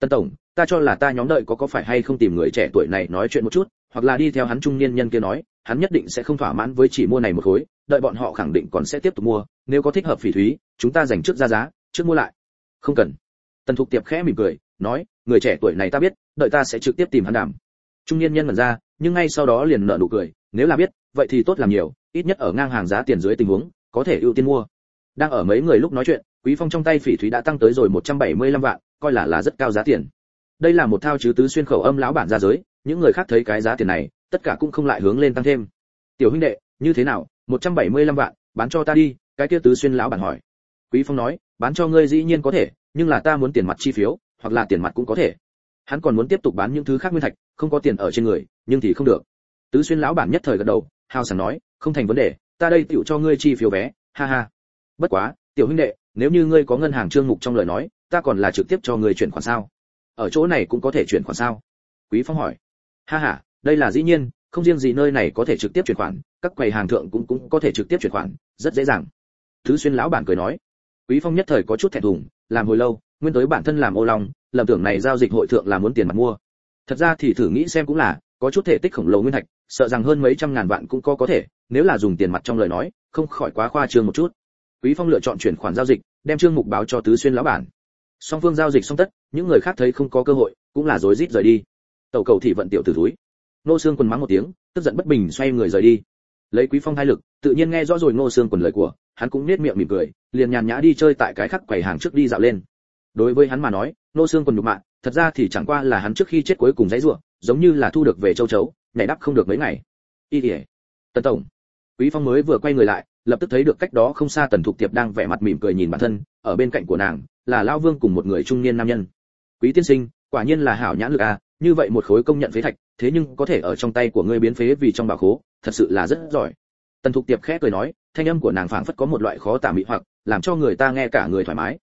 Tân tổng ta cho là ta nhóm đợi có có phải hay không tìm người trẻ tuổi này nói chuyện một chút hoặc là đi theo hắn trung niên nhân kia nói hắn nhất định sẽ không thỏa mãn với chỉ mua này một khối đợi bọn họ khẳng định còn sẽ tiếp tục mua nếu có thích hợp phỉ thúy chúng ta dành trước ra giá trước mua lại. Không cần. Tần thục tiệp khẽ mỉm cười nói người trẻ tuổi này ta biết đợi ta sẽ trực tiếp tìm hắn đảm. trung niên nhân mẩn ra nhưng ngay sau đó liền nở nụ cười nếu là biết vậy thì tốt làm nhiều ít nhất ở ngang hàng giá tiền dưới tình huống, có thể ưu tiên mua. Đang ở mấy người lúc nói chuyện, quý phong trong tay phỉ thúy đã tăng tới rồi 175 vạn, coi là là rất cao giá tiền. Đây là một thao chứ tứ xuyên khẩu âm lão bản ra giới, những người khác thấy cái giá tiền này, tất cả cũng không lại hướng lên tăng thêm. Tiểu huynh đệ, như thế nào? 175 vạn, bán cho ta đi, cái kia tứ xuyên lão bản hỏi. Quý phong nói, bán cho ngươi dĩ nhiên có thể, nhưng là ta muốn tiền mặt chi phiếu, hoặc là tiền mặt cũng có thể. Hắn còn muốn tiếp tục bán những thứ khác nguyên thạch, không có tiền ở trên người, nhưng thì không được. Tứ xuyên lão bản nhất thời gật đầu, hào sảng nói không thành vấn đề, ta đây tiểu cho ngươi chi phiếu vé, ha ha. Bất quá, tiểu huynh đệ, nếu như ngươi có ngân hàng trương mục trong lời nói, ta còn là trực tiếp cho ngươi chuyển khoản sao? Ở chỗ này cũng có thể chuyển khoản sao? Quý phong hỏi. Ha ha, đây là dĩ nhiên, không riêng gì nơi này có thể trực tiếp chuyển khoản, các quầy hàng thượng cũng cũng có thể trực tiếp chuyển khoản, rất dễ dàng. Thứ xuyên lão bản cười nói. Quý phong nhất thời có chút thẹn thùng, làm hồi lâu, nguyên tới bản thân làm ô long, lầm tưởng này giao dịch hội thượng là muốn tiền mặt mua. Thật ra thì thử nghĩ xem cũng là có chút thể tích khổng lồ nguyên thạch, sợ rằng hơn mấy trăm ngàn vạn cũng có có thể, nếu là dùng tiền mặt trong lời nói, không khỏi quá khoa trương một chút. Quý phong lựa chọn chuyển khoản giao dịch, đem trương mục báo cho tứ xuyên lão bản. Song phương giao dịch xong tất, những người khác thấy không có cơ hội, cũng là rối rít rời đi. Tàu cầu thị vận tiểu tử túi nô xương quần mắng một tiếng, tức giận bất bình xoay người rời đi. Lấy quý phong hai lực, tự nhiên nghe rõ rồi nô xương quần lời của, hắn cũng nết miệng mỉm cười, liền nhàn nhã đi chơi tại cái khắc quầy hàng trước đi dạo lên. Đối với hắn mà nói nô xương quần nhục mạ, thật ra thì chẳng qua là hắn trước khi chết cuối cùng dãy rủa giống như là thu được về châu chấu, nhảy đắp không được mấy ngày. Y ỉa tần tổng, quý phong mới vừa quay người lại, lập tức thấy được cách đó không xa tần thục tiệp đang vẻ mặt mỉm cười nhìn bản thân, ở bên cạnh của nàng, là lao vương cùng một người trung niên nam nhân. Quý tiên sinh, quả nhiên là hảo nhãn lực à như vậy một khối công nhận phế thạch, thế nhưng có thể ở trong tay của ngươi biến phế vì trong bảo khố, thật sự là rất giỏi. Tần thục tiệp khẽ cười nói, thanh âm của nàng phảng phất có một loại khó tả mị hoặc, làm cho người ta nghe cả người thoải mái.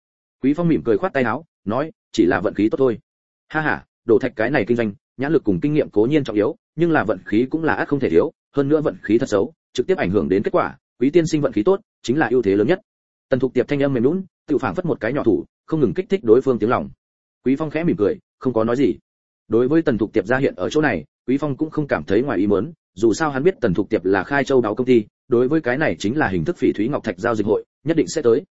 Quý phong mỉm cười khoát tay áo, nói, chỉ là vận khí tốt thôi. Ha ha đổ thạch cái này kinh doanh nhãn lực cùng kinh nghiệm cố nhiên trọng yếu, nhưng là vận khí cũng là ác không thể thiếu, hơn nữa vận khí thật xấu, trực tiếp ảnh hưởng đến kết quả, quý tiên sinh vận khí tốt, chính là ưu thế lớn nhất. Tần thục tiệp thanh âm mềm lún tự phảng phất một cái nhỏ thủ, không ngừng kích thích đối phương tiếng lòng. Quý phong khẽ mỉm cười, không có nói gì. Đối với tần thục tiệp ra hiện ở chỗ này, quý phong cũng không cảm thấy ngoài ý muốn, dù sao hắn biết tần thục tiệp là khai châu đáo công ty, đối với cái này chính là hình thức phỉ thúy ngọc thạch giao dịch hội, nhất định sẽ tới.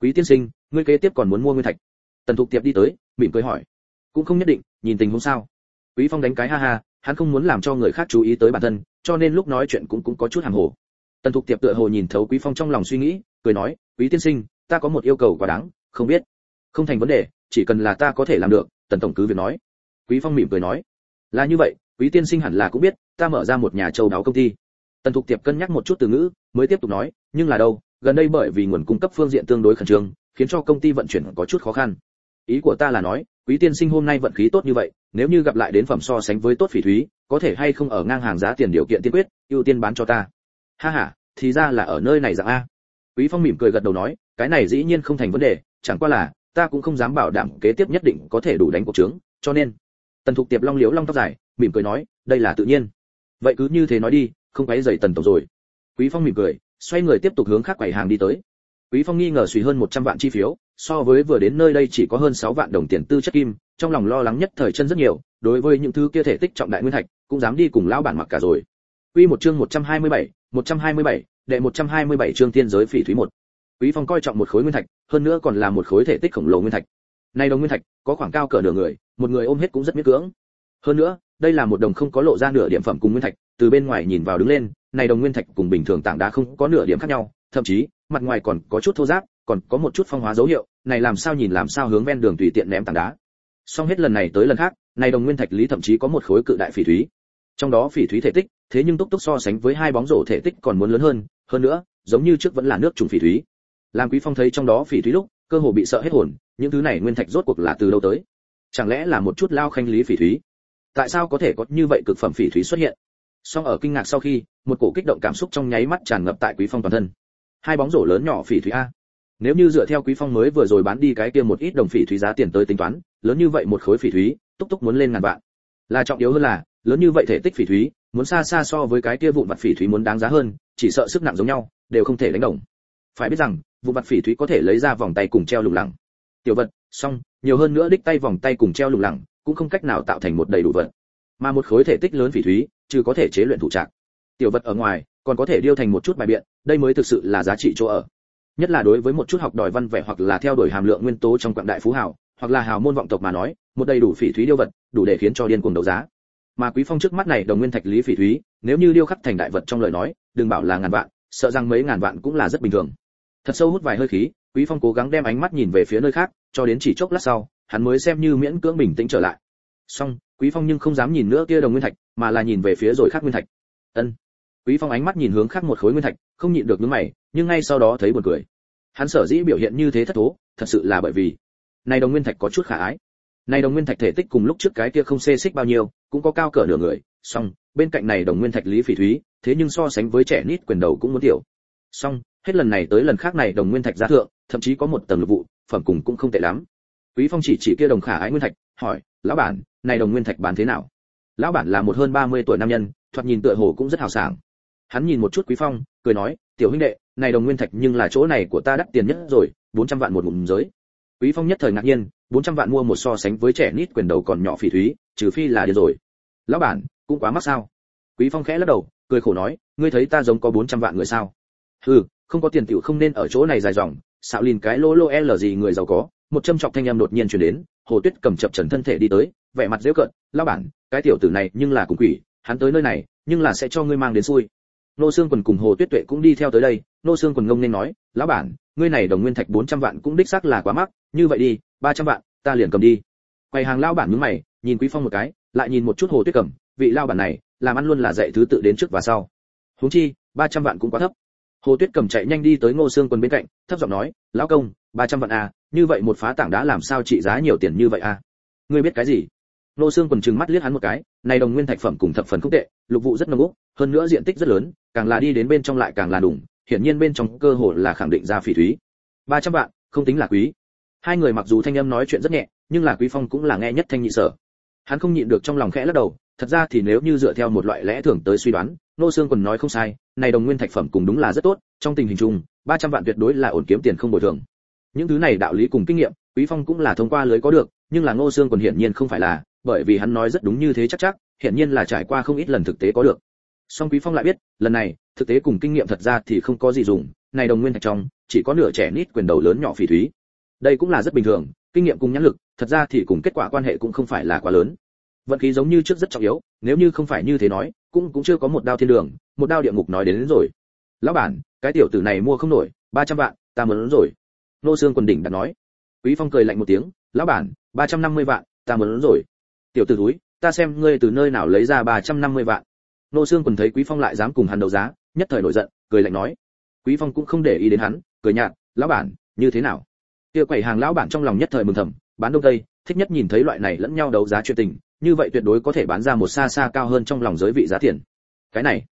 Quý tiên sinh, ngươi kế tiếp còn muốn mua nguyên thạch. Tần thục tiệp đi tới, mỉm cười hỏi. Cũng không nhất định, nhìn tình huống sao? Quý phong đánh cái ha ha, hắn không muốn làm cho người khác chú ý tới bản thân, cho nên lúc nói chuyện cũng cũng có chút hàng hồ. Tần thục tiệp tựa hồ nhìn thấu quý phong trong lòng suy nghĩ, cười nói, quý tiên sinh, ta có một yêu cầu quá đáng, không biết. Không thành vấn đề, chỉ cần là ta có thể làm được, tần tổng cứ việc nói. Quý phong mỉm cười nói, là như vậy, quý tiên sinh hẳn là cũng biết, ta mở ra một nhà châu đáo công ty. Tần thục tiệp cân nhắc một chút từ ngữ, mới tiếp tục nói, nhưng là đâu, gần đây bởi vì nguồn cung cấp phương diện tương đối khẩn trương, khiến cho công ty vận chuyển có chút khó khăn. Ý của ta là nói, quý tiên sinh hôm nay vận khí tốt như vậy nếu như gặp lại đến phẩm so sánh với tốt phỉ thúy, có thể hay không ở ngang hàng giá tiền điều kiện tiên quyết, ưu tiên bán cho ta. Ha ha, thì ra là ở nơi này dạng a. Quý phong mỉm cười gật đầu nói, cái này dĩ nhiên không thành vấn đề, chẳng qua là, ta cũng không dám bảo đảm kế tiếp nhất định có thể đủ đánh cuộc trướng, cho nên. Tần thục tiệp long liếu long tóc dài, mỉm cười nói, đây là tự nhiên. Vậy cứ như thế nói đi, không quấy dày tần tổng rồi. Quý phong mỉm cười, xoay người tiếp tục hướng khác quầy hàng đi tới. Quý phong nghi ngờ suy hơn 100 vạn chi phiếu so với vừa đến nơi đây chỉ có hơn 6 vạn đồng tiền tư chất kim trong lòng lo lắng nhất thời chân rất nhiều đối với những thứ kia thể tích trọng đại nguyên thạch cũng dám đi cùng lão bản mặc cả rồi. Quy một chương 127, 127, đệ 127 chương tiên giới phỉ thúy một. Quý phong coi trọng một khối nguyên thạch hơn nữa còn là một khối thể tích khổng lồ nguyên thạch. Này đồng nguyên thạch có khoảng cao cỡ nửa người một người ôm hết cũng rất miễn cưỡng. Hơn nữa đây là một đồng không có lộ ra nửa điểm phẩm cùng nguyên thạch từ bên ngoài nhìn vào đứng lên này đồng nguyên thạch cùng bình thường tảng đá không có nửa điểm khác nhau thậm chí mặt ngoài còn có chút thô ráp còn có một chút phong hóa dấu hiệu, này làm sao nhìn làm sao hướng ven đường tùy tiện ném tảng đá. Song hết lần này tới lần khác, này đồng nguyên thạch lý thậm chí có một khối cự đại phỉ thúy. Trong đó phỉ thúy thể tích, thế nhưng túc túc so sánh với hai bóng rổ thể tích còn muốn lớn hơn hơn nữa, giống như trước vẫn là nước trùng phỉ thúy. Làm quý phong thấy trong đó phỉ thúy lúc, cơ hồ bị sợ hết hồn, những thứ này nguyên thạch rốt cuộc là từ đâu tới? Chẳng lẽ là một chút lao khanh lý phỉ thúy? Tại sao có thể có như vậy cực phẩm phỉ thúy xuất hiện? Song ở kinh ngạc sau khi, một cổ kích động cảm xúc trong nháy mắt tràn ngập tại quý phong toàn thân. Hai bóng rổ lớn nhỏ phỉ thúy a nếu như dựa theo quý phong mới vừa rồi bán đi cái kia một ít đồng phỉ thúy giá tiền tới tính toán, lớn như vậy một khối phỉ thúy, túc túc muốn lên ngàn vạn. Là trọng yếu hơn là, lớn như vậy thể tích phỉ thúy, muốn xa xa so với cái kia vụn vặt phỉ thúy muốn đáng giá hơn, chỉ sợ sức nặng giống nhau, đều không thể đánh đồng. Phải biết rằng vụ vặt phỉ thúy có thể lấy ra vòng tay cùng treo lủng lẳng. Tiểu vật, xong, nhiều hơn nữa đích tay vòng tay cùng treo lủng lẳng, cũng không cách nào tạo thành một đầy đủ vật. Mà một khối thể tích lớn phỉ thúy chứ có thể chế luyện thủ trạng. Tiểu vật ở ngoài, còn có thể điêu thành một chút bài biện, đây mới thực sự là giá trị chỗ ở nhất là đối với một chút học đòi văn vẻ hoặc là theo đuổi hàm lượng nguyên tố trong quảng đại phú hào, hoặc là hào môn vọng tộc mà nói, một đầy đủ phỉ thúy điêu vật, đủ để khiến cho điên cuồng đấu giá. Mà quý phong trước mắt này đồng nguyên thạch lý phỉ thúy, nếu như điêu khắc thành đại vật trong lời nói, đừng bảo là ngàn vạn, sợ rằng mấy ngàn vạn cũng là rất bình thường. Thật sâu hút vài hơi khí, quý phong cố gắng đem ánh mắt nhìn về phía nơi khác, cho đến chỉ chốc lát sau, hắn mới xem như miễn cưỡng bình tĩnh trở lại. Xong, quý phong nhưng không dám nhìn nữa kia đồng nguyên thạch, mà là nhìn về phía rồi khác nguyên thạch. Ân quý phong ánh mắt nhìn hướng khác một khối nguyên thạch, không nhịn được nhướng mày, nhưng ngay sau đó thấy buồn cười. Hắn sở dĩ biểu hiện như thế thất thố, thật sự là bởi vì, này đồng nguyên thạch có chút khả ái. Này đồng nguyên thạch thể tích cùng lúc trước cái kia không xê xích bao nhiêu, cũng có cao cỡ nửa người, song, bên cạnh này đồng nguyên thạch lý phỉ thúy, thế nhưng so sánh với trẻ nít quyền đầu cũng muốn tiểu. Song, hết lần này tới lần khác này đồng nguyên thạch giá thượng, thậm chí có một tầng lục vụ, phẩm cùng cũng không tệ lắm. Quý phong chỉ chỉ kia đồng khả ái nguyên thạch, hỏi, lão bản, này đồng nguyên thạch bán thế nào? Lão bản là một hơn 30 tuổi nam nhân, thoạt nhìn tựa hồ cũng rất hào sảng hắn nhìn một chút quý phong, cười nói, tiểu huynh đệ, này đồng nguyên thạch nhưng là chỗ này của ta đắt tiền nhất rồi 400 vạn một ngụm giới. Quý phong nhất thời ngạc nhiên 400 vạn mua một so sánh với trẻ nít quyền đầu còn nhỏ phỉ thúy, trừ phi là điên rồi. Lão bản, cũng quá mắc sao? Quý phong khẽ lắc đầu, cười khổ nói, ngươi thấy ta giống có 400 vạn người sao? Ừ không có tiền tiểu không nên ở chỗ này dài dòng, xạo lìn cái lô lô e l gì người giàu có. Một châm chọc thanh âm đột nhiên truyền đến, hồ tuyết cầm chập trần thân thể đi tới, vẻ mặt dễ cận lão bản, cái tiểu tử này nhưng là cùng quỷ, hắn tới nơi này, nhưng là sẽ cho ngươi mang đến xui nô xương quần cùng hồ tuyết tuệ cũng đi theo tới đây. Nô xương quần ngông nên nói, lão bản, ngươi này đồng nguyên thạch 400 vạn cũng đích xác là quá mắc, như vậy đi 300 vạn, ta liền cầm đi. Quầy hàng lão bản nhướng mày, nhìn quý phong một cái, lại nhìn một chút hồ tuyết cầm, vị lão bản này, làm ăn luôn là dạy thứ tự đến trước và sau. Huống chi 300 vạn cũng quá thấp. Hồ tuyết cầm chạy nhanh đi tới ngô xương quần bên cạnh, thấp giọng nói, lão công 300 vạn à như vậy một phá tảng đá làm sao trị giá nhiều tiền như vậy à? Ngươi biết cái gì? Nô xương quần trừng mắt liếc hắn một cái, này đồng nguyên thạch phẩm cùng thập phần không tệ, lục vụ rất nồng úc hơn nữa diện tích rất lớn, càng là đi đến bên trong lại càng là đủng, hiển nhiên bên trong cơ hồ là khẳng định ra phỉ thúy. Ba trăm vạn, không tính là quý. Hai người mặc dù thanh âm nói chuyện rất nhẹ, nhưng là quý phong cũng là nghe nhất thanh nhị sở. Hắn không nhịn được trong lòng khẽ lắc đầu, thật ra thì nếu như dựa theo một loại lẽ thường tới suy đoán, nô xương quần nói không sai, này đồng nguyên thạch phẩm cùng đúng là rất tốt, trong tình hình chung, ba trăm vạn tuyệt đối là ổn kiếm tiền không bồi thường. Những thứ này đạo lý cùng kinh nghiệm, quý phong cũng là thông qua lưới có được, nhưng là ngô xương quần hiển nhiên không phải là bởi vì hắn nói rất đúng như thế chắc chắc hiển nhiên là trải qua không ít lần thực tế có được. Song quý phong lại biết lần này thực tế cùng kinh nghiệm thật ra thì không có gì dùng này đồng nguyên thạch trong chỉ có nửa trẻ nít quyền đầu lớn nhỏ phỉ thúy. Đây cũng là rất bình thường kinh nghiệm cùng nhãn lực thật ra thì cùng kết quả quan hệ cũng không phải là quá lớn. Vận khí giống như trước rất trọng yếu nếu như không phải như thế nói cũng cũng chưa có một đao thiên đường một đao địa ngục nói đến, đến rồi. Lão bản cái tiểu tử này mua không nổi ba trăm vạn ta muốn rồi. Nô xương quần đỉnh đã nói. Quý phong cười lạnh một tiếng lão bản ba trăm năm mươi vạn ta muốn rồi tiểu tử túi ta xem ngươi từ nơi nào lấy ra 350 vạn. Nô xương quần thấy quý phong lại dám cùng hắn đấu giá, nhất thời nổi giận, cười lạnh nói. Quý phong cũng không để ý đến hắn, cười nhạt, lão bản, như thế nào? Kia quầy hàng lão bản trong lòng nhất thời mừng thầm, bán đông tây thích nhất nhìn thấy loại này lẫn nhau đấu giá chuyện tình, như vậy tuyệt đối có thể bán ra một xa xa cao hơn trong lòng giới vị giá tiền. Cái này,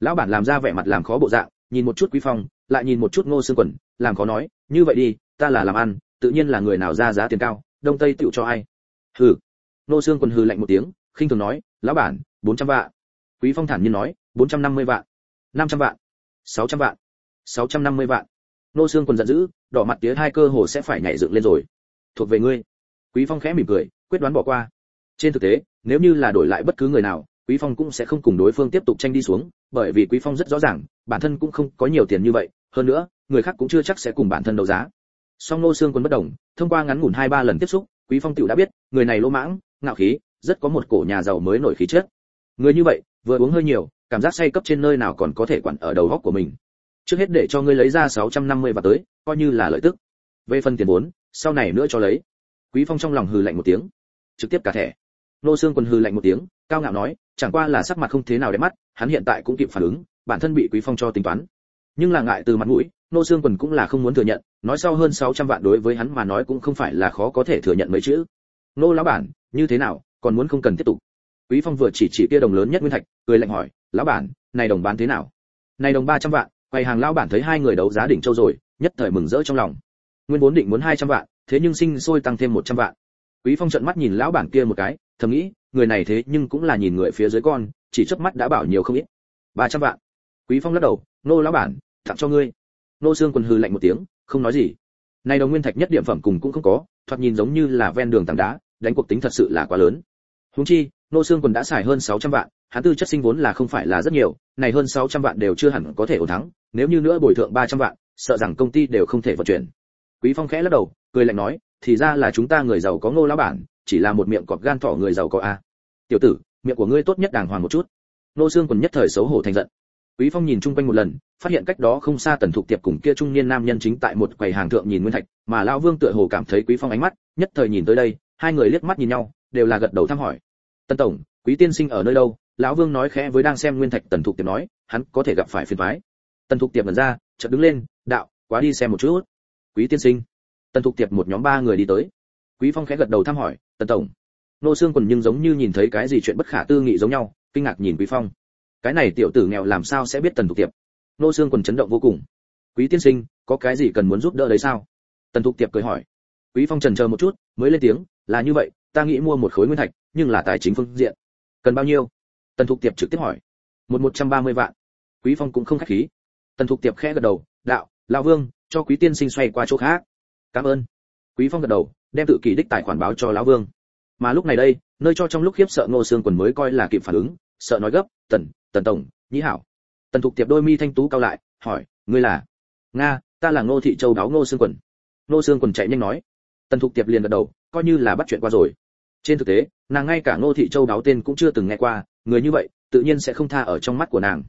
lão bản làm ra vẻ mặt làm khó bộ dạng, nhìn một chút quý phong, lại nhìn một chút ngô xương quần, làm khó nói, như vậy đi, ta là làm ăn, tự nhiên là người nào ra giá tiền cao, đông tây tựu cho ai? Hừ nô xương quần hừ lạnh một tiếng, khinh thường nói, lão bản, bốn trăm vạn. Quý phong thản nhiên nói, bốn trăm năm mươi vạn. Năm trăm vạn. Sáu trăm vạn. Sáu trăm năm mươi vạn. Nô xương quần giận dữ, đỏ mặt tía hai cơ hồ sẽ phải nhảy dựng lên rồi. Thuộc về ngươi. Quý phong khẽ mỉm cười, quyết đoán bỏ qua. Trên thực tế, nếu như là đổi lại bất cứ người nào, quý phong cũng sẽ không cùng đối phương tiếp tục tranh đi xuống, bởi vì quý phong rất rõ ràng, bản thân cũng không có nhiều tiền như vậy, hơn nữa, người khác cũng chưa chắc sẽ cùng bản thân đấu giá. Song nô xương quân bất đồng, thông qua ngắn ngủn hai ba lần tiếp xúc quý phong tiểu đã biết, người này lỗ mãng, ngạo khí, rất có một cổ nhà giàu mới nổi khí chất. Người như vậy, vừa uống hơi nhiều, cảm giác say cấp trên nơi nào còn có thể quản ở đầu góc của mình. Trước hết để cho ngươi lấy ra 650 và tới, coi như là lợi tức. Về phần tiền vốn, sau này nữa cho lấy. Quý phong trong lòng hừ lạnh một tiếng, trực tiếp cả thẻ. Nô xương quần hừ lạnh một tiếng, cao ngạo nói, chẳng qua là sắc mặt không thế nào đẹp mắt, hắn hiện tại cũng kịp phản ứng, bản thân bị quý phong cho tính toán nhưng là ngại từ mặt mũi, nô xương quần cũng là không muốn thừa nhận, nói sau hơn 600 vạn đối với hắn mà nói cũng không phải là khó có thể thừa nhận mấy chữ. Nô lão bản, như thế nào, còn muốn không cần tiếp tục? Quý phong vừa chỉ chỉ kia đồng lớn nhất nguyên thạch, cười lạnh hỏi, lão bản, này đồng bán thế nào? Này đồng 300 vạn, quầy hàng lão bản thấy hai người đấu giá đỉnh châu rồi, nhất thời mừng rỡ trong lòng. Nguyên vốn định muốn 200 vạn, thế nhưng sinh sôi tăng thêm 100 vạn. Quý phong trợn mắt nhìn lão bản kia một cái, thầm nghĩ, người này thế nhưng cũng là nhìn người phía dưới con, chỉ chớp mắt đã bảo nhiều không ít. 300 vạn. Quý phong lắc đầu, nô lão bản tặng cho ngươi. Nô xương quần hừ lạnh một tiếng, không nói gì. Nay đồng nguyên thạch nhất điểm phẩm cùng cũng không có, thoạt nhìn giống như là ven đường tảng đá, đánh cuộc tính thật sự là quá lớn. Huống chi, nô xương quần đã xài hơn 600 vạn, hắn tư chất sinh vốn là không phải là rất nhiều, này hơn 600 vạn đều chưa hẳn có thể ổn thắng, nếu như nữa bồi thượng 300 vạn, sợ rằng công ty đều không thể vận chuyển. Quý phong khẽ lắc đầu, cười lạnh nói, thì ra là chúng ta người giàu có ngô lão bản, chỉ là một miệng cọp gan thỏ người giàu có a. Tiểu tử, miệng của ngươi tốt nhất đàng hoàng một chút. Nô xương quần nhất thời xấu hổ thành giận quý phong nhìn chung quanh một lần, phát hiện cách đó không xa tần thục tiệp cùng kia trung niên nam nhân chính tại một quầy hàng thượng nhìn nguyên thạch, mà lão vương tựa hồ cảm thấy quý phong ánh mắt, nhất thời nhìn tới đây, hai người liếc mắt nhìn nhau, đều là gật đầu thăm hỏi. Tần tổng, quý tiên sinh ở nơi đâu? Lão vương nói khẽ với đang xem nguyên thạch, tần thục tiệp nói, hắn có thể gặp phải phiền toái. Tần thục tiệp lần ra, chợt đứng lên, đạo, quá đi xem một chút. Quý tiên sinh. Tần thục tiệp một nhóm ba người đi tới. Quý phong khẽ gật đầu thăm hỏi, tần tổng. Nô xương quần nhưng giống như nhìn thấy cái gì chuyện bất khả tư nghị giống nhau, kinh ngạc nhìn quý phong cái này tiểu tử nghèo làm sao sẽ biết tần thục tiệp? Nô xương quần chấn động vô cùng. Quý tiên sinh, có cái gì cần muốn giúp đỡ đấy sao? Tần thục tiệp cười hỏi. Quý phong trần chờ một chút, mới lên tiếng, là như vậy, ta nghĩ mua một khối nguyên thạch, nhưng là tài chính phương diện. Cần bao nhiêu? Tần thục tiệp trực tiếp hỏi. Một một trăm ba mươi vạn. Quý phong cũng không khách khí. Tần thục tiệp khẽ gật đầu, đạo, lão vương, cho quý tiên sinh xoay qua chỗ khác. Cảm ơn. Quý phong gật đầu, đem tự kỷ đích tài khoản báo cho lão vương. Mà lúc này đây, nơi cho trong lúc khiếp sợ ngô xương quần mới coi là kịp phản ứng, sợ nói gấp, tần tần tổng, nhĩ hảo. Tần thục tiệp đôi mi thanh tú cao lại, hỏi, ngươi là? Nga, ta là ngô thị châu đáo ngô xương quần. Ngô xương quần chạy nhanh nói. Tần thục tiệp liền gật đầu, coi như là bắt chuyện qua rồi. Trên thực tế, nàng ngay cả ngô thị châu đáo tên cũng chưa từng nghe qua, người như vậy, tự nhiên sẽ không tha ở trong mắt của nàng.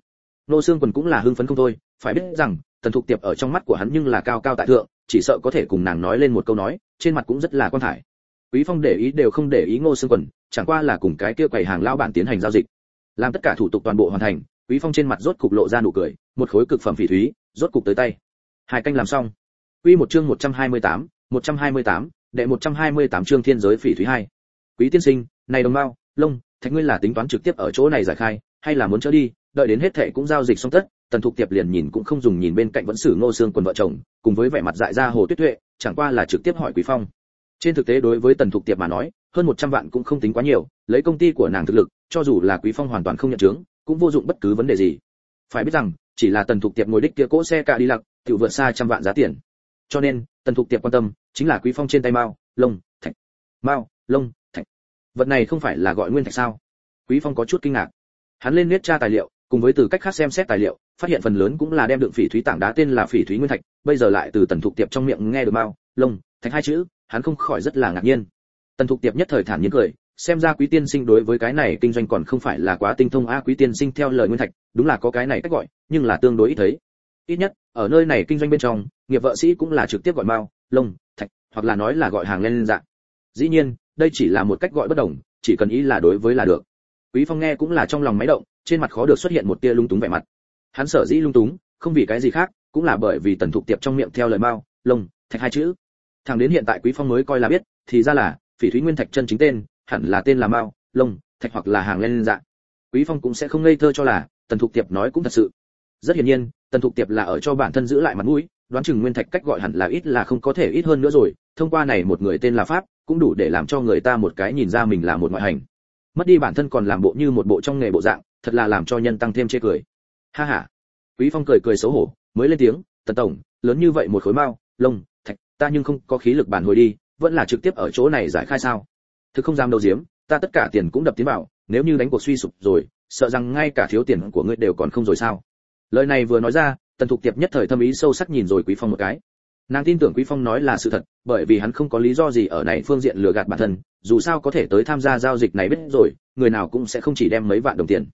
Ngô xương quần cũng là hưng phấn không thôi, phải biết rằng, tần thục tiệp ở trong mắt của hắn nhưng là cao cao tại thượng, chỉ sợ có thể cùng nàng nói lên một câu nói, trên mặt cũng rất là quan thải. Quý phong để ý đều không để ý ngô xương quần, chẳng qua là cùng cái kia quầy hàng lao bản tiến hành giao dịch làm tất cả thủ tục toàn bộ hoàn thành quý phong trên mặt rốt cục lộ ra nụ cười một khối cực phẩm phỉ thúy rốt cục tới tay. Hai canh làm xong. Quy một chương 128, 128, đệ 128 chương thiên giới phỉ thúy hai. Quý tiên sinh này đồng mao lông thạch ngươi là tính toán trực tiếp ở chỗ này giải khai hay là muốn trở đi đợi đến hết thệ cũng giao dịch xong tất tần thục tiệp liền nhìn cũng không dùng nhìn bên cạnh vẫn xử ngô xương quần vợ chồng cùng với vẻ mặt dại ra hồ tuyết tuệ chẳng qua là trực tiếp hỏi quý phong. Trên thực tế đối với tần thục tiệp mà nói hơn 100 vạn cũng không tính quá nhiều lấy công ty của nàng thực lực cho dù là quý phong hoàn toàn không nhận chứng cũng vô dụng bất cứ vấn đề gì. Phải biết rằng, chỉ là tần thục tiệp ngồi đích kia cỗ xe cả đi lặc tự vượt xa trăm vạn giá tiền. Cho nên, tần thục tiệp quan tâm, chính là quý phong trên tay mao lông thạch. Mao lông thạch. Vật này không phải là gọi nguyên thạch sao? Quý phong có chút kinh ngạc. Hắn lên nét tra tài liệu, cùng với từ cách khác xem xét tài liệu, phát hiện phần lớn cũng là đem đựng phỉ thúy tảng đá tên là phỉ thúy nguyên thạch, bây giờ lại từ tần thục tiệp trong miệng nghe được mao lông thạch hai chữ, hắn không khỏi rất là ngạc nhiên. Tần thục tiệp nhất thời thản nhiên cười xem ra quý tiên sinh đối với cái này kinh doanh còn không phải là quá tinh thông. A, quý tiên sinh theo lời nguyên thạch, đúng là có cái này cách gọi, nhưng là tương đối ít thấy. Ít nhất, ở nơi này kinh doanh bên trong, nghiệp vợ sĩ cũng là trực tiếp gọi mao, lông, thạch, hoặc là nói là gọi hàng lên dạng. Dĩ nhiên, đây chỉ là một cách gọi bất đồng, chỉ cần ý là đối với là được. Quý phong nghe cũng là trong lòng máy động, trên mặt khó được xuất hiện một tia lung túng vẻ mặt. Hắn sở dĩ lung túng, không vì cái gì khác, cũng là bởi vì tần thục tiệp trong miệng theo lời mao, lông, thạch hai chữ. Thằng đến hiện tại quý phong mới coi là biết, thì ra là, phỉ thúy nguyên thạch chân chính tên hẳn là tên là mao lông thạch hoặc là hàng lên dạng quý phong cũng sẽ không ngây thơ cho là tần thục tiệp nói cũng thật sự. Rất hiển nhiên, tần thục tiệp là ở cho bản thân giữ lại mặt mũi, đoán chừng nguyên thạch cách gọi hẳn là ít là không có thể ít hơn nữa rồi, thông qua này một người tên là pháp, cũng đủ để làm cho người ta một cái nhìn ra mình là một ngoại hành. Mất đi bản thân còn làm bộ như một bộ trong nghề bộ dạng, thật là làm cho nhân tăng thêm chê cười. Ha ha. Quý phong cười cười xấu hổ, mới lên tiếng, tần tổng, lớn như vậy một khối mao lông thạch, ta nhưng không có khí lực bản hồi đi, vẫn là trực tiếp ở chỗ này giải khai sao? Thực không dám đầu diếm ta tất cả tiền cũng đập tiến vào, nếu như đánh cuộc suy sụp rồi, sợ rằng ngay cả thiếu tiền của ngươi đều còn không rồi sao? Lời này vừa nói ra, tần thục tiệp nhất thời thâm ý sâu sắc nhìn rồi quý phong một cái. Nàng tin tưởng quý phong nói là sự thật, bởi vì hắn không có lý do gì ở này phương diện lừa gạt bản thân, dù sao có thể tới tham gia giao dịch này biết rồi, người nào cũng sẽ không chỉ đem mấy vạn đồng tiền.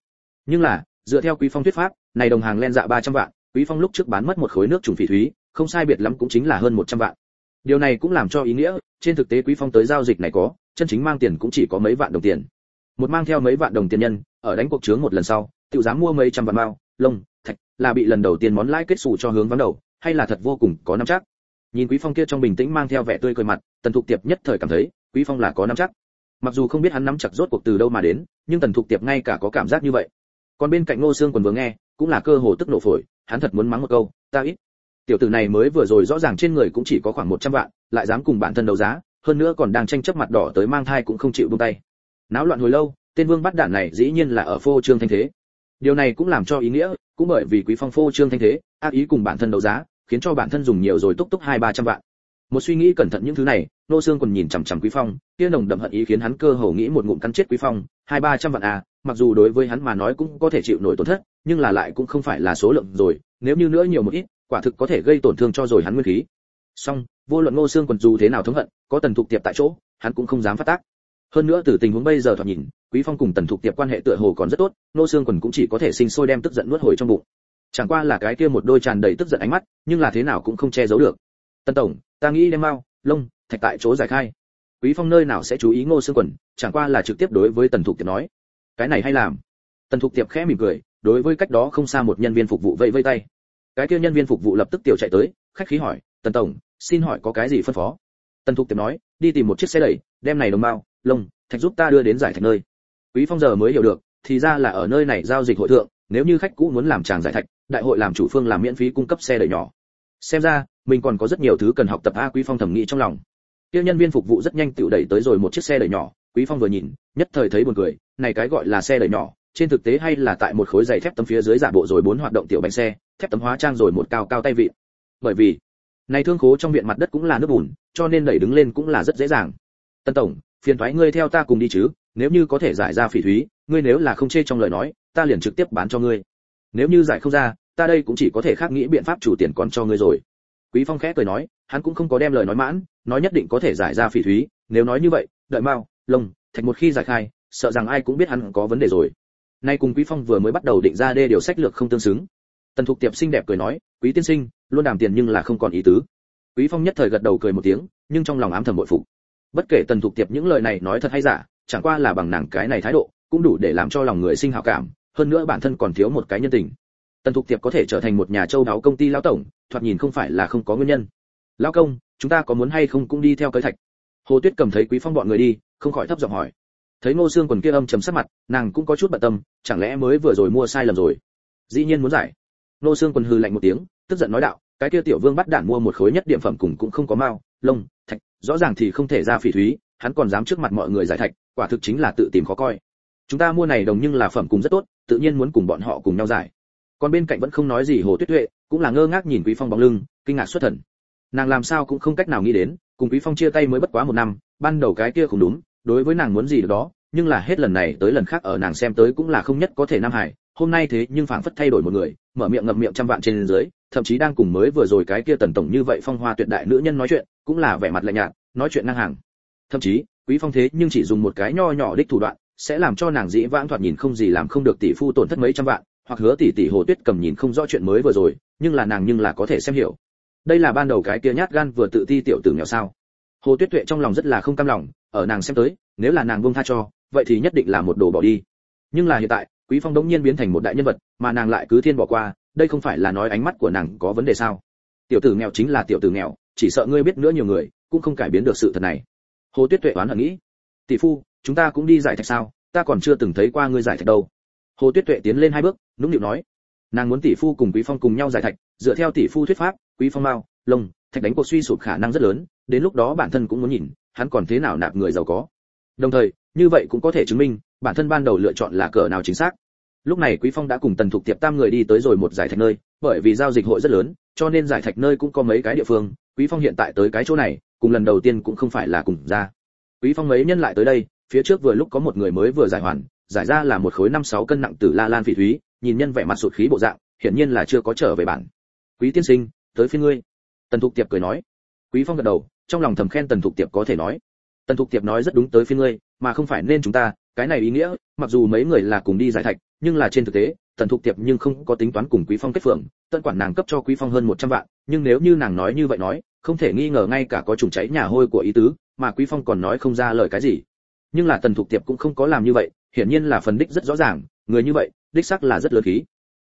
Nhưng là, dựa theo quý phong thuyết pháp, này đồng hàng len dạ 300 vạn, quý phong lúc trước bán mất một khối nước trùng phỉ thúy, không sai biệt lắm cũng chính là hơn 100 vạn. Điều này cũng làm cho ý nghĩa, trên thực tế quý phong tới giao dịch này có chân chính mang tiền cũng chỉ có mấy vạn đồng tiền. Một mang theo mấy vạn đồng tiền nhân, ở đánh cuộc chướng một lần sau tự dám mua mấy trăm vạn mao lông, thạch, là bị lần đầu tiên món lãi kết xù cho hướng vắng đầu, hay là thật vô cùng có nắm chắc? Nhìn quý phong kia trong bình tĩnh mang theo vẻ tươi cười mặt, tần thục tiệp nhất thời cảm thấy, quý phong là có nắm chắc. Mặc dù không biết hắn nắm chặt rốt cuộc từ đâu mà đến, nhưng tần thục tiệp ngay cả có cảm giác như vậy. Còn bên cạnh ngô xương còn vừa nghe, cũng là cơ hồ tức nổ phổi, hắn thật muốn mắng một câu, ta ít. Tiểu tử này mới vừa rồi rõ ràng trên người cũng chỉ có khoảng 100 vạn, lại dám cùng bản thân đấu giá hơn nữa còn đang tranh chấp mặt đỏ tới mang thai cũng không chịu buông tay. Náo loạn hồi lâu, tên vương bắt đạn này dĩ nhiên là ở phô trương thanh thế. Điều này cũng làm cho ý nghĩa, cũng bởi vì quý phong phô trương thanh thế, ác ý cùng bản thân đấu giá, khiến cho bản thân dùng nhiều rồi túc túc hai ba trăm vạn. Một suy nghĩ cẩn thận những thứ này, nô xương còn nhìn chằm chằm quý phong, kia nồng đậm hận ý khiến hắn cơ hồ nghĩ một ngụm cắn chết quý phong, hai ba trăm vạn à mặc dù đối với hắn mà nói cũng có thể chịu nổi tổn thất, nhưng là lại cũng không phải là số lượng rồi, nếu như nữa nhiều một ít, quả thực có thể gây tổn thương cho rồi hắn nguyên khí. Song vô luận ngô xương còn dù thế nào thống hận, có tần thục tiệp tại chỗ, hắn cũng không dám phát tác. Hơn nữa từ tình huống bây giờ thoạt nhìn, quý phong cùng tần thục tiệp quan hệ tựa hồ còn rất tốt, ngô xương quần cũng chỉ có thể sinh sôi đem tức giận nuốt hồi trong bụng. Chẳng qua là cái kia một đôi tràn đầy tức giận ánh mắt, nhưng là thế nào cũng không che giấu được. Tần tổng, ta nghĩ đem mau lông thạch tại chỗ giải khai. Quý phong nơi nào sẽ chú ý ngô xương quần, chẳng qua là trực tiếp đối với tần thục tiệp nói. Cái này hay làm. Tần thục tiệp khẽ mỉm cười, đối với cách đó không xa một nhân viên phục vụ vẫy vây tay. Cái kia nhân viên phục vụ lập tức tiểu chạy tới, khách khí hỏi tần tổng, xin hỏi có cái gì phân phó? Tần thục tiệp nói, đi tìm một chiếc xe đẩy, đem này đồng bao, lông, thạch giúp ta đưa đến giải thạch nơi. Quý phong giờ mới hiểu được, thì ra là ở nơi này giao dịch hội thượng, nếu như khách cũ muốn làm tràng giải thạch, đại hội làm chủ phương làm miễn phí cung cấp xe đẩy nhỏ. Xem ra, mình còn có rất nhiều thứ cần học tập a quý phong thẩm nghĩ trong lòng. Tiêu nhân viên phục vụ rất nhanh tự đẩy tới rồi một chiếc xe đẩy nhỏ, quý phong vừa nhìn, nhất thời thấy buồn cười, này cái gọi là xe đẩy nhỏ, trên thực tế hay là tại một khối giày thép tấm phía dưới giả bộ rồi bốn hoạt động tiểu bánh xe, thép tấm hóa trang rồi một cao cao tay vị. Bởi vì này thương khố trong viện mặt đất cũng là nước bùn, cho nên đẩy đứng lên cũng là rất dễ dàng. Tân tổng, phiền thoái ngươi theo ta cùng đi chứ, nếu như có thể giải ra phỉ thúy, ngươi nếu là không chê trong lời nói, ta liền trực tiếp bán cho ngươi. Nếu như giải không ra, ta đây cũng chỉ có thể khác nghĩ biện pháp chủ tiền còn cho ngươi rồi. Quý phong khẽ cười nói, hắn cũng không có đem lời nói mãn, nói nhất định có thể giải ra phỉ thúy, nếu nói như vậy, đợi mau, lông, thạch một khi giải khai, sợ rằng ai cũng biết hắn có vấn đề rồi. Nay cùng quý phong vừa mới bắt đầu định ra đê điều sách lược không tương xứng. Tần thục tiệp xinh đẹp cười nói, quý tiên sinh luôn đàm tiền nhưng là không còn ý tứ. Quý phong nhất thời gật đầu cười một tiếng, nhưng trong lòng ám thầm bội phục. Bất kể tần thục tiệp những lời này nói thật hay giả, chẳng qua là bằng nàng cái này thái độ, cũng đủ để làm cho lòng người sinh hảo cảm, hơn nữa bản thân còn thiếu một cái nhân tình. Tần thục tiệp có thể trở thành một nhà châu đáo công ty lão tổng, thoạt nhìn không phải là không có nguyên nhân. Lão công, chúng ta có muốn hay không cũng đi theo Cái thạch. Hồ tuyết cầm thấy quý phong bọn người đi, không khỏi thấp giọng hỏi. Thấy ngô xương quần kia âm trầm sắc mặt, nàng cũng có chút bận tâm, chẳng lẽ mới vừa rồi mua sai lầm rồi? Dĩ nhiên muốn giải. Ngô xương quần hừ lạnh một tiếng tức giận nói đạo, cái kia tiểu vương bắt đản mua một khối nhất điểm phẩm cùng cũng không có mao lông, thạch, rõ ràng thì không thể ra phỉ thúy, hắn còn dám trước mặt mọi người giải thạch, quả thực chính là tự tìm khó coi. Chúng ta mua này đồng nhưng là phẩm cùng rất tốt, tự nhiên muốn cùng bọn họ cùng nhau giải. Còn bên cạnh vẫn không nói gì hồ tuyết tuệ, cũng là ngơ ngác nhìn quý phong bóng lưng, kinh ngạc xuất thần. Nàng làm sao cũng không cách nào nghĩ đến, cùng quý phong chia tay mới bất quá một năm, ban đầu cái kia không đúng, đối với nàng muốn gì được đó, nhưng là hết lần này tới lần khác ở nàng xem tới cũng là không nhất có thể nam hải hôm nay thế nhưng phảng phất thay đổi một người, mở miệng ngậm miệng trăm vạn trên dưới thậm chí đang cùng mới vừa rồi cái kia tần tổng như vậy phong hoa tuyệt đại nữ nhân nói chuyện, cũng là vẻ mặt lạnh nhạt, nói chuyện ngang hàng. Thậm chí, quý phong thế nhưng chỉ dùng một cái nho nhỏ đích thủ đoạn, sẽ làm cho nàng dĩ vãng thoạt nhìn không gì làm không được tỷ phu tổn thất mấy trăm vạn, hoặc hứa tỷ tỷ hồ tuyết cầm nhìn không rõ chuyện mới vừa rồi, nhưng là nàng nhưng là có thể xem hiểu. Đây là ban đầu cái kia nhát gan vừa tự ti tiểu tử nghèo sao? Hồ tuyết tuệ trong lòng rất là không cam lòng, ở nàng xem tới, nếu là nàng buông tha cho, vậy thì nhất định là một đồ bỏ đi. Nhưng là hiện tại, quý phong đống nhiên biến thành một đại nhân vật, mà nàng lại cứ thiên bỏ qua đây không phải là nói ánh mắt của nàng có vấn đề sao? Tiểu tử nghèo chính là tiểu tử nghèo, chỉ sợ ngươi biết nữa nhiều người, cũng không cải biến được sự thật này. Hồ tuyết tuệ oán hận nghĩ. Tỷ phu, chúng ta cũng đi giải thạch sao? Ta còn chưa từng thấy qua ngươi giải thạch đâu. Hồ tuyết tuệ tiến lên hai bước, nũng nịu nói. Nàng muốn tỷ phu cùng quý phong cùng nhau giải thạch, dựa theo tỷ phu thuyết pháp, quý phong mao lông, thạch đánh cuộc suy sụp khả năng rất lớn, đến lúc đó bản thân cũng muốn nhìn, hắn còn thế nào nạp người giàu có. Đồng thời, như vậy cũng có thể chứng minh, bản thân ban đầu lựa chọn là cỡ nào chính xác lúc này quý phong đã cùng tần thục tiệp tam người đi tới rồi một giải thạch nơi, bởi vì giao dịch hội rất lớn, cho nên giải thạch nơi cũng có mấy cái địa phương, quý phong hiện tại tới cái chỗ này, cùng lần đầu tiên cũng không phải là cùng ra. Quý phong mấy nhân lại tới đây, phía trước vừa lúc có một người mới vừa giải hoàn, giải ra là một khối năm sáu cân nặng tử la lan phỉ thúy, nhìn nhân vẻ mặt sụt khí bộ dạng, hiển nhiên là chưa có trở về bản. Quý tiên sinh, tới phiên ngươi. Tần thục tiệp cười nói. Quý phong gật đầu, trong lòng thầm khen tần thục tiệp có thể nói. Tần thục tiệp nói rất đúng tới phiên ngươi, mà không phải nên chúng ta cái này ý nghĩa, mặc dù mấy người là cùng đi giải thạch, nhưng là trên thực tế, tần thục tiệp nhưng không có tính toán cùng quý phong kết phượng, tận quản nàng cấp cho quý phong hơn 100 vạn, nhưng nếu như nàng nói như vậy nói, không thể nghi ngờ ngay cả có trùng cháy nhà hôi của ý tứ, mà quý phong còn nói không ra lời cái gì. Nhưng là tần thục tiệp cũng không có làm như vậy, hiển nhiên là phần đích rất rõ ràng, người như vậy, đích xác là rất lớn khí.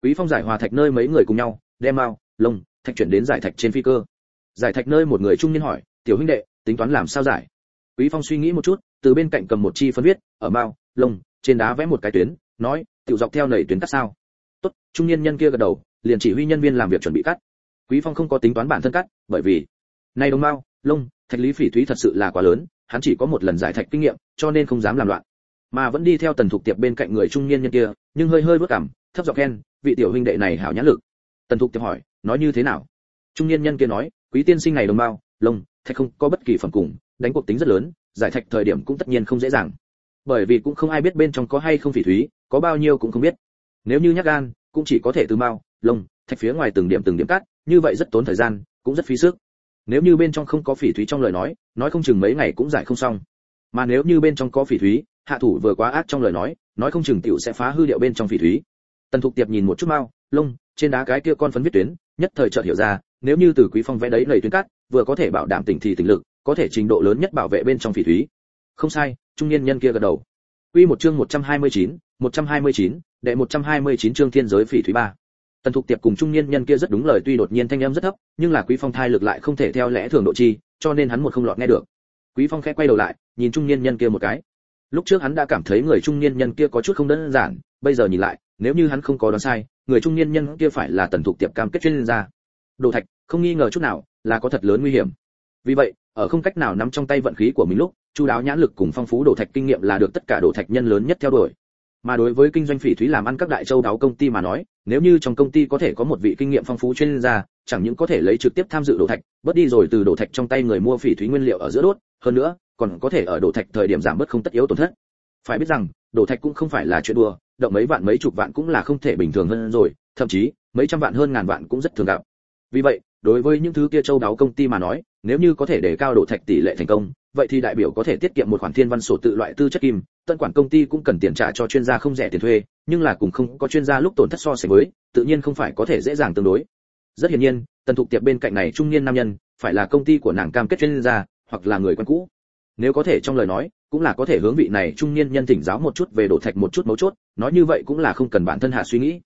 Quý phong giải hòa thạch nơi mấy người cùng nhau, đem mao lông, thạch chuyển đến giải thạch trên phi cơ. Giải thạch nơi một người trung niên hỏi, tiểu huynh đệ, tính toán làm sao giải? Quý phong suy nghĩ một chút từ bên cạnh cầm một chi phân viết, ở mao, lông, trên đá vẽ một cái tuyến, nói, tiểu dọc theo nảy tuyến cắt sao? Tốt. Trung niên nhân kia gật đầu, liền chỉ huy nhân viên làm việc chuẩn bị cắt. Quý phong không có tính toán bản thân cắt, bởi vì nay đồng mao, lông, thạch lý phỉ thúy thật sự là quá lớn, hắn chỉ có một lần giải thạch kinh nghiệm, cho nên không dám làm loạn. Mà vẫn đi theo tần thục tiệp bên cạnh người trung niên nhân kia, nhưng hơi hơi bước cảm, thấp giọng khen, vị tiểu huynh đệ này hảo nhãn lực. Tần thục tiệp hỏi, nói như thế nào? Trung niên nhân kia nói, quý tiên sinh này đồng bao lông, thạch không có bất kỳ phẩm cùng, đánh cuộc tính rất lớn giải thạch thời điểm cũng tất nhiên không dễ dàng. Bởi vì cũng không ai biết bên trong có hay không phỉ thúy, có bao nhiêu cũng không biết. Nếu như nhắc gan, cũng chỉ có thể từ mao, lông, thạch phía ngoài từng điểm từng điểm cắt, như vậy rất tốn thời gian, cũng rất phí sức. Nếu như bên trong không có phỉ thúy trong lời nói nói không chừng mấy ngày cũng giải không xong. Mà nếu như bên trong có phỉ thúy, hạ thủ vừa quá ác trong lời nói nói không chừng tiểu sẽ phá hư điệu bên trong phỉ thúy. Tần thục tiệp nhìn một chút mao, lông, trên đá cái kia con phấn viết tuyến, nhất thời chợt hiểu ra, nếu như từ quý phong vẽ đấy lầy tuyến cắt, vừa có thể bảo đảm tỉnh thì tỉnh lực có thể trình độ lớn nhất bảo vệ bên trong phỉ thúy. Không sai trung niên nhân kia gật đầu. Quy một chương 129, 129, đệ 129 chương thiên giới phỉ thúy ba. Tần thục tiệp cùng trung niên nhân kia rất đúng lời tuy đột nhiên thanh âm rất thấp nhưng là quý phong thai lực lại không thể theo lẽ thường độ chi cho nên hắn một không lọt nghe được. Quý phong khẽ quay đầu lại nhìn trung niên nhân kia một cái. Lúc trước hắn đã cảm thấy người trung niên nhân kia có chút không đơn giản bây giờ nhìn lại nếu như hắn không có đoán sai người trung niên nhân kia phải là tần thục tiệp cam kết chuyên gia. Đồ thạch không nghi ngờ chút nào là có thật lớn nguy hiểm. Vì vậy ở không cách nào nắm trong tay vận khí của mình lúc, chu đáo nhãn lực cùng phong phú đồ thạch kinh nghiệm là được tất cả đồ thạch nhân lớn nhất theo đuổi. Mà đối với kinh doanh phỉ thúy làm ăn các đại châu đáo công ty mà nói, nếu như trong công ty có thể có một vị kinh nghiệm phong phú chuyên gia, chẳng những có thể lấy trực tiếp tham dự đồ thạch, bớt đi rồi từ đồ thạch trong tay người mua phỉ thúy nguyên liệu ở giữa đốt, hơn nữa, còn có thể ở đồ thạch thời điểm giảm bớt không tất yếu tổn thất. Phải biết rằng, đồ thạch cũng không phải là chuyện đùa, động mấy vạn mấy chục vạn cũng là không thể bình thường hơn rồi, thậm chí, mấy trăm vạn hơn ngàn vạn cũng rất thường gặp. Vì vậy đối với những thứ kia châu đáo công ty mà nói, nếu như có thể để cao độ thạch tỷ lệ thành công, vậy thì đại biểu có thể tiết kiệm một khoản thiên văn sổ tự loại tư chất kim. Tân quản công ty cũng cần tiền trả cho chuyên gia không rẻ tiền thuê, nhưng là cũng không có chuyên gia lúc tổn thất so sánh với, tự nhiên không phải có thể dễ dàng tương đối. Rất hiển nhiên, tần thục tiệp bên cạnh này trung niên nam nhân, phải là công ty của nàng cam kết chuyên gia, hoặc là người quen cũ. Nếu có thể trong lời nói, cũng là có thể hướng vị này trung niên nhân thỉnh giáo một chút về độ thạch một chút mấu chốt, nói như vậy cũng là không cần bản thân hạ suy nghĩ.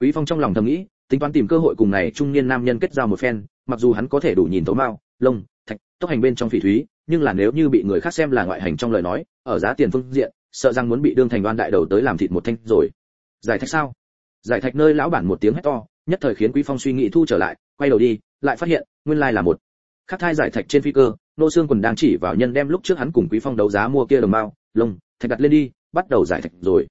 Quý phong trong lòng thầm nghĩ tính toán tìm cơ hội cùng này trung niên nam nhân kết giao một phen, mặc dù hắn có thể đủ nhìn thấu mao, lông, thạch, tốc hành bên trong phỉ thúy, nhưng là nếu như bị người khác xem là ngoại hành trong lời nói, ở giá tiền phương diện, sợ rằng muốn bị đương thành đoan đại đầu tới làm thịt một thanh rồi. Giải thạch sao? Giải thạch nơi lão bản một tiếng hét to, nhất thời khiến quý phong suy nghĩ thu trở lại, quay đầu đi, lại phát hiện, nguyên lai là một khắc thai giải thạch trên phi cơ, nô xương quần đang chỉ vào nhân đem lúc trước hắn cùng quý phong đấu giá mua kia đồng bao lông, thạch đặt lên đi, bắt đầu giải thạch rồi.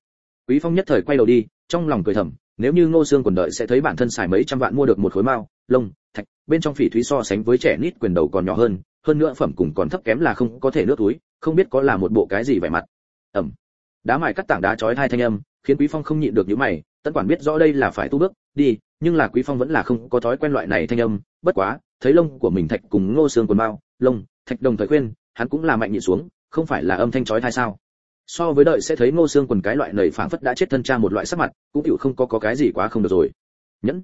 Quý phong nhất thời quay đầu đi, trong lòng cười thầm nếu như ngô xương quần đợi sẽ thấy bản thân xài mấy trăm vạn mua được một khối mao, lông, thạch, bên trong phỉ thúy so sánh với trẻ nít quyền đầu còn nhỏ hơn hơn nữa phẩm cùng còn thấp kém là không có thể nước túi, không biết có là một bộ cái gì vẻ mặt. Ẩm. Đá mài cắt tảng đá chói hai thanh âm, khiến quý phong không nhịn được những mày, tất quản biết rõ đây là phải tu bước, đi, nhưng là quý phong vẫn là không có thói quen loại này thanh âm, bất quá, thấy lông của mình thạch cùng ngô xương quần mao, lông, thạch đồng thời khuyên, hắn cũng là mạnh nhịn xuống, không phải là âm thanh chói tai sao? So với đợi sẽ thấy ngô xương quần cái loại nầy phảng phất đã chết thân cha một loại sắc mặt, cũng hiểu không có có cái gì quá không được rồi. Nhẫn.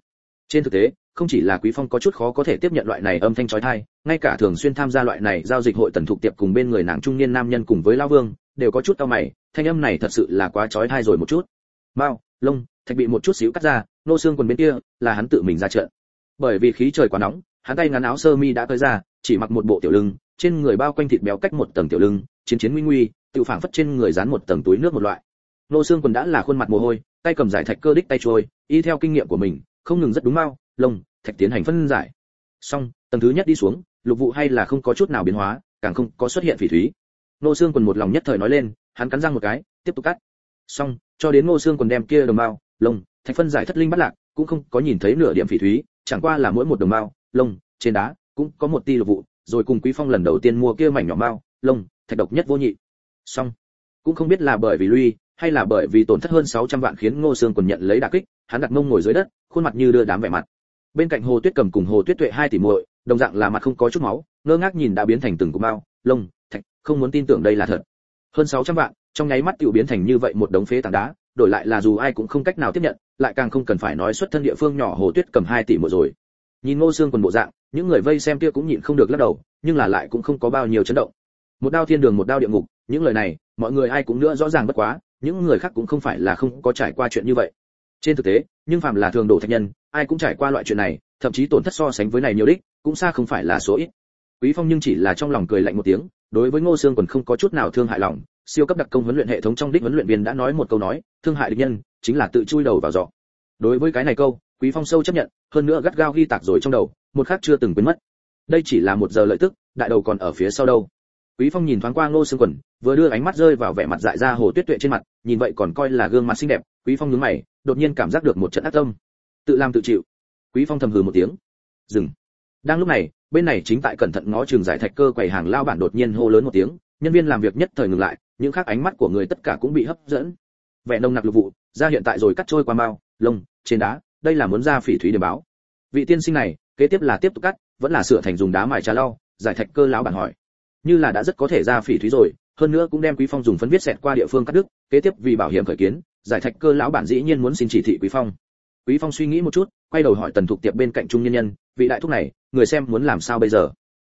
Trên thực tế, không chỉ là quý phong có chút khó có thể tiếp nhận loại này âm thanh chói tai, ngay cả thường xuyên tham gia loại này giao dịch hội tần thục tiệp cùng bên người nàng trung niên nam nhân cùng với lão vương, đều có chút tao mày, thanh âm này thật sự là quá chói tai rồi một chút. Mao lông thạch bị một chút xíu cắt ra nô xương quần bên kia, là hắn tự mình ra trận. Bởi vì khí trời quá nóng hắn tay ngắn áo sơ mi đã tới ra, chỉ mặc một bộ tiểu lưng, trên người bao quanh thịt béo cách một tầng tiểu lưng, chiến chiến nguy nguy, tự phảng phất trên người dán một tầng túi nước một loại. Nô xương quần đã là khuôn mặt mồ hôi, tay cầm giải thạch cơ đích tay trôi, y theo kinh nghiệm của mình, không ngừng rất đúng mau, lông, thạch tiến hành phân giải. Xong, tầng thứ nhất đi xuống, lục vụ hay là không có chút nào biến hóa, càng không có xuất hiện phỉ thúy. Nô xương quần một lòng nhất thời nói lên, hắn cắn răng một cái, tiếp tục cắt. Xong, cho đến nô xương quần đem kia đồng mao lông, thạch phân giải thất linh bắt lạc, cũng không có nhìn thấy nửa điểm phỉ thúy, chẳng qua là mỗi một đồng mao lông, trên đá cũng có một ti lục vụ, rồi cùng quý phong lần đầu tiên mua kia mảnh nhỏ bao lông, thạch độc nhất vô nhị. Xong. Cũng không biết là bởi vì lui, hay là bởi vì tổn thất hơn 600 vạn khiến ngô xương còn nhận lấy đả kích, hắn đặt mông ngồi dưới đất, khuôn mặt như đưa đám vẻ mặt. Bên cạnh hồ tuyết cầm cùng hồ tuyết tuệ hai tỷ muội, đồng dạng là mặt không có chút máu, ngơ ngác nhìn đã biến thành từng cục bao lông, thạch, không muốn tin tưởng đây là thật. Hơn 600 vạn, trong nháy mắt tiểu biến thành như vậy một đống phế tảng đá, đổi lại là dù ai cũng không cách nào tiếp nhận, lại càng không cần phải nói xuất thân địa phương nhỏ hồ tuyết cầm hai tỷ một rồi nhìn ngô xương quần bộ dạng, những người vây xem kia cũng nhịn không được lắc đầu, nhưng là lại cũng không có bao nhiêu chấn động. Một đao thiên đường, một đao địa ngục, những lời này, mọi người ai cũng nữa rõ ràng bất quá, những người khác cũng không phải là không có trải qua chuyện như vậy. Trên thực tế, nhưng phàm là thường đổ thạch nhân, ai cũng trải qua loại chuyện này, thậm chí tổn thất so sánh với này nhiều đích, cũng xa không phải là số ít. Quý phong nhưng chỉ là trong lòng cười lạnh một tiếng, đối với ngô xương quần không có chút nào thương hại lòng, siêu cấp đặc công huấn luyện hệ thống trong đích huấn luyện viên đã nói một câu nói, thương hại địch nhân, chính là tự chui đầu vào giỏ. Đối với cái này câu quý phong sâu chấp nhận, hơn nữa gắt gao ghi tạc rồi trong đầu, một khắc chưa từng quên mất. Đây chỉ là một giờ lợi tức, đại đầu còn ở phía sau đâu. Quý phong nhìn thoáng qua ngô xương quần, vừa đưa ánh mắt rơi vào vẻ mặt dại ra hồ tuyết tuệ trên mặt, nhìn vậy còn coi là gương mặt xinh đẹp, quý phong nhướng mày, đột nhiên cảm giác được một trận ác tâm. Tự làm tự chịu. Quý phong thầm hừ một tiếng. Dừng. Đang lúc này, bên này chính tại cẩn thận ngó trường giải thạch cơ quầy hàng lao bản đột nhiên hô lớn một tiếng, nhân viên làm việc nhất thời ngừng lại, những khác ánh mắt của người tất cả cũng bị hấp dẫn. Vẻ nồng nặc lục vụ ra hiện tại rồi cắt trôi qua mao lông, trên đá đây là muốn ra phỉ thúy để báo. Vị tiên sinh này, kế tiếp là tiếp tục cắt, vẫn là sửa thành dùng đá mài trà lau, giải thạch cơ lão bản hỏi. Như là đã rất có thể ra phỉ thúy rồi, hơn nữa cũng đem quý phong dùng phấn viết xẹt qua địa phương cắt đứt, kế tiếp vì bảo hiểm khởi kiến, giải thạch cơ lão bản dĩ nhiên muốn xin chỉ thị quý phong. Quý phong suy nghĩ một chút, quay đầu hỏi tần thục tiệp bên cạnh trung nhân nhân, vị đại thúc này, người xem muốn làm sao bây giờ?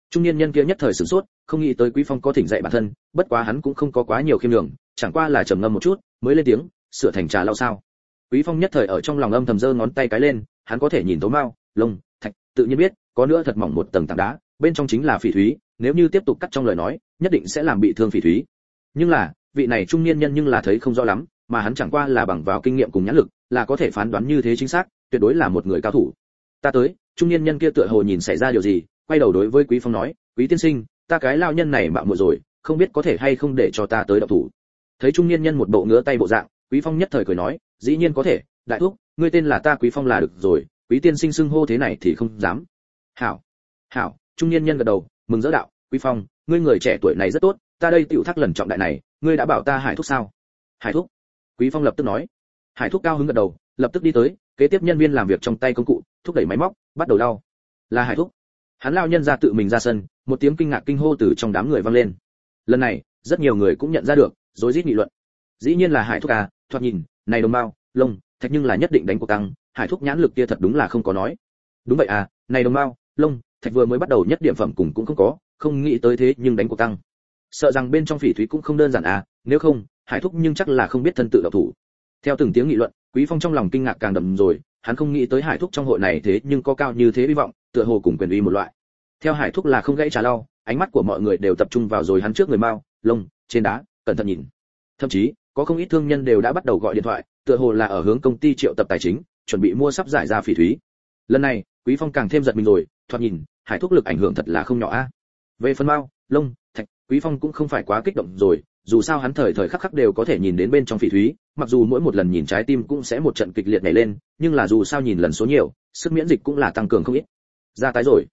Trung niên nhân kia nhất thời sửng sốt, không nghĩ tới quý phong có thỉnh dạy bản thân, bất quá hắn cũng không có quá nhiều khiêm nhường, chẳng qua là trầm ngâm một chút, mới lên tiếng, sửa thành trà lau sao? Quý phong nhất thời ở trong lòng âm thầm giơ ngón tay cái lên, hắn có thể nhìn tố mao, lông, thạch, tự nhiên biết, có nữa thật mỏng một tầng tảng đá, bên trong chính là phỉ thúy, nếu như tiếp tục cắt trong lời nói, nhất định sẽ làm bị thương phỉ thúy. Nhưng là, vị này trung niên nhân nhưng là thấy không rõ lắm, mà hắn chẳng qua là bằng vào kinh nghiệm cùng nhãn lực, là có thể phán đoán như thế chính xác, tuyệt đối là một người cao thủ. Ta tới, trung niên nhân kia tựa hồ nhìn xảy ra điều gì, quay đầu đối với quý phong nói, quý tiên sinh, ta cái lao nhân này mạo muội rồi, không biết có thể hay không để cho ta tới động thủ. Thấy trung niên nhân một bộ ngứa tay bộ dạng, quý phong nhất thời cười nói dĩ nhiên có thể, đại thúc, ngươi tên là ta quý phong là được rồi, quý tiên sinh xưng hô thế này thì không dám. Hảo hảo, trung niên nhân gật đầu, mừng rỡ đạo, quý phong, ngươi người trẻ tuổi này rất tốt, ta đây tiểu thác lần trọng đại này, ngươi đã bảo ta hải thúc sao? Hải thúc, quý phong lập tức nói. Hải thúc cao hứng gật đầu, lập tức đi tới, kế tiếp nhân viên làm việc trong tay công cụ, thúc đẩy máy móc, bắt đầu đau. Là hải thúc. Hắn lao nhân ra tự mình ra sân, một tiếng kinh ngạc kinh hô từ trong đám người vang lên. Lần này, rất nhiều người cũng nhận ra được, rối rít nghị luận. Dĩ nhiên là hải thúc à thoạt nhìn này đồng bao lông, thạch nhưng là nhất định đánh cuộc tăng hải thúc nhãn lực kia thật đúng là không có nói. Đúng vậy à này đồng bao lông, thạch vừa mới bắt đầu nhất điểm phẩm cùng cũng không có, không nghĩ tới thế nhưng đánh cuộc tăng sợ rằng bên trong phỉ thúy cũng không đơn giản à nếu không, hải thúc nhưng chắc là không biết thân tự đạo thủ. Theo từng tiếng nghị luận, quý phong trong lòng kinh ngạc càng đậm rồi, hắn không nghĩ tới hải thúc trong hội này thế nhưng có cao như thế hy vọng, tựa hồ cùng quyền uy một loại. Theo hải thúc là không gãy trà lau, ánh mắt của mọi người đều tập trung vào rồi hắn trước người mao, lông, trên đá, cẩn thận nhìn. Thậm chí có không ít thương nhân đều đã bắt đầu gọi điện thoại, tựa hồ là ở hướng công ty triệu tập tài chính, chuẩn bị mua sắp giải ra phỉ thúy. Lần này, quý phong càng thêm giật mình rồi, thoạt nhìn, hải thúc lực ảnh hưởng thật là không nhỏ a. Về phần mao lông, thạch, quý phong cũng không phải quá kích động rồi, dù sao hắn thời thời khắc khắc đều có thể nhìn đến bên trong phỉ thúy, mặc dù mỗi một lần nhìn trái tim cũng sẽ một trận kịch liệt nhảy lên, nhưng là dù sao nhìn lần số nhiều, sức miễn dịch cũng là tăng cường không ít. Ra tái rồi.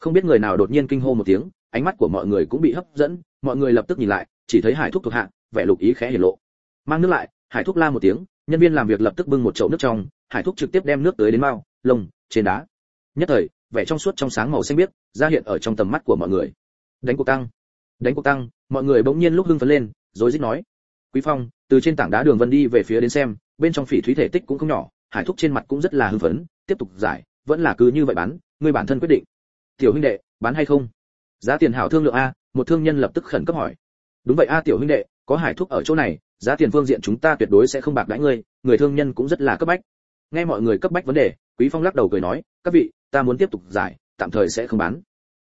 Không biết người nào đột nhiên kinh hô một tiếng, ánh mắt của mọi người cũng bị hấp dẫn, mọi người lập tức nhìn lại, chỉ thấy hải thúc thuộc hạ, vẻ lục ý khẽ hiển lộ mang nước lại, hải thúc la một tiếng, nhân viên làm việc lập tức bưng một chậu nước trong, hải thúc trực tiếp đem nước tới đến mao lông, trên đá. Nhất thời, vẻ trong suốt trong sáng màu xanh biếc, ra hiện ở trong tầm mắt của mọi người. Đánh cuộc tăng. Đánh cuộc tăng, mọi người bỗng nhiên lúc hưng phấn lên rồi rít nói. Quý phong, từ trên tảng đá đường vân đi về phía đến xem, bên trong phỉ thúy thể tích cũng không nhỏ, hải thúc trên mặt cũng rất là hưng phấn, tiếp tục giải, vẫn là cứ như vậy bán, người bản thân quyết định. Tiểu huynh đệ, bán hay không? Giá tiền hảo thương lượng a, một thương nhân lập tức khẩn cấp hỏi. Đúng vậy a, tiểu huynh đệ, có hải thúc ở chỗ này giá tiền phương diện chúng ta tuyệt đối sẽ không bạc đãi ngươi, người thương nhân cũng rất là cấp bách. Nghe mọi người cấp bách vấn đề, quý phong lắc đầu cười nói, các vị, ta muốn tiếp tục giải, tạm thời sẽ không bán.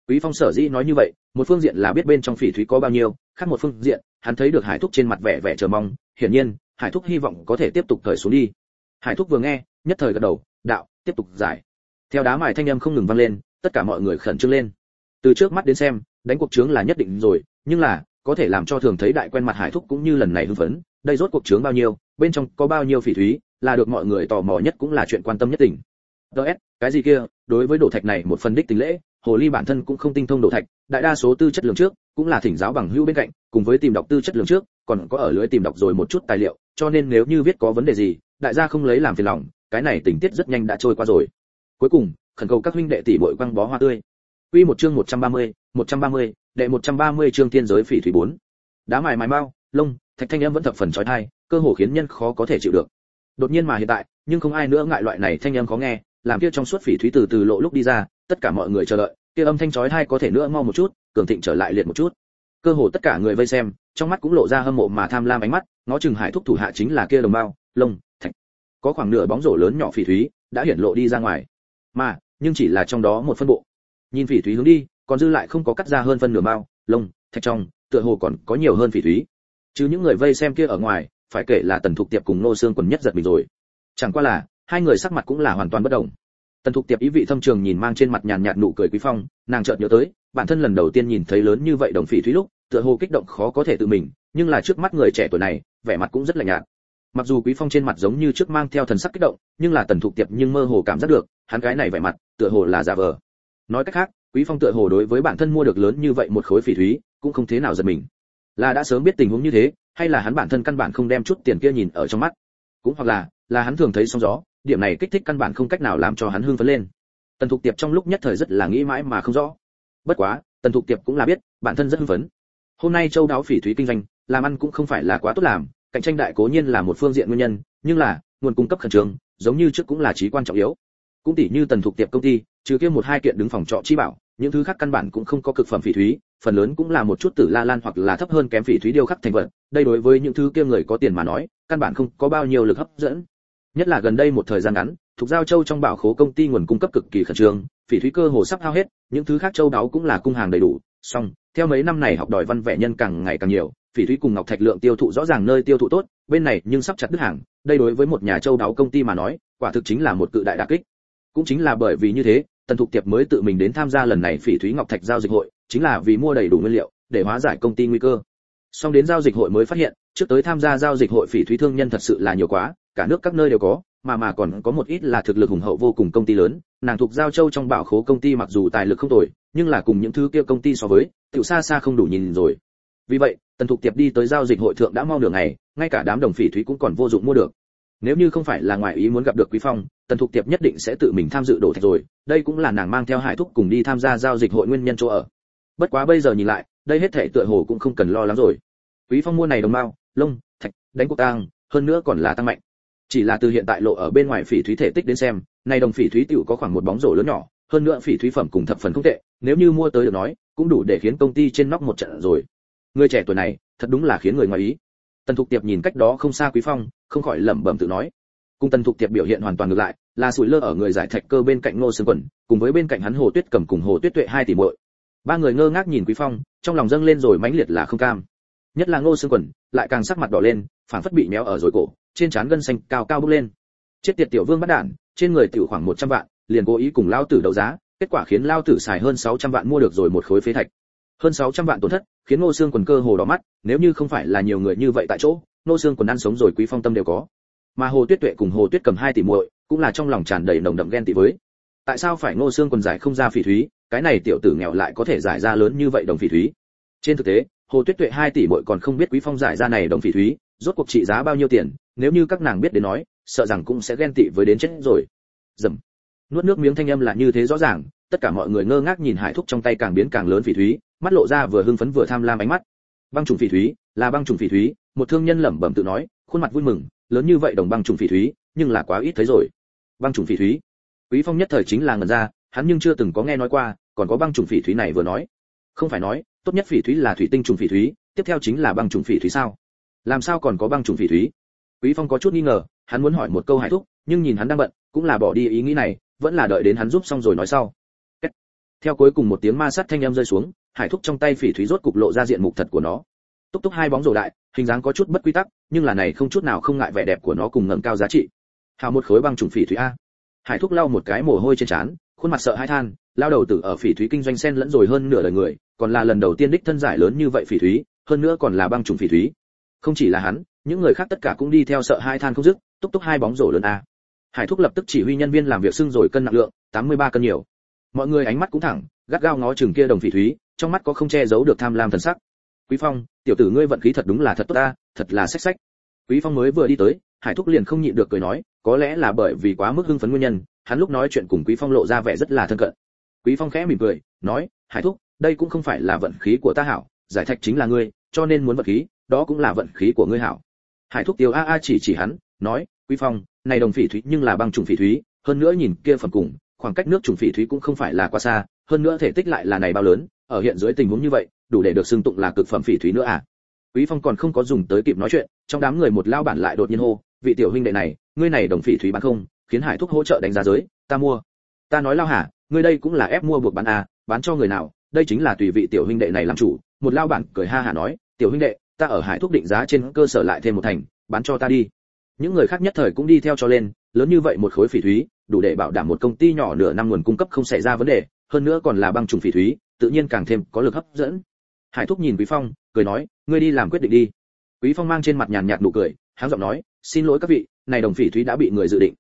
Quý phong sở dĩ nói như vậy, một phương diện là biết bên trong phỉ thúy có bao nhiêu, khác một phương diện, hắn thấy được hải thúc trên mặt vẻ vẻ chờ mong, hiển nhiên, hải thúc hy vọng có thể tiếp tục thời xuống đi. Hải thúc vừa nghe, nhất thời gật đầu, đạo, tiếp tục giải. Theo đá mài thanh âm không ngừng vang lên, tất cả mọi người khẩn trương lên. Từ trước mắt đến xem, đánh cuộc trướng là nhất định rồi, nhưng là có thể làm cho thường thấy đại quen mặt hải thúc cũng như lần này hưng phấn đây rốt cuộc trướng bao nhiêu bên trong có bao nhiêu phỉ thúy là được mọi người tò mò nhất cũng là chuyện quan tâm nhất tình. Ds cái gì kia đối với đồ thạch này một phần đích tình lễ hồ ly bản thân cũng không tinh thông đồ thạch đại đa số tư chất lượng trước cũng là thỉnh giáo bằng hữu bên cạnh cùng với tìm đọc tư chất lượng trước còn có ở lưới tìm đọc rồi một chút tài liệu cho nên nếu như viết có vấn đề gì đại gia không lấy làm phiền lòng cái này tình tiết rất nhanh đã trôi qua rồi. Cuối cùng khẩn cầu các huynh đệ tỷ muội quăng bó hoa tươi. Quy một chương 130, 130, đệ 130 chương thiên giới phỉ thủy 4. đá mài mài mau, lông, thạch thanh âm vẫn thập phần chói tai cơ hồ khiến nhân khó có thể chịu được. Đột nhiên mà hiện tại, nhưng không ai nữa ngại loại này thanh âm khó nghe, làm kia trong suốt phỉ thúy từ từ lộ lúc đi ra, tất cả mọi người chờ đợi, kia âm thanh chói tai có thể nữa mau một chút, cường thịnh trở lại liệt một chút. Cơ hồ tất cả người vây xem, trong mắt cũng lộ ra hâm mộ mà tham lam ánh mắt ngó chừng hải thúc thủ hạ chính là kia đồng bao, lông, thạch. Có khoảng nửa bóng rổ lớn nhỏ phỉ thúy đã hiển lộ đi ra ngoài. Mà, nhưng chỉ là trong đó một phân bộ. Nhìn phỉ thúy hướng đi còn dư lại không có cắt ra hơn phân nửa mao, lông thạch trong tựa hồ còn có nhiều hơn phỉ thúy. Chứ những người vây xem kia ở ngoài phải kể là tần thục tiệp cùng nô xương quần nhất giật mình rồi. Chẳng qua là hai người sắc mặt cũng là hoàn toàn bất đồng tần thục tiệp ý vị thâm trường nhìn mang trên mặt nhàn nhạt nụ cười quý phong nàng chợt nhớ tới bản thân lần đầu tiên nhìn thấy lớn như vậy đồng phỉ thúy lúc tựa hồ kích động khó có thể tự mình nhưng là trước mắt người trẻ tuổi này vẻ mặt cũng rất là nhạt. Mặc dù quý phong trên mặt giống như trước mang theo thần sắc kích động nhưng là tần thục tiệp nhưng mơ hồ cảm giác được hắn cái này vẻ mặt tựa hồ là giả vờ. Nói cách khác quý phong tựa hồ đối với bản thân mua được lớn như vậy một khối phỉ thúy, cũng không thế nào giật mình. Là đã sớm biết tình huống như thế, hay là hắn bản thân căn bản không đem chút tiền kia nhìn ở trong mắt? Cũng hoặc là là hắn thường thấy sóng gió, điểm này kích thích căn bản không cách nào làm cho hắn hưng phấn lên. Tần thục tiệp trong lúc nhất thời rất là nghĩ mãi mà không rõ. Bất quá, tần thục tiệp cũng là biết, bản thân rất hưng phấn. Hôm nay châu đáo phỉ thúy kinh doanh, làm ăn cũng không phải là quá tốt làm, cạnh tranh đại cố nhiên là một phương diện nguyên nhân, nhưng là, nguồn cung cấp khẩn trương, giống như trước cũng là trí quan trọng yếu. Cũng tỷ như tần thục tiệp công ty trừ kia một hai kiện đứng phòng trọ chi bảo, những thứ khác căn bản cũng không có cực phẩm phỉ thúy, phần lớn cũng là một chút tử la lan hoặc là thấp hơn kém phỉ thúy điêu khắc thành vật, đây đối với những thứ kia người có tiền mà nói, căn bản không có bao nhiêu lực hấp dẫn. Nhất là gần đây một thời gian ngắn thuộc giao châu trong bảo khố công ty nguồn cung cấp cực kỳ khẩn trương, phỉ thúy cơ hồ sắp hao hết, những thứ khác châu đáo cũng là cung hàng đầy đủ, song, theo mấy năm này học đòi văn vẻ nhân càng ngày càng nhiều, phỉ thúy cùng ngọc thạch lượng tiêu thụ rõ ràng nơi tiêu thụ tốt, bên này nhưng sắp chặt đứt hàng, đây đối với một nhà châu đáo công ty mà nói, quả thực chính là một cự đại đặc kích. Cũng chính là bởi vì như thế tần thục tiệp mới tự mình đến tham gia lần này phỉ thúy ngọc thạch giao dịch hội, chính là vì mua đầy đủ nguyên liệu, để hóa giải công ty nguy cơ. Song đến giao dịch hội mới phát hiện, trước tới tham gia giao dịch hội phỉ thúy thương nhân thật sự là nhiều quá, cả nước các nơi đều có, mà mà còn có một ít là thực lực hùng hậu vô cùng công ty lớn. Nàng thuộc giao châu trong bảo khố công ty mặc dù tài lực không tồi, nhưng là cùng những thứ kia công ty so với, tiểu xa xa không đủ nhìn rồi. Vì vậy, tần thục tiệp đi tới giao dịch hội thượng đã mau đường ngày, ngay cả đám đồng phỉ thúy cũng còn vô dụng mua được. Nếu như không phải là ngoại ý muốn gặp được quý phong tần thục tiệp nhất định sẽ tự mình tham dự đổ thạch rồi, đây cũng là nàng mang theo hải thúc cùng đi tham gia giao dịch hội nguyên nhân chỗ ở. Bất quá bây giờ nhìn lại, đây hết thảy tựa hồ cũng không cần lo lắng rồi. Quý phong mua này đồng mao lông, thạch, đánh cuộc tang, hơn nữa còn là tăng mạnh. Chỉ là từ hiện tại lộ ở bên ngoài phỉ thúy thể tích đến xem, này đồng phỉ thúy tiểu có khoảng một bóng rổ lớn nhỏ, hơn nữa phỉ thúy phẩm cùng thập phần không tệ, nếu như mua tới được nói, cũng đủ để khiến công ty trên nóc một trận rồi. Người trẻ tuổi này, thật đúng là khiến người ngoài ý. Tần thục tiệp nhìn cách đó không xa quý phong, không khỏi lẩm bẩm tự nói cùng tần thục tiệp biểu hiện hoàn toàn ngược lại là sủi lơ ở người giải thạch cơ bên cạnh ngô sương quần cùng với bên cạnh hắn hồ tuyết cầm cùng hồ tuyết tuệ hai tỷ muội. Ba người ngơ ngác nhìn quý phong, trong lòng dâng lên rồi mãnh liệt là không cam. Nhất là ngô sương quần lại càng sắc mặt đỏ lên phản phất bị méo ở rồi cổ, trên trán gân xanh cao cao bốc lên. Chết tiệt tiểu vương bắt đản trên người tiểu khoảng 100 vạn, liền cố ý cùng lao tử đấu giá, kết quả khiến lao tử xài hơn 600 vạn mua được rồi một khối phế thạch. Hơn 600 vạn tổn thất, khiến ngô xương quần cơ hồ đỏ mắt, nếu như không phải là nhiều người như vậy tại chỗ, ngô xương quần ăn sống rồi quý phong tâm đều có mà hồ tuyết tuệ cùng hồ tuyết cầm hai tỷ muội cũng là trong lòng tràn đầy nồng đậm ghen tị với. Tại sao phải ngô xương quần giải không ra phỉ thúy, cái này tiểu tử nghèo lại có thể giải ra lớn như vậy đồng phỉ thúy? Trên thực tế, hồ tuyết tuệ hai tỷ muội còn không biết quý phong giải ra này đồng phỉ thúy, rốt cuộc trị giá bao nhiêu tiền, nếu như các nàng biết đến nói, sợ rằng cũng sẽ ghen tị với đến chết rồi. Dầm. Nuốt nước miếng thanh âm là như thế rõ ràng, tất cả mọi người ngơ ngác nhìn hải thúc trong tay càng biến càng lớn phỉ thúy, mắt lộ ra vừa hưng phấn vừa tham lam ánh mắt. Băng trùng phỉ thúy, là băng trùng phỉ thúy, một thương nhân lẩm bẩm tự nói, khuôn mặt vui mừng lớn như vậy đồng băng trùng phỉ thúy, nhưng là quá ít thấy rồi. Băng trùng phỉ thúy. Quý phong nhất thời chính là ngần ra, hắn nhưng chưa từng có nghe nói qua, còn có băng trùng phỉ thúy này vừa nói. Không phải nói, tốt nhất phỉ thúy là thủy tinh trùng phỉ thúy, tiếp theo chính là băng trùng phỉ thúy sao? Làm sao còn có băng trùng phỉ thúy? Quý phong có chút nghi ngờ, hắn muốn hỏi một câu hải thúc, nhưng nhìn hắn đang bận, cũng là bỏ đi ý nghĩ này, vẫn là đợi đến hắn giúp xong rồi nói sau. Theo cuối cùng một tiếng ma sát thanh âm rơi xuống hải thúc trong tay phỉ thúy rốt cục lộ ra diện mục thật của nó túc túc hai bóng rổ đại, hình dáng có chút bất quy tắc, nhưng là này không chút nào không ngại vẻ đẹp của nó cùng ngẩng cao giá trị. Hào một khối băng trùng phỉ thúy a. Hải thúc lau một cái mồ hôi trên trán, khuôn mặt sợ hai than, lao đầu tử ở phỉ thúy kinh doanh sen lẫn rồi hơn nửa đời người, còn là lần đầu tiên đích thân giải lớn như vậy phỉ thúy, hơn nữa còn là băng trùng phỉ thúy. Không chỉ là hắn, những người khác tất cả cũng đi theo sợ hai than không dứt, túc túc hai bóng rổ lớn a. Hải thúc lập tức chỉ huy nhân viên làm việc xưng rồi cân nặng lượng 83 cân nhiều. Mọi người ánh mắt cũng thẳng, gắt gao ngó chừng kia đồng phỉ thúy, trong mắt có không che giấu được tham lam thần sắc. Quý phong tiểu tử ngươi vận khí thật đúng là thật tốt ta, thật là sách sách quý phong mới vừa đi tới, hải thúc liền không nhịn được cười nói, có lẽ là bởi vì quá mức hưng phấn nguyên nhân, hắn lúc nói chuyện cùng quý phong lộ ra vẻ rất là thân cận. Quý phong khẽ mỉm cười, nói, hải thúc, đây cũng không phải là vận khí của ta hảo, giải thạch chính là ngươi, cho nên muốn vận khí, đó cũng là vận khí của ngươi hảo. Hải thúc tiêu a a chỉ chỉ hắn, nói, quý phong, này đồng phỉ thúy nhưng là băng trùng phỉ thúy, hơn nữa nhìn kia phần cùng, khoảng cách nước trùng phỉ thúy cũng không phải là quá xa, hơn nữa thể tích lại là này bao lớn, ở hiện dưới tình huống như vậy đủ để được xưng tụng là cực phẩm phỉ thúy nữa à? Quý phong còn không có dùng tới kịp nói chuyện, trong đám người một lao bản lại đột nhiên hô, vị tiểu huynh đệ này, ngươi này đồng phỉ thúy bán không, khiến hải thúc hỗ trợ đánh giá giới, ta mua. Ta nói lao hả, ngươi đây cũng là ép mua buộc bán à bán cho người nào, đây chính là tùy vị tiểu huynh đệ này làm chủ. Một lao bản cười ha hả nói, tiểu huynh đệ, ta ở hải thúc định giá trên cơ sở lại thêm một thành, bán cho ta đi. Những người khác nhất thời cũng đi theo cho lên, lớn như vậy một khối phỉ thúy, đủ để bảo đảm một công ty nhỏ nửa năm nguồn cung cấp không xảy ra vấn đề, hơn nữa còn là băng trùng phỉ thúy, tự nhiên càng thêm có lực hấp dẫn hải thúc nhìn quý phong, cười nói, ngươi đi làm quyết định đi. Quý phong mang trên mặt nhàn nhạt nụ cười, háng giọng nói, xin lỗi các vị, này đồng phỉ thúy đã bị người dự định.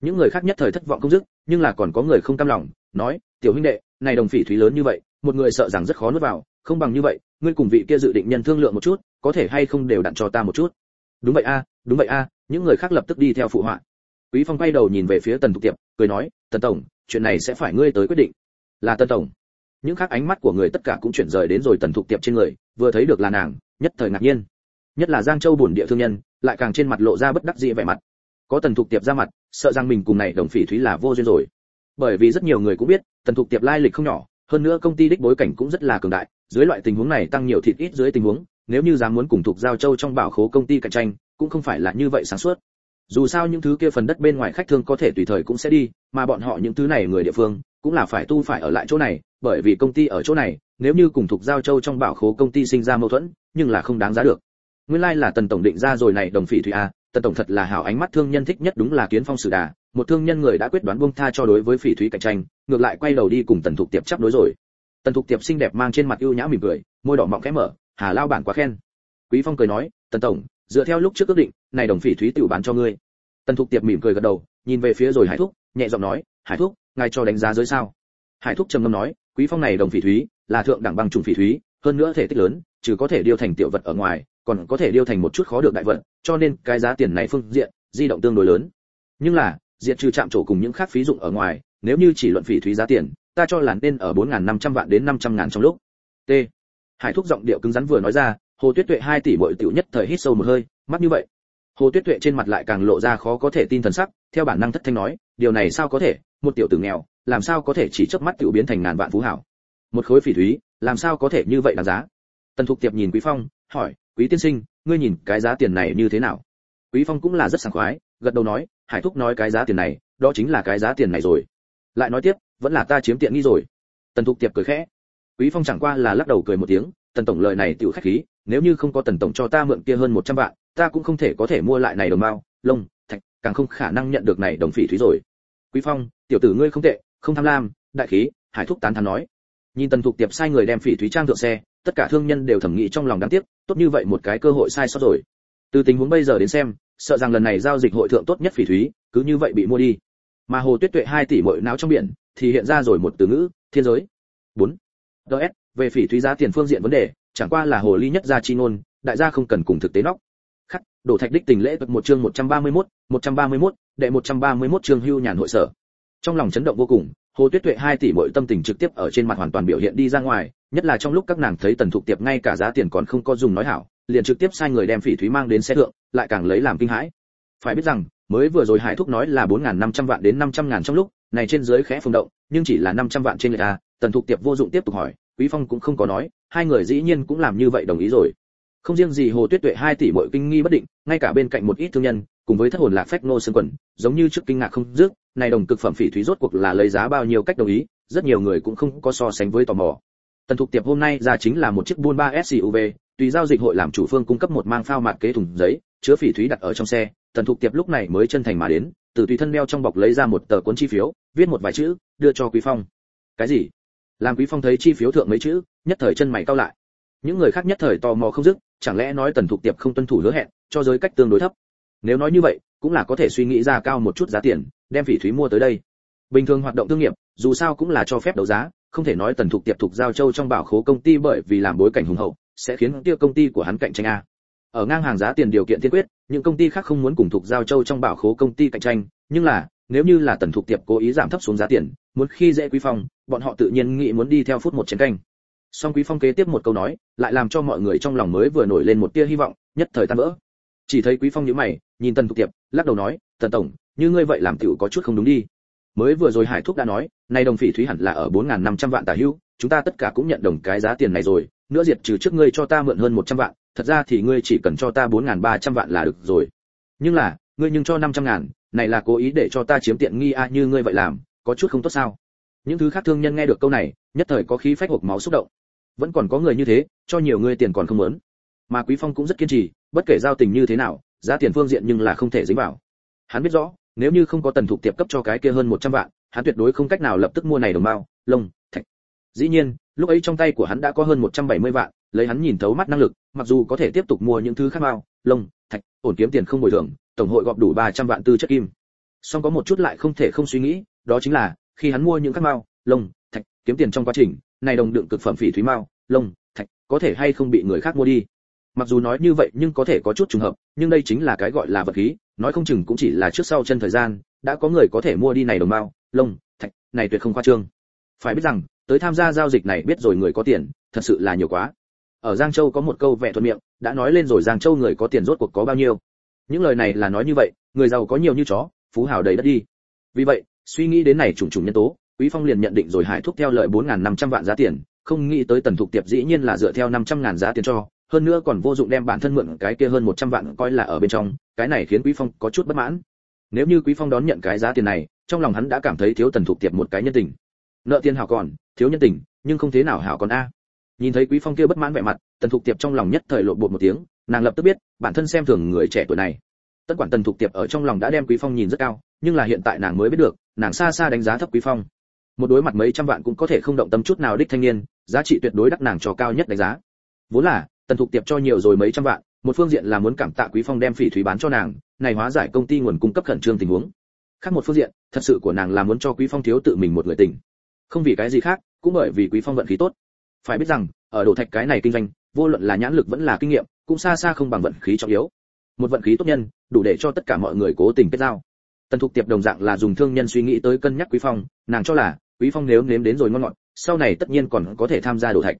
Những người khác nhất thời thất vọng không dứt, nhưng là còn có người không cam lòng, nói, tiểu huynh đệ, này đồng phỉ thúy lớn như vậy, một người sợ rằng rất khó nuốt vào, không bằng như vậy, ngươi cùng vị kia dự định nhân thương lượng một chút, có thể hay không đều đặn cho ta một chút. Đúng vậy a, đúng vậy a, những người khác lập tức đi theo phụ họa. Quý phong quay đầu nhìn về phía tần thục tiệp, cười nói, tần tổng, chuyện này sẽ phải ngươi tới quyết định. Là tần tổng những khác ánh mắt của người tất cả cũng chuyển rời đến rồi tần thục tiệp trên người, vừa thấy được là nàng, nhất thời ngạc nhiên. Nhất là giang châu bổn địa thương nhân, lại càng trên mặt lộ ra bất đắc dĩ vẻ mặt. Có tần thục tiệp ra mặt, sợ rằng mình cùng này đồng phỉ thúy là vô duyên rồi. Bởi vì rất nhiều người cũng biết, tần thục tiệp lai lịch không nhỏ, hơn nữa công ty đích bối cảnh cũng rất là cường đại, dưới loại tình huống này tăng nhiều thịt ít dưới tình huống, nếu như dám muốn cùng thuộc giao châu trong bảo khố công ty cạnh tranh, cũng không phải là như vậy sáng suốt. Dù sao những thứ kia phần đất bên ngoài khách thương có thể tùy thời cũng sẽ đi, mà bọn họ những thứ này người địa phương, cũng là phải tu phải ở lại chỗ này bởi vì công ty ở chỗ này, nếu như cùng thuộc giao châu trong bảo khố công ty sinh ra mâu thuẫn, nhưng là không đáng giá được. Nguyên lai like là tần tổng định ra rồi này, đồng phỉ thủy a tần tổng thật là hảo ánh mắt thương nhân thích nhất đúng là kiến phong sử đà, một thương nhân người đã quyết đoán buông tha cho đối với phỉ thúy cạnh tranh, ngược lại quay đầu đi cùng tần thục tiệp chấp đối rồi. Tần thục tiệp xinh đẹp mang trên mặt ưu nhã mỉm cười, môi đỏ mọng khẽ mở, hà lao bản quá khen. Quý phong cười nói, tần tổng, dựa theo lúc trước ước định, này đồng phỉ thúy tiểu bán cho ngươi. Tần thục tiệp mỉm cười gật đầu, nhìn về phía rồi hải thúc, nhẹ giọng nói, hải thúc, ngài cho đánh giá giới sao? Hải thúc trầm ngâm nói quý phong này đồng phỉ thúy, là thượng đẳng bằng trùng phỉ thúy, hơn nữa thể tích lớn, trừ có thể điêu thành tiểu vật ở ngoài, còn có thể điêu thành một chút khó được đại vật, cho nên cái giá tiền này phương diện, di động tương đối lớn. Nhưng là, diệt trừ chạm trổ cùng những khác phí dụng ở ngoài, nếu như chỉ luận phỉ thúy giá tiền, ta cho là nên ở bốn năm trăm vạn đến năm trăm ngàn trong lúc. T. Hải thúc giọng điệu cứng rắn vừa nói ra, hồ tuyết tuệ hai tỷ bội tiểu nhất thời hít sâu một hơi, mắt như vậy. Hồ tuyết tuệ trên mặt lại càng lộ ra khó có thể tin thần sắc, theo bản năng thất thanh nói, điều này sao có thể, một tiểu tử nghèo làm sao có thể chỉ chớp mắt tiểu biến thành ngàn vạn phú hảo? Một khối phỉ thúy, làm sao có thể như vậy đáng giá? Tần thục tiệp nhìn quý phong, hỏi, quý tiên sinh, ngươi nhìn cái giá tiền này như thế nào? Quý phong cũng là rất sảng khoái, gật đầu nói, hải thúc nói cái giá tiền này, đó chính là cái giá tiền này rồi. Lại nói tiếp, vẫn là ta chiếm tiện nghi rồi. Tần thục tiệp cười khẽ. Quý phong chẳng qua là lắc đầu cười một tiếng, tần tổng lời này tiểu khách khí, nếu như không có tần tổng cho ta mượn kia hơn 100 vạn, ta cũng không thể có thể mua lại này đồng mao lông, thạch, càng không khả năng nhận được này đồng phỉ thúy rồi. Quý phong, tiểu tử ngươi không tệ không tham lam đại khí hải thúc tán thán nói. Nhìn tần thục tiệp sai người đem phỉ thúy trang thượng xe tất cả thương nhân đều thẩm nghĩ trong lòng đáng tiếc tốt như vậy một cái cơ hội sai sót rồi. Từ tình huống bây giờ đến xem sợ rằng lần này giao dịch hội thượng tốt nhất phỉ thúy cứ như vậy bị mua đi. Mà hồ tuyết tuệ hai tỷ mỗi não trong biển thì hiện ra rồi một từ ngữ thiên giới. Bốn. Ds về phỉ thúy giá tiền phương diện vấn đề chẳng qua là hồ ly nhất gia chi ngôn đại gia không cần cùng thực tế nóc. Khắc đổ thạch đích tình lễ một chương 131, 131, đệ 131 chương hưu nhàn hội sở trong lòng chấn động vô cùng, hồ tuyết tuệ hai tỷ mỗi tâm tình trực tiếp ở trên mặt hoàn toàn biểu hiện đi ra ngoài, nhất là trong lúc các nàng thấy tần thục tiệp ngay cả giá tiền còn không có dùng nói hảo, liền trực tiếp sai người đem phỉ thúy mang đến xe thượng, lại càng lấy làm kinh hãi. Phải biết rằng, mới vừa rồi hải thúc nói là bốn năm trăm vạn đến năm trăm ngàn trong lúc, này trên dưới khẽ phồng động, nhưng chỉ là năm trăm vạn trên người ta, tần thục tiệp vô dụng tiếp tục hỏi, quý phong cũng không có nói, hai người dĩ nhiên cũng làm như vậy đồng ý rồi. Không riêng gì hồ tuyết tuệ hai tỷ mỗi kinh nghi bất định, ngay cả bên cạnh một ít thương nhân cùng với thất hồn lạc phách nô sơn quần, giống như trước kinh ngạc không dứt, này đồng cực phẩm phỉ thúy rốt cuộc là lấy giá bao nhiêu cách đồng ý, rất nhiều người cũng không có so sánh với tò mò. Tần thục tiệp hôm nay ra chính là một chiếc buôn ba suv tùy giao dịch hội làm chủ phương cung cấp một mang phao mạt kế thùng giấy, chứa phỉ thúy đặt ở trong xe. Tần thục tiệp lúc này mới chân thành mà đến, từ tùy thân đeo trong bọc lấy ra một tờ cuốn chi phiếu, viết một vài chữ, đưa cho quý phong. Cái gì? Làm quý phong thấy chi phiếu thượng mấy chữ, nhất thời chân mày cau lại. Những người khác nhất thời tò mò không dứt, chẳng lẽ nói tần thục tiệp không tuân thủ hứa hẹn, cho giới cách tương đối thấp? Nếu nói như vậy, cũng là có thể suy nghĩ ra cao một chút giá tiền, đem phỉ thúy mua tới đây. Bình thường hoạt động thương nghiệp, dù sao cũng là cho phép đấu giá, không thể nói tần thục tiệp thục giao châu trong bảo khố công ty bởi vì làm bối cảnh hùng hậu, sẽ khiến tiêu công ty của hắn cạnh tranh a. Ở ngang hàng giá tiền điều kiện tiên quyết, những công ty khác không muốn cùng thuộc giao châu trong bảo khố công ty cạnh tranh, nhưng là, nếu như là tần thục tiệp cố ý giảm thấp xuống giá tiền, muốn khi dễ quý phong, bọn họ tự nhiên nghĩ muốn đi theo phút một chiến canh. Song quý phong kế tiếp một câu nói, lại làm cho mọi người trong lòng mới vừa nổi lên một tia hy vọng, nhất thời tan vỡ chỉ thấy quý phong nhíu mày, nhìn tần thục tiệp, lắc đầu nói, tần tổng, như ngươi vậy làm tiểu có chút không đúng đi. Mới vừa rồi hải thúc đã nói nay đồng phỉ thúy hẳn là ở bốn năm trăm vạn tả hữu, chúng ta tất cả cũng nhận đồng cái giá tiền này rồi, nữa diệt trừ trước ngươi cho ta mượn hơn một trăm vạn, thật ra thì ngươi chỉ cần cho ta bốn ba trăm vạn là được rồi. Nhưng là, ngươi nhưng cho năm trăm ngàn, này là cố ý để cho ta chiếm tiện nghi a, như ngươi vậy làm, có chút không tốt sao? Những thứ khác thương nhân nghe được câu này, nhất thời có khí phách hộp máu xúc động. Vẫn còn có người như thế, cho nhiều người tiền còn không muốn mà quý phong cũng rất kiên trì, bất kể giao tình như thế nào, giá tiền phương diện nhưng là không thể dính vào. Hắn biết rõ, nếu như không có tần thục tiệp cấp cho cái kia hơn 100 vạn, hắn tuyệt đối không cách nào lập tức mua này đồng bao, lông, thạch. Dĩ nhiên, lúc ấy trong tay của hắn đã có hơn 170 vạn, lấy hắn nhìn thấu mắt năng lực, mặc dù có thể tiếp tục mua những thứ khác bao, lông, thạch, ổn kiếm tiền không bồi thường, tổng hội gọp đủ 300 vạn tư chất kim. Song có một chút lại không thể không suy nghĩ, đó chính là, khi hắn mua những các bao lông, thạch, kiếm tiền trong quá trình, này đồng đựng cực phẩm phỉ thúy mao, lông, thạch, có thể hay không bị người khác mua đi mặc dù nói như vậy nhưng có thể có chút trùng hợp, nhưng đây chính là cái gọi là vật khí, nói không chừng cũng chỉ là trước sau chân thời gian, đã có người có thể mua đi này đồng mao lông, thạch, này tuyệt không khoa trương. Phải biết rằng, tới tham gia giao dịch này biết rồi người có tiền, thật sự là nhiều quá. Ở giang châu có một câu vẻ thuận miệng, đã nói lên rồi giang châu người có tiền rốt cuộc có bao nhiêu. Những lời này là nói như vậy, người giàu có nhiều như chó, phú hào đầy đất đi. Vì vậy, suy nghĩ đến này trùng trùng nhân tố, quý phong liền nhận định rồi hải thuốc theo lợi bốn năm trăm vạn giá tiền, không nghĩ tới tần thục tiệp dĩ nhiên là dựa theo năm trăm ngàn giá tiền cho hơn nữa còn vô dụng đem bản thân mượn cái kia hơn một trăm vạn coi là ở bên trong, cái này khiến quý phong có chút bất mãn. Nếu như quý phong đón nhận cái giá tiền này, trong lòng hắn đã cảm thấy thiếu tần thục tiệp một cái nhân tình. Nợ tiền hảo còn, thiếu nhân tình, nhưng không thế nào hảo còn a. Nhìn thấy quý phong kia bất mãn vẻ mặt, tần thục tiệp trong lòng nhất thời lộ bột một tiếng, nàng lập tức biết, bản thân xem thường người trẻ tuổi này. Tất quản tần thục tiệp ở trong lòng đã đem quý phong nhìn rất cao, nhưng là hiện tại nàng mới biết được, nàng xa xa đánh giá thấp quý phong. Một đối mặt mấy trăm vạn cũng có thể không động tâm chút nào đích thanh niên, giá trị tuyệt đối đắc nàng cho cao nhất đánh giá. Vốn là tần thục tiệp cho nhiều rồi mấy trăm vạn, một phương diện là muốn cảm tạ quý phong đem phỉ thúy bán cho nàng, này hóa giải công ty nguồn cung cấp khẩn trương tình huống. Khác một phương diện, thật sự của nàng là muốn cho quý phong thiếu tự mình một người tình. Không vì cái gì khác, cũng bởi vì quý phong vận khí tốt. Phải biết rằng, ở đồ thạch cái này kinh doanh, vô luận là nhãn lực vẫn là kinh nghiệm, cũng xa xa không bằng vận khí trọng yếu. Một vận khí tốt nhân, đủ để cho tất cả mọi người cố tình kết giao. Tần thục tiệp đồng dạng là dùng thương nhân suy nghĩ tới cân nhắc quý phong, nàng cho là, quý phong nếu nếm đến rồi ngon ngọt, sau này tất nhiên còn có thể tham gia đồ thạch.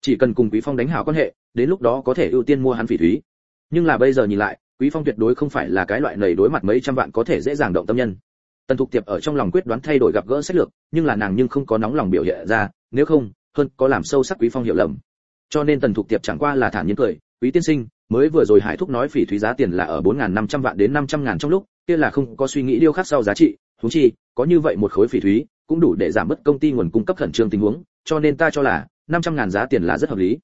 Chỉ cần cùng quý phong đánh hảo quan hệ đến lúc đó có thể ưu tiên mua hắn phỉ thúy. Nhưng là bây giờ nhìn lại, quý phong tuyệt đối không phải là cái loại nầy đối mặt mấy trăm vạn có thể dễ dàng động tâm nhân. Tần thục tiệp ở trong lòng quyết đoán thay đổi gặp gỡ sách lược, nhưng là nàng nhưng không có nóng lòng biểu hiện ra, nếu không, hơn có làm sâu sắc quý phong hiểu lầm. Cho nên tần thục tiệp chẳng qua là thản nhiên cười, quý tiên sinh, mới vừa rồi hải thúc nói phỉ thúy giá tiền là ở bốn năm trăm vạn đến năm trăm ngàn trong lúc, kia là không có suy nghĩ điêu khắc sau giá trị thú chi, có như vậy một khối phỉ thúy, cũng đủ để giảm bớt công ty nguồn cung cấp khẩn trương tình huống, cho nên ta cho là năm trăm ngàn giá tiền là rất hợp lý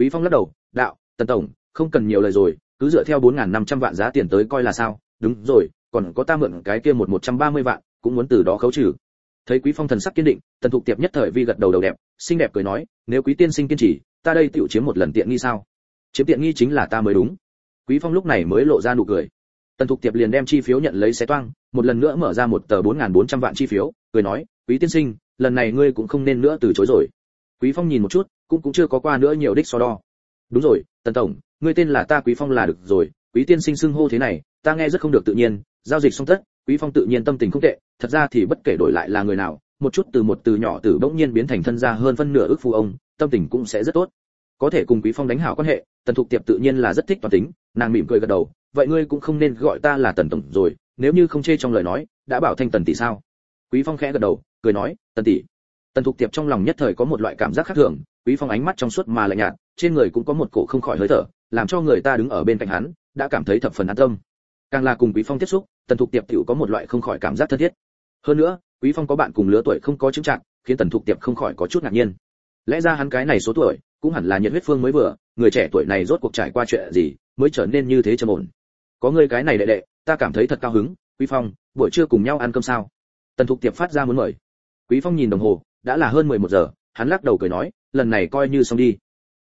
quý phong lắc đầu, đạo, tần tổng, không cần nhiều lời rồi, cứ dựa theo bốn ngàn năm trăm vạn giá tiền tới coi là sao. Đúng rồi, còn có ta mượn cái kia một một trăm ba mươi vạn, cũng muốn từ đó khấu trừ. Thấy quý phong thần sắc kiên định, tần thục tiệp nhất thời vi gật đầu đầu đẹp, xinh đẹp cười nói, nếu quý tiên sinh kiên trì, ta đây tiểu chiếm một lần tiện nghi sao? Chiếm tiện nghi chính là ta mới đúng. Quý phong lúc này mới lộ ra nụ cười. Tần thục tiệp liền đem chi phiếu nhận lấy xé toang, một lần nữa mở ra một tờ bốn bốn trăm vạn chi phiếu, cười nói, quý tiên sinh, lần này ngươi cũng không nên nữa từ chối rồi. Quý phong nhìn một chút cũng cũng chưa có qua nữa nhiều đích so đo. Đúng rồi, tần tổng, ngươi tên là ta quý phong là được rồi, quý tiên sinh xưng hô thế này, ta nghe rất không được tự nhiên, giao dịch xong tất, quý phong tự nhiên tâm tình không tệ, thật ra thì bất kể đổi lại là người nào, một chút từ một từ nhỏ từ bỗng nhiên biến thành thân gia hơn phân nửa ước phu ông, tâm tình cũng sẽ rất tốt. Có thể cùng quý phong đánh hảo quan hệ, tần thục tiệp tự nhiên là rất thích toàn tính, nàng mỉm cười gật đầu, vậy ngươi cũng không nên gọi ta là tần tổng rồi, nếu như không chê trong lời nói, đã bảo thanh tần tỷ sao? Quý phong khẽ gật đầu, cười nói, tần tỷ. Tần thục tiệp trong lòng nhất thời có một loại cảm giác khác thường quý phong ánh mắt trong suốt mà lạnh nhạt, trên người cũng có một cổ không khỏi hơi thở, làm cho người ta đứng ở bên cạnh hắn, đã cảm thấy thập phần an tâm. Càng là cùng quý phong tiếp xúc, tần thục tiệp tiểu có một loại không khỏi cảm giác thân thiết. Hơn nữa, quý phong có bạn cùng lứa tuổi không có chứng trạng, khiến tần thục tiệp không khỏi có chút ngạc nhiên. Lẽ ra hắn cái này số tuổi, cũng hẳn là nhiệt huyết phương mới vừa, người trẻ tuổi này rốt cuộc trải qua chuyện gì, mới trở nên như thế trầm ổn. Có người cái này đệ đệ, ta cảm thấy thật cao hứng, quý phong, buổi trưa cùng nhau ăn cơm sao? Tần thục tiệp phát ra muốn mời. Quý phong nhìn đồng hồ, đã là hơn 11 giờ, hắn lắc đầu cười nói lần này coi như xong đi.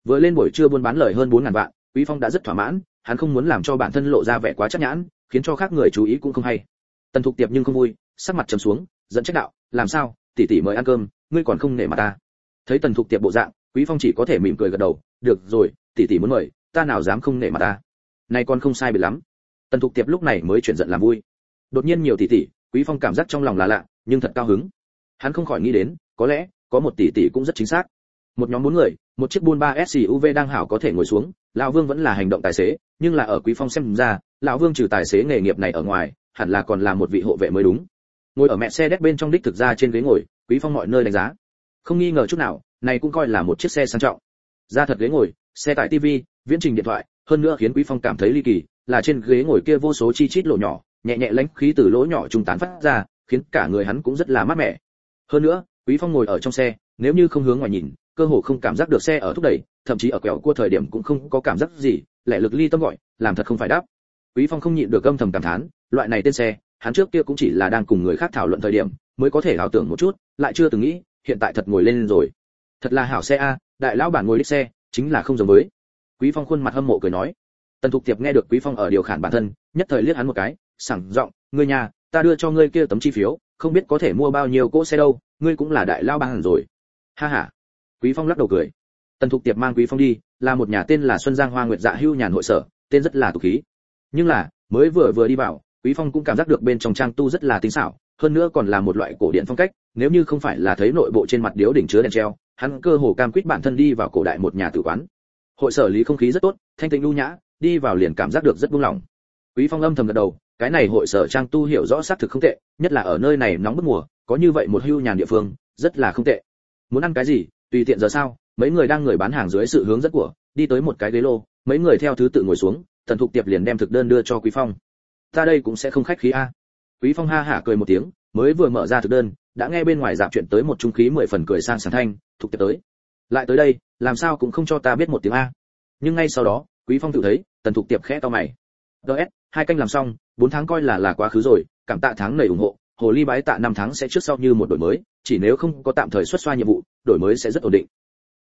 Vừa lên buổi trưa buôn bán lời hơn bốn ngàn vạn, quý phong đã rất thỏa mãn, hắn không muốn làm cho bản thân lộ ra vẻ quá chắc nhãn, khiến cho khác người chú ý cũng không hay. Tần thục tiệp nhưng không vui, sắc mặt trầm xuống dẫn trách đạo, làm sao? Tỷ tỷ mời ăn cơm, ngươi còn không nể mặt ta. Thấy tần thục tiệp bộ dạng, quý phong chỉ có thể mỉm cười gật đầu, được rồi, tỷ tỷ muốn mời, ta nào dám không nể mặt ta. Này còn không sai biệt lắm. Tần thục tiệp lúc này mới chuyển giận làm vui. Đột nhiên nhiều tỷ tỷ, quý phong cảm giác trong lòng là lạ, nhưng thật cao hứng. Hắn không khỏi nghĩ đến, có lẽ, có một tỷ tỷ cũng rất chính xác một nhóm bốn người, một chiếc buôn ba suv đang hảo có thể ngồi xuống, lão vương vẫn là hành động tài xế, nhưng là ở quý phong xem ra, lão vương trừ tài xế nghề nghiệp này ở ngoài, hẳn là còn là một vị hộ vệ mới đúng. Ngồi ở mẹ xe đét bên trong đích thực ra trên ghế ngồi, quý phong mọi nơi đánh giá. Không nghi ngờ chút nào, này cũng coi là một chiếc xe sang trọng. Ra thật ghế ngồi, xe tải tivi viễn trình điện thoại, hơn nữa khiến quý phong cảm thấy ly kỳ, là trên ghế ngồi kia vô số chi chít lỗ nhỏ, nhẹ nhẹ lánh khí từ lỗ nhỏ trung tán phát ra, khiến cả người hắn cũng rất là mát mẻ. Hơn nữa, quý phong ngồi ở trong xe, nếu như không hướng ngoài nhìn cơ hồ không cảm giác được xe ở thúc đẩy, thậm chí ở quẹo cua thời điểm cũng không có cảm giác gì, lẻ lực ly tâm gọi, làm thật không phải đáp. Quý phong không nhịn được âm thầm cảm thán, loại này tên xe, hắn trước kia cũng chỉ là đang cùng người khác thảo luận thời điểm, mới có thể ảo tưởng một chút, lại chưa từng nghĩ, hiện tại thật ngồi lên rồi. Thật là hảo xe a, đại lão bản ngồi đích xe, chính là không giống với. Quý phong khuôn mặt hâm mộ cười nói. Tần thục tiệp nghe được quý phong ở điều khiển bản thân, nhất thời liếc hắn một cái, sảng giọng, ngươi nhà, ta đưa cho ngươi kia tấm chi phiếu, không biết có thể mua bao nhiêu cỗ xe đâu, ngươi cũng là đại lão bản rồi. Ha ha quý phong lắc đầu cười. Tần thục tiệp mang quý phong đi, là một nhà tên là xuân giang hoa nguyệt dạ hưu nhàn hội sở, tên rất là tục khí. Nhưng là, mới vừa vừa đi vào, quý phong cũng cảm giác được bên trong trang tu rất là tinh xảo, hơn nữa còn là một loại cổ điển phong cách, nếu như không phải là thấy nội bộ trên mặt điếu đỉnh chứa đèn treo, hắn cơ hồ cam quýt bản thân đi vào cổ đại một nhà tử quán. Hội sở lý không khí rất tốt, thanh tịnh lưu nhã, đi vào liền cảm giác được rất buông lỏng. Quý phong âm thầm gật đầu, cái này hội sở trang tu hiểu rõ xác thực không tệ, nhất là ở nơi này nóng bức mùa, có như vậy một hưu nhàn địa phương, rất là không tệ. Muốn ăn cái gì tùy tiện giờ sao, mấy người đang người bán hàng dưới sự hướng dẫn của, đi tới một cái ghế lô, mấy người theo thứ tự ngồi xuống tần thục tiệp liền đem thực đơn đưa cho quý phong. Ta đây cũng sẽ không khách khí a. Quý phong ha hả cười một tiếng, mới vừa mở ra thực đơn, đã nghe bên ngoài dạp chuyện tới một trung khí mười phần cười sang sảng thanh, thục tiệp tới. Lại tới đây, làm sao cũng không cho ta biết một tiếng a. Nhưng ngay sau đó, quý phong tự thấy tần thục tiệp khẽ to mày. Ds hai canh làm xong, bốn tháng coi là là quá khứ rồi, cảm tạ tháng này ủng hộ hồ ly bái tạ năm tháng sẽ trước sau như một đổi mới, chỉ nếu không có tạm thời xuất xoa nhiệm vụ, đổi mới sẽ rất ổn định.